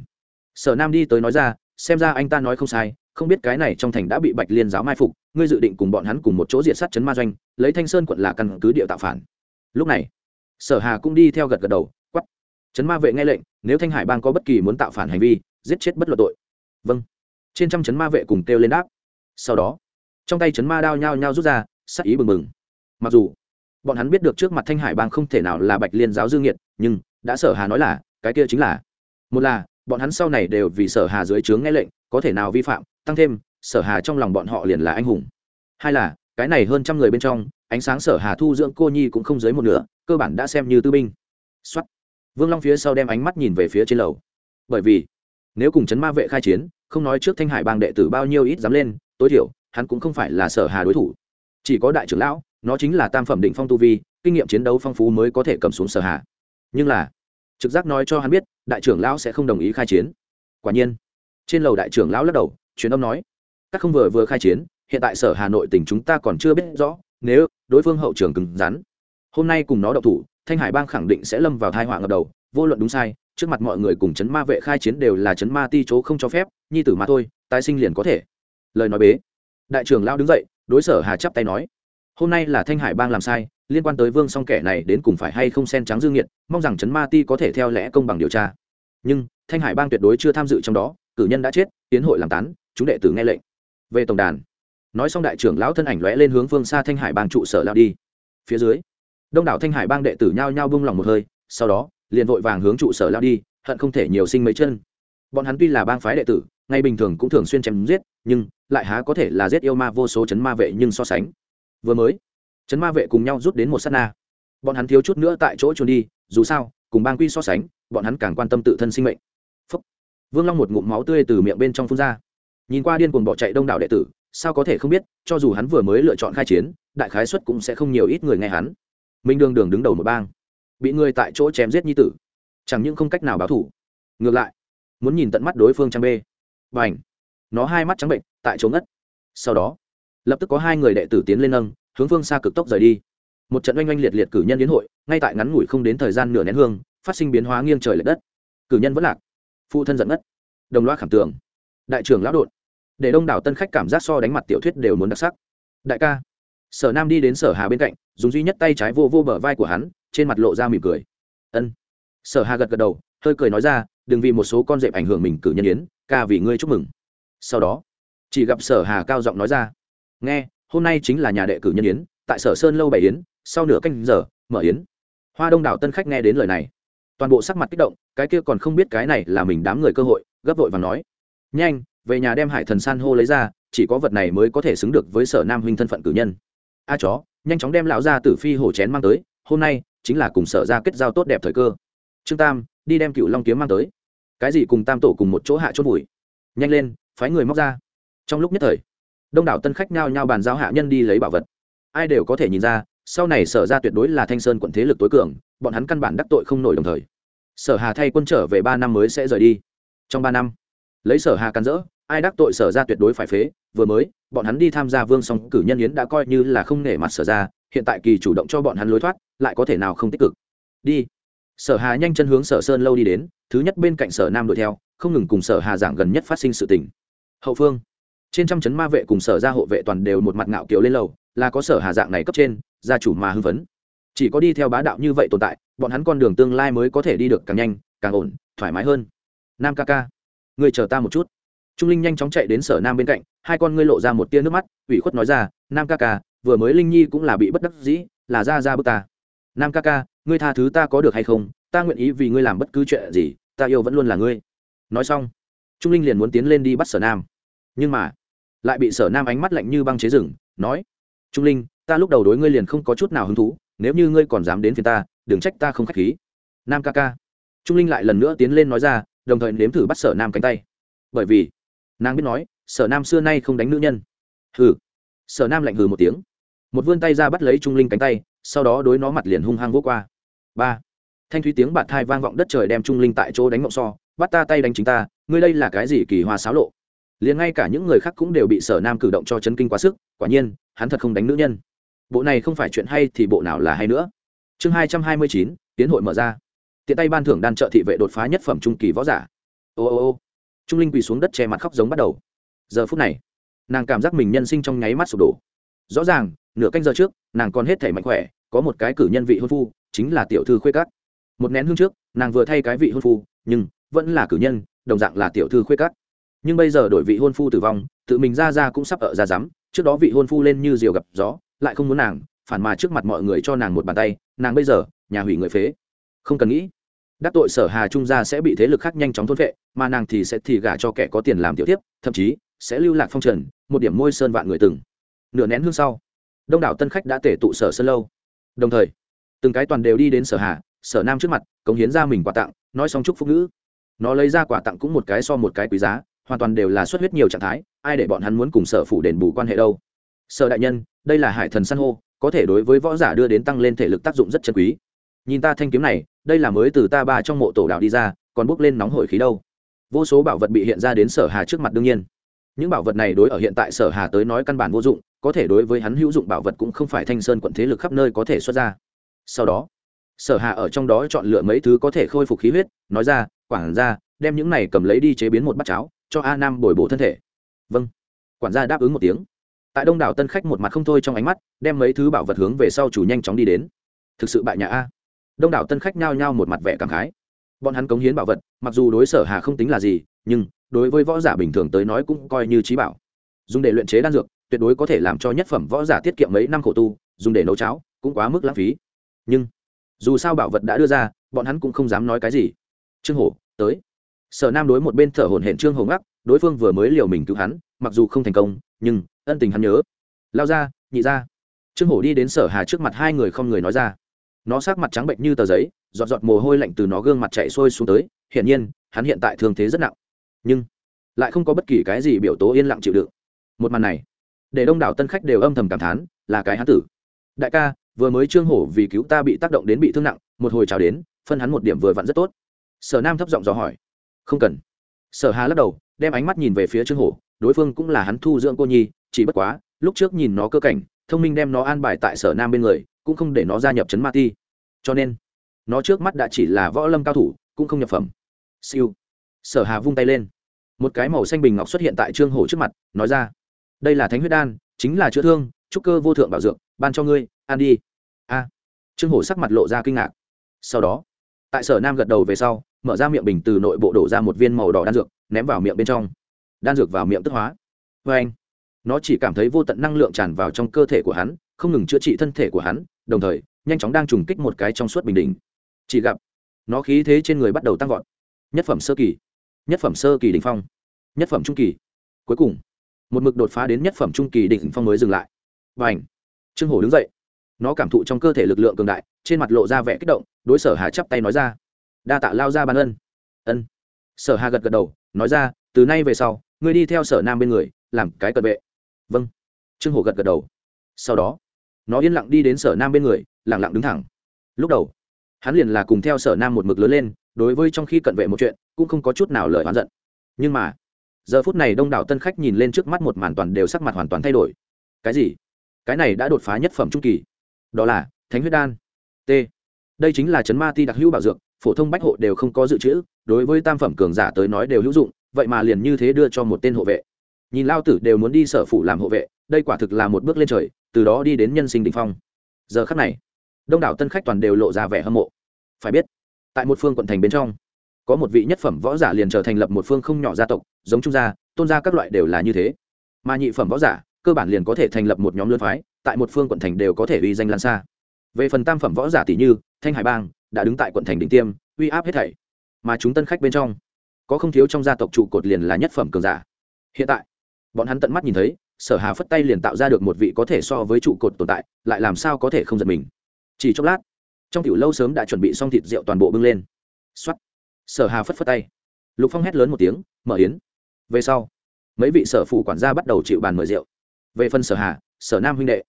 Sở nam đi tới nói ra, xem ra anh ta nói không sai, không biết cái này trong thành đã bị bạch liên giáo mai phục, ngươi dự định cùng bọn hắn cùng một chỗ diện sát chấn ma doanh, lấy thanh sơn quận là căn cứ địa tạo phản. Lúc này sở hà cũng đi theo gật gật đầu quắp chấn ma vệ nghe lệnh, nếu thanh hải bang có bất kỳ muốn tạo phản hành vi, giết chết bất luận tội. Vâng. Trên trăm chấn ma vệ cùng kêu lên đáp. Sau đó, trong tay chấn ma đao nhao nhao rút ra, sắc ý bừng bừng. Mặc dù, bọn hắn biết được trước mặt thanh hải bang không thể nào là bạch liên giáo dương nghiệt, nhưng, đã sở hà nói là, cái kia chính là. Một là, bọn hắn sau này đều vì sở hà dưới trướng nghe lệnh, có thể nào vi phạm, tăng thêm, sở hà trong lòng bọn họ liền là anh hùng. Hai là, cái này hơn trăm người bên trong ánh sáng sở hà thu dưỡng cô nhi cũng không dưới một nửa, cơ bản đã xem như tư binh. Xuất vương long phía sau đem ánh mắt nhìn về phía trên lầu. Bởi vì, nếu cùng chấn ma vệ khai chiến, không nói trước thanh hải bang đệ tử bao nhiêu ít dám lên, tối thiểu, hắn cũng không phải là sở hà đối thủ. Chỉ có đại trưởng lão, nó chính là tam phẩm định phong tu vi, kinh nghiệm chiến đấu phong phú mới có thể cầm xuống sở hà. Nhưng là, trực giác nói cho hắn biết, đại trưởng lão sẽ không đồng ý khai chiến. Quả nhiên, trên lầu đại trưởng lão lắc đầu, truyền âm nói, các không vừa vừa khai chiến, hiện tại sở hà nội tỉnh chúng ta còn chưa biết rõ nếu đối phương hậu trường cứng rắn, hôm nay cùng nó đậu thủ, thanh hải bang khẳng định sẽ lâm vào thai họa ngập đầu. Vô luận đúng sai, trước mặt mọi người cùng chấn ma vệ khai chiến đều là chấn ma ti chỗ không cho phép, nhi tử mà thôi, tái sinh liền có thể. Lời nói bế. Đại trưởng lao đứng dậy, đối sở hà chắp tay nói, hôm nay là thanh hải bang làm sai, liên quan tới vương song kẻ này đến cùng phải hay không sen trắng dương nghiệt, mong rằng chấn ma ti có thể theo lẽ công bằng điều tra. Nhưng, thanh hải bang tuyệt đối chưa tham dự trong đó, cử nhân đã chết, tiến hội làm tán, chúng đệ tử nghe lệnh. Về tổng đàn nói xong đại trưởng lão thân ảnh lóe lên hướng phương xa thanh hải bang trụ sở lao đi. Phía dưới, đông đảo thanh hải bang đệ tử nhao nhao bung lòng một hơi, sau đó, liền vội vàng hướng trụ sở lao đi, hận không thể nhiều sinh mấy chân. Bọn hắn tuy là bang phái đệ tử ngay bình thường cũng thường xuyên chém giết, nhưng lại há có thể là giết yêu ma vô số chấn ma vệ nhưng so sánh. Vừa mới, chấn ma vệ cùng nhau rút đến một s á t na. Bọn hắn thiếu chút nữa tại chỗ trốn đi, dù sao, cùng bang quy so sánh, bọn hắn càng quan tâm tự thân sinh mệnh. Phúc. vương long một ngụm máu tươi từ miệng bên trong phun ra. Nhìn qua điên cuồng bỏ chạy đông đảo đệ tử sao có thể không biết, cho dù hắn vừa mới lựa chọn khai chiến, đại khái xuất cũng sẽ không nhiều ít người nghe hắn. Minh đương đường đứng đầu một bang, bị người tại chỗ chém giết nhi tử. Chẳng những không cách nào báo thủ, ngược lại, muốn nhìn tận mắt đối phương trang bê. Và h nó hai mắt trắng bệnh, tại chỗ ngất. Sau đó, lập tức có hai người đệ tử tiến lên nâng, hướng phương xa cực tốc rời đi. Một trận oanh oanh liệt liệt cử nhân đến hội, ngay tại ngắn ngủi không đến thời gian nửa nén hương, phát sinh biến hóa nghiêng trời l ệ đất. Cử nhân vẫn lạc, phụ thân giận ngất. Đồng loa khảm tường. Đại trưởng lão đột để đông đảo tân khách cảm giác so đánh mặt tiểu thuyết đều muốn đặc sắc. Đại ca, sở nam đi đến sở hà bên cạnh, dùng duy nhất tay trái vô vô bờ vai của hắn, trên mặt lộ ra mỉm cười. Ân. Sở hà gật gật đầu, hơi cười nói ra, đừng vì một số con dẹp ảnh hưởng mình cử nhân yến, ca vì ngươi chúc mừng. Sau đó, chỉ gặp sở hà cao giọng nói ra, nghe, hôm nay chính là nhà đệ cử nhân yến, tại sở sơn lâu bảy yến, sau nửa canh giờ, mở yến. Hoa đông đảo tân khách nghe đến lời này, toàn bộ sắc mặt kích động, cái kia còn không biết cái này là mình đám người cơ hội, gấp vội và nói, nhanh về nhà đem hải thần san hô lấy ra, chỉ có vật này mới có thể xứng được với sở nam huynh thân phận cử nhân. A chó, nhanh chóng đem lão ra tử phi hổ chén mang tới, hôm nay chính là cùng sở ra kết giao tốt đẹp thời cơ. Trương tam, đi đem cựu long kiếm mang tới. Cái gì cùng tam tổ cùng một chỗ hạ chốt vùi nhanh lên, phái người móc ra. Trong lúc nhất thời, đông đảo tân khách nhao nhao bàn giao hạ nhân đi lấy bảo vật. Ai đều có thể nhìn ra, sau này sở ra tuyệt đối là thanh sơn quận thế lực tối cường, bọn hắn căn bản đắc tội không nổi đồng thời. Sở hà thay quân trở về ba năm mới sẽ rời đi. Trong ba năm, lấy sở hà cắn rỡ ai đắc tội sở ra tuyệt đối phải phế, vừa mới, bọn hắn đi tham gia vương song cử nhân yến đã coi như là không nể mặt sở ra, hiện tại kỳ chủ động cho bọn hắn lối thoát, lại có thể nào không tích cực. Đi. Sở hà nhanh chân hướng sở sơn lâu đi đến, thứ nhất bên cạnh sở nam đuổi theo, không ngừng cùng sở hà giảng gần nhất phát sinh sự tình. Hậu phương. Trên trăm chấn ma vệ cùng sở gia hộ vệ toàn đều một mặt ngạo kiều lên lầu, là có sở hà dạng này cấp trên, gia chủ mà hưng phấn. Chỉ có đi theo bá đạo như vậy tồn tại, bọn hắn con đường tương lai mới có thể đi được càng nhanh, càng ổn, thoải mái hơn. Nam ca ca người chờ ta một chút trung linh nhanh chóng chạy đến sở nam bên cạnh, hai con ngươi lộ ra một tia nước mắt, ủy khuất nói ra, nam ca ca, vừa mới linh nhi cũng là bị bất đắc dĩ, là ra ra bước ta. Nam ca ca, ngươi tha thứ ta có được hay không? Ta nguyện ý vì ngươi làm bất cứ chuyện gì, ta yêu vẫn luôn là ngươi. Nói xong, trung linh liền muốn tiến lên đi bắt sở nam. Nhưng mà, lại bị sở nam ánh mắt lạnh như băng chế rừng, nói, trung linh, ta lúc đầu đối ngươi liền không có chút nào hứng thú, nếu như ngươi còn dám đến phía ta, đừng trách ta không k h á c h khí. Nam ca ca. Trung linh lại lần nữa tiến lên nói ra, đồng thời nếm thử bắt sở nam cánh tay. Bởi vì nàng biết nói, sở nam xưa nay không đánh nữ nhân. Hừ. Sở nam lạnh hừ một tiếng. Một vươn tay ra bắt lấy trung linh cánh tay, sau đó đối nó mặt liền hung hăng vô qua. Ba. Thanh thúy tiếng bạt thai vang vọng đất trời đem trung linh tại chỗ đánh mộng so, bắt ta tay đánh chính ta, ngươi đây là cái gì kỳ hoa xáo lộ? Liền ngay cả những người khác cũng đều bị sở nam cử động cho chấn kinh quá sức, quả nhiên, hắn thật không đánh nữ nhân. Bộ này không phải chuyện hay thì bộ nào là hay nữa. Chương hai trăm hai mươi chín, tiến hội mở ra. Tiện tay ban thưởng đan trợ thị vệ đột phá nhất phẩm trung kỳ võ giả. Ô ô ô trung linh quỳ xuống đất che mặt khóc giống bắt đầu. Giờ phút này, nàng cảm giác mình nhân sinh trong nháy mắt sụp đổ. Rõ ràng, nửa canh giờ trước, nàng còn hết thể mạnh khỏe, có một cái cử nhân vị hôn phu, chính là tiểu thư khuê cát một nén hương trước, nàng vừa thay cái vị hôn phu, nhưng vẫn là cử nhân, đồng dạng là tiểu thư khuê cát nhưng bây giờ đổi vị hôn phu tử vong, tự mình ra ra cũng sắp ở ra rắm trước đó vị hôn phu lên như diều gặp gió, lại không muốn nàng, phản mà trước mặt mọi người cho nàng một bàn tay, nàng bây giờ, nhà hủy người phế. Không cần nghĩ đắc tội sở hà trung gia sẽ bị thế lực khác nhanh chóng thôn vệ mà nàng thì sẽ thì gả cho kẻ có tiền làm tiểu tiếp thậm chí sẽ lưu lạc phong trần, một điểm môi sơn vạn người từng. Nửa nén hương sau, đông đảo tân khách đã tể tụ sở sơn lâu. Đồng thời, từng cái toàn đều đi đến sở hà, sở nam trước mặt, cống hiến ra mình quà tặng, nói xong chúc phúc ngữ. Nó lấy ra quà tặng cũng một cái so một cái quý giá, hoàn toàn đều là xuất huyết nhiều trạng thái, ai để bọn hắn muốn cùng sở phủ đền bù quan hệ đâu. Sở đại nhân, đây là hải thần san hô, có thể đối với võ giả đưa đến tăng lên thể lực tác dụng rất chân quý nhìn ta thanh kiếm này, đây là mới từ ta ba trong mộ tổ đạo đi ra, còn bốc lên nóng hổi khí đâu. Vô số bảo vật bị hiện ra đến sở hà trước mặt đương nhiên. Những bảo vật này đối ở hiện tại sở hà tới nói căn bản vô dụng, có thể đối với hắn hữu dụng bảo vật cũng không phải thanh sơn quận thế lực khắp nơi có thể xuất ra. Sau đó, sở hà ở trong đó chọn lựa mấy thứ có thể khôi phục khí huyết, nói ra, quản gia, đem những này cầm lấy đi chế biến một bát cháo, cho a nam bồi bổ thân thể. Vâng. Quản gia đáp ứng một tiếng. Tại đông đảo tân khách một mặt không thôi trong ánh mắt, đem mấy thứ bảo vật hướng về sau chủ nhanh chóng đi đến. Thực sự bại nhà a đông đảo tân khách nhao nhao một mặt vẻ cảm khái. Bọn hắn cống hiến bảo vật, mặc dù đối sở hà không tính là gì, nhưng đối với võ giả bình thường tới nói cũng coi như trí bảo. Dùng để luyện chế đan dược, tuyệt đối có thể làm cho nhất phẩm võ giả tiết kiệm mấy năm khổ tu, dùng để nấu cháo cũng quá mức lãng phí. Nhưng, dù sao bảo vật đã đưa ra, bọn hắn cũng không dám nói cái gì. Trương hổ, tới. Sở nam đối một bên thở hổn hển trương hổ ngắc, đối phương vừa mới liều mình cứu hắn, mặc dù không thành công, nhưng ân tình hắn nhớ. Lao ra, nhị ra. Trương hổ đi đến sở hà trước mặt hai người không người nói ra nó sắc mặt trắng bệnh như tờ giấy, giọt giọt mồ hôi lạnh từ nó gương mặt chạy sôi xuống tới, hiển nhiên, hắn hiện tại thương thế rất nặng. Nhưng, lại không có bất kỳ cái gì biểu tố yên lặng chịu đựng. Một màn này, để đông đảo tân khách đều âm thầm cảm thán, là cái hán tử. Đại ca, vừa mới trương hổ vì cứu ta bị tác động đến bị thương nặng, một hồi chào đến, phân hắn một điểm vừa vặn rất tốt. Sở nam thấp giọng dò hỏi. Không cần. Sở hà lắc đầu, đem ánh mắt nhìn về phía trương hổ, đối phương cũng là hắn thu dưỡng cô nhi, chỉ bất quá, lúc trước nhìn nó cơ cảnh, thông minh đem nó an bài tại sở nam bên người cũng không để nó gia nhập chấn ma ti. Cho nên, nó trước mắt đã chỉ là võ lâm cao thủ, cũng không nhập phẩm. Siêu. Sở hà vung tay lên. Một cái màu xanh bình ngọc xuất hiện tại trương hổ trước mặt, nói ra, đây là thánh huyết đan, chính là chữa thương trúc cơ vô thượng bảo dược, ban cho ngươi, ăn đi. A. Trương hổ sắc mặt lộ ra kinh ngạc. Sau đó, tại sở nam gật đầu về sau, mở ra miệng bình từ nội bộ đổ ra một viên màu đỏ đan dược, ném vào miệng bên trong. Đan dược vào miệng tức hóa. Vê anh nó chỉ cảm thấy vô tận năng lượng tràn vào trong cơ thể của hắn, không ngừng chữa trị thân thể của hắn đồng thời, nhanh chóng đang trùng kích một cái trong suốt bình đỉnh. Chỉ gặp, nó khí thế trên người bắt đầu tăng vọt. Nhất phẩm sơ kỳ, nhất phẩm sơ kỳ đỉnh phong, nhất phẩm trung kỳ. Cuối cùng, một mực đột phá đến nhất phẩm trung kỳ đỉnh phong mới dừng lại. Và ảnh trương hổ đứng dậy. Nó cảm thụ trong cơ thể lực lượng cường đại, trên mặt lộ ra vẻ kích động, đối sở hà chắp tay nói ra. Đa tạ lao ra ban ân. Ân. Sở hà gật gật đầu, nói ra, từ nay về sau, ngươi đi theo sở nam bên người, làm cái cận vệ. Vâng. Trương hổ gật gật đầu. Sau đó nó yên lặng đi đến sở nam bên người, lặng lặng đứng thẳng. Lúc đầu, hắn liền là cùng theo sở nam một mực lớn lên, đối với trong khi cận vệ một chuyện, cũng không có chút nào lời oán giận. Nhưng mà, giờ phút này đông đảo tân khách nhìn lên trước mắt một màn toàn đều sắc mặt hoàn toàn thay đổi. Cái gì? Cái này đã đột phá nhất phẩm trung kỳ. Đó là, thánh huyết đan. T. Đây chính là chấn ma ti đặc hữu bảo dược, phổ thông bách hộ đều không có dự trữ, đối với tam phẩm cường giả tới nói đều hữu dụng, vậy mà liền như thế đưa cho một tên hộ vệ. Nhìn lao tử đều muốn đi sở phủ làm hộ vệ, đây quả thực là một bước lên trời từ đó đi đến nhân sinh đ ỉ n h phong. Giờ khắc này, đông đảo tân khách toàn đều lộ ra vẻ hâm mộ. Phải biết, tại một phương quận thành bên trong, có một vị nhất phẩm võ giả liền trở thành lập một phương không nhỏ gia tộc, giống trung gia, tôn gia các loại đều là như thế. Mà nhị phẩm võ giả, cơ bản liền có thể thành lập một nhóm lươn phái, tại một phương quận thành đều có thể uy danh lan xa. Về phần tam phẩm võ giả tỷ như thanh hải bang, đã đứng tại quận thành đỉnh tiêm, uy áp hết thảy. Mà chúng tân khách bên trong, có không thiếu trong gia tộc trụ cột liền là nhất phẩm cường giả. Hiện tại, bọn hắn tận mắt nhìn thấy sở hà phất tay liền tạo ra được một vị có thể so với trụ cột tồn tại lại làm sao có thể không giật mình? Chỉ chốc lát trong tiểu lâu sớm đã chuẩn bị xong thịt rượu toàn bộ bưng lên. Xuất sở hà phất phất tay. Lục phong hét lớn một tiếng mở yến. Về sau mấy vị sở phủ quản gia bắt đầu chịu bàn mời rượu. Về phần sở hà sở nam huynh đệ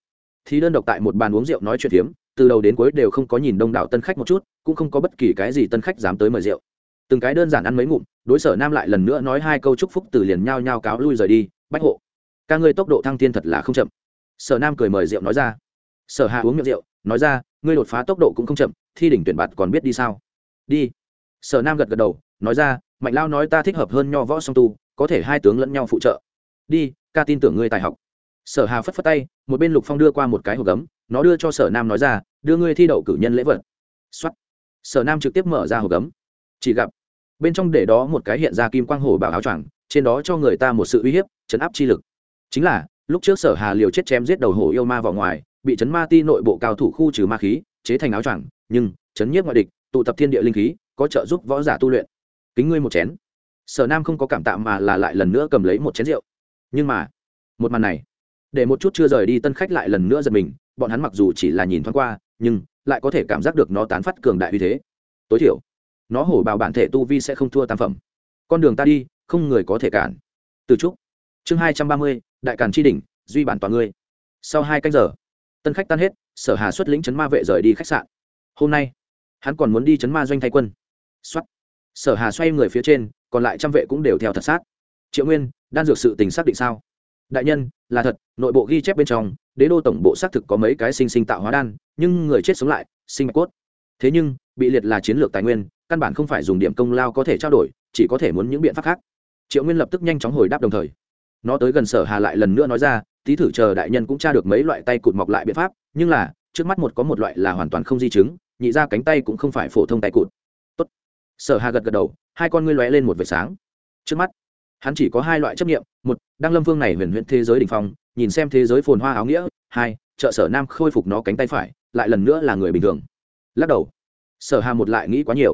thì đơn độc tại một bàn uống rượu nói chuyện hiếm, từ đầu đến cuối đều không có nhìn đông đảo tân khách một chút cũng không có bất kỳ cái gì tân khách dám tới mời rượu. Từng cái đơn giản ăn mấy ngụm đối sở nam lại lần nữa nói hai câu chúc phúc từ liền nhao nhao cáo lui rời đi bách hộ ca ngươi tốc độ thăng thiên thật là không chậm. Sở nam cười mời rượu nói ra. Sở Hà uống miệng rượu, nói ra, ngươi đột phá tốc độ cũng không chậm, thi đỉnh tuyển bạt còn biết đi sao? Đi. Sở nam gật gật đầu, nói ra, mạnh lao nói ta thích hợp hơn nho võ song tu, có thể hai tướng lẫn nhau phụ trợ. Đi, ca tin tưởng ngươi tài học. Sở hà phất phất tay, một bên lục phong đưa qua một cái hộp gấm, nó đưa cho sở nam nói ra, đưa ngươi thi đậu cử nhân lễ vật. Xuất sở nam trực tiếp mở ra hộp gấm. Chỉ gặp, bên trong để đó một cái hiện ra kim quang hổ bảo áo choàng, trên đó cho người ta một sự uy hiếp, chấn áp chi lực chính là, lúc trước sở hà liều chết chém giết đầu hổ yêu ma vào ngoài, bị chấn ma ti nội bộ cao thủ khu trừ ma khí, chế thành áo choàng, nhưng chấn nhiếp ngoại địch, tụ tập thiên địa linh khí, có trợ giúp võ giả tu luyện. Kính ngươi một chén. Sở nam không có cảm tạ mà là lại lần nữa cầm lấy một chén rượu. Nhưng mà, một màn này, để một chút chưa rời đi tân khách lại lần nữa giật mình, bọn hắn mặc dù chỉ là nhìn thoáng qua, nhưng, lại có thể cảm giác được nó tán phát cường đại uy thế. Tối thiểu, nó hổ bào bản thể tu vi sẽ không thua tam phẩm. Con đường ta đi, không người có thể cản. Từ trúc, chương hai trăm ba mươi đại càn tri đỉnh, duy bản toàn ngươi. Sau hai canh giờ, tân khách tan hết, sở hà xuất lĩnh chấn ma vệ rời đi khách sạn. Hôm nay, hắn còn muốn đi chấn ma doanh thay quân. Xuất sở hà xoay người phía trên, còn lại trăm vệ cũng đều theo thật sát. Triệu nguyên, đan dược sự tình xác định sao? Đại nhân, là thật, nội bộ ghi chép bên trong, đế đô tổng bộ xác thực có mấy cái sinh sinh tạo hóa đan, nhưng người chết sống lại, sinh mạch cốt. Thế nhưng, bị liệt là chiến lược tài nguyên, căn bản không phải dùng điểm công lao có thể trao đổi, chỉ có thể muốn những biện pháp khác. Triệu nguyên lập tức nhanh chóng hồi đáp đồng thời nó tới gần sở hà lại lần nữa nói ra, tí thử chờ đại nhân cũng tra được mấy loại tay cụt mọc lại biện pháp, nhưng là, trước mắt một có một loại là hoàn toàn không di chứng, nhị ra cánh tay cũng không phải phổ thông tay cụt. Tốt. sở hà gật gật đầu, hai con ngươi lóe lên một vệt sáng. Trước mắt, hắn chỉ có hai loại chấp nghiệm, một, đăng lâm vương này huyền huyền thế giới đ ỉ n h phong, nhìn xem thế giới phồn hoa áo nghĩa, hai, trợ sở nam khôi phục nó cánh tay phải, lại lần nữa là người bình thường. Lắc đầu. Sở hà một lại nghĩ quá nhiều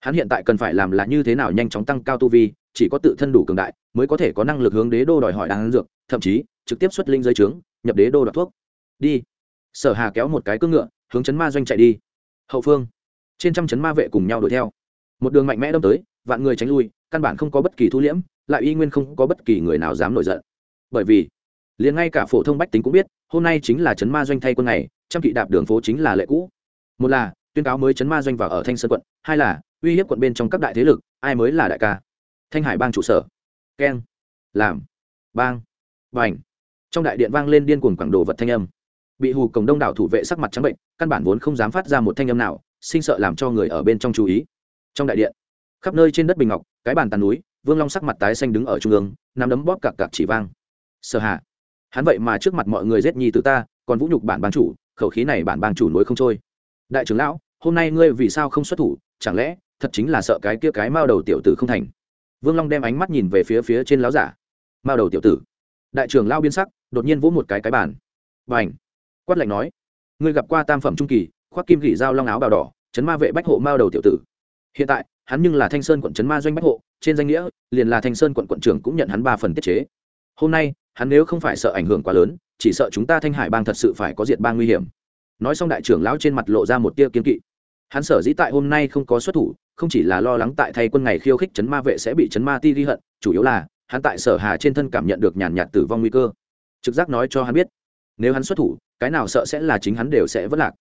hắn hiện tại cần phải làm là như thế nào nhanh chóng tăng cao tu vi, chỉ có tự thân đủ cường đại, mới có thể có năng lực hướng đế đô đòi hỏi đáng dược, thậm chí, trực tiếp xuất linh giới trướng, nhập đế đô đoạt thuốc. Đi. Sở hà kéo một cái cưỡng ngựa, hướng chấn ma doanh chạy đi. Hậu phương. Trên trăm chấn ma vệ cùng nhau đuổi theo. Một đường mạnh mẽ đâm tới, vạn người tránh lui, căn bản không có bất kỳ thu liễm, lại y nguyên không có bất kỳ người nào dám nổi giận. Bởi vì, liền ngay cả phổ thông bách tính cũng biết, hôm nay chính là chấn ma doanh thay quân này trăm kỵ đạp đường phố chính là lệ cũ. Một là, tuyên cáo mới chấn ma doanh vào ở thanh sơn quận, hai là uy hiếp quận bên trong các đại thế lực, ai mới là đại ca? Thanh hải bang trụ sở. Keng. Làm. Bang. Bành. Trong đại điện vang lên điên cuồng quảng đồ vật thanh âm. Bị hù cổng đông đảo thủ vệ sắc mặt trắng bệnh, căn bản vốn không dám phát ra một thanh âm nào, sinh sợ làm cho người ở bên trong chú ý. Trong đại điện, khắp nơi trên đất bình ngọc, cái bàn tàn núi, vương long sắc mặt tái xanh đứng ở trung ương, nắm đấm bóp cặc cặc chỉ vang. Sợ hạ. Hắn vậy mà trước mặt mọi người giết nhi từ ta, còn vũ nhục bản bang chủ, khẩu khí này bản bang chủ nối không trôi. Đại trưởng lão, hôm nay ngươi vì sao không xuất thủ, chẳng lẽ thật chính là sợ cái kia cái mao đầu tiểu tử không thành. Vương long đem ánh mắt nhìn về phía phía trên láo giả. Mao đầu tiểu tử. Đại trưởng lao biên sắc đột nhiên vỗ một cái cái bàn. Bành, quát lạnh nói. Ngươi gặp qua tam phẩm trung kỳ khoác kim gỉ dao long áo bào đỏ chấn ma vệ bách hộ mao đầu tiểu tử. Hiện tại hắn nhưng là thanh sơn quận chấn ma doanh bách hộ trên danh nghĩa liền là thanh sơn quận quận trưởng cũng nhận hắn ba phần tiết chế. Hôm nay hắn nếu không phải sợ ảnh hưởng quá lớn chỉ sợ chúng ta thanh hải bang thật sự phải có diệt bang nguy hiểm. Nói xong đại trưởng lão trên mặt lộ ra một tia kiên kỵ. Hắn sở dĩ tại hôm nay không có xuất thủ không chỉ là lo lắng tại thay quân ngày khiêu khích chấn ma vệ sẽ bị chấn ma ti ghi hận, chủ yếu là, hắn tại sở hà trên thân cảm nhận được nhàn nhạt tử vong nguy cơ. Trực giác nói cho hắn biết, nếu hắn xuất thủ, cái nào sợ sẽ là chính hắn đều sẽ vất lạc.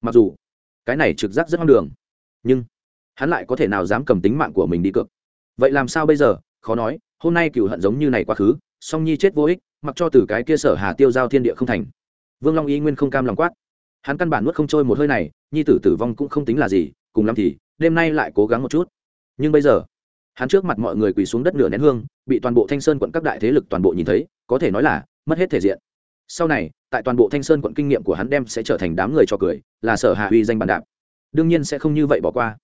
Mặc dù, cái này trực giác rất ngang đường, nhưng hắn lại có thể nào dám cầm tính mạng của mình đi cược? Vậy làm sao bây giờ? Khó nói, hôm nay cựu hận giống như này quá khứ, song nhi chết vô ích, mặc cho từ cái kia sở hà tiêu giao thiên địa không thành. Vương long y nguyên không cam lòng quát. Hắn căn bản nuốt không trôi một hơi này, nhi tử tử vong cũng không tính là gì, cùng lắm thì đêm nay lại cố gắng một chút. Nhưng bây giờ, hắn trước mặt mọi người quỳ xuống đất nửa nén hương, bị toàn bộ thanh sơn quận các đại thế lực toàn bộ nhìn thấy, có thể nói là mất hết thể diện. Sau này, tại toàn bộ thanh sơn quận kinh nghiệm của hắn đem sẽ trở thành đám người cho cười, là sở hạ uy danh bàn đạp đương nhiên sẽ không như vậy bỏ qua.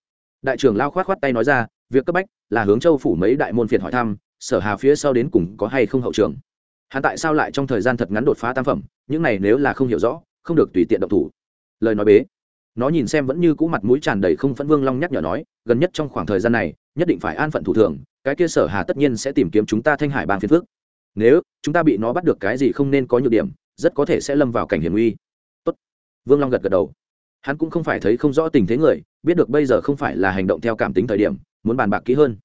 Đại trưởng lao khoát khoát tay nói ra, việc cấp bách là hướng châu phủ mấy đại môn phiệt hỏi thăm, sở hà phía sau đến cùng có hay không hậu trường. Hắn tại sao lại trong thời gian thật ngắn đột phá tam phẩm, những này nếu là không hiểu rõ, không được tùy tiện động thủ. Lời nói bế nó nhìn xem vẫn như cũ mặt mũi tràn đầy không phẫn vương long nhắc nhở nói, gần nhất trong khoảng thời gian này, nhất định phải an phận thủ thường, cái kia sở hà tất nhiên sẽ tìm kiếm chúng ta thanh hải bang phiên phước nếu, chúng ta bị nó bắt được cái gì không nên có nhược điểm, rất có thể sẽ lâm vào cảnh hiểm nguy. Tốt. vương long gật gật đầu. Hắn cũng không phải thấy không rõ tình thế người, biết được bây giờ không phải là hành động theo cảm tính thời điểm, muốn bàn bạc kỹ hơn.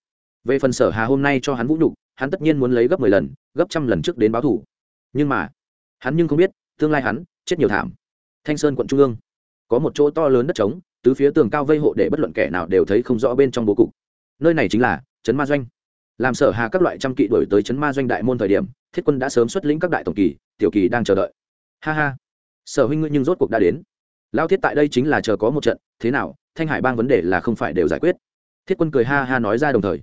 Về phần sở hà hôm nay cho hắn vũ nhục, hắn tất nhiên muốn lấy gấp mười lần, gấp trăm lần trước đến báo thủ. Nhưng mà, hắn nhưng không biết, tương lai hắn, chết nhiều thảm. Thanh sơn quận trung ương có một chỗ to lớn đất trống, tứ phía tường cao vây hộ để bất luận kẻ nào đều thấy không rõ bên trong bố cục. Nơi này chính là trấn ma doanh. Làm sở hà các loại trăm kỵ đổi tới trấn ma doanh đại môn thời điểm, thiết quân đã sớm xuất lĩnh các đại tổng kỳ, tiểu kỳ đang chờ đợi. Ha ha. Sở huynh ngươi nhưng rốt cuộc đã đến. Lao thiết tại đây chính là chờ có một trận, thế nào, thanh hải bang vấn đề là không phải đều giải quyết. Thiết quân cười ha ha nói ra đồng thời.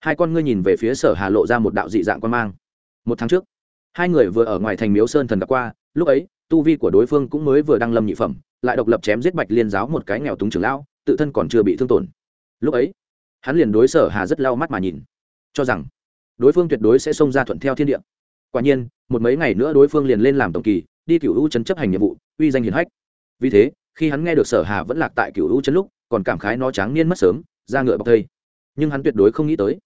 Hai con ngươi nhìn về phía sở hà lộ ra một đạo dị dạng quan mang. Một tháng trước, hai người vừa ở ngoài thành miếu sơn thần gặp qua, lúc ấy tu vi của đối phương cũng mới vừa đăng lâm nhị phẩm, lại độc lập chém giết bạch liên giáo một cái nghèo túng trưởng lão, tự thân còn chưa bị thương tổn. Lúc ấy, hắn liền đối sở hà rất lau mắt mà nhìn, cho rằng đối phương tuyệt đối sẽ xông ra thuận theo thiên địa. Quả nhiên, một mấy ngày nữa đối phương liền lên làm tổng kỳ, đi cựu hữu trấn chấp hành nhiệm vụ, uy danh hiển hách. Vì thế, khi hắn nghe được sở hà vẫn lạc tại cựu hữu trấn lúc, còn cảm khái nó tráng niên mất sớm ra ngựa bọc thây. Nhưng hắn tuyệt đối không nghĩ tới,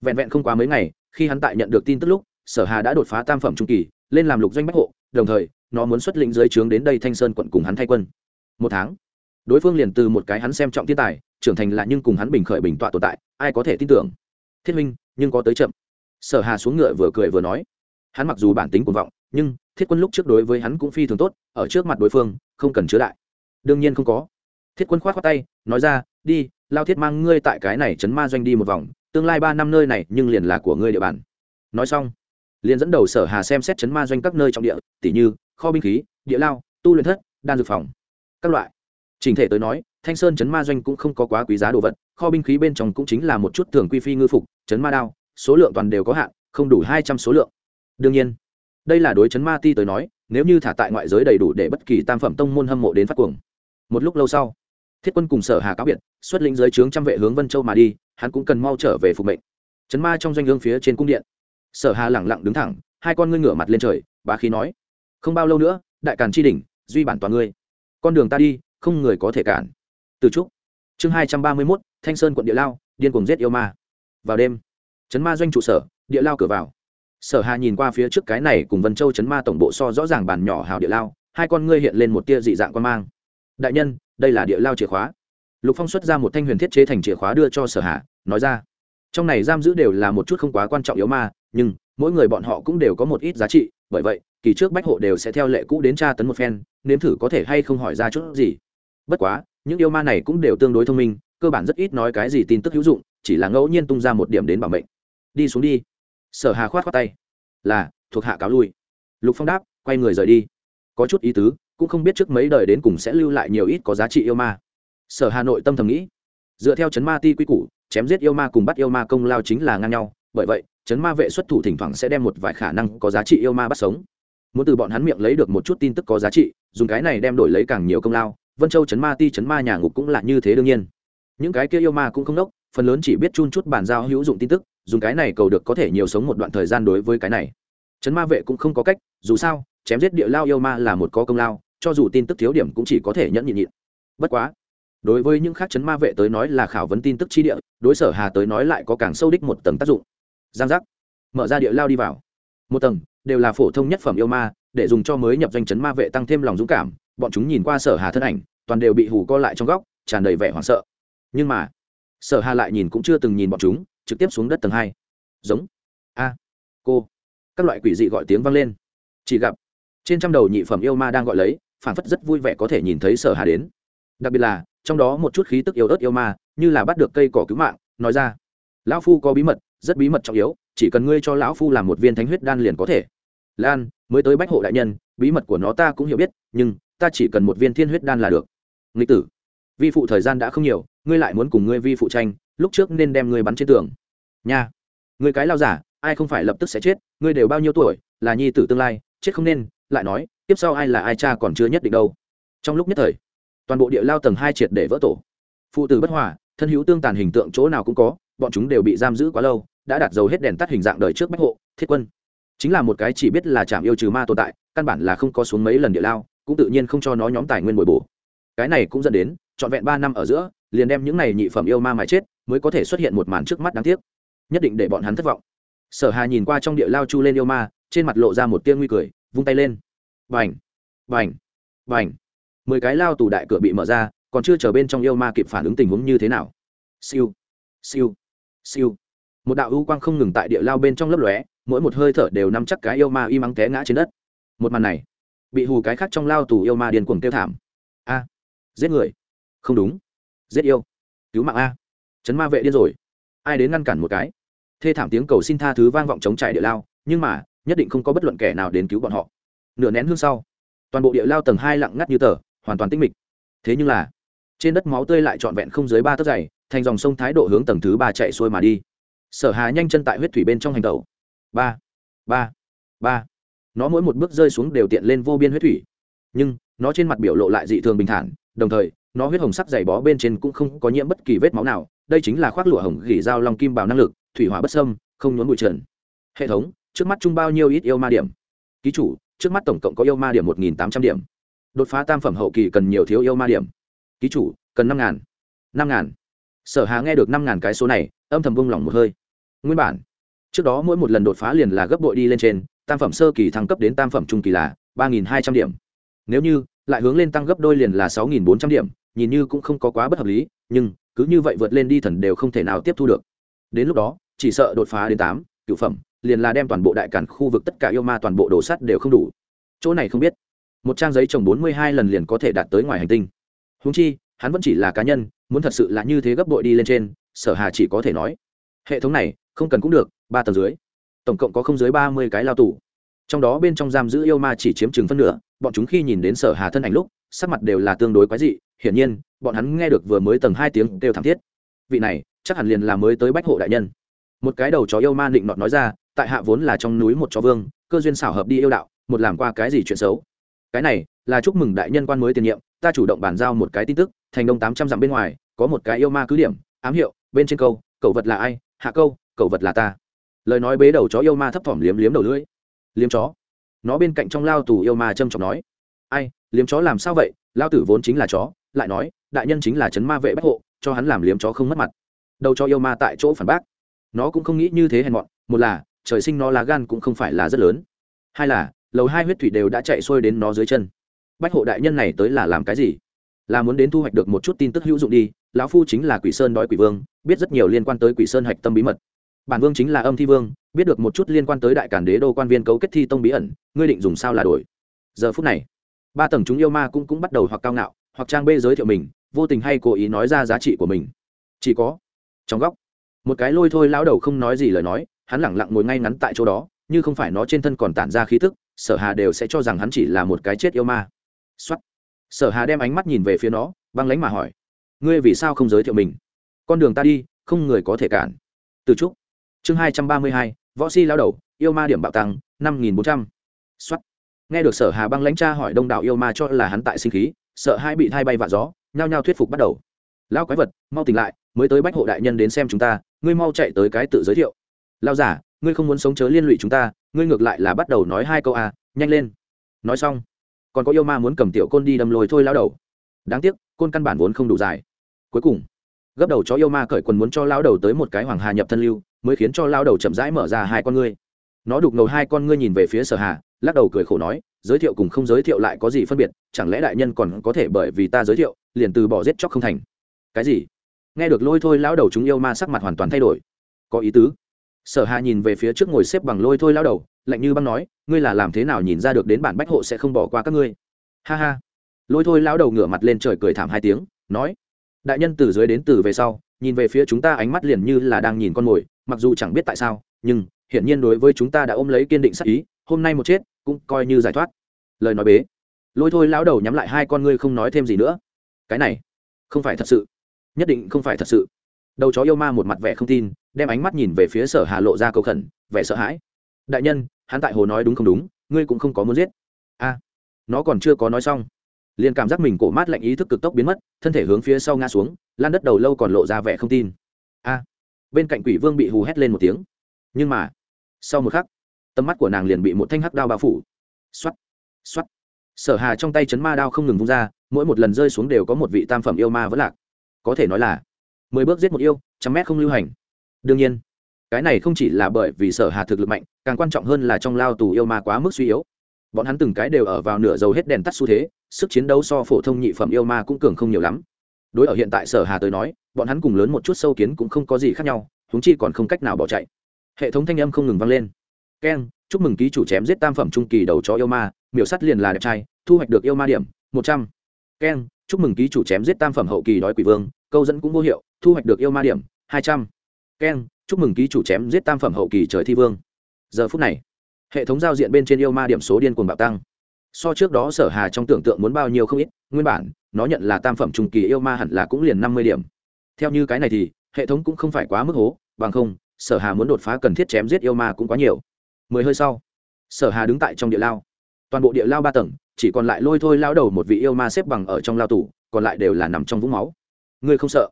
vẹn vẹn không quá mấy ngày, khi hắn tại nhận được tin tức lúc, sở hà đã đột phá tam phẩm trung kỳ, lên làm lục doanh bách hộ, đồng thời nó muốn xuất lĩnh dưới trướng đến đây thanh sơn quận cùng hắn thay quân. Một tháng, đối phương liền từ một cái hắn xem trọng thiên tài, trưởng thành lại nhưng cùng hắn bình khởi bình tọa tồn tại, ai có thể tin tưởng? Thiết minh nhưng có tới chậm. Sở hà xuống ngựa vừa cười vừa nói. Hắn mặc dù bản tính cuồng vọng, nhưng thiết quân lúc trước đối với hắn cũng phi thường tốt, ở trước mặt đối phương, không cần chứa đại. Đương nhiên không có. Thiết quân khoát khoát tay, nói ra, đi, lao thiết mang ngươi tại cái này chấn ma doanh đi một vòng, tương lai ba năm nơi này nhưng liền là của ngươi địa bàn. Nói xong, liền dẫn đầu sở hà xem xét chấn ma doanh các nơi trong địa tỷ như kho binh khí, địa lao, tu luyện thất, đan dược phòng, các loại. Trình thể tới nói, thanh sơn chấn ma doanh cũng không có quá quý giá đồ vật, kho binh khí bên trong cũng chính là một chút thường quy phi ngư phục, chấn ma đao, số lượng toàn đều có hạn, không đủ hai trăm số lượng. Đương nhiên, đây là đối chấn ma ti tới nói, nếu như thả tại ngoại giới đầy đủ để bất kỳ tam phẩm tông môn hâm mộ đến phát cuồng. Một lúc lâu sau, thiết quân cùng sở hà cáo biệt, xuất lĩnh giới trướng trăm vệ hướng vân châu mà đi, hắn cũng cần mau trở về phục mệnh. Chấn ma trong doanh lương phía trên cung điện. Sở hà lẳng lặng đứng thẳng, hai con ngươi ngửa mặt lên trời, bá khí nói không bao lâu nữa, đại càn tri đỉnh, duy bản toàn ngươi. Con đường ta đi, không người có thể cản. Từ trúc. Chương hai trăm ba mươi mốt, thanh sơn quận địa lao, điên cùng giết yêu ma. Vào đêm chấn ma doanh trụ sở, địa lao cửa vào. Sở hà nhìn qua phía trước cái này cùng vân châu chấn ma tổng bộ so rõ ràng bàn nhỏ hào địa lao, hai con ngươi hiện lên một tia dị dạng quan mang. Đại nhân, đây là địa lao chìa khóa. Lục phong xuất ra một thanh huyền thiết chế thành chìa khóa đưa cho sở hà, nói ra. Trong này giam giữ đều là một chút không quá quan trọng yếu ma, nhưng mỗi người bọn họ cũng đều có một ít giá trị, bởi vậy kỳ trước bách hộ đều sẽ theo lệ cũ đến tra tấn một phen, nếm thử có thể hay không hỏi ra chút gì. Bất quá, những yêu ma này cũng đều tương đối thông minh, cơ bản rất ít nói cái gì tin tức hữu dụng, chỉ là ngẫu nhiên tung ra một điểm đến bảo mệnh. Đi xuống đi. Sở hà khoát khoát tay. Là, thuộc hạ cáo lui. Lục phong đáp, quay người rời đi. Có chút ý tứ, cũng không biết trước mấy đời đến cùng sẽ lưu lại nhiều ít có giá trị yêu ma. Sở hà nội tâm thầm nghĩ. Dựa theo chấn ma ti quy củ, chém giết yêu ma cùng bắt yêu ma công lao chính là ngang nhau, bởi vậy, chấn ma vệ xuất thủ thỉnh thoảng sẽ đem một vài khả năng có giá trị yêu ma bắt sống muốn từ bọn hắn miệng lấy được một chút tin tức có giá trị, dùng cái này đem đổi lấy càng nhiều công lao, vân châu chấn ma ti chấn ma nhà ngục cũng là như thế đương nhiên. Những cái kia yêu ma cũng không đốc, phần lớn chỉ biết chun chút bàn giao hữu dụng tin tức, dùng cái này cầu được có thể nhiều sống một đoạn thời gian đối với cái này. Chấn ma vệ cũng không có cách, dù sao, chém giết địa lao yêu ma là một có công lao, cho dù tin tức thiếu điểm cũng chỉ có thể nhẫn nhịn nhịn. Bất quá, đối với những khác chấn ma vệ tới nói là khảo vấn tin tức chi địa, đối sở hà tới nói lại có càng sâu đích một tầng tác dụng. Giang giác, mở ra địa lao đi vào. Một tầng đều là phổ thông nhất phẩm yêu ma, để dùng cho mới nhập danh chấn ma vệ tăng thêm lòng dũng cảm, bọn chúng nhìn qua sở hà thân ảnh, toàn đều bị hù co lại trong góc, tràn đầy vẻ hoảng sợ. Nhưng mà, sở hà lại nhìn cũng chưa từng nhìn bọn chúng, trực tiếp xuống đất tầng hai. Giống. A. Cô. Các loại quỷ dị gọi tiếng vang lên. Chỉ gặp, trên trăm đầu nhị phẩm yêu ma đang gọi lấy phản phất rất vui vẻ có thể nhìn thấy sở hà đến. Đặc biệt là, trong đó một chút khí tức yếu ớt yêu ma, như là bắt được cây cỏ cứu mạng, nói ra. Lão phu có bí mật, rất bí mật trọng yếu chỉ cần ngươi cho lão phu làm một viên thánh huyết đan liền có thể. Lan, mới tới bách hộ đại nhân, bí mật của nó ta cũng hiểu biết, nhưng ta chỉ cần một viên thiên huyết đan là được. Nghịch tử, vi phụ thời gian đã không nhiều, ngươi lại muốn cùng ngươi vi phụ tranh, lúc trước nên đem ngươi bắn trên tường. Nha người cái lao giả, ai không phải lập tức sẽ chết, ngươi đều bao nhiêu tuổi, là nhi tử tương lai, chết không nên, lại nói, tiếp sau ai là ai cha còn chưa nhất định đâu. Trong lúc nhất thời, toàn bộ địa lao tầng hai triệt để vỡ tổ. Phụ tử bất hòa, thân hữu tương tàn hình tượng chỗ nào cũng có bọn chúng đều bị giam giữ quá lâu, đã đặt dầu hết đèn tắt hình dạng đời trước bách hộ, thiết quân. Chính là một cái chỉ biết là chạm yêu trừ ma tồn tại, căn bản là không có xuống mấy lần địa lao, cũng tự nhiên không cho nó nhóm tài nguyên bồi bổ. Cái này cũng dẫn đến, trọn vẹn ba năm ở giữa, liền đem những này nhị phẩm yêu ma mà chết, mới có thể xuất hiện một màn trước mắt đáng tiếc. Nhất định để bọn hắn thất vọng. Sở hà nhìn qua trong địa lao chu lên yêu ma, trên mặt lộ ra một tia nguy cười, vung tay lên. Vành vành vành mười cái lao tù đại cửa bị mở ra, còn chưa chờ bên trong yêu ma kịp phản ứng tình huống như thế nào. Siêu! Siêu! Siêu. Một đạo ưu quang không ngừng tại địa lao bên trong lấp lóe, mỗi một hơi thở đều nắm chắc cái yêu ma y mắng té ngã trên đất. Một màn này, bị hù cái khác trong lao tù yêu ma điên cuồng kêu thảm. A, giết người. Không đúng. Giết yêu. Cứu mạng a. Chấn ma vệ điên rồi. Ai đến ngăn cản một cái? Thê thảm tiếng cầu xin tha thứ vang vọng chống trải địa lao, nhưng mà, nhất định không có bất luận kẻ nào đến cứu bọn họ. Nửa nén hương sau, toàn bộ địa lao tầng hai lặng ngắt như tờ, hoàn toàn tinh mịch. Thế nhưng là, trên đất máu tươi lại trọn vẹn không dưới ba tấc dày thành dòng sông thái độ hướng tầng thứ ba chạy xuôi mà đi. Sở hà nhanh chân tại huyết thủy bên trong hành tàu ba ba ba. Nó mỗi một bước rơi xuống đều tiện lên vô biên huyết thủy. Nhưng, nó trên mặt biểu lộ lại dị thường bình thản, đồng thời, nó huyết hồng sắc dày bó bên trên cũng không có nhiễm bất kỳ vết máu nào. Đây chính là khoác lụa hồng gỉ dao long kim bào năng lực, thủy hỏa bất sâm không nhốn bụi trần. Hệ thống, trước mắt chung bao nhiêu ít yêu ma điểm? Ký chủ, trước mắt tổng cộng có yêu ma điểm một nghìn tám trăm điểm. Đột phá tam phẩm hậu kỳ cần nhiều thiếu yêu ma điểm. Ký chủ, cần năm ngàn. Năm ngàn sở hà nghe được năm ngàn cái số này, âm thầm vung lòng một hơi. Nguyên bản, trước đó mỗi một lần đột phá liền là gấp bội đi lên trên, tam phẩm sơ kỳ thăng cấp đến tam phẩm trung kỳ là ba nghìn hai trăm điểm. Nếu như, lại hướng lên tăng gấp đôi liền là sáu nghìn bốn trăm điểm, nhìn như cũng không có quá bất hợp lý, nhưng, cứ như vậy vượt lên đi thần đều không thể nào tiếp thu được. Đến lúc đó, chỉ sợ đột phá đến tám cựu phẩm, liền là đem toàn bộ đại cản khu vực tất cả yêu ma toàn bộ đồ sắt đều không đủ. Chỗ này không biết. Một trang giấy trồng bốn mươi hai lần liền có thể đạt tới ngoài hành tinh. Húng chi, hắn vẫn chỉ là cá nhân muốn thật sự là như thế gấp bội đi lên trên, sở hà chỉ có thể nói, hệ thống này, không cần cũng được, ba tầng dưới. Tổng cộng có không dưới ba mươi cái lao tù. Trong đó bên trong giam giữ yêu ma chỉ chiếm chừng phân nửa, bọn chúng khi nhìn đến sở hà thân ảnh lúc, sắc mặt đều là tương đối quái dị, hiển nhiên, bọn hắn nghe được vừa mới tầng hai tiếng đều thảm thiết. Vị này, chắc hẳn liền là mới tới bách hộ đại nhân. Một cái đầu chó yêu ma định nọt nói ra, tại hạ vốn là trong núi một chó vương, cơ duyên xảo hợp đi yêu đạo, một làm qua cái gì chuyện xấu. Cái này, là chúc mừng đại nhân quan mới tiền nhiệm ta chủ động bàn giao một cái tin tức, thành đông tám trăm dặm bên ngoài, có một cái yêu ma cứ điểm, ám hiệu, bên trên câu, cậu vật là ai, hạ câu, cậu vật là ta. Lời nói bế đầu chó yêu ma thấp thỏm liếm liếm đầu lưỡi. Liếm chó. Nó bên cạnh trong lao tù yêu ma châm trọng nói. Ai, liếm chó làm sao vậy? Lao tử vốn chính là chó, lại nói, đại nhân chính là chấn ma vệ bách hộ, cho hắn làm liếm chó không mất mặt. Đầu cho yêu ma tại chỗ phản bác. Nó cũng không nghĩ như thế hèn mọn, một là, trời sinh nó lá gan cũng không phải là rất lớn. Hai là, lầu hai huyết thủy đều đã chạy xuôi đến nó dưới chân bách hộ đại nhân này tới là làm cái gì? Là muốn đến thu hoạch được một chút tin tức hữu dụng đi, lão phu chính là quỷ sơn đói quỷ vương, biết rất nhiều liên quan tới quỷ sơn hạch tâm bí mật. Bản vương chính là âm thi vương, biết được một chút liên quan tới đại cản đế đô quan viên cấu kết thi tông bí ẩn, ngươi định dùng sao là đổi? Giờ phút này, ba tầng chúng yêu ma cũng cũng bắt đầu hoặc cao ngạo, hoặc trang bê giới thiệu mình, vô tình hay cố ý nói ra giá trị của mình. Chỉ có, trong góc, một cái lôi thôi lão đầu không nói gì lời nói, hắn lẳng lặng ngồi ngay ngắn tại chỗ đó, như không phải nó trên thân còn tản ra khí thức, sở hà đều sẽ cho rằng hắn chỉ là một cái chết yêu ma xuất sở hà đem ánh mắt nhìn về phía nó, băng lánh mà hỏi, ngươi vì sao không giới thiệu mình? Con đường ta đi, không người có thể cản. Từ trúc. Chương hai trăm ba mươi hai, võ si lao đầu, yêu ma điểm bạo tăng, năm nghìn bốn trăm. Xuất nghe được sở hà băng lãnh cha hỏi đông đảo yêu ma cho là hắn tại sinh khí, sợ hai bị thai bay vạ gió, nhao nhao thuyết phục bắt đầu. Lao quái vật, mau tỉnh lại, mới tới bách hộ đại nhân đến xem chúng ta, ngươi mau chạy tới cái tự giới thiệu. Lao giả, ngươi không muốn sống chớ liên lụy chúng ta, ngươi ngược lại là bắt đầu nói hai câu à nhanh lên. Nói xong còn có yêu ma muốn cầm tiểu côn đi đâm lôi thôi lao đầu. Đáng tiếc, côn căn bản vốn không đủ dài. Cuối cùng, gấp đầu chó yêu ma cởi quần muốn cho lao đầu tới một cái hoàng hà nhập thân lưu, mới khiến cho lao đầu chậm rãi mở ra hai con ngươi. Nó đục ngầu hai con ngươi nhìn về phía sở hà, lắc đầu cười khổ nói, giới thiệu cùng không giới thiệu lại có gì phân biệt, chẳng lẽ đại nhân còn có thể bởi vì ta giới thiệu, liền từ bỏ giết chóc không thành? Cái gì? Nghe được lôi thôi lao đầu chúng yêu ma sắc mặt hoàn toàn thay đổi. Có ý tứ. Sở hà nhìn về phía trước ngồi xếp bằng lôi thôi lao đầu lạnh như băng nói, ngươi là làm thế nào nhìn ra được đến bản bách hộ sẽ không bỏ qua các ngươi? Ha ha. Lôi thôi lao đầu ngửa mặt lên trời cười thảm hai tiếng, nói, đại nhân từ dưới đến từ về sau, nhìn về phía chúng ta ánh mắt liền như là đang nhìn con mồi, mặc dù chẳng biết tại sao, nhưng, hiển nhiên đối với chúng ta đã ôm lấy kiên định sắc ý, hôm nay một chết, cũng coi như giải thoát. Lời nói bế. Lôi thôi lão đầu nhắm lại hai con ngươi không nói thêm gì nữa. Cái này, không phải thật sự. Nhất định không phải thật sự. Đầu chó yêu ma một mặt vẻ không tin, đem ánh mắt nhìn về phía sở hà lộ ra cầu khẩn, vẻ sợ hãi đại nhân, hắn tại hồ nói đúng không đúng, ngươi cũng không có muốn giết. A, nó còn chưa có nói xong. Liền cảm giác mình cổ mát lạnh ý thức cực tốc biến mất, thân thể hướng phía sau ngã xuống, lan đất đầu lâu còn lộ ra vẻ không tin. A, bên cạnh quỷ vương bị hù hét lên một tiếng. Nhưng mà, sau một khắc, tầm mắt của nàng liền bị một thanh hắc đao bao phủ. Xoắt xoắt sở hà trong tay chấn ma đao không ngừng vung ra, mỗi một lần rơi xuống đều có một vị tam phẩm yêu ma vẫn lạc. Có thể nói là, mười bước giết một yêu, trăm mét không lưu hành. Đương nhiên cái này không chỉ là bởi vì sở hà thực lực mạnh, càng quan trọng hơn là trong lao tù yêu ma quá mức suy yếu. Bọn hắn từng cái đều ở vào nửa dầu hết đèn tắt xu thế, sức chiến đấu so phổ thông nhị phẩm yêu ma cũng cường không nhiều lắm. Đối ở hiện tại sở hà tới nói, bọn hắn cùng lớn một chút sâu kiến cũng không có gì khác nhau chúng chi còn không cách nào bỏ chạy. Hệ thống thanh âm không ngừng vang lên. Keng chúc mừng ký chủ chém giết tam phẩm trung kỳ đầu chó yêu ma, miểu sắt liền là đẹp trai, thu hoạch được yêu ma điểm, một trăm. Keng chúc mừng ký chủ chém giết tam phẩm hậu kỳ đói quỷ vương, câu dẫn cũng vô hiệu, thu hoạch được yêu ma điểm, hai trăm. Keng chúc mừng ký chủ chém giết tam phẩm hậu kỳ trời thi vương. Giờ phút này, hệ thống giao diện bên trên yêu ma điểm số điên cuồng bạo tăng. So trước đó sở hà trong tưởng tượng muốn bao nhiêu không ít, nguyên bản, nó nhận là tam phẩm trung kỳ yêu ma hẳn là cũng liền năm mươi điểm. Theo như cái này thì, hệ thống cũng không phải quá mức hố, bằng không, sở hà muốn đột phá cần thiết chém giết yêu ma cũng quá nhiều. Mười hơi sau, sở hà đứng tại trong địa lao. Toàn bộ địa lao ba tầng, chỉ còn lại lôi thôi lao đầu một vị yêu ma xếp bằng ở trong lao tủ còn lại đều là nằm trong vũng máu. Ngươi không sợ?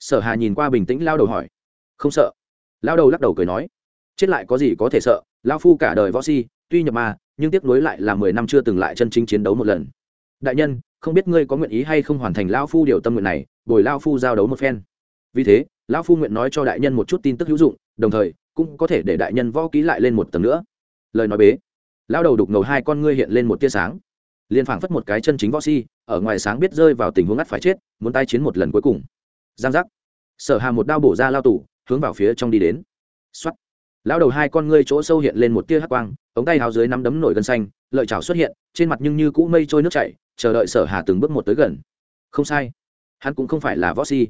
Sở hà nhìn qua bình tĩnh lao đầu hỏi. Không sợ lao đầu lắc đầu cười nói, chết lại có gì có thể sợ, lao phu cả đời võ si, tuy nhập ma, nhưng tiếc nuối lại là mười năm chưa từng lại chân chính chiến đấu một lần. Đại nhân, không biết ngươi có nguyện ý hay không hoàn thành lao phu điều tâm nguyện này, bồi lao phu giao đấu một phen. Vì thế lão phu nguyện nói cho đại nhân một chút tin tức hữu dụng, đồng thời, cũng có thể để đại nhân võ ký lại lên một tầng nữa. Lời nói bế, lao đầu đục ngầu hai con ngươi hiện lên một tia sáng. Liền phảng phất một cái chân chính võ si, ở ngoài sáng biết rơi vào tình huống ngắt phải chết, muốn tai chiến một lần cuối cùng. Giang giác. Sở hà một đao bổ ra lao tủ hướng vào phía trong đi đến. Xuất lão đầu hai con ngươi chỗ sâu hiện lên một tia hắc quang, ống tay háo dưới nắm đấm nổi gân xanh, lợi chảo xuất hiện, trên mặt nhưng như cũ mây trôi nước chảy, chờ đợi sở hà từng bước một tới gần. Không sai. Hắn cũng không phải là võ si.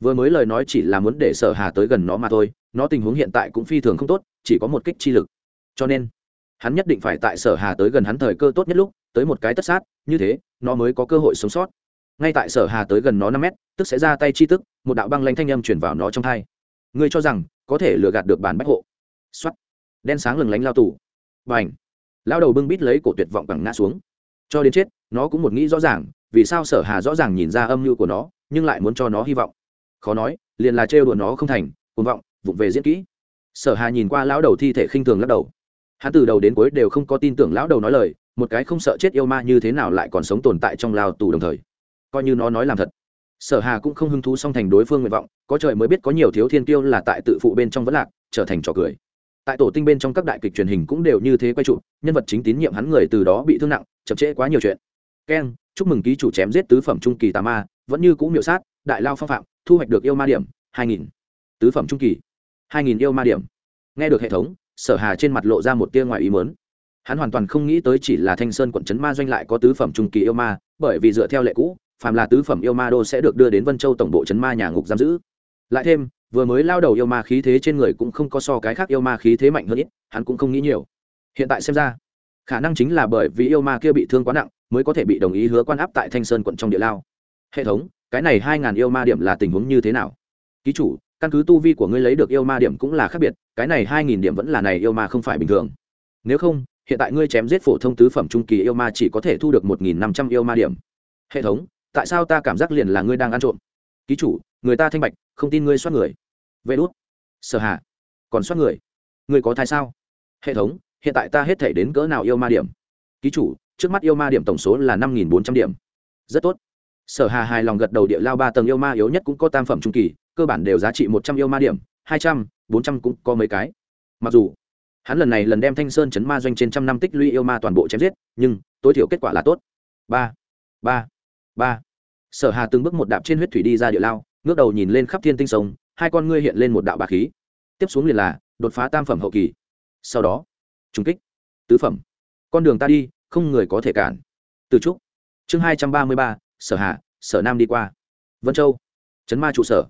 Vừa mới lời nói chỉ là muốn để sở hà tới gần nó mà thôi, nó tình huống hiện tại cũng phi thường không tốt, chỉ có một kích chi lực. Cho nên, hắn nhất định phải tại sở hà tới gần hắn thời cơ tốt nhất lúc, tới một cái tất sát, như thế, nó mới có cơ hội sống sót. Ngay tại sở hà tới gần nó năm mét, tức sẽ ra tay chi tức, một đạo băng lanh thanh âm chuyển vào nó trong thai ngươi cho rằng có thể lừa gạt được bản bách hộ. Xuất đen sáng lừng lánh lao tù. Và ảnh lao đầu bưng bít lấy cổ tuyệt vọng bằng ngã xuống. Cho đến chết, nó cũng một nghĩ rõ ràng, vì sao sở hà rõ ràng nhìn ra âm mưu của nó, nhưng lại muốn cho nó hy vọng. Khó nói, liền là trêu đùa nó không thành, cuồng vọng, vụng về diễn kỹ. Sở hà nhìn qua lão đầu thi thể khinh thường lắc đầu. Hắn từ đầu đến cuối đều không có tin tưởng lão đầu nói lời, một cái không sợ chết yêu ma như thế nào lại còn sống tồn tại trong lao tù đồng thời. Coi như nó nói làm thật sở hà cũng không hứng thú song thành đối phương nguyện vọng, có trời mới biết có nhiều thiếu thiên tiêu là tại tự phụ bên trong vẫn lạc, trở thành trò cười. Tại tổ tinh bên trong các đại kịch truyền hình cũng đều như thế quay trụ, nhân vật chính tín nhiệm hắn người từ đó bị thương nặng, chậm trễ quá nhiều chuyện. Keng chúc mừng ký chủ chém giết tứ phẩm trung kỳ tà ma, vẫn như cũ miệu sát, đại lao phong phạm, thu hoạch được yêu ma điểm, hai nghìn. Tứ phẩm trung kỳ, hai nghìn yêu ma điểm. Nghe được hệ thống, sở hà trên mặt lộ ra một tia ngoài ý mớn hắn hoàn toàn không nghĩ tới chỉ là thanh sơn quận trấn ma doanh lại có tứ phẩm trung kỳ yêu ma, bởi vì dựa theo lệ cũ phàm là tứ phẩm yêu ma đô sẽ được đưa đến vân châu tổng bộ trấn ma nhà ngục giam giữ. Lại thêm, vừa mới lao đầu yêu ma khí thế trên người cũng không có so cái khác yêu ma khí thế mạnh hơn ít, hắn cũng không nghĩ nhiều. Hiện tại xem ra, khả năng chính là bởi vì yêu ma kia bị thương quá nặng, mới có thể bị đồng ý hứa quan áp tại thanh sơn quận trong địa lao. Hệ thống, cái này hai ngàn yêu ma điểm là tình huống như thế nào? Ký chủ, căn cứ tu vi của ngươi lấy được yêu ma điểm cũng là khác biệt, cái này hai nghìn điểm vẫn là này yêu ma không phải bình thường. Nếu không, hiện tại ngươi chém giết phổ thông tứ phẩm trung kỳ yêu ma chỉ có thể thu được một nghìn năm trăm yêu ma điểm. Hệ thống tại sao ta cảm giác liền là ngươi đang ăn trộm? Ký chủ, người ta thanh bạch, không tin ngươi soát người. Vê đốt sở hạ còn soát người? Ngươi có thai sao? Hệ thống, hiện tại ta hết thể đến cỡ nào yêu ma điểm? Ký chủ, trước mắt yêu ma điểm tổng số là năm nghìn bốn trăm điểm. Rất tốt. Sở hà hài lòng gật đầu địa lao ba tầng yêu ma yếu nhất cũng có tam phẩm trung kỳ, cơ bản đều giá trị một trăm yêu ma điểm, hai trăm, bốn trăm cũng có mấy cái. Mặc dù, hắn lần này lần đem thanh sơn chấn ma doanh trên trăm năm tích lũy yêu ma toàn bộ chém giết, nhưng tối thiểu kết quả là tốt. Ba. Ba ba. Sở hà từng bước một đạp trên huyết thủy đi ra địa lao ngước đầu nhìn lên khắp thiên tinh sông hai con ngươi hiện lên một đạo bạc khí. Tiếp xuống liền là đột phá tam phẩm hậu kỳ. Sau đó trung kích. Tứ phẩm. Con đường ta đi không người có thể cản. Từ trúc. Chương hai trăm ba mươi ba sở Hà, sở nam đi qua. Vân châu. Trấn ma trụ sở.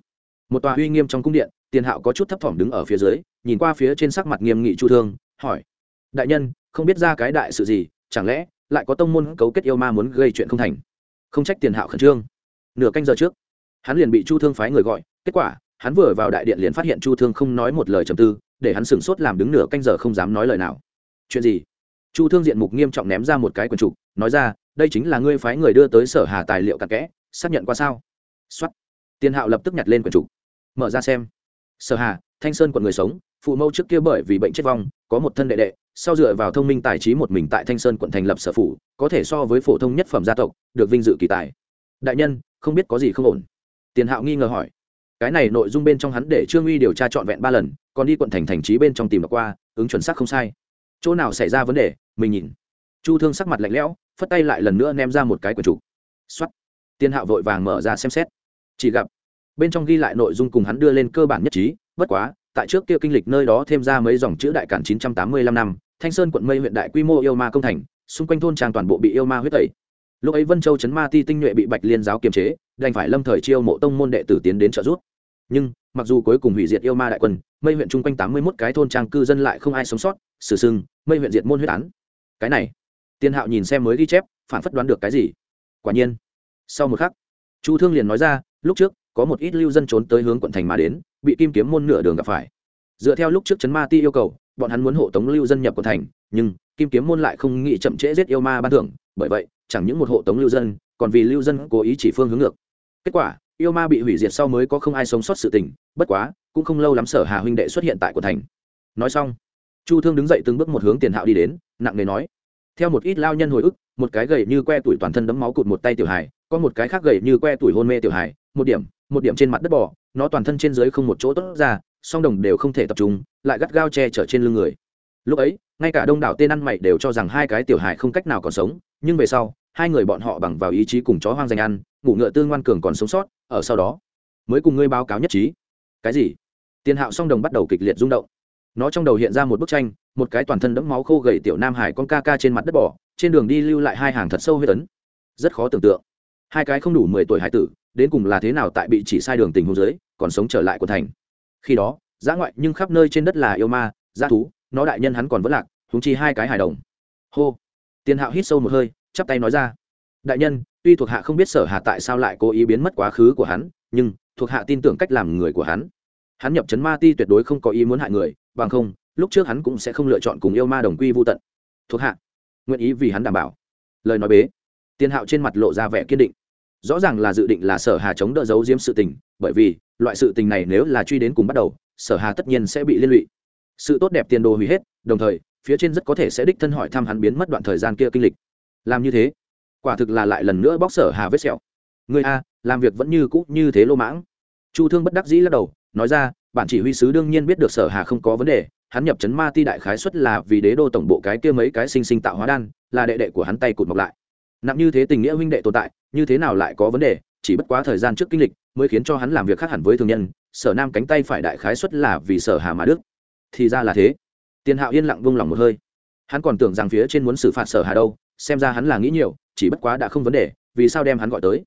Một tòa uy nghiêm trong cung điện tiền hạo có chút thấp thỏm đứng ở phía dưới nhìn qua phía trên sắc mặt nghiêm nghị chu thương hỏi. Đại nhân không biết ra cái đại sự gì chẳng lẽ lại có tông môn cấu kết yêu ma muốn gây chuyện không thành? Không trách tiền hạo khẩn trương. Nửa canh giờ trước, hắn liền bị chu thương phái người gọi. Kết quả, hắn vừa vào đại điện liền phát hiện chu thương không nói một lời trầm tư, để hắn sửng sốt làm đứng nửa canh giờ không dám nói lời nào. Chuyện gì? Chu thương diện mục nghiêm trọng ném ra một cái quần trục, nói ra, đây chính là ngươi phái người đưa tới sở hà tài liệu cặn kẽ, xác nhận qua sao? Xuất tiền hạo lập tức nhặt lên quần trục. Mở ra xem. Sở hà, thanh sơn quận người sống, phụ mẫu trước kia bởi vì bệnh chết vong có một thân đệ đệ, sau dựa vào thông minh tài trí một mình tại thanh sơn quận thành lập sở phủ, có thể so với phổ thông nhất phẩm gia tộc, được vinh dự kỳ tài. Đại nhân, không biết có gì không ổn? Tiền hạo nghi ngờ hỏi. Cái này nội dung bên trong hắn để trương uy điều tra trọn vẹn ba lần, còn đi quận thành thành trí bên trong tìm đọc qua, ứng chuẩn xác không sai. Chỗ nào xảy ra vấn đề, mình nhìn. Chu thương sắc mặt lạnh lẽo, phất tay lại lần nữa ném ra một cái quần trục. Xuất tiên hạo vội vàng mở ra xem xét. Chỉ gặp, bên trong ghi lại nội dung cùng hắn đưa lên cơ bản nhất trí, bất quá tại trước kia kinh lịch nơi đó thêm ra mấy dòng chữ đại cản 985 năm, thanh sơn quận mây huyện đại quy mô yêu ma công thành, xung quanh thôn trang toàn bộ bị yêu ma huyết tẩy. Lúc ấy vân châu chấn ma ti tinh nhuệ bị bạch liên giáo kiềm chế, đành phải lâm thời chiêu mộ tông môn đệ tử tiến đến trợ giúp. Nhưng, mặc dù cuối cùng hủy diệt yêu ma đại quân, mây huyện chung quanh tám mươi 81 cái thôn trang cư dân lại không ai sống sót, sử sưng mây huyện diệt môn huyết án. Cái này, tiên hạo nhìn xem mới ghi chép, phản phất đoán được cái gì. Quả nhiên, sau một khắc, chu thương liền nói ra, lúc trước có một ít lưu dân trốn tới hướng quận thành mà đến, bị kim kiếm môn nửa đường gặp phải. Dựa theo lúc trước chấn ma ti yêu cầu, bọn hắn muốn hộ tống lưu dân nhập quận thành, nhưng kim kiếm môn lại không nghĩ chậm trễ giết yêu ma ban thưởng, bởi vậy, chẳng những một hộ tống lưu dân, còn vì lưu dân cố ý chỉ phương hướng ngược. Kết quả, yêu ma bị hủy diệt sau mới có không ai sống sót sự tình, bất quá, cũng không lâu lắm sở hà huynh đệ xuất hiện tại quận thành. Nói xong, chu thương đứng dậy từng bước một hướng tiền hạo đi đến, nặng nề nói, theo một ít lao nhân hồi ức, một cái gầy như que tuổi toàn thân đấm máu cụt một tay tiểu hài, có một cái khác gầy như que tuổi hôn mê tiểu hài một điểm một điểm trên mặt đất bỏ nó toàn thân trên dưới không một chỗ tốt ra, song đồng đều không thể tập trung, lại gắt gao che chở trên lưng người. Lúc ấy, ngay cả đông đảo tên ăn mày đều cho rằng hai cái tiểu hài không cách nào còn sống, nhưng về sau, hai người bọn họ bằng vào ý chí cùng chó hoang dành ăn, ngủ ngựa tương ngoan cường còn sống sót, ở sau đó, mới cùng ngươi báo cáo nhất trí. Cái gì? Tiền hạo song đồng bắt đầu kịch liệt rung động. Nó trong đầu hiện ra một bức tranh, một cái toàn thân đẫm máu khô gầy tiểu nam hải con ca ca trên mặt đất bỏ trên đường đi lưu lại hai hàng thật sâu huyết tấn rất khó tưởng tượng. Hai cái không đủ mười tuổi hải tử đến cùng là thế nào tại bị chỉ sai đường tình hôn giới còn sống trở lại của thành. Khi đó, giã ngoại nhưng khắp nơi trên đất là yêu ma g thú, nó đại nhân hắn còn vẫn lạc húng chi hai cái hài đồng. Hô! Tiền hạo hít sâu một hơi, chắp tay nói ra. Đại nhân, tuy thuộc hạ không biết sở hà tại sao lại cố ý biến mất quá khứ của hắn, nhưng thuộc hạ tin tưởng cách làm người của hắn. Hắn nhập chấn ma ti tuyệt đối không có ý muốn hại người, bằng không, lúc trước hắn cũng sẽ không lựa chọn cùng yêu ma đồng quy vô tận. Thuộc hạ, nguyện ý vì hắn đảm bảo. Lời nói bế tiền hạo trên mặt lộ ra vẻ kiên định rõ ràng là dự định là sở hà chống đỡ giấu diếm sự tình, bởi vì, loại sự tình này nếu là truy đến cùng bắt đầu, sở hà tất nhiên sẽ bị liên lụy. Sự tốt đẹp tiền đồ hủy hết, đồng thời, phía trên rất có thể sẽ đích thân hỏi thăm hắn biến mất đoạn thời gian kia kinh lịch. Làm như thế, quả thực là lại lần nữa bóc sở hà vết sẹo. Người a, làm việc vẫn như cũ như thế lô mãng. Chu thương bất đắc dĩ lắc đầu, nói ra, bản chỉ huy sứ đương nhiên biết được sở hà không có vấn đề, hắn nhập chấn ma ti đại khái xuất là vì đế đô tổng bộ cái kia mấy cái sinh sinh tạo hóa đan, là đệ đệ của hắn tay cụt mọc lại nặng như thế tình nghĩa huynh đệ tồn tại, như thế nào lại có vấn đề? Chỉ bất quá thời gian trước kinh lịch mới khiến cho hắn làm việc khác hẳn với thường nhân, sở nam cánh tay phải đại khái xuất là vì sở hà mà đức. Thì ra là thế. Tiền hạo yên lặng vung lòng một hơi. Hắn còn tưởng rằng phía trên muốn xử phạt sở hà đâu, xem ra hắn là nghĩ nhiều, chỉ bất quá đã không vấn đề, vì sao đem hắn gọi tới?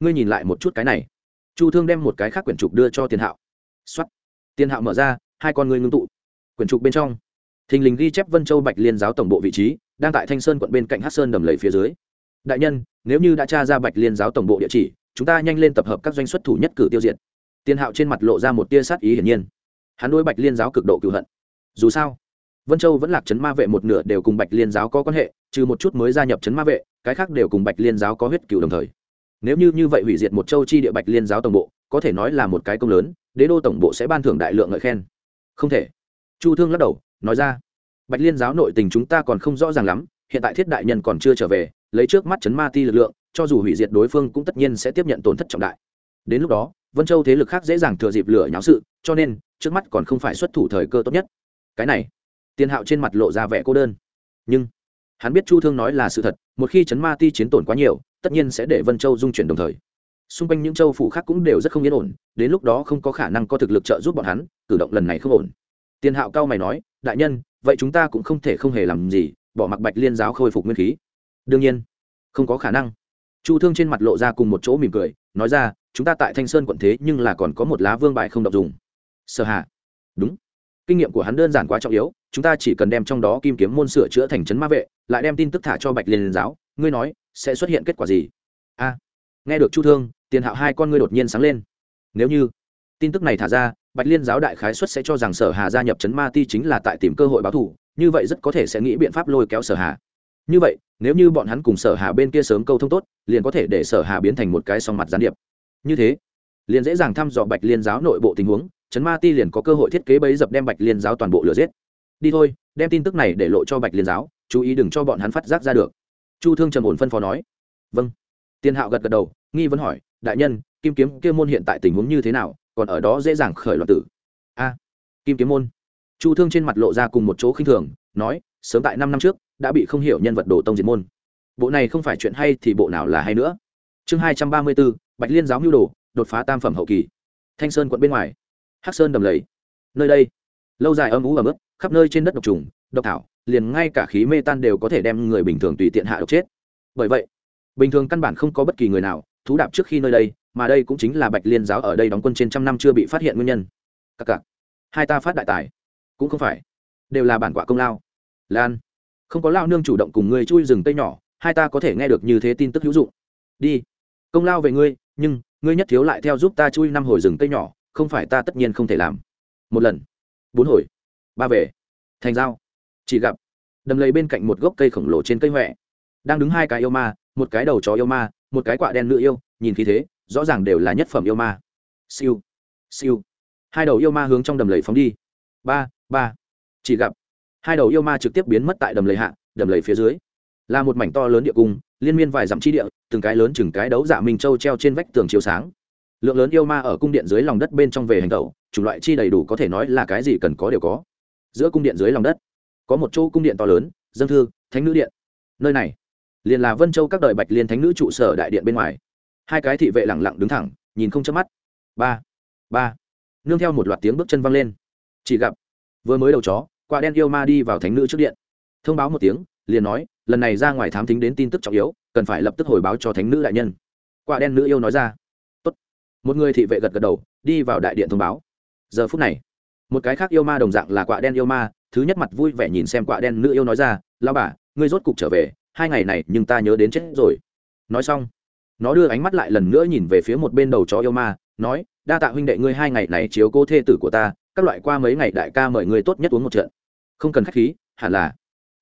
Ngươi nhìn lại một chút cái này. Chu thương đem một cái khác quyển trục đưa cho tiền hạo. Xuất tiền hạo mở ra, hai con ngươi ngưng tụ. Quyển trục bên trong. Thình lình ghi chép vân châu bạch liên giáo tổng bộ vị trí, đang tại thanh sơn quận bên cạnh hát sơn đầm lầy phía dưới đại nhân, nếu như đã tra ra bạch liên giáo tổng bộ địa chỉ, chúng ta nhanh lên tập hợp các doanh xuất thủ nhất cử tiêu diệt. Tiên hạo trên mặt lộ ra một tia sát ý hiển nhiên. Hắn đối bạch liên giáo cực độ cựu hận. Dù sao, vân châu vẫn lạc chấn ma vệ một nửa đều cùng bạch liên giáo có quan hệ, trừ một chút mới gia nhập chấn ma vệ, cái khác đều cùng bạch liên giáo có huyết cựu đồng thời. Nếu như như vậy hủy diệt một châu chi địa bạch liên giáo tổng bộ, có thể nói là một cái công lớn, đế đô tổng bộ sẽ ban thưởng đại lượng ngợi khen. Không thể. Chu thương lắc đầu, nói ra, bạch liên giáo nội tình chúng ta còn không rõ ràng lắm, hiện tại thiết đại nhân còn chưa trở về lấy trước mắt chấn ma ti lực lượng, cho dù hủy diệt đối phương cũng tất nhiên sẽ tiếp nhận tổn thất trọng đại. Đến lúc đó, vân châu thế lực khác dễ dàng thừa dịp lửa nháo sự, cho nên, trước mắt còn không phải xuất thủ thời cơ tốt nhất. Cái này tiền hạo trên mặt lộ ra vẻ cô đơn. Nhưng, hắn biết chu thương nói là sự thật, một khi chấn ma ti chiến tổn quá nhiều, tất nhiên sẽ để vân châu dung chuyển đồng thời. Xung quanh những châu phủ khác cũng đều rất không yên ổn, đến lúc đó không có khả năng có thực lực trợ giúp bọn hắn, cử động lần này không ổn. Tiền hạo cao mày nói, đại nhân, vậy chúng ta cũng không thể không hề làm gì, bỏ mặc bạch liên giáo khôi phục nguyên khí đương nhiên, không có khả năng. Chu thương trên mặt lộ ra cùng một chỗ mỉm cười, nói ra, chúng ta tại thanh sơn quận thế nhưng là còn có một lá vương bài không đọc dùng. Sở hạ. Đúng. Kinh nghiệm của hắn đơn giản quá trọng yếu, chúng ta chỉ cần đem trong đó kim kiếm môn sửa chữa thành trấn ma vệ, lại đem tin tức thả cho bạch liên giáo, ngươi nói, sẽ xuất hiện kết quả gì? A. Nghe được chu thương, tiền hạo hai con ngươi đột nhiên sáng lên. Nếu như tin tức này thả ra, bạch liên giáo đại khái xuất sẽ cho rằng sở hà gia nhập trấn ma ti chính là tại tìm cơ hội báo thù, như vậy rất có thể sẽ nghĩ biện pháp lôi kéo sở hà như vậy, nếu như bọn hắn cùng sở hà bên kia sớm câu thông tốt, liền có thể để sở hà biến thành một cái song mặt gián điệp. Như thế, liền dễ dàng thăm dò bạch liên giáo nội bộ tình huống, trấn ma ti liền có cơ hội thiết kế bấy dập đem bạch liên giáo toàn bộ lừa giết. Đi thôi, đem tin tức này để lộ cho bạch liên giáo, chú ý đừng cho bọn hắn phát giác ra được. Chu thương trầm ổn phân phó nói. Vâng. Tiên hạo gật gật đầu, nghi vấn hỏi, đại nhân, kim kiếm kia môn hiện tại tình huống như thế nào? Còn ở đó dễ dàng khởi loạn tử. A, kim kiếm môn. Chu thương trên mặt lộ ra cùng một chỗ khinh thường, nói, sớm tại năm năm trước đã bị không hiểu nhân vật đồ tông diệt môn. Bộ này không phải chuyện hay thì bộ nào là hay nữa. Chương hai trăm ba mươi bốn, bạch liên giáo mưu đồ, đột phá tam phẩm hậu kỳ. Thanh sơn quận bên ngoài. Hắc sơn đầm lầy. Nơi đây, lâu dài âm ú ẩm ướt, khắp nơi trên đất độc trùng, độc thảo, liền ngay cả khí mê tan đều có thể đem người bình thường tùy tiện hạ độc chết. Bởi vậy, bình thường căn bản không có bất kỳ người nào, thú đạp trước khi nơi đây, mà đây cũng chính là bạch liên giáo ở đây đóng quân trên trăm năm chưa bị phát hiện nguyên nhân. Các cặc hai ta phát đại tài, cũng không phải, đều là bản quả công lao. Lan không có lao nương chủ động cùng ngươi chui rừng tây nhỏ, hai ta có thể nghe được như thế tin tức hữu dụng. Đi. Công lao về ngươi, nhưng ngươi nhất thiếu lại theo giúp ta chui năm hồi rừng tây nhỏ, không phải ta tất nhiên không thể làm. Một lần. Bốn hồi. Ba về. Thành giao. Chỉ gặp, đầm lầy bên cạnh một gốc cây khổng lồ trên cây huệ đang đứng hai cái yêu ma, một cái đầu chó yêu ma, một cái quạ đen nữ yêu, nhìn khí thế, rõ ràng đều là nhất phẩm yêu ma. Siêu. Siêu. Hai đầu yêu ma hướng trong đầm lầy phóng đi. Ba ba. Chỉ gặp hai đầu yêu ma trực tiếp biến mất tại đầm lầy hạ, đầm lầy phía dưới. Là một mảnh to lớn địa cung, liên miên vài dặm chi địa, từng cái lớn chừng cái đấu dạ minh châu treo trên vách tường chiếu sáng. Lượng lớn yêu ma ở cung điện dưới lòng đất bên trong về hành tẩu chủng loại chi đầy đủ có thể nói là cái gì cần có đều có. Giữa cung điện dưới lòng đất, có một chỗ cung điện to lớn, dân thư, thánh nữ điện. Nơi này, liền là vân châu các đời bạch liên thánh nữ trụ sở đại điện bên ngoài. Hai cái thị vệ lẳng lặng đứng thẳng, nhìn không chớp mắt. Ba ba. Nương theo một loạt tiếng bước chân văng lên. Chỉ gặp, vừa mới đầu chó quả đen yêu ma đi vào thánh nữ trước điện. Thông báo một tiếng, liền nói, lần này ra ngoài thám thính đến tin tức trọng yếu, cần phải lập tức hồi báo cho thánh nữ đại nhân. Quả đen nữ yêu nói ra. Tốt. một người thị vệ gật gật đầu, đi vào đại điện thông báo. Giờ phút này, một cái khác yêu ma đồng dạng là quả đen yêu ma, thứ nhất mặt vui vẻ nhìn xem quả đen nữ yêu nói ra lao bà, ngươi rốt cục trở về, hai ngày này nhưng ta nhớ đến chết rồi. Nói xong, nó đưa ánh mắt lại lần nữa nhìn về phía một bên đầu chó yêu ma, nói, đa tạ huynh đệ ngươi hai ngày này chiếu cô thê tử của ta các loại qua mấy ngày đại ca mời người tốt nhất uống một trận. Không cần khách khí, hẳn là.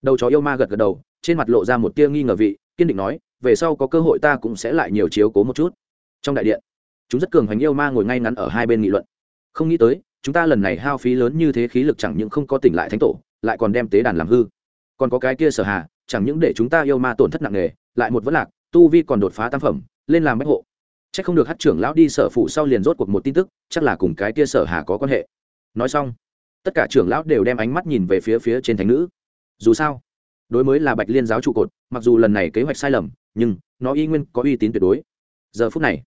Đầu chó yêu ma gật gật đầu, trên mặt lộ ra một tia nghi ngờ vị, kiên định nói, về sau có cơ hội ta cũng sẽ lại nhiều chiếu cố một chút. Trong đại điện, chúng rất cường hoành yêu ma ngồi ngay ngắn ở hai bên nghị luận. Không nghĩ tới, chúng ta lần này hao phí lớn như thế khí lực chẳng những không có tỉnh lại thánh tổ, lại còn đem tế đàn làm hư. Còn có cái kia sở hà, chẳng những để chúng ta yêu ma tổn thất nặng nề, lại một vấn lạc, tu vi còn đột phá tam phẩm, lên làm bách hộ. C h ắ c không được hát trưởng lão đi sở phụ sau liền rốt cuộc một tin tức, chắc là cùng cái kia sở hà có quan hệ nói xong, tất cả trưởng lão đều đem ánh mắt nhìn về phía phía trên thánh nữ. Dù sao, đối mới là bạch liên giáo trụ cột, mặc dù lần này kế hoạch sai lầm, nhưng nó y nguyên có uy tín tuyệt đối. Giờ phút này,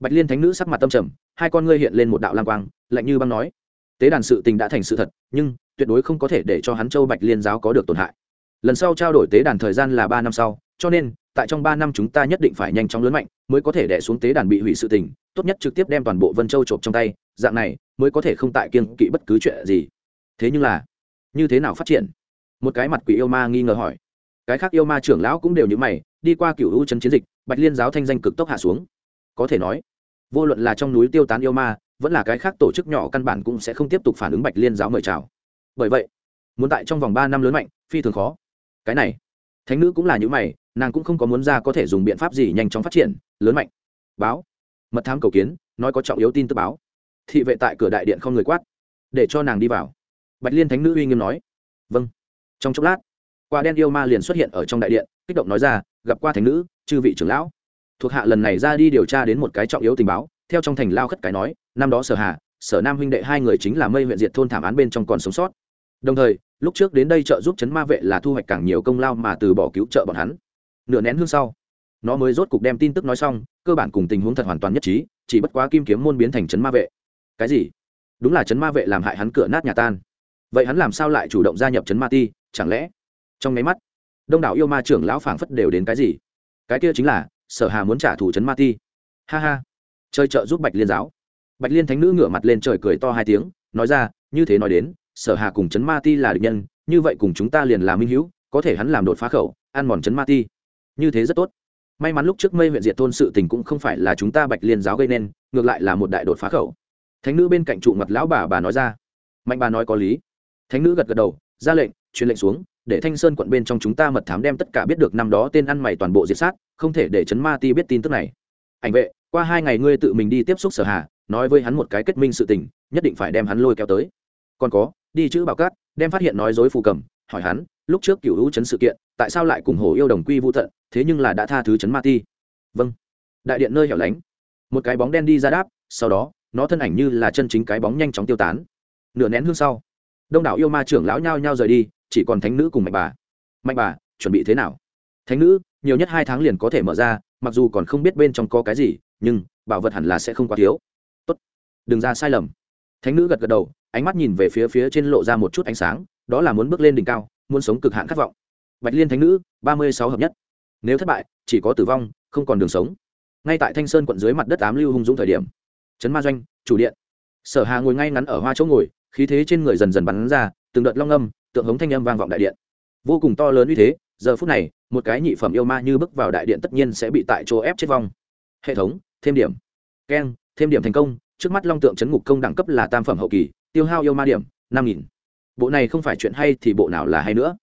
bạch liên thánh nữ sắc mặt tâm trầm, hai con ngươi hiện lên một đạo lam quang, lạnh như băng nói, tế đàn sự tình đã thành sự thật, nhưng tuyệt đối không có thể để cho hắn châu bạch liên giáo có được tổn hại. Lần sau trao đổi tế đàn thời gian là ba năm sau, cho nên tại trong ba năm chúng ta nhất định phải nhanh chóng lớn mạnh, mới có thể đẻ xuống tế đàn bị hủy sự tình, tốt nhất trực tiếp đem toàn bộ vân châu trộm trong tay, dạng này, mới có thể không tại kiên kỵ bất cứ chuyện gì. Thế nhưng là, như thế nào phát triển? Một cái mặt quỷ yêu ma nghi ngờ hỏi. Cái khác yêu ma trưởng lão cũng đều như mày, đi qua cựu hữu chân chiến dịch, bạch liên giáo thanh danh cực tốc hạ xuống. Có thể nói, vô luận là trong núi tiêu tán yêu ma, vẫn là cái khác tổ chức nhỏ căn bản cũng sẽ không tiếp tục phản ứng bạch liên giáo mời chào. Bởi vậy, muốn tại trong vòng ba năm lớn mạnh, phi thường khó. Cái này, thánh nữ cũng là những mày nàng cũng không có muốn ra có thể dùng biện pháp gì nhanh chóng phát triển, lớn mạnh. Báo. Mật thám cầu kiến, nói có trọng yếu tin tức báo. Thị vệ tại cửa đại điện không người quát, để cho nàng đi vào. Bạch liên thánh nữ uy nghiêm nói vâng. Trong chốc lát, quả đen yêu ma liền xuất hiện ở trong đại điện, kích động nói ra, gặp qua thánh nữ, chư vị trưởng lão. Thuộc hạ lần này ra đi điều tra đến một cái trọng yếu tình báo, theo trong thành lao khất cái nói, năm đó sở hà, sở nam huynh đệ hai người chính là mây huyện diệt thôn thảm án bên trong còn sống sót. Đồng thời, lúc trước đến đây trợ giúp chấn ma vệ là thu hoạch càng nhiều công lao mà từ bỏ cứu trợ bọn hắn nửa nén hương sau, nó mới rốt cục đem tin tức nói xong, cơ bản cùng tình huống thật hoàn toàn nhất trí, chỉ bất quá kim kiếm môn biến thành chấn ma vệ. Cái gì? Đúng là chấn ma vệ làm hại hắn cửa nát nhà tan. Vậy hắn làm sao lại chủ động gia nhập chấn ma ti, chẳng lẽ? Trong máy mắt, đông đảo yêu ma trưởng lão phảng phất đều đến cái gì? Cái kia chính là, sở hà muốn trả thù chấn ma ti. Ha ha. Chơi trợ giúp bạch liên giáo. Bạch liên thánh nữ ngửa mặt lên trời cười to hai tiếng, nói ra, như thế nói đến, sở hà cùng chấn ma ti là địch nhân, như vậy cùng chúng ta liền là minh hữu, có thể hắn làm đột phá khẩu, ăn mòn chấn ma ti như thế rất tốt. May mắn lúc trước mây huyện diệt thôn sự tình cũng không phải là chúng ta bạch liên giáo gây nên, ngược lại là một đại đột phá khẩu. Thánh nữ bên cạnh trụ mặt lão bà bà nói ra. Mạnh bà nói có lý. Thánh nữ gật gật đầu, ra lệnh, truyền lệnh xuống, để thanh sơn quận bên trong chúng ta mật thám đem tất cả biết được năm đó tên ăn mày toàn bộ diệt sát, không thể để chấn ma ti biết tin tức này. Ảnh vệ, qua hai ngày ngươi tự mình đi tiếp xúc sở hà, nói với hắn một cái kết minh sự tình, nhất định phải đem hắn lôi kéo tới. Còn có, đi chữ bảo cát, đem phát hiện nói dối phù cầm, hỏi hắn, lúc trước cựu hữu chấn sự kiện, tại sao lại cùng hồ yêu đồng quy vũ thận thế nhưng là đã tha thứ chấn ma ti. Vâng. Đại điện nơi hẻo lánh. Một cái bóng đen đi ra đáp, sau đó, nó thân ảnh như là chân chính cái bóng nhanh chóng tiêu tán. Nửa nén hương sau, đông đảo yêu ma trưởng lão nhao nhao rời đi, chỉ còn thánh nữ cùng mạnh bà. Mạnh bà, chuẩn bị thế nào? Thánh nữ, nhiều nhất hai tháng liền có thể mở ra, mặc dù còn không biết bên trong có cái gì, nhưng, bảo vật hẳn là sẽ không quá thiếu. Tốt. Đừng ra sai lầm. Thánh nữ gật gật đầu, ánh mắt nhìn về phía phía trên lộ ra một chút ánh sáng, đó là muốn bước lên đỉnh cao, muốn sống cực hạn khát vọng. Bạch liên thánh nữ, ba mươi sáu hợp nhất nếu thất bại, chỉ có tử vong, không còn đường sống. Ngay tại thanh sơn quận dưới mặt đất tám lưu hung dũng thời điểm, trấn ma doanh, chủ điện. Sở hà ngồi ngay ngắn ở hoa chỗ ngồi, khí thế trên người dần dần bắn ra, từng đợt long âm, tượng hống thanh âm vang vọng đại điện. Vô cùng to lớn uy thế, giờ phút này, một cái nhị phẩm yêu ma như bước vào đại điện tất nhiên sẽ bị tại chỗ ép chết vong. Hệ thống, thêm điểm. Keng, thêm điểm thành công, trước mắt long tượng chấn ngục công đẳng cấp là tam phẩm hậu kỳ, tiêu hao yêu ma điểm, năm nghìn. Bộ này không phải chuyện hay thì bộ nào là hay nữa.